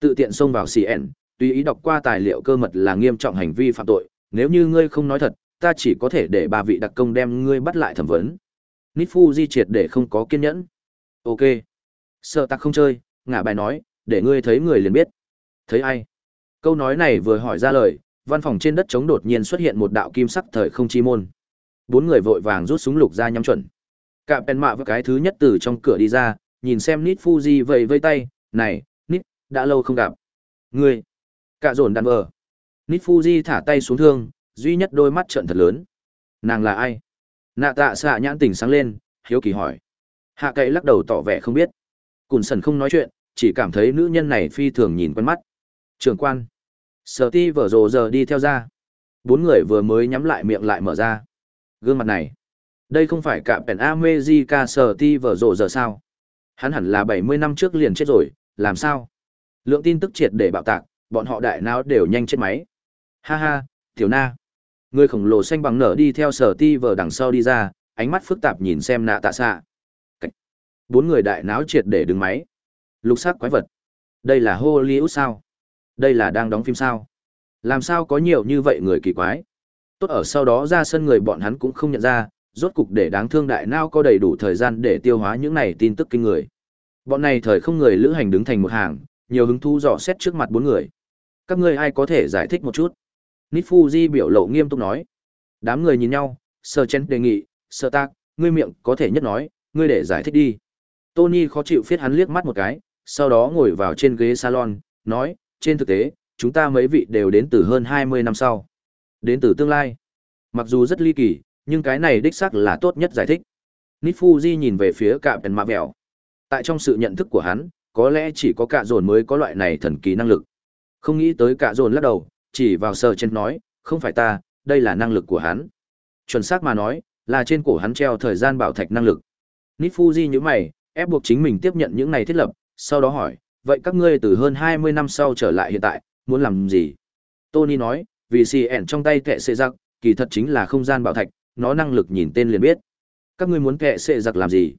Tự tiện xông vào CN, tùy ý đọc qua tài liệu cơ mật là nghiêm trọng hành vi phạm tội, nếu như ngươi không nói thật, ta chỉ có thể để ba vị đặc công đem ngươi bắt lại thẩm vấn. Nifu di triệt để không có kiên nhẫn. Ok. Sợ tạc không chơi, ngả bài nói, để ngươi thấy người liền biết. Thấy ai? Câu nói này vừa hỏi ra lời, văn phòng trên đất trống đột nhiên xuất hiện một đạo kim sắc thời không chi môn. Bốn người vội vàng rút súng lục ra nhắm chuẩn. Cạm bèn mạ với cái thứ nhất từ trong cửa đi ra, nhìn xem Nít Fuji vẫy vây tay, này, Nít, đã lâu không gặp. Ngươi, cạ dồn đàn vờ. Nít Fuji thả tay xuống thương, duy nhất đôi mắt trợn thật lớn. Nàng là ai? Nạ tạ xạ nhãn tình sáng lên, hiếu kỳ hỏi. Hạ cậy lắc đầu tỏ vẻ không biết. Cùn sần không nói chuyện, chỉ cảm thấy nữ nhân này phi thường nhìn quen mắt. Trường quan. Sở ti vở rồ giờ đi theo ra. Bốn người vừa mới nhắm lại miệng lại mở ra. Gương mặt này. Đây không phải cả pèn America sở ti vở rồ giờ sao? Hắn hẳn là 70 năm trước liền chết rồi, làm sao? Lượng tin tức triệt để bạo tạc, bọn họ đại não đều nhanh chết máy. Ha ha, tiểu na. Người khổng lồ xanh bằng nở đi theo sở ti vờ đằng sau đi ra, ánh mắt phức tạp nhìn xem nạ tạ xạ. Bốn người đại não triệt để đứng máy. Lục sắc quái vật. Đây là Hollywood sao? Đây là đang đóng phim sao? Làm sao có nhiều như vậy người kỳ quái? Tốt ở sau đó ra sân người bọn hắn cũng không nhận ra, rốt cục để đáng thương đại nao có đầy đủ thời gian để tiêu hóa những này tin tức kinh người. Bọn này thời không người lữ hành đứng thành một hàng, nhiều hứng thú dò xét trước mặt bốn người. Các ngươi ai có thể giải thích một chút? Nifuji biểu lộ nghiêm túc nói. Đám người nhìn nhau, Sơ Chen đề nghị, Sơ Tạc, ngươi miệng có thể nhất nói, ngươi để giải thích đi. Tony khó chịu phiết hắn liếc mắt một cái, sau đó ngồi vào trên ghế salon, nói, trên thực tế, chúng ta mấy vị đều đến từ hơn 20 năm sau. Đến từ tương lai. Mặc dù rất ly kỳ, nhưng cái này đích xác là tốt nhất giải thích. Nifuji nhìn về phía cạm đèn mạ vẹo. Tại trong sự nhận thức của hắn, có lẽ chỉ có cả dồn mới có loại này thần kỳ năng lực. Không nghĩ tới cả dồn lắc đầu, chỉ vào sờ trên nói, không phải ta, đây là năng lực của hắn. Chuẩn xác mà nói, là trên cổ hắn treo thời gian bảo thạch năng lực. Nifuji như mày, ép buộc chính mình tiếp nhận những này thiết lập, sau đó hỏi, vậy các ngươi từ hơn 20 năm sau trở lại hiện tại, muốn làm gì? Tony nói, vì CN trong tay kệ xệ giặc, kỳ thật chính là không gian bảo thạch, nó năng lực nhìn tên liền biết. Các ngươi muốn kệ xệ giặc làm gì?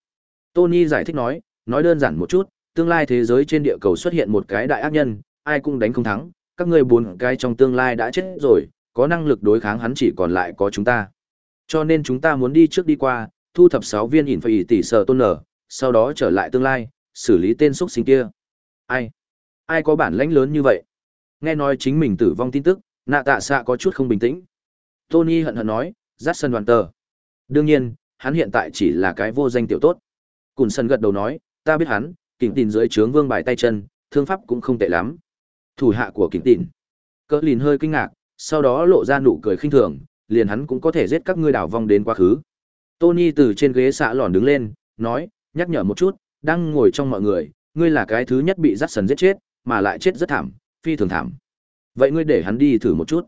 Tony giải thích nói, nói đơn giản một chút, tương lai thế giới trên địa cầu xuất hiện một cái đại ác nhân, ai cũng đánh không thắng, các ngươi bốn cái trong tương lai đã chết rồi, có năng lực đối kháng hắn chỉ còn lại có chúng ta. Cho nên chúng ta muốn đi trước đi qua, thu thập 6 viên ỉn phải tỷ sở tôn nở, sau đó trở lại tương lai, xử lý tên xuất sinh kia. Ai? Ai có bản lãnh lớn như vậy? Nghe nói chính mình tử vong tin tức, nạ tạ xạ có chút không bình tĩnh. Tony hận hận nói, dắt sân đoàn tờ. Đương nhiên, hắn hiện tại chỉ là cái vô danh tiểu tốt. Cùn sân gật đầu nói, ta biết hắn, kỉnh tin dưới trướng vương bài tay chân, thương pháp cũng không tệ lắm. Thủ hạ của kỉnh tịn Cỡ lìn hơi kinh ngạc, sau đó lộ ra nụ cười khinh thường, liền hắn cũng có thể giết các ngươi đảo vong đến quá khứ. Tony từ trên ghế xạ lòn đứng lên, nói, nhắc nhở một chút, đang ngồi trong mọi người, ngươi là cái thứ nhất bị dắt sần giết chết, mà lại chết rất thảm, phi thường thảm. Vậy ngươi để hắn đi thử một chút.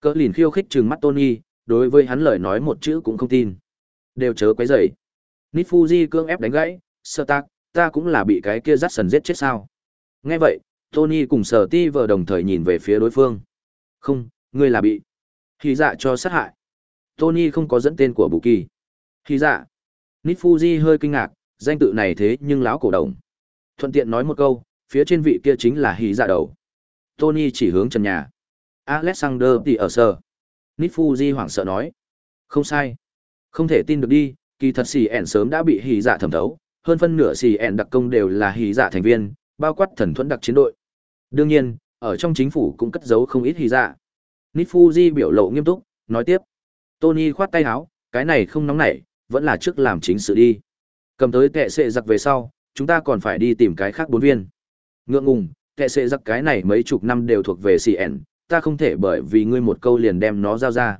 Cỡ lìn khiêu khích trừng mắt Tony, đối với hắn lời nói một chữ cũng không tin. Đều chớ quấy dày nít fuji cương ép đánh gãy, sơ tác, ta cũng là bị cái kia dắt sần giết chết sao. Nghe vậy, Tony cùng sở ti vợ đồng thời nhìn về phía đối phương. Không, ngươi là bị. Khi dạ cho sát hại. Tony không có dẫn tên của Bù Kỳ. Khi dạ. Nifuji hơi kinh ngạc, danh tự này thế nhưng lão cổ đồng. Thuận tiện nói một câu, phía trên vị kia chính là hí dạ đầu. Tony chỉ hướng trần nhà. Alexander thì ở sở. Nifuji hoảng sợ nói. Không sai. Không thể tin được đi, kỳ thật xì ẻn sớm đã bị hí dạ thẩm thấu, hơn phân nửa xì ẻn đặc công đều là hí dạ thành viên, bao quát thần thuẫn đặc chiến đội. Đương nhiên, ở trong chính phủ cũng cất giấu không ít hy dạ. Nifuji biểu lộ nghiêm túc, nói tiếp. Tony khoát tay áo, cái này không nóng nảy, vẫn là trước làm chính sự đi. Cầm tới tệ sệ giặc về sau, chúng ta còn phải đi tìm cái khác bốn viên. Ngượng ngùng, tệ sệ giặc cái này mấy chục năm đều thuộc về CN, ta không thể bởi vì ngươi một câu liền đem nó giao ra.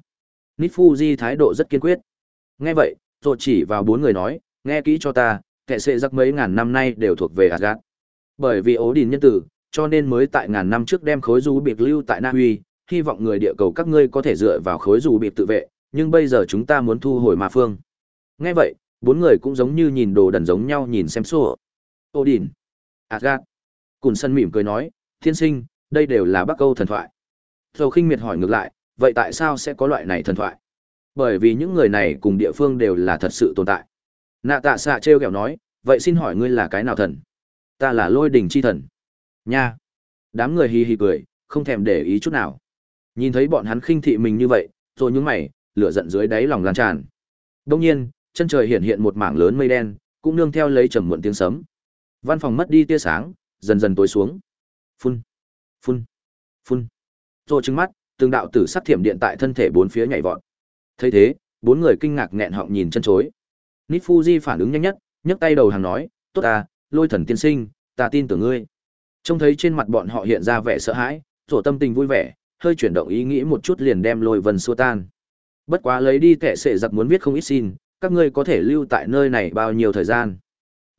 Nifuji thái độ rất kiên quyết. Nghe vậy, rồi chỉ vào bốn người nói, nghe kỹ cho ta, tệ sệ giặc mấy ngàn năm nay đều thuộc về Asgard. Bởi vì ố đình nhân tử, cho nên mới tại ngàn năm trước đem khối du biệt lưu tại Na Uy, hy vọng người địa cầu các ngươi có thể dựa vào khối du biệt tự vệ, nhưng bây giờ chúng ta muốn thu hồi ma phương. Nghe vậy, bốn người cũng giống như nhìn đồ đần giống nhau nhìn xem sủa. Odin, Asgard. Cùn sân mỉm cười nói, thiên sinh, đây đều là bắc câu thần thoại. Dầu khinh miệt hỏi ngược lại, vậy tại sao sẽ có loại này thần thoại? Bởi vì những người này cùng địa phương đều là thật sự tồn tại. Nạ tạ Sạ treo ghẹo nói, vậy xin hỏi ngươi là cái nào thần? Ta là lôi đỉnh chi thần. Nha. Đám người hì hì cười, không thèm để ý chút nào. Nhìn thấy bọn hắn khinh thị mình như vậy, rồi những mày, lửa giận dưới đáy lòng lan tràn. Đông nhiên, chân trời hiện hiện một mảng lớn mây đen, cũng nương theo lấy trầm muộn tiếng sấm. Văn phòng mất đi tia sáng, dần dần tối xuống. Phun, phun, phun. Rồi trừng mắt, từng đạo tử sắc thiểm điện tại thân thể bốn phía nhảy vọt. Thấy thế, bốn người kinh ngạc nghẹn họng nhìn chân chối. Nifuji phản ứng nhanh nhất, nhấc tay đầu hàng nói, "Tốt à, Lôi Thần tiên sinh, ta tin tưởng ngươi." Trông thấy trên mặt bọn họ hiện ra vẻ sợ hãi, rổ tâm tình vui vẻ, hơi chuyển động ý nghĩ một chút liền đem lôi vân xua tan. Bất quá lấy đi tệ sệ giặc muốn viết không ít xin, các ngươi có thể lưu tại nơi này bao nhiêu thời gian?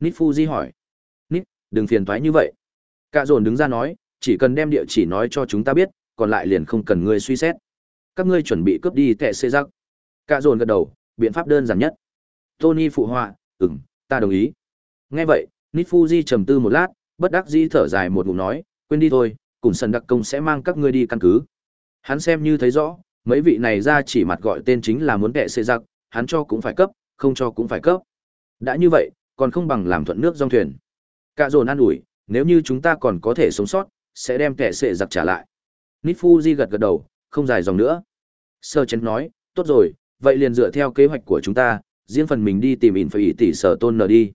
Nít Fuji hỏi. Nít, đừng phiền toái như vậy. Cả dồn đứng ra nói, chỉ cần đem địa chỉ nói cho chúng ta biết, còn lại liền không cần ngươi suy xét. Các ngươi chuẩn bị cướp đi tệ sệ giặc. Cả dồn gật đầu, biện pháp đơn giản nhất. Tony phụ họa, ừm, ta đồng ý. Nghe vậy, Nít Fuji trầm tư một lát, bất đắc dĩ thở dài một ngụm nói, quên đi thôi, cùng sần đặc công sẽ mang các ngươi đi căn cứ. Hắn xem như thấy rõ, mấy vị này ra chỉ mặt gọi tên chính là muốn kệ xê giặc, hắn cho cũng phải cấp, không cho cũng phải cấp. Đã như vậy, còn không bằng làm thuận nước dòng thuyền. Cả dồn an ủi, nếu như chúng ta còn có thể sống sót, sẽ đem kẻ xệ giặc trả lại. Nifuji gật gật đầu, không dài dòng nữa. Sơ chén nói, tốt rồi, vậy liền dựa theo kế hoạch của chúng ta, riêng phần mình đi tìm ỉn phải ý tỷ sở tôn nở đi.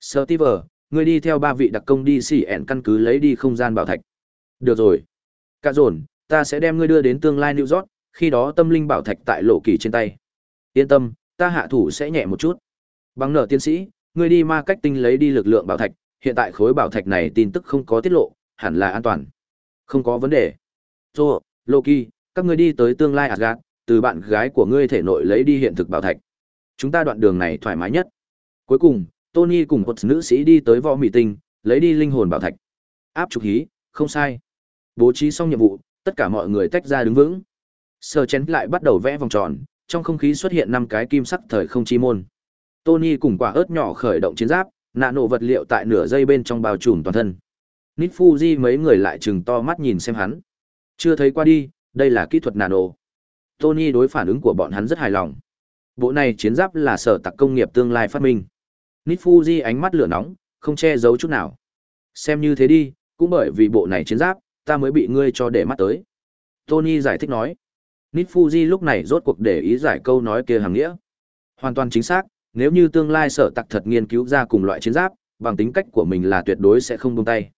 Sơ Tiver, ngươi đi theo ba vị đặc công đi xỉ ẹn căn cứ lấy đi không gian bảo thạch. Được rồi. Cả dồn, ta sẽ đem ngươi đưa đến tương lai New York, khi đó tâm linh bảo thạch tại lộ kỳ trên tay. Yên tâm, ta hạ thủ sẽ nhẹ một chút. Bằng nợ tiến sĩ, ngươi đi ma cách tinh lấy đi lực lượng bảo thạch, hiện tại khối bảo thạch này tin tức không có tiết lộ, hẳn là an toàn. Không có vấn đề. Rồi, Loki, các ngươi đi tới tương lai adgad từ bạn gái của ngươi thể nội lấy đi hiện thực bảo thạch. Chúng ta đoạn đường này thoải mái nhất. Cuối cùng, Tony cùng một nữ sĩ đi tới võ mỹ tinh, lấy đi linh hồn bảo thạch. Áp trục hí, không sai. Bố trí xong nhiệm vụ, tất cả mọi người tách ra đứng vững. Sơ chén lại bắt đầu vẽ vòng tròn, trong không khí xuất hiện năm cái kim sắc thời không chi môn. Tony cùng quả ớt nhỏ khởi động chiến giáp, nạ nổ vật liệu tại nửa giây bên trong bao trùm toàn thân. Nít Fuji mấy người lại chừng to mắt nhìn xem hắn. Chưa thấy qua đi, đây là kỹ thuật nano. Tony đối phản ứng của bọn hắn rất hài lòng. Bộ này chiến giáp là sở tạc công nghiệp tương lai phát minh. Nít Fuji ánh mắt lửa nóng, không che giấu chút nào. Xem như thế đi, cũng bởi vì bộ này chiến giáp, ta mới bị ngươi cho để mắt tới. Tony giải thích nói. Nít Fuji lúc này rốt cuộc để ý giải câu nói kia hàng nghĩa. Hoàn toàn chính xác, nếu như tương lai sở tặc thật nghiên cứu ra cùng loại chiến giáp, bằng tính cách của mình là tuyệt đối sẽ không buông tay.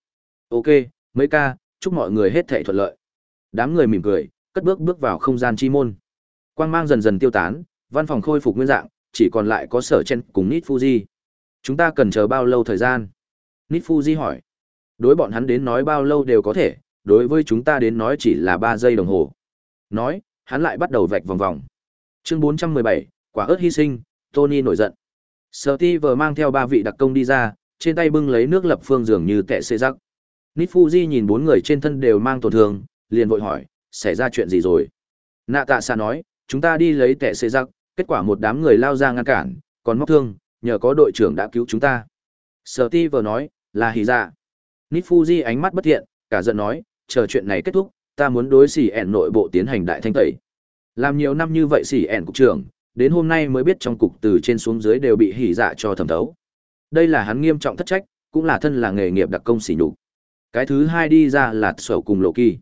Ok, mấy ca, chúc mọi người hết thảy thuận lợi. Đám người mỉm cười, cất bước bước vào không gian chi môn. Quang mang dần dần tiêu tán, văn phòng khôi phục nguyên dạng, chỉ còn lại có sở chen cùng Nít Fuji. Chúng ta cần chờ bao lâu thời gian? Nít Fuji hỏi. Đối bọn hắn đến nói bao lâu đều có thể, đối với chúng ta đến nói chỉ là 3 giây đồng hồ. Nói, hắn lại bắt đầu vạch vòng vòng. Chương 417, quả ớt hy sinh, Tony nổi giận. Steve mang theo ba vị đặc công đi ra, trên tay bưng lấy nước lập phương dường như tệ xê rắc. Nít Fuji nhìn bốn người trên thân đều mang tổn thương, liền vội hỏi, xảy ra chuyện gì rồi? Nạ tạ xa nói, chúng ta đi lấy tệ xê rắc, kết quả một đám người lao ra ngăn cản, còn móc thương, nhờ có đội trưởng đã cứu chúng ta. Steve nói, là hỉ dạ. Nít Fuji ánh mắt bất thiện, cả giận nói, chờ chuyện này kết thúc, ta muốn đối xỉ ẻn nội bộ tiến hành đại thanh tẩy. Làm nhiều năm như vậy xỉ ẻn cục trưởng, đến hôm nay mới biết trong cục từ trên xuống dưới đều bị hỉ dạ cho thẩm thấu. Đây là hắn nghiêm trọng thất trách, cũng là thân là nghề nghiệp đặc công xỉ nhục. Cái thứ hai đi ra là sổ cùng lộ kỳ.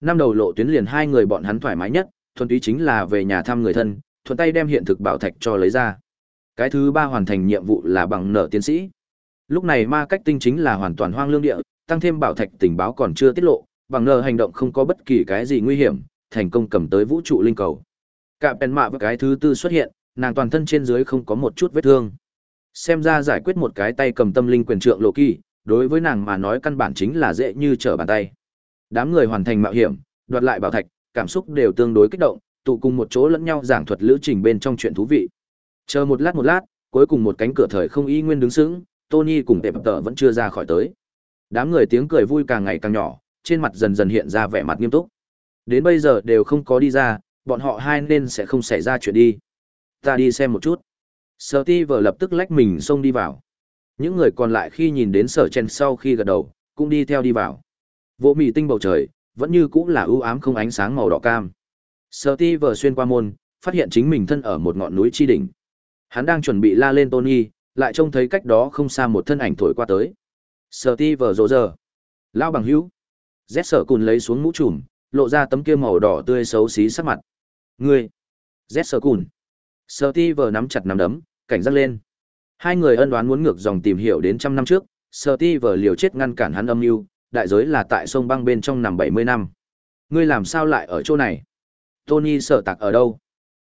Năm đầu lộ tuyến liền hai người bọn hắn thoải mái nhất, thuần túy chính là về nhà thăm người thân, thuận tay đem hiện thực bảo thạch cho lấy ra. Cái thứ ba hoàn thành nhiệm vụ là bằng nợ tiến sĩ. Lúc này ma cách tinh chính là hoàn toàn hoang lương địa, tăng thêm bảo thạch tình báo còn chưa tiết lộ, bằng nợ hành động không có bất kỳ cái gì nguy hiểm, thành công cầm tới vũ trụ linh cầu. Cả bèn mạ và cái thứ tư xuất hiện, nàng toàn thân trên dưới không có một chút vết thương. Xem ra giải quyết một cái tay cầm tâm linh quyền trượng lộ kỳ, đối với nàng mà nói căn bản chính là dễ như trở bàn tay. Đám người hoàn thành mạo hiểm, đoạt lại bảo thạch, cảm xúc đều tương đối kích động, tụ cùng một chỗ lẫn nhau giảng thuật lữ trình bên trong chuyện thú vị. Chờ một lát một lát, cuối cùng một cánh cửa thời không y nguyên đứng sững, Tony cùng Tệp tợ vẫn chưa ra khỏi tới. Đám người tiếng cười vui càng ngày càng nhỏ, trên mặt dần dần hiện ra vẻ mặt nghiêm túc. Đến bây giờ đều không có đi ra, bọn họ hai nên sẽ không xảy ra chuyện đi. Ta đi xem một chút. Sở ti vờ lập tức lách mình xông đi vào. Những người còn lại khi nhìn đến sở chen sau khi gật đầu, cũng đi theo đi vào. Vô mì tinh bầu trời, vẫn như cũng là ưu ám không ánh sáng màu đỏ cam. Sở ti vờ xuyên qua môn, phát hiện chính mình thân ở một ngọn núi chi đỉnh. Hắn đang chuẩn bị la lên Tony, lại trông thấy cách đó không xa một thân ảnh thổi qua tới. Sở ti vờ rộ giờ. Lao bằng hữu. Rét sở cùn lấy xuống mũ trùm, lộ ra tấm kia màu đỏ tươi xấu xí sắc mặt. Ngươi. Rét sở cùn. Sơ ti vờ nắm chặt nắm đấm, cảnh giác lên. Hai người ân đoán muốn ngược dòng tìm hiểu đến trăm năm trước, Sơ ti vờ liều chết ngăn cản hắn âm mưu, đại giới là tại sông băng bên trong nằm bảy mươi năm. Ngươi làm sao lại ở chỗ này? Tony sợ tặc ở đâu?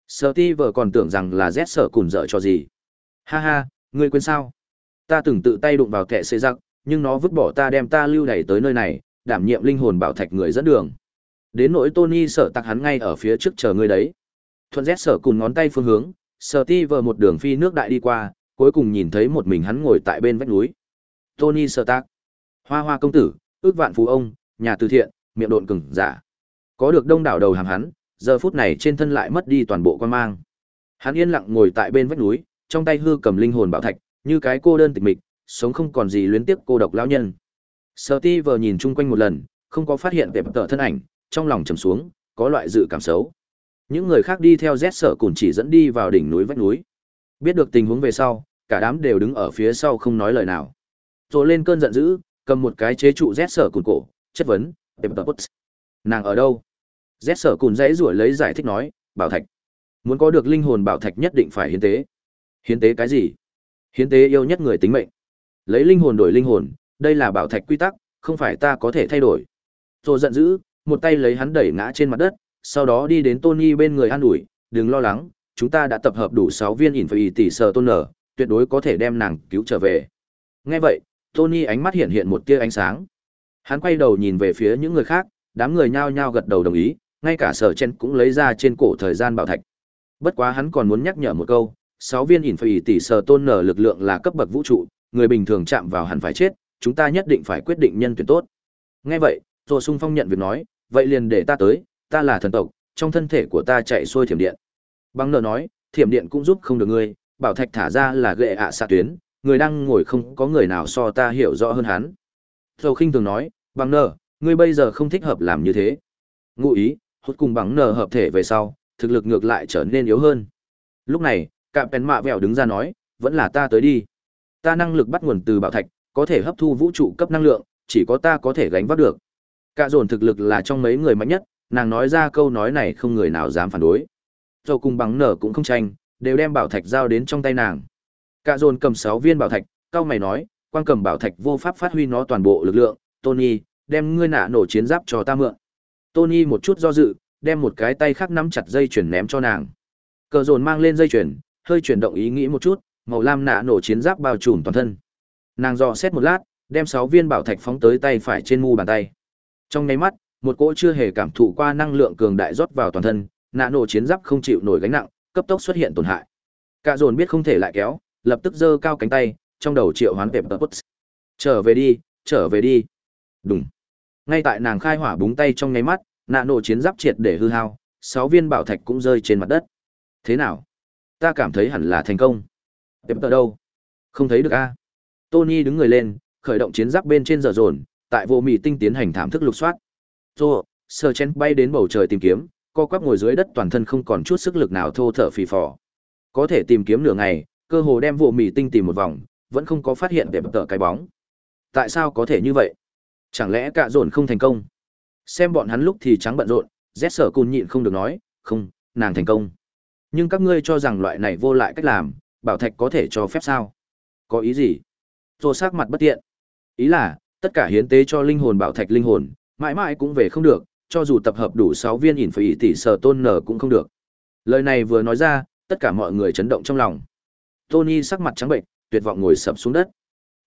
Sở ti vợ còn tưởng rằng là Z sợ cùn dở cho gì. Ha ha, ngươi quên sao? Ta từng tự tay đụng vào kẻ xê giặc, nhưng nó vứt bỏ ta đem ta lưu đẩy tới nơi này, đảm nhiệm linh hồn bảo thạch người dẫn đường. Đến nỗi Tony sợ tặc hắn ngay ở phía trước chờ ngươi đấy. Thuận rét sở cùng ngón tay phương hướng, sở ti vợ một đường phi nước đại đi qua, cuối cùng nhìn thấy một mình hắn ngồi tại bên vách núi. Tony sợ tặc. Hoa hoa công tử, ước vạn phú ông, nhà từ thiện, miệng độn cứng, giả. Có được đông đảo đầu hàng hắn, giờ phút này trên thân lại mất đi toàn bộ quan mang. Hắn yên lặng ngồi tại bên vách núi, trong tay hư cầm linh hồn bảo thạch, như cái cô đơn tịch mịch, sống không còn gì luyến tiếc cô độc lão nhân. Sở Ti nhìn chung quanh một lần, không có phát hiện vẻ tợ thân ảnh, trong lòng trầm xuống, có loại dự cảm xấu. Những người khác đi theo Z sở cùn chỉ dẫn đi vào đỉnh núi vách núi. Biết được tình huống về sau, cả đám đều đứng ở phía sau không nói lời nào. Rồi lên cơn giận dữ, cầm một cái chế trụ Z sở cùn cổ, chất vấn, Nàng ở đâu? Rét sở cùn dãy rủa lấy giải thích nói, bảo thạch. Muốn có được linh hồn bảo thạch nhất định phải hiến tế. Hiến tế cái gì? Hiến tế yêu nhất người tính mệnh. Lấy linh hồn đổi linh hồn, đây là bảo thạch quy tắc, không phải ta có thể thay đổi. Rồi giận dữ, một tay lấy hắn đẩy ngã trên mặt đất, sau đó đi đến Tony bên người an ủi, đừng lo lắng, chúng ta đã tập hợp đủ sáu viên ỉn phải tỷ sở tôn nở, tuyệt đối có thể đem nàng cứu trở về. Nghe vậy, Tony ánh mắt hiện hiện một tia ánh sáng. Hắn quay đầu nhìn về phía những người khác, đám người nhao nhao gật đầu đồng ý, ngay cả sở chen cũng lấy ra trên cổ thời gian bảo thạch. Bất quá hắn còn muốn nhắc nhở một câu, sáu viên ỉn phải tỷ sở tôn nở lực lượng là cấp bậc vũ trụ, người bình thường chạm vào hẳn phải chết, chúng ta nhất định phải quyết định nhân tuyển tốt. Nghe vậy, Tô Sung Phong nhận việc nói, vậy liền để ta tới, ta là thần tộc, trong thân thể của ta chạy xuôi thiểm điện. Băng nở nói, thiểm điện cũng giúp không được ngươi, bảo thạch thả ra là gệ ạ xạ tuyến, người đang ngồi không có người nào so ta hiểu rõ hơn hắn. Tô khinh thường nói, băng nở, ngươi bây giờ không thích hợp làm như thế. Ngụ ý, hốt cùng bằng nở hợp thể về sau, thực lực ngược lại trở nên yếu hơn. Lúc này, cạm pèn mạ vẹo đứng ra nói, vẫn là ta tới đi. Ta năng lực bắt nguồn từ bảo thạch, có thể hấp thu vũ trụ cấp năng lượng, chỉ có ta có thể gánh vác được. Cả dồn thực lực là trong mấy người mạnh nhất, nàng nói ra câu nói này không người nào dám phản đối. Dầu cùng bằng nở cũng không tranh, đều đem bảo thạch giao đến trong tay nàng. Cả dồn cầm 6 viên bảo thạch, cao mày nói, quan cầm bảo thạch vô pháp phát huy nó toàn bộ lực lượng, Tony, đem ngươi nạ nổ chiến giáp cho ta mượn. Tony một chút do dự, đem một cái tay khác nắm chặt dây chuyển ném cho nàng. Cờ dồn mang lên dây chuyển, hơi chuyển động ý nghĩ một chút, màu lam nạ nổ chiến giáp bao trùm toàn thân. Nàng dò xét một lát, đem 6 viên bảo thạch phóng tới tay phải trên mu bàn tay. Trong nháy mắt, một cỗ chưa hề cảm thụ qua năng lượng cường đại rót vào toàn thân, nạ nổ chiến giáp không chịu nổi gánh nặng, cấp tốc xuất hiện tổn hại. Cả dồn biết không thể lại kéo, lập tức giơ cao cánh tay, trong đầu triệu hoán vẹp tật Trở về đi, trở về đi. Đúng. Ngay tại nàng khai hỏa búng tay trong nháy mắt, nạ nổ chiến giáp triệt để hư hao, sáu viên bảo thạch cũng rơi trên mặt đất. Thế nào? Ta cảm thấy hẳn là thành công. Vẹp tờ đâu? Không thấy được a. Tony đứng người lên, khởi động chiến giáp bên trên giờ dồn, tại vô mị tinh tiến hành thảm thức lục soát. Rô, sơ chen bay đến bầu trời tìm kiếm, co quắp ngồi dưới đất toàn thân không còn chút sức lực nào thô thở phì phò. Có thể tìm kiếm nửa ngày, cơ hồ đem vô mị tinh tìm một vòng, vẫn không có phát hiện để tờ cái bóng. Tại sao có thể như vậy? Chẳng lẽ cả dồn không thành công? Xem bọn hắn lúc thì trắng bận rộn, rét sở cùn nhịn không được nói, không, nàng thành công. Nhưng các ngươi cho rằng loại này vô lại cách làm, bảo thạch có thể cho phép sao? Có ý gì? Tô sắc mặt bất tiện. Ý là, tất cả hiến tế cho linh hồn bảo thạch linh hồn, mãi mãi cũng về không được, cho dù tập hợp đủ 6 viên ỉn phải tỷ sở tôn nở cũng không được. Lời này vừa nói ra, tất cả mọi người chấn động trong lòng. Tony sắc mặt trắng bệnh, tuyệt vọng ngồi sập xuống đất.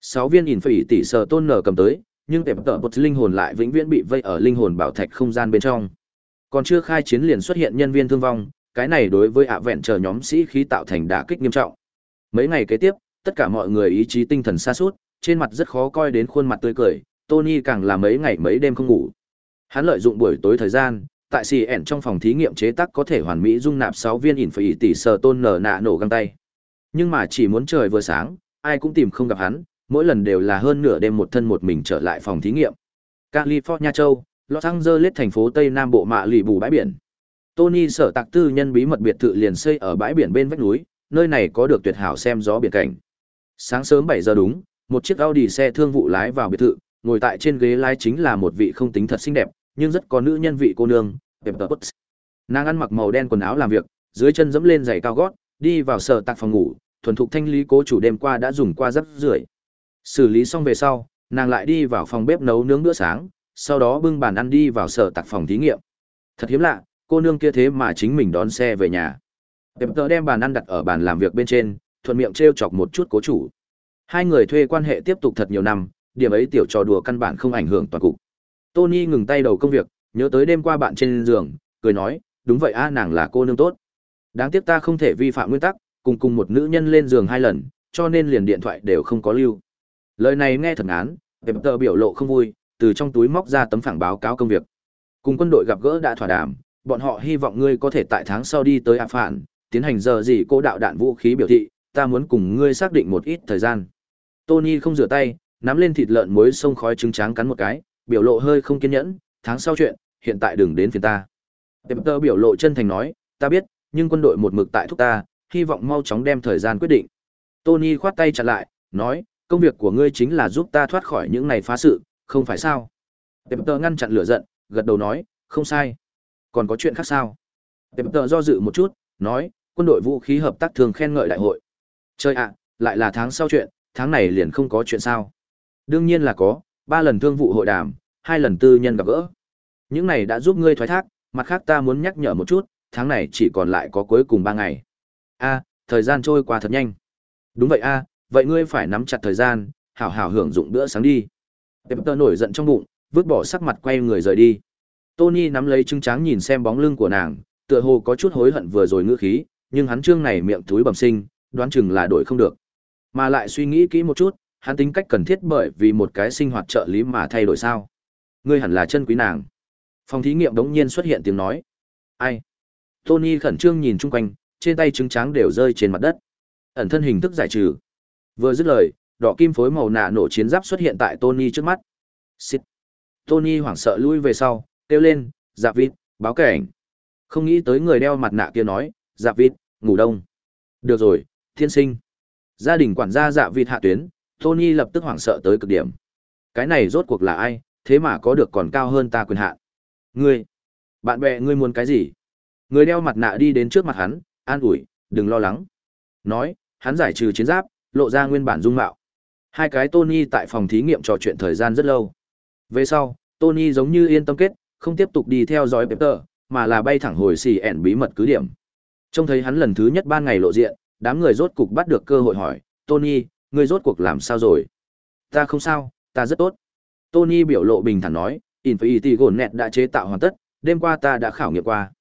6 viên ỉn phải tỷ sở tôn nở cầm tới, nhưng tệp tợ bột linh hồn lại vĩnh viễn bị vây ở linh hồn bảo thạch không gian bên trong. Còn chưa khai chiến liền xuất hiện nhân viên thương vong, cái này đối với ạ vẹn chờ nhóm sĩ khí tạo thành đả kích nghiêm trọng. Mấy ngày kế tiếp, tất cả mọi người ý chí tinh thần xa suốt, trên mặt rất khó coi đến khuôn mặt tươi cười, Tony càng là mấy ngày mấy đêm không ngủ. Hắn lợi dụng buổi tối thời gian, tại CN trong phòng thí nghiệm chế tác có thể hoàn mỹ dung nạp sáu viên ỉn phải tỷ sở tôn nở nạ nổ găng tay. Nhưng mà chỉ muốn trời vừa sáng, ai cũng tìm không gặp hắn, mỗi lần đều là hơn nửa đêm một thân một mình trở lại phòng thí nghiệm. California châu, Los Angeles thành phố Tây Nam bộ mạ lì bù bãi biển. Tony sở tạc tư nhân bí mật biệt thự liền xây ở bãi biển bên vách núi, nơi này có được tuyệt hảo xem gió biển cảnh. Sáng sớm 7 giờ đúng, một chiếc Audi xe thương vụ lái vào biệt thự, ngồi tại trên ghế lái chính là một vị không tính thật xinh đẹp, nhưng rất có nữ nhân vị cô nương, đẹp Potts. Nàng ăn mặc màu đen quần áo làm việc, dưới chân dẫm lên giày cao gót, đi vào sở tạc phòng ngủ, thuần thục thanh lý cố chủ đêm qua đã dùng qua rất rưởi. Xử lý xong về sau, nàng lại đi vào phòng bếp nấu nướng bữa sáng, sau đó bưng bàn ăn đi vào sở tạc phòng thí nghiệm. Thật hiếm lạ, cô nương kia thế mà chính mình đón xe về nhà. Pepper đem bàn ăn đặt ở bàn làm việc bên trên, thuận miệng trêu chọc một chút cố chủ. Hai người thuê quan hệ tiếp tục thật nhiều năm, điểm ấy tiểu trò đùa căn bản không ảnh hưởng toàn cục. Tony ngừng tay đầu công việc, nhớ tới đêm qua bạn trên giường, cười nói, đúng vậy a nàng là cô nương tốt. Đáng tiếc ta không thể vi phạm nguyên tắc, cùng cùng một nữ nhân lên giường hai lần, cho nên liền điện thoại đều không có lưu. Lời này nghe thật ngán, tờ biểu lộ không vui, từ trong túi móc ra tấm phẳng báo cáo công việc. Cùng quân đội gặp gỡ đã thỏa đàm, bọn họ hy vọng ngươi có thể tại tháng sau đi tới áp phản, tiến hành giờ gì cô đạo đạn vũ khí biểu thị, ta muốn cùng ngươi xác định một ít thời gian. Tony không rửa tay, nắm lên thịt lợn muối sông khói trứng trắng cắn một cái, biểu lộ hơi không kiên nhẫn, tháng sau chuyện, hiện tại đừng đến phiền ta. Tepper biểu lộ chân thành nói, ta biết, nhưng quân đội một mực tại thúc ta, hy vọng mau chóng đem thời gian quyết định. Tony khoát tay chặn lại, nói, công việc của ngươi chính là giúp ta thoát khỏi những này phá sự, không phải sao? Tepper ngăn chặn lửa giận, gật đầu nói, không sai. Còn có chuyện khác sao? Tepper do dự một chút, nói, quân đội vũ khí hợp tác thường khen ngợi đại hội. Chơi ạ, lại là tháng sau chuyện, tháng này liền không có chuyện sao? Đương nhiên là có, ba lần thương vụ hội đàm, hai lần tư nhân gặp gỡ. Những này đã giúp ngươi thoái thác, mặt khác ta muốn nhắc nhở một chút, tháng này chỉ còn lại có cuối cùng ba ngày. A, thời gian trôi qua thật nhanh. Đúng vậy a, vậy ngươi phải nắm chặt thời gian, hảo hảo hưởng dụng bữa sáng đi. Pepper nổi giận trong bụng, vứt bỏ sắc mặt quay người rời đi. Tony nắm lấy trứng tráng nhìn xem bóng lưng của nàng, tựa hồ có chút hối hận vừa rồi ngữ khí, nhưng hắn trương này miệng túi bẩm sinh, đoán chừng là đổi không được. Mà lại suy nghĩ kỹ một chút, hắn tính cách cần thiết bởi vì một cái sinh hoạt trợ lý mà thay đổi sao? Ngươi hẳn là chân quý nàng. Phòng thí nghiệm đống nhiên xuất hiện tiếng nói. Ai? Tony khẩn trương nhìn chung quanh, trên tay trứng tráng đều rơi trên mặt đất. Ẩn thân hình thức giải trừ. Vừa dứt lời, đỏ kim phối màu nạ nổ chiến giáp xuất hiện tại Tony trước mắt. Xịt. Tony hoảng sợ lui về sau, kêu lên, "Dạ vịt, báo cảnh." Không nghĩ tới người đeo mặt nạ kia nói, "Dạ vịt, ngủ đông." "Được rồi, thiên sinh." Gia đình quản gia Dạ vịt hạ tuyến, Tony lập tức hoảng sợ tới cực điểm. Cái này rốt cuộc là ai, thế mà có được còn cao hơn ta quyền hạn. Ngươi, bạn bè ngươi muốn cái gì? Người đeo mặt nạ đi đến trước mặt hắn, an ủi, đừng lo lắng. Nói, hắn giải trừ chiến giáp, lộ ra nguyên bản dung mạo. Hai cái Tony tại phòng thí nghiệm trò chuyện thời gian rất lâu. Về sau, Tony giống như yên tâm kết, không tiếp tục đi theo dõi Pepper, mà là bay thẳng hồi xì ẻn bí mật cứ điểm. Trông thấy hắn lần thứ nhất ban ngày lộ diện, đám người rốt cục bắt được cơ hội hỏi, Tony, ngươi rốt cuộc làm sao rồi? Ta không sao, ta rất tốt. Tony biểu lộ bình thản nói, Infinity Gauntlet đã chế tạo hoàn tất, đêm qua ta đã khảo nghiệm qua.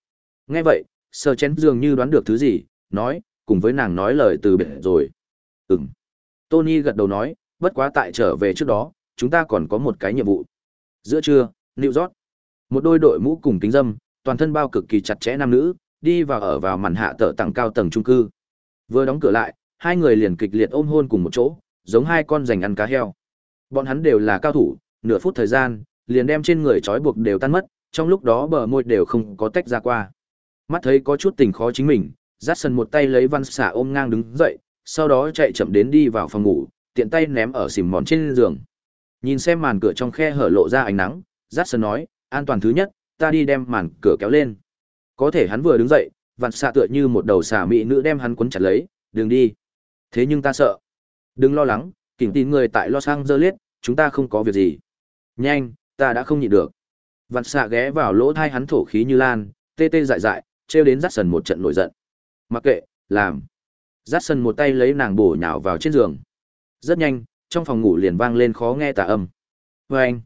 Nghe vậy, Sơ Chén dường như đoán được thứ gì, nói, cùng với nàng nói lời từ biệt rồi. Ừm. Tony gật đầu nói, bất quá tại trở về trước đó, chúng ta còn có một cái nhiệm vụ. Giữa trưa, New York. Một đôi đội mũ cùng kính dâm, toàn thân bao cực kỳ chặt chẽ nam nữ, đi vào ở vào màn hạ tở tầng cao tầng trung cư. Vừa đóng cửa lại, hai người liền kịch liệt ôm hôn cùng một chỗ, giống hai con rành ăn cá heo. Bọn hắn đều là cao thủ, nửa phút thời gian, liền đem trên người trói buộc đều tan mất, trong lúc đó bờ môi đều không có tách ra qua. Mắt thấy có chút tình khó chính mình, Jackson một tay lấy văn xả ôm ngang đứng dậy, sau đó chạy chậm đến đi vào phòng ngủ, tiện tay ném ở xìm mòn trên giường. Nhìn xem màn cửa trong khe hở lộ ra ánh nắng, Jackson nói, an toàn thứ nhất, ta đi đem màn cửa kéo lên. Có thể hắn vừa đứng dậy, vặn xạ tựa như một đầu xà mỹ nữ đem hắn cuốn chặt lấy, đừng đi. Thế nhưng ta sợ. Đừng lo lắng, kỉnh tin người tại Los Angeles, chúng ta không có việc gì. Nhanh, ta đã không nhịn được. Vặn xạ ghé vào lỗ thai hắn thổ khí như lan, tê tê dại dại, treo đến Jackson một trận nổi giận. Mặc kệ, làm. Jackson một tay lấy nàng bổ nhào vào trên giường. Rất nhanh, trong phòng ngủ liền vang lên khó nghe tà âm. Và anh.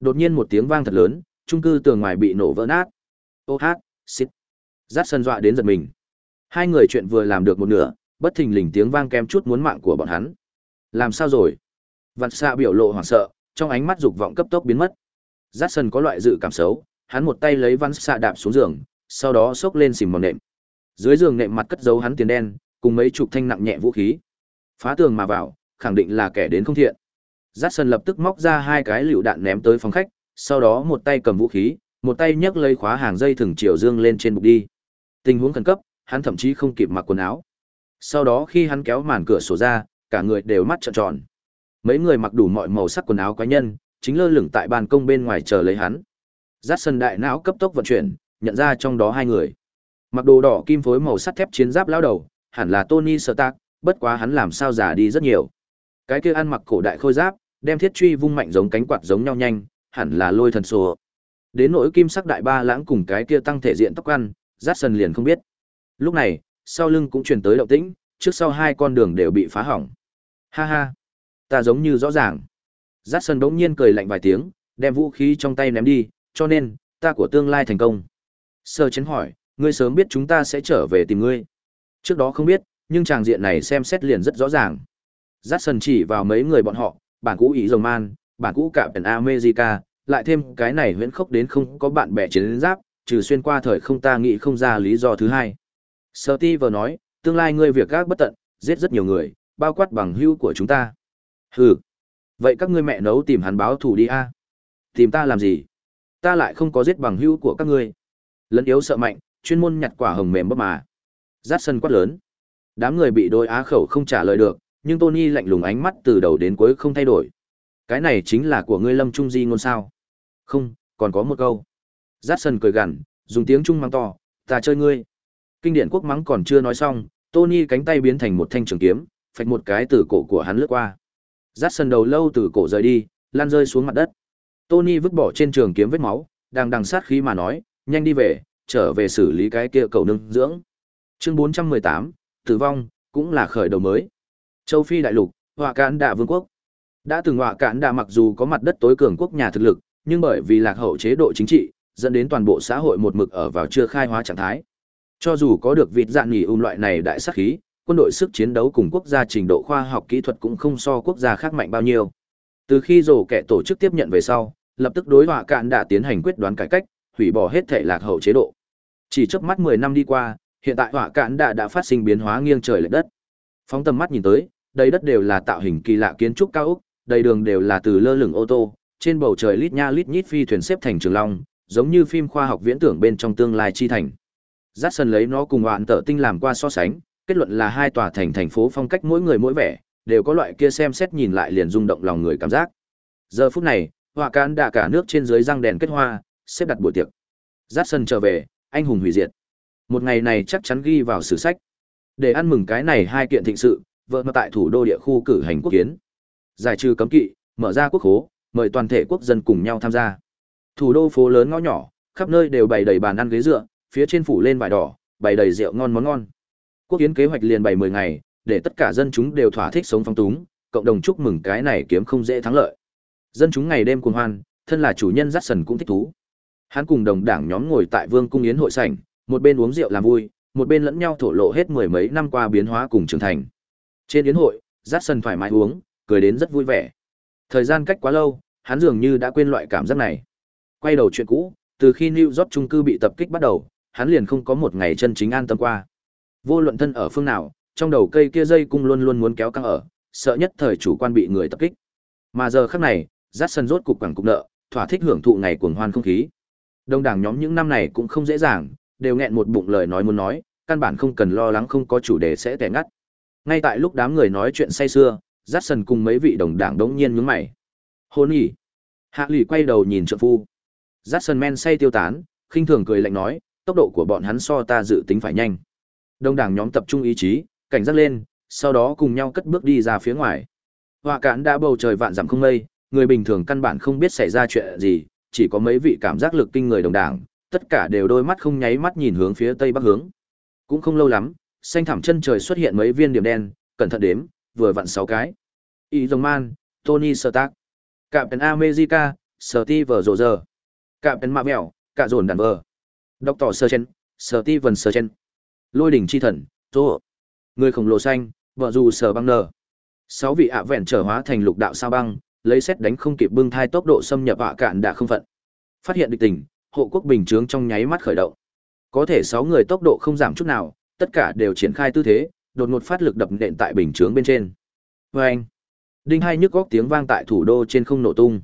Đột nhiên một tiếng vang thật lớn, trung cư tường ngoài bị nổ vỡ nát. Ô hát, xít. Jackson dọa đến giật mình. Hai người chuyện vừa làm được một nửa, bất thình lình tiếng vang kem chút muốn mạng của bọn hắn. Làm sao rồi? Vạn xạ biểu lộ hoảng sợ, trong ánh mắt dục vọng cấp tốc biến mất. Jackson có loại dự cảm xấu, hắn một tay lấy văn xạ đạp xuống giường, sau đó xốc lên xìm mòn nệm. Dưới giường nệm mặt cất giấu hắn tiền đen, cùng mấy chục thanh nặng nhẹ vũ khí. Phá tường mà vào, khẳng định là kẻ đến không thiện. Jackson lập tức móc ra hai cái lựu đạn ném tới phòng khách, sau đó một tay cầm vũ khí, một tay nhấc lấy khóa hàng dây thừng chiều dương lên trên bục đi. Tình huống khẩn cấp, hắn thậm chí không kịp mặc quần áo. Sau đó khi hắn kéo màn cửa sổ ra, cả người đều mắt trợn tròn. Mấy người mặc đủ mọi màu sắc quần áo cá nhân, chính lơ lửng tại ban công bên ngoài chờ lấy hắn. Jackson đại não cấp tốc vận chuyển, nhận ra trong đó hai người. Mặc đồ đỏ kim phối màu sắt thép chiến giáp lão đầu, hẳn là Tony Stark, bất quá hắn làm sao già đi rất nhiều. Cái kia ăn mặc cổ đại khôi giáp, đem thiết truy vung mạnh giống cánh quạt giống nhau nhanh, hẳn là lôi thần sồ. Đến nỗi kim sắc đại ba lãng cùng cái kia tăng thể diện tóc ăn, Jackson liền không biết. Lúc này, sau lưng cũng truyền tới động tĩnh, trước sau hai con đường đều bị phá hỏng. Ha ha, ta giống như rõ ràng. Jackson bỗng nhiên cười lạnh vài tiếng, đem vũ khí trong tay ném đi, cho nên, ta của tương lai thành công. Sơ chấn hỏi, ngươi sớm biết chúng ta sẽ trở về tìm ngươi. Trước đó không biết, nhưng tràng diện này xem xét liền rất rõ ràng. Jackson chỉ vào mấy người bọn họ, bản cũ ý rồng man, bản cũ cạm America, lại thêm cái này huyễn khốc đến không có bạn bè chiến giáp, trừ xuyên qua thời không ta nghĩ không ra lý do thứ hai. Steve nói, tương lai ngươi việc gác bất tận, giết rất nhiều người, bao quát bằng hữu của chúng ta. Hừ. Vậy các ngươi mẹ nấu tìm hắn báo thù đi a. Tìm ta làm gì? Ta lại không có giết bằng hữu của các ngươi. Lẫn yếu sợ mạnh, chuyên môn nhặt quả hồng mềm bấp mà. Rát sân quát lớn. Đám người bị đôi á khẩu không trả lời được, nhưng Tony lạnh lùng ánh mắt từ đầu đến cuối không thay đổi. Cái này chính là của ngươi Lâm Trung Di ngôn sao? Không, còn có một câu. Rát sân cười gằn, dùng tiếng Trung mang to, ta chơi ngươi. Kinh điển quốc mắng còn chưa nói xong, Tony cánh tay biến thành một thanh trường kiếm, phạch một cái từ cổ của hắn lướt qua. Rát sân đầu lâu từ cổ rời đi, lan rơi xuống mặt đất. Tony vứt bỏ trên trường kiếm vết máu, đang đằng sát khí mà nói, nhanh đi về, trở về xử lý cái kia cầu nương dưỡng. Chương 418, tử vong, cũng là khởi đầu mới. Châu Phi đại lục, Họa Cạn Đạ Vương quốc. Đã từng Họa Cạn Đạ mặc dù có mặt đất tối cường quốc nhà thực lực, nhưng bởi vì lạc hậu chế độ chính trị, dẫn đến toàn bộ xã hội một mực ở vào chưa khai hóa trạng thái. Cho dù có được vịt dạng nghỉ ung loại này đại sát khí, quân đội sức chiến đấu cùng quốc gia trình độ khoa học kỹ thuật cũng không so quốc gia khác mạnh bao nhiêu. Từ khi rổ kẻ tổ chức tiếp nhận về sau, lập tức đối họa cạn đã tiến hành quyết đoán cải cách, hủy bỏ hết thể lạc hậu chế độ. Chỉ trước mắt 10 năm đi qua, hiện tại hỏa cạn đã đã phát sinh biến hóa nghiêng trời lệch đất. Phóng tầm mắt nhìn tới, đầy đất đều là tạo hình kỳ lạ kiến trúc cao ốc, đầy đường đều là từ lơ lửng ô tô, trên bầu trời lít nha lít nhít phi thuyền xếp thành trường long, giống như phim khoa học viễn tưởng bên trong tương lai chi thành. Jackson lấy nó cùng hoạn tợ tinh làm qua so sánh, kết luận là hai tòa thành thành phố phong cách mỗi người mỗi vẻ, đều có loại kia xem xét nhìn lại liền rung động lòng người cảm giác. Giờ phút này, họa cán đã cả nước trên dưới răng đèn kết hoa, xếp đặt buổi tiệc. Jackson trở về, anh hùng hủy diệt. Một ngày này chắc chắn ghi vào sử sách. Để ăn mừng cái này hai kiện thịnh sự, vợ mà tại thủ đô địa khu cử hành quốc kiến. Giải trừ cấm kỵ, mở ra quốc khố, mời toàn thể quốc dân cùng nhau tham gia. Thủ đô phố lớn ngõ nhỏ, khắp nơi đều bày đầy bàn ăn ghế dựa, phía trên phủ lên vải đỏ, bày đầy rượu ngon món ngon. Quốc kiến kế hoạch liền bày 10 ngày, để tất cả dân chúng đều thỏa thích sống phong túng, cộng đồng chúc mừng cái này kiếm không dễ thắng lợi. Dân chúng ngày đêm cuồng hoan, thân là chủ nhân dắt sần cũng thích thú. Hắn cùng đồng đảng nhóm ngồi tại Vương cung yến hội sảnh, một bên uống rượu làm vui, một bên lẫn nhau thổ lộ hết mười mấy năm qua biến hóa cùng trưởng thành. Trên yến hội, Dát sần thoải mái uống, cười đến rất vui vẻ. Thời gian cách quá lâu, hắn dường như đã quên loại cảm giác này. Quay đầu chuyện cũ, từ khi New York trung cư bị tập kích bắt đầu, hắn liền không có một ngày chân chính an tâm qua. Vô luận thân ở phương nào, trong đầu cây kia dây cung luôn luôn muốn kéo căng ở, sợ nhất thời chủ quan bị người tập kích. Mà giờ khắc này, Dát sân rốt cục quẳng cục nợ, thỏa thích hưởng thụ ngày cuồng hoan không khí. Đông đảng nhóm những năm này cũng không dễ dàng, đều nghẹn một bụng lời nói muốn nói, căn bản không cần lo lắng không có chủ đề sẽ tẻ ngắt. Ngay tại lúc đám người nói chuyện say xưa, Jackson cùng mấy vị đồng đảng đống nhiên nhướng mày. Hôn nhỉ. Hạ lì quay đầu nhìn trợ phu. Jackson men say tiêu tán, khinh thường cười lạnh nói, tốc độ của bọn hắn so ta dự tính phải nhanh. Đông đảng nhóm tập trung ý chí, cảnh giác lên, sau đó cùng nhau cất bước đi ra phía ngoài. Họa cản đã bầu trời vạn dặm không mây, người bình thường căn bản không biết xảy ra chuyện gì, chỉ có mấy vị cảm giác lực kinh người đồng đảng, tất cả đều đôi mắt không nháy mắt nhìn hướng phía tây bắc hướng. Cũng không lâu lắm, xanh thẳm chân trời xuất hiện mấy viên điểm đen, cẩn thận đếm, vừa vặn sáu cái. Y Dòng Man, Tony Stark, Captain America, Steve Rogers, Captain Marvel, cả dồn đàn vờ. Doctor Strange, Steven Strange, Lôi đỉnh chi thần, Thor, Người khổng lồ xanh, vợ dù sở băng nở. Sáu vị ạ vẹn trở hóa thành lục đạo sao băng, lấy xét đánh không kịp bưng thai tốc độ xâm nhập ạ cạn đã không phận. Phát hiện địch tình, hộ quốc bình chướng trong nháy mắt khởi động. Có thể sáu người tốc độ không giảm chút nào, tất cả đều triển khai tư thế, đột ngột phát lực đập nện tại bình chướng bên trên. Oeng! Đinh hai nhức góc tiếng vang tại thủ đô trên không nổ tung.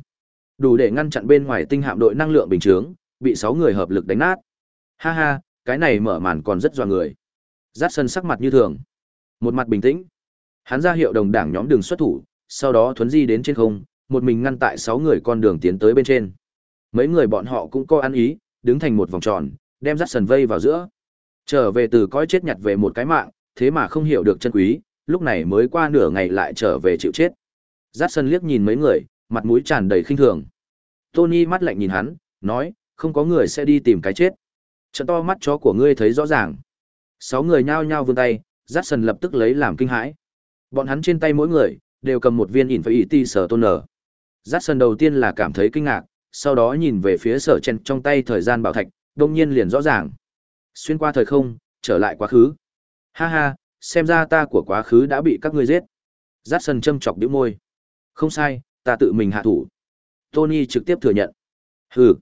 Đủ để ngăn chặn bên ngoài tinh hạm đội năng lượng bình chướng, bị sáu người hợp lực đánh nát. Ha ha, cái này mở màn còn rất dọa người. Dát sân sắc mặt như thường. Một mặt bình tĩnh. Hắn ra hiệu đồng đảng nhóm đường xuất thủ, sau đó thuấn di đến trên không, một mình ngăn tại sáu người con đường tiến tới bên trên. Mấy người bọn họ cũng có ăn ý, đứng thành một vòng tròn, đem dắt sần vây vào giữa. Trở về từ cõi chết nhặt về một cái mạng, thế mà không hiểu được chân quý, lúc này mới qua nửa ngày lại trở về chịu chết. Dắt sần liếc nhìn mấy người, mặt mũi tràn đầy khinh thường. Tony mắt lạnh nhìn hắn, nói, không có người sẽ đi tìm cái chết. Trận to mắt chó của ngươi thấy rõ ràng. Sáu người nhao nhao vươn tay, dắt sần lập tức lấy làm kinh hãi. Bọn hắn trên tay mỗi người, đều cầm một viên ỉn phải ỉ ti sở tôn nở. Dắt sần đầu tiên là cảm thấy kinh ngạc, sau đó nhìn về phía sở chen trong tay thời gian bảo thạch, đông nhiên liền rõ ràng. Xuyên qua thời không, trở lại quá khứ. Ha ha, xem ra ta của quá khứ đã bị các ngươi giết. Dắt sần châm chọc điếu môi. Không sai, ta tự mình hạ thủ. Tony trực tiếp thừa nhận. Hừ,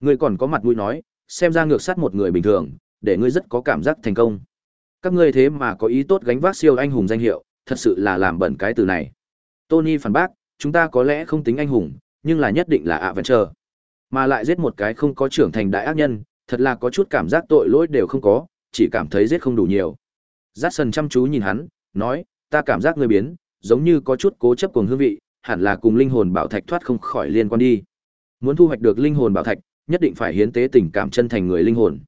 ngươi còn có mặt mũi nói, xem ra ngược sát một người bình thường, để ngươi rất có cảm giác thành công. Các ngươi thế mà có ý tốt gánh vác siêu anh hùng danh hiệu, thật sự là làm bẩn cái từ này. Tony phản bác, chúng ta có lẽ không tính anh hùng, nhưng là nhất định là ạ vẫn chờ Mà lại giết một cái không có trưởng thành đại ác nhân, thật là có chút cảm giác tội lỗi đều không có, chỉ cảm thấy giết không đủ nhiều. Jackson chăm chú nhìn hắn, nói, ta cảm giác ngươi biến, giống như có chút cố chấp cùng hương vị, hẳn là cùng linh hồn bảo thạch thoát không khỏi liên quan đi. Muốn thu hoạch được linh hồn bảo thạch, nhất định phải hiến tế tình cảm chân thành người linh hồn.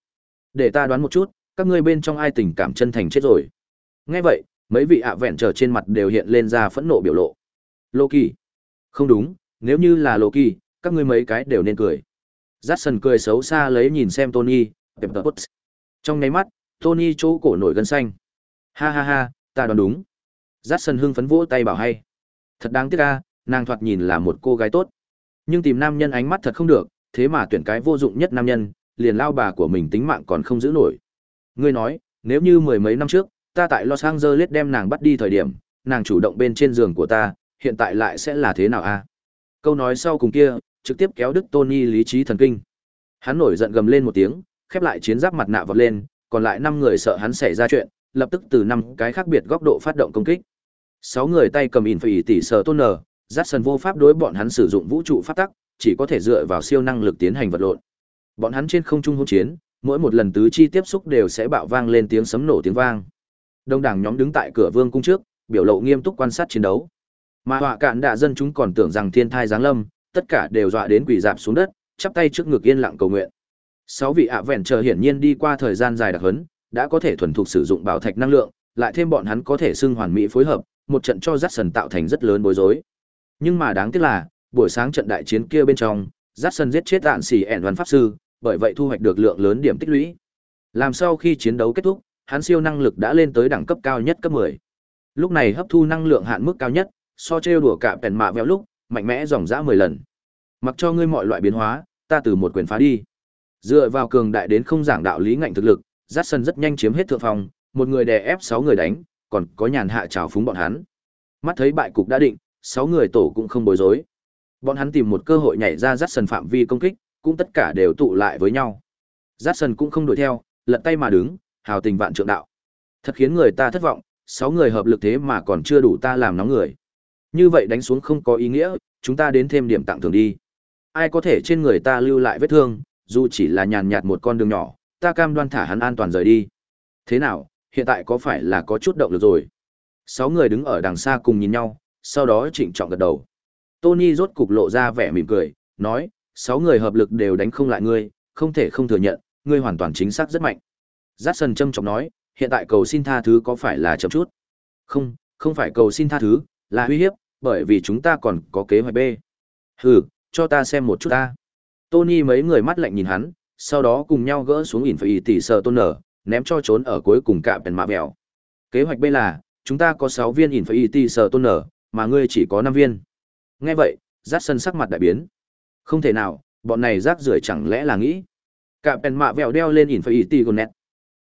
Để ta đoán một chút, các ngươi bên trong ai tình cảm chân thành chết rồi. Nghe vậy, mấy vị ạ vẹn trở trên mặt đều hiện lên ra phẫn nộ biểu lộ. Loki. Không đúng, nếu như là Loki, các ngươi mấy cái đều nên cười. Jackson cười xấu xa lấy nhìn xem Tony, Pepperpot. Trong nháy mắt, Tony chỗ cổ nổi gân xanh. Ha ha ha, ta đoán đúng. Jackson hưng phấn vỗ tay bảo hay. Thật đáng tiếc ca, nàng thoạt nhìn là một cô gái tốt. Nhưng tìm nam nhân ánh mắt thật không được, thế mà tuyển cái vô dụng nhất nam nhân, liền lao bà của mình tính mạng còn không giữ nổi. Ngươi nói, nếu như mười mấy năm trước, ta tại Los Angeles đem nàng bắt đi thời điểm, nàng chủ động bên trên giường của ta, hiện tại lại sẽ là thế nào a? Câu nói sau cùng kia, trực tiếp kéo đứt Tony lý trí thần kinh. Hắn nổi giận gầm lên một tiếng, khép lại chiến giáp mặt nạ vọt lên, còn lại năm người sợ hắn xảy ra chuyện, lập tức từ năm cái khác biệt góc độ phát động công kích. Sáu người tay cầm ỉn phỉ tỷ sở tôn nở, Jackson vô pháp đối bọn hắn sử dụng vũ trụ pháp tắc, chỉ có thể dựa vào siêu năng lực tiến hành vật lộn. Bọn hắn trên không trung hỗn chiến, mỗi một lần tứ chi tiếp xúc đều sẽ bạo vang lên tiếng sấm nổ tiếng vang. Đông đảng nhóm đứng tại cửa vương cung trước, biểu lộ nghiêm túc quan sát chiến đấu. Mà họa cạn đạ dân chúng còn tưởng rằng thiên thai giáng lâm, tất cả đều dọa đến quỳ dạp xuống đất, chắp tay trước ngực yên lặng cầu nguyện. Sáu vị ạ vẹn chờ hiển nhiên đi qua thời gian dài đặc hấn, đã có thể thuần thục sử dụng bảo thạch năng lượng, lại thêm bọn hắn có thể xưng hoàn mỹ phối hợp, một trận cho Jackson tạo thành rất lớn bối rối. Nhưng mà đáng tiếc là, buổi sáng trận đại chiến kia bên trong, Jackson giết chết đạn xỉ ẻn văn pháp sư, bởi vậy thu hoạch được lượng lớn điểm tích lũy. Làm sau khi chiến đấu kết thúc, hắn siêu năng lực đã lên tới đẳng cấp cao nhất cấp 10. Lúc này hấp thu năng lượng hạn mức cao nhất, so trêu đùa cả bèn mạ vẹo lúc, mạnh mẽ dòng dã 10 lần. Mặc cho ngươi mọi loại biến hóa, ta từ một quyền phá đi. Dựa vào cường đại đến không giảng đạo lý ngạnh thực lực, Jackson rất nhanh chiếm hết thượng phòng, một người đè ép sáu người đánh, còn có nhàn hạ trào phúng bọn hắn. Mắt thấy bại cục đã định, sáu người tổ cũng không bối rối. Bọn hắn tìm một cơ hội nhảy ra Jackson phạm vi công kích, cũng tất cả đều tụ lại với nhau. Jackson cũng không đuổi theo, lật tay mà đứng, hào tình vạn trượng đạo. Thật khiến người ta thất vọng, sáu người hợp lực thế mà còn chưa đủ ta làm nóng người. Như vậy đánh xuống không có ý nghĩa, chúng ta đến thêm điểm tặng thưởng đi. Ai có thể trên người ta lưu lại vết thương, dù chỉ là nhàn nhạt một con đường nhỏ, ta cam đoan thả hắn an toàn rời đi. Thế nào, hiện tại có phải là có chút động lực rồi? Sáu người đứng ở đằng xa cùng nhìn nhau, sau đó trịnh trọng gật đầu. Tony rốt cục lộ ra vẻ mỉm cười, nói, sáu người hợp lực đều đánh không lại ngươi, không thể không thừa nhận, ngươi hoàn toàn chính xác rất mạnh. Jackson trâm trọng nói, hiện tại cầu xin tha thứ có phải là chậm chút? Không, không phải cầu xin tha thứ, là uy hiếp, bởi vì chúng ta còn có kế hoạch B. Hừ, cho ta xem một chút ta. Tony mấy người mắt lạnh nhìn hắn, sau đó cùng nhau gỡ xuống ỉn phải tỷ sợ tôn nở, ném cho trốn ở cuối cùng cạm bèn mạ bèo. Kế hoạch B là, chúng ta có 6 viên ỉn phải tỷ sợ tôn nở, mà ngươi chỉ có 5 viên. Nghe vậy, Jackson sắc mặt đại biến. Không thể nào, bọn này rác rưởi chẳng lẽ là nghĩ. Cạm bèn mạ bèo đeo lên ỉn phải tỷ nẹt.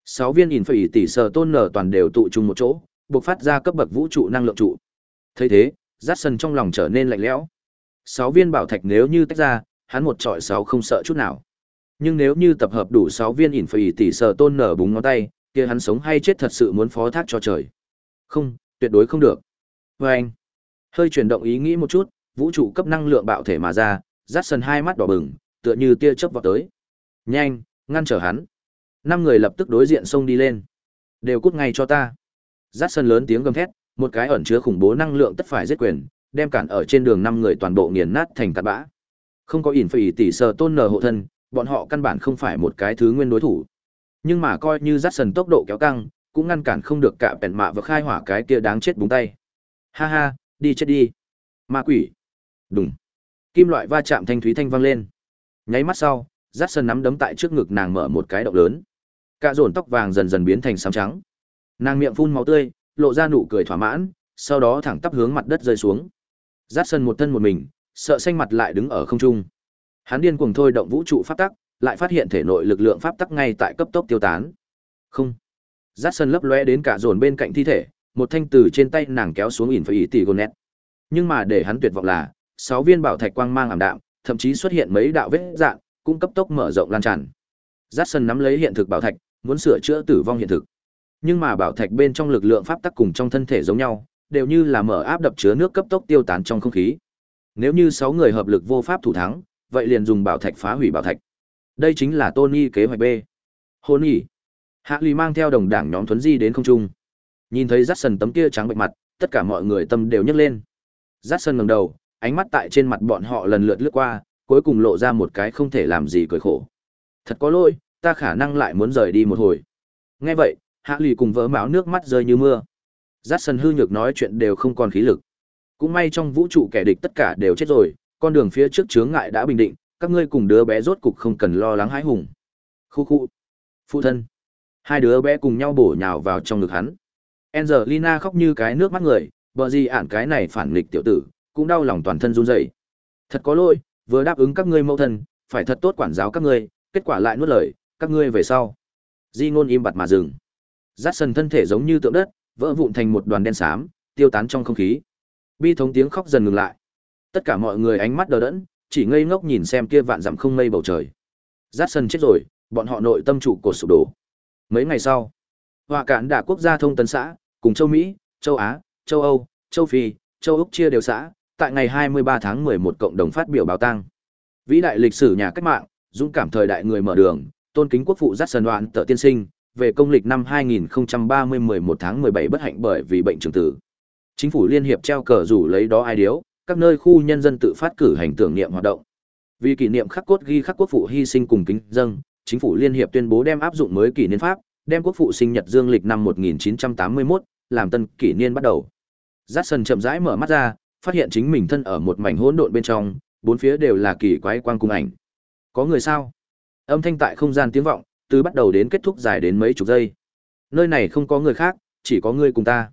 6 viên ỉn phải tỷ sợ tôn nở toàn đều tụ chung một chỗ, bộc phát ra cấp bậc vũ trụ năng lượng trụ. Thấy thế, Jackson trong lòng trở nên lạnh lẽo. Sáu viên bảo thạch nếu như tách ra, hắn một trọi sáu không sợ chút nào. Nhưng nếu như tập hợp đủ sáu viên ỉn phỉ tỷ sợ tôn nở búng ngón tay, kia hắn sống hay chết thật sự muốn phó thác cho trời. Không, tuyệt đối không được. vê anh, hơi chuyển động ý nghĩ một chút, vũ trụ cấp năng lượng bạo thể mà ra, rát sân hai mắt đỏ bừng, tựa như tia chớp vào tới. Nhanh, ngăn trở hắn. Năm người lập tức đối diện xông đi lên. Đều cút ngay cho ta. rát sân lớn tiếng gầm thét, một cái ẩn chứa khủng bố năng lượng tất phải giết quyền, đem cản ở trên đường năm người toàn bộ nghiền nát thành tạt bã. Không có ỉn phỉ tỷ sở tôn nở hộ thân, bọn họ căn bản không phải một cái thứ nguyên đối thủ. Nhưng mà coi như dắt sần tốc độ kéo căng, cũng ngăn cản không được cả bèn mạ và khai hỏa cái kia đáng chết búng tay. Ha ha, đi chết đi. Ma quỷ. Đùng. Kim loại va chạm thanh thúy thanh vang lên. Nháy mắt sau, dắt sần nắm đấm tại trước ngực nàng mở một cái động lớn. Cả dồn tóc vàng dần dần biến thành xám trắng. Nàng miệng phun máu tươi, lộ ra nụ cười thỏa mãn, sau đó thẳng tắp hướng mặt đất rơi xuống. Dát sân một thân một mình, sợ xanh mặt lại đứng ở không trung. Hắn điên cuồng thôi động vũ trụ pháp tắc, lại phát hiện thể nội lực lượng pháp tắc ngay tại cấp tốc tiêu tán. Không. Dát sân lấp lóe đến cả dồn bên cạnh thi thể, một thanh từ trên tay nàng kéo xuống ỉn phải ý tỷ gonet. Nhưng mà để hắn tuyệt vọng là, sáu viên bảo thạch quang mang ảm đạm, thậm chí xuất hiện mấy đạo vết dạng, cũng cấp tốc mở rộng lan tràn. Dát sân nắm lấy hiện thực bảo thạch, muốn sửa chữa tử vong hiện thực. Nhưng mà bảo thạch bên trong lực lượng pháp tắc cùng trong thân thể giống nhau, đều như là mở áp đập chứa nước cấp tốc tiêu tán trong không khí. Nếu như 6 người hợp lực vô pháp thủ thắng, vậy liền dùng bảo thạch phá hủy bảo thạch. Đây chính là Tony kế hoạch B. Hôn nhỉ. Hạ Ly mang theo đồng đảng nhóm thuấn di đến không trung. Nhìn thấy Jackson tấm kia trắng bệnh mặt, tất cả mọi người tâm đều nhấc lên. Jackson ngẩng đầu, ánh mắt tại trên mặt bọn họ lần lượt lướt qua, cuối cùng lộ ra một cái không thể làm gì cười khổ. Thật có lỗi, ta khả năng lại muốn rời đi một hồi. Nghe vậy, Hạ lì cùng vỡ máu nước mắt rơi như mưa. Jackson hư nhược nói chuyện đều không còn khí lực. Cũng may trong vũ trụ kẻ địch tất cả đều chết rồi, con đường phía trước chướng ngại đã bình định, các ngươi cùng đứa bé rốt cục không cần lo lắng hãi hùng. Khu khu. Phụ thân. Hai đứa bé cùng nhau bổ nhào vào trong ngực hắn. Angelina khóc như cái nước mắt người, bờ gì ản cái này phản nghịch tiểu tử, cũng đau lòng toàn thân run rẩy. Thật có lỗi, vừa đáp ứng các ngươi mẫu thân, phải thật tốt quản giáo các ngươi, kết quả lại nuốt lời, các ngươi về sau. Di ngôn im bặt mà dừng. Rát sần thân thể giống như tượng đất, vỡ vụn thành một đoàn đen xám, tiêu tán trong không khí. Bi thống tiếng khóc dần ngừng lại. Tất cả mọi người ánh mắt đờ đẫn, chỉ ngây ngốc nhìn xem kia vạn dặm không mây bầu trời. Rát sần chết rồi, bọn họ nội tâm trụ cột sụp đổ. Mấy ngày sau, Họa cản đả quốc gia thông tấn xã, cùng châu Mỹ, châu Á, châu Âu, châu Phi, châu Úc chia đều xã, tại ngày 23 tháng 11 cộng đồng phát biểu báo tang. Vĩ đại lịch sử nhà cách mạng, dũng cảm thời đại người mở đường, tôn kính quốc phụ dắt sần đoạn tợ tiên sinh, về công lịch năm 2030 11 tháng 17 bất hạnh bởi vì bệnh trường tử. Chính phủ liên hiệp treo cờ rủ lấy đó ai điếu, các nơi khu nhân dân tự phát cử hành tưởng niệm hoạt động. Vì kỷ niệm khắc cốt ghi khắc quốc phụ hy sinh cùng kính dâng, chính phủ liên hiệp tuyên bố đem áp dụng mới kỷ niên pháp, đem quốc phụ sinh nhật dương lịch năm 1981, làm tân kỷ niên bắt đầu. Dát sần chậm rãi mở mắt ra, phát hiện chính mình thân ở một mảnh hỗn độn bên trong, bốn phía đều là kỳ quái quang cung ảnh. Có người sao? Âm thanh tại không gian tiếng vọng, từ bắt đầu đến kết thúc dài đến mấy chục giây. Nơi này không có người khác, chỉ có ngươi cùng ta.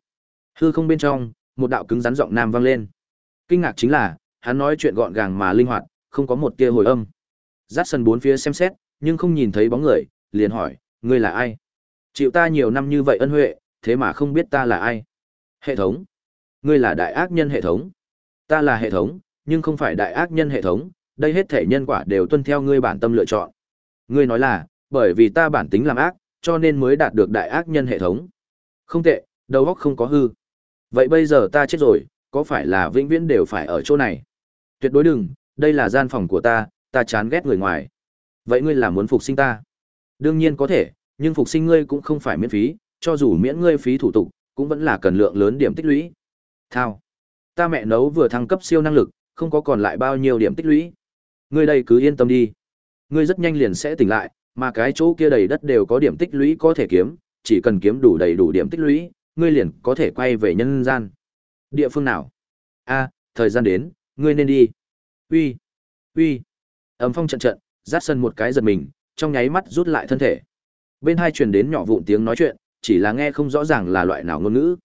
Hư không bên trong, một đạo cứng rắn giọng nam vang lên. Kinh ngạc chính là, hắn nói chuyện gọn gàng mà linh hoạt, không có một tia hồi âm. Dát sân bốn phía xem xét, nhưng không nhìn thấy bóng người, liền hỏi, ngươi là ai? Chịu ta nhiều năm như vậy ân huệ, thế mà không biết ta là ai? Hệ thống. Ngươi là đại ác nhân hệ thống. Ta là hệ thống, nhưng không phải đại ác nhân hệ thống, đây hết thể nhân quả đều tuân theo ngươi bản tâm lựa chọn. Ngươi nói là, bởi vì ta bản tính làm ác, cho nên mới đạt được đại ác nhân hệ thống. Không tệ, đầu óc không có hư. Vậy bây giờ ta chết rồi, có phải là vĩnh viễn đều phải ở chỗ này? Tuyệt đối đừng, đây là gian phòng của ta, ta chán ghét người ngoài. Vậy ngươi là muốn phục sinh ta? Đương nhiên có thể, nhưng phục sinh ngươi cũng không phải miễn phí, cho dù miễn ngươi phí thủ tục, cũng vẫn là cần lượng lớn điểm tích lũy. Thao. Ta mẹ nấu vừa thăng cấp siêu năng lực, không có còn lại bao nhiêu điểm tích lũy. Ngươi đây cứ yên tâm đi. Ngươi rất nhanh liền sẽ tỉnh lại, mà cái chỗ kia đầy đất đều có điểm tích lũy có thể kiếm, chỉ cần kiếm đủ đầy đủ điểm tích lũy, ngươi liền có thể quay về nhân gian. Địa phương nào? A, thời gian đến, ngươi nên đi. Uy, uy. Ầm phong trận trận, rát sân một cái giật mình, trong nháy mắt rút lại thân thể. Bên hai truyền đến nhỏ vụn tiếng nói chuyện, chỉ là nghe không rõ ràng là loại nào ngôn ngữ.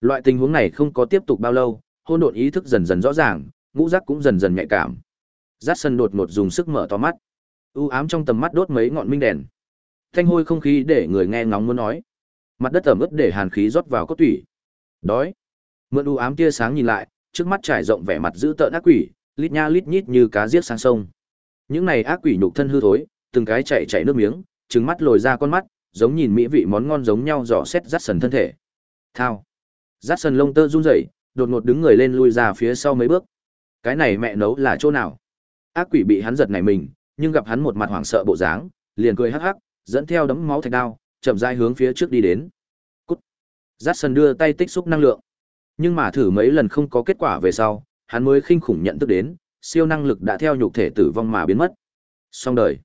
Loại tình huống này không có tiếp tục bao lâu, hôn độn ý thức dần dần rõ ràng, ngũ giác cũng dần dần nhạy cảm. Rát sân đột ngột dùng sức mở to mắt. U ám trong tầm mắt đốt mấy ngọn minh đèn. Thanh hôi không khí để người nghe ngóng muốn nói. Mặt đất ẩm ướt để hàn khí rót vào cốt tủy. Đói. Mượn u ám tia sáng nhìn lại, trước mắt trải rộng vẻ mặt dữ tợn ác quỷ, lít nha lít nhít như cá giết sang sông. Những này ác quỷ nhục thân hư thối, từng cái chạy chạy nước miếng, trứng mắt lồi ra con mắt, giống nhìn mỹ vị món ngon giống nhau dò xét rát sần thân thể. Thao. Rát sần lông tơ run rẩy, đột ngột đứng người lên lui ra phía sau mấy bước. Cái này mẹ nấu là chỗ nào? Ác quỷ bị hắn giật nảy mình, nhưng gặp hắn một mặt hoảng sợ bộ dáng, liền cười hắc hắc, dẫn theo đấm máu thạch đao, chậm rãi hướng phía trước đi đến. Cút. Rát đưa tay tích xúc năng lượng. Nhưng mà thử mấy lần không có kết quả về sau, hắn mới khinh khủng nhận thức đến, siêu năng lực đã theo nhục thể tử vong mà biến mất. Xong đời.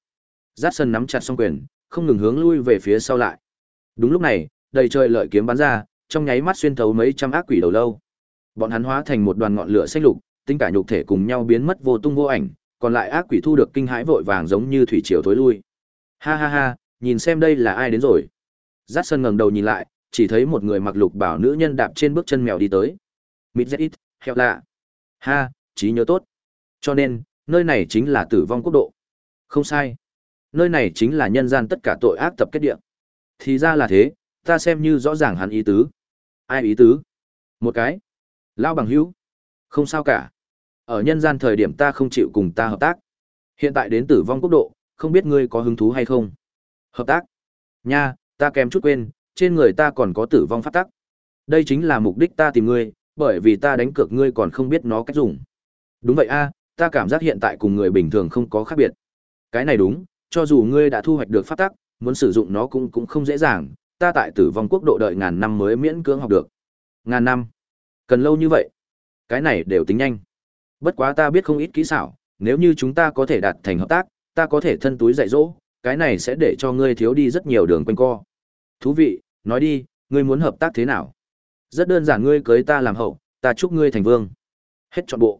Jackson nắm chặt song quyền, không ngừng hướng lui về phía sau lại. Đúng lúc này, đầy trời lợi kiếm bắn ra, trong nháy mắt xuyên thấu mấy trăm ác quỷ đầu lâu. Bọn hắn hóa thành một đoàn ngọn lửa xanh lục, tính cả nhục thể cùng nhau biến mất vô tung vô ảnh, còn lại ác quỷ thu được kinh hãi vội vàng giống như thủy triều thối lui. Ha ha ha, nhìn xem đây là ai đến rồi. Dát sân ngẩng đầu nhìn lại, chỉ thấy một người mặc lục bảo nữ nhân đạp trên bước chân mèo đi tới. Mít ít, heo lạ. Ha, trí nhớ tốt. Cho nên, nơi này chính là tử vong quốc độ. Không sai. Nơi này chính là nhân gian tất cả tội ác tập kết địa. Thì ra là thế, ta xem như rõ ràng hắn ý tứ. Ai ý tứ? Một cái. Lao bằng hữu. Không sao cả. Ở nhân gian thời điểm ta không chịu cùng ta hợp tác. Hiện tại đến tử vong quốc độ, không biết ngươi có hứng thú hay không? Hợp tác. Nha, ta kèm chút quên, trên người ta còn có tử vong phát tắc. Đây chính là mục đích ta tìm ngươi, bởi vì ta đánh cược ngươi còn không biết nó cách dùng. Đúng vậy a, ta cảm giác hiện tại cùng người bình thường không có khác biệt. Cái này đúng, cho dù ngươi đã thu hoạch được phát tắc, muốn sử dụng nó cũng cũng không dễ dàng, ta tại tử vong quốc độ đợi ngàn năm mới miễn cưỡng học được. Ngàn năm? Cần lâu như vậy? Cái này đều tính nhanh. Bất quá ta biết không ít kỹ xảo, nếu như chúng ta có thể đạt thành hợp tác, ta có thể thân túi dạy dỗ, cái này sẽ để cho ngươi thiếu đi rất nhiều đường quanh co. Thú vị, nói đi, ngươi muốn hợp tác thế nào? Rất đơn giản ngươi cưới ta làm hậu, ta chúc ngươi thành vương. Hết trọn bộ.